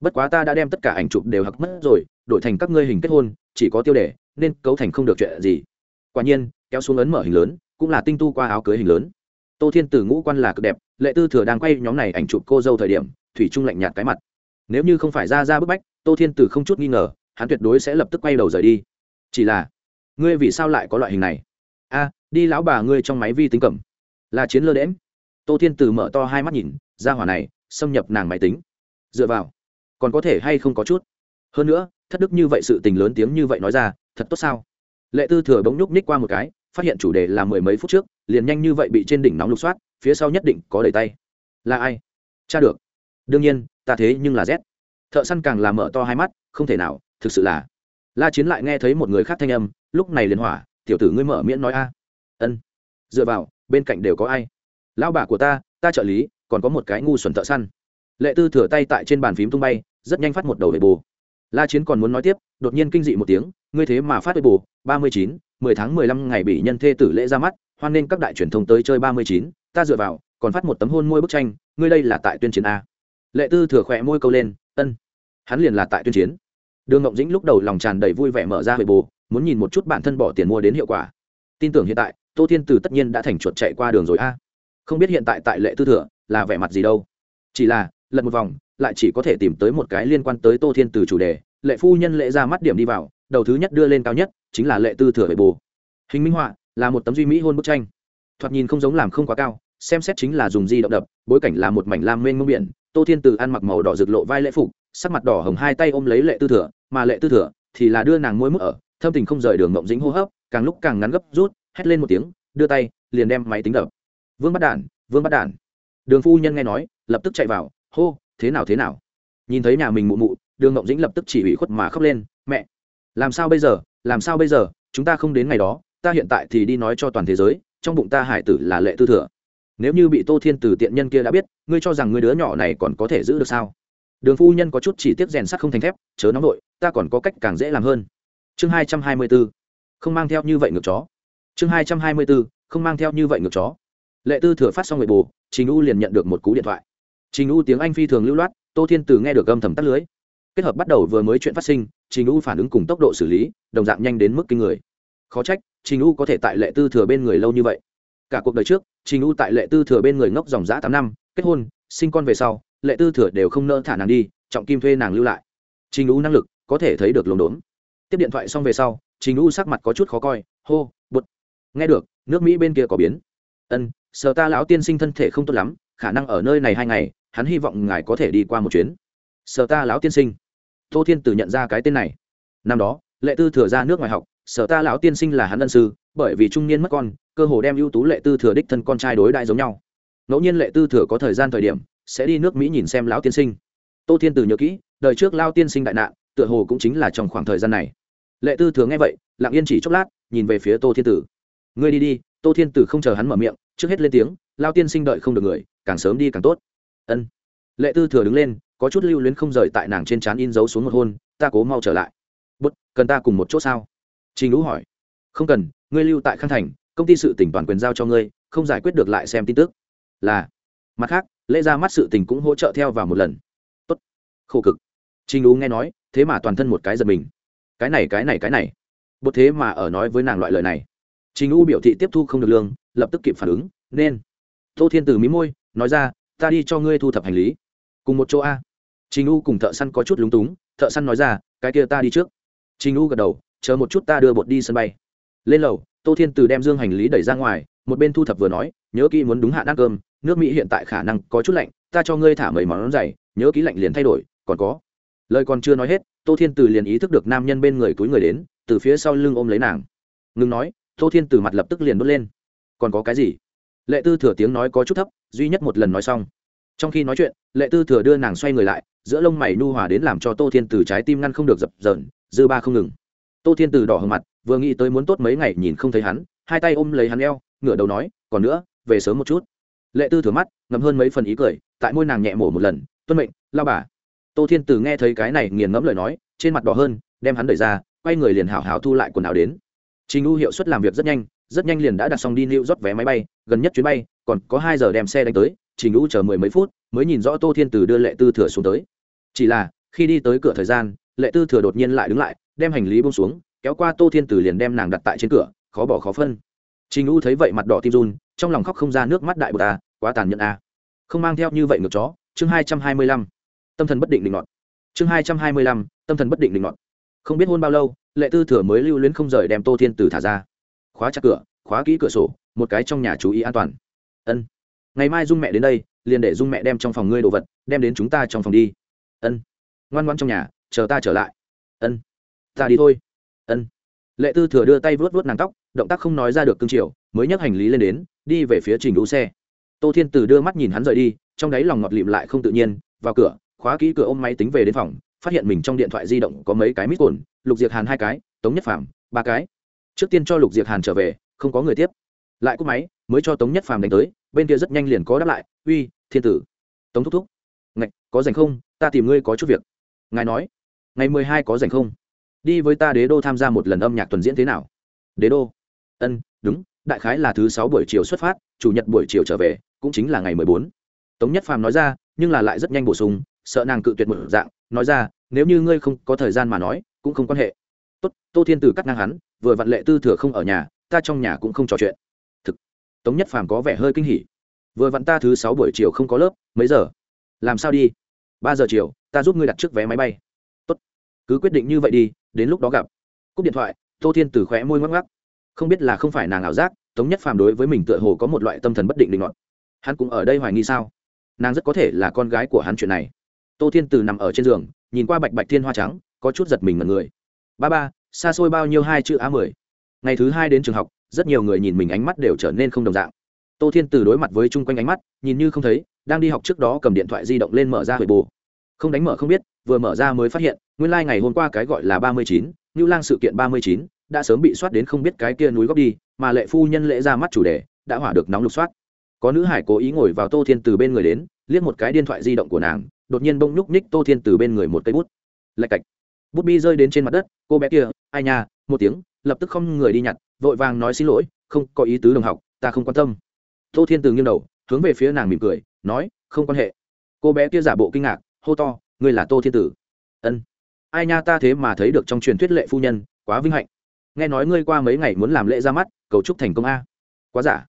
bất quá ta đã đem tất cả ảnh chụp đều hặc mất rồi, đổi thành các ngươi hình kết hôn, chỉ có tiêu đề, nên cấu thành không được chuyện gì. Quả nhiên, kéo xuống ấn mở hình lớn, cũng là tinh tu qua áo cưới hình lớn. Tô thiên tử ngũ quan là cực đẹp, lệ tư thừa đang quay nhóm này ảnh chụp cô dâu thời điểm, thủy trung lạnh nhạt cái mặt nếu như không phải ra ra bức bách, tô thiên tử không chút nghi ngờ, hắn tuyệt đối sẽ lập tức quay đầu rời đi. Chỉ là, ngươi vì sao lại có loại hình này? A, đi lão bà ngươi trong máy vi tính cầm. Là chiến lơ đễm. Tô thiên tử mở to hai mắt nhìn, ra hỏa này, xâm nhập nàng máy tính. Dựa vào, còn có thể hay không có chút? Hơn nữa, thất đức như vậy sự tình lớn tiếng như vậy nói ra, thật tốt sao? Lệ tư thừa bỗng nhúc ních qua một cái, phát hiện chủ đề là mười mấy phút trước, liền nhanh như vậy bị trên đỉnh nóng lục soát, phía sau nhất định có đầy tay. Là ai? Cha được đương nhiên, ta thế nhưng là z. Thợ săn càng làm mở to hai mắt, không thể nào, thực sự là. La chiến lại nghe thấy một người khác thanh âm, lúc này liền hỏa, tiểu tử ngươi mở miễn nói a. Ân. Dựa vào, bên cạnh đều có ai? Lão bà của ta ta trợ lý, còn có một cái ngu xuẩn thợ săn. Lệ tư thừa tay tại trên bàn phím tung bay, rất nhanh phát một đầu về bù la chiến còn muốn nói tiếp, đột nhiên kinh dị một tiếng, ngươi thế mà phát về bù ba mươi chín, mười tháng mười lăm ngày bị nhân thê tử lễ ra mắt, hoan nên các đại truyền thông tới chơi ba mươi chín, ta dựa vào, còn phát một tấm hôn môi bức tranh, ngươi đây là tại tuyên chiến a lệ tư thừa khỏe môi câu lên ân hắn liền là tại tuyên chiến. Đường ngộng dĩnh lúc đầu lòng tràn đầy vui vẻ mở ra về bồ, muốn nhìn một chút bản thân bỏ tiền mua đến hiệu quả. Tin tưởng hiện tại tô thiên từ tất nhiên đã thành chuột chạy qua đường rồi a. Không biết hiện tại tại lệ tư thừa là vẻ mặt gì đâu. Chỉ là lật một vòng lại chỉ có thể tìm tới một cái liên quan tới tô thiên từ chủ đề. Lệ phu nhân lệ ra mắt điểm đi vào đầu thứ nhất đưa lên cao nhất chính là lệ tư thừa bệ bồ. Hình minh họa là một tấm duy mỹ hôn bức tranh. Thoạt nhìn không giống làm không quá cao xem xét chính là dùng di động đập, bối cảnh là một mảnh lam mênh mông biển, tô thiên từ ăn mặc màu đỏ rực lộ vai lễ phục, sắc mặt đỏ hồng hai tay ôm lấy lệ tư thừa, mà lệ tư thừa thì là đưa nàng môi mức ở, thâm tình không rời đường mộng dính hô hấp, càng lúc càng ngắn gấp rút, hét lên một tiếng, đưa tay, liền đem máy tính đập. Vương bắt đản, vương bắt đản. Đường phu nhân nghe nói, lập tức chạy vào, hô, thế nào thế nào? Nhìn thấy nhà mình mụ mụ, đường mộng dĩnh lập tức chỉ ủy khuất mà khóc lên, mẹ, làm sao bây giờ, làm sao bây giờ, chúng ta không đến ngày đó, ta hiện tại thì đi nói cho toàn thế giới, trong bụng ta hải tử là lệ tư thừa nếu như bị tô thiên từ tiện nhân kia đã biết, ngươi cho rằng người đứa nhỏ này còn có thể giữ được sao? Đường phu nhân có chút chỉ tiếc rèn sắt không thành thép, chớ nóng vội, ta còn có cách càng dễ làm hơn. Chương hai trăm hai mươi b ố không mang theo như vậy ngược chó. Chương hai trăm hai mươi b ố không mang theo như vậy ngược chó. Lệ tư thừa phát xong người bù trình u liền nhận được một cú điện thoại. Trình u tiếng anh phi thường lưu loát, tô thiên từ nghe được âm thầm tắt lưới. Kết hợp bắt đầu vừa mới chuyện phát sinh, trình u phản ứng cùng tốc độ xử lý, đồng dạng nhanh đến mức kinh người. Khó trách, trình u có thể tại lệ tư thừa bên người lâu như vậy. Cả cuộc đời trước trình u tại lệ tư thừa bên người ngốc dòng dã tám năm, kết hôn, sinh con về sau, lệ tư thừa đều không nỡ thả nàng đi, trọng kim thuê nàng lưu lại. Trình u năng lực có thể thấy được lồn đốn. Tiếp điện thoại xong về sau, trình u sắc mặt có chút khó coi, hô, bụt. Nghe được, nước mỹ bên kia có biến. Ân, sợ ta lão tiên sinh thân thể không tốt lắm, khả năng ở nơi này hai ngày, hắn hy vọng ngài có thể đi qua một chuyến. Sở ta lão tiên sinh. Tô thiên tử nhận ra cái tên này. Năm đó, lệ tư thừa ra nước ngoài học sở ta lão tiên sinh là hắn ân sư bởi vì trung niên mất con, cơ hồ đem ưu tú lệ tư thừa đích thân con trai đối đại giống nhau. Ngẫu nhiên lệ tư thừa có thời gian thời điểm, sẽ đi nước mỹ nhìn xem lão tiên sinh. Tô thiên tử nhớ kỹ, đời trước lao tiên sinh đại nạn, tựa hồ cũng chính là trong khoảng thời gian này. Lệ tư thừa nghe vậy, lặng yên chỉ chốc lát, nhìn về phía tô thiên tử. Ngươi đi đi, tô thiên tử không chờ hắn mở miệng, trước hết lên tiếng lao tiên sinh đợi không được người, càng sớm đi càng tốt. Ân. Lệ tư thừa đứng lên, có chút lưu luyến không rời tại nàng trên trán in dấu xuống một hôn, ta cố mau trở lại. Bút cần ta cùng một chỗ sao? Trình lũ hỏi. Không cần ngươi lưu tại khang thành, công ty sự tỉnh toàn quyền giao cho ngươi, không giải quyết được lại xem tin tức. Là. Mặt khác, lễ ra mắt sự tình cũng hỗ trợ theo vào một lần. Tốt. Khổ cực. Trình lú nghe nói, thế mà toàn thân một cái giật mình. Cái này cái này cái này. Bột thế mà ở nói với nàng loại lời này. Trình lú biểu thị tiếp thu không được lương, lập tức kịp phản ứng, nên. Tô thiên từ mí môi, nói ra, ta đi cho ngươi thu thập hành lý. Cùng một chỗ a. Trình u cùng thợ săn có chút lúng túng, thợ săn nói ra, cái kia ta đi trước. Trình u gật đầu, chờ một chút ta đưa bột đi sân bay lên lầu, tô thiên từ đem dương hành lý đẩy ra ngoài, một bên thu thập vừa nói, nhớ kỹ muốn đúng hạn ăn cơm, nước mỹ hiện tại khả năng có chút lạnh, ta cho ngươi thả mấy món dày, nhớ kỹ lạnh liền thay đổi, còn có. Lời còn chưa nói hết, tô thiên từ liền ý thức được nam nhân bên người túi người đến, từ phía sau lưng ôm lấy nàng. Ngừng nói, tô thiên từ mặt lập tức liền đốt lên. Còn có cái gì? Lệ tư thừa tiếng nói có chút thấp, duy nhất một lần nói xong. Trong khi nói chuyện, lệ tư thừa đưa nàng xoay người lại, giữa lông mày nu hòa đến làm cho tô thiên từ trái tim ngăn không được dập dởn dư ba không ngừng. Tô thiên từ đỏ hờ mặt vừa nghĩ tới muốn tốt mấy ngày nhìn không thấy hắn, hai tay ôm lấy hắn eo, ngửa đầu nói, còn nữa, về sớm một chút. Lệ tư thừa mắt, ngậm hơn mấy phần ý cười, tại môi nàng nhẹ mổ một lần, tuân mệnh lao bà. Tô thiên tử nghe thấy cái này nghiền ngẫm lời nói, trên mặt đỏ hơn, đem hắn đẩy ra, quay người liền hảo hảo thu lại quần áo đến. Trình u hiệu suất làm việc rất nhanh rất nhanh liền đã đặt xong đi lưu rót vé máy bay, gần nhất chuyến bay, còn có hai giờ đem xe đánh tới, trình u chờ mười mấy phút, mới nhìn rõ tô thiên từ đưa lệ tư thừa xuống tới. Chỉ là, khi đi tới cửa thời gian, lệ tư thừa đột nhiên lại đứng lại, đem hành lý bông xuống kéo qua tô thiên tử liền đem nàng đặt tại trên cửa, khó bỏ khó phân. Trình u thấy vậy mặt đỏ tim run, trong lòng khóc không ra nước mắt đại bờ ta à, quá tàn nhẫn a không mang theo như vậy ngược chó, chương hai trăm hai mươi lăm. Tâm thần bất định định ngọn chương hai trăm hai mươi lăm, tâm thần bất định định ngọn không biết hôn bao lâu, lệ tư thừa mới lưu luyến không rời đem tô thiên tử thả ra. Khóa chặt cửa, khóa kỹ cửa sổ, một cái trong nhà chú ý an toàn. Ân. Ngày mai dung mẹ đến đây, liền để dung mẹ đem trong phòng ngươi đồ vật, đem đến chúng ta trong phòng đi. Ân. Ngoan ngoan trong nhà, chờ ta trở lại. Ân. Ta đi thôi ân. Lệ tư thừa đưa tay vớt vớt nàng tóc, động tác không nói ra được cương triều, mới nhấc hành lý lên đến, đi về phía trình đỗ xe. Tô thiên từ đưa mắt nhìn hắn rời đi, trong đáy lòng ngọt lịm lại không tự nhiên, vào cửa, khóa kỹ cửa ôm máy tính về đến phòng, phát hiện mình trong điện thoại di động có mấy cái mít cồn, lục diệt hàn hai cái, tống nhất phàm, ba cái. Trước tiên cho lục diệt hàn trở về, không có người tiếp. Lại cúp máy, mới cho tống nhất phàm đánh tới, bên kia rất nhanh liền có đáp lại, uy, thiên tử. Tống thúc thúc. Ngạch, có dành không? Ta tìm ngươi có chút việc. Ngài nói. Ngày mười hai có dành không? Đi với ta đế đô tham gia một lần âm nhạc tuần diễn thế nào? Đế đô? Ân, đúng, đại khái là thứ sáu buổi chiều xuất phát, chủ nhật buổi chiều trở về, cũng chính là ngày mười bốn. Tống nhất phàm nói ra, nhưng là lại rất nhanh bổ sung, sợ nàng cự tuyệt một dạng, nói ra, nếu như ngươi không có thời gian mà nói, cũng không quan hệ. Tốt, tô thiên tử cắt ngang hắn, vừa vặn lệ tư thừa không ở nhà, ta trong nhà cũng không trò chuyện. Thực, tống nhất phàm có vẻ hơi kinh hỉ. Vừa vặn ta thứ sáu buổi chiều không có lớp, mấy giờ? Làm sao đi? Ba giờ chiều, ta giúp ngươi đặt trước vé máy bay. Tốt, cứ quyết định như vậy đi đến lúc đó gặp. Cúp điện thoại, tô thiên tử khóe môi ngoắc ngoắc. Không biết là không phải nàng ảo giác, tống nhất phàm đối với mình tựa hồ có một loại tâm thần bất định định ngọn hắn cũng ở đây hoài nghi sao? Nàng rất có thể là con gái của hắn chuyện này. Tô thiên từ nằm ở trên giường, nhìn qua bạch bạch thiên hoa trắng, có chút giật mình mật người. Ba ba, xa xôi bao nhiêu hai chữ á mười? Ngày thứ hai đến trường học, rất nhiều người nhìn mình ánh mắt đều trở nên không đồng dạng. Tô thiên từ đối mặt với chung quanh ánh mắt, nhìn như không thấy, đang đi học trước đó cầm điện thoại di động lên mở ra huệ bồ không đánh mở không biết, vừa mở ra mới phát hiện, nguyên lai、like、ngày hôm qua cái gọi là ba mươi chín như lang sự kiện ba mươi chín, đã sớm bị soát đến không biết cái kia núi góc đi, mà lệ phu nhân lễ ra mắt chủ đề, đã hỏa được nóng lục soát. Có nữ hải cố ý ngồi vào tô thiên từ bên người đến, liếc một cái điện thoại di động của nàng, đột nhiên bông nhúc ních tô thiên từ bên người một cây bút. Lạch cạch. Bút bi rơi đến trên mặt đất, cô bé kia, ai nha, một tiếng, lập tức không người đi nhặt, vội vàng nói xin lỗi, không có ý tứ đồng học, ta không quan tâm. Tô thiên từ nghiêng đầu, hướng về phía nàng mỉm cười, nói, không quan hệ. Cô bé kia giả bộ kinh ngạc hô to, ngươi là tô thiên tử. Ân. Ai nha, ta thế mà thấy được trong truyền thuyết lệ phu nhân, quá vinh hạnh. Nghe nói ngươi qua mấy ngày muốn làm lễ ra mắt, cầu chúc thành công a. Quá giả.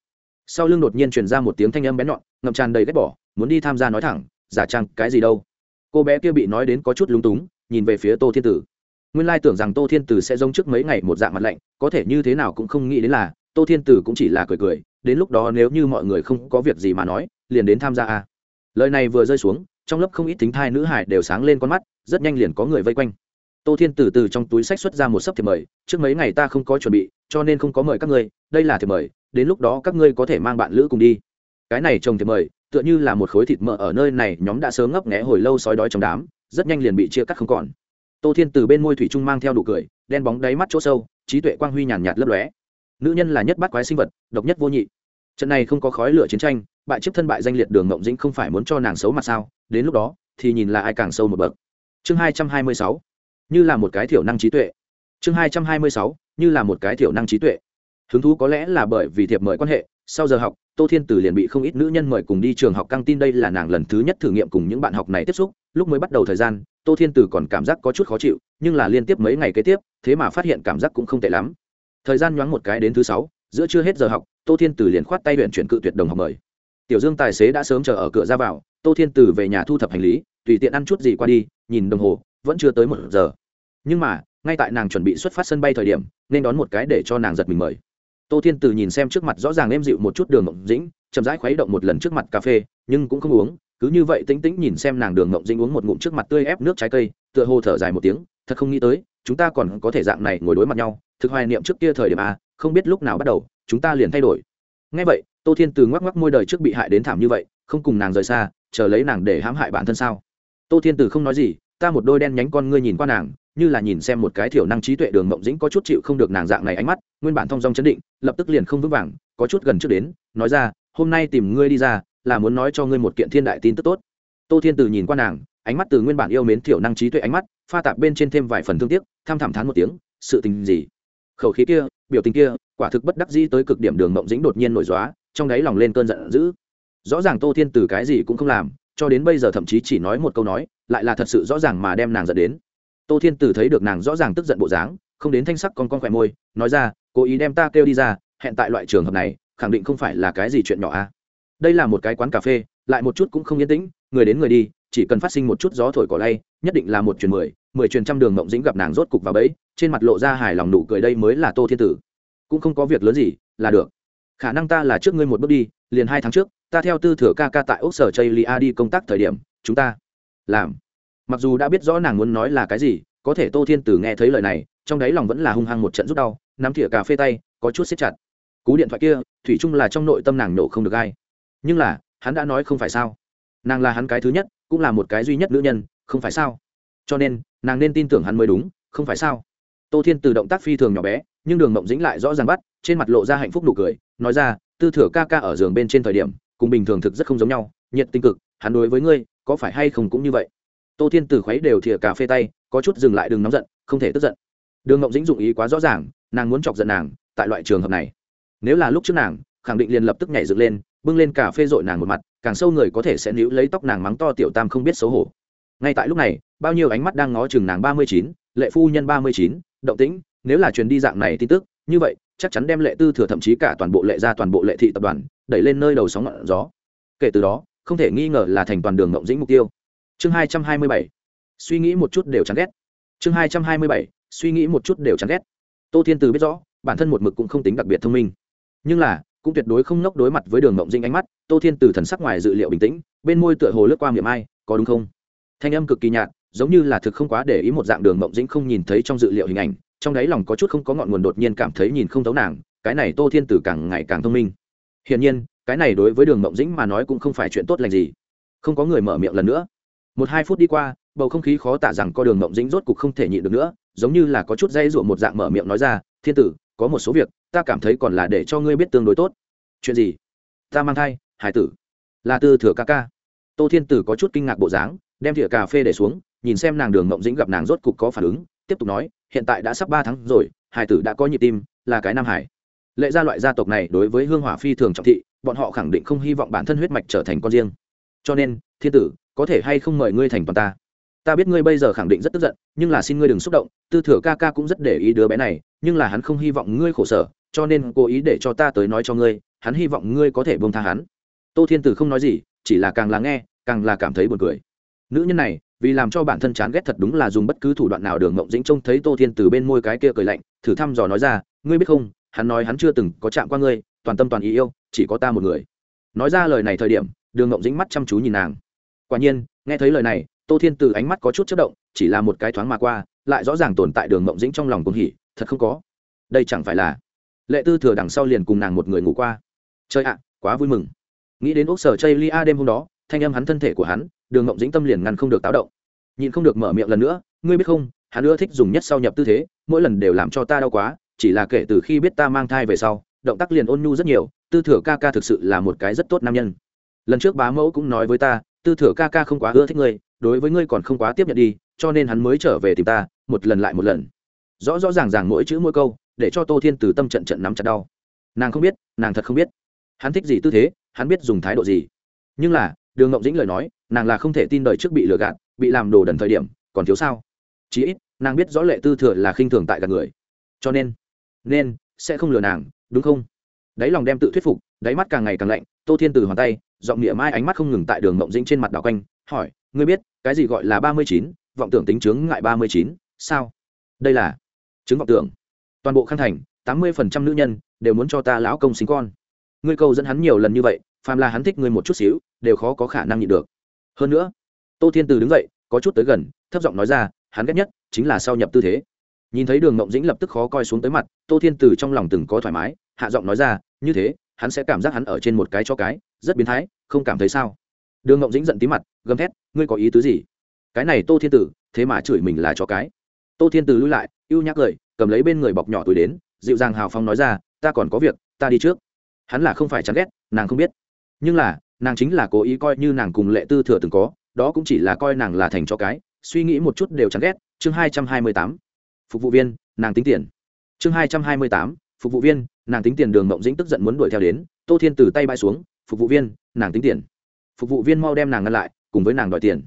Sau lưng đột nhiên truyền ra một tiếng thanh âm bén nhọn, ngậm tràn đầy ghét bỏ, muốn đi tham gia nói thẳng, giả trang, cái gì đâu? Cô bé kia bị nói đến có chút lúng túng, nhìn về phía tô thiên tử. Nguyên lai tưởng rằng tô thiên tử sẽ giống trước mấy ngày một dạng mặt lạnh, có thể như thế nào cũng không nghĩ đến là, tô thiên tử cũng chỉ là cười cười, đến lúc đó nếu như mọi người không có việc gì mà nói, liền đến tham gia a. Lời này vừa rơi xuống trong lớp không ít tính thai nữ hải đều sáng lên con mắt, rất nhanh liền có người vây quanh. Tô thiên từ từ trong túi sách xuất ra một sấp thiệp mời, trước mấy ngày ta không có chuẩn bị, cho nên không có mời các ngươi, đây là thiệp mời, đến lúc đó các ngươi có thể mang bạn lữ cùng đi. Cái này trồng thiệp mời, tựa như là một khối thịt mỡ ở nơi này, nhóm đã sớm ngấp nghẽ hồi lâu sói đói trong đám, rất nhanh liền bị chia cắt không còn. Tô thiên từ bên môi thủy trung mang theo đủ cười, đen bóng đáy mắt chỗ sâu, trí tuệ quang huy nhàn nhạt lấp lóe. Nữ nhân là nhất bắt quái sinh vật, độc nhất vô nhị. Trận này không có khói lửa chiến tranh bại chiếc thân bại danh liệt đường mộng dĩnh không phải muốn cho nàng xấu mặt sao? Đến lúc đó, thì nhìn là ai càng sâu một bậc. Chương hai trăm hai mươi sáu. Như là một cái thiểu năng trí tuệ. Chương hai trăm hai mươi sáu, như là một cái thiểu năng trí tuệ. Hứng thú có lẽ là bởi vì thiệp mời quan hệ, sau giờ học, tô thiên tử liền bị không ít nữ nhân mời cùng đi trường học căng tin đây là nàng lần thứ nhất thử nghiệm cùng những bạn học này tiếp xúc, lúc mới bắt đầu thời gian, tô thiên tử còn cảm giác có chút khó chịu, nhưng là liên tiếp mấy ngày kế tiếp, thế mà phát hiện cảm giác cũng không tệ lắm. Thời gian nhoáng một cái đến thứ sáu, giữa chưa hết giờ học, tô thiên tử liền khoát tay huyện chuyển cự tuyệt đồng học mời tiểu dương tài xế đã sớm chờ ở cửa ra vào, tô thiên tử về nhà thu thập hành lý, tùy tiện ăn chút gì qua đi, nhìn đồng hồ, vẫn chưa tới một giờ. Nhưng mà, ngay tại nàng chuẩn bị xuất phát sân bay thời điểm, nên đón một cái để cho nàng giật mình mời. Tô thiên tử nhìn xem trước mặt rõ ràng êm dịu một chút đường mộng dĩnh, chậm rãi khuấy động một lần trước mặt cà phê, nhưng cũng không uống, cứ như vậy tĩnh tĩnh nhìn xem nàng đường mộng dĩnh uống một ngụm trước mặt tươi ép nước trái cây, tựa hồ thở dài một tiếng, thật không nghĩ tới, chúng ta còn có thể dạng này ngồi đối mặt nhau, thực hoài niệm trước kia thời điểm a không biết lúc nào bắt đầu, chúng ta liền thay đổi ngay vậy, tô thiên từ ngoắc ngoắc môi đời trước bị hại đến thảm như vậy, không cùng nàng rời xa, chờ lấy nàng để hãm hại bản thân sao? Tô thiên từ không nói gì, ta một đôi đen nhánh con ngươi nhìn qua nàng, như là nhìn xem một cái thiểu năng trí tuệ đường mộng dĩnh có chút chịu không được nàng dạng này ánh mắt, nguyên bản thong dong chấn định, lập tức liền không vững vàng, có chút gần trước đến, nói ra, hôm nay tìm ngươi đi ra, là muốn nói cho ngươi một kiện thiên đại tin tức tốt. Tô thiên từ nhìn qua nàng, ánh mắt từ nguyên bản yêu mến thiểu năng trí tuệ ánh mắt, pha tạp bên trên thêm vài phần thương tiếc, tham thảm thán một tiếng, sự tình gì? Khẩu khí kia, biểu tình kia quả thực bất đắc dĩ tới cực điểm đường mộng dĩnh đột nhiên nổi dóa trong đáy lòng lên cơn giận dữ. Rõ ràng tô thiên từ cái gì cũng không làm, cho đến bây giờ thậm chí chỉ nói một câu nói, lại là thật sự rõ ràng mà đem nàng dẫn đến. Tô thiên tử thấy được nàng rõ ràng tức giận bộ dáng, không đến thanh sắc con con khỏe môi, nói ra, cố ý đem ta kêu đi ra, hẹn tại loại trường hợp này, khẳng định không phải là cái gì chuyện nhỏ a. À. đây là một cái quán cà phê, lại một chút cũng không yên tĩnh, người đến người đi, chỉ cần phát sinh một chút gió thổi cỏ lay, nhất định là một truyền mười mười truyền trăm đường mộng dĩnh gặp nàng rốt cục vào bẫy, trên mặt lộ ra hài lòng nụ cười đây mới là tô thiên tử cũng không có việc lớn gì, là được. Khả năng ta là trước ngươi một bước đi, liền hai tháng trước, ta theo tư thừa ca ca tại ốc sở chây lia đi công tác thời điểm, chúng ta làm. Mặc dù đã biết rõ nàng muốn nói là cái gì, có thể tô thiên tử nghe thấy lời này, trong đáy lòng vẫn là hung hăng một trận rút đau, nắm thìa cà phê tay, có chút xếp chặt. Cú điện thoại kia, thủy chung là trong nội tâm nàng nổ không được ai. Nhưng là, hắn đã nói không phải sao. Nàng là hắn cái thứ nhất, cũng là một cái duy nhất nữ nhân, không phải sao. Cho nên, nàng nên tin tưởng hắn mới đúng, không phải sao. Tô thiên từ động tác phi thường nhỏ bé nhưng đường mộng dĩnh lại rõ ràng bắt, trên mặt lộ ra hạnh phúc nụ cười, nói ra, tư thừa ca ca ở giường bên trên thời điểm, cùng bình thường thực rất không giống nhau, nhiệt tinh cực, hắn đối với ngươi, có phải hay không cũng như vậy? Tô thiên Tử khuấy đều thìa cà phê tay, có chút dừng lại đừng nóng giận, không thể tức giận. Đường mộng dĩnh dụng ý quá rõ ràng, nàng muốn chọc giận nàng, tại loại trường hợp này. Nếu là lúc trước nàng, khẳng định liền lập tức nhảy dựng lên, bưng lên cà phê dội nàng một mặt, càng sâu người có thể sẽ níu lấy tóc nàng mắng to tiểu tam không biết xấu hổ. Ngay tại lúc này, bao nhiêu ánh mắt đang ngó chừng nàng ba mươi chín, lệ phu nhân ba mươi chín, động tĩnh nếu là truyền đi dạng này tin tức, như vậy, chắc chắn đem lệ tư thừa thậm chí cả toàn bộ lệ ra toàn bộ lệ thị tập đoàn, đẩy lên nơi đầu sóng ngọn gió. Kể từ đó, không thể nghi ngờ là thành toàn đường ngộng dĩnh mục tiêu. Chương hai trăm hai mươi bảy, suy nghĩ một chút đều chán ghét. Chương hai trăm hai mươi bảy, suy nghĩ một chút đều chán ghét. Tô thiên từ biết rõ, bản thân một mực cũng không tính đặc biệt thông minh. Nhưng là, cũng tuyệt đối không nốc đối mặt với đường ngộng dĩnh ánh mắt, tô thiên từ thần sắc ngoài dự liệu bình tĩnh, bên môi tựa hồ lướt qua miệng ai, có đúng không? Thanh âm cực kỳ nhạt, giống như là thực không quá để ý một dạng đường ngộng dĩnh không nhìn thấy trong dự liệu hình ảnh trong đáy lòng có chút không có ngọn nguồn đột nhiên cảm thấy nhìn không thấu nàng, cái này tô thiên tử càng ngày càng thông minh. Hiển nhiên, cái này đối với đường mộng dĩnh mà nói cũng không phải chuyện tốt lành gì. Không có người mở miệng lần nữa. Một hai phút đi qua, bầu không khí khó tả rằng co đường mộng dĩnh rốt cục không thể nhịn được nữa, giống như là có chút dây ruộng một dạng mở miệng nói ra, thiên tử, có một số việc, ta cảm thấy còn là để cho ngươi biết tương đối tốt. Chuyện gì? Ta mang thai, hải tử. Là tư thừa ca ca. Tô thiên tử có chút kinh ngạc bộ dáng, đem thìa cà phê để xuống, nhìn xem nàng đường mộng dĩnh gặp nàng rốt cục có phản ứng, tiếp tục nói hiện tại đã sắp ba tháng rồi, hải tử đã có nhịp tim, là cái nam hải. Lệ gia loại gia tộc này đối với hương hỏa phi thường trọng thị, bọn họ khẳng định không hy vọng bản thân huyết mạch trở thành con riêng. Cho nên, thiên tử, có thể hay không mời ngươi thành toàn ta? Ta biết ngươi bây giờ khẳng định rất tức giận, nhưng là xin ngươi đừng xúc động, tư thừa ca ca cũng rất để ý đứa bé này, nhưng là hắn không hy vọng ngươi khổ sở, cho nên cố ý để cho ta tới nói cho ngươi, hắn hy vọng ngươi có thể bông tha hắn. Tô thiên tử không nói gì, chỉ là càng là nghe, càng là cảm thấy buồn cười. Nữ nhân này vì làm cho bản thân chán ghét thật đúng là dùng bất cứ thủ đoạn nào đường mộng dĩnh trông thấy tô thiên từ bên môi cái kia cười lạnh, thử thăm dò nói ra, ngươi biết không, hắn nói hắn chưa từng có chạm qua ngươi, toàn tâm toàn ý yêu, chỉ có ta một người. Nói ra lời này thời điểm, đường mộng dĩnh mắt chăm chú nhìn nàng. Quả nhiên, nghe thấy lời này, tô thiên từ ánh mắt có chút chất động, chỉ là một cái thoáng mà qua, lại rõ ràng tồn tại đường mộng dĩnh trong lòng cùng hỉ, thật không có. Đây chẳng phải là lệ tư thừa đằng sau liền cùng nàng một người ngủ qua. Chơi ạ, quá vui mừng. Nghĩ đến ốc sở chây lia đêm hôm đó, thanh âm hắn thân thể của hắn đường ngộng dĩnh tâm liền ngăn không được táo động. Nhịn không được mở miệng lần nữa, ngươi biết không, hắn ưa thích dùng nhất sau nhập tư thế, mỗi lần đều làm cho ta đau quá, chỉ là kể từ khi biết ta mang thai về sau, động tác liền ôn nhu rất nhiều, tư thừa ca ca thực sự là một cái rất tốt nam nhân. Lần trước bá mẫu cũng nói với ta, tư thừa ca ca không quá ưa thích ngươi, đối với ngươi còn không quá tiếp nhận đi, cho nên hắn mới trở về tìm ta, một lần lại một lần. Rõ rõ ràng ràng mỗi chữ mỗi câu, để cho tô thiên từ tâm trận trận nắm chặt đau. Nàng không biết, nàng thật không biết. Hắn thích gì tư thế, hắn biết dùng thái độ gì. Nhưng là đường ngộng dĩnh lời nói, nàng là không thể tin đời trước bị lừa gạt, bị làm đồ đần thời điểm, còn thiếu sao? Chí ít, nàng biết rõ lệ tư thừa là khinh thường tại gạt người. Cho nên nên, sẽ không lừa nàng, đúng không? Đáy lòng đem tự thuyết phục, đáy mắt càng ngày càng lạnh, tô thiên từ hoàn tay, giọng nghĩa mai ánh mắt không ngừng tại đường mộng dĩnh trên mặt đảo quanh, hỏi, ngươi biết, cái gì gọi là ba mươi chín? Vọng tưởng tính chướng ngại ba mươi chín, sao? Đây là chứng vọng tưởng. Toàn bộ khăn thành, tám mươi phần trăm nữ nhân đều muốn cho ta lão công sinh con. Ngươi câu dẫn hắn nhiều lần như vậy phàm là hắn thích ngươi một chút xíu, đều khó có khả năng nhịn được. Hơn nữa, tô thiên từ đứng dậy, có chút tới gần, thấp giọng nói ra, hắn ghét nhất chính là sau nhập tư thế. Nhìn thấy đường mộng dĩnh lập tức khó coi xuống tới mặt, tô thiên từ trong lòng từng có thoải mái, hạ giọng nói ra, như thế, hắn sẽ cảm giác hắn ở trên một cái cho cái, rất biến thái, không cảm thấy sao? Đường mộng dĩnh giận tí mặt, gầm thét, ngươi có ý tứ gì? Cái này tô thiên tử thế mà chửi mình là cho cái. Tô thiên tử lui lại, ưu nhắc cười, cầm lấy bên người bọc nhỏ tuổi đến, dịu dàng hào phong nói ra, ta còn có việc, ta đi trước. Hắn là không phải chán ghét, nàng không biết nhưng là, nàng chính là cố ý coi như nàng cùng lệ tư thừa từng có, đó cũng chỉ là coi nàng là thành cho cái, suy nghĩ một chút đều chán ghét. Chương hai trăm hai mươi tám, phục vụ viên, nàng tính tiền. Chương hai trăm hai mươi tám, phục vụ viên, nàng tính tiền đường mộng dĩnh tức giận muốn đuổi theo đến, tô thiên từ tay bay xuống, phục vụ viên, nàng tính tiền. Phục vụ viên mau đem nàng ngăn lại, cùng với nàng đòi tiền.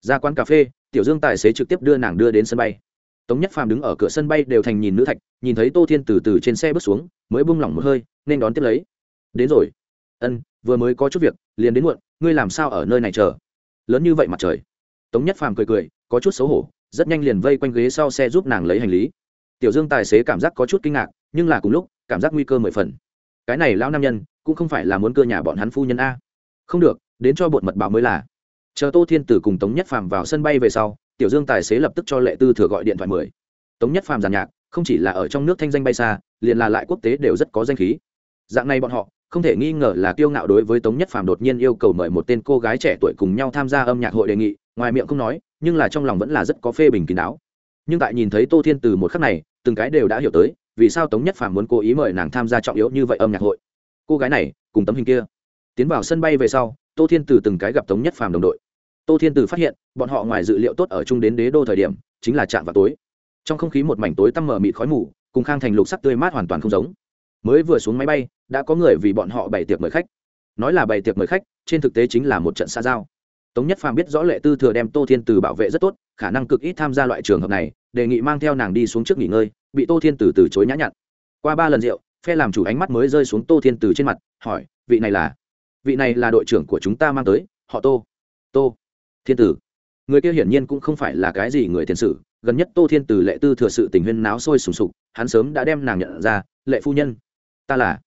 Ra quán cà phê, tiểu dương tài xế trực tiếp đưa nàng đưa đến sân bay. Tống nhất phàm đứng ở cửa sân bay đều thành nhìn nữ thạch, nhìn thấy tô thiên từ từ trên xe bước xuống, mới bung lỏng một hơi, nên đón tiếp lấy. Đến rồi ân, vừa mới có chút việc, liền đến muộn, ngươi làm sao ở nơi này chờ? Lớn như vậy mặt trời. Tống nhất phàm cười cười, có chút xấu hổ, rất nhanh liền vây quanh ghế sau xe giúp nàng lấy hành lý. Tiểu dương tài xế cảm giác có chút kinh ngạc, nhưng là cùng lúc, cảm giác nguy cơ mười phần. Cái này lão nam nhân, cũng không phải là muốn cơ nhà bọn hắn phu nhân a. Không được, đến cho bột mật báo mới là. Chờ tô thiên tử cùng tống nhất phàm vào sân bay về sau, tiểu dương tài xế lập tức cho lệ tư thừa gọi điện thoại mười tống nhất phàm giàn nhạc, không chỉ là ở trong nước thanh danh bay xa, liền là lại quốc tế đều rất có danh khí. Dạng này bọn họ không thể nghi ngờ là kiêu ngạo đối với tống nhất phàm đột nhiên yêu cầu mời một tên cô gái trẻ tuổi cùng nhau tham gia âm nhạc hội đề nghị, ngoài miệng không nói, nhưng là trong lòng vẫn là rất có phê bình kín đáo. Nhưng tại nhìn thấy tô thiên từ một khắc này, từng cái đều đã hiểu tới, vì sao tống nhất phàm muốn cố ý mời nàng tham gia trọng yếu như vậy âm nhạc hội. Cô gái này, cùng tấm hình kia. Tiến vào sân bay về sau, tô thiên từ từng cái gặp tống nhất phàm đồng đội. Tô thiên từ phát hiện, bọn họ ngoài dự liệu tốt ở chung đến đế đô thời điểm, chính là chạm vào tối. Trong không khí một mảnh tối tăm mờ mịt khói mù, cùng khang thành lục sắc tươi mát hoàn toàn không giống mới vừa xuống máy bay, đã có người vì bọn họ bày tiệc mời khách. Nói là bày tiệc mời khách, trên thực tế chính là một trận xa giao. Tống nhất phàm biết rõ lệ tư thừa đem tô thiên từ bảo vệ rất tốt, khả năng cực ít tham gia loại trường hợp này, đề nghị mang theo nàng đi xuống trước nghỉ ngơi, bị tô thiên từ từ chối nhã nhặn. Qua ba lần rượu, phe làm chủ ánh mắt mới rơi xuống tô thiên từ trên mặt, hỏi, vị này là, vị này là đội trưởng của chúng ta mang tới, họ tô tô thiên tử người kia hiển nhiên cũng không phải là cái gì người thiên sử, gần nhất tô thiên tử lệ tư thừa sự tình huyên náo sôi sùng sục, hắn sớm đã đem nàng nhận ra, lệ phu nhân ta là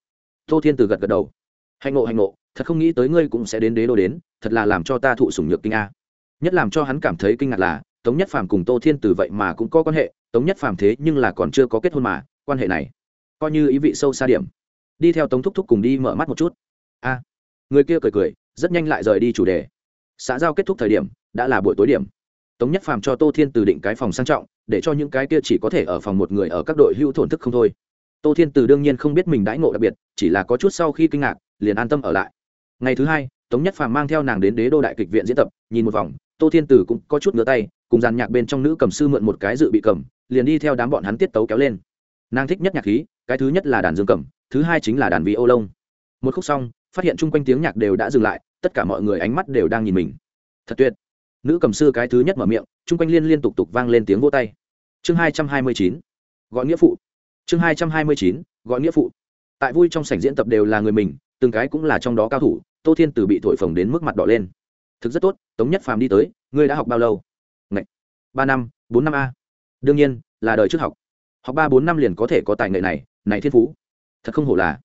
tô thiên tử gật gật đầu. Hạnh ngộ hạnh ngộ, thật không nghĩ tới ngươi cũng sẽ đến đế đô đến, thật là làm cho ta thụ sủng nhược kinh a. Nhất làm cho hắn cảm thấy kinh ngạc là, tống nhất phàm cùng tô thiên tử vậy mà cũng có quan hệ, tống nhất phàm thế nhưng là còn chưa có kết hôn mà, quan hệ này coi như ý vị sâu xa điểm. Đi theo tống thúc thúc cùng đi mở mắt một chút. A, người kia cười cười, rất nhanh lại rời đi chủ đề. Xã giao kết thúc thời điểm, đã là buổi tối điểm. Tống nhất phàm cho tô thiên từ định cái phòng sang trọng, để cho những cái kia chỉ có thể ở phòng một người ở các đội hưu thổn thức không thôi tô thiên từ đương nhiên không biết mình đãi ngộ đặc biệt, chỉ là có chút sau khi kinh ngạc, liền an tâm ở lại. Ngày thứ hai, tống nhất phàm mang theo nàng đến đế đô đại kịch viện diễn tập, nhìn một vòng, tô thiên từ cũng có chút ngửa tay, cùng dàn nhạc bên trong nữ cầm sư mượn một cái dự bị cầm, liền đi theo đám bọn hắn tiết tấu kéo lên. Nàng thích nhất nhạc khí, cái thứ nhất là đàn dương cầm, thứ hai chính là đàn vị ô lông một khúc xong, phát hiện chung quanh tiếng nhạc đều đã dừng lại, tất cả mọi người ánh mắt đều đang nhìn mình. Thật tuyệt. Nữ cầm sư cái thứ nhất mở miệng, chung quanh liên liên tục tục vang lên tiếng vô tay. Chương hai trăm hai mươi chín. Gọi nghĩa phụ chương hai trăm hai mươi chín, gọi nghĩa phụ. Tại vui trong sảnh diễn tập đều là người mình, từng cái cũng là trong đó cao thủ, tô thiên từ bị thổi phồng đến mức mặt đỏ lên. Thực rất tốt, tống nhất phàm đi tới, ngươi đã học bao lâu? Ngậy. ba năm, bốn năm a. Đương nhiên, là đời trước học. Học ba, bốn năm liền có thể có tài nghệ này này thiên phú. Thật không hổ là.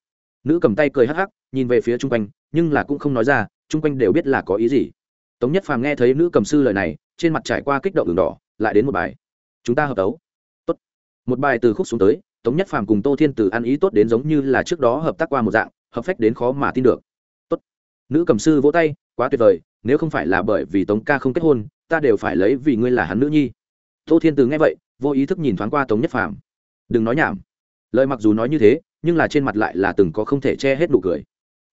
Nữ cầm tay cười hắc hắc, nhìn về phía chung quanh, nhưng là cũng không nói ra, chung quanh đều biết là có ý gì. Tống nhất phàm nghe thấy nữ cầm sư lời này, trên mặt trải qua kích động đường đỏ, lại đến một bài. Chúng ta hợp tấu. Tốt. Một bài từ khúc xuống tới tống nhất phàm cùng tô thiên từ ăn ý tốt đến giống như là trước đó hợp tác qua một dạng, hợp phách đến khó mà tin được. Tốt. Nữ cầm sư vỗ tay, quá tuyệt vời, nếu không phải là bởi vì tống ca không kết hôn, ta đều phải lấy vì ngươi là hắn nữ nhi. Tô thiên từ nghe vậy, vô ý thức nhìn thoáng qua tống nhất phàm. Đừng nói nhảm. Lời mặc dù nói như thế, nhưng là trên mặt lại là từng có không thể che hết nụ cười.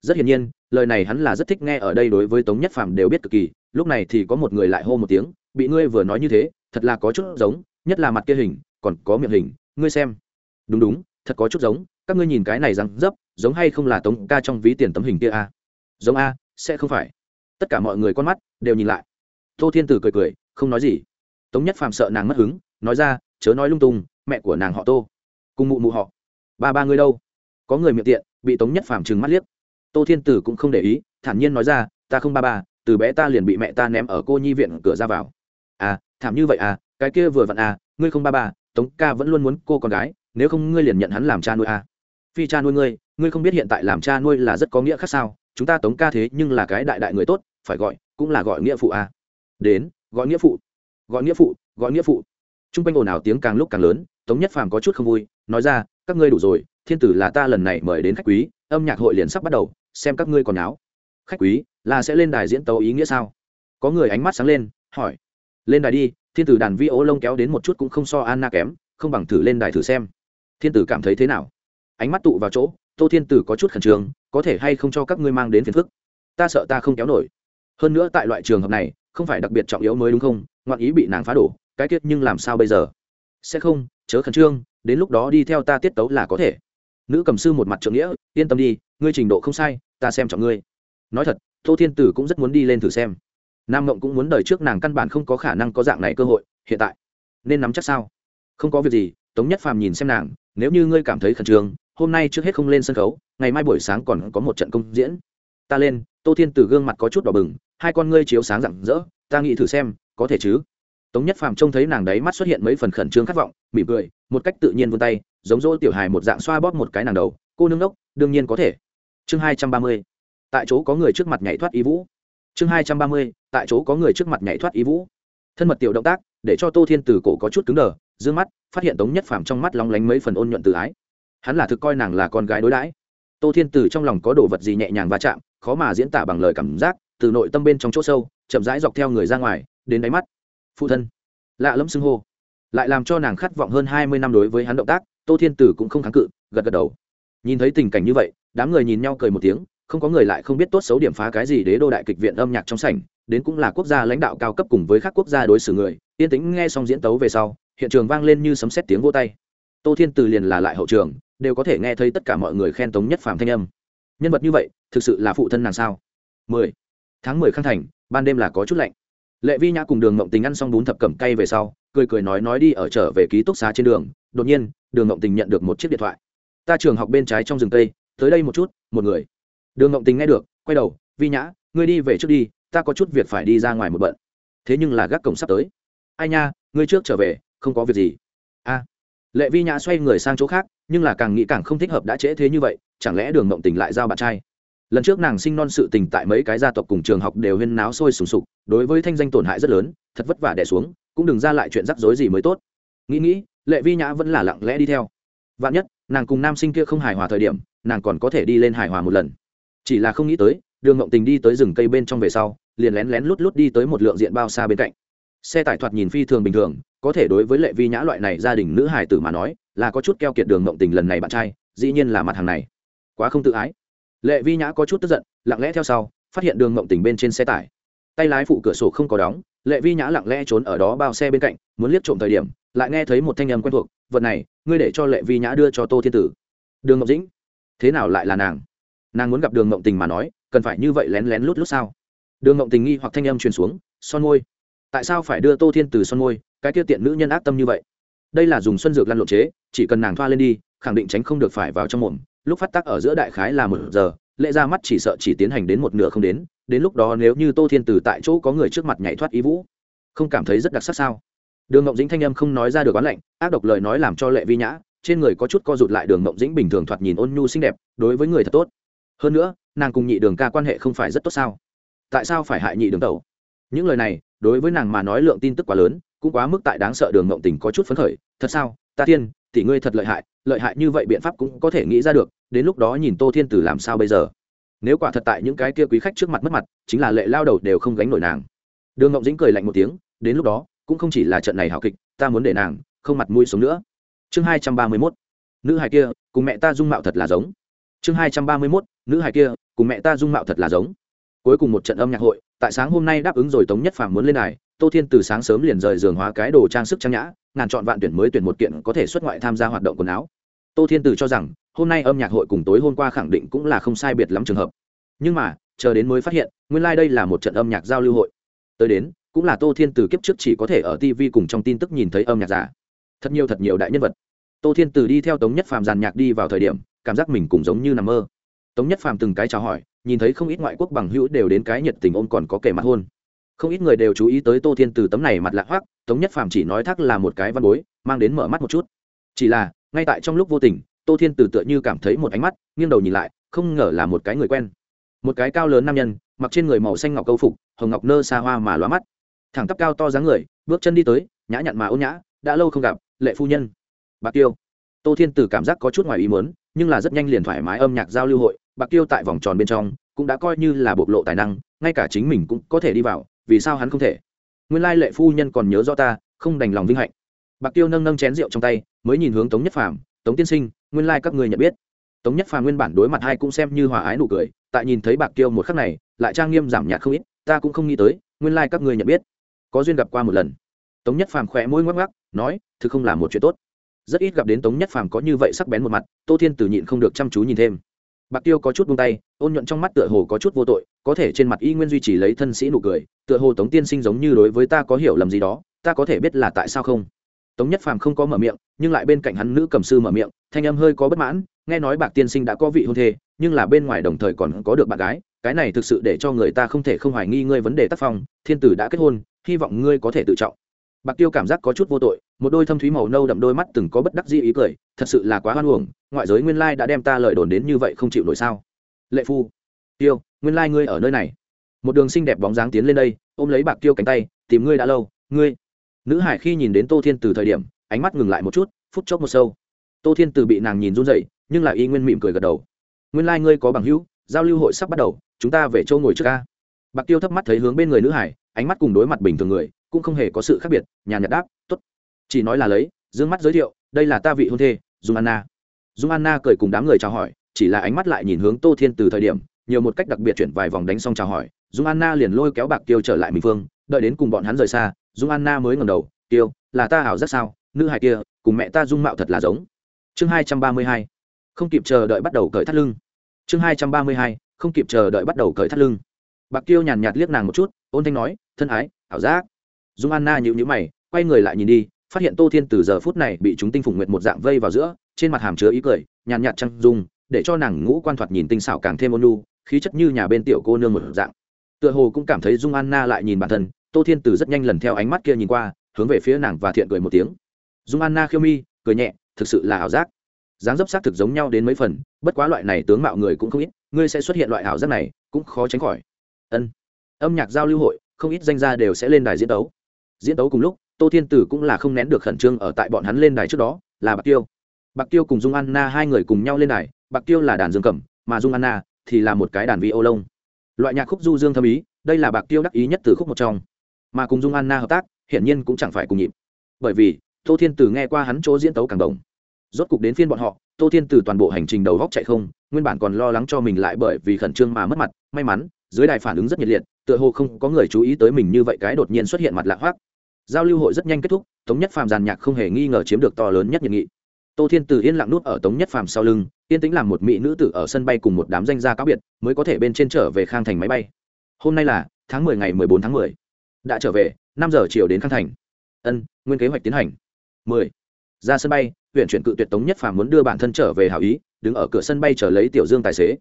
Rất hiển nhiên, lời này hắn là rất thích nghe ở đây đối với tống nhất phàm đều biết cực kỳ, lúc này thì có một người lại hô một tiếng, bị ngươi vừa nói như thế, thật là có chút giống, nhất là mặt kia hình, còn có miệng hình, ngươi xem đúng đúng, thật có chút giống, các ngươi nhìn cái này răng dấp, giống hay không là tống ca trong ví tiền tấm hình kia a giống a, sẽ không phải. Tất cả mọi người con mắt đều nhìn lại. Tô thiên tử cười cười, không nói gì. Tống nhất phàm sợ nàng mất hứng, nói ra, chớ nói lung tung, mẹ của nàng họ tô. Cùng mụ mụ họ. Ba ba ngươi đâu? Có người miệng tiện, bị tống nhất phàm trừng mắt liếc. Tô thiên tử cũng không để ý, thản nhiên nói ra, ta không ba ba, từ bé ta liền bị mẹ ta ném ở cô nhi viện cửa ra vào. À thảm như vậy à cái kia vừa vặn à ngươi không ba ba, tống ca vẫn luôn muốn cô con gái nếu không ngươi liền nhận hắn làm cha nuôi à. phi cha nuôi ngươi ngươi không biết hiện tại làm cha nuôi là rất có nghĩa khác sao? Chúng ta tống ca thế nhưng là cái đại đại người tốt, phải gọi, cũng là gọi nghĩa phụ à. đến, gọi nghĩa phụ, gọi nghĩa phụ, gọi nghĩa phụ. T r u n g quanh ồn ào tiếng càng lúc càng lớn, tống nhất phàm có chút không vui, nói ra, các ngươi đủ rồi, thiên tử là ta lần này mời đến khách quý, âm nhạc hội liền sắp bắt đầu, xem các ngươi còn áo khách quý, là sẽ lên đài diễn tấu ý nghĩa sao? Có người ánh mắt sáng lên, hỏi. Lên đài đi, thiên tử đàn vi ố lông kéo đến một chút cũng không so anna kém, không bằng thử lên đài thử xem thiên tử cảm thấy thế nào? Ánh mắt tụ vào chỗ, tô thiên tử có chút khẩn trương, có thể hay không cho các ngươi mang đến phiền phức? Ta sợ ta không kéo nổi. Hơn nữa tại loại trường hợp này, không phải đặc biệt trọng yếu mới đúng không? Ngoạn ý bị nàng phá đổ, cái kết nhưng làm sao bây giờ? Sẽ không, chớ khẩn trương, đến lúc đó đi theo ta tiết tấu là có thể. Nữ cầm sư một mặt trượng nghĩa, yên tâm đi, ngươi trình độ không sai, ta xem trọng ngươi. Nói thật, tô thiên tử cũng rất muốn đi lên thử xem. Nam ngộng cũng muốn đời trước nàng căn bản không có khả năng có dạng này cơ hội, hiện tại. Nên nắm chắc sao? Không có việc gì, tống nhất phàm nhìn xem nàng nếu như ngươi cảm thấy khẩn trương, hôm nay trước hết không lên sân khấu, ngày mai buổi sáng còn có một trận công diễn. Ta lên, tô thiên tử gương mặt có chút đỏ bừng, hai con ngươi chiếu sáng rạng rỡ, ta nghĩ thử xem, có thể chứ? Tống nhất phàm trông thấy nàng đấy mắt xuất hiện mấy phần khẩn trương khát vọng, mỉm cười, một cách tự nhiên vươn tay, giống dỗ tiểu hài một dạng xoa bóp một cái nàng đầu, cô nương đốc, đương nhiên có thể. Chương hai trăm ba mươi, tại chỗ có người trước mặt nhảy thoát ý vũ. Chương hai trăm ba mươi, tại chỗ có người trước mặt nhảy thoát ý vũ. Thân mật tiểu động tác, để cho tô thiên từ cổ có chút cứng đờ d ư ơ n g mắt phát hiện tống nhất phàm trong mắt lóng lánh mấy phần ôn nhuận từ ái. Hắn là thực coi nàng là con gái đối đãi. Tô thiên từ trong lòng có đồ vật gì nhẹ nhàng va chạm, khó mà diễn tả bằng lời cảm giác, từ nội tâm bên trong chỗ sâu, chậm rãi dọc theo người ra ngoài, đến đáy mắt. Phụ thân. Lạ lẫm xưng hô. Lại làm cho nàng khát vọng hơn hai mươi năm đối với hắn động tác, tô thiên tử cũng không kháng cự, gật gật đầu. Nhìn thấy tình cảnh như vậy, đám người nhìn nhau cười một tiếng, không có người lại không biết tốt xấu điểm phá cái gì đế đô đại kịch viện âm nhạc trong sảnh, đến cũng là quốc gia lãnh đạo cao cấp cùng với các quốc gia đối xử người, yên tĩnh nghe xong diễn tấu về sau hiện trường vang lên như sấm sét tiếng vô tay. Tô thiên từ liền là lại hậu trường, đều có thể nghe thấy tất cả mọi người khen tống nhất phàm thanh âm. Nhân vật như vậy, thực sự là phụ thân nàng sao? Mười. Tháng mười khang thành, ban đêm là có chút lạnh. Lệ vi nhã cùng đường ngộng tình ăn xong bún thập cẩm cay về sau, cười cười nói nói đi ở trở về ký túc xá trên đường, đột nhiên, đường ngộng tình nhận được một chiếc điện thoại. Ta trường học bên trái trong rừng tây tới đây một chút, một người. Đường ngộng tình nghe được, quay đầu, vi nhã, ngươi đi về trước đi, ta có chút việc phải đi ra ngoài một bận. Thế nhưng là gác cổng sắp tới. Ai nha, ngươi trước trở về không có việc gì. A. Lệ vi nhã xoay người sang chỗ khác, nhưng là càng nghĩ càng không thích hợp đã trễ thế như vậy, chẳng lẽ đường mộng tình lại giao bạn trai? Lần trước nàng sinh non sự tình tại mấy cái gia tộc cùng trường học đều huyên náo sôi sùng sục, đối với thanh danh tổn hại rất lớn, thật vất vả đẻ xuống, cũng đừng ra lại chuyện rắc rối gì mới tốt. Nghĩ nghĩ, lệ vi nhã vẫn là lặng lẽ đi theo. Vạn nhất, nàng cùng nam sinh kia không hài hòa thời điểm, nàng còn có thể đi lên hài hòa một lần. Chỉ là không nghĩ tới, đường ngộng tình đi tới rừng cây bên trong về sau, liền lén lén lút lút đi tới một lượng diện bao xa bên cạnh xe tải thoạt nhìn phi thường bình thường, có thể đối với lệ vi nhã loại này gia đình nữ hải tử mà nói, là có chút keo kiệt đường mộng tình lần này bạn trai, dĩ nhiên là mặt hàng này. Quá không tự ái. Lệ vi nhã có chút tức giận, lặng lẽ theo sau, phát hiện đường mộng tình bên trên xe tải. Tay lái phụ cửa sổ không có đóng, lệ vi nhã lặng lẽ trốn ở đó bao xe bên cạnh, muốn liếc trộm thời điểm, lại nghe thấy một thanh âm quen thuộc, vật này, ngươi để cho lệ vi nhã đưa cho tô thiên tử. Đường mộng dĩnh, thế nào lại là nàng? Nàng muốn gặp đường mộng tình mà nói, cần phải như vậy lén lén lút lút sao? Đường mộng tình nghi hoặc thanh âm truyền xuống, son môi tại sao phải đưa tô thiên từ son môi, cái tiêu tiện nữ nhân ác tâm như vậy? Đây là dùng xuân dược lăn lộn chế, chỉ cần nàng thoa lên đi, khẳng định tránh không được phải vào trong mồm. Lúc phát tác ở giữa đại khái là một giờ, lệ ra mắt chỉ sợ chỉ tiến hành đến một nửa không đến đến lúc đó nếu như tô thiên từ tại chỗ có người trước mặt nhảy thoát ý vũ, không cảm thấy rất đặc sắc sao? Đường ngộng dĩnh thanh âm không nói ra được oán lạnh, ác độc lời nói làm cho lệ vi nhã, trên người có chút co rụt lại đường ngộng dĩnh bình thường thoạt nhìn ôn nhu xinh đẹp, đối với người thật tốt. Hơn nữa, nàng cùng nhị đường ca quan hệ không phải rất tốt sao? Tại sao phải hại nhị đường tẩu? Những lời này, đối với nàng mà nói lượng tin tức quá lớn, cũng quá mức tại đáng sợ đường mộng tình có chút phấn khởi. Thật sao? Ta tiên, tỷ ngươi thật lợi hại lợi hại như vậy biện pháp cũng có thể nghĩ ra được, đến lúc đó nhìn tô thiên tử làm sao bây giờ? Nếu quả thật tại những cái kia quý khách trước mặt mất mặt, chính là lệ lao đầu đều không gánh nổi nàng. Đường ngộng dĩnh cười lạnh một tiếng, đến lúc đó, cũng không chỉ là trận này hào kịch, ta muốn để nàng không mặt mũi sống nữa. Chương hai trăm ba mươi mốt, nữ hài kia, cùng mẹ ta dung mạo thật là giống. Chương hai trăm ba mươi mốt, nữ hài kia, cùng mẹ ta dung mạo thật là giống cuối cùng một trận âm nhạc hội, tại sáng hôm nay đáp ứng rồi tống nhất phàm muốn lên này tô thiên từ sáng sớm liền rời giường hóa cái đồ trang sức trang nhã, ngàn chọn vạn tuyển mới tuyển một kiện có thể xuất ngoại tham gia hoạt động quần áo. Tô thiên từ cho rằng, hôm nay âm nhạc hội cùng tối hôm qua khẳng định cũng là không sai biệt lắm trường hợp. Nhưng mà, chờ đến mới phát hiện, nguyên lai、like、đây là một trận âm nhạc giao lưu hội. Tới đến, cũng là tô thiên từ kiếp trước chỉ có thể ở tv cùng trong tin tức nhìn thấy âm nhạc giả. Thật nhiều thật nhiều đại nhân vật. Tô thiên từ đi theo tống nhất phàm giàn nhạc đi vào thời điểm, cảm giác mình cũng giống như nằm mơ. Tống nhất phàm từng cái chào hỏi nhìn thấy không ít ngoại quốc bằng hữu đều đến cái nhiệt tình ôm còn có kẻ mặt hôn. Không ít người đều chú ý tới tô thiên từ tấm này mặt lạ hoắc, tống nhất phàm chỉ nói thắc là một cái văn bối, mang đến mở mắt một chút. Chỉ là, ngay tại trong lúc vô tình, tô thiên từ tựa như cảm thấy một ánh mắt, nghiêng đầu nhìn lại, không ngờ là một cái người quen. Một cái cao lớn nam nhân, mặc trên người màu xanh ngọc câu phục, hồng ngọc nơ xa hoa mà lóa mắt. Thẳng tắp cao to dáng người, bước chân đi tới, nhã nhặn mà ôn nhã, đã lâu không gặp, lệ phu nhân. Bạc tiêu. Tô thiên từ cảm giác có chút ngoài ý muốn, nhưng là rất nhanh liền thoải mái âm nhạc giao lưu hội bạc tiêu tại vòng tròn bên trong cũng đã coi như là bộc lộ tài năng, ngay cả chính mình cũng có thể đi vào, vì sao hắn không thể? Nguyên lai lệ phu nhân còn nhớ rõ ta, không đành lòng vinh hạnh. Bạc tiêu nâng nâng chén rượu trong tay, mới nhìn hướng tống nhất phàm, tống tiên sinh, nguyên lai các người nhận biết. Tống nhất phàm nguyên bản đối mặt hai cũng xem như hòa ái nụ cười, tại nhìn thấy bạc tiêu một khắc này, lại trang nghiêm giảm nhạt không ít, ta cũng không nghĩ tới, nguyên lai các người nhận biết. Có duyên gặp qua một lần. Tống nhất phàm khỏe môi ngoắc ngoắc, nói thứ không là một chuyện tốt. Rất ít gặp đến tống nhất phàm có như vậy sắc bén một mặt, tô thiên từ nhịn không được chăm chú nhìn thêm bạc tiêu có chút buông tay, ôn nhuận trong mắt tựa hồ có chút vô tội, có thể trên mặt y nguyên duy trì lấy thân sĩ nụ cười, tựa hồ tống tiên sinh giống như đối với ta có hiểu lầm gì đó, ta có thể biết là tại sao không? Tống nhất phàm không có mở miệng, nhưng lại bên cạnh hắn nữ cầm sư mở miệng, thanh âm hơi có bất mãn, nghe nói bạc tiên sinh đã có vị hôn thê, nhưng là bên ngoài đồng thời còn có được bạn gái, cái này thực sự để cho người ta không thể không hoài nghi ngươi vấn đề tác phong, thiên tử đã kết hôn, hy vọng ngươi có thể tự trọng bạc tiêu cảm giác có chút vô tội, một đôi thâm thúy màu nâu đậm đôi mắt từng có bất đắc di ý cười, thật sự là quá hoan uổng, ngoại giới nguyên lai đã đem ta lời đồn đến như vậy không chịu nổi sao? Lệ phu, tiêu, nguyên lai ngươi ở nơi này. Một đường xinh đẹp bóng dáng tiến lên đây, ôm lấy bạc tiêu cánh tay, tìm ngươi đã lâu, ngươi. Nữ hải khi nhìn đến tô thiên từ thời điểm, ánh mắt ngừng lại một chút, phút chốc một sâu. Tô thiên từ bị nàng nhìn run dậy nhưng lại y nguyên mỉm cười gật đầu. Nguyên lai、like、ngươi có bằng hữu, giao lưu hội sắp bắt đầu, chúng ta về châu ngồi trước ca. Bạc tiêu thấp mắt thấy hướng bên người nữ hải, ánh mắt cùng đối mặt bình thường người cũng không hề có sự khác biệt nhà nhật đáp t ố t chỉ nói là lấy d ư ơ n g mắt giới thiệu, đây là ta vị hôn thê, dung anna. Dung anna cười cùng đám người chào hỏi, chỉ là ánh mắt lại nhìn hướng tô thiên từ thời điểm, nhiều một cách đặc biệt chuyển vài vòng đánh xong chào hỏi, dung anna liền lôi kéo bạc tiêu trở lại mình phương đợi đến cùng bọn hắn rời xa, dung anna mới ngẩng đầu tiêu là ta hảo rất sao? Nữ hài kia, cùng mẹ ta dung mạo thật là giống. Chương hai trăm ba mươi hai, không kịp chờ đợi bắt đầu cởi thắt lưng. Chương hai trăm ba mươi hai, không kịp chờ đợi bắt đầu cởi thắt lưng. Bạc tiêu nhàn nhạt liếc nàng một chút, ôn thanh nói, thân ái, ảo giác dung anna nhịu nhữ mày, quay người lại nhìn đi, phát hiện tô thiên từ giờ phút này bị chúng tinh phùng nguyệt một dạng vây vào giữa, trên mặt hàm chứa ý cười, nhàn nhạt trăng dung, để cho nàng ngũ quan thoạt nhìn tinh xảo càng thêm ôn lu khí chất như nhà bên tiểu cô nương một dạng. Tựa hồ cũng cảm thấy dung anna lại nhìn bản thân, tô thiên từ rất nhanh lần theo ánh mắt kia nhìn qua, hướng về phía nàng và thiện cười một tiếng. Dung anna khiêu mi, cười nhẹ, thực sự là ảo giác. Dáng dấp xác thực giống nhau đến mấy phần, bất quá loại này tướng mạo người cũng không ít, ngươi sẽ xuất hiện loại ảo giác này, cũng khó tránh khỏi. Ân. Âm nhạc giao lưu hội, không ít danh gia đều sẽ lên đài diễn đấu diễn đấu cùng lúc, tô thiên tử cũng là không nén được khẩn trương ở tại bọn hắn lên đài trước đó, là bạc tiêu. Bạc tiêu cùng dung anna hai người cùng nhau lên đài, bạc tiêu là đàn dương cầm, mà dung anna thì là một cái đàn vi ô lông loại nhạc khúc du dương thâm ý, đây là bạc tiêu đắc ý nhất từ khúc một trong. Mà cùng dung anna hợp tác, hiển nhiên cũng chẳng phải cùng nhịp. Bởi vì, tô thiên tử nghe qua hắn chỗ diễn tấu càng đồng. Rốt cục đến phiên bọn họ, tô thiên tử toàn bộ hành trình đầu góc chạy không, nguyên bản còn lo lắng cho mình lại bởi vì khẩn trương mà mất mặt, may mắn dưới đài phản ứng rất nhiệt liệt, tựa hồ không có người chú ý tới mình như vậy cái đột nhiên xuất hiện mặt lạ hoác giao lưu hội rất nhanh kết thúc, tống nhất phàm giàn nhạc không hề nghi ngờ chiếm được to lớn nhất nhiệt nghị. Tô thiên từ yên lặng nút ở tống nhất phàm sau lưng, yên tĩnh làm một mỹ nữ tử ở sân bay cùng một đám danh gia cáo biệt, mới có thể bên trên trở về khang thành máy bay. Hôm nay là tháng mười ngày mười bốn tháng mười. Đã trở về, năm giờ chiều đến khang thành. Ân, nguyên kế hoạch tiến hành. Mười. Ra sân bay, huyện chuyển cự tuyệt tống nhất phàm muốn đưa bản thân trở về hảo ý, đứng ở cửa sân bay chờ lấy tiểu dương tài xế.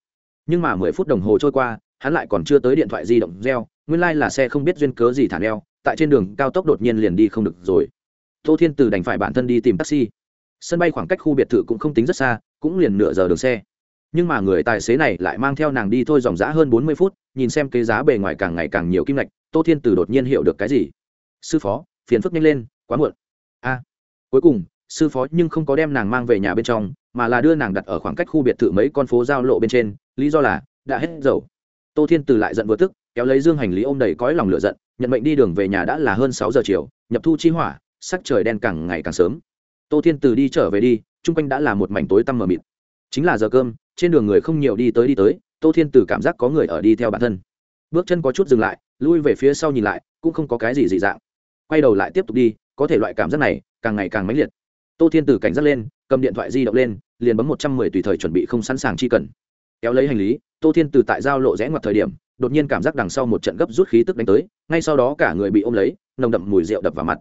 Nhưng mà mười phút đồng hồ trôi qua hắn lại còn chưa tới điện thoại di động reo, nguyên lai、like、là xe không biết duyên cớ gì thả neo, tại trên đường cao tốc đột nhiên liền đi không được rồi. Tô thiên từ đành phải bản thân đi tìm taxi. Sân bay khoảng cách khu biệt thự cũng không tính rất xa, cũng liền nửa giờ đường xe. Nhưng mà người tài xế này lại mang theo nàng đi thôi dòng g hơn bốn mươi phút, nhìn xem cái giá bề ngoài càng ngày càng nhiều kim ngạch, tô thiên từ đột nhiên hiểu được cái gì. Sư phó, phiền phức nhanh lên, quá muộn. A. Cuối cùng, sư phó nhưng không có đem nàng mang về nhà bên trong, mà là đưa nàng đặt ở khoảng cách khu biệt thự mấy con phố giao lộ bên trên, lý do là đã hết dầu tô thiên từ lại giận vừa tức, kéo lấy dương hành lý ôm đầy cõi lòng lửa giận, nhận mệnh đi đường về nhà đã là hơn sáu giờ chiều, nhập thu chi hỏa, sắc trời đen càng ngày càng sớm. Tô thiên từ đi trở về đi, chung quanh đã là một mảnh tối tăm mờ mịt. Chính là giờ cơm, trên đường người không nhiều đi tới đi tới, tô thiên từ cảm giác có người ở đi theo bản thân. Bước chân có chút dừng lại, lui về phía sau nhìn lại, cũng không có cái gì dị dạng. Quay đầu lại tiếp tục đi, có thể loại cảm giác này, càng ngày càng mãnh liệt. Tô thiên từ cảnh giác lên, cầm điện thoại di động lên, liền bấm một trăm mười tùy thời chuẩn bị không sẵn sàng chi cần kéo lấy hành lý, tô thiên từ tại giao lộ rẽ ngoặt thời điểm, đột nhiên cảm giác đằng sau một trận gấp rút khí tức đánh tới, ngay sau đó cả người bị ôm lấy, nồng đậm mùi rượu đập vào mặt.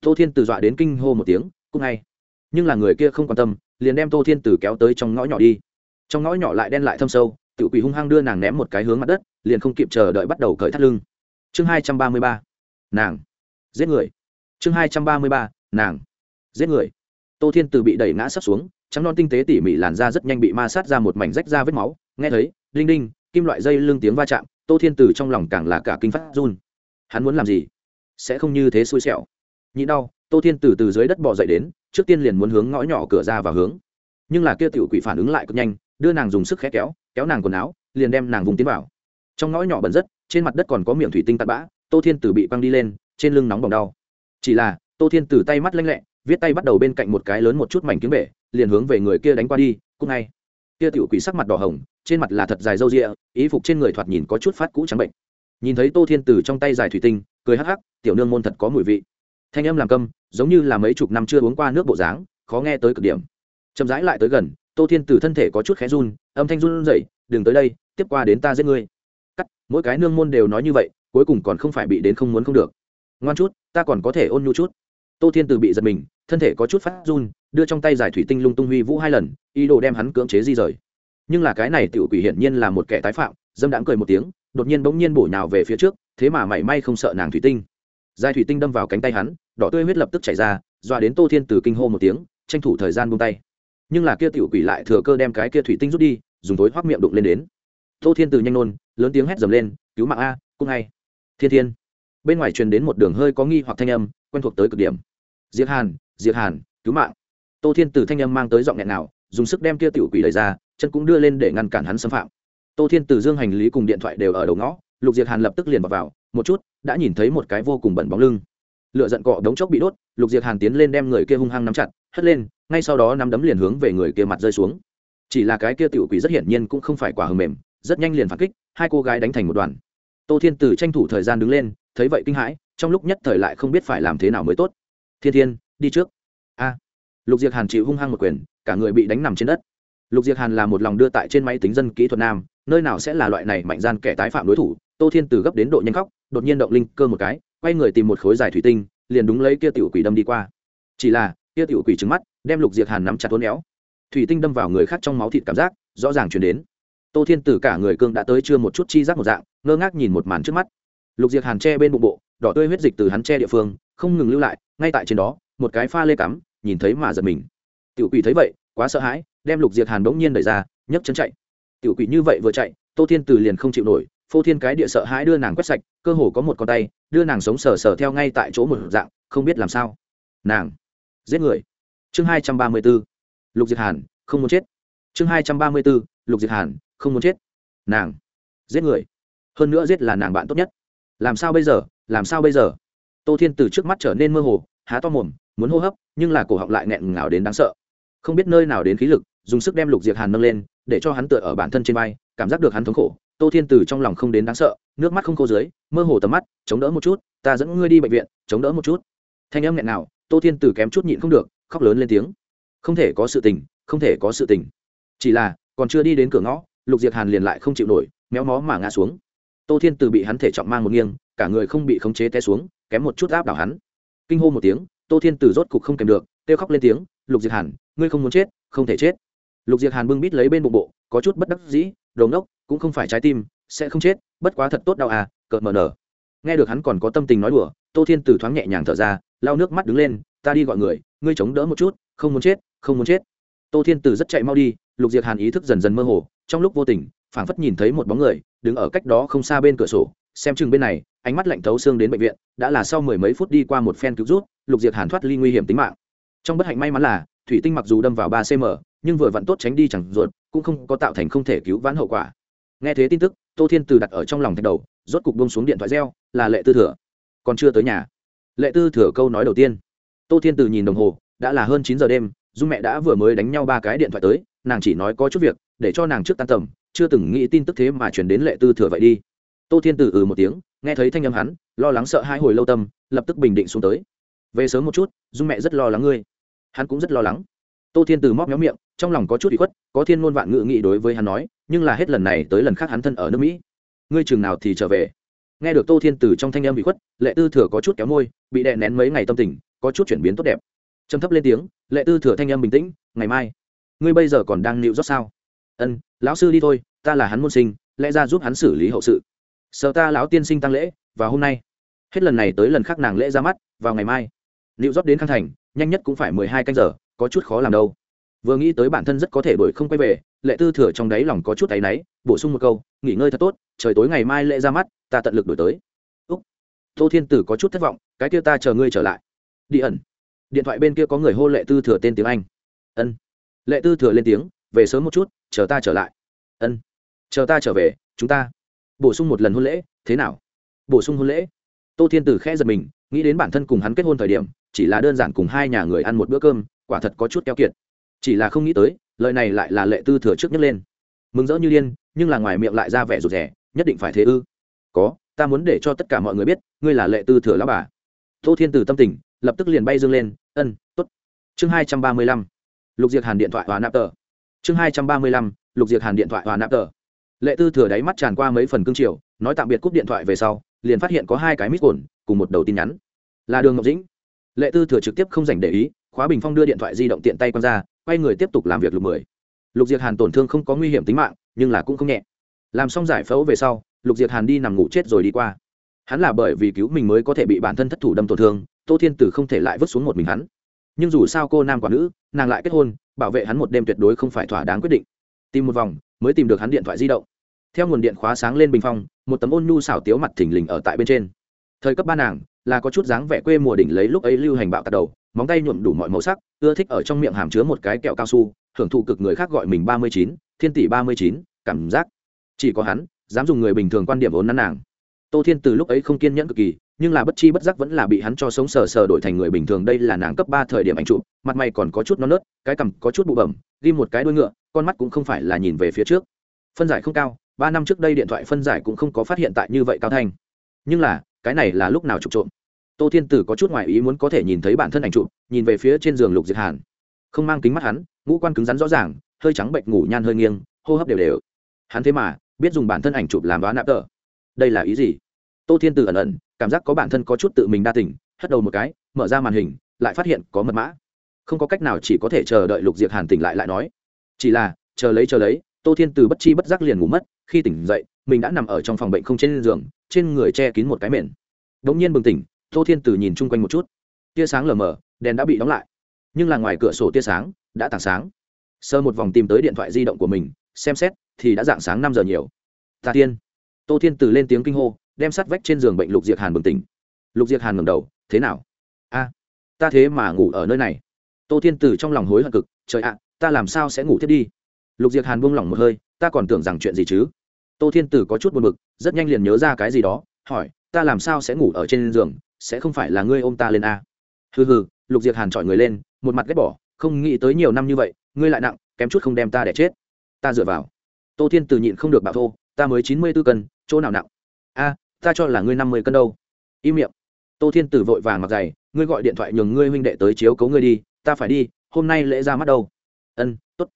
Tô thiên từ dọa đến kinh hô một tiếng, cũng ngay nhưng là người kia không quan tâm, liền đem tô thiên từ kéo tới trong ngõ nhỏ đi. Trong ngõ nhỏ lại đen lại thâm sâu tự quỷ hung hăng đưa nàng ném một cái hướng mặt đất, liền không kịp chờ đợi bắt đầu cởi thắt lưng. Chương hai trăm ba mươi ba, nàng. Giết người. Chương hai trăm ba mươi ba, nàng. Giết người. Tô thiên từ bị đẩy ngã sắp xuống trắng non tinh tế tỉ mỉ làn da rất nhanh bị ma sát ra một mảnh rách ra vết máu. Nghe thấy, đinh đinh, kim loại dây lưng tiếng va chạm, tô thiên từ trong lòng càng là cả kinh phát run. Hắn muốn làm gì? Sẽ không như thế xui xẻo. Nhị đau, tô thiên từ từ dưới đất bỏ dậy đến, trước tiên liền muốn hướng ngõ nhỏ cửa ra và hướng. Nhưng là kia tiểu quỷ phản ứng lại cực nhanh, đưa nàng dùng sức khẽ kéo kéo nàng quần áo, liền đem nàng vùng tiến vào. Trong ngõ nhỏ bẩn rất, trên mặt đất còn có miệng thủy tinh tạt bã, tô thiên từ bị quăng đi lên, trên lưng nóng bỏng đau. Chỉ là, tô thiên từ tay mắt lanh lẹ, viết tay bắt đầu bên cạnh một cái lớn một chút mảnh kiếm bể liền hướng về người kia đánh qua đi, cũng ngay. Kia tiểu quỷ sắc mặt đỏ hồng, trên mặt là thật dài râu ria, ý phục trên người thoạt nhìn có chút phát cũ trắng bệnh. Nhìn thấy tô thiên từ trong tay dài thủy tinh, cười hắc hắc, tiểu nương môn thật có mùi vị. Thanh âm làm câm, giống như là mấy chục năm chưa uống qua nước bộ dáng, khó nghe tới cực điểm. Chậm rãi lại tới gần, tô thiên từ thân thể có chút khé run, âm thanh run rẩy, đừng tới đây, tiếp qua đến ta giết ngươi. Cắt, mỗi cái nương môn đều nói như vậy, cuối cùng còn không phải bị đến không muốn không được. Ngoan chút, ta còn có thể ôn nhu chút tô thiên từ bị giật mình, thân thể có chút phát run, đưa trong tay giải thủy tinh lung tung huy vũ hai lần, ý đồ đem hắn cưỡng chế di rời. Nhưng là cái này tiểu quỷ hiển nhiên là một kẻ tái phạm, dâm đãng cười một tiếng, đột nhiên bỗng nhiên bổ nhào về phía trước, thế mà mảy may không sợ nàng thủy tinh. Giải thủy tinh đâm vào cánh tay hắn, đỏ tươi huyết lập tức chảy ra, dọa đến tô thiên từ kinh hô một tiếng, tranh thủ thời gian buông tay. Nhưng là kia tiểu quỷ lại thừa cơ đem cái kia thủy tinh rút đi, dùng tối hoác miệng đụng lên đến. Tô thiên từ nhanh nôn, lớn tiếng hét dầm lên, cứu mạng a cung ngay thiên thiên. Bên ngoài truyền đến một đường hơi có nghi hoặc thanh âm, quen thuộc tới cực điểm diệp hàn diệp hàn cứu mạng. Tô thiên Tử thanh âm mang tới giọng nghẹn nào dùng sức đem kia tiểu quỷ đẩy ra chân cũng đưa lên để ngăn cản hắn xâm phạm. Tô thiên Tử dương hành lý cùng điện thoại đều ở đầu ngõ lục diệp hàn lập tức liền vào, vào một chút đã nhìn thấy một cái vô cùng bẩn bóng lưng. Lựa giận cọ đống chốc bị đốt lục diệp hàn tiến lên đem người kia hung hăng nắm chặt hất lên ngay sau đó nắm đấm liền hướng về người kia mặt rơi xuống. Chỉ là cái kia tiểu quỷ rất hiển nhiên cũng không phải quả hầm mềm rất nhanh liền phản kích hai cô gái đánh thành một đoàn. Tô thiên tử tranh thủ thời gian đứng lên thấy vậy kinh hãi trong lúc nhất thời lại không biết phải làm thế nào mới tốt thiên thiên, đi trước. A. Lục diệc hàn chịu hung hăng một quyền, cả người bị đánh nằm trên đất. Lục diệc hàn là một lòng đưa tại trên máy tính dân kỹ thuật nam, nơi nào sẽ là loại này mạnh gian kẻ tái phạm đối thủ. Tô thiên từ gấp đến độ nhanh khóc, đột nhiên động linh cơ một cái, quay người tìm một khối dài thủy tinh, liền đúng lấy kia tiểu quỷ đâm đi qua. Chỉ là, kia tiểu quỷ trứng mắt, đem lục diệc hàn nắm chặt tốn éo. Thủy tinh đâm vào người khác trong máu thịt cảm giác, rõ ràng chuyển đến. Tô thiên tử cả người cương đã tới chưa một chút chi giác một dạng, ngơ ngác nhìn một màn trước mắt lục diệc hàn che bên bụng bộ, đỏ tươi huyết dịch từ hắn che địa phương, không ngừng lưu lại, ngay tại trên đó, một cái pha lê cắm, nhìn thấy mà giật mình. Tiểu quỷ thấy vậy, quá sợ hãi, đem lục diệc hàn bỗng nhiên đẩy ra, nhấc chân chạy. Tiểu quỷ như vậy vừa chạy, tô thiên Từ liền không chịu nổi, phô thiên cái địa sợ hãi đưa nàng quét sạch, cơ hồ có một con tay, đưa nàng sống sờ sờ theo ngay tại chỗ một dạng, không biết làm sao. Nàng, giết người. Chương hai trăm ba mươi b ố lục diệt hàn, không muốn chết. Chương hai trăm ba mươi b ố lục diệt hàn, không muốn chết. Nàng, giết người. Hơn nữa giết là nàng bạn tốt nhất làm sao bây giờ, làm sao bây giờ? Tô thiên từ trước mắt trở nên mơ hồ, há to mồm, muốn hô hấp, nhưng là cổ họng lại nghẹn ngào đến đáng sợ. Không biết nơi nào đến khí lực, dùng sức đem lục diệt hàn nâng lên, để cho hắn tựa ở bản thân trên vai, cảm giác được hắn thống khổ. Tô thiên từ trong lòng không đến đáng sợ, nước mắt không khô dưới, mơ hồ tầm mắt, chống đỡ một chút, ta dẫn ngươi đi bệnh viện, chống đỡ một chút. Thanh âm nghẹn nào tô thiên từ kém chút nhịn không được, khóc lớn lên tiếng. Không thể có sự tình, không thể có sự tình. Chỉ là, còn chưa đi đến cửa ngõ, lục diệt hàn liền lại không chịu nổi, méo mó mà ngã xuống tô thiên từ bị hắn thể trọng mang một nghiêng, cả người không bị khống chế té xuống, kém một chút áp đảo hắn. Kinh hô một tiếng, tô thiên từ rốt cục không kèm được, kêu khóc lên tiếng, lục diệt hàn, ngươi không muốn chết, không thể chết. Lục diệt hàn bưng bít lấy bên bụng bộ, có chút bất đắc dĩ đồn đốc cũng không phải trái tim, sẽ không chết, bất quá thật tốt đau à cợt mờ nở. Nghe được hắn còn có tâm tình nói đùa, tô thiên từ thoáng nhẹ nhàng thở ra, lau nước mắt đứng lên, ta đi gọi người, ngươi chống đỡ một chút, không muốn chết, không muốn chết. Tô thiên từ rất chạy mau đi, lục diệt hàn ý thức dần dần mơ hồ, trong lúc vô tình phảng phất nhìn thấy một bóng người, đứng ở cách đó không xa bên cửa sổ, xem chừng bên này, ánh mắt lạnh thấu xương đến bệnh viện, đã là sau mười mấy phút đi qua một phen cứu rút, lục diệt hàn thoát ly nguy hiểm tính mạng. Trong bất hạnh may mắn là, thủy tinh mặc dù đâm vào ba cm nhưng vừa vặn tốt tránh đi chẳng ruột, cũng không có tạo thành không thể cứu vãn hậu quả. Nghe thế tin tức, tô thiên từ đặt ở trong lòng thạch đầu, rốt cục bông xuống điện thoại reo, là lệ tư thừa. Còn chưa tới nhà. Lệ tư thừa câu nói đầu tiên. Tô thiên từ nhìn đồng hồ, đã là hơn chín giờ đêm, dung mẹ đã vừa mới đánh nhau ba cái điện thoại tới, nàng chỉ nói có chút việc, để cho nàng trước tan tầm chưa từng nghĩ tin tức thế mà chuyển đến lệ tư thừa vậy đi. Tô thiên tử ừ một tiếng, nghe thấy thanh âm hắn, lo lắng sợ hai hồi lâu tâm, lập tức bình định xuống tới. Về sớm một chút, dung mẹ rất lo lắng ngươi. Hắn cũng rất lo lắng. Tô thiên từ móc méo miệng, trong lòng có chút bị khuất, có thiên ngôn vạn ngự nghị đối với hắn nói, nhưng là hết lần này tới lần khác hắn thân ở nước mỹ. Ngươi chừng nào thì trở về? Nghe được tô thiên từ trong thanh âm bị khuất, lệ tư thừa có chút kéo môi, bị đè nén mấy ngày tâm tình, có chút chuyển biến tốt đẹp. Trầm thấp lên tiếng, lệ tư thừa thanh âm bình tĩnh, ngày mai, ngươi bây giờ còn đang nịu rót sao? Ân, lão sư đi thôi, ta là hắn môn sinh, lẽ ra giúp hắn xử lý hậu sự. Sợ ta lão tiên sinh tăng lễ, và hôm nay. Hết lần này tới lần khác nàng lễ ra mắt, vào ngày mai. Liệu rót đến khang thành, nhanh nhất cũng phải mười hai canh giờ, có chút khó làm đâu. Vừa nghĩ tới bản thân rất có thể đổi không quay về, lệ tư thừa trong đáy lòng có chút tay náy, bổ sung một câu, nghỉ ngơi thật tốt, trời tối ngày mai lễ ra mắt, ta tận lực đổi tới. Úc. Tô thiên tử có chút thất vọng, cái kia ta chờ ngươi trở lại. Đi ẩn. Điện thoại bên kia có người hô lệ tư thừa tên tiếng anh. Ân. Lệ tư thừa lên tiếng về sớm một chút, chờ ta trở lại. Ân, chờ ta trở về, chúng ta. Bổ sung một lần hôn lễ, thế nào? Bổ sung hôn lễ. Tô thiên tử khẽ giật mình, nghĩ đến bản thân cùng hắn kết hôn thời điểm, chỉ là đơn giản cùng hai nhà người ăn một bữa cơm, quả thật có chút keo kiệt. Chỉ là không nghĩ tới, lời này lại là lệ tư thừa trước nhất lên. Mừng rỡ như điên, nhưng là ngoài miệng lại ra vẻ rụt rẻ nhất định phải thế ư? Có, ta muốn để cho tất cả mọi người biết, ngươi là lệ tư thừa lão bà. Tô thiên Tử tâm tình lập tức liền bay dương lên, ân t ố t chương hai trăm ba mươi lăm. Lục diệt hàn điện thoại hòa nạp tờ chương hai trăm ba mươi lăm, lục diệt hàn điện thoại hòa nạp tờ. Lệ tư thừa đáy mắt tràn qua mấy phần cương triều, nói tạm biệt cúp điện thoại về sau, liền phát hiện có hai cái mít ổn cùng một đầu tin nhắn. Là đường ngọc dĩnh. Lệ tư thừa trực tiếp không dành để ý, khóa bình phong đưa điện thoại di động tiện tay q ra, quay người tiếp tục làm việc lục mười. Lục diệt hàn tổn thương không có nguy hiểm tính mạng, nhưng là cũng không nhẹ. Làm xong giải phẫu về sau, lục diệt hàn đi nằm ngủ chết rồi đi qua. Hắn là bởi vì cứu mình mới có thể bị bản thân thất thủ đâm tổn thương, tô thiên tử không thể lại vứt xuống một mình hắn nhưng dù sao cô nam quả nữ, nàng lại kết hôn, bảo vệ hắn một đêm tuyệt đối không phải thỏa đáng quyết định. Tìm một vòng, mới tìm được hắn điện thoại di động. Theo nguồn điện khóa sáng lên bình phong, một tấm ôn nhu xảo tiếu mặt thình lình ở tại bên trên. Thời cấp ba nàng, là có chút dáng vẻ quê mùa đỉnh lấy lúc ấy lưu hành bạo tạt đầu, móng tay nhuộm đủ mọi màu sắc, ưa thích ở trong miệng hàm chứa một cái kẹo cao su hưởng thụ cực người khác gọi mình ba mươi chín, thiên tỷ ba mươi chín, cảm giác. Chỉ có hắn, dám dùng người bình thường quan điểm vốn nắn nàng tô thiên từ lúc ấy không kiên nhẫn cực kỳ, nhưng là bất chi bất giác vẫn là bị hắn cho sống sờ sờ đổi thành người bình thường. Đây là nàng cấp ba thời điểm ảnh chụp, mặt mày còn có chút non nớt, cái cằm có chút bụ bẩm ghi một cái đuôi ngựa, con mắt cũng không phải là nhìn về phía trước. Phân giải không cao, ba năm trước đây điện thoại phân giải cũng không có phát hiện tại như vậy cao thanh. Nhưng là, cái này là lúc nào chụp trộm? Tô thiên tử có chút ngoại ý muốn có thể nhìn thấy bản thân ảnh chụp, nhìn về phía trên giường lục diệt hàn. Không mang kính mắt hắn, ngũ quan cứng rắn rõ ràng, hơi trắng bệnh ngủ nhan hơi nghiêng, hô hấp đều đều. Hắn thế mà, biết dùng bản thân ảnh chụp làm đoán nạp tờ. Đây là ý gì? Tô thiên Từ ẩn ẩn, cảm giác có bản thân có chút tự mình đa tỉnh hất đầu một cái, mở ra màn hình, lại phát hiện có mật mã. Không có cách nào chỉ có thể chờ đợi lục diệt hàn tỉnh lại lại nói. Chỉ là, chờ lấy chờ lấy, tô thiên từ bất chi bất giác liền ngủ mất, khi tỉnh dậy, mình đã nằm ở trong phòng bệnh không trên giường, trên người che kín một cái mền. Đ ỗ n g nhiên bừng tỉnh, tô thiên từ nhìn chung quanh một chút. Tia sáng lờ mờ, đèn đã bị đóng lại. Nhưng là ngoài cửa sổ tia sáng, đã tảng sáng. Sơ một vòng tìm tới điện thoại di động của mình, xem xét, thì đã dạng sáng năm giờ nhiều. Ta tiên tô thiên từ lên tiếng kinh hô đem sắt vách trên giường bệnh lục diệt hàn bừng tỉnh. Lục diệt hàn ngầm đầu, thế nào? A, ta thế mà ngủ ở nơi này. Tô thiên từ trong lòng hối hận cực, trời ạ, ta làm sao sẽ ngủ thiết đi? Lục diệt hàn buông lỏng một hơi, ta còn tưởng rằng chuyện gì chứ? Tô thiên tử có chút buồn b ự c rất nhanh liền nhớ ra cái gì đó, hỏi, ta làm sao sẽ ngủ ở trên giường? Sẽ không phải là ngươi ôm ta lên a? Hừ hừ, lục diệt hàn chọi người lên, một mặt ghét bỏ, không nghĩ tới nhiều năm như vậy, ngươi lại nặng, kém chút không đem ta để chết. Ta dựa vào. Tô thiên tử nhịn không được bảo thô, ta mới chín mươi b ố cân, chỗ nào nặng? A ta cho là ngươi năm mươi cân đâu. Im miệng. Tô thiên tử vội vàng mặc dày ngươi gọi điện thoại nhường ngươi huynh đệ tới chiếu cấu ngươi đi, ta phải đi, hôm nay lễ ra mắt đâu. Ân t ố t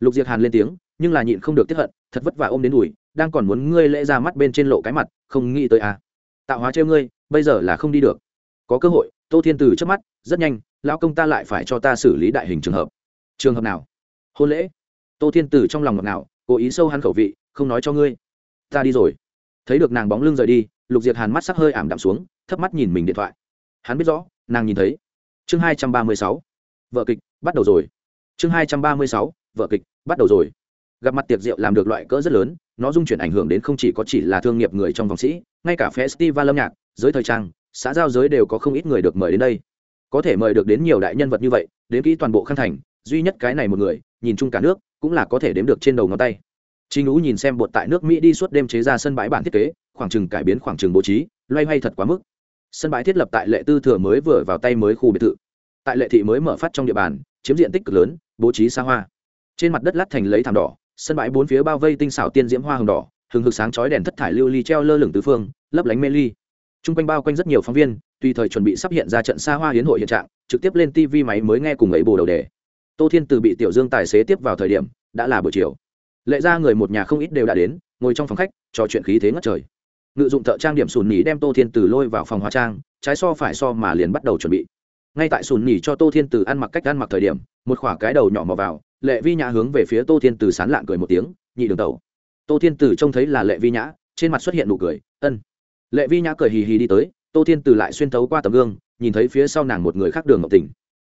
lục diệt hàn lên tiếng, nhưng là nhịn không được tiếp hận, thật vất vả ôm đến đùi, đang còn muốn ngươi lễ ra mắt bên trên lộ cái mặt, không nghĩ tới à. tạo hóa trêu ngươi, bây giờ là không đi được. Có cơ hội, tô thiên Tử trước mắt, rất nhanh, lão công ta lại phải cho ta xử lý đại hình trường hợp. Trường hợp nào? Hôn lễ. Tô thiên Tử trong lòng ngọt nào cố ý sâu hắn khẩu vị, không nói cho ngươi. Ta đi rồi. Thấy được nàng bóng lưng rời đi lục diệt hàn mắt sắc hơi ảm đạm xuống, thấp mắt nhìn mình điện thoại. Hắn biết rõ, nàng nhìn thấy. Chương hai trăm ba mươi sáu. Vợ kịch, bắt đầu rồi. Chương hai trăm ba mươi sáu, vợ kịch, bắt đầu rồi. Gặp mặt tiệc rượu làm được loại cỡ rất lớn, nó dung chuyển ảnh hưởng đến không chỉ có chỉ là thương nghiệp người trong vòng sĩ, ngay cả festival âm nhạc, giới thời trang, xã giao giới đều có không ít người được mời đến đây. Có thể mời được đến nhiều đại nhân vật như vậy, đến kỹ toàn bộ khăn thành, duy nhất cái này một người, nhìn chung cả nước, cũng là có thể đếm được trên đầu ngón tay. Trình Ú nhìn xem bột tại nước Mỹ đi suốt đêm chế ra sân bãi bản thiết kế, khoảng chừng cải biến khoảng chừng bố trí, loay hoay thật quá mức. Sân bãi thiết lập tại Lệ Tư thừa mới vừa vào tay mới khu biệt thự. Tại Lệ thị mới mở phát trong địa bàn, chiếm diện tích cực lớn, bố trí xa hoa. Trên mặt đất lát thành lấy thảm đỏ, sân bãi bốn phía bao vây tinh xảo tiên diễm hoa hồng đỏ hừng hực sáng chói đèn thất thải lưu ly treo lơ lửng tứ phương lấp lánh mê ly Trung quanh bao quanh rất nhiều phóng viên tùy thời chuẩn bị sắp hiện ra trận xa hoa hiến hội hiện trạng trực tiếp lên tv máy mới nghe cùng ấy bù đầu đề tô thiên từ bị tiểu dương tài xế tiếp vào thời điểm đã là buổi chiều lệ ra người một nhà không ít đều đã đến, ngồi trong phòng khách, trò chuyện khí thế ngất trời. Ngự dụng thợ trang điểm sùn nỉ đem tô thiên từ lôi vào phòng hóa trang, trái so phải so mà liền bắt đầu chuẩn bị. Ngay tại sùn nỉ cho tô thiên từ ăn mặc cách ăn mặc thời điểm, một khoả cái đầu nhỏ mò vào, lệ vi nhã hướng về phía tô thiên từ sán lạn cười một tiếng, nhị đường tẩu. Tô thiên từ trông thấy là lệ vi nhã, trên mặt xuất hiện nụ cười, ân. Lệ vi nhã cười hì hì đi tới, tô thiên từ lại xuyên thấu qua tấm gương, nhìn thấy phía sau nàng một người khác đường ngọc tình.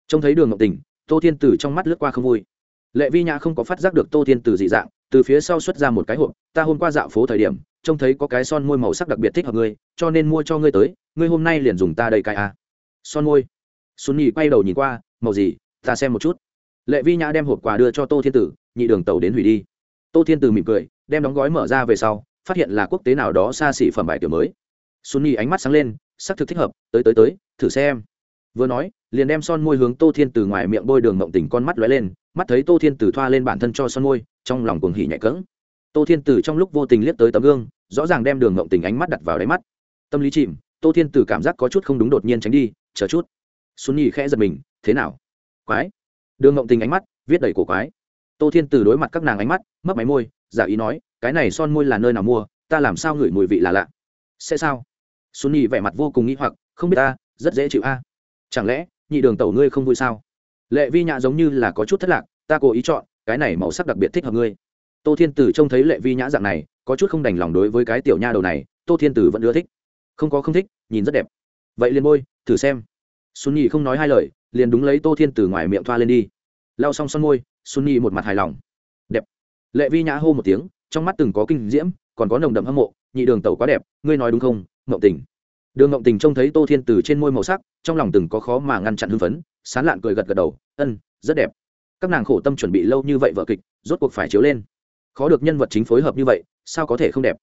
Trông thấy đường ngọc tình, tô thiên từ trong mắt lướt qua không vui. Lệ vi nhã không có phát giác được tô thiên từ dị dạng từ phía sau xuất ra một cái hộp, ta hôm qua dạo phố thời điểm, trông thấy có cái son môi màu sắc đặc biệt thích hợp ngươi, cho nên mua cho ngươi tới, ngươi hôm nay liền dùng ta đây cái a. À. son môi. Xuân nhì quay đầu nhìn qua, màu gì, ta xem một chút. Lệ vi nhã đem hộp quà đưa cho tô thiên tử, nhị đường tàu đến hủy đi. Tô thiên tử mỉm cười, đem đóng gói mở ra về sau, phát hiện là quốc tế nào đó xa xỉ phẩm bài kiểu mới. Xuân nhi ánh mắt sáng lên, sắc thực thích hợp, tới tới tới, thử xem vừa nói, liền đem son môi hướng tô thiên từ ngoài miệng bôi đường mộng tình con mắt lóe lên, mắt thấy tô thiên từ thoa lên bản thân cho son môi, trong lòng cuồng hỉ nhạy cỡng tô thiên từ trong lúc vô tình liếc tới tấm gương, rõ ràng đem đường mộng tình ánh mắt đặt vào đáy mắt. Tâm lý chìm, tô thiên từ cảm giác có chút không đúng đột nhiên tránh đi, chờ chút. Xuân nhi khẽ giật mình, thế nào? Quái. Đường mộng tình ánh mắt viết đầy cổ quái. Tô thiên từ đối mặt các nàng ánh mắt mất máy môi, giả ý nói, cái này son môi là nơi nào mua, ta làm sao ngửi mùi vị là lạ. Sẽ sao? Xuân Nhi vẻ mặt vô cùng nghĩ hoặc, không biết ta, rất dễ chịu a chẳng lẽ, nhị đường tẩu ngươi không vui sao? Lệ vi nhã giống như là có chút thất lạc, ta cố ý chọn, cái này màu sắc đặc biệt thích hợp ngươi. Tô thiên tử trông thấy lệ vi nhã dạng này, có chút không đành lòng đối với cái tiểu nha đầu này, tô thiên tử vẫn ưa thích. Không có không thích, nhìn rất đẹp. Vậy liền môi thử xem. Xuân nhị không nói hai lời, liền đúng lấy tô thiên tử ngoài miệng thoa lên đi. Lao xong son môi, xuân nhị một mặt hài lòng. Đẹp. Lệ vi nhã hô một tiếng, trong mắt từng có kinh diễm, còn có nồng đậm hâm mộ, nhị đường tẩu quá đẹp, ngươi nói đúng không, ngộng tình đường ngộng tình trông thấy tô thiên từ trên môi màu sắc, trong lòng từng có khó mà ngăn chặn hưng phấn, sán lạn cười gật gật đầu, ân, rất đẹp. Các nàng khổ tâm chuẩn bị lâu như vậy vợ kịch, rốt cuộc phải chiếu lên. Khó được nhân vật chính phối hợp như vậy, sao có thể không đẹp?